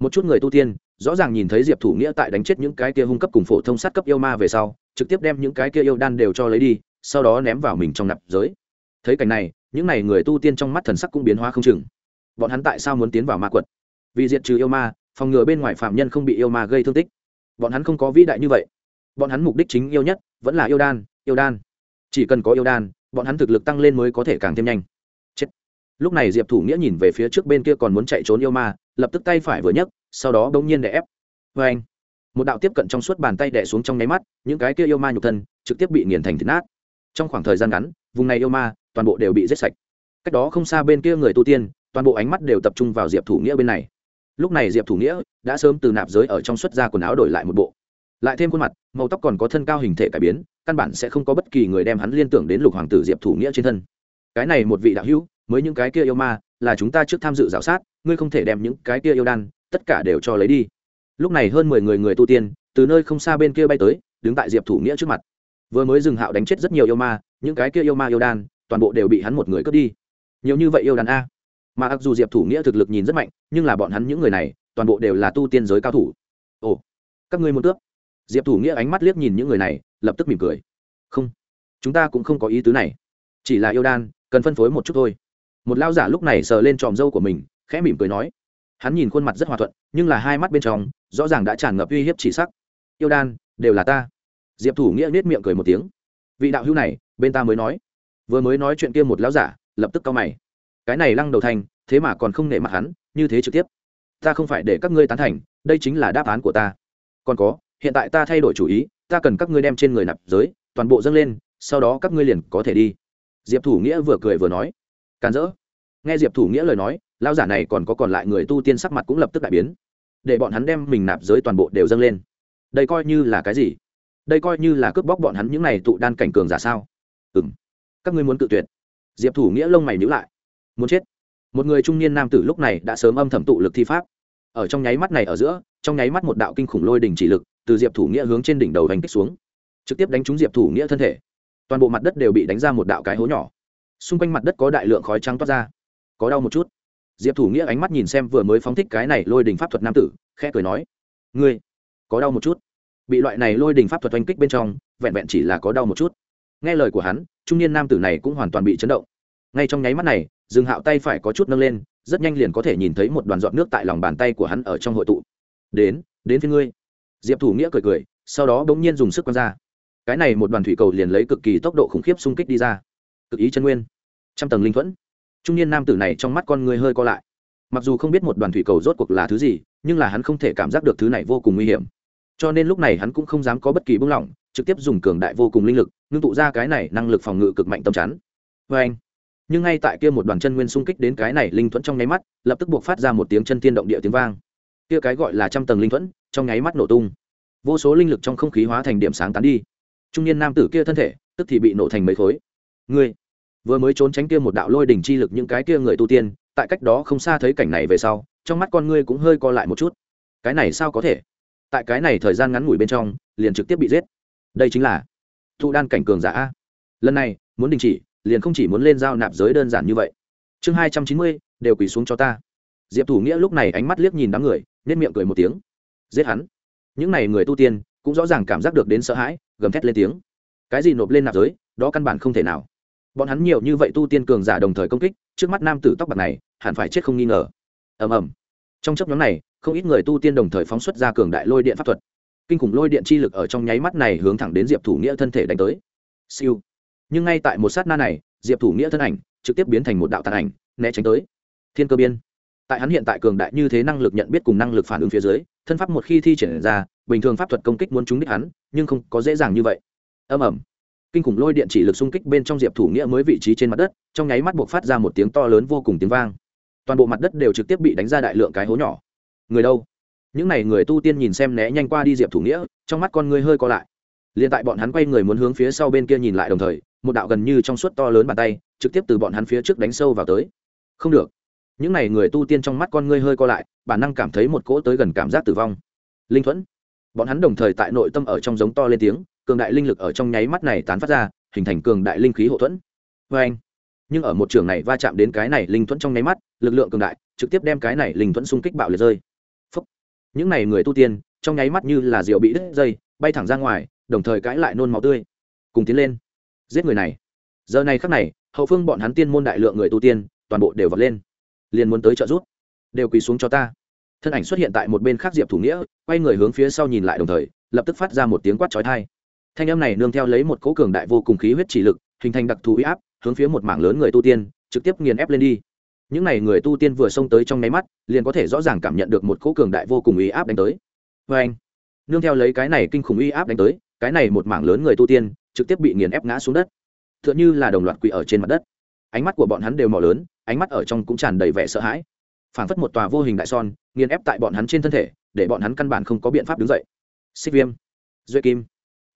Một chút người tu tiên, rõ ràng nhìn thấy diệp thủ nghĩa tại đánh chết những cái kia hung cấp cùng phổ thông sắt cấp yêu ma về sau, trực tiếp đem những cái kia yêu đan đều cho lấy đi, sau đó ném vào mình trong nạp giới. Thấy cảnh này, những n à y người tu tiên trong mắt thần sắc cũng biến hóa không chừng. Bọn hắn tại sao muốn tiến vào ma quật? Vì diệt trừ yêu ma, phòng ngừa bên ngoài phạm nhân không bị yêu ma gây thương tích. Bọn hắn không có vĩ đại như vậy bọn hắn mục đích chính yêu nhất vẫn là yêu đan yêu đan. Chỉ cần có yêu đan, bọn hắn thực lực tăng lên mới có thể càng thêm nhanh. Lúc này diệp thủ nghĩa nhìn về phía trước bên kia còn muốn chạy trốn yêu ma, lập tức tay phải vừa nhấc, sau đó bỗng nhiên đè ép. Vê anh, một đạo tiếp cận trong suốt bàn tay đẻ xuống trong nháy mắt, những cái kia yêu ma nhục thân trực tiếp bị nghiền thành thịt nát. Trong khoảng thời gian ngắn, vùng này yêu ma toàn bộ đều bị giết sạch. Cách đó không xa bên kia người tu tiên, toàn bộ ánh mắt đều tập trung vào diệp thủ nghĩa bên này. Lúc này diệp thủ nghĩa đã sớm từ nạp giới ở trong xuất ra quần áo đổi lại một bộ lại thêm khuôn mặt, màu tóc còn có thân cao hình thể cải biến, căn bản sẽ không có bất kỳ người đem hắn liên tưởng đến lục hoàng tử diệp thủ nghĩa trên thân. Cái này một vị đạo hữu, mới những cái kia yêu ma, là chúng ta trước tham dự giảo sát, ngươi không thể đem những cái kia yêu đan, tất cả đều cho lấy đi. Lúc này hơn mười người người tu tiên, từ nơi không xa bên kia bay tới, đứng tại diệp thủ nghĩa trước mặt. Vừa mới dừng hạo đánh chết rất nhiều yêu ma, những cái kia yêu ma yêu đan, toàn bộ đều bị hắn một người cướp đi. Nhiều như vậy yêu đàn a. Mà mặc dù diệp thủ nghĩa thực lực nhìn rất mạnh, nhưng là bọn hắn những người này, toàn bộ đều là tu tiên giới cao thủ. Ồ, các ngươi muốn cướp diệp thủ nghĩa ánh mắt liếc nhìn những người này lập tức mỉm cười không chúng ta cũng không có ý tứ này chỉ là yêu đan cần phân phối một chút thôi một lao giả lúc này sờ lên tròm dâu của mình khẽ mỉm cười nói hắn nhìn khuôn mặt rất hòa thuận nhưng là hai mắt bên trong rõ ràng đã tràn ngập uy hiếp chỉ sắc yêu đan đều là ta diệp thủ nghĩa nết miệng cười một tiếng vị đạo hữu này bên ta mới nói vừa mới nói chuyện kia một lão giả lập tức cau mày cái này lăng đầu thành thế mà còn không nể mặt hắn như thế trực tiếp ta không phải để các ngươi tán thành đây chính là đáp án của ta còn có hiện tại ta thay đổi chủ ý, ta cần các ngươi đem trên người nạp giới, toàn bộ dâng lên, sau đó các ngươi liền có thể đi. Diệp thủ nghĩa vừa cười vừa nói. Càn rỡ. Nghe diệp thủ nghĩa lời nói lao giả này còn có còn lại người tu tiên sắc mặt cũng lập tức đại biến. Để bọn hắn đem mình nạp giới toàn bộ đều dâng lên. Đây coi như là cái gì? Đây coi như là cướp bóc bọn hắn những n à y tụ đan cảnh cường giả sao? Ừ m các ngươi muốn cự tuyệt. Diệp thủ nghĩa lông mày nhữ lại. Muốn chết. Một người trung niên nam tử lúc này đã sớm âm thầm tụ lực thi pháp. Ở trong nháy mắt này ở giữa, trong nháy mắt một đạo kinh khủng lôi đỉnh chỉ lực từ diệp thủ nghĩa hướng trên đỉnh đầu đánh kích xuống, trực tiếp đánh trúng diệp thủ nghĩa thân thể. Toàn bộ mặt đất đều bị đánh ra một đạo cái hố nhỏ. Xung quanh mặt đất có đại lượng khói trắng toát ra. Có đau một chút. Diệp thủ nghĩa ánh mắt nhìn xem vừa mới phóng thích cái này lôi đình pháp thuật nam tử, khẽ cười nói, ngươi, có đau một chút? Bị loại này lôi đình pháp thuật oanh kích bên trong, vẹn vẹn chỉ là có đau một chút. Nghe lời của hắn, trung niên nam tử này cũng hoàn toàn bị chấn động. Ngay trong nháy mắt này, dương hạo tay phải có chút nâng lên, rất nhanh liền có thể nhìn thấy một đoàn giọt nước tại lòng bàn tay của hắn ở trong hội tụ. Đến đến phía ngươi diệp thủ nghĩa cười cười, sau đó bỗng nhiên dùng sức quăng ra. Cái này một đoàn thủy cầu liền lấy cực kỳ tốc độ khủng khiếp xung kích đi ra. Cực ý chân nguyên. Trăm tầng linh thuẫn. Trung niên nam tử này trong mắt con người hơi co lại. Mặc dù không biết một đoàn thủy cầu rốt cuộc là thứ gì, nhưng là hắn không thể cảm giác được thứ này vô cùng nguy hiểm. Cho nên lúc này hắn cũng không dám có bất kỳ buông lỏng, trực tiếp dùng cường đại vô cùng linh lực, ngưng tụ ra cái này năng lực phòng ngự cực mạnh tâm chắn. Vê anh, nhưng ngay tại kia một đoàn chân nguyên xung kích đến cái này linh thuẫn trong nháy mắt, lập tức buộc phát ra một tiếng chân tiên động địa tiếng vang. Kia cái gọi là trăm tầng linh thuẫn trong nháy mắt nổ tung. Vô số linh lực trong không khí hóa thành điểm sáng tán đi. Trung niên nam tử kia thân thể, tức thì bị nổ thành mấy khối. Ngươi, vừa mới trốn tránh kia một đạo lôi đỉnh chi lực những cái kia người tu tiên, tại cách đó không xa thấy cảnh này về sau, trong mắt con ngươi cũng hơi co lại một chút. Cái này sao có thể? Tại cái này thời gian ngắn ngủi bên trong, liền trực tiếp bị giết. Đây chính là thụ đan cảnh cường giả lần này, muốn đình chỉ, liền không chỉ muốn lên giao nạp giới đơn giản như vậy. Chương hai trăm chín mươi, đều quỳ xuống cho ta. Diệp thủ nghĩa lúc này ánh mắt liếc nhìn đám người nên miệng cười một tiếng giết hắn. Những n à y người tu tiên cũng rõ ràng cảm giác được đến sợ hãi, gầm thét lên tiếng. Cái gì nộp lên nạp giới, đó căn bản không thể nào. Bọn hắn nhiều như vậy tu tiên cường giả đồng thời công kích, trước mắt nam tử tóc bạc này, hẳn phải chết không nghi ngờ. Ầm ầm. Trong chấp nhóm này, không ít người tu tiên đồng thời phóng xuất ra cường đại lôi điện pháp thuật. Kinh khủng lôi điện chi lực ở trong nháy mắt này hướng thẳng đến diệp thủ nghĩa thân thể đánh tới. Siêu. Nhưng ngay tại một sát na này, diệp thủ nghĩa thân ảnh trực tiếp biến thành một đạo tàn ảnh, né tránh tới. Thiên cơ biên. Tại hắn hiện tại cường đại như thế năng lực nhận biết cùng năng lực phản ứng phía dưới thân pháp một khi thi triển ra, bình thường pháp thuật công kích muốn trúng đích hắn, nhưng không có dễ dàng như vậy. Âm ẩm kinh khủng lôi điện chỉ lực xung kích bên trong diệp thủ nghĩa mới vị trí trên mặt đất, trong nháy mắt buộc phát ra một tiếng to lớn vô cùng tiếng vang. Toàn bộ mặt đất đều trực tiếp bị đánh ra đại lượng cái hố nhỏ. Người đâu? Những n à y người tu tiên nhìn xem né nhanh qua đi diệp thủ nghĩa, trong mắt con ngươi hơi co lại. L i ê n tại bọn hắn quay người muốn hướng phía sau bên kia nhìn lại đồng thời, một đạo gần như trong suốt to lớn bàn tay, trực tiếp từ bọn hắn phía trước đánh sâu vào tới. Không được những n à y người tu tiên trong mắt con ngươi hơi co lại, bản năng cảm thấy một cỗ tới gần cảm giác tử vong. Linh thuẫn, bọn hắn đồng thời tại nội tâm ở trong giống to lên tiếng, cường đại linh lực ở trong nháy mắt này tán phát ra, hình thành cường đại linh khí hậu thuẫn. Vê anh, nhưng ở một trường này va chạm đến cái này linh thuẫn trong nháy mắt, lực lượng cường đại trực tiếp đem cái này linh thuẫn xung kích bạo liệt rơi. Phúc. những này người tu tiên, trong nháy mắt như là rượu bị đứt dây, bay thẳng ra ngoài, đồng thời cãi lại nôn máu tươi. Cùng tiến lên. Giết người này. Giờ này khắc này, hậu phương bọn hắn tiên môn đại lượng người tu tiên, toàn bộ đều vọt lên liền muốn tới trợ giúp đều quỳ xuống cho ta. Thân ảnh xuất hiện tại một bên khác diệp thủ nghĩa, quay người hướng phía sau nhìn lại đồng thời, lập tức phát ra một tiếng quát trói thai thanh âm này nương theo lấy một cỗ cường đại vô cùng khí huyết chỉ lực, hình thành đặc thù huy áp, hướng phía một mảng lớn người tu tiên, trực tiếp nghiền ép lên đi. Những n à y người tu tiên vừa xông tới trong nháy mắt, liền có thể rõ ràng cảm nhận được một cỗ cường đại vô cùng uy áp đánh tới. Vê anh, nương theo lấy cái này kinh khủng uy áp đánh tới, cái này một mảng lớn người tu tiên, trực tiếp bị nghiền ép ngã xuống đất. T h ư ợ n h ư là đồng loạt quỵ ở trên mặt đất ánh mắt của bọn hắn đều mỏ lớn, ánh mắt ở trong cũng tràn đầy vẻ sợ hãi. Phảng phất một tòa vô hình đại son, nghiền ép tại bọn hắn trên thân thể, để bọn hắn căn bản không có biện pháp đứng dậy. Xích viêm, duệ kim.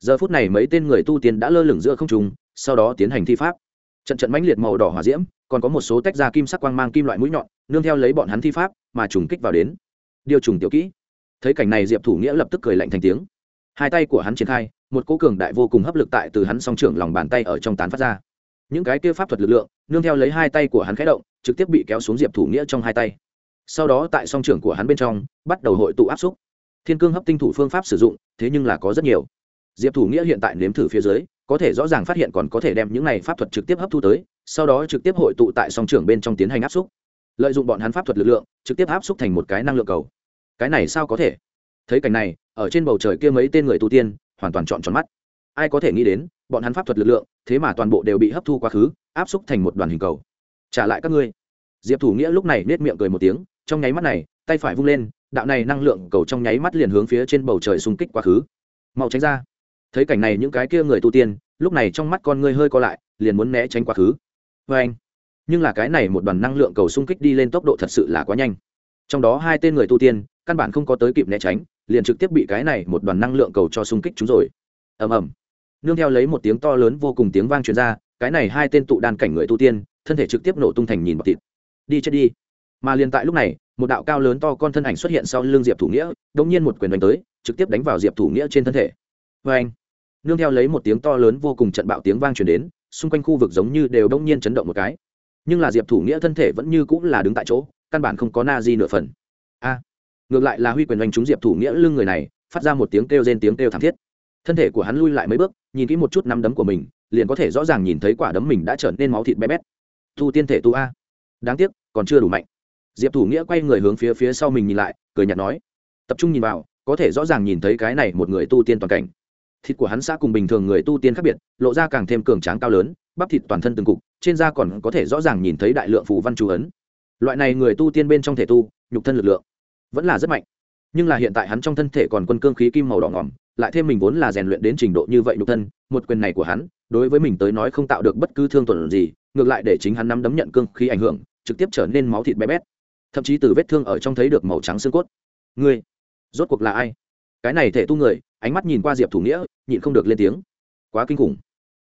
Giờ phút này mấy tên người tu tiên đã lơ lửng giữa không trùng sau đó tiến hành thi pháp. Trận trận mãnh liệt màu đỏ hỏa diễm, còn có một số tách ra kim sắc quang mang kim loại mũi nhọn, nương theo lấy bọn hắn thi pháp mà trùng kích vào đến. Điều trùng tiểu kỹ. Thấy cảnh này diệp thủ nghĩa lập tức cười lạnh thành tiếng. Hai tay của hắn triển khai, một cố cường đại vô cùng hấp lực tại từ hắn song trưởng lòng bàn tay ở trong tán phát ra những cái kia pháp thuật lực lượng, nương theo lấy hai tay của hắn khẽ động, trực tiếp bị kéo xuống diệp thủ nghĩa trong hai tay. Sau đó tại song trưởng của hắn bên trong, bắt đầu hội tụ áp xúc. Thiên cương hấp tinh thủ phương pháp sử dụng, thế nhưng là có rất nhiều. Diệp thủ nghĩa hiện tại nếm thử phía dưới, có thể rõ ràng phát hiện còn có thể đem những này pháp thuật trực tiếp hấp thu tới, sau đó trực tiếp hội tụ tại song trưởng bên trong tiến hành áp xúc. Lợi dụng bọn hắn pháp thuật lực lượng, trực tiếp áp xúc thành một cái năng lượng cầu. Cái này sao có thể? Thấy cảnh này, ở trên bầu trời kia mấy tên người tu tiên, hoàn toàn chọn tròn mắt. Ai có thể nghĩ đến bọn hắn pháp thuật lực lượng, thế mà toàn bộ đều bị hấp thu quá khứ, áp xúc thành một đoàn hình cầu. Trả lại các ngươi. Diệp thủ nghĩa lúc này nết miệng cười một tiếng, trong nháy mắt này, tay phải vung lên, đạo này năng lượng cầu trong nháy mắt liền hướng phía trên bầu trời xung kích quá khứ. Mau tránh ra. Thấy cảnh này những cái kia người tu tiên, lúc này trong mắt con ngươi hơi co lại, liền muốn né tránh quá khứ. Vê anh, nhưng là cái này một đoàn năng lượng cầu xung kích đi lên tốc độ thật sự là quá nhanh. Trong đó hai tên người tu tiên, căn bản không có tới kịp né tránh, liền trực tiếp bị cái này một đoàn năng lượng cầu cho xung kích chúng rồi. Ầm ầm nương theo lấy một tiếng to lớn vô cùng tiếng vang truyền ra, cái này hai tên tụ đan cảnh người tu tiên, thân thể trực tiếp nổ tung thành nhìn bọc thịt. Đi chết đi. Mà liền tại lúc này, một đạo cao lớn to con thân ảnh xuất hiện sau lưng diệp thủ nghĩa, đống nhiên một quyền đánh tới, trực tiếp đánh vào diệp thủ nghĩa trên thân thể. Vê anh nương theo lấy một tiếng to lớn vô cùng trận bạo tiếng vang truyền đến, xung quanh khu vực giống như đều đống nhiên chấn động một cái. Nhưng là diệp thủ nghĩa thân thể vẫn như cũng là đứng tại chỗ, căn bản không có na di nửa phần. A. Ngược lại là huy quyền đánh trúng diệp thủ nghĩa lưng người này, phát ra một tiếng kêu rên tiếng kêu thảm thiết. Thân thể của hắn lui lại mấy bước nhìn kỹ một chút năm đấm của mình, liền có thể rõ ràng nhìn thấy quả đấm mình đã trở nên máu thịt bé bét. Tu tiên thể tu a. Đáng tiếc, còn chưa đủ mạnh. Diệp thủ nghĩa quay người hướng phía phía sau mình nhìn lại, cười nhạt nói. Tập trung nhìn vào, có thể rõ ràng nhìn thấy cái này một người tu tiên toàn cảnh. Thịt của hắn xã cùng bình thường người tu tiên khác biệt, lộ ra càng thêm cường tráng cao lớn, bắp thịt toàn thân từng cục, trên da còn có thể rõ ràng nhìn thấy đại lượng phù văn chú ấn. Loại này người tu tiên bên trong thể tu, nhục thân lực lượng vẫn là rất mạnh. Nhưng là hiện tại hắn trong thân thể còn quân cương khí kim màu đỏ ngỏm lại thêm mình vốn là rèn luyện đến trình độ như vậy nhục thân, một quyền này của hắn, đối với mình tới nói không tạo được bất cứ thương tổn gì, ngược lại để chính hắn nắm đấm nhận cương khí ảnh hưởng, trực tiếp trở nên máu thịt bé bét. Thậm chí từ vết thương ở trong thấy được màu trắng xương cốt. Ngươi, rốt cuộc là ai? Cái này thể tu người, ánh mắt nhìn qua diệp thủ nghĩa, nhịn không được lên tiếng. Quá kinh khủng.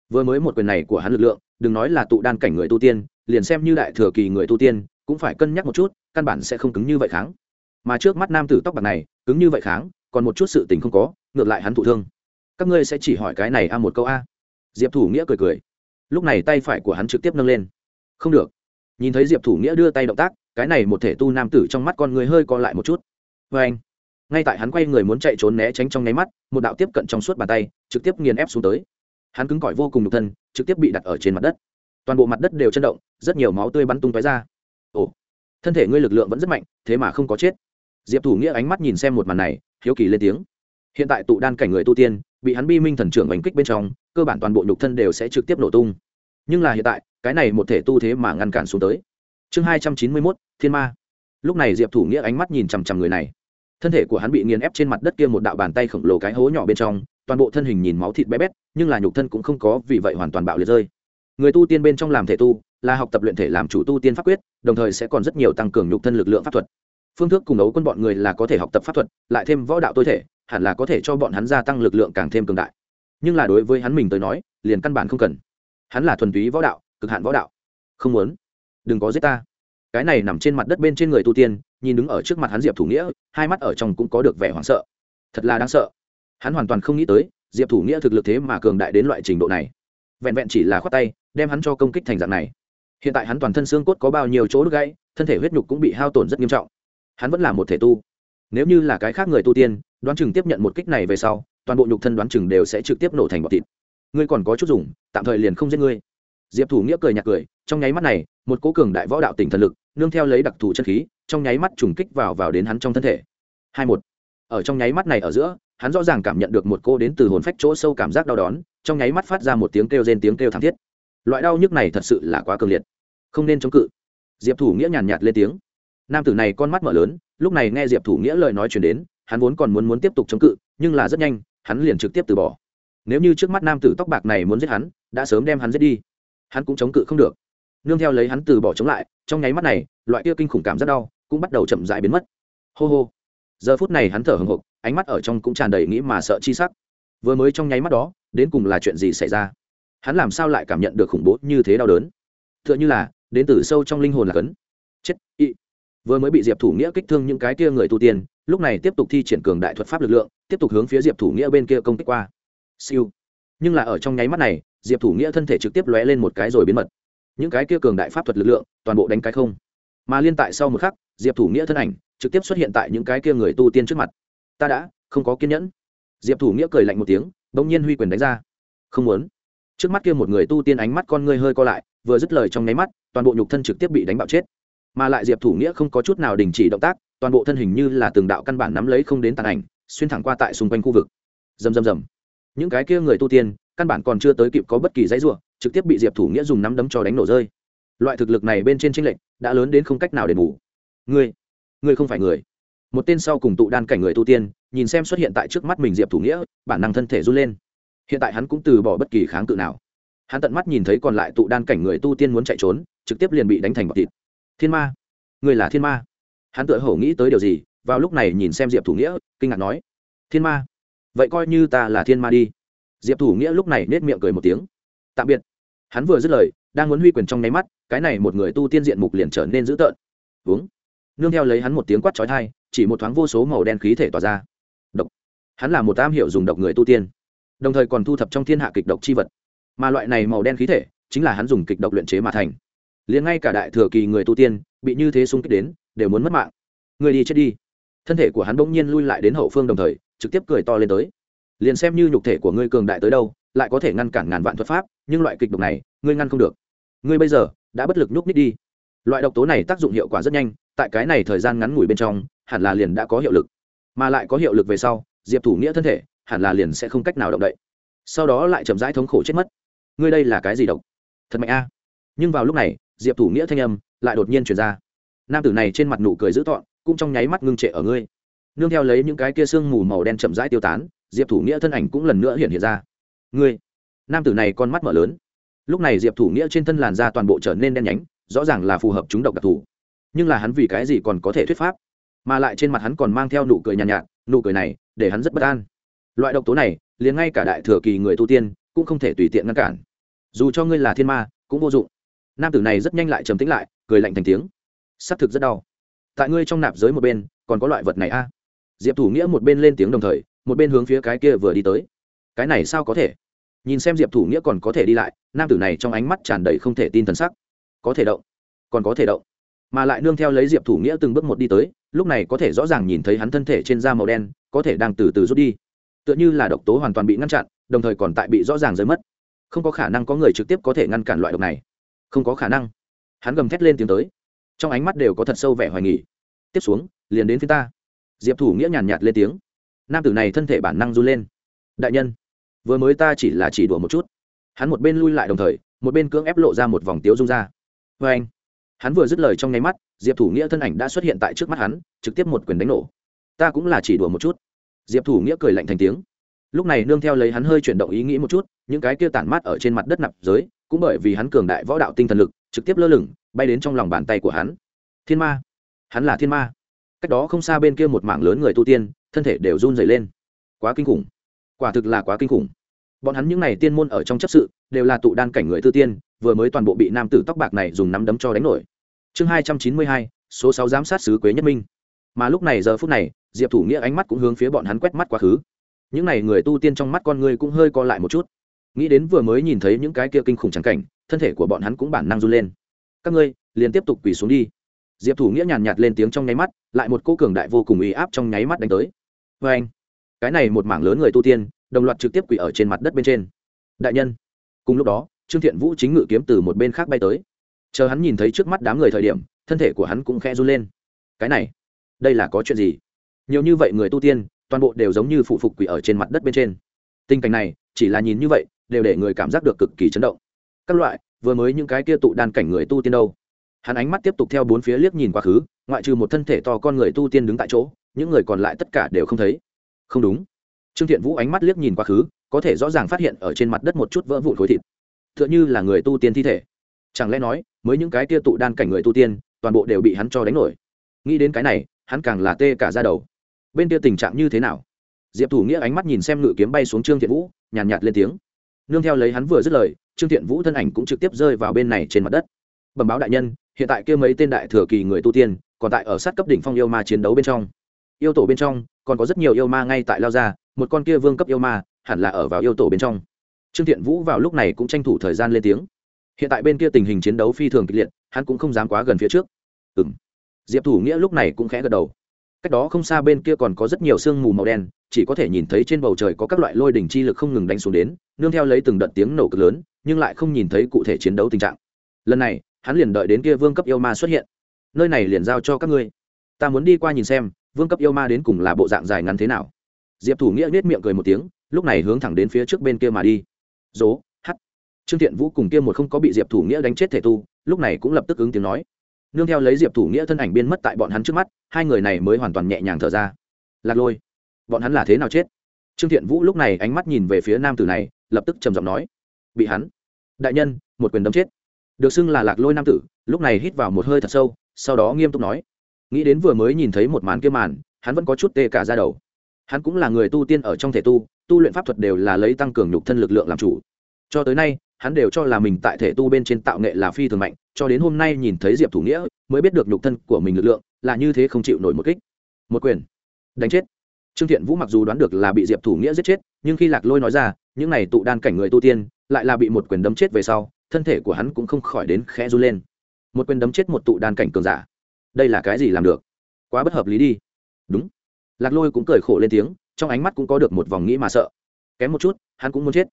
Vừa mới một quyền này của hắn lực lượng, đừng nói là tụ đan cảnh người tu tiên, liền xem như đại thừa kỳ người tu tiên, cũng phải cân nhắc một chút, căn bản sẽ không cứng như vậy kháng. Mà trước mắt nam tử tóc bạc này, cứng như vậy kháng, còn một chút sự tình không có ngược lại hắn thụ thương. Các ngươi sẽ chỉ hỏi cái này a một câu a. Diệp thủ nghĩa cười cười. Lúc này tay phải của hắn trực tiếp nâng lên. Không được. Nhìn thấy diệp thủ nghĩa đưa tay động tác, cái này một thể tu nam tử trong mắt con người hơi co lại một chút. Vê anh, ngay tại hắn quay người muốn chạy trốn né tránh trong nháy mắt, một đạo tiếp cận trong suốt bàn tay, trực tiếp nghiền ép xuống tới. Hắn cứng cỏi vô cùng nhục thân, trực tiếp bị đặt ở trên mặt đất. Toàn bộ mặt đất đều chấn động, rất nhiều máu tươi bắn tung tói ra. Ồ, thân thể ngươi lực lượng vẫn rất mạnh, thế mà không có chết. Diệp thủ nghĩa ánh mắt nhìn xem một màn này, hiếu kỳ lên tiếng hiện tại tụ đan cảnh người tu tiên, bị hắn bi minh thần trưởng đánh kích bên trong, cơ bản toàn bộ nhục thân đều sẽ trực tiếp nổ tung. Nhưng là hiện tại, cái này một thể tu thế mà ngăn cản xuống tới. Chương hai trăm chín mươi mốt, thiên ma. Lúc này diệp thủ nghĩa ánh mắt nhìn chằm chằm người này. Thân thể của hắn bị nghiền ép trên mặt đất kia một đạo bàn tay khổng lồ cái hố nhỏ bên trong, toàn bộ thân hình nhìn máu thịt bé bét, nhưng là nhục thân cũng không có, vì vậy hoàn toàn bạo liệt rơi. Người tu tiên bên trong làm thể tu, là học tập luyện thể làm chủ tu tiên pháp quyết, đồng thời sẽ còn rất nhiều tăng cường nhục thân lực lượng pháp thuật. Phương thức cùng ấu quân bọn người là có thể học tập pháp thuật, lại thêm võ đạo tối thể hẳn là có thể cho bọn hắn gia tăng lực lượng càng thêm cường đại. Nhưng là đối với hắn mình tới nói, liền căn bản không cần. Hắn là thuần túy võ đạo, cực hạn võ đạo. Không muốn. Đừng có giết ta. Cái này nằm trên mặt đất bên trên người tu tiên, nhìn đứng ở trước mặt hắn diệp thủ nghĩa, hai mắt ở trong cũng có được vẻ hoảng sợ. Thật là đáng sợ. Hắn hoàn toàn không nghĩ tới, diệp thủ nghĩa thực lực thế mà cường đại đến loại trình độ này. Vẹn vẹn chỉ là khoát tay, đem hắn cho công kích thành dạng này. Hiện tại hắn toàn thân xương cốt có bao nhiêu chỗ đứt gãy, thân thể huyết nhục cũng bị hao tổn rất nghiêm trọng. Hắn vẫn là một thể tu nếu như là cái khác người tu tiên đoán chừng tiếp nhận một kích này về sau toàn bộ nhục thân đoán chừng đều sẽ trực tiếp nổ thành bọt thịt. Ngươi còn có chút dùng tạm thời liền không giết ngươi. Diệp thủ nghĩa cười nhạt cười trong nháy mắt này một cố cường đại võ đạo tỉnh thần lực nương theo lấy đặc thù chân khí trong nháy mắt trùng kích vào vào đến hắn trong thân thể. Hai một. Ở trong nháy mắt này ở giữa hắn rõ ràng cảm nhận được một cô đến từ hồn phách chỗ sâu cảm giác đau đón, trong nháy mắt phát ra một tiếng kêu rên tiếng kêu thảm thiết. Loại đau nhức này thật sự là quá cường liệt. Không nên chống cự. Diệp thủ nghĩa nhàn nhạt lên tiếng. Nam tử này con mắt mở lớn lúc này nghe diệp thủ nghĩa lời nói chuyển đến, hắn vốn còn muốn muốn tiếp tục chống cự, nhưng là rất nhanh, hắn liền trực tiếp từ bỏ. Nếu như trước mắt nam tử tóc bạc này muốn giết hắn, đã sớm đem hắn giết đi. Hắn cũng chống cự không được. Nương theo lấy hắn từ bỏ chống lại, trong nháy mắt này, loại kia kinh khủng cảm rất đau cũng bắt đầu chậm dại biến mất. Hô hô. Giờ phút này hắn thở hừng hực ánh mắt ở trong cũng tràn đầy nghĩ mà sợ chi sắc. Vừa mới trong nháy mắt đó, đến cùng là chuyện gì xảy ra? Hắn làm sao lại cảm nhận được khủng bố như thế đau đớn? T h ư ợ n h ư là, đến từ sâu trong linh hồn là cấn. Chết, y vừa mới bị diệp thủ nghĩa kích thương những cái kia người tu tiên, lúc này tiếp tục thi triển cường đại thuật pháp lực lượng, tiếp tục hướng phía diệp thủ nghĩa bên kia công kích qua. Siêu. Nhưng là ở trong nháy mắt này, diệp thủ nghĩa thân thể trực tiếp lóe lên một cái rồi biến mật những cái kia cường đại pháp thuật lực lượng, toàn bộ đánh cái không. Mà liên tại sau một khắc, diệp thủ nghĩa thân ảnh trực tiếp xuất hiện tại những cái kia người tu tiên trước mặt. Ta đã, không có kiên nhẫn. Diệp thủ nghĩa cười lạnh một tiếng, bỗng nhiên huy quyền đánh ra. Không muốn. Trước mắt kia một người tu tiên ánh mắt con ngươi hơi co lại, vừa dứt lời trong nháy mắt, toàn bộ nhục thân trực tiếp bị đánh bạo chết mà lại diệp thủ nghĩa không có chút nào đình chỉ động tác, toàn bộ thân hình như là từng đạo căn bản nắm lấy không đến tàn ảnh, xuyên thẳng qua tại xung quanh khu vực. Rầm rầm rầm. Những cái kia người tu tiên, căn bản còn chưa tới kịp có bất kỳ dãy ruộng trực tiếp bị diệp thủ nghĩa dùng nắm đấm cho đánh nổ rơi. Loại thực lực này bên trên tranh lệch đã lớn đến không cách nào đền bù. Ngươi ngươi không phải người. Một tên sau cùng tụ đan cảnh người tu tiên, nhìn xem xuất hiện tại trước mắt mình diệp thủ nghĩa, bản năng thân thể run lên. Hiện tại hắn cũng từ bỏ bất kỳ kháng cự nào. Hắn tận mắt nhìn thấy còn lại tụ đan cảnh người tu tiên muốn chạy trốn, trực tiếp liền bị đánh thành bọc thịt thiên ma. Người là thiên ma. Hắn tự hổ nghĩ tới điều gì, vào lúc này nhìn xem diệp thủ nghĩa, kinh ngạc nói, thiên ma? Vậy coi như ta là thiên ma đi. Diệp thủ nghĩa lúc này nết miệng cười một tiếng, tạm biệt. Hắn vừa dứt lời, đang muốn huy quyền trong nháy mắt, cái này một người tu tiên diện mục liền trở nên dữ tợn. Uống. Nương theo lấy hắn một tiếng quát trói thai chỉ một thoáng vô số màu đen khí thể tỏa ra. Độc. Hắn là một tam hiệu dùng độc người tu tiên, đồng thời còn thu thập trong thiên hạ kịch độc chi vật. Mà loại này màu đen khí thể chính là hắn dùng kịch độc luyện chế mà thành liền ngay cả đại thừa kỳ người tu tiên, bị như thế xung kích đến, đều muốn mất mạng. Người đi chết đi. Thân thể của hắn bỗng nhiên lui lại đến hậu phương đồng thời, trực tiếp cười to lên tới. Liền xem như nhục thể của ngươi cường đại tới đâu, lại có thể ngăn cản ngàn vạn thuật pháp, nhưng loại kịch độc này, ngươi ngăn không được. Ngươi bây giờ, đã bất lực nhúc nít đi. Loại độc tố này tác dụng hiệu quả rất nhanh, tại cái này thời gian ngắn ngủi bên trong, hẳn là liền đã có hiệu lực. Mà lại có hiệu lực về sau, diệp thủ nghĩa thân thể, hẳn là liền sẽ không cách nào động đậy. Sau đó lại chậm rãi thống khổ chết mất. Ngươi đây là cái gì độc? Thật mạnh a. Nhưng vào lúc này diệp thủ nghĩa thanh âm lại đột nhiên chuyển ra. Nam tử này trên mặt nụ cười dữ tọn cũng trong nháy mắt ngưng trệ ở ngươi. Nương theo lấy những cái kia sương mù màu đen chậm rãi tiêu tán diệp thủ nghĩa thân ảnh cũng lần nữa hiện hiện ra. Ngươi! Nam tử này con mắt mở lớn. Lúc này diệp thủ nghĩa trên thân làn da toàn bộ trở nên đen nhánh rõ ràng là phù hợp chúng độc đặc thù. Nhưng là hắn vì cái gì còn có thể thuyết pháp? Mà lại trên mặt hắn còn mang theo nụ cười nhàn nhạt, nhạt nụ cười này để hắn rất bất an. Loại độc tố này liền ngay cả đại thừa kỳ người tu tiên cũng không thể tùy tiện ngăn cản. Dù cho ngươi là thiên ma cũng vô dụng nam tử này rất nhanh lại trầm tĩnh lại, cười lạnh thành tiếng. Xác thực rất đau. Tại ngươi trong nạp giới một bên, còn có loại vật này a diệp thủ nghĩa một bên lên tiếng đồng thời, một bên hướng phía cái kia vừa đi tới. Cái này sao có thể? Nhìn xem diệp thủ nghĩa còn có thể đi lại, nam tử này trong ánh mắt tràn đầy không thể tin thần sắc. Có thể động. Còn có thể động. Mà lại nương theo lấy diệp thủ nghĩa từng bước một đi tới, lúc này có thể rõ ràng nhìn thấy hắn thân thể trên da màu đen, có thể đang từ từ rút đi. Tựa như là độc tố hoàn toàn bị ngăn chặn, đồng thời còn tại bị rõ ràng rơi mất. Không có khả năng có người trực tiếp có thể ngăn cản loại độc này không có khả năng. Hắn gầm thét lên tiếng tới. Trong ánh mắt đều có thật sâu vẻ hoài nghỉ tiếp xuống, liền đến phía ta. Diệp thủ nghĩa nhàn nhạt lên tiếng. Nam tử này thân thể bản năng run lên. Đại nhân, vừa mới ta chỉ là chỉ đùa một chút. Hắn một bên lui lại đồng thời, một bên cưỡng ép lộ ra một vòng tiếu rung ra. Vê anh, hắn vừa dứt lời trong nháy mắt, diệp thủ nghĩa thân ảnh đã xuất hiện tại trước mắt hắn, trực tiếp một quyền đánh nổ. Ta cũng là chỉ đùa một chút. Diệp thủ nghĩa cười lạnh thành tiếng. Lúc này nương theo lấy hắn hơi chuyển động ý nghĩ một chút, những cái kia tản mát ở trên mặt đất nạp giới cũng bởi vì hắn cường đại võ đạo tinh thần lực, trực tiếp lơ lửng, bay đến trong lòng bàn tay của hắn. Thiên ma. Hắn là thiên ma. Cách đó không xa bên kia một mảng lớn người tu tiên, thân thể đều run dày lên. Quá kinh khủng. Quả thực là quá kinh khủng. Bọn hắn những n à y tiên môn ở trong chấp sự, đều là tụ đan cảnh người tư tiên, vừa mới toàn bộ bị nam tử tóc bạc này dùng nắm đấm cho đánh nổi. Chương hai trăm chín mươi hai, số sáu giám sát sứ quế nhất minh. Mà lúc này giờ phút này, diệp thủ nghĩa ánh mắt cũng hướng phía bọn hắn quét mắt quá khứ. Những n à y người tu tiên trong mắt con người cũng hơi co lại một chút nghĩ đến vừa mới nhìn thấy những cái kia kinh khủng trắng cảnh, thân thể của bọn hắn cũng bản năng run lên. Các ngươi, liền tiếp tục quỳ xuống đi. Diệp thủ nghĩa nhàn nhạt lên tiếng trong nháy mắt, lại một cô cường đại vô cùng uy áp trong nháy mắt đánh tới. Vê anh. Cái này một mảng lớn người tu tiên, đồng loạt trực tiếp quỳ ở trên mặt đất bên trên. Đại nhân. Cùng lúc đó, trương thiện vũ chính ngự kiếm từ một bên khác bay tới. Chờ hắn nhìn thấy trước mắt đám người thời điểm, thân thể của hắn cũng khẽ run lên. Cái này, đây là có chuyện gì? Nhiều như vậy người tu tiên, toàn bộ đều giống như phụ phục quỷ ở trên mặt đất bên trên. Tình cảnh này, chỉ là nhìn như vậy đều để người cảm giác được cực kỳ chấn động. Các loại vừa mới những cái kia tụ đan cảnh người tu tiên đâu? Hắn ánh mắt tiếp tục theo bốn phía liếc nhìn quá khứ ngoại trừ một thân thể to con người tu tiên đứng tại chỗ những người còn lại tất cả đều không thấy. Không đúng. Trương thiện vũ ánh mắt liếc nhìn quá khứ có thể rõ ràng phát hiện ở trên mặt đất một chút vỡ vụn khối thịt. T h ư ợ n h ư là người tu tiên thi thể. Chẳng lẽ nói mới những cái kia tụ đan cảnh người tu tiên toàn bộ đều bị hắn cho đánh nổi? Nghĩ đến cái này hắn càng là tê cả ra đầu. Bên kia tình trạng như thế nào? Diệp thủ nghĩa ánh mắt nhìn xem ngự kiếm bay xuống trương thiện vũ nhàn nhạt, nhạt lên tiếng nương theo lấy hắn vừa dứt lời, trương thiện vũ thân ảnh cũng trực tiếp rơi vào bên này trên mặt đất. Bẩm báo đại nhân, hiện tại kia mấy tên đại thừa kỳ người tu tiên, còn tại ở sát cấp đỉnh phong yêu ma chiến đấu bên trong. Yêu tổ bên trong, còn có rất nhiều yêu ma ngay tại lao ra, một con kia vương cấp yêu ma, hẳn là ở vào yêu tổ bên trong. Trương thiện vũ vào lúc này cũng tranh thủ thời gian lên tiếng. Hiện tại bên kia tình hình chiến đấu phi thường kịch liệt, hắn cũng không dám quá gần phía trước. Ừ m diệp thủ nghĩa lúc này cũng khẽ gật đầu. Cách đó không xa bên kia còn có rất nhiều sương mù màu đen chỉ có thể nhìn thấy trên bầu trời có các loại lôi đỉnh chi lực không ngừng đánh xuống đến, nương theo lấy từng đợt tiếng nổ cực lớn, nhưng lại không nhìn thấy cụ thể chiến đấu tình trạng. Lần này, hắn liền đợi đến kia vương cấp yêu ma xuất hiện. Nơi này liền giao cho các ngươi. Ta muốn đi qua nhìn xem, vương cấp yêu ma đến cùng là bộ dạng dài ngắn thế nào. Diệp thủ nghĩa nết miệng cười một tiếng, lúc này hướng thẳng đến phía trước bên kia mà đi. Dố, hắt. Trương thiện vũ cùng kia một không có bị diệp thủ nghĩa đánh chết thể tu, lúc này cũng lập tức ứng tiếng nói. Nương theo lấy diệp thủ nghĩa thân ảnh biên mất tại bọn hắn trước mắt, hai người này mới hoàn toàn nhẹ nhàng thở ra. Lạc lôi bọn hắn là thế nào chết? Trương thiện vũ lúc này ánh mắt nhìn về phía nam tử này, lập tức trầm giọng nói, bị hắn, đại nhân, một quyền đấm chết. Được xưng là lạc lôi nam tử, lúc này hít vào một hơi thật sâu, sau đó nghiêm túc nói, nghĩ đến vừa mới nhìn thấy một màn kia màn, hắn vẫn có chút tê cả ra đầu. Hắn cũng là người tu tiên ở trong thể tu tu luyện pháp thuật đều là lấy tăng cường nhục thân lực lượng làm chủ. Cho tới nay, hắn đều cho là mình tại thể tu bên trên tạo nghệ là phi thường mạnh, cho đến hôm nay nhìn thấy diệp thủ nghĩa, mới biết được nhục thân của mình lực lượng là như thế không chịu nổi một kích. Một quyền, đánh chết trương thiện vũ mặc dù đoán được là bị diệp thủ nghĩa giết chết, nhưng khi lạc lôi nói ra, những này tụ đan cảnh người tu tiên, lại là bị một quyền đấm chết về sau, thân thể của hắn cũng không khỏi đến khẽ run lên. Một quyền đấm chết một tụ đan cảnh cường giả. Đây là cái gì làm được? Quá bất hợp lý đi. Đúng. Lạc lôi cũng cười khổ lên tiếng, trong ánh mắt cũng có được một vòng nghĩ mà sợ. Kém một chút, hắn cũng muốn chết.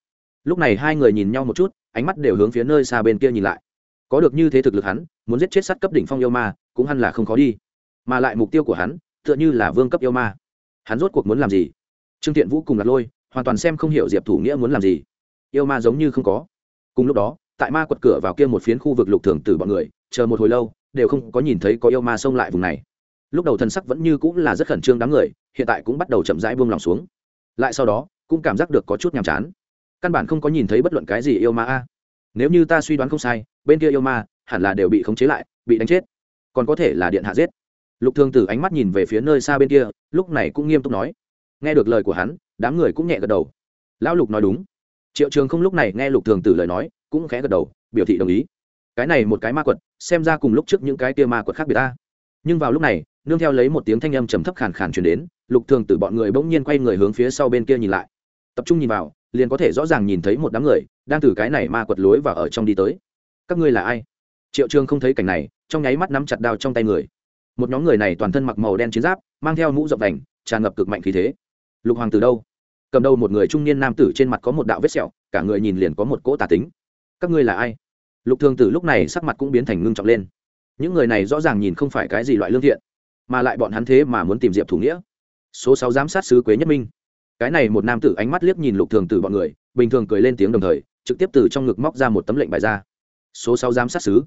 Lúc này hai người nhìn nhau một chút, ánh mắt đều hướng phía nơi xa bên kia nhìn lại. Có được như thế thực lực hắn, muốn giết chết sát cấp đỉnh phong yêu ma, cũng hẳn là không khó đi. Mà lại mục tiêu của hắn, tựa như là vương cấp yêu ma hắn rốt cuộc muốn làm gì? Trương thiện vũ cùng lạc lôi hoàn toàn xem không hiểu diệp thủ nghĩa muốn làm gì. Yêu ma giống như không có. Cùng lúc đó, tại ma quật cửa vào kia một phiến khu vực lục thường từ bọn người, chờ một hồi lâu, đều không có nhìn thấy có yêu ma xông lại vùng này. Lúc đầu thần sắc vẫn như cũng là rất khẩn trương đám người, hiện tại cũng bắt đầu chậm rãi buông lòng xuống. Lại sau đó, cũng cảm giác được có chút nhàm chán. Căn bản không có nhìn thấy bất luận cái gì yêu ma a. Nếu như ta suy đoán không sai, bên kia yêu ma hẳn là đều bị khống chế lại, bị đánh chết. Còn có thể là điện hạ giết lục thường tử ánh mắt nhìn về phía nơi xa bên kia, lúc này cũng nghiêm túc nói. Nghe được lời của hắn, đám người cũng nhẹ gật đầu. Lão lục nói đúng. Triệu trường không lúc này nghe lục thường tử lời nói, cũng khẽ gật đầu, biểu thị đồng ý. Cái này một cái ma quật, xem ra cùng lúc trước những cái tia ma quật khác biệt ta. Nhưng vào lúc này, nương theo lấy một tiếng thanh âm trầm thấp khàn khàn chuyển đến, lục thường tử bọn người bỗng nhiên quay người hướng phía sau bên kia nhìn lại. Tập trung nhìn vào, liền có thể rõ ràng nhìn thấy một đám người đang từ cái này ma quật lối và ở trong đi tới. Các ngươi là ai? Triệu Trường không thấy cảnh này, trong nháy mắt nắm chặt đao trong tay người một nhóm người này toàn thân mặc màu đen chiến giáp, mang theo mũ rộng đành tràn ngập cực mạnh khí thế. Lục hoàng từ đâu? Cầm đầu một người trung niên nam tử trên mặt có một đạo vết sẹo, cả người nhìn liền có một cỗ tà tính. Các ngươi là ai? Lục thường tử lúc này sắc mặt cũng biến thành ngưng trọng lên. Những người này rõ ràng nhìn không phải cái gì loại lương thiện, mà lại bọn hắn thế mà muốn tìm diệp thủ nghĩa. Số sáu giám sát sứ quế nhất minh. Cái này một nam tử ánh mắt liếc nhìn lục thường tử bọn người, bình thường cười lên tiếng đồng thời, trực tiếp từ trong ngực móc ra một tấm lệnh bài ra. Số sáu giám sát sứ.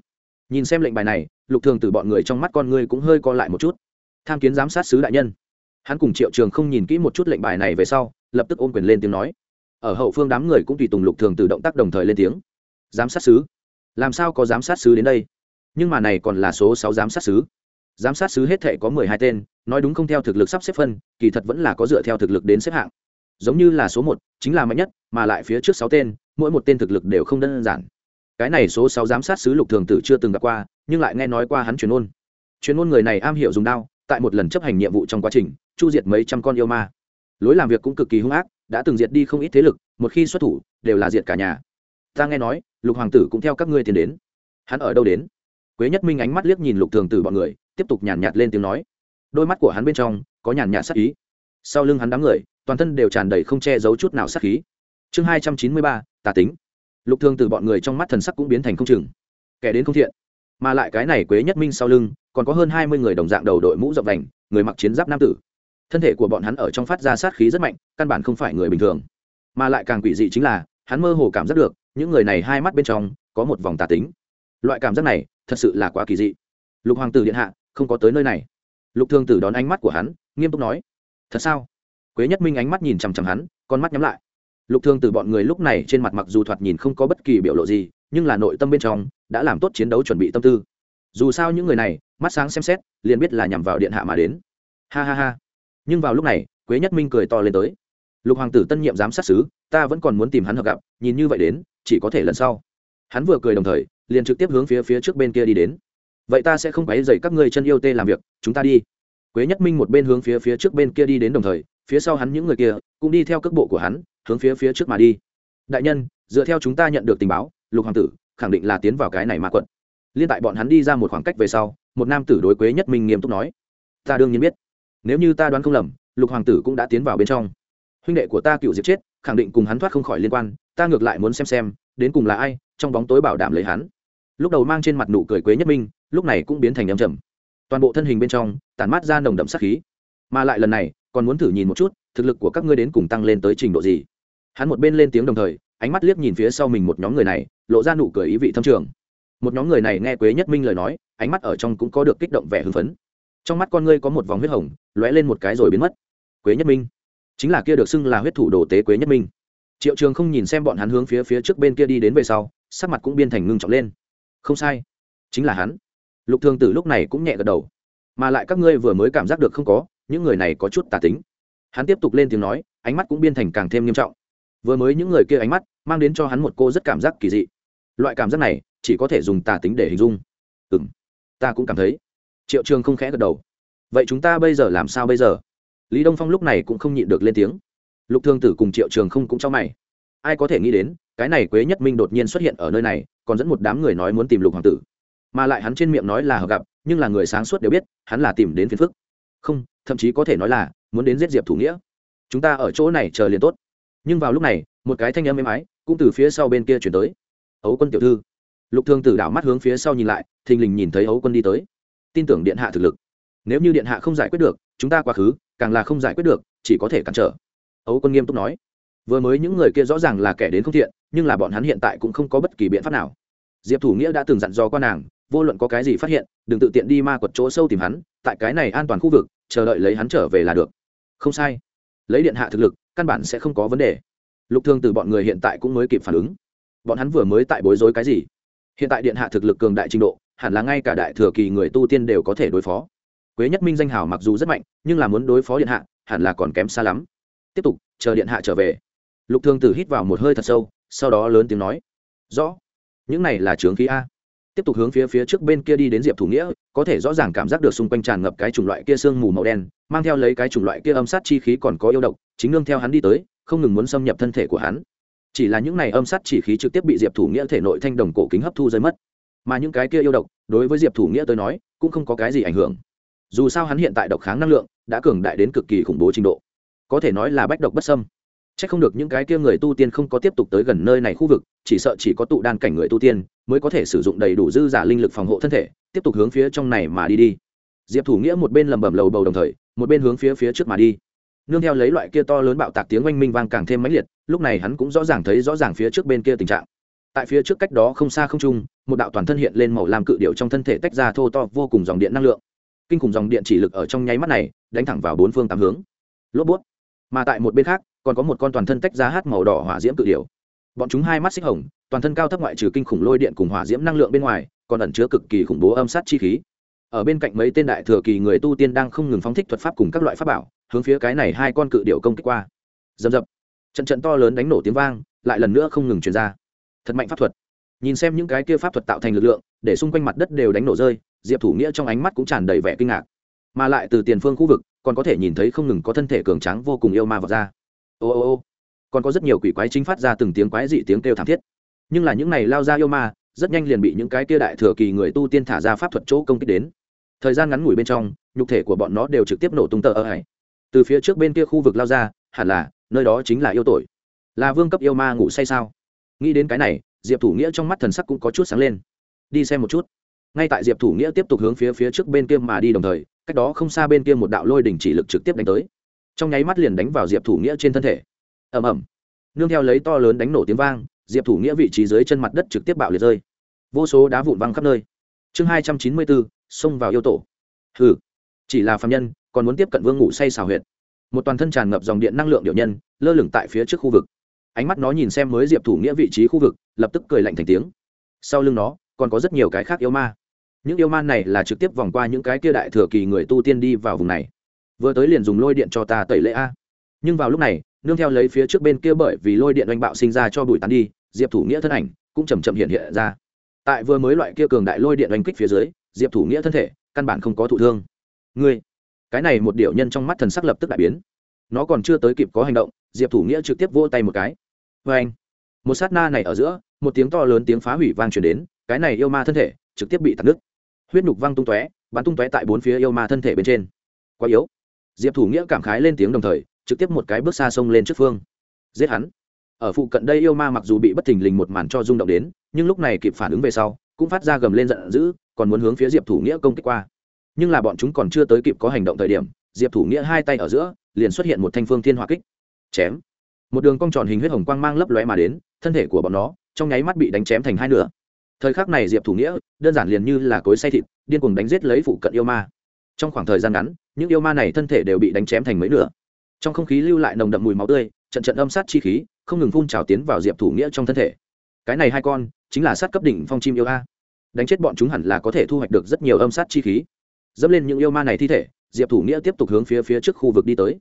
Nhìn xem lệnh bài này lục thường Từ bọn người trong mắt con ngươi cũng hơi co lại một chút. Tham kiến giám sát sứ đại nhân. Hắn cùng triệu trường không nhìn kỹ một chút lệnh bài này về sau, lập tức ôm quyền lên tiếng nói. Ở hậu phương đám người cũng tùy tùng lục thường Từ động tác đồng thời lên tiếng. Giám sát sứ. Làm sao có giám sát sứ đến đây? Nhưng mà này còn là số sáu giám sát sứ. Giám sát sứ hết thệ có mười hai tên, nói đúng không theo thực lực sắp xếp phân, kỳ thật vẫn là có dựa theo thực lực đến xếp hạng. Giống như là số một, chính là mạnh nhất, mà lại phía trước sáu tên, mỗi một tên thực lực đều không đơn giản cái này số sáu giám sát sứ lục thường tử chưa từng gặp qua nhưng lại nghe nói qua hắn truyền ôn. Truyền ôn người này am hiểu dùng đao tại một lần chấp hành nhiệm vụ trong quá trình chu diệt mấy trăm con yêu ma. Lối làm việc cũng cực kỳ hung ác đã từng diệt đi không ít thế lực một khi xuất thủ đều là diệt cả nhà. Ta nghe nói lục hoàng tử cũng theo các ngươi tiến đến. Hắn ở đâu đến? Quế nhất minh ánh mắt liếc nhìn lục thường tử bọn người tiếp tục nhàn nhạt, nhạt lên tiếng nói. Đôi mắt của hắn bên trong có nhàn nhạt sắc ý. Sau lưng hắn đám người toàn thân đều tràn đầy không che giấu chút nào sắc khí. Chương hai trăm chín mươi ba tà tính lục Thương từ bọn người trong mắt thần sắc cũng biến thành không chừng. Kẻ đến không thiện, mà lại cái này quế nhất minh sau lưng, còn có hơn hai mươi người đồng dạng đầu đội mũ rộng vành, người mặc chiến giáp nam tử. Thân thể của bọn hắn ở trong phát ra sát khí rất mạnh, căn bản không phải người bình thường. Mà lại càng quỷ dị chính là, hắn mơ hồ cảm giác được, những người này hai mắt bên trong, có một vòng tà tính. Loại cảm giác này, thật sự là quá kỳ dị. Lục hoàng tử điện hạ, không có tới nơi này. Lục thương tử đón ánh mắt của hắn, nghiêm túc nói, thật sao? Quế nhất minh ánh mắt nhìn chằm chằm hắn, con mắt nhắm lại lục thương từ bọn người lúc này trên mặt mặc dù thoạt nhìn không có bất kỳ biểu lộ gì, nhưng là nội tâm bên trong đã làm tốt chiến đấu chuẩn bị tâm tư. Dù sao những người này, mắt sáng xem xét, liền biết là nhằm vào điện hạ mà đến. Ha ha ha. Nhưng vào lúc này, quế nhất minh cười to lên tới. Lục hoàng tử tân nhiệm giám sát xứ ta vẫn còn muốn tìm hắn hợp gặp, nhìn như vậy đến, chỉ có thể lần sau. Hắn vừa cười đồng thời, liền trực tiếp hướng phía phía trước bên kia đi đến. Vậy ta sẽ không quấy dậy các ngươi chân yêu tê làm việc, chúng ta đi. Quế nhất minh một bên hướng phía phía trước bên kia đi đến đồng thời, phía sau hắn những người kia, cũng đi theo cước bộ của hắn hướng phía phía trước mà đi. Đại nhân, dựa theo chúng ta nhận được tình báo, lục hoàng tử khẳng định là tiến vào cái này ma quận. Liên tại bọn hắn đi ra một khoảng cách về sau, một nam tử đối quế nhất minh nghiêm túc nói, ta đương nhiên biết. Nếu như ta đoán không lầm, lục hoàng tử cũng đã tiến vào bên trong. Huynh đệ của ta cựu diệt chết, khẳng định cùng hắn thoát không khỏi liên quan, ta ngược lại muốn xem xem, đến cùng là ai trong bóng tối bảo đảm lấy hắn. Lúc đầu mang trên mặt nụ cười quế nhất minh, lúc này cũng biến thành âm trầm. Toàn bộ thân hình bên trong, tản mát ra nồng đậm sắc khí. Mà lại lần này, còn muốn thử nhìn một chút, thực lực của các ngươi đến cùng tăng lên tới trình độ gì hắn một bên lên tiếng đồng thời, ánh mắt liếc nhìn phía sau mình một nhóm người này, lộ ra nụ cười ý vị thâm trường. Một nhóm người này nghe quế nhất minh lời nói, ánh mắt ở trong cũng có được kích động vẻ hưng phấn. Trong mắt con ngươi có một vòng huyết hồng, lóe lên một cái rồi biến mất. Quế nhất minh. Chính là kia được xưng là huyết thủ đồ tế quế nhất minh. Triệu trường không nhìn xem bọn hắn hướng phía phía trước bên kia đi đến về sau, sắc mặt cũng biên thành ngưng trọng lên. Không sai. Chính là hắn. Lục thường tử lúc này cũng nhẹ gật đầu. Mà lại các ngươi vừa mới cảm giác được không có, những người này có chút tà tính. Hắn tiếp tục lên tiếng nói, ánh mắt cũng biên thành càng thêm nghiêm trọng vừa mới những người kia ánh mắt mang đến cho hắn một cô rất cảm giác kỳ dị. Loại cảm giác này chỉ có thể dùng tà tính để hình dung. Ừ m ta cũng cảm thấy. Triệu trường không khẽ gật đầu. Vậy chúng ta bây giờ làm sao bây giờ? Lý đông phong lúc này cũng không nhịn được lên tiếng. Lục thương tử cùng triệu trường không cũng cho mày. Ai có thể nghĩ đến, cái này quế nhất minh đột nhiên xuất hiện ở nơi này, còn dẫn một đám người nói muốn tìm lục hoàng tử. Mà lại hắn trên miệng nói là hợp gặp, nhưng là người sáng suốt đều biết, hắn là tìm đến phiền phức. Không, thậm chí có thể nói là muốn đến giết diệp thủ nghĩa. Chúng ta ở chỗ này chờ liền tốt nhưng vào lúc này, một cái thanh âm êm ái cũng từ phía sau bên kia chuyển tới. Ấu quân tiểu thư. Lục thương tử đảo mắt hướng phía sau nhìn lại, thình lình nhìn thấy ấu quân đi tới. Tin tưởng điện hạ thực lực. Nếu như điện hạ không giải quyết được, chúng ta quá khứ, càng là không giải quyết được, chỉ có thể cản trở. Ấu quân nghiêm túc nói. Vừa mới những người kia rõ ràng là kẻ đến không thiện, nhưng là bọn hắn hiện tại cũng không có bất kỳ biện pháp nào. Diệp thủ nghĩa đã từng dặn dò qua nàng, vô luận có cái gì phát hiện, đừng tự tiện đi ma quật chỗ sâu tìm hắn, tại cái này an toàn khu vực, chờ đợi lấy hắn trở về là được. Không sai. Lấy điện hạ thực lực căn bản sẽ không có vấn đề. Lục thương từ bọn người hiện tại cũng mới kịp phản ứng. Bọn hắn vừa mới tại bối rối cái gì? Hiện tại điện hạ thực lực cường đại trình độ, hẳn là ngay cả đại thừa kỳ người tu tiên đều có thể đối phó. Quế nhất minh danh hào mặc dù rất mạnh, nhưng là muốn đối phó điện hạ, hẳn là còn kém xa lắm. Tiếp tục, chờ điện hạ trở về. Lục thương tử hít vào một hơi thật sâu, sau đó lớn tiếng nói. Rõ. Những này là trướng khí a tiếp tục hướng phía phía trước bên kia đi đến diệp thủ nghĩa có thể rõ ràng cảm giác được xung quanh tràn ngập cái chủng loại kia sương mù màu đen mang theo lấy cái chủng loại kia âm sát chi khí còn có yêu độc chính nương theo hắn đi tới không ngừng muốn xâm nhập thân thể của hắn chỉ là những này âm sát chỉ khí trực tiếp bị diệp thủ nghĩa thể nội thanh đồng cổ kính hấp thu rơi mất mà những cái kia yêu độc đối với diệp thủ nghĩa tới nói cũng không có cái gì ảnh hưởng dù sao hắn hiện tại độc kháng năng lượng đã cường đại đến cực kỳ khủng bố trình độ có thể nói là bách độc bất sâm c h ắ c không được những cái kia người tu tiên không có tiếp tục tới gần nơi này khu vực chỉ sợ chỉ có tụ đan cảnh người tu tiên mới có thể sử dụng đầy đủ dư giả linh lực phòng hộ thân thể, tiếp tục hướng phía trong này mà đi đi. Diệp thủ nghĩa một bên lầm bầm lầu bầu đồng thời, một bên hướng phía phía trước mà đi. Nương theo lấy loại kia to lớn bạo tạc tiếng oanh minh vang càng thêm mãnh liệt, lúc này hắn cũng rõ ràng thấy rõ ràng phía trước bên kia tình trạng. Tại phía trước cách đó không xa không trung, một đạo toàn thân hiện lên màu làm cự điệu trong thân thể tách ra thô to vô cùng dòng điện năng lượng. Kinh khủng dòng điện chỉ lực ở trong nháy mắt này, đánh thẳng vào bốn phương tám hướng. Lốp bút. Mà tại một bên khác, còn có một con toàn thân tách ra hát màu đỏ hỏa diễm cự điệu bọn chúng hai mắt xích hồng, toàn thân cao thấp ngoại trừ kinh khủng lôi điện cùng hỏa diễm năng lượng bên ngoài, còn ẩn chứa cực kỳ khủng bố âm sát chi khí. Ở bên cạnh mấy tên đại thừa kỳ người tu tiên đang không ngừng phóng thích thuật pháp cùng các loại pháp bảo, hướng phía cái này hai con cự điệu công kích qua. Dầm dập trận trận to lớn đánh nổ tiếng vang, lại lần nữa không ngừng truyền ra. Thật mạnh pháp thuật. Nhìn xem những cái kia pháp thuật tạo thành lực lượng, để xung quanh mặt đất đều đánh nổ rơi, diệp thủ nghĩa trong ánh mắt cũng tràn đầy vẻ kinh ngạc. Mà lại từ tiền phương khu vực, còn có thể nhìn thấy không ngừng có thân thể cường tráng vô cùng yêu ma vào ra. Ô ô ô còn có rất nhiều quỷ quái chính phát ra từng tiếng quái dị tiếng kêu thảm thiết. Nhưng là những này lao ra yêu ma, rất nhanh liền bị những cái kia đại thừa kỳ người tu tiên thả ra pháp thuật chỗ công kích đến. Thời gian ngắn ngủi bên trong, nhục thể của bọn nó đều trực tiếp nổ tung tờ ở hải từ phía trước bên kia khu vực lao ra, hẳn là, nơi đó chính là yêu tội. Là vương cấp yêu ma ngủ say sao? Nghĩ đến cái này, diệp thủ nghĩa trong mắt thần sắc cũng có chút sáng lên. Đi xem một chút. Ngay tại diệp thủ nghĩa tiếp tục hướng phía phía trước bên kia mà đi đồng thời, cách đó không xa bên kia một đạo lôi đỉnh chỉ lực trực tiếp đánh tới. Trong nháy mắt liền đánh vào diệp thủ nghĩa trên thân thể ầm ầm, nương theo lấy to lớn đánh nổ tiếng vang diệp thủ nghĩa vị trí dưới chân mặt đất trực tiếp bạo liệt rơi. Vô số đá vụn văng khắp nơi. Chương hai trăm chín mươi bốn xông vào yêu tổ. Hừ. Chỉ là phạm nhân còn muốn tiếp cận vương ngủ say xào huyệt. Một toàn thân tràn ngập dòng điện năng lượng điệu nhân lơ lửng tại phía trước khu vực. Ánh mắt nó nhìn xem mới diệp thủ nghĩa vị trí khu vực lập tức cười lạnh thành tiếng. Sau lưng nó còn có rất nhiều cái khác yêu ma. Những yêu ma này là trực tiếp vòng qua những cái kia đại thừa kỳ người tu tiên đi vào vùng này. Vừa tới liền dùng lôi điện cho ta tẩy lễ a. Nhưng vào lúc này nương theo lấy phía trước bên kia bởi vì lôi điện oanh bạo sinh ra cho bụi tán đi, diệp thủ nghĩa thân ảnh cũng chầm chậm hiện hiện ra. Tại vừa mới loại kia cường đại lôi điện oanh kích phía dưới, diệp thủ nghĩa thân thể căn bản không có thụ thương. Ngươi, cái này một điệu nhân trong mắt thần sắc lập tức đại biến. Nó còn chưa tới kịp có hành động, diệp thủ nghĩa trực tiếp vỗ tay một cái. Vê anh một sát na này ở giữa, một tiếng to lớn tiếng phá hủy vang truyền đến, cái này yêu ma thân thể trực tiếp bị tạt nứt. Huyết nhục văng tung tóe, bắn tung tóe tại bốn phía yêu ma thân thể bên trên. Quá yếu. Diệp thủ nghĩa cảm khái lên tiếng đồng thời trực tiếp một cái bước xa sông lên trước phương. Giết hắn. Ở phụ cận đây yêu ma mặc dù bị bất thình lình một màn cho rung động đến, nhưng lúc này kịp phản ứng về sau, cũng phát ra gầm lên giận dữ, còn muốn hướng phía diệp thủ nghĩa công kích qua. Nhưng là bọn chúng còn chưa tới kịp có hành động thời điểm, diệp thủ nghĩa hai tay ở giữa, liền xuất hiện một thanh phương thiên hỏa kích. Chém. Một đường cong tròn hình huyết hồng quang mang lấp lóe mà đến, thân thể của bọn nó, trong nháy mắt bị đánh chém thành hai nửa. Thời khắc này diệp thủ nghĩa, đơn giản liền như là cối say thịt, điên cuồng đánh giết lấy phụ cận yêu ma. Trong khoảng thời gian ngắn, những yêu ma này thân thể đều bị đánh chém thành mấy nửa trong không khí lưu lại nồng đậm mùi máu tươi, trận trận âm sát chi khí, không ngừng phun trào tiến vào diệp thủ nghĩa trong thân thể. Cái này hai con, chính là sát cấp đỉnh phong chim yêu a. Đánh chết bọn chúng hẳn là có thể thu hoạch được rất nhiều âm sát chi khí. Dẫm lên những yêu ma này thi thể, diệp thủ nghĩa tiếp tục hướng phía phía trước khu vực đi tới.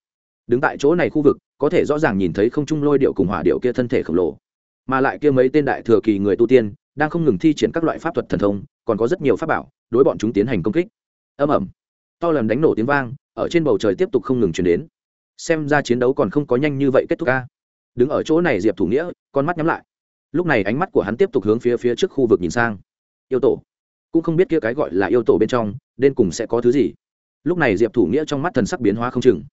Đứng tại chỗ này khu vực, có thể rõ ràng nhìn thấy không trung lôi điệu cùng hỏa điệu kia thân thể khổng lồ. Mà lại kia mấy tên đại thừa kỳ người tu tiên, đang không ngừng thi triển các loại pháp thuật thần thông, còn có rất nhiều pháp bảo, đối bọn chúng tiến hành công kích. Âm ẩm to lần đánh nổ tiếng vang, ở trên bầu trời tiếp tục không ngừng chuyển đến xem ra chiến đấu còn không có nhanh như vậy kết thúc ca. Đứng ở chỗ này diệp thủ nghĩa, con mắt nhắm lại. Lúc này ánh mắt của hắn tiếp tục hướng phía phía trước khu vực nhìn sang. Yêu tổ. Cũng không biết kia cái gọi là yêu tổ bên trong, đến cùng sẽ có thứ gì. Lúc này diệp thủ nghĩa trong mắt thần sắc biến hóa không chừng.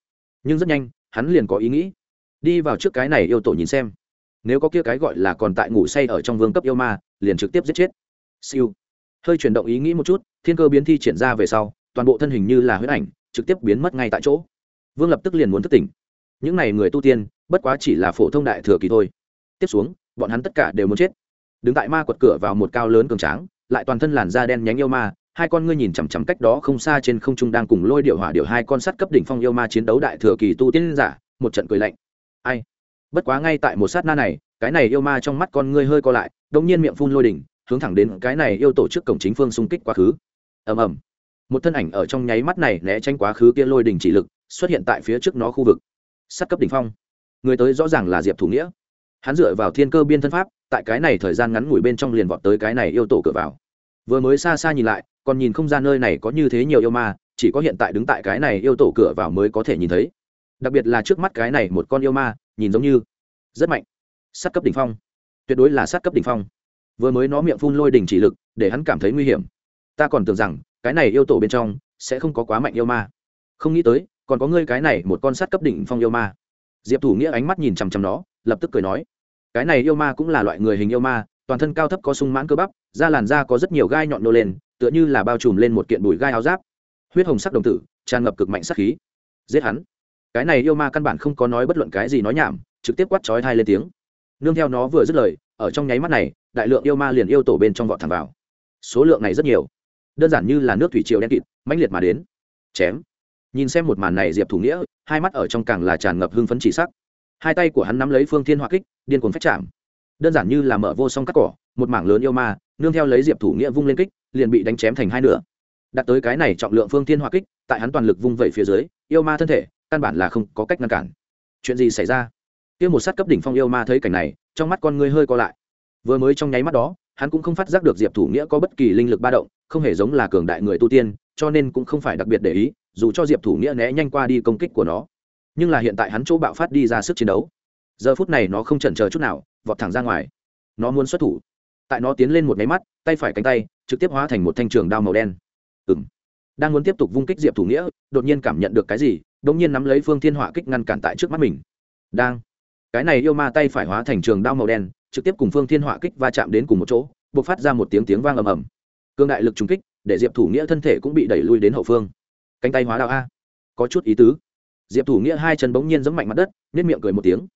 Nhưng rất nhanh, hắn liền có ý nghĩ. Đi vào trước cái này yêu tổ nhìn xem. Nếu có kia cái gọi là còn tại ngủ say ở trong vương cấp yêu ma, liền trực tiếp giết chết. Siêu. Hơi chuyển động ý nghĩ một chút, thiên cơ biến thi triển ra về sau, toàn bộ thân hình như là huyết ảnh, trực tiếp biến mất ngay tại chỗ vương lập tức liền muốn thức tỉnh. Những n à y người tu tiên, bất quá chỉ là phổ thông đại thừa kỳ thôi. Tiếp xuống, bọn hắn tất cả đều muốn chết. Đứng tại ma quật cửa vào một cao lớn cường tráng, lại toàn thân làn da đen nhánh yêu ma, hai con ngươi nhìn chằm chằm cách đó không xa trên không trung đang cùng lôi điệu hỏa điệu hai con sắt cấp đỉnh phong yêu ma chiến đấu đại thừa kỳ tu tiên giả, một trận cười lạnh. Ai? Bất quá ngay tại một sát na này, cái này yêu ma trong mắt con ngươi hơi co lại đông nhiên miệng phun lôi đỉnh, hướng thẳng đến cái này yêu tổ chức cổng chính phương xung kích quá khứ. Ầm ầm. Một thân ảnh ở trong nháy mắt này né tránh quá khứ kia lôi đỉnh chỉ lực xuất hiện tại phía trước nó khu vực. Sắt cấp đỉnh phong. Người tới rõ ràng là diệp thủ nghĩa. Hắn dựa vào thiên cơ biên thân pháp, tại cái này thời gian ngắn ngủi bên trong liền vọt tới cái này yêu tổ cửa vào. Vừa mới xa xa nhìn lại, còn nhìn không ra nơi này có như thế nhiều yêu ma, chỉ có hiện tại đứng tại cái này yêu tổ cửa vào mới có thể nhìn thấy. Đặc biệt là trước mắt cái này một con yêu ma, nhìn giống như rất mạnh. Sát cấp đ ỉ n h phong. Tuyệt đối là sát cấp đ ỉ n h phong. Vừa mới nó miệng phun lôi đình chỉ lực, để hắn cảm thấy nguy hiểm. Ta còn tưởng rằng, cái này yêu tổ bên trong sẽ không có quá mạnh yêu ma. Không nghĩ tới còn có ngươi cái này một con sắt cấp đỉnh phong yêu ma. Diệp thủ nghĩa ánh mắt nhìn chằm chằm nó, lập tức cười nói, cái này yêu ma cũng là loại người hình yêu ma, toàn thân cao thấp có sung mãn cơ bắp, da làn da có rất nhiều gai nhọn nô lên, tựa như là bao trùm lên một kiện bùi gai áo giáp. Huyết hồng sắc đồng tử, tràn ngập cực mạnh sắc khí. Giết hắn. Cái này yêu ma căn bản không có nói bất luận cái gì nói nhảm, trực tiếp quát chói thai lên tiếng. Nương theo nó vừa dứt lời, ở trong nháy mắt này, đại lượng yêu ma liền yêu tổ bên trong vọt thẳng vào. Số lượng này rất nhiều. Đơn giản như là nước thủy triều đen kịt, mãnh liệt mà đến. Chém nhìn xem một màn này diệp thủ nghĩa, hai mắt ở trong càng là tràn ngập hưng phấn chỉ sắc. Hai tay của hắn nắm lấy phương thiên hỏa kích, điên cuồng phách chạm. Đơn giản như là mở vô song cắt cỏ, một mảng lớn yêu ma, nương theo lấy diệp thủ nghĩa vung lên kích, liền bị đánh chém thành hai nửa. Đặt tới cái này trọng lượng phương thiên hỏa kích, tại hắn toàn lực vung vẩy phía dưới, yêu ma thân thể, căn bản là không có cách ngăn cản. Chuyện gì xảy ra? Kia một sát cấp đỉnh phong yêu ma thấy cảnh này, trong mắt con ngươi hơi co lại. Vừa mới trong nháy mắt đó, hắn cũng không phát giác được diệp thủ nghĩa có bất kỳ linh lực ba động, không hề giống là cường đại người tu tiên, cho nên cũng không phải đặc biệt để ý dù cho diệp thủ nghĩa né nhanh qua đi công kích của nó nhưng là hiện tại hắn chỗ bạo phát đi ra sức chiến đấu giờ phút này nó không chần chờ chút nào vọt thẳng ra ngoài nó muốn xuất thủ tại nó tiến lên một máy mắt tay phải cánh tay trực tiếp hóa thành một thanh trường đao màu đen ừ m đang muốn tiếp tục vung kích diệp thủ nghĩa đột nhiên cảm nhận được cái gì đ ỗ n g nhiên nắm lấy phương thiên hỏa kích ngăn cản tại trước mắt mình đang cái này yêu ma tay phải hóa thành trường đao màu đen trực tiếp cùng phương thiên hỏa kích va chạm đến cùng một chỗ b ộ c phát ra một tiếng tiếng vang ầm ầm cương đại lực trúng kích để diệp thủ nghĩa thân thể cũng bị đẩy lui đến hậu phương cánh tay hóa đạo a. Có chút ý tứ. Diệp thủ nghĩa hai chân bỗng nhiên giẫm mạnh mặt đất nếp miệng cười một tiếng.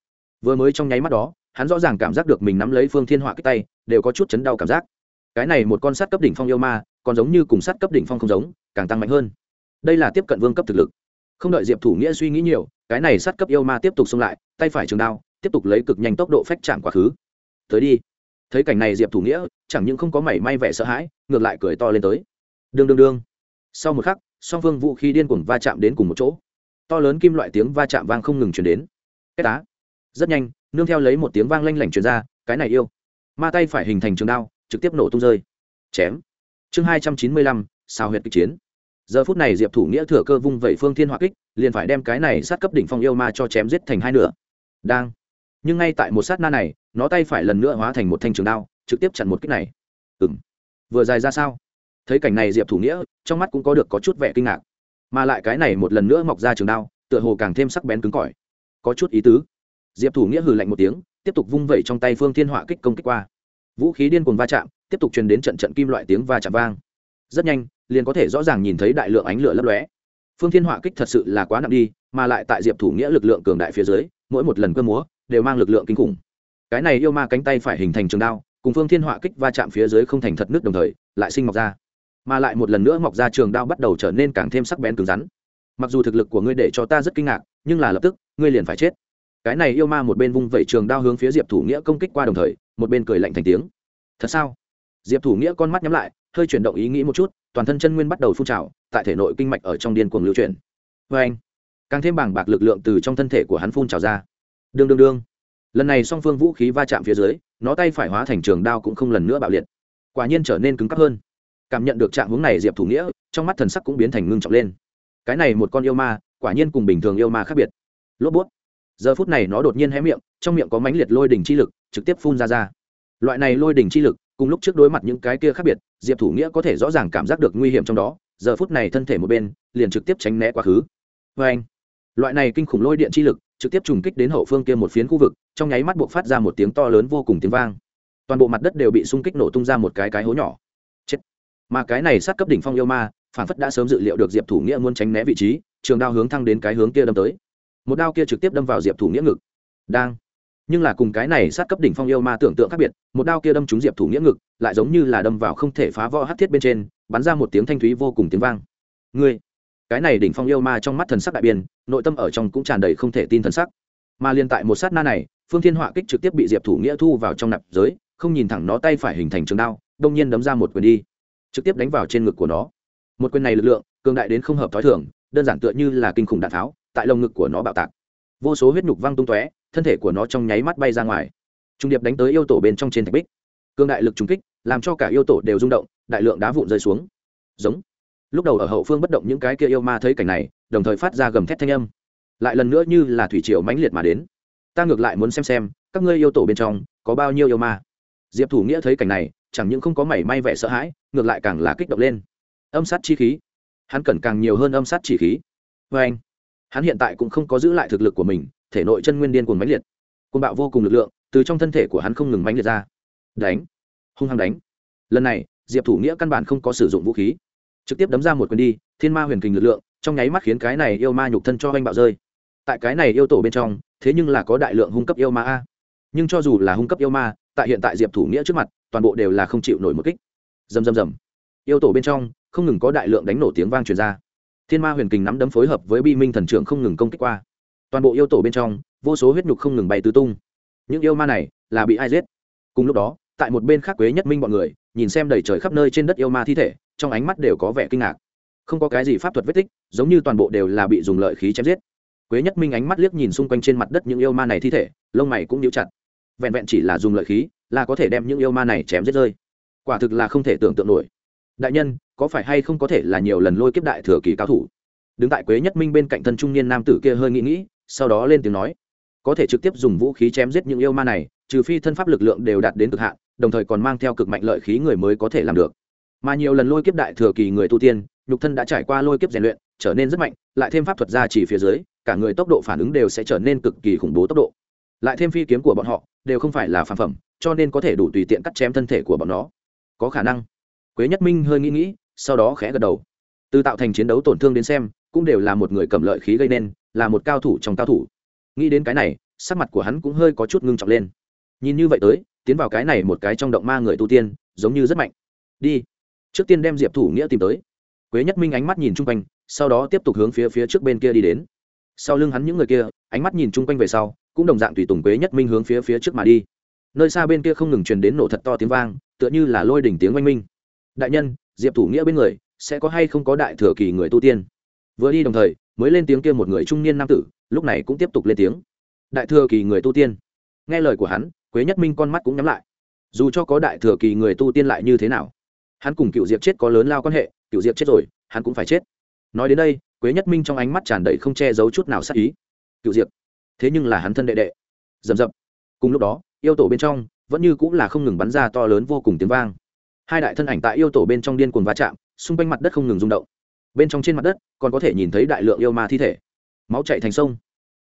Vừa mới trong nháy mắt đó, hắn rõ ràng cảm giác được mình nắm lấy phương thiên hỏa kích tay, đều có chút chấn đau cảm giác. Cái này một con sắt cấp đỉnh phong yêu ma, còn giống như cùng sắt cấp đỉnh phong không giống, càng tăng mạnh hơn. Đây là tiếp cận vương cấp thực lực. Không đợi diệp thủ nghĩa suy nghĩ nhiều, cái này sắt cấp yêu ma tiếp tục xông lại, tay phải trường đao, tiếp tục lấy cực nhanh tốc độ phách chạm quá khứ. Tới đi. Thấy cảnh này diệp thủ nghĩa, chẳng những không có mảy may vẻ sợ hãi, ngược lại cười to lên tới. Đương đương đương. Sau một khắc song phương vũ khí điên cuồng va chạm đến cùng một chỗ. To lớn kim loại tiếng va chạm vang không ngừng chuyển đến. Cái tá. Rất nhanh, nương theo lấy một tiếng vang lanh lảnh truyền ra, cái này yêu. Ma tay phải hình thành trường đao, trực tiếp nổ tung rơi. Chém. Chương hai trăm chín mươi lăm sao huyệt kịch chiến. Giờ phút này diệp thủ nghĩa thừa cơ vung vẩy phương thiên hỏa kích, liền phải đem cái này sát cấp đỉnh phong yêu ma cho chém giết thành hai nửa. Đang. Nhưng ngay tại một sát na này, nó tay phải lần nữa hóa thành một thanh trường đao, trực tiếp chặn một kích này. Ừ m vừa dài ra sao? Thấy cảnh này diệp thủ nghĩa trong mắt cũng có được có chút vẻ kinh ngạc mà lại cái này một lần nữa mọc ra trường đao tựa hồ càng thêm sắc bén cứng cỏi có chút ý tứ diệp thủ nghĩa hừ lạnh một tiếng tiếp tục vung vẩy trong tay phương thiên họa kích công kích qua vũ khí điên cuồng va chạm tiếp tục truyền đến trận trận kim loại tiếng va chạm vang rất nhanh liền có thể rõ ràng nhìn thấy đại lượng ánh lửa lấp lóe phương thiên họa kích thật sự là quá nặng đi mà lại tại diệp thủ nghĩa lực lượng cường đại phía dưới mỗi một lần cơ múa đều mang lực lượng kinh khủng cái này yêu ma cánh tay phải hình thành trường đao cùng phương thiên họa kích va chạm phía dưới không thành thật nước đồng thời lại sinh mọc ra mà lại một lần nữa mọc ra trường đao bắt đầu trở nên càng thêm sắc bén cứng rắn. Mặc dù thực lực của ngươi để cho ta rất kinh ngạc, nhưng là lập tức, ngươi liền phải chết. Cái này yêu ma một bên vung vẩy trường đao hướng phía diệp thủ nghĩa công kích qua đồng thời, một bên cười lạnh thành tiếng. Thật sao? Diệp thủ nghĩa con mắt nhắm lại, hơi chuyển động ý nghĩ một chút, toàn thân chân nguyên bắt đầu phun trào, tại thể nội kinh mạch ở trong điên cuồng lưu chuyển. Vê anh, càng thêm bảng bạc lực lượng từ trong thân thể của hắn phun trào ra. Đương đương đương. Lần này song phương vũ khí va chạm phía dưới, nó tay phải hóa thành trường đao cũng không lần nữa bạo liệt. Quả nhiên trở nên cứng cắp hơn cảm nhận được trạng hướng này diệp thủ nghĩa trong mắt thần sắc cũng biến thành ngưng trọng lên cái này một con yêu ma quả nhiên cùng bình thường yêu ma khác biệt lốp bút. giờ phút này nó đột nhiên hé miệng trong miệng có mãnh liệt lôi đỉnh chi lực trực tiếp phun ra ra loại này lôi đỉnh chi lực cùng lúc trước đối mặt những cái kia khác biệt diệp thủ nghĩa có thể rõ ràng cảm giác được nguy hiểm trong đó giờ phút này thân thể một bên liền trực tiếp tránh né quá khứ vê anh loại này kinh khủng lôi điện chi lực trực tiếp trùng kích đến hậu phương kia một phiến khu vực trong nháy mắt buộc phát ra một tiếng to lớn vô cùng tiếng vang toàn bộ mặt đất đều bị xung kích nổ tung ra một cái cái hố nhỏ mà cái này sát cấp đỉnh phong yêu ma, phản phất đã sớm dự liệu được diệp thủ nghĩa muốn tránh né vị trí, trường đao hướng thăng đến cái hướng kia đâm tới. Một đao kia trực tiếp đâm vào diệp thủ nghĩa ngực. Đang. Nhưng là cùng cái này sát cấp đỉnh phong yêu ma tưởng tượng khác biệt, một đao kia đâm trúng diệp thủ nghĩa ngực, lại giống như là đâm vào không thể phá vỡ hát thiết bên trên, bắn ra một tiếng thanh thúy vô cùng tiếng vang. Ngươi. Cái này đỉnh phong yêu ma trong mắt thần sắc đại biên nội tâm ở trong cũng tràn đầy không thể tin thần sắc. Mà liên tại một sát na này, phương thiên họa kích trực tiếp bị diệp thủ nghĩa thu vào trong nạp giới, không nhìn thẳng nó tay phải hình thành trường đao, đông nhiên đấm ra một quyền đi trực tiếp đánh vào trên ngực của nó. Một quyền này lực lượng, cường đại đến không hợp thói thường, đơn giản tựa như là kinh khủng đạn tháo, tại lồng ngực của nó bạo tạc. Vô số huyết nhục văng tung tóe, thân thể của nó trong nháy mắt bay ra ngoài. Trung điệp đánh tới yêu tổ bên trong trên thạch bích. Cường đại lực trùng kích, làm cho cả yêu tổ đều rung động, đại lượng đá vụn rơi xuống. Giống. Lúc đầu ở hậu phương bất động những cái kia yêu ma thấy cảnh này, đồng thời phát ra gầm thét thanh âm. Lại lần nữa như là thủy triều mãnh liệt mà đến. Ta ngược lại muốn xem xem, các ngươi yêu tổ bên trong, có bao nhiêu yêu ma? Diệp thủ nghĩa thấy cảnh này chẳng những không có mảy may vẻ sợ hãi, ngược lại càng là kích động lên. Âm sát chi khí. Hắn cần càng nhiều hơn âm sát chỉ khí. Vê anh, hắn hiện tại cũng không có giữ lại thực lực của mình, thể nội chân nguyên điên cuồng mãnh liệt. Côn bạo vô cùng lực lượng, từ trong thân thể của hắn không ngừng mãnh liệt ra. Đánh. Hung hăng đánh. Lần này, diệp thủ nghĩa căn bản không có sử dụng vũ khí. Trực tiếp đấm ra một quyền đi, thiên ma huyền kình lực lượng, trong nháy mắt khiến cái này yêu ma nhục thân cho anh bạo rơi. Tại cái này yêu tổ bên trong, thế nhưng là có đại lượng hung cấp yêu ma a. Nhưng cho dù là hung cấp yêu ma tại hiện tại diệp thủ nghĩa trước mặt, toàn bộ đều là không chịu nổi một kích. Dầm dầm dầm yêu tổ bên trong, không ngừng có đại lượng đánh nổ tiếng vang truyền ra. Thiên ma huyền kình nắm đấm phối hợp với bi minh thần trưởng không ngừng công kích qua. Toàn bộ yêu tổ bên trong, vô số huyết nhục không ngừng bay tứ tung. Những yêu ma này là bị ai giết? Cùng lúc đó, tại một bên khác quế nhất minh bọn người, nhìn xem đầy trời khắp nơi trên đất yêu ma thi thể, trong ánh mắt đều có vẻ kinh ngạc. Không có cái gì pháp thuật vết tích, giống như toàn bộ đều là bị dùng lợi khí chém giết. Quế nhất minh ánh mắt liếc nhìn xung quanh trên mặt đất những yêu ma này thi thể, lông mày cũng nhíu chặt vẹn vẹn chỉ là dùng lợi khí, là có thể đem những yêu ma này chém giết rơi. Quả thực là không thể tưởng tượng nổi. Đại nhân, có phải hay không có thể là nhiều lần lôi kiếp đại thừa kỳ cao thủ? Đứng tại quế nhất minh bên cạnh thân trung niên nam tử kia hơi nghĩ nghĩ, sau đó lên tiếng nói, có thể trực tiếp dùng vũ khí chém giết những yêu ma này, trừ phi thân pháp lực lượng đều đạt đến cực hạn, đồng thời còn mang theo cực mạnh lợi khí người mới có thể làm được. Mà nhiều lần lôi kiếp đại thừa kỳ người tu tiên, nhục thân đã trải qua lôi kiếp rèn luyện, trở nên rất mạnh, lại thêm pháp thuật ra chỉ phía dưới, cả người tốc độ phản ứng đều sẽ trở nên cực kỳ khủng bố tốc độ. Lại thêm phi kiếm của bọn họ đều không phải là phản phẩm, cho nên có thể đủ tùy tiện cắt chém thân thể của bọn nó. Có khả năng. Quế nhất minh hơi nghĩ nghĩ, sau đó khẽ gật đầu. Từ tạo thành chiến đấu tổn thương đến xem, cũng đều là một người cầm lợi khí gây nên, là một cao thủ trong cao thủ. Nghĩ đến cái này, sắc mặt của hắn cũng hơi có chút ngưng trọng lên. Nhìn như vậy tới, tiến vào cái này một cái trong động ma người tu tiên, giống như rất mạnh. Đi. Trước tiên đem diệp thủ nghĩa tìm tới. Quế nhất minh ánh mắt nhìn chung quanh, sau đó tiếp tục hướng phía phía trước bên kia đi đến. Sau lưng hắn những người kia, ánh mắt nhìn chung quanh về sau cũng đồng dạng tùy tùng quế nhất minh hướng phía phía trước mà đi. Nơi xa bên kia không ngừng truyền đến nổ thật to tiếng vang, tựa như là lôi đỉnh tiếng oanh minh. Đại nhân, diệp thủ nghĩa bên người, sẽ có hay không có đại thừa kỳ người tu tiên? Vừa đi đồng thời, mới lên tiếng kia một người trung niên nam tử, lúc này cũng tiếp tục lên tiếng. Đại thừa kỳ người tu tiên. Nghe lời của hắn, quế nhất minh con mắt cũng nhắm lại. Dù cho có đại thừa kỳ người tu tiên lại như thế nào? Hắn cùng cựu diệp chết có lớn lao quan hệ cựu diệp chết rồi, hắn cũng phải chết. Nói đến đây, quế nhất minh trong ánh mắt tràn đầy không che giấu chút nào sắc ý. Cựu diệp thế nhưng là hắn thân đệ đệ. Dầm dập cùng lúc đó, yêu tổ bên trong vẫn như cũng là không ngừng bắn ra to lớn vô cùng tiếng vang. Hai đại thân ảnh tại yêu tổ bên trong điên cuồng va chạm, xung quanh mặt đất không ngừng rung động. Bên trong trên mặt đất còn có thể nhìn thấy đại lượng yêu ma thi thể. Máu chạy thành sông.